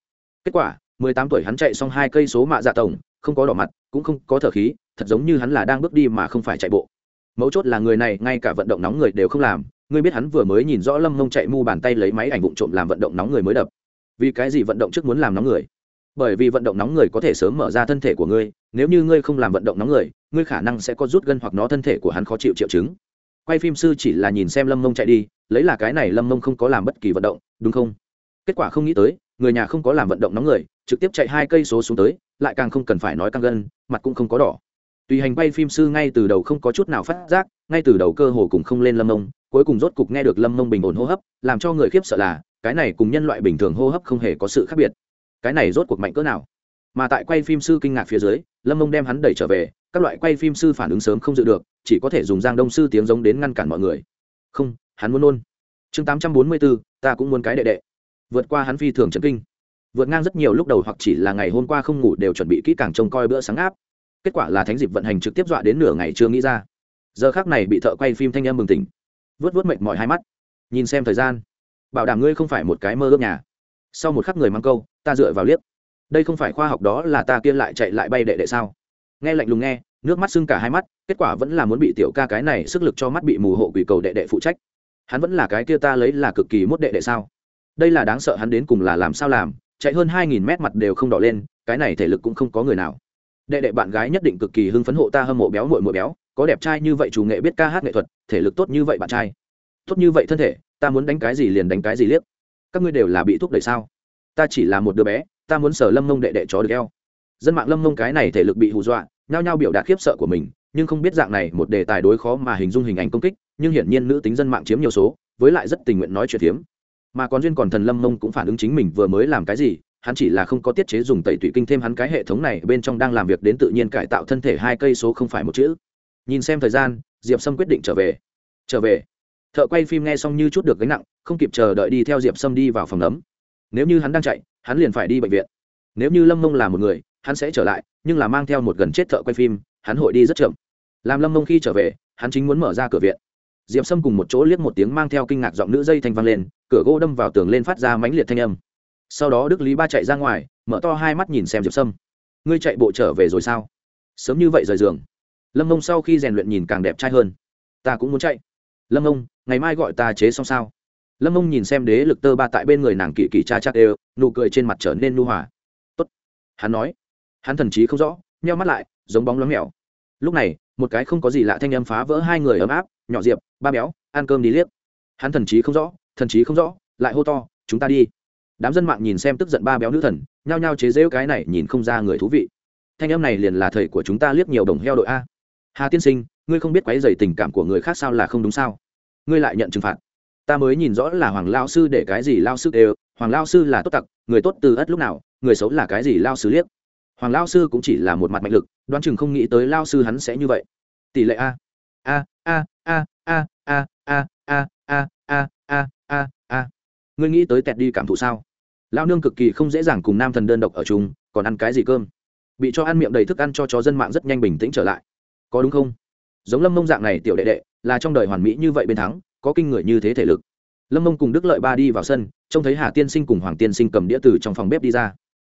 [SPEAKER 1] Kết quả, mười tám tuổi hắn chạy xong hai cây số mạ dạ tổng không có đỏ mặt, cũng không có thở khí, thật giống như hắn là đang bước đi mà không phải chạy bộ. Mấu chốt là người này, ngay cả vận động nóng người đều không làm, ngươi biết hắn vừa mới nhìn rõ lâm mông chạy mu bàn tay lấy máy ảnh vụn trộm làm vận động nóng người mới đập. Vì cái gì vận động trước muốn làm nóng người? Bởi vì vận động nóng người có thể sớm mở ra thân thể của ngươi, nếu như ngươi không làm vận động nóng người, ngươi khả năng sẽ có rút gân hoặc nó thân thể của hắn khó chịu triệu chứng. Quay phim sư chỉ là nhìn xem lâm mông chạy đi, lấy là cái này lâm mông không có làm bất kỳ vận động, đúng không? Kết quả không nghĩ tới người nhà không có làm vận động nóng người, trực tiếp chạy hai cây số xuống tới, lại càng không cần phải nói căng gân, mặt cũng không có đỏ. Tùy hành bay phim sư ngay từ đầu không có chút nào phát giác, ngay từ đầu cơ hồ cùng không lên lâm mông, cuối cùng rốt cục nghe được lâm mông bình ổn hô hấp, làm cho người khiếp sợ là, cái này cùng nhân loại bình thường hô hấp không hề có sự khác biệt. Cái này rốt cuộc mạnh cỡ nào? Mà tại quay phim sư kinh ngạc phía dưới, lâm mông đem hắn đẩy trở về, các loại quay phim sư phản ứng sớm không dự được, chỉ có thể dùng giang đông sư tiếng giống đến ngăn cản mọi người. Không, hắn muốn nôn chương tám trăm bốn mươi bốn, ta cũng muốn cái đệ đệ vượt qua hắn phi thường chấn kinh. Vượt ngang rất nhiều lúc đầu hoặc chỉ là ngày hôm qua không ngủ đều chuẩn bị kỹ càng trông coi bữa sáng áp. Kết quả là thánh dịp vận hành trực tiếp dọa đến nửa ngày chưa nghĩ ra. Giờ khác này bị thợ quay phim thanh em bừng tỉnh. Vớt vớt mệt mỏi hai mắt. Nhìn xem thời gian. Bảo đảm ngươi không phải một cái mơ ước nhà. Sau một khắc người mang câu, ta dựa vào liếc. Đây không phải khoa học đó là ta kia lại chạy lại bay đệ đệ sao? Nghe lạnh lùng nghe, nước mắt sưng cả hai mắt, kết quả vẫn là muốn bị tiểu ca cái này sức lực cho mắt bị mù hộ quỷ cầu đệ đệ phụ trách. Hắn vẫn là cái kia ta lấy là cực kỳ mốt đệ đệ sao? Đây là đáng sợ hắn đến cùng là làm sao làm, chạy hơn hai nghìn mét mặt đều không đỏ lên, cái này thể lực cũng không có người nào. Đệ đệ bạn gái nhất định cực kỳ hưng phấn hộ ta hâm mộ béo mội mội béo, có đẹp trai như vậy chủ nghệ biết ca hát nghệ thuật, thể lực tốt như vậy bạn trai. Tốt như vậy thân thể, ta muốn đánh cái gì liền đánh cái gì liếc. Các ngươi đều là bị thúc đẩy sao? Ta chỉ là một đứa bé, ta muốn sở lâm mông đệ đệ chó được eo. Dân mạng lâm mông cái này thể lực bị hù dọa, nhao nhao biểu đạt khiếp sợ của mình, nhưng không biết dạng này một đề tài đối khó mà hình dung hình ảnh công kích, nhưng hiển nhiên nữ tính dân mạng chiếm nhiều số, với lại rất tình nguyện nói chuyện tiếm mà còn duyên còn thần lâm mông cũng phản ứng chính mình vừa mới làm cái gì, hắn chỉ là không có tiết chế dùng tẩy tủy kinh thêm hắn cái hệ thống này, bên trong đang làm việc đến tự nhiên cải tạo thân thể hai cây số không phải một chữ. Nhìn xem thời gian, diệp sâm quyết định trở về. Trở về. Thợ quay phim nghe xong như chút được gánh nặng, không kịp chờ đợi đi theo diệp sâm đi vào phòng nấm nếu như hắn đang chạy, hắn liền phải đi bệnh viện. Nếu như lâm mông là một người, hắn sẽ trở lại, nhưng là mang theo một gần chết thợ quay phim, hắn hội đi rất chậm. Làm lâm mông khi trở về, hắn chính muốn mở ra cửa viện diệp sâm cùng một chỗ liếc một tiếng mang theo kinh ngạc giọng nữ dây thanh vang lên, cửa gỗ đâm vào tường lên phát ra mãnh liệt thanh âm. Sau đó đức lý ba chạy ra ngoài, mở to hai mắt nhìn xem diệp sâm. Ngươi chạy bộ trở về rồi sao? Sớm như vậy rời giường. Lâm mông sau khi rèn luyện nhìn càng đẹp trai hơn. Ta cũng muốn chạy. Lâm mông ngày mai gọi ta chế xong sao? Lâm mông nhìn xem đế lực tơ ba tại bên người nàng kỳ kỳ cha chắc đều, nụ cười trên mặt trở nên nu hòa. Tốt. Hắn nói. Hắn thần chí không rõ, nheo mắt lại, giống bóng lóng mèo. Lúc này, một cái không có gì lạ thanh âm phá vỡ hai người ấm áp nhỏ diệp, ba béo, ăn cơm đi liếc. Hắn thần chí không rõ, thần chí không rõ, lại hô to, chúng ta đi. Đám dân mạng nhìn xem tức giận ba béo nữ thần, nhao nhao chế rễu cái này nhìn không ra người thú vị. Thanh em này liền là thầy của chúng ta liếc nhiều đồng heo đội a. Hà tiên sinh, ngươi không biết quấy dày tình cảm của người khác sao là không đúng sao? Ngươi lại nhận trừng phạt. Ta mới nhìn rõ là hoàng lao sư để cái gì lao sư đều, hoàng lao sư là tốt tặc, người tốt từ ất lúc nào, người xấu là cái gì lao sư liếc. Hoàng lao sư cũng chỉ là một mặt mạnh lực, đoán chừng không nghĩ tới lao sư hắn sẽ như vậy. Tỷ lệ a. A a a a a a a a a a a a ngươi nghĩ tới tẹt đi cảm thụ sao Lão nương cực kỳ không dễ dàng cùng nam thần đơn độc ở chung còn ăn cái gì cơm bị cho ăn miệng đầy thức ăn cho chó dân mạng rất nhanh bình tĩnh trở lại có đúng không giống lâm mông dạng này tiểu đệ đệ là trong đời hoàn mỹ như vậy bên thắng có kinh người như thế thể lực lâm mông cùng đức lợi ba đi vào sân trông thấy hà tiên sinh cùng hoàng tiên sinh cầm đĩa từ trong phòng bếp đi ra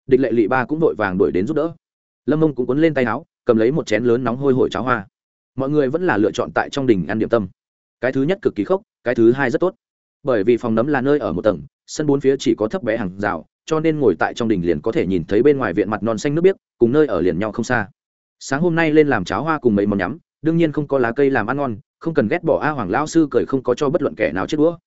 [SPEAKER 1] địch lệ lị ba cũng vội vàng đuổi đến giúp đỡ lâm mông cũng cuốn lên tay áo cầm lấy một chén lớn nóng hôi hổi cháo hoa mọi người vẫn là lựa chọn tại trong đình ăn điểm tâm. Cái thứ nhất cực kỳ khốc, cái thứ hai rất tốt. Bởi vì phòng nấm là nơi ở một tầng, sân bốn phía chỉ có thấp bé hàng rào, cho nên ngồi tại trong đình liền có thể nhìn thấy bên ngoài viện mặt non xanh nước biếc, cùng nơi ở liền nhau không xa. Sáng hôm nay lên làm cháo hoa cùng mấy món nhắm, đương nhiên không có lá cây làm ăn ngon, không cần ghét bỏ a hoàng lao sư cười không có cho bất luận kẻ nào chết đũa.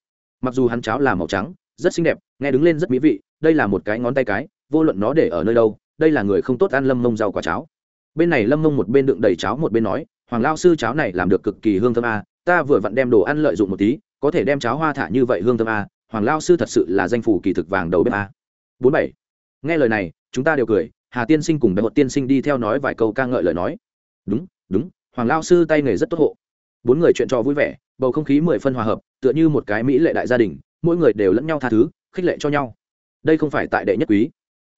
[SPEAKER 1] Mặc dù hắn cháo là màu trắng, rất xinh đẹp, nghe đứng lên rất mỹ vị, đây là một cái ngón tay cái, vô luận nó để ở nơi đâu, đây là người không tốt ăn lâm mông rau quả cháo. Bên này lâm mông một bên đựng đầy cháo một bên nói hoàng lao sư cháo này làm được cực kỳ hương thơm a, ta vừa vặn đem đồ ăn lợi dụng một tí, có thể đem cháo hoa thả như vậy hương thơm a, hoàng lao sư thật sự là danh phủ kỳ thực vàng đầu bếp a. Bốn bảy. Nghe lời này, chúng ta đều cười, hà tiên sinh cùng đại hội tiên sinh đi theo nói vài câu ca ngợi lời nói. Đúng đúng, hoàng lao sư tay nghề rất tốt hộ. Bốn người chuyện trò vui vẻ, bầu không khí mười phân hòa hợp, tựa như một cái mỹ lệ đại gia đình, mỗi người đều lẫn nhau tha thứ, khích lệ cho nhau. Đây không phải tại đệ nhất quý.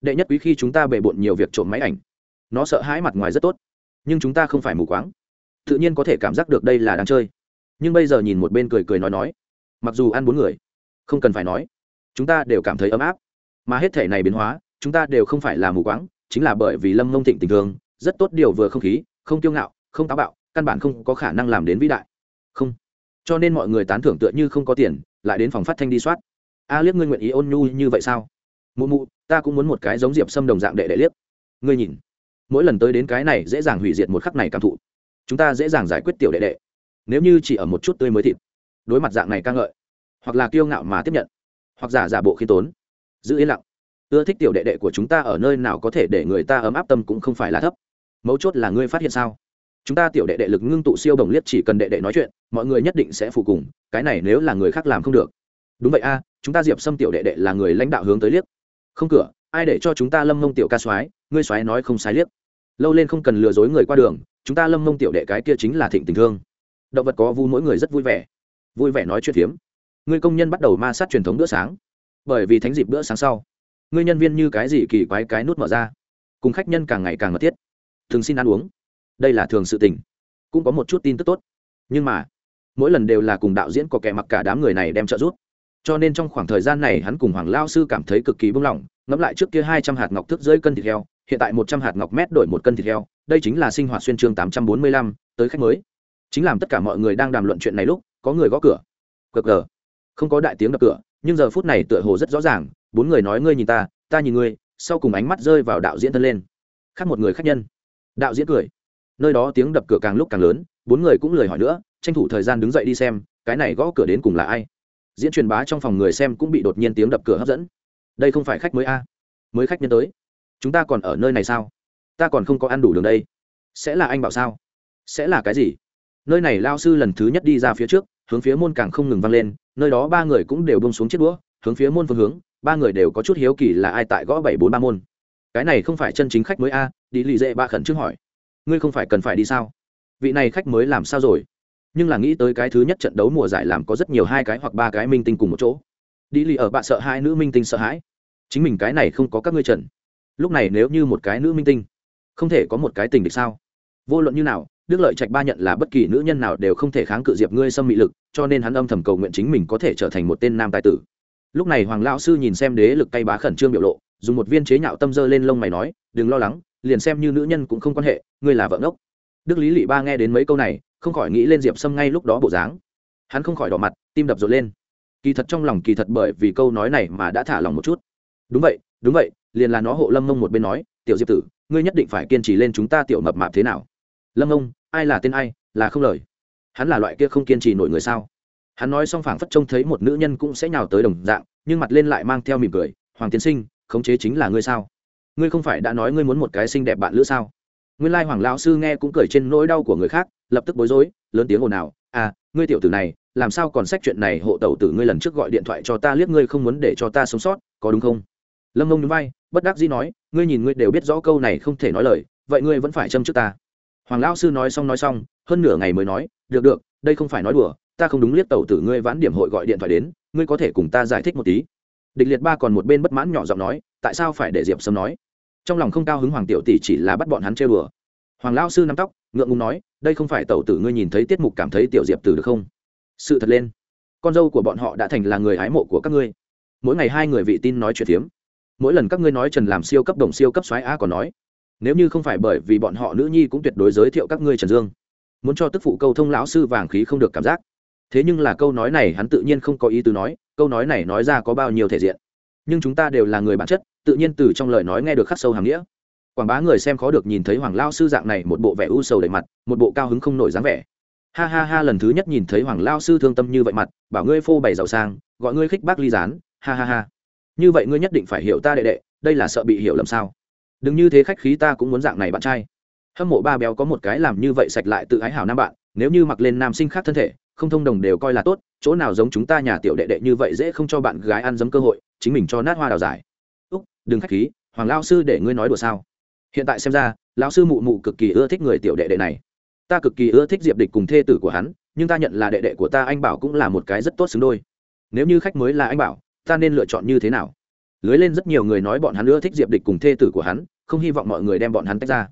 [SPEAKER 1] Đệ nhất quý khi chúng ta bề bộn nhiều việc trộm máy ảnh. Nó sợ hãi mặt ngoài rất tốt, nhưng chúng ta không phải mù quáng tự nhiên có thể cảm giác được đây là đang chơi. Nhưng bây giờ nhìn một bên cười cười nói nói, mặc dù ăn bốn người, không cần phải nói, chúng ta đều cảm thấy ấm áp. Mà hết thể này biến hóa, chúng ta đều không phải là mù quáng, chính là bởi vì lâm mông thịnh tình thương, rất tốt điều vừa không khí, không kiêu ngạo, không táo bạo, căn bản không có khả năng làm đến vĩ đại. Không. Cho nên mọi người tán thưởng tựa như không có tiền, lại đến phòng phát thanh đi soát. A liếc ngươi nguyện ý ôn nhu như vậy sao? Mụ mụ, ta cũng muốn một cái giống diệp sâm đồng dạng đệ đệ liếc ngươi nhìn, mỗi lần tới đến cái này dễ dàng hủy diệt một khắc này cảm thụ chúng ta dễ dàng giải quyết tiểu đệ đệ. Nếu như chỉ ở một chút tươi mới thịt, đối mặt dạng này ca ngợi, hoặc là kiêu ngạo mà tiếp nhận, hoặc giả giả bộ khi tốn, giữ yên lặng. Ưa thích tiểu đệ đệ của chúng ta ở nơi nào có thể để người ta ấm áp tâm cũng không phải là thấp. Mấu chốt là ngươi phát hiện sao? Chúng ta tiểu đệ đệ lực ngưng tụ siêu đồng liếc chỉ cần đệ đệ nói chuyện, mọi người nhất định sẽ phụ cùng, cái này nếu là người khác làm không được. Đúng vậy a, chúng ta diệp xâm tiểu đệ đệ là người lãnh đạo hướng tới liếc. Không cửa, ai để cho chúng ta lâm mông tiểu ca soái, ngươi soái nói không sai liếc. Lâu lên không cần lừa dối người qua đường chúng ta lâm mông tiểu đệ cái kia chính là thịnh tình thương. Động vật có vu mỗi người rất vui vẻ. Vui vẻ nói chuyện phiếm. Người công nhân bắt đầu ma sát truyền thống bữa sáng. Bởi vì thánh dịp bữa sáng sau người nhân viên như cái gì kỳ quái cái nút mở ra. Cùng khách nhân càng ngày càng mật thiết. Thường xin ăn uống. Đây là thường sự tình. Cũng có một chút tin tức tốt. Nhưng mà, mỗi lần đều là cùng đạo diễn có kẻ mặc cả đám người này đem trợ giúp. Cho nên trong khoảng thời gian này hắn cùng hoàng lao sư cảm thấy cực kỳ bung lỏng ngẫm lại trước kia hai trăm hạt ngọc thức rơi cân thịt heo, hiện tại một trăm hạt ngọc mét đổi một cân thịt heo đây chính là sinh hoạt xuyên chương tám trăm bốn mươi lăm, tới khách mới. Chính làm tất cả mọi người đang đàm luận chuyện này lúc, có người gõ cửa. Cờ cờ không có đại tiếng đập cửa, nhưng giờ phút này tựa hồ rất rõ ràng, bốn người nói ngươi nhìn ta ta nhìn ngươi, sau cùng ánh mắt rơi vào đạo diễn thân lên. Khác một người khách nhân. Đạo diễn cười. Nơi đó tiếng đập cửa càng lúc càng lớn, bốn người cũng lời hỏi nữa, tranh thủ thời gian đứng dậy đi xem, cái này gõ cửa đến cùng là ai. Diễn truyền bá trong phòng người xem cũng bị đột nhiên tiếng đập cửa hấp dẫn. Đây không phải khách mới a? Mới khách nhân tới. Chúng ta còn ở nơi này sao? Ta còn không có ăn đủ đường đây. Sẽ là anh bảo sao? Sẽ là cái gì? Nơi này lao sư lần thứ nhất đi ra phía trước, hướng phía môn càng không ngừng vang lên, nơi đó ba người cũng đều bông xuống chiếc đũa, hướng phía môn phương hướng, ba người đều có chút hiếu kỳ là ai tại gõ bảy bốn ba môn. Cái này không phải chân chính khách mới a, đi lì dễ ba khẩn trước hỏi. Ngươi không phải cần phải đi sao? Vị này khách mới làm sao rồi? Nhưng là nghĩ tới cái thứ nhất trận đấu mùa giải làm có rất nhiều hai cái hoặc ba cái minh tinh cùng một chỗ. Đi lì ở bạn sợ hai nữ minh tinh sợ hãi. Chính mình cái này không có các ngươi trần lúc này nếu như một cái nữ minh tinh không thể có một cái tình địch sao? Vô luận như nào, đức lợi trạch ba nhận là bất kỳ nữ nhân nào đều không thể kháng cự diệp ngươi xâm mị lực, cho nên hắn âm thầm cầu nguyện chính mình có thể trở thành một tên nam tài tử. Lúc này hoàng lão sư nhìn xem đế lực tay bá khẩn trương biểu lộ, dùng một viên chế nhạo tâm dơ lên lông mày nói, đừng lo lắng, liền xem như nữ nhân cũng không quan hệ, ngươi là vợ ngốc. Đức lý lị ba nghe đến mấy câu này, không khỏi nghĩ lên diệp sâm ngay lúc đó bộ dáng. Hắn không khỏi đỏ mặt, tim đập rộn lên. Kỳ thật trong lòng kỳ thật bởi vì câu nói này mà đã thả lòng một chút. Đúng vậy đúng vậy, liền là nó hộ lâm mông một bên nói, tiểu diệp tử ngươi nhất định phải kiên trì lên chúng ta tiểu mập mạp thế nào? Lâm ông, ai là tên ai là không lời. Hắn là loại kia không kiên trì nổi người sao? Hắn nói xong phảng phất trông thấy một nữ nhân cũng sẽ nhào tới đồng dạng nhưng mặt lên lại mang theo mỉm cười hoàng tiến sinh khống chế chính là ngươi sao? Ngươi không phải đã nói ngươi muốn một cái xinh đẹp bạn lữ sao? Nguyên lai hoàng lão sư nghe cũng cười trên nỗi đau của người khác lập tức bối rối lớn tiếng ồn ào à ngươi tiểu tử này làm sao còn sách chuyện này hộ tẩu tử ngươi lần trước gọi điện thoại cho ta liếc ngươi không muốn để cho ta sống sót có đúng không? Lâm mông núi bay bất đắc dĩ nói ngươi nhìn ngươi đều biết rõ câu này không thể nói lời, vậy ngươi vẫn phải châm trước ta. Hoàng lão sư nói xong nói xong, hơn nửa ngày mới nói, được được, đây không phải nói đùa, ta không đúng liếc tàu tử ngươi vãn điểm hội gọi điện thoại đến, ngươi có thể cùng ta giải thích một tí. Địch liệt ba còn một bên bất mãn nhỏ giọng nói, tại sao phải để diệp sâm nói? Trong lòng không cao hứng hoàng tiểu tỷ chỉ là bắt bọn hắn chơi đùa. hoàng Lão sư nắm tóc, ngượng ngùng nói, đây không phải tàu tử ngươi nhìn thấy tiết mục cảm thấy tiểu diệp tử được không? Sự thật lên, con dâu của bọn họ đã thành là người hái mộ của các ngươi. Mỗi ngày hai người vị tin nói chuyện phiếm mỗi lần các ngươi nói trần làm siêu cấp đồng siêu cấp xoáy a còn nói, nếu như không phải bởi vì bọn họ nữ nhi cũng tuyệt đối giới thiệu các ngươi trần dương, muốn cho tức phụ câu thông lão sư vàng khí không được cảm giác. Thế nhưng là câu nói này hắn tự nhiên không có ý tứ nói, câu nói này nói ra có bao nhiêu thể diện. Nhưng chúng ta đều là người bản chất, tự nhiên từ trong lời nói nghe được khắc sâu hàm nghĩa. Quảng bá người xem khó được nhìn thấy hoàng lao sư dạng này một bộ vẻ u sầu đầy mặt, một bộ cao hứng không nổi dáng vẻ. Ha ha ha, lần thứ nhất nhìn thấy hoàng lao sư thương tâm như vậy mặt, bảo ngươi phô bày giàu sang, gọi ngươi khích bác ly gián, ha ha ha như vậy ngươi nhất định phải hiểu ta đệ đệ, đây là sợ bị hiểu lầm sao? Đừng như thế khách khí ta cũng muốn dạng này bạn trai. Hâm mộ ba béo có một cái làm như vậy sạch lại tự ái hảo nam bạn, nếu như mặc lên nam sinh khác thân thể, không thông đồng đều coi là tốt, chỗ nào giống chúng ta nhà tiểu đệ đệ như vậy dễ không cho bạn gái ăn giấm cơ hội, chính mình cho nát hoa đào giải. Úc, đừng khách khí, hoàng lao sư để ngươi nói đùa sao? Hiện tại xem ra, lão sư mụ mụ cực kỳ ưa thích người tiểu đệ đệ này. Ta cực kỳ ưa thích diệp địch cùng thê tử của hắn, nhưng ta nhận là đệ đệ của ta, anh bảo cũng là một cái rất tốt xứng đôi. Nếu như khách mới là anh bảo ta nên lựa chọn như thế nào? Lưới lên rất nhiều người nói bọn hắn ưa thích diệp địch cùng thê tử của hắn, không hy vọng mọi người đem bọn hắn tách ra.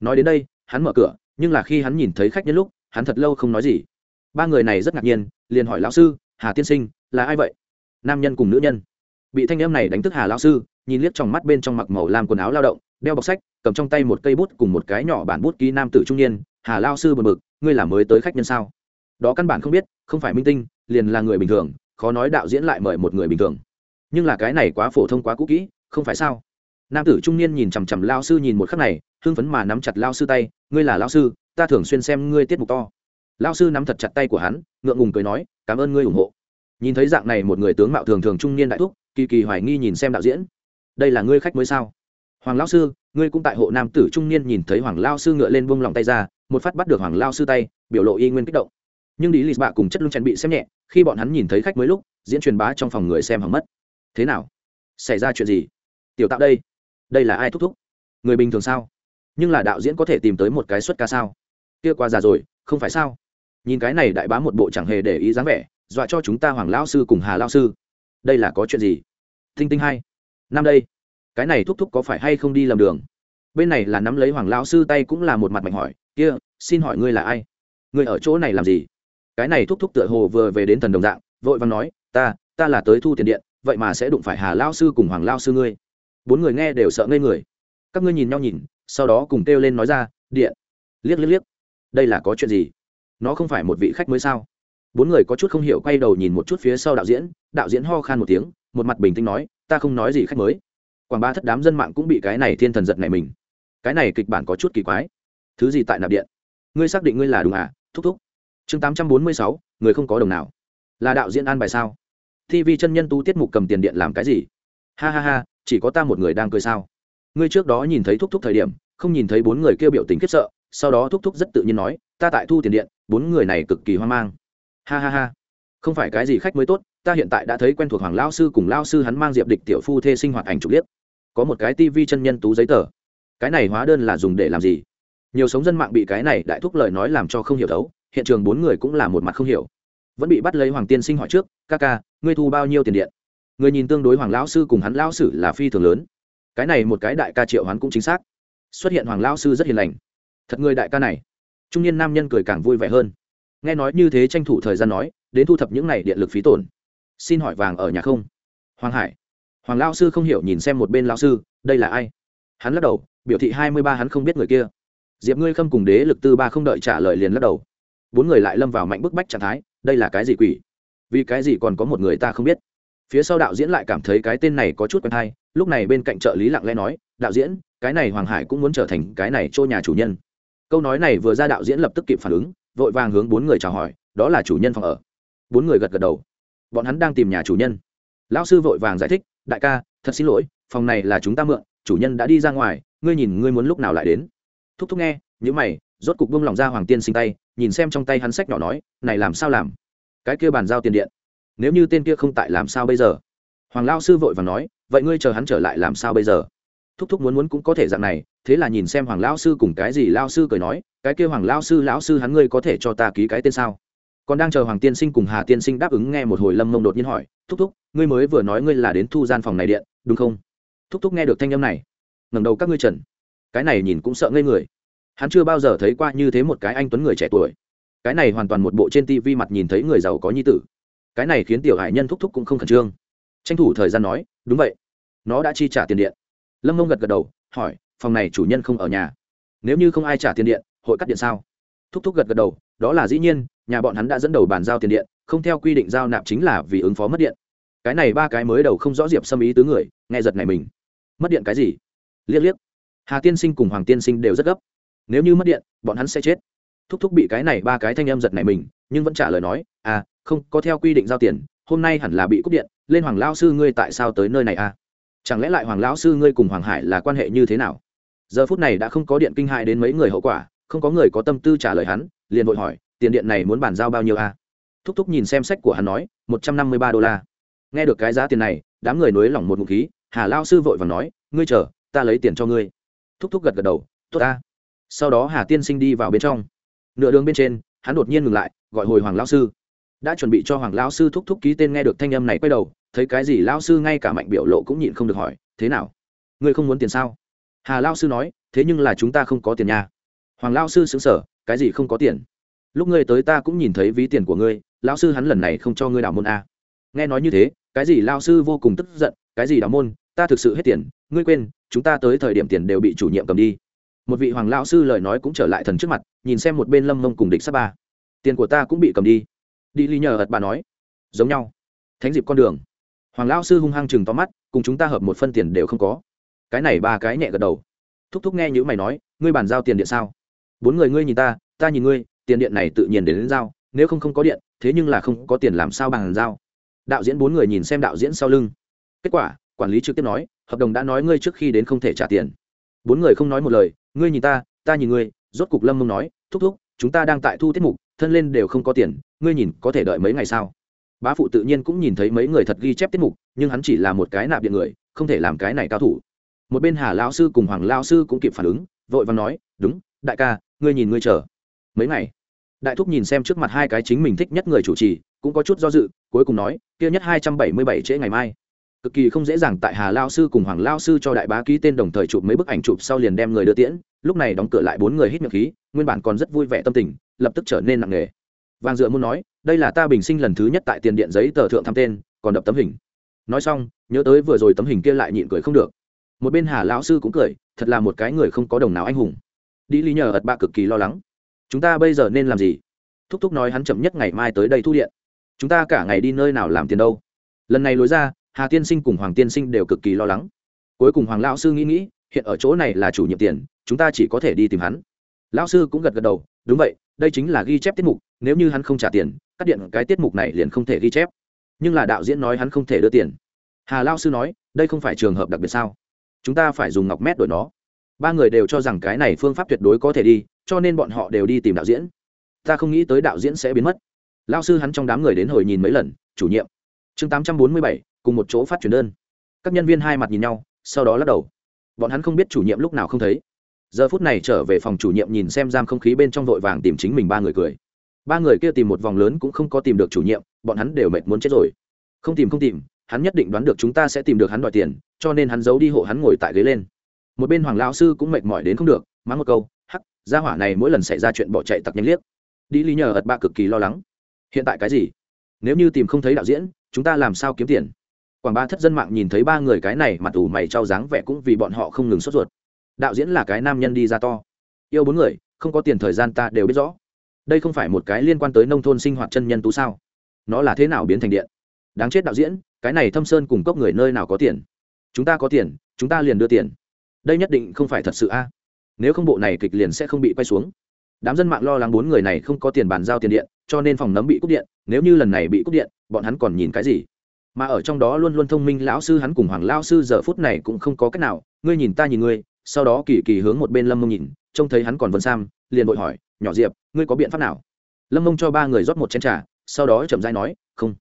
[SPEAKER 1] Nói đến đây, hắn mở cửa, nhưng là khi hắn nhìn thấy khách nhân lúc, hắn thật lâu không nói gì. Ba người này rất ngạc nhiên, liền hỏi lão sư, hà tiên sinh, là ai vậy? Nam nhân cùng nữ nhân. Bị thanh em này đánh thức hà lão sư, nhìn liếc trong mắt bên trong mặc màu làm quần áo lao động, đeo bọc sách, cầm trong tay một cây bút cùng một cái nhỏ bản bút ký nam tử trung niên, hà lao sư bật mực ngươi là mới tới khách nhân sao? Đó căn bản không biết, không phải minh tinh, liền là người bình thường khó nói đạo diễn lại mời một người bình thường. Nhưng là cái này quá phổ thông quá cũ kỹ, không phải sao? Nam tử trung niên nhìn chằm chằm lao sư nhìn một khắc này, hưng phấn mà nắm chặt lao sư tay, ngươi là lao sư, ta thường xuyên xem ngươi tiết mục to. Lao sư nắm thật chặt tay của hắn, ngượng ngùng cười nói, cảm ơn ngươi ủng hộ. Nhìn thấy dạng này một người tướng mạo thường thường trung niên đại thúc, kỳ kỳ hoài nghi nhìn xem đạo diễn. Đây là ngươi khách mới sao? Hoàng lao sư, ngươi cũng tại hộ nam tử trung niên nhìn thấy hoàng lao sư ngựa lên vung lòng tay ra, một phát bắt được hoàng lao sư tay, biểu lộ y nguyên kích động. Nhưng đi lì bạ cùng chất lung chuẩn bị xem nhẹ khi bọn hắn nhìn thấy khách mới lúc, diễn truyền bá trong phòng người xem hỏng mất. Thế nào? Xảy ra chuyện gì? Tiểu tạo đây. Đây là ai thúc thúc? Người bình thường sao? Nhưng là đạo diễn có thể tìm tới một cái xuất ca sao? Kia qua già rồi, không phải sao? Nhìn cái này đại bá một bộ chẳng hề để ý dáng vẻ, dọa cho chúng ta hoàng lão sư cùng hà lao sư. Đây là có chuyện gì? Thinh tinh hai. Năm đây. Cái này thúc thúc có phải hay không đi lầm đường? Bên này là nắm lấy hoàng lão sư tay cũng là một mặt mạnh hỏi. Kia, xin hỏi ngươi là ai? Ngươi ở chỗ này làm gì? Cái này thúc thúc tựa hồ vừa về đến thần đồng dạng, vội vàng nói, ta ta là tới thu tiền điện, vậy mà sẽ đụng phải hà lao sư cùng hoàng lao sư ngươi. Bốn người nghe đều sợ ngây người. Các ngươi nhìn nhau nhìn, sau đó cùng kêu lên nói ra, điện. Liếc liếc liếc. Đây là có chuyện gì? Nó không phải một vị khách mới sao? Bốn người có chút không hiểu quay đầu nhìn một chút phía sau đạo diễn đạo diễn ho khan một tiếng, một mặt bình tĩnh nói, ta không nói gì khách mới. Quảng ba thất đám dân mạng cũng bị cái này thiên thần giật này mình. Cái này kịch bản có chút kỳ quái. Thứ gì tại nạp điện? Ngươi xác định ngươi là đúng à? Thúc thúc chương tám trăm bốn mươi sáu, người không có đồng nào. Là đạo diễn an bài sao? Tv chân nhân tu tiết mục cầm tiền điện làm cái gì? Ha ha ha, chỉ có ta một người đang cười sao? Ngươi trước đó nhìn thấy thúc thúc thời điểm, không nhìn thấy bốn người kêu biểu tình khiếp sợ, sau đó thúc thúc rất tự nhiên nói, ta tại thu tiền điện, bốn người này cực kỳ hoang mang. Ha ha ha. Không phải cái gì khách mới tốt, ta hiện tại đã thấy quen thuộc hoàng lao sư cùng lao sư hắn mang diệp địch tiểu phu thê sinh hoạt ảnh chụp liếc. Có một cái tivi chân nhân tú giấy tờ. Cái này hóa đơn là dùng để làm gì? Nhiều sống dân mạng bị cái này đại thúc lời nói làm cho không hiểu thấu hiện trường bốn người cũng là một mặt không hiểu. Vẫn bị bắt lấy hoàng tiên sinh hỏi trước, ca ca, ngươi thu bao nhiêu tiền điện? Người nhìn tương đối hoàng lão sư cùng hắn lão sử là phi thường lớn. Cái này một cái đại ca triệu hắn cũng chính xác. Xuất hiện hoàng lão sư rất hiền lành. Thật người đại ca này. Trung niên nam nhân cười càng vui vẻ hơn. Nghe nói như thế tranh thủ thời gian nói, đến thu thập những này điện lực phí tổn. Xin hỏi vàng ở nhà không? Hoàng hải. Hoàng lão sư không hiểu nhìn xem một bên lão sư, đây là ai? Hắn lắc đầu, biểu thị hai mươi ba hắn không biết người kia. Diệp ngươi khâm cùng đế lực tư ba không đợi trả lời liền lắc đầu bốn người lại lâm vào mạnh bức bách trạng thái, đây là cái gì quỷ? Vì cái gì còn có một người ta không biết? Phía sau đạo diễn lại cảm thấy cái tên này có chút quen hay, lúc này bên cạnh trợ lý lặng lẽ nói, đạo diễn, cái này hoàng hải cũng muốn trở thành cái này cho nhà chủ nhân. Câu nói này vừa ra đạo diễn lập tức kịp phản ứng, vội vàng hướng bốn người chào hỏi, đó là chủ nhân phòng ở. Bốn người gật gật đầu. Bọn hắn đang tìm nhà chủ nhân. Lão sư vội vàng giải thích, đại ca, thật xin lỗi, phòng này là chúng ta mượn, chủ nhân đã đi ra ngoài, ngươi nhìn ngươi muốn lúc nào lại đến. Thúc thúc nghe những mày rốt cục buông lòng ra hoàng tiên sinh tay, nhìn xem trong tay hắn sách nhỏ nói, này làm sao làm? Cái kia bàn giao tiền điện. Nếu như tên kia không tại làm sao bây giờ? Hoàng lao sư vội và nói, vậy ngươi chờ hắn trở lại làm sao bây giờ? Thúc thúc muốn muốn cũng có thể dạng này, thế là nhìn xem hoàng lao sư cùng cái gì lao sư cười nói, cái kia hoàng lao sư, lão sư hắn ngươi có thể cho ta ký cái tên sao? Còn đang chờ hoàng tiên sinh cùng hà tiên sinh đáp ứng nghe một hồi lâm mông đột nhiên hỏi, thúc thúc, ngươi mới vừa nói ngươi là đến thu gian phòng này điện, đúng không? Thúc thúc nghe được thanh âm này, ngẩng đầu các ngươi trần. Cái này nhìn cũng sợ ngây người hắn chưa bao giờ thấy qua như thế một cái anh tuấn người trẻ tuổi. Cái này hoàn toàn một bộ trên tivi mặt nhìn thấy người giàu có nhi tử. Cái này khiến tiểu hải nhân thúc thúc cũng không khẩn trương. Tranh thủ thời gian nói, đúng vậy, nó đã chi trả tiền điện. Lâm mông gật gật đầu, hỏi, phòng này chủ nhân không ở nhà. Nếu như không ai trả tiền điện, hội cắt điện sao? Thúc thúc gật gật đầu, đó là dĩ nhiên, nhà bọn hắn đã dẫn đầu bàn giao tiền điện, không theo quy định giao nạp chính là vì ứng phó mất điện. Cái này ba cái mới đầu không rõ diệp xâm ý tứ người, nghe giật này mình. Mất điện cái gì? Liếc liếc. Hà tiên sinh cùng hoàng tiên sinh đều rất gấp nếu như mất điện, bọn hắn sẽ chết. Thúc thúc bị cái này ba cái thanh em giật này mình, nhưng vẫn trả lời nói à không, có theo quy định giao tiền, hôm nay hẳn là bị cúp điện, lên hoàng lao sư ngươi tại sao tới nơi này à? Chẳng lẽ lại hoàng lão sư ngươi cùng hoàng hải là quan hệ như thế nào? Giờ phút này đã không có điện kinh hại đến mấy người hậu quả, không có người có tâm tư trả lời hắn, liền vội hỏi, tiền điện này muốn bàn giao bao nhiêu à? thúc thúc nhìn xem sách của hắn nói, một trăm năm mươi ba đô la. Nghe được cái giá tiền này, đám người nối lỏng một ngụ khí, hà lao sư vội và nói, ngươi chờ, ta lấy tiền cho ngươi. Thúc thúc gật gật đầu, tốt ta sau đó hà tiên sinh đi vào bên trong. Nửa đường bên trên, hắn đột nhiên ngừng lại, gọi hồi hoàng lao sư. Đã chuẩn bị cho hoàng lao sư thúc thúc ký tên nghe được thanh âm này quay đầu, thấy cái gì lao sư ngay cả mạnh biểu lộ cũng nhịn không được hỏi, thế nào? Ngươi không muốn tiền sao? Hà lao sư nói, thế nhưng là chúng ta không có tiền nha. Hoàng lao sư xứng sở cái gì không có tiền? Lúc ngươi tới ta cũng nhìn thấy ví tiền của ngươi lao sư hắn lần này không cho ngươi đào môn a nghe nói như thế, cái gì lao sư vô cùng tức giận, cái gì đào môn? Ta thực sự hết tiền, ngươi quên, chúng ta tới thời điểm tiền đều bị chủ nhiệm cầm đi một vị hoàng lão sư lời nói cũng trở lại thần trước mặt nhìn xem một bên lâm mông cùng địch sắp ba. Tiền của ta cũng bị cầm đi. Đi ly nhờ ật bà nói. Giống nhau. Thánh dịp con đường. Hoàng lão sư hung hăng chừng to mắt cùng chúng ta hợp một phân tiền đều không có. Cái này ba cái nhẹ gật đầu. Thúc thúc nghe những mày nói ngươi bàn giao tiền điện sao? Bốn người ngươi nhìn ta ta nhìn ngươi tiền điện này tự nhiên đến, đến giao nếu không không có điện thế nhưng là không có tiền làm sao bàn giao? Đạo diễn bốn người nhìn xem đạo diễn sau lưng. Kết quả quản lý trực tiếp nói hợp đồng đã nói ngươi trước khi đến không thể trả tiền. Bốn người không nói một lời ngươi nhìn ta ta nhìn ngươi, rốt cục lâm mông nói, thúc thúc, chúng ta đang tại thu tiết mục, thân lên đều không có tiền, ngươi nhìn có thể đợi mấy ngày sao? Bá phụ tự nhiên cũng nhìn thấy mấy người thật ghi chép tiết mục, nhưng hắn chỉ là một cái nạp điện người, không thể làm cái này cao thủ. Một bên hà lao sư cùng hoàng lao sư cũng kịp phản ứng, vội và nói, đúng, đại ca, ngươi nhìn ngươi chờ. Mấy ngày, đại thúc nhìn xem trước mặt hai cái chính mình thích nhất người chủ trì, cũng có chút do dự, cuối cùng nói, kia nhất hai trăm bảy mươi bảy trễ ngày mai cực kỳ không dễ dàng tại hà lao sư cùng hoàng lao sư cho đại bá ký tên đồng thời chụp mấy bức ảnh chụp sau liền đem người đưa tiễn, lúc này đóng cửa lại bốn người hít miệng khí, nguyên bản còn rất vui vẻ tâm tình, lập tức trở nên nặng nề. Vàng dựa muốn nói, đây là ta bình sinh lần thứ nhất tại tiền điện giấy tờ thượng thăm tên, còn đập tấm hình. Nói xong, nhớ tới vừa rồi tấm hình kia lại nhịn cười không được. Một bên hà lão sư cũng cười, thật là một cái người không có đồng nào anh hùng. Đi lý nhờ ật bạ cực kỳ lo lắng. Chúng ta bây giờ nên làm gì? Thúc thúc nói hắn chậm nhất ngày mai tới đây thu điện. Chúng ta cả ngày đi nơi nào làm tiền đâu? Lần này lối ra hà tiên sinh cùng hoàng tiên sinh đều cực kỳ lo lắng. Cuối cùng hoàng lão sư nghĩ nghĩ, hiện ở chỗ này là chủ nhiệm tiền, chúng ta chỉ có thể đi tìm hắn. Lão sư cũng gật gật đầu, đúng vậy, đây chính là ghi chép tiết mục, nếu như hắn không trả tiền, cắt điện cái tiết mục này liền không thể ghi chép. Nhưng là đạo diễn nói hắn không thể đưa tiền. Hà lao sư nói, đây không phải trường hợp đặc biệt sao? Chúng ta phải dùng ngọc mét đổi nó. Ba người đều cho rằng cái này phương pháp tuyệt đối có thể đi, cho nên bọn họ đều đi tìm đạo diễn. Ta không nghĩ tới đạo diễn sẽ biến mất. Lao sư hắn trong đám người đến hồi nhìn mấy lần, chủ nhiệm. Chương tám trăm bốn mươi bảy cùng một chỗ phát truyền đơn. Các nhân viên hai mặt nhìn nhau, sau đó lắc đầu. Bọn hắn không biết chủ nhiệm lúc nào không thấy. Giờ phút này trở về phòng chủ nhiệm nhìn xem giam không khí bên trong vội vàng tìm chính mình ba người cười. Ba người kia tìm một vòng lớn cũng không có tìm được chủ nhiệm, bọn hắn đều mệt muốn chết rồi. Không tìm không tìm, hắn nhất định đoán được chúng ta sẽ tìm được hắn đòi tiền, cho nên hắn giấu đi hộ hắn ngồi tại ghế lên. Một bên hoàng lão sư cũng mệt mỏi đến không được, mắng một câu, hắc, gia hỏa này mỗi lần xảy ra chuyện bỏ chạy tặc nhanh liếc. Đi lý nhờ ật ba cực kỳ lo lắng. Hiện tại cái gì? Nếu như tìm không thấy đạo diễn, chúng ta làm sao kiếm tiền? Quảng ba thất dân mạng nhìn thấy ba người cái này mặt ủ mày trao dáng vẻ cũng vì bọn họ không ngừng sốt ruột. Đạo diễn là cái nam nhân đi ra to. Yêu bốn người, không có tiền thời gian ta đều biết rõ. Đây không phải một cái liên quan tới nông thôn sinh hoạt chân nhân tú sao? Nó là thế nào biến thành điện? Đáng chết đạo diễn, cái này thâm sơn cùng cốc người nơi nào có tiền? Chúng ta có tiền, chúng ta liền đưa tiền. Đây nhất định không phải thật sự a. Nếu không bộ này kịch liền sẽ không bị quay xuống. Đám dân mạng lo lắng bốn người này không có tiền bàn giao tiền điện, cho nên phòng nấm bị cúp điện, nếu như lần này bị cúp điện, bọn hắn còn nhìn cái gì? Mà ở trong đó luôn luôn thông minh lão sư hắn cùng hoàng lao sư giờ phút này cũng không có cách nào. Ngươi nhìn ta nhìn ngươi, sau đó kỳ kỳ hướng một bên lâm mông nhìn, trông thấy hắn còn vân sam, liền vội hỏi, nhỏ diệp, ngươi có biện pháp nào? Lâm mông cho ba người rót một chén t r à sau đó chậm dai nói, không.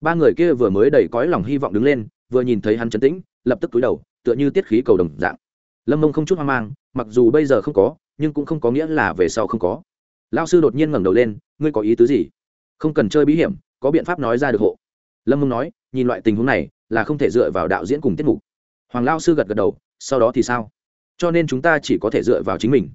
[SPEAKER 1] Ba người kia vừa mới đầy cõi lòng hy vọng đứng lên, vừa nhìn thấy hắn chấn tĩnh, lập tức túi đầu, tựa như tiết khí cầu đồng dạng. Lâm mông không chút hoang mang, mặc dù bây giờ không có, nhưng cũng không có nghĩa là về sau không có. Lao sư đột nhiên ngẩng đầu lên, ngươi có ý tứ gì? Không cần chơi bí hiểm, có biện pháp nói ra được hộ lâm mông nói, nhìn loại tình huống này, là không thể dựa vào đạo diễn cùng tiết mục. Hoàng lao sư gật gật đầu, sau đó thì sao? Cho nên chúng ta chỉ có thể dựa vào chính mình.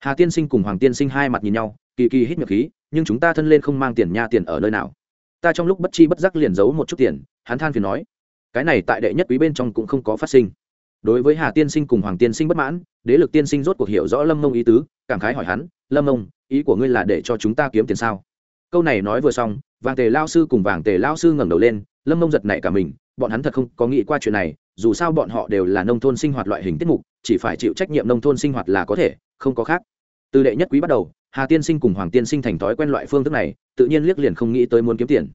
[SPEAKER 1] Hà tiên sinh cùng hoàng tiên sinh hai mặt nhìn nhau, kỳ kỳ hít miệng khí, nhưng chúng ta thân lên không mang tiền nha tiền ở nơi nào. Ta trong lúc bất chi bất giác liền giấu một chút tiền, hắn than phiền nói. Cái này tại đệ nhất quý bên trong cũng không có phát sinh. Đối với hà tiên sinh cùng hoàng tiên sinh bất mãn, đế lực tiên sinh rốt cuộc hiểu rõ lâm mông ý tứ, cảm khái hỏi hắn, lâm mông, ý của ngươi là để cho chúng ta kiếm tiền sao? Câu này nói vừa xong vàng tề lao sư cùng vàng tề lao sư ngẩng đầu lên, lâm mông giật nảy cả mình, bọn hắn thật không có nghĩ qua chuyện này, dù sao bọn họ đều là nông thôn sinh hoạt loại hình tiết mục, chỉ phải chịu trách nhiệm nông thôn sinh hoạt là có thể, không có khác. Từ đệ nhất quý bắt đầu, hà tiên sinh cùng hoàng tiên sinh thành thói quen loại phương thức này, tự nhiên liếc liền không nghĩ tới muốn kiếm tiền.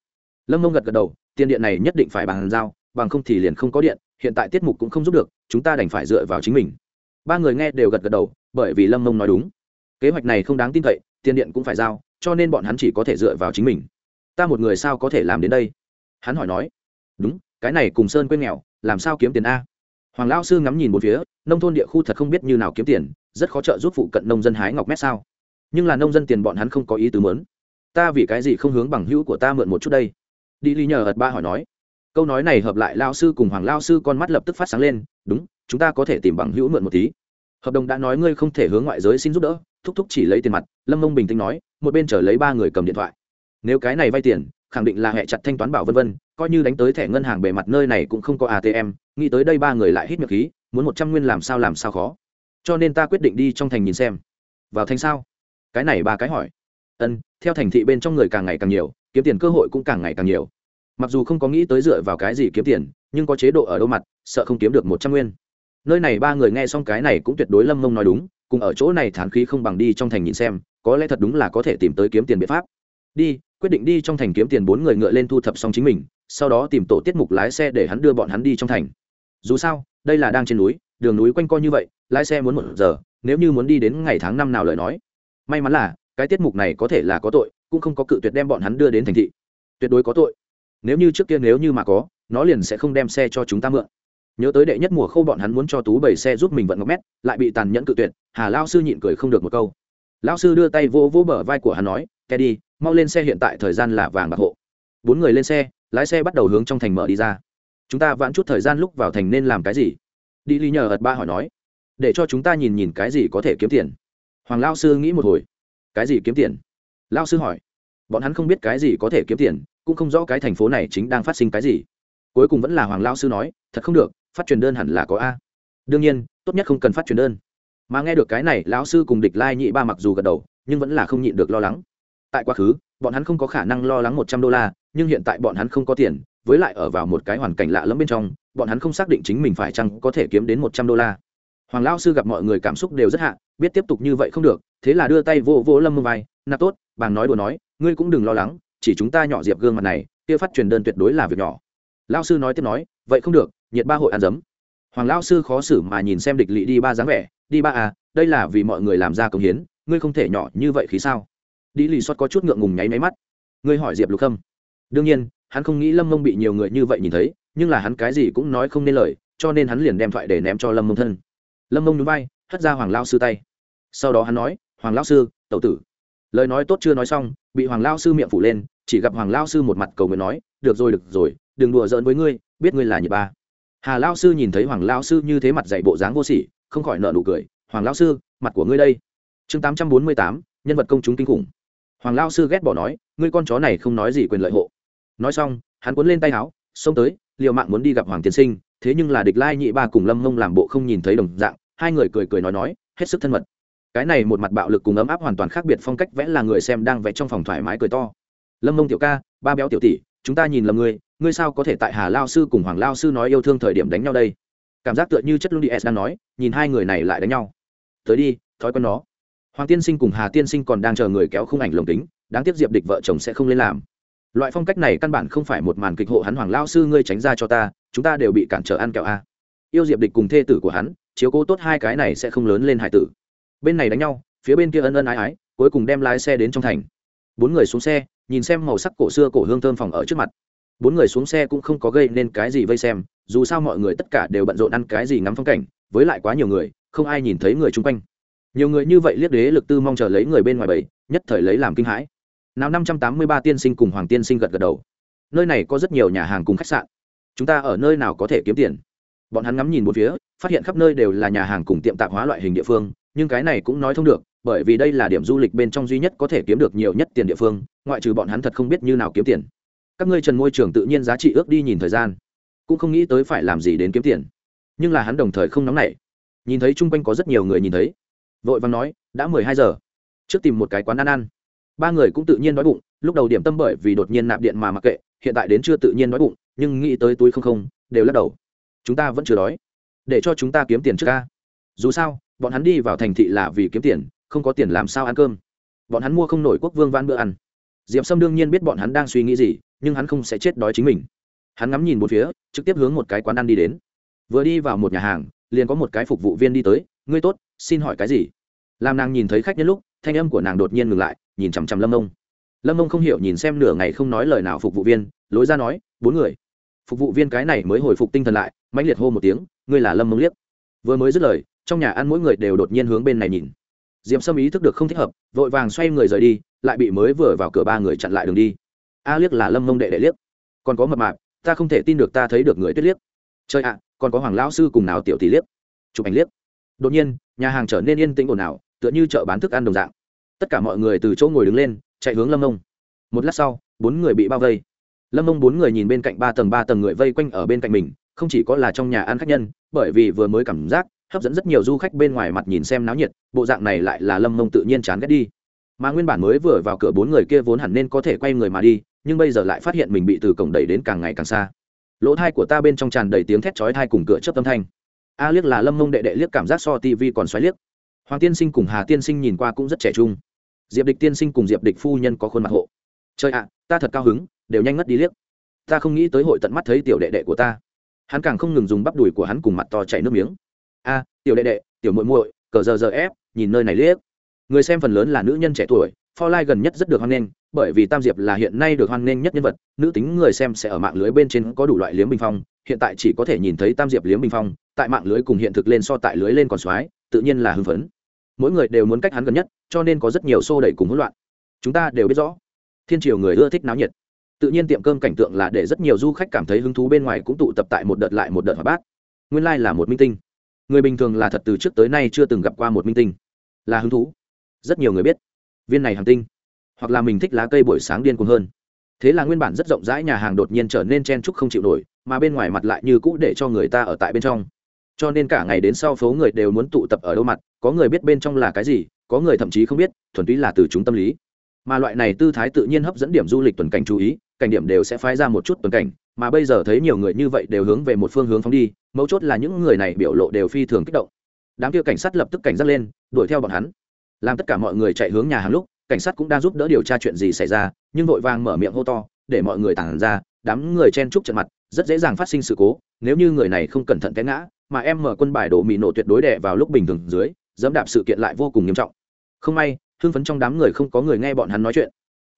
[SPEAKER 1] Lâm mông gật gật đầu, tiền điện này nhất định phải bàn giao, bằng không thì liền không có điện, hiện tại tiết mục cũng không giúp được, chúng ta đành phải dựa vào chính mình. Ba người nghe đều gật gật đầu, bởi vì lâm mông nói đúng. Kế hoạch này không đáng tin cậy, tiền điện cũng phải giao, cho nên bọn hắn chỉ có thể dựa vào chính mình ta một người sao có thể làm đến đây? Hắn hỏi nói. Đúng, cái này cùng sơn quên nghèo, làm sao kiếm tiền a? Hoàng lão sư ngắm nhìn một phía, nông thôn địa khu thật không biết như nào kiếm tiền, rất khó trợ giúp phụ cận nông dân hái ngọc mét sao. Nhưng là nông dân tiền bọn hắn không có ý tứ mớn ta vì cái gì không hướng bằng hữu của ta mượn một chút đây? Đi ly nhờ ật ba hỏi nói. Câu nói này hợp lại lao sư cùng hoàng lao sư con mắt lập tức phát sáng lên. Đúng, chúng ta có thể tìm bằng hữu mượn một tí. Hợp đồng đã nói ngươi không thể hướng ngoại giới xin giúp đỡ, thúc thúc chỉ lấy tiền mặt, lâm mông bình tĩnh nói, một bên chờ lấy ba người cầm điện thoại nếu cái này vay tiền, khẳng định là hệ chặt thanh toán bảo vân vân, coi như đánh tới thẻ ngân hàng bề mặt nơi này cũng không có atm nghĩ tới đây ba người lại hít miệng khí, muốn một trăm nguyên làm sao làm sao khó. Cho nên ta quyết định đi trong thành nhìn xem. Vào thành sao? Cái này ba cái hỏi. Ân, theo thành thị bên trong người càng ngày càng nhiều, kiếm tiền cơ hội cũng càng ngày càng nhiều. Mặc dù không có nghĩ tới dựa vào cái gì kiếm tiền, nhưng có chế độ ở đâu mặt, sợ không kiếm được một trăm nguyên. Nơi này ba người nghe xong cái này cũng tuyệt đối lâm mông nói đúng, cùng ở chỗ này thán khí không bằng đi trong thành nhìn xem, có lẽ thật đúng là có thể tìm tới kiếm tiền biện pháp. Đi quyết định đi trong thành kiếm tiền bốn người ngựa lên thu thập xong chính mình, sau đó tìm tổ tiết mục lái xe để hắn đưa bọn hắn đi trong thành. Dù sao, đây là đang trên núi, đường núi quanh co như vậy, lái xe muốn một giờ, nếu như muốn đi đến ngày tháng năm nào lời nói. May mắn là, cái tiết mục này có thể là có tội, cũng không có cự tuyệt đem bọn hắn đưa đến thành thị. Tuyệt đối có tội. Nếu như trước kia nếu như mà có, nó liền sẽ không đem xe cho chúng ta mượn. Nhớ tới đệ nhất mùa khâu bọn hắn muốn cho tú bảy xe giúp mình vận ngọc mét, lại bị tàn nhẫn cự tuyệt, hà lao sư nhịn cười không được một câu. Lao sư đưa tay vô vô bờ vai của hắn nói ke đi mau lên xe hiện tại thời gian là vàng bạc hộ. Bốn người lên xe, lái xe bắt đầu hướng trong thành mở đi ra. Chúng ta vãn chút thời gian lúc vào thành nên làm cái gì? Đi ly nhờ ật ba hỏi nói. Để cho chúng ta nhìn nhìn cái gì có thể kiếm tiền. Hoàng lao sư nghĩ một hồi. Cái gì kiếm tiền? Lao sư hỏi. Bọn hắn không biết cái gì có thể kiếm tiền, cũng không rõ cái thành phố này chính đang phát sinh cái gì. Cuối cùng vẫn là hoàng lao sư nói, thật không được, phát truyền đơn hẳn là có a. Đương nhiên, tốt nhất không cần phát truyền đơn. Mà nghe được cái này, lão sư cùng địch lai nhị ba mặc dù gật đầu, nhưng vẫn là không nhịn được lo lắng tại quá khứ, bọn hắn không có khả năng lo lắng một trăm đô la, nhưng hiện tại bọn hắn không có tiền, với lại ở vào một cái hoàn cảnh lạ lẫm bên trong, bọn hắn không xác định chính mình phải chăng có thể kiếm đến một trăm đô la. Hoàng lao sư gặp mọi người cảm xúc đều rất hạ, biết tiếp tục như vậy không được, thế là đưa tay vô vô lâm mơ vai nạp tốt, bàng nói đùa nói, ngươi cũng đừng lo lắng, chỉ chúng ta nhỏ diệp gương mặt này, kia phát truyền đơn tuyệt đối là việc nhỏ. Lao sư nói tiếp nói, vậy không được, nhiệt ba hội ăn dấm. Hoàng lao sư khó xử mà nhìn xem địch lỵ đi ba dáng vẻ, đi ba à đây là vì mọi người làm ra công hiến, ngươi không thể nhỏ như vậy khí sao? Đi lì xót có chút ngượng ngùng nháy máy mắt. Ngươi hỏi diệp lục khâm. Đương nhiên, hắn không nghĩ lâm mông bị nhiều người như vậy nhìn thấy, nhưng là hắn cái gì cũng nói không nên lời, cho nên hắn liền đem thoại để ném cho lâm mông thân. Lâm mông núi bay hất ra hoàng lao sư tay. Sau đó hắn nói, hoàng lao sư, tẩu tử. Lời nói tốt chưa nói xong, bị hoàng lao sư miệng phủ lên, chỉ gặp hoàng lao sư một mặt cầu nguyện nói, được rồi được rồi, đừng đùa giỡn với ngươi, biết ngươi là nhật ba. Hà lao sư nhìn thấy hoàng lao sư như thế mặt dạy bộ dáng vô sỉ, không khỏi nợ nụ cười, hoàng lao sư, mặt của ngươi đây. Chương tám trăm bốn mươi tám, nhân vật công chúng kinh khủng hoàng lao sư ghét bỏ nói, ngươi con chó này không nói gì quyền lợi hộ. Nói xong, hắn cuốn lên tay áo, xông tới, liều mạng muốn đi gặp hoàng tiên sinh, thế nhưng là địch lai nhị ba cùng lâm mông làm bộ không nhìn thấy đồng dạng, hai người cười cười nói nói, hết sức thân mật. Cái này một mặt bạo lực cùng ấm áp hoàn toàn khác biệt phong cách vẽ là người xem đang vẽ trong phòng thoải mái cười to. Lâm mông tiểu ca, ba béo tiểu tỷ, chúng ta nhìn lầm ngươi ngươi sao có thể tại hà lao sư cùng hoàng lao sư nói yêu thương thời điểm đánh nhau đây? Cảm giác tựa như chất lung đi s đang nói, nhìn hai người này lại đánh nhau. Tới đi, thói quen nó hoàng tiên sinh cùng hà tiên sinh còn đang chờ người kéo khung ảnh lồng kính, đáng tiếc diệp địch vợ chồng sẽ không lên làm. Loại phong cách này căn bản không phải một màn kịch hộ hắn hoàng lao sư ngươi tránh ra cho ta, chúng ta đều bị cản trở ăn kẹo a. Yêu diệp địch cùng thê tử của hắn, chiếu cố tốt hai cái này sẽ không lớn lên hải tử. Bên này đánh nhau, phía bên kia ân ân ái ái, cuối cùng đem lái xe đến trong thành. Bốn người xuống xe, nhìn xem màu sắc cổ xưa cổ hương thơm phòng ở trước mặt. Bốn người xuống xe cũng không có gây nên cái gì vây xem, dù sao mọi người tất cả đều bận rộn ăn cái gì ngắm phong cảnh, với lại quá nhiều người, không ai nhìn thấy người chung quanh nhiều người như vậy liếc đế lực tư mong chờ lấy người bên ngoài bảy, nhất thời lấy làm kinh hãi. Nào năm trăm tám mươi ba tiên sinh cùng hoàng tiên sinh gật gật đầu. Nơi này có rất nhiều nhà hàng cùng khách sạn. Chúng ta ở nơi nào có thể kiếm tiền? Bọn hắn ngắm nhìn một phía, phát hiện khắp nơi đều là nhà hàng cùng tiệm tạp hóa loại hình địa phương, nhưng cái này cũng nói thông được, bởi vì đây là điểm du lịch bên trong duy nhất có thể kiếm được nhiều nhất tiền địa phương, ngoại trừ bọn hắn thật không biết như nào kiếm tiền. Các ngươi trần môi trường tự nhiên giá trị ước đi nhìn thời gian, cũng không nghĩ tới phải làm gì đến kiếm tiền. Nhưng là hắn đồng thời không nóng nảy. Nhìn thấy chung quanh có rất nhiều người nhìn thấy vội vàng nói, đã mười hai giờ. Trước tìm một cái quán ăn ăn. Ba người cũng tự nhiên đói bụng, lúc đầu điểm tâm bởi vì đột nhiên nạp điện mà mặc kệ, hiện tại đến chưa tự nhiên đói bụng, nhưng nghĩ tới túi không không, đều lắc đầu. Chúng ta vẫn chưa đói. Để cho chúng ta kiếm tiền trước ca. Dù sao, bọn hắn đi vào thành thị là vì kiếm tiền, không có tiền làm sao ăn cơm. Bọn hắn mua không nổi quốc vương van bữa ăn. Diệp sâm đương nhiên biết bọn hắn đang suy nghĩ gì, nhưng hắn không sẽ chết đói chính mình. Hắn ngắm nhìn một phía, trực tiếp hướng một cái quán ăn đi đến. Vừa đi vào một nhà hàng, liền có một cái phục vụ viên đi tới ngươi tốt, xin hỏi cái gì? Làm nàng nhìn thấy khách nhân lúc, thanh âm của nàng đột nhiên ngừng lại, nhìn chằm chằm lâm ông lâm ông không hiểu nhìn xem nửa ngày không nói lời nào phục vụ viên, lối ra nói, bốn người. Phục vụ viên cái này mới hồi phục tinh thần lại, mãnh liệt hô một tiếng, ngươi là lâm mông liếc. Vừa mới dứt lời, trong nhà ăn mỗi người đều đột nhiên hướng bên này nhìn. Diệm sâm ý thức được không thích hợp, vội vàng xoay người rời đi, lại bị mới vừa vào cửa ba người chặn lại đường đi. A liếc là lâm mông đệ đệ liếc. Còn có mập mạp, ta không thể tin được ta thấy được người tuyết liếc. Chơi ạ, còn có hoàng lão sư cùng nào tiểu tỷ liếc? Chụp ảnh liếc đột nhiên, nhà hàng trở nên yên tĩnh ồn ào, tựa như chợ bán thức ăn đồng dạng. Tất cả mọi người từ chỗ ngồi đứng lên, chạy hướng lâm ông. một lát sau, bốn người bị bao vây. Lâm ông bốn người nhìn bên cạnh ba tầng ba tầng người vây quanh ở bên cạnh mình, không chỉ có là trong nhà ăn khách nhân, bởi vì vừa mới cảm giác, hấp dẫn rất nhiều du khách bên ngoài mặt nhìn xem náo nhiệt, bộ dạng này lại là lâm mông tự nhiên chán ghét đi. Mà nguyên bản mới vừa vào cửa bốn người kia vốn hẳn nên có thể quay người mà đi, nhưng bây giờ lại phát hiện mình bị từ cổng đẩy đến càng ngày càng xa. Lỗ thai của ta bên trong tràn đầy tiếng thét chói thai cùng cửa chớp tâm thanh a liếc là lâm mông đệ đệ liếc cảm giác so tv còn xoáy liếc. Hoàng tiên sinh cùng hà tiên sinh nhìn qua cũng rất trẻ trung. Diệp địch tiên sinh cùng diệp địch phu nhân có khuôn mặt hộ. Trời ạ, ta thật cao hứng, đều nhanh ngất đi liếc. Ta không nghĩ tới hội tận mắt thấy tiểu đệ đệ của ta. Hắn càng không ngừng dùng bắp đùi của hắn cùng mặt to chảy nước miếng. A, tiểu đệ đệ, tiểu muội muội, cờ giờ giờ ép, nhìn nơi này liếc. Người xem phần lớn là nữ nhân trẻ tuổi for lai gần nhất rất được hoan nghênh bởi vì tam diệp là hiện nay được hoan nghênh nhất nhân vật nữ tính người xem sẽ ở mạng lưới bên trên có đủ loại liếm bình phong hiện tại chỉ có thể nhìn thấy tam diệp liếm bình phong tại mạng lưới cùng hiện thực lên so tại lưới lên còn xoái, tự nhiên là hưng phấn. Mỗi người đều muốn cách hắn gần nhất cho nên có rất nhiều xô đẩy cùng hỗn loạn. Chúng ta đều biết rõ thiên triều người ưa thích náo nhiệt. Tự nhiên tiệm cơm cảnh tượng là để rất nhiều du khách cảm thấy hứng thú bên ngoài cũng tụ tập tại một đợt lại một đợt hoạt bát. Nguyên Lai là một minh tinh. Người bình thường là thật từ trước tới nay chưa từng gặp qua một minh tinh. Là hứng thú. Rất nhiều người biết viên này hàng tinh, hoặc là mình thích lá cây buổi sáng điên cuồng hơn. Thế là nguyên bản rất rộng rãi nhà hàng đột nhiên trở nên chen trúc không chịu nổi, mà bên ngoài mặt lại như cũ để cho người ta ở tại bên trong. Cho nên cả ngày đến sau phố người đều muốn tụ tập ở đâu mặt, có người biết bên trong là cái gì, có người thậm chí không biết, thuần túy là từ chúng tâm lý. Mà loại này tư thái tự nhiên hấp dẫn điểm du lịch tuần cảnh chú ý, cảnh điểm đều sẽ phái ra một chút tuần cảnh, mà bây giờ thấy nhiều người như vậy đều hướng về một phương hướng phóng đi, mấu chốt là những người này biểu lộ đều phi thường kích động. Đám kia cảnh sát lập tức cảnh giác lên, đuổi theo bọn hắn làm tất cả mọi người chạy hướng nhà hàng lúc, cảnh sát cũng đang giúp đỡ điều tra chuyện gì xảy ra, nhưng vội vàng mở miệng hô to, để mọi người tản ra, đám người chen chúc trận mặt, rất dễ dàng phát sinh sự cố, nếu như người này không cẩn thận té ngã, mà em mở quân bài đổ mì nổ tuyệt đối đẻ vào lúc bình thường dưới, dẫm đạp sự kiện lại vô cùng nghiêm trọng. Không may, hưng phấn trong đám người không có người nghe bọn hắn nói chuyện.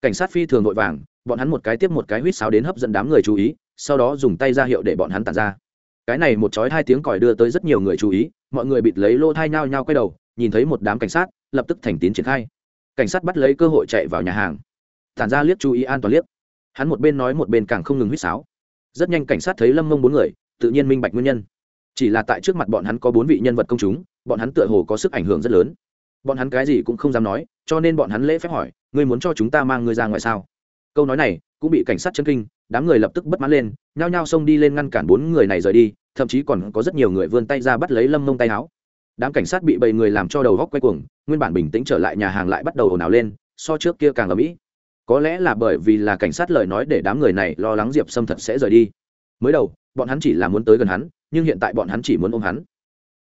[SPEAKER 1] Cảnh sát phi thường vội vàng, bọn hắn một cái tiếp một cái huýt sáo đến hấp dẫn đám người chú ý, sau đó dùng tay ra hiệu để bọn hắn tàn ra. Cái này một chói hai tiếng còi đưa tới rất nhiều người chú ý, mọi người bịt lấy lô thai nhao nhao quay đầu nhìn thấy một đám cảnh sát, lập tức thành tín triển khai. Cảnh sát bắt lấy cơ hội chạy vào nhà hàng. Tản ra liếc chú ý an toàn liếc. Hắn một bên nói một bên càng không ngừng huýt sáo. Rất nhanh cảnh sát thấy lâm mông bốn người, tự nhiên minh bạch nguyên nhân. Chỉ là tại trước mặt bọn hắn có bốn vị nhân vật công chúng, bọn hắn tựa hồ có sức ảnh hưởng rất lớn. Bọn hắn cái gì cũng không dám nói, cho nên bọn hắn lễ phép hỏi, ngươi muốn cho chúng ta mang ngươi ra ngoài sao? Câu nói này cũng bị cảnh sát chân kinh, đám người lập tức bất mãn lên, nhao nhao xông đi lên ngăn cản bốn người này rời đi, thậm chí còn có rất nhiều người vươn tay ra bắt lấy lâm mông tay áo đám cảnh sát bị bầy người làm cho đầu góc quay cuồng, nguyên bản bình tĩnh trở lại nhà hàng lại bắt đầu ồn ào lên, so trước kia càng ở mỹ có lẽ là bởi vì là cảnh sát lời nói để đám người này lo lắng diệp sâm thật sẽ rời đi. Mới đầu, bọn hắn chỉ là muốn tới gần hắn, nhưng hiện tại bọn hắn chỉ muốn ôm hắn.